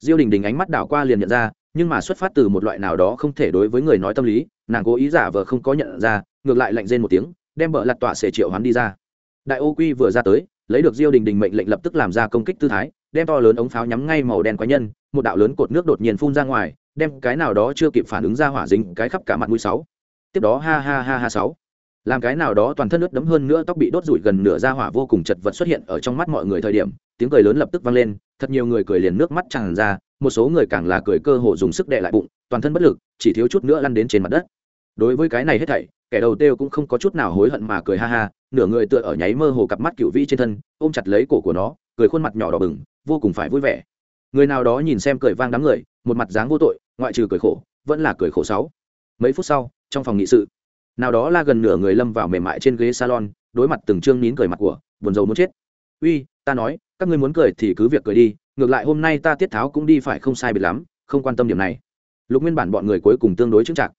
Diêu đình đình ánh mắt đảo qua liền nhận ra, nhưng mà xuất phát từ một loại nào đó không thể đối với người nói tâm lý, nàng cố ý giả vờ không có nhận ra, ngược lại lạnh rên một tiếng, đem bợ lặt tọa xể triệu hắn đi ra. Đại ô quy vừa ra tới, lấy được diêu đình đình mệnh lệnh lập tức làm ra công kích tư thái, đem to lớn ống pháo nhắm ngay màu đen quái nhân một đạo lớn cột nước đột nhiên phun ra ngoài, đem cái nào đó chưa kịp phản ứng ra hỏa dính cái khắp cả mặt mũi sáu. Tiếp đó ha ha ha ha sáu. Làm cái nào đó toàn thân nước đấm hơn nữa, tóc bị đốt rụi gần nửa ra hỏa vô cùng chật vật xuất hiện ở trong mắt mọi người thời điểm, tiếng cười lớn lập tức vang lên, thật nhiều người cười liền nước mắt tràn ra, một số người càng là cười cơ hồ dùng sức đè lại bụng, toàn thân bất lực, chỉ thiếu chút nữa lăn đến trên mặt đất. Đối với cái này hết thảy, kẻ đầu tiêu cũng không có chút nào hối hận mà cười ha ha, nửa người tựa ở nháy mơ hồ cặp mắt cựu vĩ trên thân, ôm chặt lấy cổ của nó, cười khuôn mặt nhỏ đỏ bừng, vô cùng phải vui vẻ người nào đó nhìn xem cười vang đám người, một mặt dáng vô tội, ngoại trừ cười khổ, vẫn là cười khổ sáu. Mấy phút sau, trong phòng nghị sự, nào đó la gần nửa người lâm vào mềm mại trên ghế salon, đối mặt từng trương nín cười mặt của, buồn rầu muốn chết. Uy, ta nói, các ngươi muốn cười thì cứ việc cười đi, ngược lại hôm nay ta tiết tháo cũng đi phải không sai biệt lắm, không quan tâm điểm này. Lục nguyên bản bọn người cuối cùng tương đối chững chạc.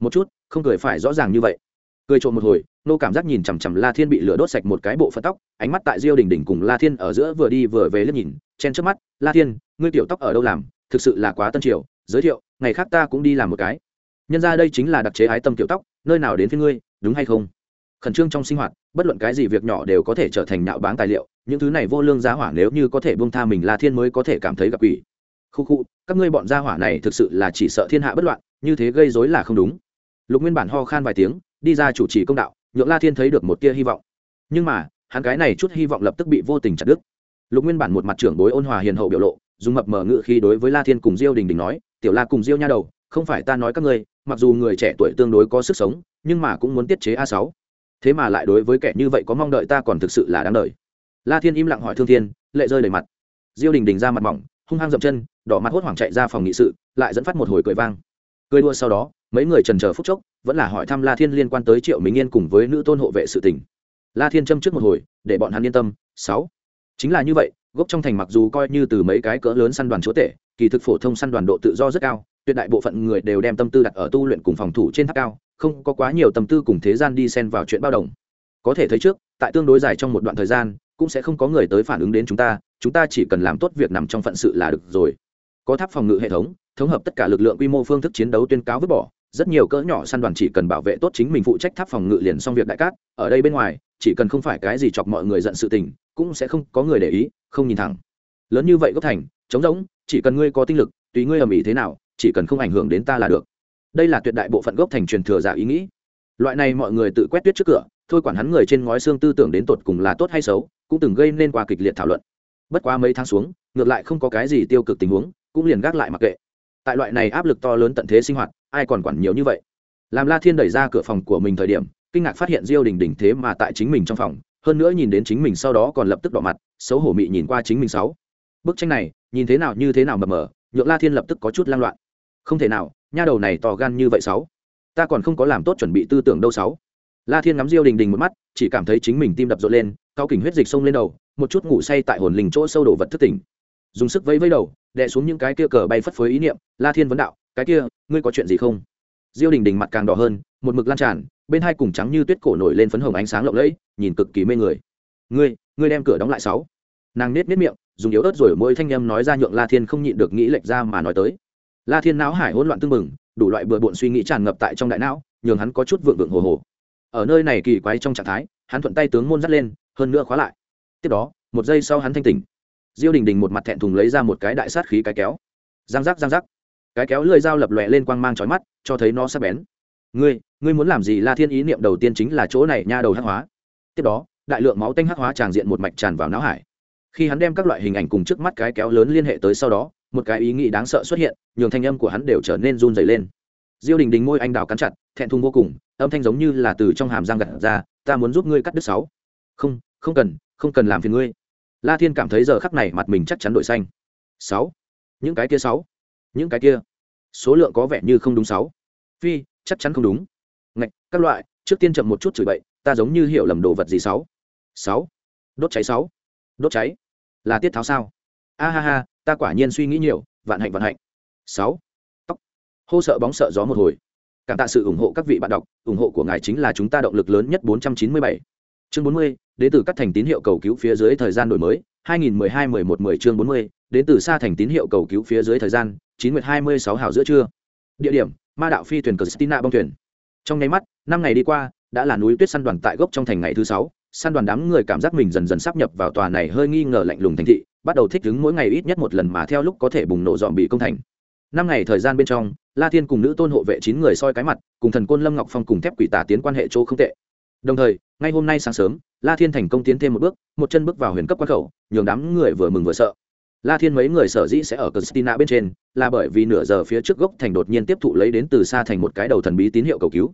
Một chút, không cười phải rõ ràng như vậy. Cười trộm một hồi, nô cảm giác nhìn chằm chằm la thiên bị lửa đốt sạch một cái bộ phận tóc, ánh mắt tại diêu đình đình cùng la thiên ở giữa vừa đi vừa về liếc nhìn, chen trước mắt, la thiên ngươi tiểu tóc ở đâu làm, thực sự là quá tân triều, giới thiệu, ngày khác ta cũng đi làm một cái. Nhân ra đây chính là đặc chế ái tâm tiểu tóc, nơi nào đến với ngươi, đúng hay không? Khẩn trương trong sinh hoạt, bất luận cái gì việc nhỏ đều có thể trở thành nạo báng tài liệu, những thứ này vô lương giá hỏa nếu như có thể buông tha mình là thiên mới có thể cảm thấy gặp ủy khu khu, các ngươi bọn gia hỏa này thực sự là chỉ sợ thiên hạ bất loạn, như thế gây rối là không đúng. Lục nguyên bản ho khan vài tiếng, đi ra chủ trì công đạo, nhượng la thiên thấy được một tia hy vọng. Nhưng mà, hắn cái này chút hy vọng lập tức bị vô tình chặt đứt. Lục nguyên bản một mặt trưởng bối ôn hòa hiền hậu biểu lộ dùng mập mờ ngự khi đối với la thiên cùng diêu đình đình nói, tiểu la cùng diêu nha đầu, không phải ta nói các ngươi, mặc dù người trẻ tuổi tương đối có sức sống, nhưng mà cũng muốn tiết chế a sáu. Thế mà lại đối với kẻ như vậy có mong đợi ta còn thực sự là đáng đợi la thiên im lặng hỏi thương thiên, lệ rơi đầy mặt. Diêu đình đình ra mặt mỏng, hung hăng dậm chân, đỏ mặt hốt hoảng chạy ra phòng nghị sự, lại dẫn phát một hồi cười vang. Cười đua sau đó, mấy người trần chờ phút chốc, vẫn là hỏi thăm la thiên liên quan tới triệu minh yên cùng với nữ tôn hộ vệ sự tình. La thiên châm trước một hồi, để bọn hắn yên tâm, sáu. Chính là như vậy gốc trong thành mặc dù coi như từ mấy cái cỡ lớn săn đoàn chúa tể, kỳ thực phổ thông săn đoàn độ tự do rất cao, tuyệt đại bộ phận người đều đem tâm tư đặt ở tu luyện cùng phòng thủ trên tháp cao, không có quá nhiều tâm tư cùng thế gian đi xen vào chuyện bao đồng. Có thể thấy trước, tại tương đối dài trong một đoạn thời gian, cũng sẽ không có người tới phản ứng đến chúng ta chúng ta chỉ cần làm tốt việc nằm trong phận sự là được rồi. Có tháp phòng ngự hệ thống thống hợp tất cả lực lượng quy mô phương thức chiến đấu tuyên cáo vứt bỏ, rất nhiều cỡ nhỏ săn đoàn chỉ cần bảo vệ tốt chính mình phụ trách tháp phòng ngự liền xong việc đại cát, ở đây bên ngoài chỉ cần không phải cái gì chọc mọi người giận sự tình, cũng sẽ không có người để ý, không nhìn thẳng. Lớn như vậy gốc thành, trống rỗng, chỉ cần ngươi có tinh lực, tùy ngươi ầm ĩ thế nào, chỉ cần không ảnh hưởng đến ta là được. Đây là tuyệt đại bộ phận gốc thành truyền thừa giả ý nghĩ. Loại này mọi người tự quét tuyết trước cửa, thôi quản hắn người trên ngói xương tư tưởng đến tột cùng là tốt hay xấu, cũng từng gây nên qua kịch liệt thảo luận. Bất quá mấy tháng xuống, ngược lại không có cái gì tiêu cực tình huống, cũng liền gác lại mặc kệ. Tại loại này áp lực to lớn tận thế sinh hoạt, ai còn quản nhiều như vậy? Làm la thiên đẩy ra cửa phòng của mình thời điểm kinh ngạc phát hiện diêu đình đình thế mà tại chính mình trong phòng, hơn nữa nhìn đến chính mình sau đó còn lập tức đỏ mặt, xấu hổ mị nhìn qua chính mình sáu. Bức tranh này, nhìn thế nào như thế nào mờ mờ, nhượng la thiên lập tức có chút lang loạn. Không thể nào, nha đầu này to gan như vậy sáu. Ta còn không có làm tốt chuẩn bị tư tưởng đâu sáu. La thiên ngắm diêu đình đình một mắt, chỉ cảm thấy chính mình tim đập rộn lên, cao kỉnh huyết dịch sông lên đầu, một chút ngủ say tại hồn linh chỗ sâu đổ vật thức tỉnh. Dùng sức vẫy vẫy đầu, đè xuống những cái kia cờ bay phất phới ý niệm, la thiên vấn đạo, cái kia, ngươi có chuyện gì không? Diêu đình đình mặt càng đỏ hơn, một mực lan tràn bên hai cùng trắng như tuyết cổ nổi lên phấn hồng ánh sáng lộng lẫy, nhìn cực kỳ mê người. Ngươi ngươi đem cửa đóng lại sáu. Nàng nết nết miệng, dùng yếu ớt rồi môi thanh âm nói ra nhượng la thiên không nhịn được nghĩ lệch ra mà nói tới. La thiên não hải hỗn loạn tưng bừng, đủ loại bừa bộn suy nghĩ tràn ngập tại trong đại não, nhường hắn có chút vượng vượng hồ hồ. Ở nơi này kỳ quái trong trạng thái, hắn thuận tay tướng môn dắt lên, hơn nữa khóa lại. Tiếp đó, một giây sau hắn thanh tỉnh. Diêu đình đình một mặt thẹn thùng lấy ra một cái đại sát khí cái kéo. Giang giác giang giác. Cái kéo lưỡi dao lập lòe lên quang mang chói mắt, cho thấy nó sắc bén ngươi ngươi muốn làm gì? La thiên ý niệm đầu tiên chính là chỗ này nha đầu hắc hóa. Tiếp đó, đại lượng máu tanh hắc hóa tràn diện một mạch tràn vào não hải. Khi hắn đem các loại hình ảnh cùng trước mắt cái kéo lớn liên hệ tới sau đó, một cái ý nghĩ đáng sợ xuất hiện, nhường thanh âm của hắn đều trở nên run dày lên. Diêu đình đình môi anh đào cắn chặt, thẹn thùng vô cùng, âm thanh giống như là từ trong hàm răng gặt ra, ta muốn giúp ngươi cắt đứt sáu. Không không cần không cần làm phiền ngươi. La thiên cảm thấy giờ khắc này mặt mình chắc chắn đội xanh. Sáu? Những cái kia sáu? Những cái kia? Số lượng có vẻ như không đúng sáu. Phi chắc chắn không đúng. Ngạch các loại trước tiên chậm một chút chửi bậy ta giống như hiểu lầm đồ vật gì sáu. Sáu. Đốt cháy sáu. Đốt cháy. Là tiết tháo sao? A ha ha ta quả nhiên suy nghĩ nhiều vạn hạnh vạn hạnh. Sáu. Tóc. Hô sợ bóng sợ gió một hồi. Cảm tạ sự ủng hộ các vị bạn đọc ủng hộ của ngài chính là chúng ta động lực lớn nhất 497. chương 40, đến từ các thành tín hiệu cầu cứu phía dưới thời gian đổi mới 2012-11-10 chương 40, đến từ xa thành tín hiệu cầu cứu phía dưới thời gian 9 26 hào giữa trưa. Địa điểm ma đạo phi thuyền Christina bong thuyền. Trong nháy mắt, năm ngày đi qua, đã là núi tuyết săn đoàn tại gốc trong thành ngày thứ sáu, săn đoàn đám người cảm giác mình dần dần sắp nhập vào tòa này hơi nghi ngờ lạnh lùng thành thị, bắt đầu thích ứng mỗi ngày ít nhất một lần mà theo lúc có thể bùng nổ dọn bị công thành. Năm ngày thời gian bên trong, la thiên cùng nữ tôn hộ vệ chín người soi cái mặt, cùng thần côn lâm ngọc phong cùng thép quỷ tà tiến quan hệ chỗ không tệ. Đồng thời, ngay hôm nay sáng sớm, la thiên thành công tiến thêm một bước, một chân bước vào huyền cấp quan khẩu, nhường đám người vừa mừng vừa sợ la thiên mấy người sở dĩ sẽ ở Christina bên trên là bởi vì nửa giờ phía trước gốc thành đột nhiên tiếp thụ lấy đến từ xa thành một cái đầu thần bí tín hiệu cầu cứu.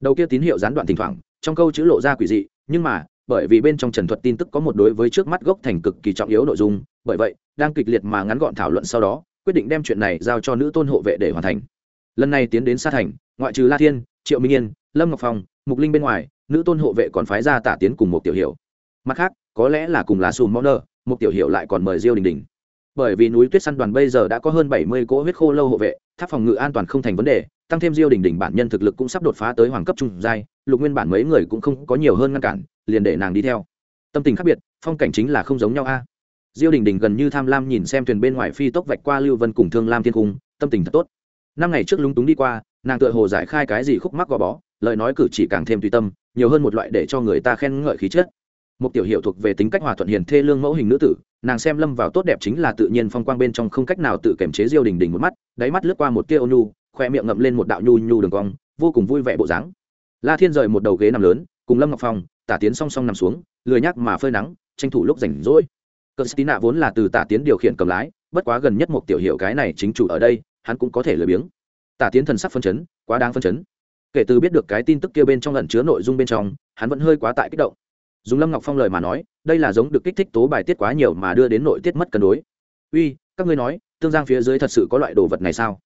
Đầu kia tín hiệu gián đoạn thỉnh thoảng trong câu chữ lộ ra quỷ dị nhưng mà bởi vì bên trong trần thuật tin tức có một đối với trước mắt gốc thành cực kỳ trọng yếu nội dung bởi vậy đang kịch liệt mà ngắn gọn thảo luận sau đó quyết định đem chuyện này giao cho nữ tôn hộ vệ để hoàn thành. Lần này tiến đến xa thành ngoại trừ la thiên triệu minh Nghiên, lâm ngọc phong mục linh bên ngoài nữ tôn hộ vệ còn phái ra tả tiến cùng một tiểu hiệu mặt khác có lẽ là cùng là Sùm món một tiểu hiệu lại còn mời diêu đình đình bởi vì núi tuyết săn đoàn bây giờ đã có hơn bảy mươi cỗ huyết khô lâu hộ vệ, tháp phòng ngự an toàn không thành vấn đề, tăng thêm diêu đình đình bản nhân thực lực cũng sắp đột phá tới hoàng cấp trung giai, lục nguyên bản mấy người cũng không có nhiều hơn ngăn cản, liền để nàng đi theo. Tâm tình khác biệt, phong cảnh chính là không giống nhau a. Diêu đình đình gần như tham lam nhìn xem thuyền bên ngoài phi tốc vạch qua lưu vân cùng thương lam thiên cung, tâm tình thật tốt. Năm ngày trước lúng túng đi qua, nàng tựa hồ giải khai cái gì khúc mắc gò bó, lời nói cử chỉ càng thêm tùy tâm, nhiều hơn một loại để cho người ta khen ngợi khí chất. Một tiểu hiệu thuộc về tính cách hòa thuận hiền thê lương mẫu hình nữ tử nàng xem lâm vào tốt đẹp chính là tự nhiên phong quang bên trong không cách nào tự kiềm chế diêu đình đình một mắt, đáy mắt lướt qua một tia ônu khoe miệng ngậm lên một đạo nhu nhu đường cong, vô cùng vui vẻ bộ dáng. La thiên rời một đầu ghế nằm lớn, cùng lâm ngọc phong, tả tiến song song nằm xuống, lười nhắc mà phơi nắng, tranh thủ lúc rảnh rỗi. Cờ stina vốn là từ tả tiến điều khiển cầm lái, bất quá gần nhất một tiểu hiệu cái này chính chủ ở đây, hắn cũng có thể lười biếng. Tả tiến thần sắc phân chấn, quá đáng phân chấn. Kể từ biết được cái tin tức kia bên trong lần chứa nội dung bên trong, hắn vẫn hơi quá tại kích động dùng lâm ngọc phong lời mà nói, đây là giống được kích thích tố bài tiết quá nhiều mà đưa đến nội tiết mất cân đối. Uy, các ngươi nói, tương giang phía dưới thật sự có loại đồ vật này sao?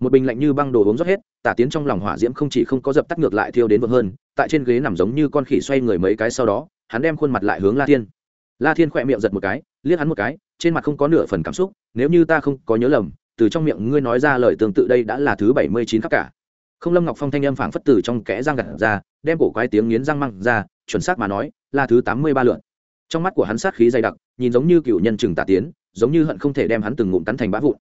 Một bình lạnh như băng đồ uống rót hết, tả tiến trong lòng hỏa diễm không chỉ không có dập tắt ngược lại thiêu đến vượng hơn, tại trên ghế nằm giống như con khỉ xoay người mấy cái sau đó, hắn đem khuôn mặt lại hướng la thiên. La thiên khỏe miệng giật một cái, liếc hắn một cái, trên mặt không có nửa phần cảm xúc, nếu như ta không có nhớ lầm, từ trong miệng ngươi nói ra lời tương tự đây đã là thứ bảy mươi chín khắc cả. Không, lâm ngọc phong thanh âm phảng phất từ trong kẽ răng gặt ra, đem cổ quái tiếng nghiến răng măng ra chuẩn xác mà nói, là thứ tám mươi ba lượn trong mắt của hắn sát khí dày đặc, nhìn giống như cựu nhân chừng tả tiến, giống như hận không thể đem hắn từng ngụm tắn thành bã vụn.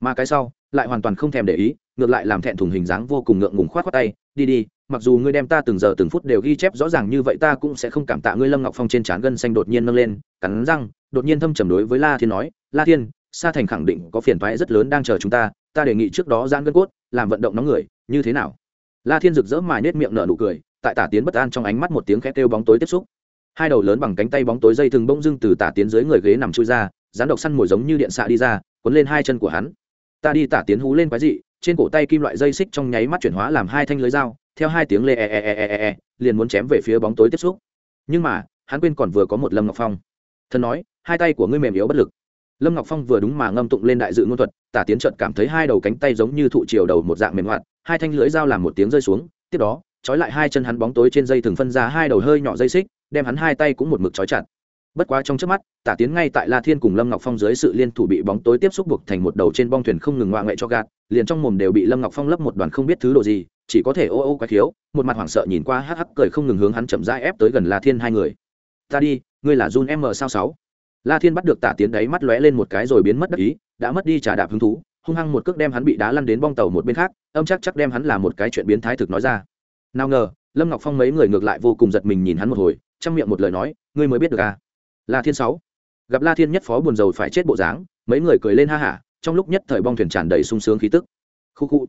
Mà cái sau, lại hoàn toàn không thèm để ý, ngược lại làm thẹn thùng hình dáng vô cùng ngượng ngùng khoát khoát tay, đi đi, mặc dù ngươi đem ta từng giờ từng phút đều ghi chép rõ ràng như vậy ta cũng sẽ không cảm tạ ngươi. Lâm ngọc phong trên trán gân xanh đột nhiên nâng lên, cắn răng, đột nhiên thâm trầm đối với la thiên nói, la thiên, sa thành khẳng định có phiền toái rất lớn đang chờ chúng ta ta đề nghị trước đó giãn gân cốt, làm vận động nóng người, như thế nào? La thiên rực rỡ mài nết miệng nở nụ cười tại tả tiến bất an trong ánh mắt một tiếng khét kêu bóng tối tiếp xúc. Hai đầu lớn bằng cánh tay bóng tối dây thừng bông dưng từ tả tiến dưới người ghế nằm chui ra rán độc săn mồi giống như điện xạ đi ra cuốn lên hai chân của hắn. Ta đi tả tiến hú lên quái dị trên cổ tay kim loại dây xích trong nháy mắt chuyển hóa làm hai thanh lưới dao theo hai tiếng lê e, e e e e e, liền muốn chém về phía bóng tối tiếp xúc. Nhưng mà hắn quên còn vừa có một lâm ngọc phong. Thần nói hai tay của ngươi mềm yếu bất lực. Lâm ngọc phong vừa đúng mà ngâm tụng lên đại dự ngôn thuật tả tiến trợt cảm thấy hai đầu cánh tay giống như thụ chiều đầu một dạng mềm hoạt hai thanh lưới dao làm một tiếng rơi xuống tiếp đó trói lại hai chân hắn bóng tối trên dây thường phân ra hai đầu hơi nhỏ dây xích, đem hắn hai tay cũng một mực trói chặt. Bất quá trong trước mắt, tả tiến ngay tại la thiên cùng lâm ngọc phong dưới sự liên thủ bị bóng tối tiếp xúc buộc thành một đầu trên bong thuyền không ngừng ngoạ ngậy cho gạt, liền trong mồm đều bị lâm ngọc phong lấp một đoàn không biết thứ đồ gì, chỉ có thể ô ô quái khiếu, một mặt hoảng sợ nhìn qua hắc hắc cười không ngừng hướng hắn chậm rãi ép tới gần la thiên hai người. Ta đi, ngươi là jun m sao sáu? La thiên bắt được tả tiến đấy mắt lóe lên một cái rồi biến mất đắc ý, đã mất đi trả đạp hứng thú, hung hăng một cước đem hắn bị đá lăn đến bong tàu một bên khác, âm chắc chắc đem hắn là một cái chuyện biến thái thực nói ra nào ngờ, lâm ngọc phong mấy người ngược lại vô cùng giật mình nhìn hắn một hồi trong miệng một lời nói, ngươi mới biết được à? La thiên sáu. Gặp la thiên nhất phó buồn rầu phải chết bộ dáng, mấy người cười lên ha hả, trong lúc nhất thời bong thuyền tràn đầy sung sướng khí tức. Khu khu.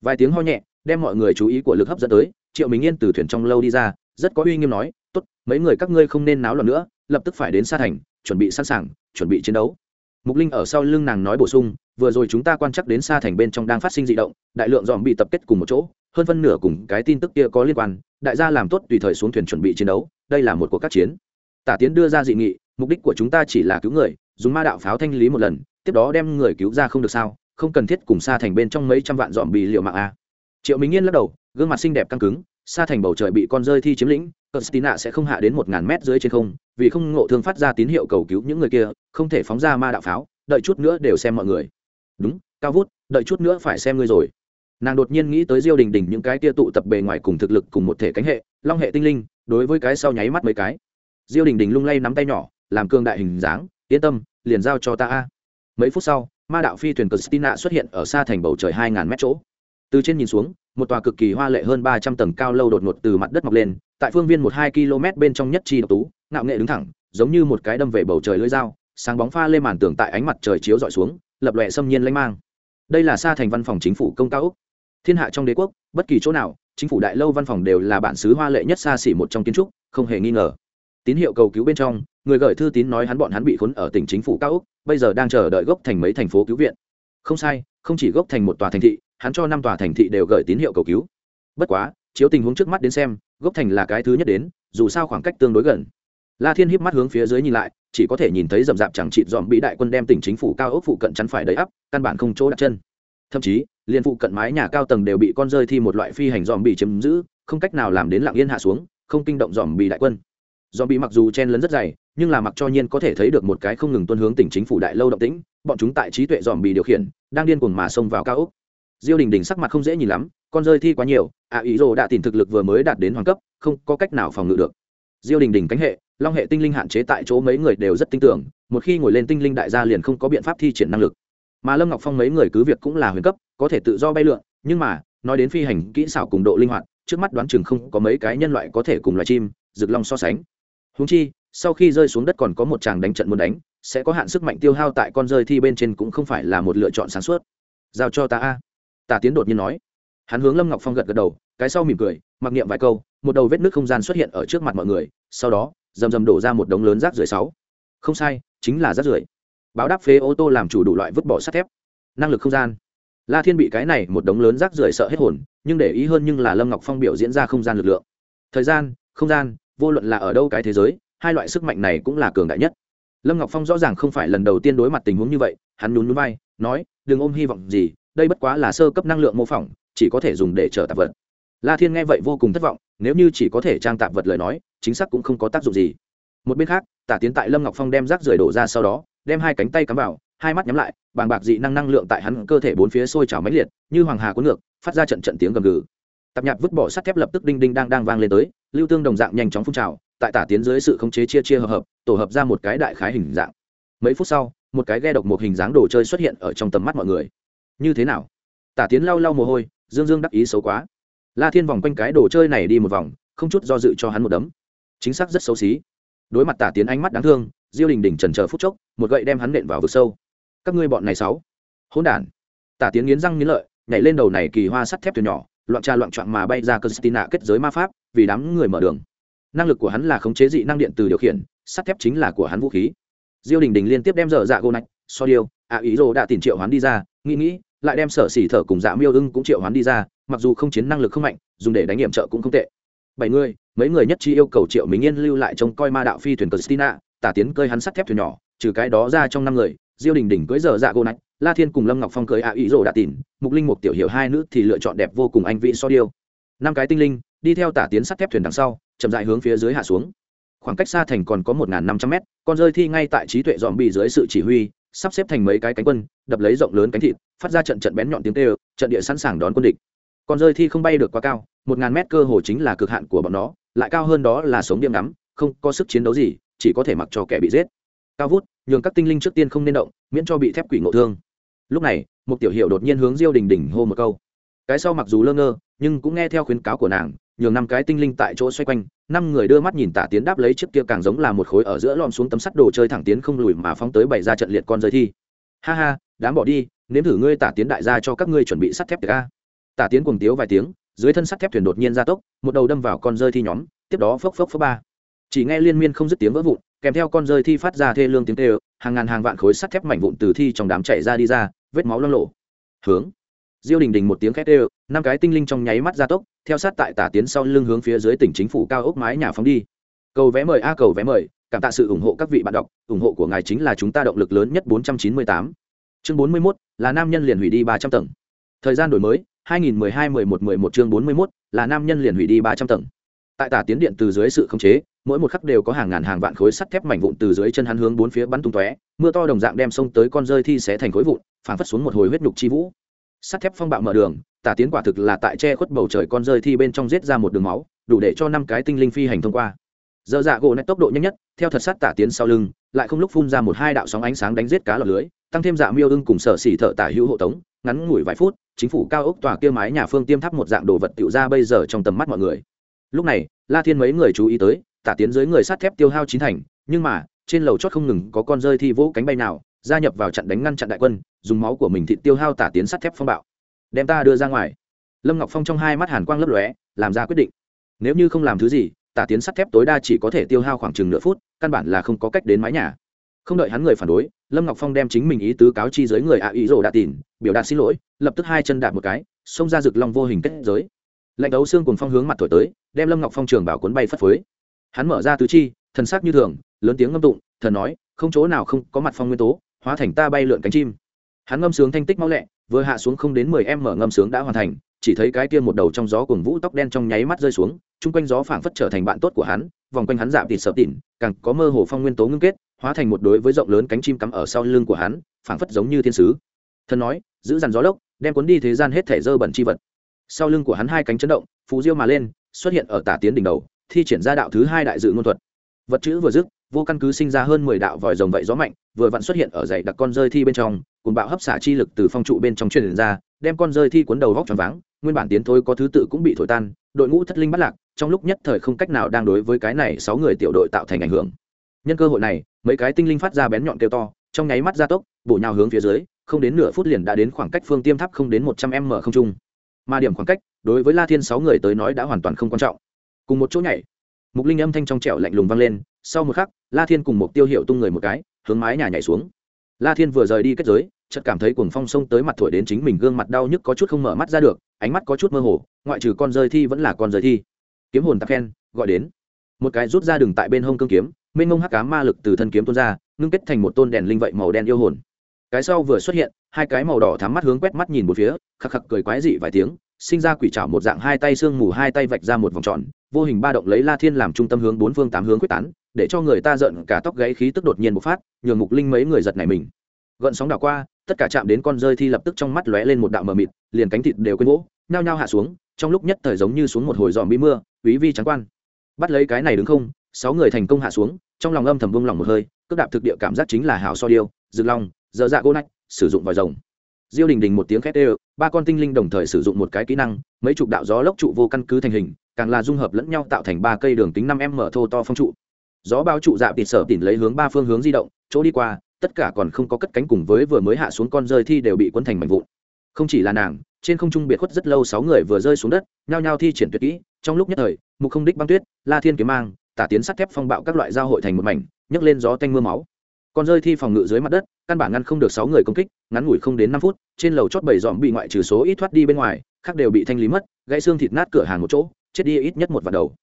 Vài tiếng ho nhẹ, đem mọi người chú ý của lực hấp dẫn tới, triệu mình yên từ thuyền trong lâu đi ra, rất có uy nghiêm nói, tốt, mấy người các ngươi không nên náo loạn nữa, lập tức phải đến xa thành, chuẩn bị sẵn sàng, chuẩn bị chiến đấu. Mục linh ở sau lưng nàng nói bổ sung vừa rồi chúng ta quan chắc đến xa thành bên trong đang phát sinh dị động đại lượng dòm bị tập kết cùng một chỗ hơn phân nửa cùng cái tin tức kia có liên quan đại gia làm tốt tùy thời xuống thuyền chuẩn bị chiến đấu đây là một cuộc các chiến tả tiến đưa ra dị nghị mục đích của chúng ta chỉ là cứu người dùng ma đạo pháo thanh lý một lần tiếp đó đem người cứu ra không được sao không cần thiết cùng xa thành bên trong mấy trăm vạn dòm bị liệu mạng a triệu minh yên lắc đầu gương mặt xinh đẹp căng cứng xa thành bầu trời bị con rơi thi chiếm lĩnh Constantina sẽ không hạ đến một ngàn mét dưới trên không, vì không ngộ thương phát ra tín hiệu cầu cứu những người kia, không thể phóng ra ma đạo pháo, đợi chút nữa đều xem mọi người. Đúng, cao vút, đợi chút nữa phải xem ngươi rồi. Nàng đột nhiên nghĩ tới Diêu Đình Đình những cái tia tụ tập bề ngoài cùng thực lực cùng một thể cánh hệ, long hệ tinh linh, đối với cái sau nháy mắt mấy cái. Diêu Đình Đình lung lay nắm tay nhỏ, làm cương đại hình dáng, yên tâm, liền giao cho ta a. Mấy phút sau, ma đạo phi thuyền christina xuất hiện ở xa thành bầu trời hai ngàn mét chỗ. Từ trên nhìn xuống, một tòa cực kỳ hoa lệ hơn ba trăm tầng cao lâu đột ngột từ mặt đất mọc lên, tại phương viên một hai km bên trong nhất chi độc tú ngạo nghệ đứng thẳng giống như một cái đâm về bầu trời lưỡi dao sáng bóng pha lên màn tường tại ánh mặt trời chiếu dọi xuống lập lòe xâm nhiên lãnh mang. Đây là xa thành văn phòng chính phủ công cao úc thiên hạ trong đế quốc, bất kỳ chỗ nào, chính phủ đại lâu văn phòng đều là bản xứ hoa lệ nhất xa xỉ một trong kiến trúc, không hề nghi ngờ. Tín hiệu cầu cứu bên trong, người gửi thư tín nói hắn bọn hắn bị khốn ở tỉnh chính phủ cao úc bây giờ đang chờ đợi gốc thành mấy thành phố cứu viện. Không sai, không chỉ gốc thành một tòa thành thị, hắn cho năm tòa thành thị đều gửi tín hiệu cầu cứu. Bất quá, chiếu tình huống trước mắt đến xem, gốc thành là cái thứ nhất đến, dù sao khoảng cách tương đối gần. La thiên híp mắt hướng phía dưới nhìn lại chỉ có thể nhìn thấy rậm rạp chẳng chịt dòm bị đại quân đem tỉnh chính phủ cao ốc phụ cận chắn phải đầy ắp, căn bản không chỗ đặt chân. Thậm chí liên phụ cận mái nhà cao tầng đều bị con rơi thi một loại phi hành dòm bị chiếm giữ, không cách nào làm đến lặng yên hạ xuống, không kinh động dòm bị đại quân. Dòm bị mặc dù chen lấn rất dày, nhưng là mặc cho nhiên có thể thấy được một cái không ngừng tuân hướng tỉnh chính phủ đại lâu động tĩnh, bọn chúng tại trí tuệ dòm bị điều khiển, đang điên cuồng mà xông vào cao ốc. Diêu đình đình sắc mặt không dễ nhìn lắm, con rơi thi quá nhiều ạ ý rồ đã tìm thực lực vừa mới đạt đến hoàng cấp, không có cách nào phòng ngự được. Diêu đình đình cánh hệ long hệ tinh linh hạn chế tại chỗ mấy người đều rất tin tưởng, một khi ngồi lên tinh linh đại gia liền không có biện pháp thi triển năng lực. Mà lâm ngọc phong mấy người cứ việc cũng là huyền cấp, có thể tự do bay lượn, nhưng mà, nói đến phi hành kỹ xảo cùng độ linh hoạt, trước mắt đoán chừng không có mấy cái nhân loại có thể cùng loài chim, rực long so sánh. Húng chi, sau khi rơi xuống đất còn có một chàng đánh trận muốn đánh, sẽ có hạn sức mạnh tiêu hao tại con rơi thi bên trên cũng không phải là một lựa chọn sáng suốt. Giao cho ta a. Tà tiến đột nhiên nói. Hắn hướng lâm ngọc phong gật gật đầu, cái sau mỉm cười, mặc niệm vài câu, một đầu vết nước không gian xuất hiện ở trước mặt mọi người, sau đó rầm rầm đổ ra một đống lớn rác rưởi sáu. Không sai, chính là rác rưởi. Báo đáp phế ô tô làm chủ đủ loại vứt bỏ sắt thép. Năng lực không gian. La thiên bị cái này một đống lớn rác rưởi sợ hết hồn, nhưng để ý hơn nhưng là lâm ngọc phong biểu diễn ra không gian lực lượng. Thời gian, không gian, vô luận là ở đâu cái thế giới, hai loại sức mạnh này cũng là cường đại nhất. Lâm ngọc phong rõ ràng không phải lần đầu tiên đối mặt tình huống như vậy, hắn nhún nhún vai, nói, đừng ôm hy vọng gì, đây bất quá là sơ cấp năng lượng mô phỏng, chỉ có thể dùng để chở tạp vật. La thiên nghe vậy vô cùng thất vọng nếu như chỉ có thể trang tạp vật lời nói, chính xác cũng không có tác dụng gì. Một bên khác, tả tiến tại lâm ngọc phong đem rác rưởi đổ ra sau đó, đem hai cánh tay cắm vào, hai mắt nhắm lại, bàng bạc dị năng năng lượng tại hắn cơ thể bốn phía sôi trào mãnh liệt, như hoàng hà cuốn ngược, phát ra trận trận tiếng gầm gừ. Tạp nhạc vứt bỏ sắt thép lập tức đinh đinh đang đang vang lên tới, lưu tương đồng dạng nhanh chóng phun trào, tại tả tiến dưới sự khống chế chia chia hợp hợp, tổ hợp ra một cái đại khái hình dạng. Mấy phút sau, một cái ghe độc một hình dáng đồ chơi xuất hiện ở trong tầm mắt mọi người. Như thế nào? Tả tiến lau lau mồ hôi, dương dương đắc ý xấu quá la thiên vòng quanh cái đồ chơi này đi một vòng, không chút do dự cho hắn một đấm. Chính xác rất xấu xí. Đối mặt tả tiến ánh mắt đáng thương, diêu đình đình trần chờ phút chốc, một gậy đem hắn nện vào vực sâu. Các ngươi bọn này sáu. Hỗn đản. Tả tiến nghiến răng nghiến lợi, nhảy lên đầu này kỳ hoa sắt thép thuyền nhỏ, loạn trà loạn trọn mà bay ra cơ kết giới ma pháp, vì đám người mở đường. Năng lực của hắn là khống chế dị năng điện từ điều khiển, sắt thép chính là của hắn vũ khí. Diêu đình đình liên tiếp đem dở dạ gô nạch, so điêu ạ à ý rồ đã tìm triệu hoán đi ra, nghĩ nghĩ lại đem sở xỉ thở cùng dạ miêu ưng cũng triệu hoán đi ra mặc dù không chiến năng lực không mạnh dùng để đánh nghiệm trợ cũng không tệ. Bảy người mấy người nhất chi yêu cầu triệu mình yên lưu lại trông coi ma đạo phi thuyền christina tả tiến cơi hắn sắt thép thuyền nhỏ trừ cái đó ra trong năm người diêu đình đình cưới giờ dạ gô nạch la thiên cùng lâm ngọc phong cưới ạ ý rồ đã tỉn, mục linh mục tiểu hiệu hai nữ thì lựa chọn đẹp vô cùng anh vị so điêu. Năm cái tinh linh đi theo tả tiến sắt thép thuyền đằng sau chậm dại hướng phía dưới hạ xuống. Khoảng cách xa thành còn có một năm trăm mét con rơi thi ngay tại trí tuệ dòm bị dưới sự chỉ huy sắp xếp thành mấy cái cánh quân, đập lấy rộng lớn cánh thịt, phát ra trận trận bén nhọn tiếng tê trận địa sẵn sàng đón quân địch. Còn rơi thi không bay được quá cao, một ngàn mét cơ hồ chính là cực hạn của bọn nó, lại cao hơn đó là sống điểm ngắm, không có sức chiến đấu gì, chỉ có thể mặc cho kẻ bị giết. Cao vút, nhường các tinh linh trước tiên không nên động, miễn cho bị thép quỷ ngộ thương. Lúc này, một tiểu hiệu đột nhiên hướng diêu đình đỉnh hô một câu. Cái sau mặc dù lơ ngơ nhưng cũng nghe theo khuyến cáo của nàng, nhường năm cái tinh linh tại chỗ xoay quanh, năm người đưa mắt nhìn tả tiến đáp lấy chiếc kia càng giống là một khối ở giữa lom xuống tấm sắt đồ chơi thẳng tiến không lùi mà phóng tới bày ra trận liệt con rơi thi. Ha ha, đám bỏ đi, nếm thử ngươi tả tiến đại gia cho các ngươi chuẩn bị sắt thép ca tả tiến cuồng tiếu vài tiếng, dưới thân sắt thép thuyền đột nhiên ra tốc, một đầu đâm vào con rơi thi nhóm, tiếp đó phốc phốc phốc ba. Chỉ nghe liên miên không dứt tiếng vỡ vụn, kèm theo con rơi thi phát ra thê lương tiếng tê hàng ngàn hàng vạn khối sắt thép mảnh vụn từ thi trong đám chạy ra đi ra, vết máu loang lộ hướng diêu đình đình một tiếng khét ê năm cái tinh linh trong nháy mắt ra tốc theo sát tại tả tiến sau lưng hướng phía dưới tỉnh chính phủ cao ốc mái nhà phóng đi. Cầu vé mời a cầu vé mời cảm tạ sự ủng hộ các vị bạn đọc ủng hộ của ngài chính là chúng ta động lực lớn nhất 498. chương 41, là nam nhân liền hủy đi 300 tầng. Thời gian đổi mới 2012-11-11 chương 41, là nam nhân liền hủy đi 300 tầng. Tại tả tiến điện từ dưới sự khống chế mỗi một khắc đều có hàng ngàn hàng vạn khối sắt thép mảnh vụn từ dưới chân hắn hướng bốn phía bắn tung tóe mưa to đồng dạng đem sông tới con rơi thi xé thành khối vụn phảng phất xuống một hồi huyết nhục chi vũ sắt thép phong bạo mở đường, tả tiến quả thực là tại che khuất bầu trời con rơi thi bên trong giết ra một đường máu, đủ để cho năm cái tinh linh phi hành thông qua. Dơ dạ gỗ nét tốc độ nhanh nhất, theo thật sát tả tiến sau lưng, lại không lúc phun ra một hai đạo sóng ánh sáng đánh giết cá lọc lưới, tăng thêm dạ miêu ưng cùng sở xỉ thợ tả hữu hộ tống, ngắn ngủi vài phút, chính phủ cao ốc tòa kia mái nhà phương tiêm thắp một dạng đồ vật tiểu ra bây giờ trong tầm mắt mọi người. Lúc này, la thiên mấy người chú ý tới, tả tiến dưới người sắt thép tiêu hao chín thành, nhưng mà, trên lầu chót không ngừng có con rơi thi vỗ cánh bay nào gia nhập vào trận đánh ngăn chặn đại quân, dùng máu của mình thịt tiêu hao tả tiến sắt thép phong bạo. Đem ta đưa ra ngoài. Lâm ngọc phong trong hai mắt hàn quang lấp lóe, làm ra quyết định. Nếu như không làm thứ gì, tả tiến sắt thép tối đa chỉ có thể tiêu hao khoảng chừng nửa phút, căn bản là không có cách đến mái nhà. Không đợi hắn người phản đối, lâm ngọc phong đem chính mình ý tứ cáo chi giới người ạ ý rồ đạt tỉn biểu đạt xin lỗi, lập tức hai chân đạp một cái, xông ra rực long vô hình kết giới. Lạnh đấu xương cùng phong hướng mặt thổi tới, đem lâm ngọc phong trường bảo cuốn bay phất phới. Hắn mở ra tứ chi, thần sắc như thường, lớn tiếng ngâm tụng, thần nói, không chỗ nào không có mặt phong nguyên tố hóa thành ta bay lượn cánh chim. Hắn ngâm sướng thanh tích mau lẹ, vừa hạ xuống không đến mười em mở ngâm sướng đã hoàn thành, chỉ thấy cái kia một đầu trong gió cùng vũ tóc đen trong nháy mắt rơi xuống, chung quanh gió phảng phất trở thành bạn tốt của hắn, vòng quanh hắn dạp thịt sợ tỉn càng có mơ hồ phong nguyên tố ngưng kết, hóa thành một đối với rộng lớn cánh chim cắm ở sau lưng của hắn, phảng phất giống như thiên sứ. Thần nói, giữ dằn gió lốc, đem cuốn đi thế gian hết thể dơ bẩn chi vật. Sau lưng của hắn hai cánh chấn động, phù diêu mà lên, xuất hiện ở tả tiến đỉnh đầu, thi triển ra đạo thứ hai đại dự ngôn thuật. Vật chữ vừa dứt vô căn cứ sinh ra hơn mười đạo vòi rồng vậy gió mạnh, vừa vặn xuất hiện ở dãy đặc con rơi thi bên trong, cùng bạo hấp xả chi lực từ phong trụ bên trong truyền ra, đem con rơi thi cuốn đầu vóc tròn váng, nguyên bản tiến thôi có thứ tự cũng bị thổi tan, đội ngũ thất linh bắt lạc, trong lúc nhất thời không cách nào đang đối với cái này sáu người tiểu đội tạo thành ảnh hưởng. Nhân cơ hội này, mấy cái tinh linh phát ra bén nhọn kêu to, trong nháy mắt gia tốc, bổ nhào hướng phía dưới, không đến nửa phút liền đã đến khoảng cách phương tiêm tháp không đến một trăm m không trung. Mà điểm khoảng cách, đối với la thiên sáu người tới nói đã hoàn toàn không quan trọng. Cùng một chỗ nhảy, mục linh âm thanh trong trẻo lạnh lùng vang lên, sau một khắc la thiên cùng mục tiêu hiệu tung người một cái, hướng mái nhà nhảy xuống. La thiên vừa rời đi kết giới, chợt cảm thấy cuồng phong sông tới mặt thổi đến chính mình gương mặt đau nhức có chút không mở mắt ra được, ánh mắt có chút mơ hồ, ngoại trừ con rơi thi vẫn là con rơi thi. Kiếm hồn tắc khen, gọi đến. Một cái rút ra đường tại bên hông cương kiếm, mênh mông hắc cá ma lực từ thân kiếm tuôn ra, ngưng kết thành một tôn đèn linh vậy màu đen yêu hồn. Cái sau vừa xuất hiện, hai cái màu đỏ thắm mắt hướng quét mắt nhìn một phía, khắc khắc cười quái dị vài tiếng sinh ra quỷ trảo một dạng hai tay xương mù hai tay vạch ra một vòng tròn, vô hình ba động lấy la thiên làm trung tâm hướng bốn phương tám hướng quyết tán, để cho người ta giận cả tóc gáy khí tức đột nhiên bộc phát, nhường mục linh mấy người giật này mình. Gợn sóng đảo qua, tất cả chạm đến con rơi thi lập tức trong mắt lóe lên một đạo mờ mịt, liền cánh thịt đều quên vỗ, nhao nhao hạ xuống, trong lúc nhất thời giống như xuống một hồi dòm bi mưa quý vi trắng quan. Bắt lấy cái này đứng không, sáu người thành công hạ xuống, trong lòng âm thầm vung lòng một hơi, cước đạp thực địa cảm giác chính là hào so điêu rực long, dở dạ gỗ nách, sử dụng vòi rồng diêu đình đình một tiếng khét đều, ba con tinh linh đồng thời sử dụng một cái kỹ năng, mấy chục đạo gió lốc trụ vô căn cứ thành hình, càng là dung hợp lẫn nhau tạo thành ba cây đường kính năm m thô to phong trụ. Gió bao trụ dạ tịt sở tỉn lấy hướng ba phương hướng di động, chỗ đi qua, tất cả còn không có cất cánh cùng với vừa mới hạ xuống con rơi thi đều bị cuốn thành mảnh vụn. Không chỉ là nàng, trên không trung biệt khuất rất lâu sáu người vừa rơi xuống đất, nhao nhao thi triển tuyệt kỹ, trong lúc nhất thời, mục không đích băng tuyết, la thiên kiếm mang, tả tiến sắt thép phong bạo các loại giao hội thành một mảnh, nhấc lên gió tanh mưa máu con rơi thi phòng ngự dưới mặt đất, căn bản ngăn không được sáu người công kích, ngắn ngủi không đến năm phút, trên lầu chót bảy dòm bị ngoại trừ số ít thoát đi bên ngoài, khác đều bị thanh lý mất, gãy xương thịt nát cửa hàng một chỗ, chết đi ít nhất một vạt đầu.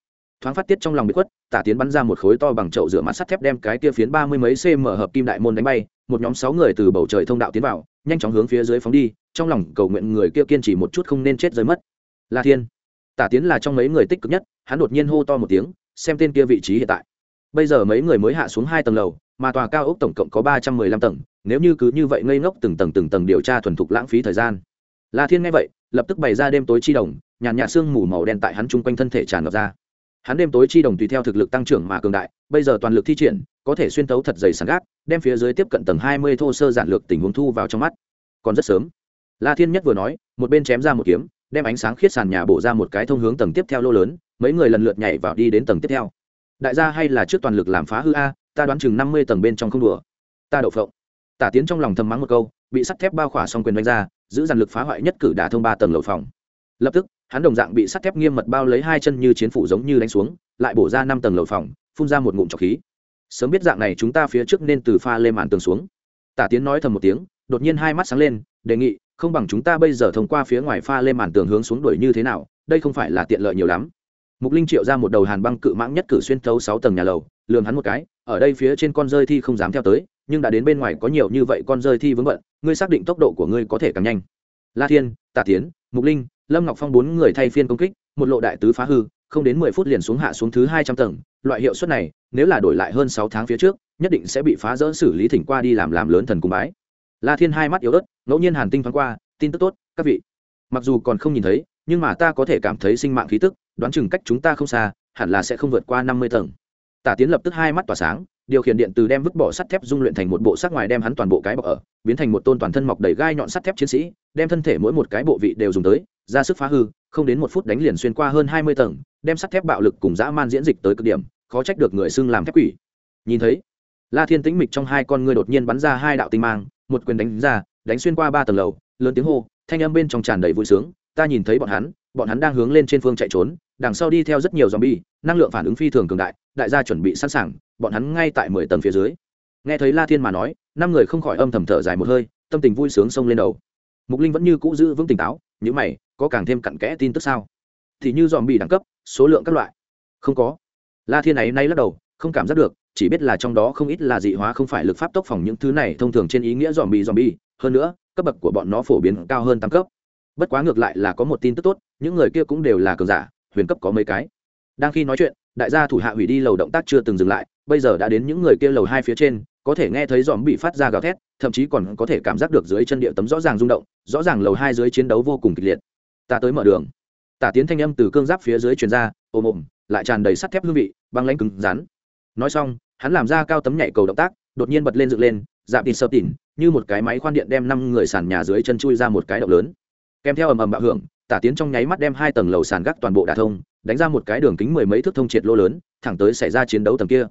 Thoáng phát tiết trong lòng bị khuất, tả tiến bắn ra một khối to bằng chậu rửa mặt sắt thép đem cái kia phiến ba mươi mấy cm hợp kim đại môn đánh bay, một nhóm sáu người từ bầu trời thông đạo tiến vào, nhanh chóng hướng phía dưới phóng đi, trong lòng cầu nguyện người kia kiên trì một chút không nên chết rơi mất. La thiên. Tả tiến là trong mấy người tích cực nhất, hắn đột nhiên hô to một tiếng, xem tên kia vị trí hiện tại bây giờ mấy người mới hạ xuống hai tầng lầu, mà tòa cao ốc tổng cộng có ba trăm mười lăm tầng, nếu như cứ như vậy ngây ngốc từng tầng từng tầng điều tra thuần thục lãng phí thời gian. La thiên nghe vậy, lập tức bày ra đêm tối chi đồng, nhàn nhạt sương mù màu đen tại hắn chung quanh thân thể tràn ngập ra. Hắn đêm tối chi đồng tùy theo thực lực tăng trưởng mà cường đại, bây giờ toàn lực thi triển, có thể xuyên tấu thật dày sàn gác, đem phía dưới tiếp cận tầng hai mươi thô sơ giản lược tình huống thu vào trong mắt. Còn rất sớm, la thiên nhất vừa nói, một bên chém ra một kiếm, đem ánh sáng khiết sàn nhà bổ ra một cái thông hướng tầng tiếp theo lô lớn, mấy người lần lượt nhảy vào đi đến tầng tiếp theo đại gia hay là trước toàn lực làm phá hư a, ta đoán chừng năm mươi tầng bên trong không đùa. Ta đậu phộng. Tả tiến trong lòng thầm mắng một câu, bị sắt thép bao khỏa xong quyền đánh ra, giữ dàn lực phá hoại nhất cử đả thông ba tầng lầu phòng. Lập tức, hắn đồng dạng bị sắt thép nghiêm mật bao lấy hai chân như chiến phủ giống như đánh xuống, lại bổ ra năm tầng lầu phòng, phun ra một ngụm trọc khí. Sớm biết dạng này chúng ta phía trước nên từ pha lên màn tường xuống. Tả tiến nói thầm một tiếng, đột nhiên hai mắt sáng lên, đề nghị, không bằng chúng ta bây giờ thông qua phía ngoài pha lên màn tường hướng xuống đuổi như thế nào, đây không phải là tiện lợi nhiều lắm mục linh triệu ra một đầu hàn băng cự mãng nhất cử xuyên thấu sáu tầng nhà lầu lường hắn một cái, ở đây phía trên con rơi thi không dám theo tới, nhưng đã đến bên ngoài có nhiều như vậy con rơi thi vướng bận, ngươi xác định tốc độ của ngươi có thể càng nhanh. La thiên, Tạ tiến, mục linh, lâm ngọc phong bốn người thay phiên công kích, một lộ đại tứ phá hư, không đến mười phút liền xuống hạ xuống thứ hai trăm tầng, loại hiệu suất này, nếu là đổi lại hơn sáu tháng phía trước, nhất định sẽ bị phá rỡ xử lý thỉnh qua đi làm làm lớn thần cung bái. La thiên hai mắt yếu ớt, ngẫu nhiên hàn tinh thoáng qua, tin tức tốt, các vị. Mặc dù còn không nhìn thấy nhưng mà ta có thể cảm thấy sinh mạng khí tức, đoán chừng cách chúng ta không xa, hẳn là sẽ không vượt qua năm mươi tầng. Tả tiến lập tức hai mắt tỏa sáng, điều khiển điện từ đem vứt bỏ sắt thép dung luyện thành một bộ sắc ngoài đem hắn toàn bộ cái bọc ở, biến thành một tôn toàn thân mọc đầy gai nhọn sắt thép chiến sĩ, đem thân thể mỗi một cái bộ vị đều dùng tới, ra sức phá hư, không đến một phút đánh liền xuyên qua hơn hai mươi tầng, đem sắt thép bạo lực cùng dã man diễn dịch tới cực điểm, khó trách được người xưng làm thép quỷ. Nhìn thấy, la thiên tĩnh mịch trong hai con ngươi đột nhiên bắn ra hai đạo tinh mang, một quyền đánh ra, đánh xuyên qua ba tầng lầu, lớn tiếng hô, thanh âm bên trong tràn đầy vui sướng ta nhìn thấy bọn hắn bọn hắn đang hướng lên trên phương chạy trốn, đằng sau đi theo rất nhiều zombie, năng lượng phản ứng phi thường cường đại đại gia chuẩn bị sẵn sàng, bọn hắn ngay tại mười tầng phía dưới. Nghe thấy la thiên mà nói, năm người không khỏi âm thầm thở dài một hơi, tâm tình vui sướng xông lên đầu. Mục linh vẫn như cũ giữ vững tỉnh táo những mày, có càng thêm cặn kẽ tin tức sao? Thì như dòm bị đẳng cấp, số lượng các loại. Không có. La thiên ấy nay lắc đầu, không cảm giác được, chỉ biết là trong đó không ít là dị hóa không phải lực pháp tốc phòng những thứ này thông thường trên ý nghĩa dòm bị dòm hơn nữa, cấp bậc của bọn nó phổ biến cao hơn tám cấp bất quá ngược lại là có một tin tức tốt, những người kia cũng đều là cường giả, huyền cấp có mấy cái. Đang khi nói chuyện, đại gia thủ hạ hủy đi lầu động tác chưa từng dừng lại, bây giờ đã đến những người kia lầu hai phía trên, có thể nghe thấy dòm bị phát ra gào thét, thậm chí còn có thể cảm giác được dưới chân địa tấm rõ ràng rung động, rõ ràng lầu hai dưới chiến đấu vô cùng kịch liệt. Ta tới mở đường. Tả tiến thanh âm từ cương giáp phía dưới truyền ra, ồm ồm, lại tràn đầy sắt thép hương vị, băng lãnh cứng rắn. Nói xong, hắn làm ra cao tấm nhảy cầu động tác, đột nhiên bật lên dựng lên, dạp tịt sợp tỉn như một cái máy khoan điện đem năm người sàn nhà dưới chân chui ra một cái động lớn kèm theo ầm ầm bạo hưởng, tả tiến trong nháy mắt đem hai tầng lầu sàn gác toàn bộ đà thông, đánh ra một cái đường kính mười mấy thước thông triệt lô lớn, thẳng tới xảy ra chiến đấu tầng kia.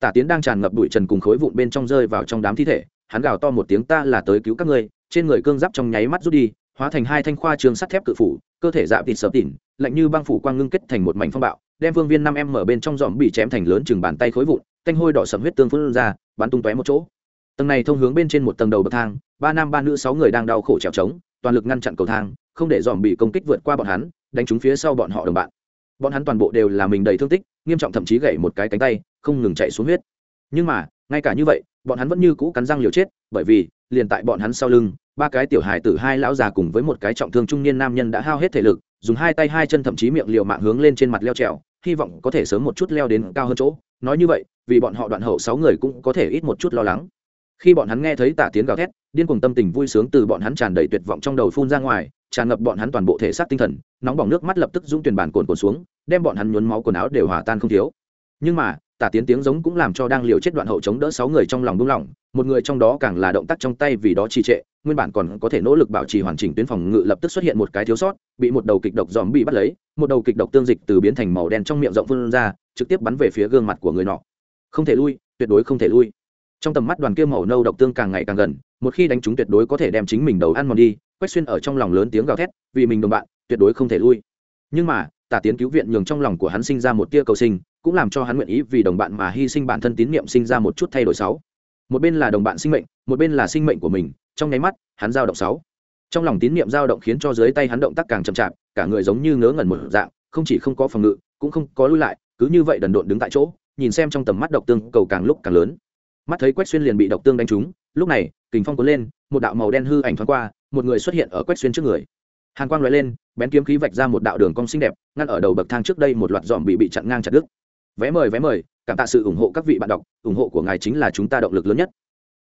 Tả tiến đang tràn ngập bụi trần cùng khối vụn bên trong rơi vào trong đám thi thể, hắn gào to một tiếng, ta là tới cứu các ngươi. Trên người cương giáp trong nháy mắt rút đi, hóa thành hai thanh khoa trường sắt thép cự phủ, cơ thể dạ thịt sợp tỉn, lạnh như băng phủ quang ngưng kết thành một mảnh phong bạo, đem vương viên năm em mở bên trong dòm bị chém thành lớn chừng bàn tay khối vụn thanh hôi đỏ sầm huyết tương phun ra, bắn tung tóe một chỗ. Tầng này thông hướng bên trên một tầng đầu bậc thang, ba nam ba nữ sáu người đang đau khổ trèo trống toàn lực ngăn chặn cầu thang, không để dòm bị công kích vượt qua bọn hắn, đánh trúng phía sau bọn họ đồng bạn. Bọn hắn toàn bộ đều là mình đầy thương tích, nghiêm trọng thậm chí gãy một cái cánh tay, không ngừng chạy xuống huyết. Nhưng mà, ngay cả như vậy, bọn hắn vẫn như cũ cắn răng liều chết, bởi vì, liền tại bọn hắn sau lưng, ba cái tiểu hài tử hai lão già cùng với một cái trọng thương trung niên nam nhân đã hao hết thể lực, dùng hai tay hai chân thậm chí miệng liều mạng hướng lên trên mặt leo trèo, hy vọng có thể sớm một chút leo đến cao hơn chỗ. Nói như vậy, vì bọn họ đoạn hậu sáu người cũng có thể ít một chút lo lắng khi bọn hắn nghe thấy tả tiến gào thét, điên cuồng tâm tình vui sướng từ bọn hắn tràn đầy tuyệt vọng trong đầu phun ra ngoài, tràn ngập bọn hắn toàn bộ thể xác tinh thần, nóng bỏng nước mắt lập tức dũng tuyển bản cồn cồn xuống, đem bọn hắn nhuốm máu quần áo đều hòa tan không thiếu. Nhưng mà, tả tiến tiếng giống cũng làm cho đang liều chết đoạn hậu chống đỡ sáu người trong lòng buông lỏng, một người trong đó càng là động tác trong tay vì đó trì trệ, nguyên bản còn có thể nỗ lực bảo trì hoàn chỉnh tuyến phòng ngự lập tức xuất hiện một cái thiếu sót, bị một đầu kịch độc dòm bị bắt lấy, một đầu kịch độc tương dịch từ biến thành màu đen trong miệng rộng vươn ra, trực tiếp bắn về phía gương mặt của người nọ. Không thể lui, tuyệt đối không thể lui trong tầm mắt đoàn kia màu nâu độc tương càng ngày càng gần, một khi đánh chúng tuyệt đối có thể đem chính mình đầu ăn mòn đi, quách xuyên ở trong lòng lớn tiếng gào thét, vì mình đồng bạn, tuyệt đối không thể lui. Nhưng mà, tả tiến cứu viện nhường trong lòng của hắn sinh ra một tia cầu sinh, cũng làm cho hắn nguyện ý vì đồng bạn mà hy sinh bản thân tín nhiệm sinh ra một chút thay đổi sáu. Một bên là đồng bạn sinh mệnh, một bên là sinh mệnh của mình, trong nháy mắt, hắn giao động sáu. Trong lòng tín nhiệm giao động khiến cho dưới tay hắn động tác càng chậm chạp, cả người giống như ngớ ngẩn một dạng, không chỉ không có phòng ngự, cũng không có lui lại, cứ như vậy đần độn đứng tại chỗ, nhìn xem trong tầm mắt độc tương, cầu càng lúc càng lớn mắt thấy quách xuyên liền bị độc tương đánh trúng, lúc này, kình phong cuốn lên, một đạo màu đen hư ảnh thoáng qua, một người xuất hiện ở quách xuyên trước người. Hàn quang lóe lên, bén kiếm khí vạch ra một đạo đường cong xinh đẹp, ngăn ở đầu bậc thang trước đây một loạt dòm bị bị chặn ngang chặt đứt. Vé mời vé mời, cảm tạ sự ủng hộ các vị bạn đọc, ủng hộ của ngài chính là chúng ta động lực lớn nhất.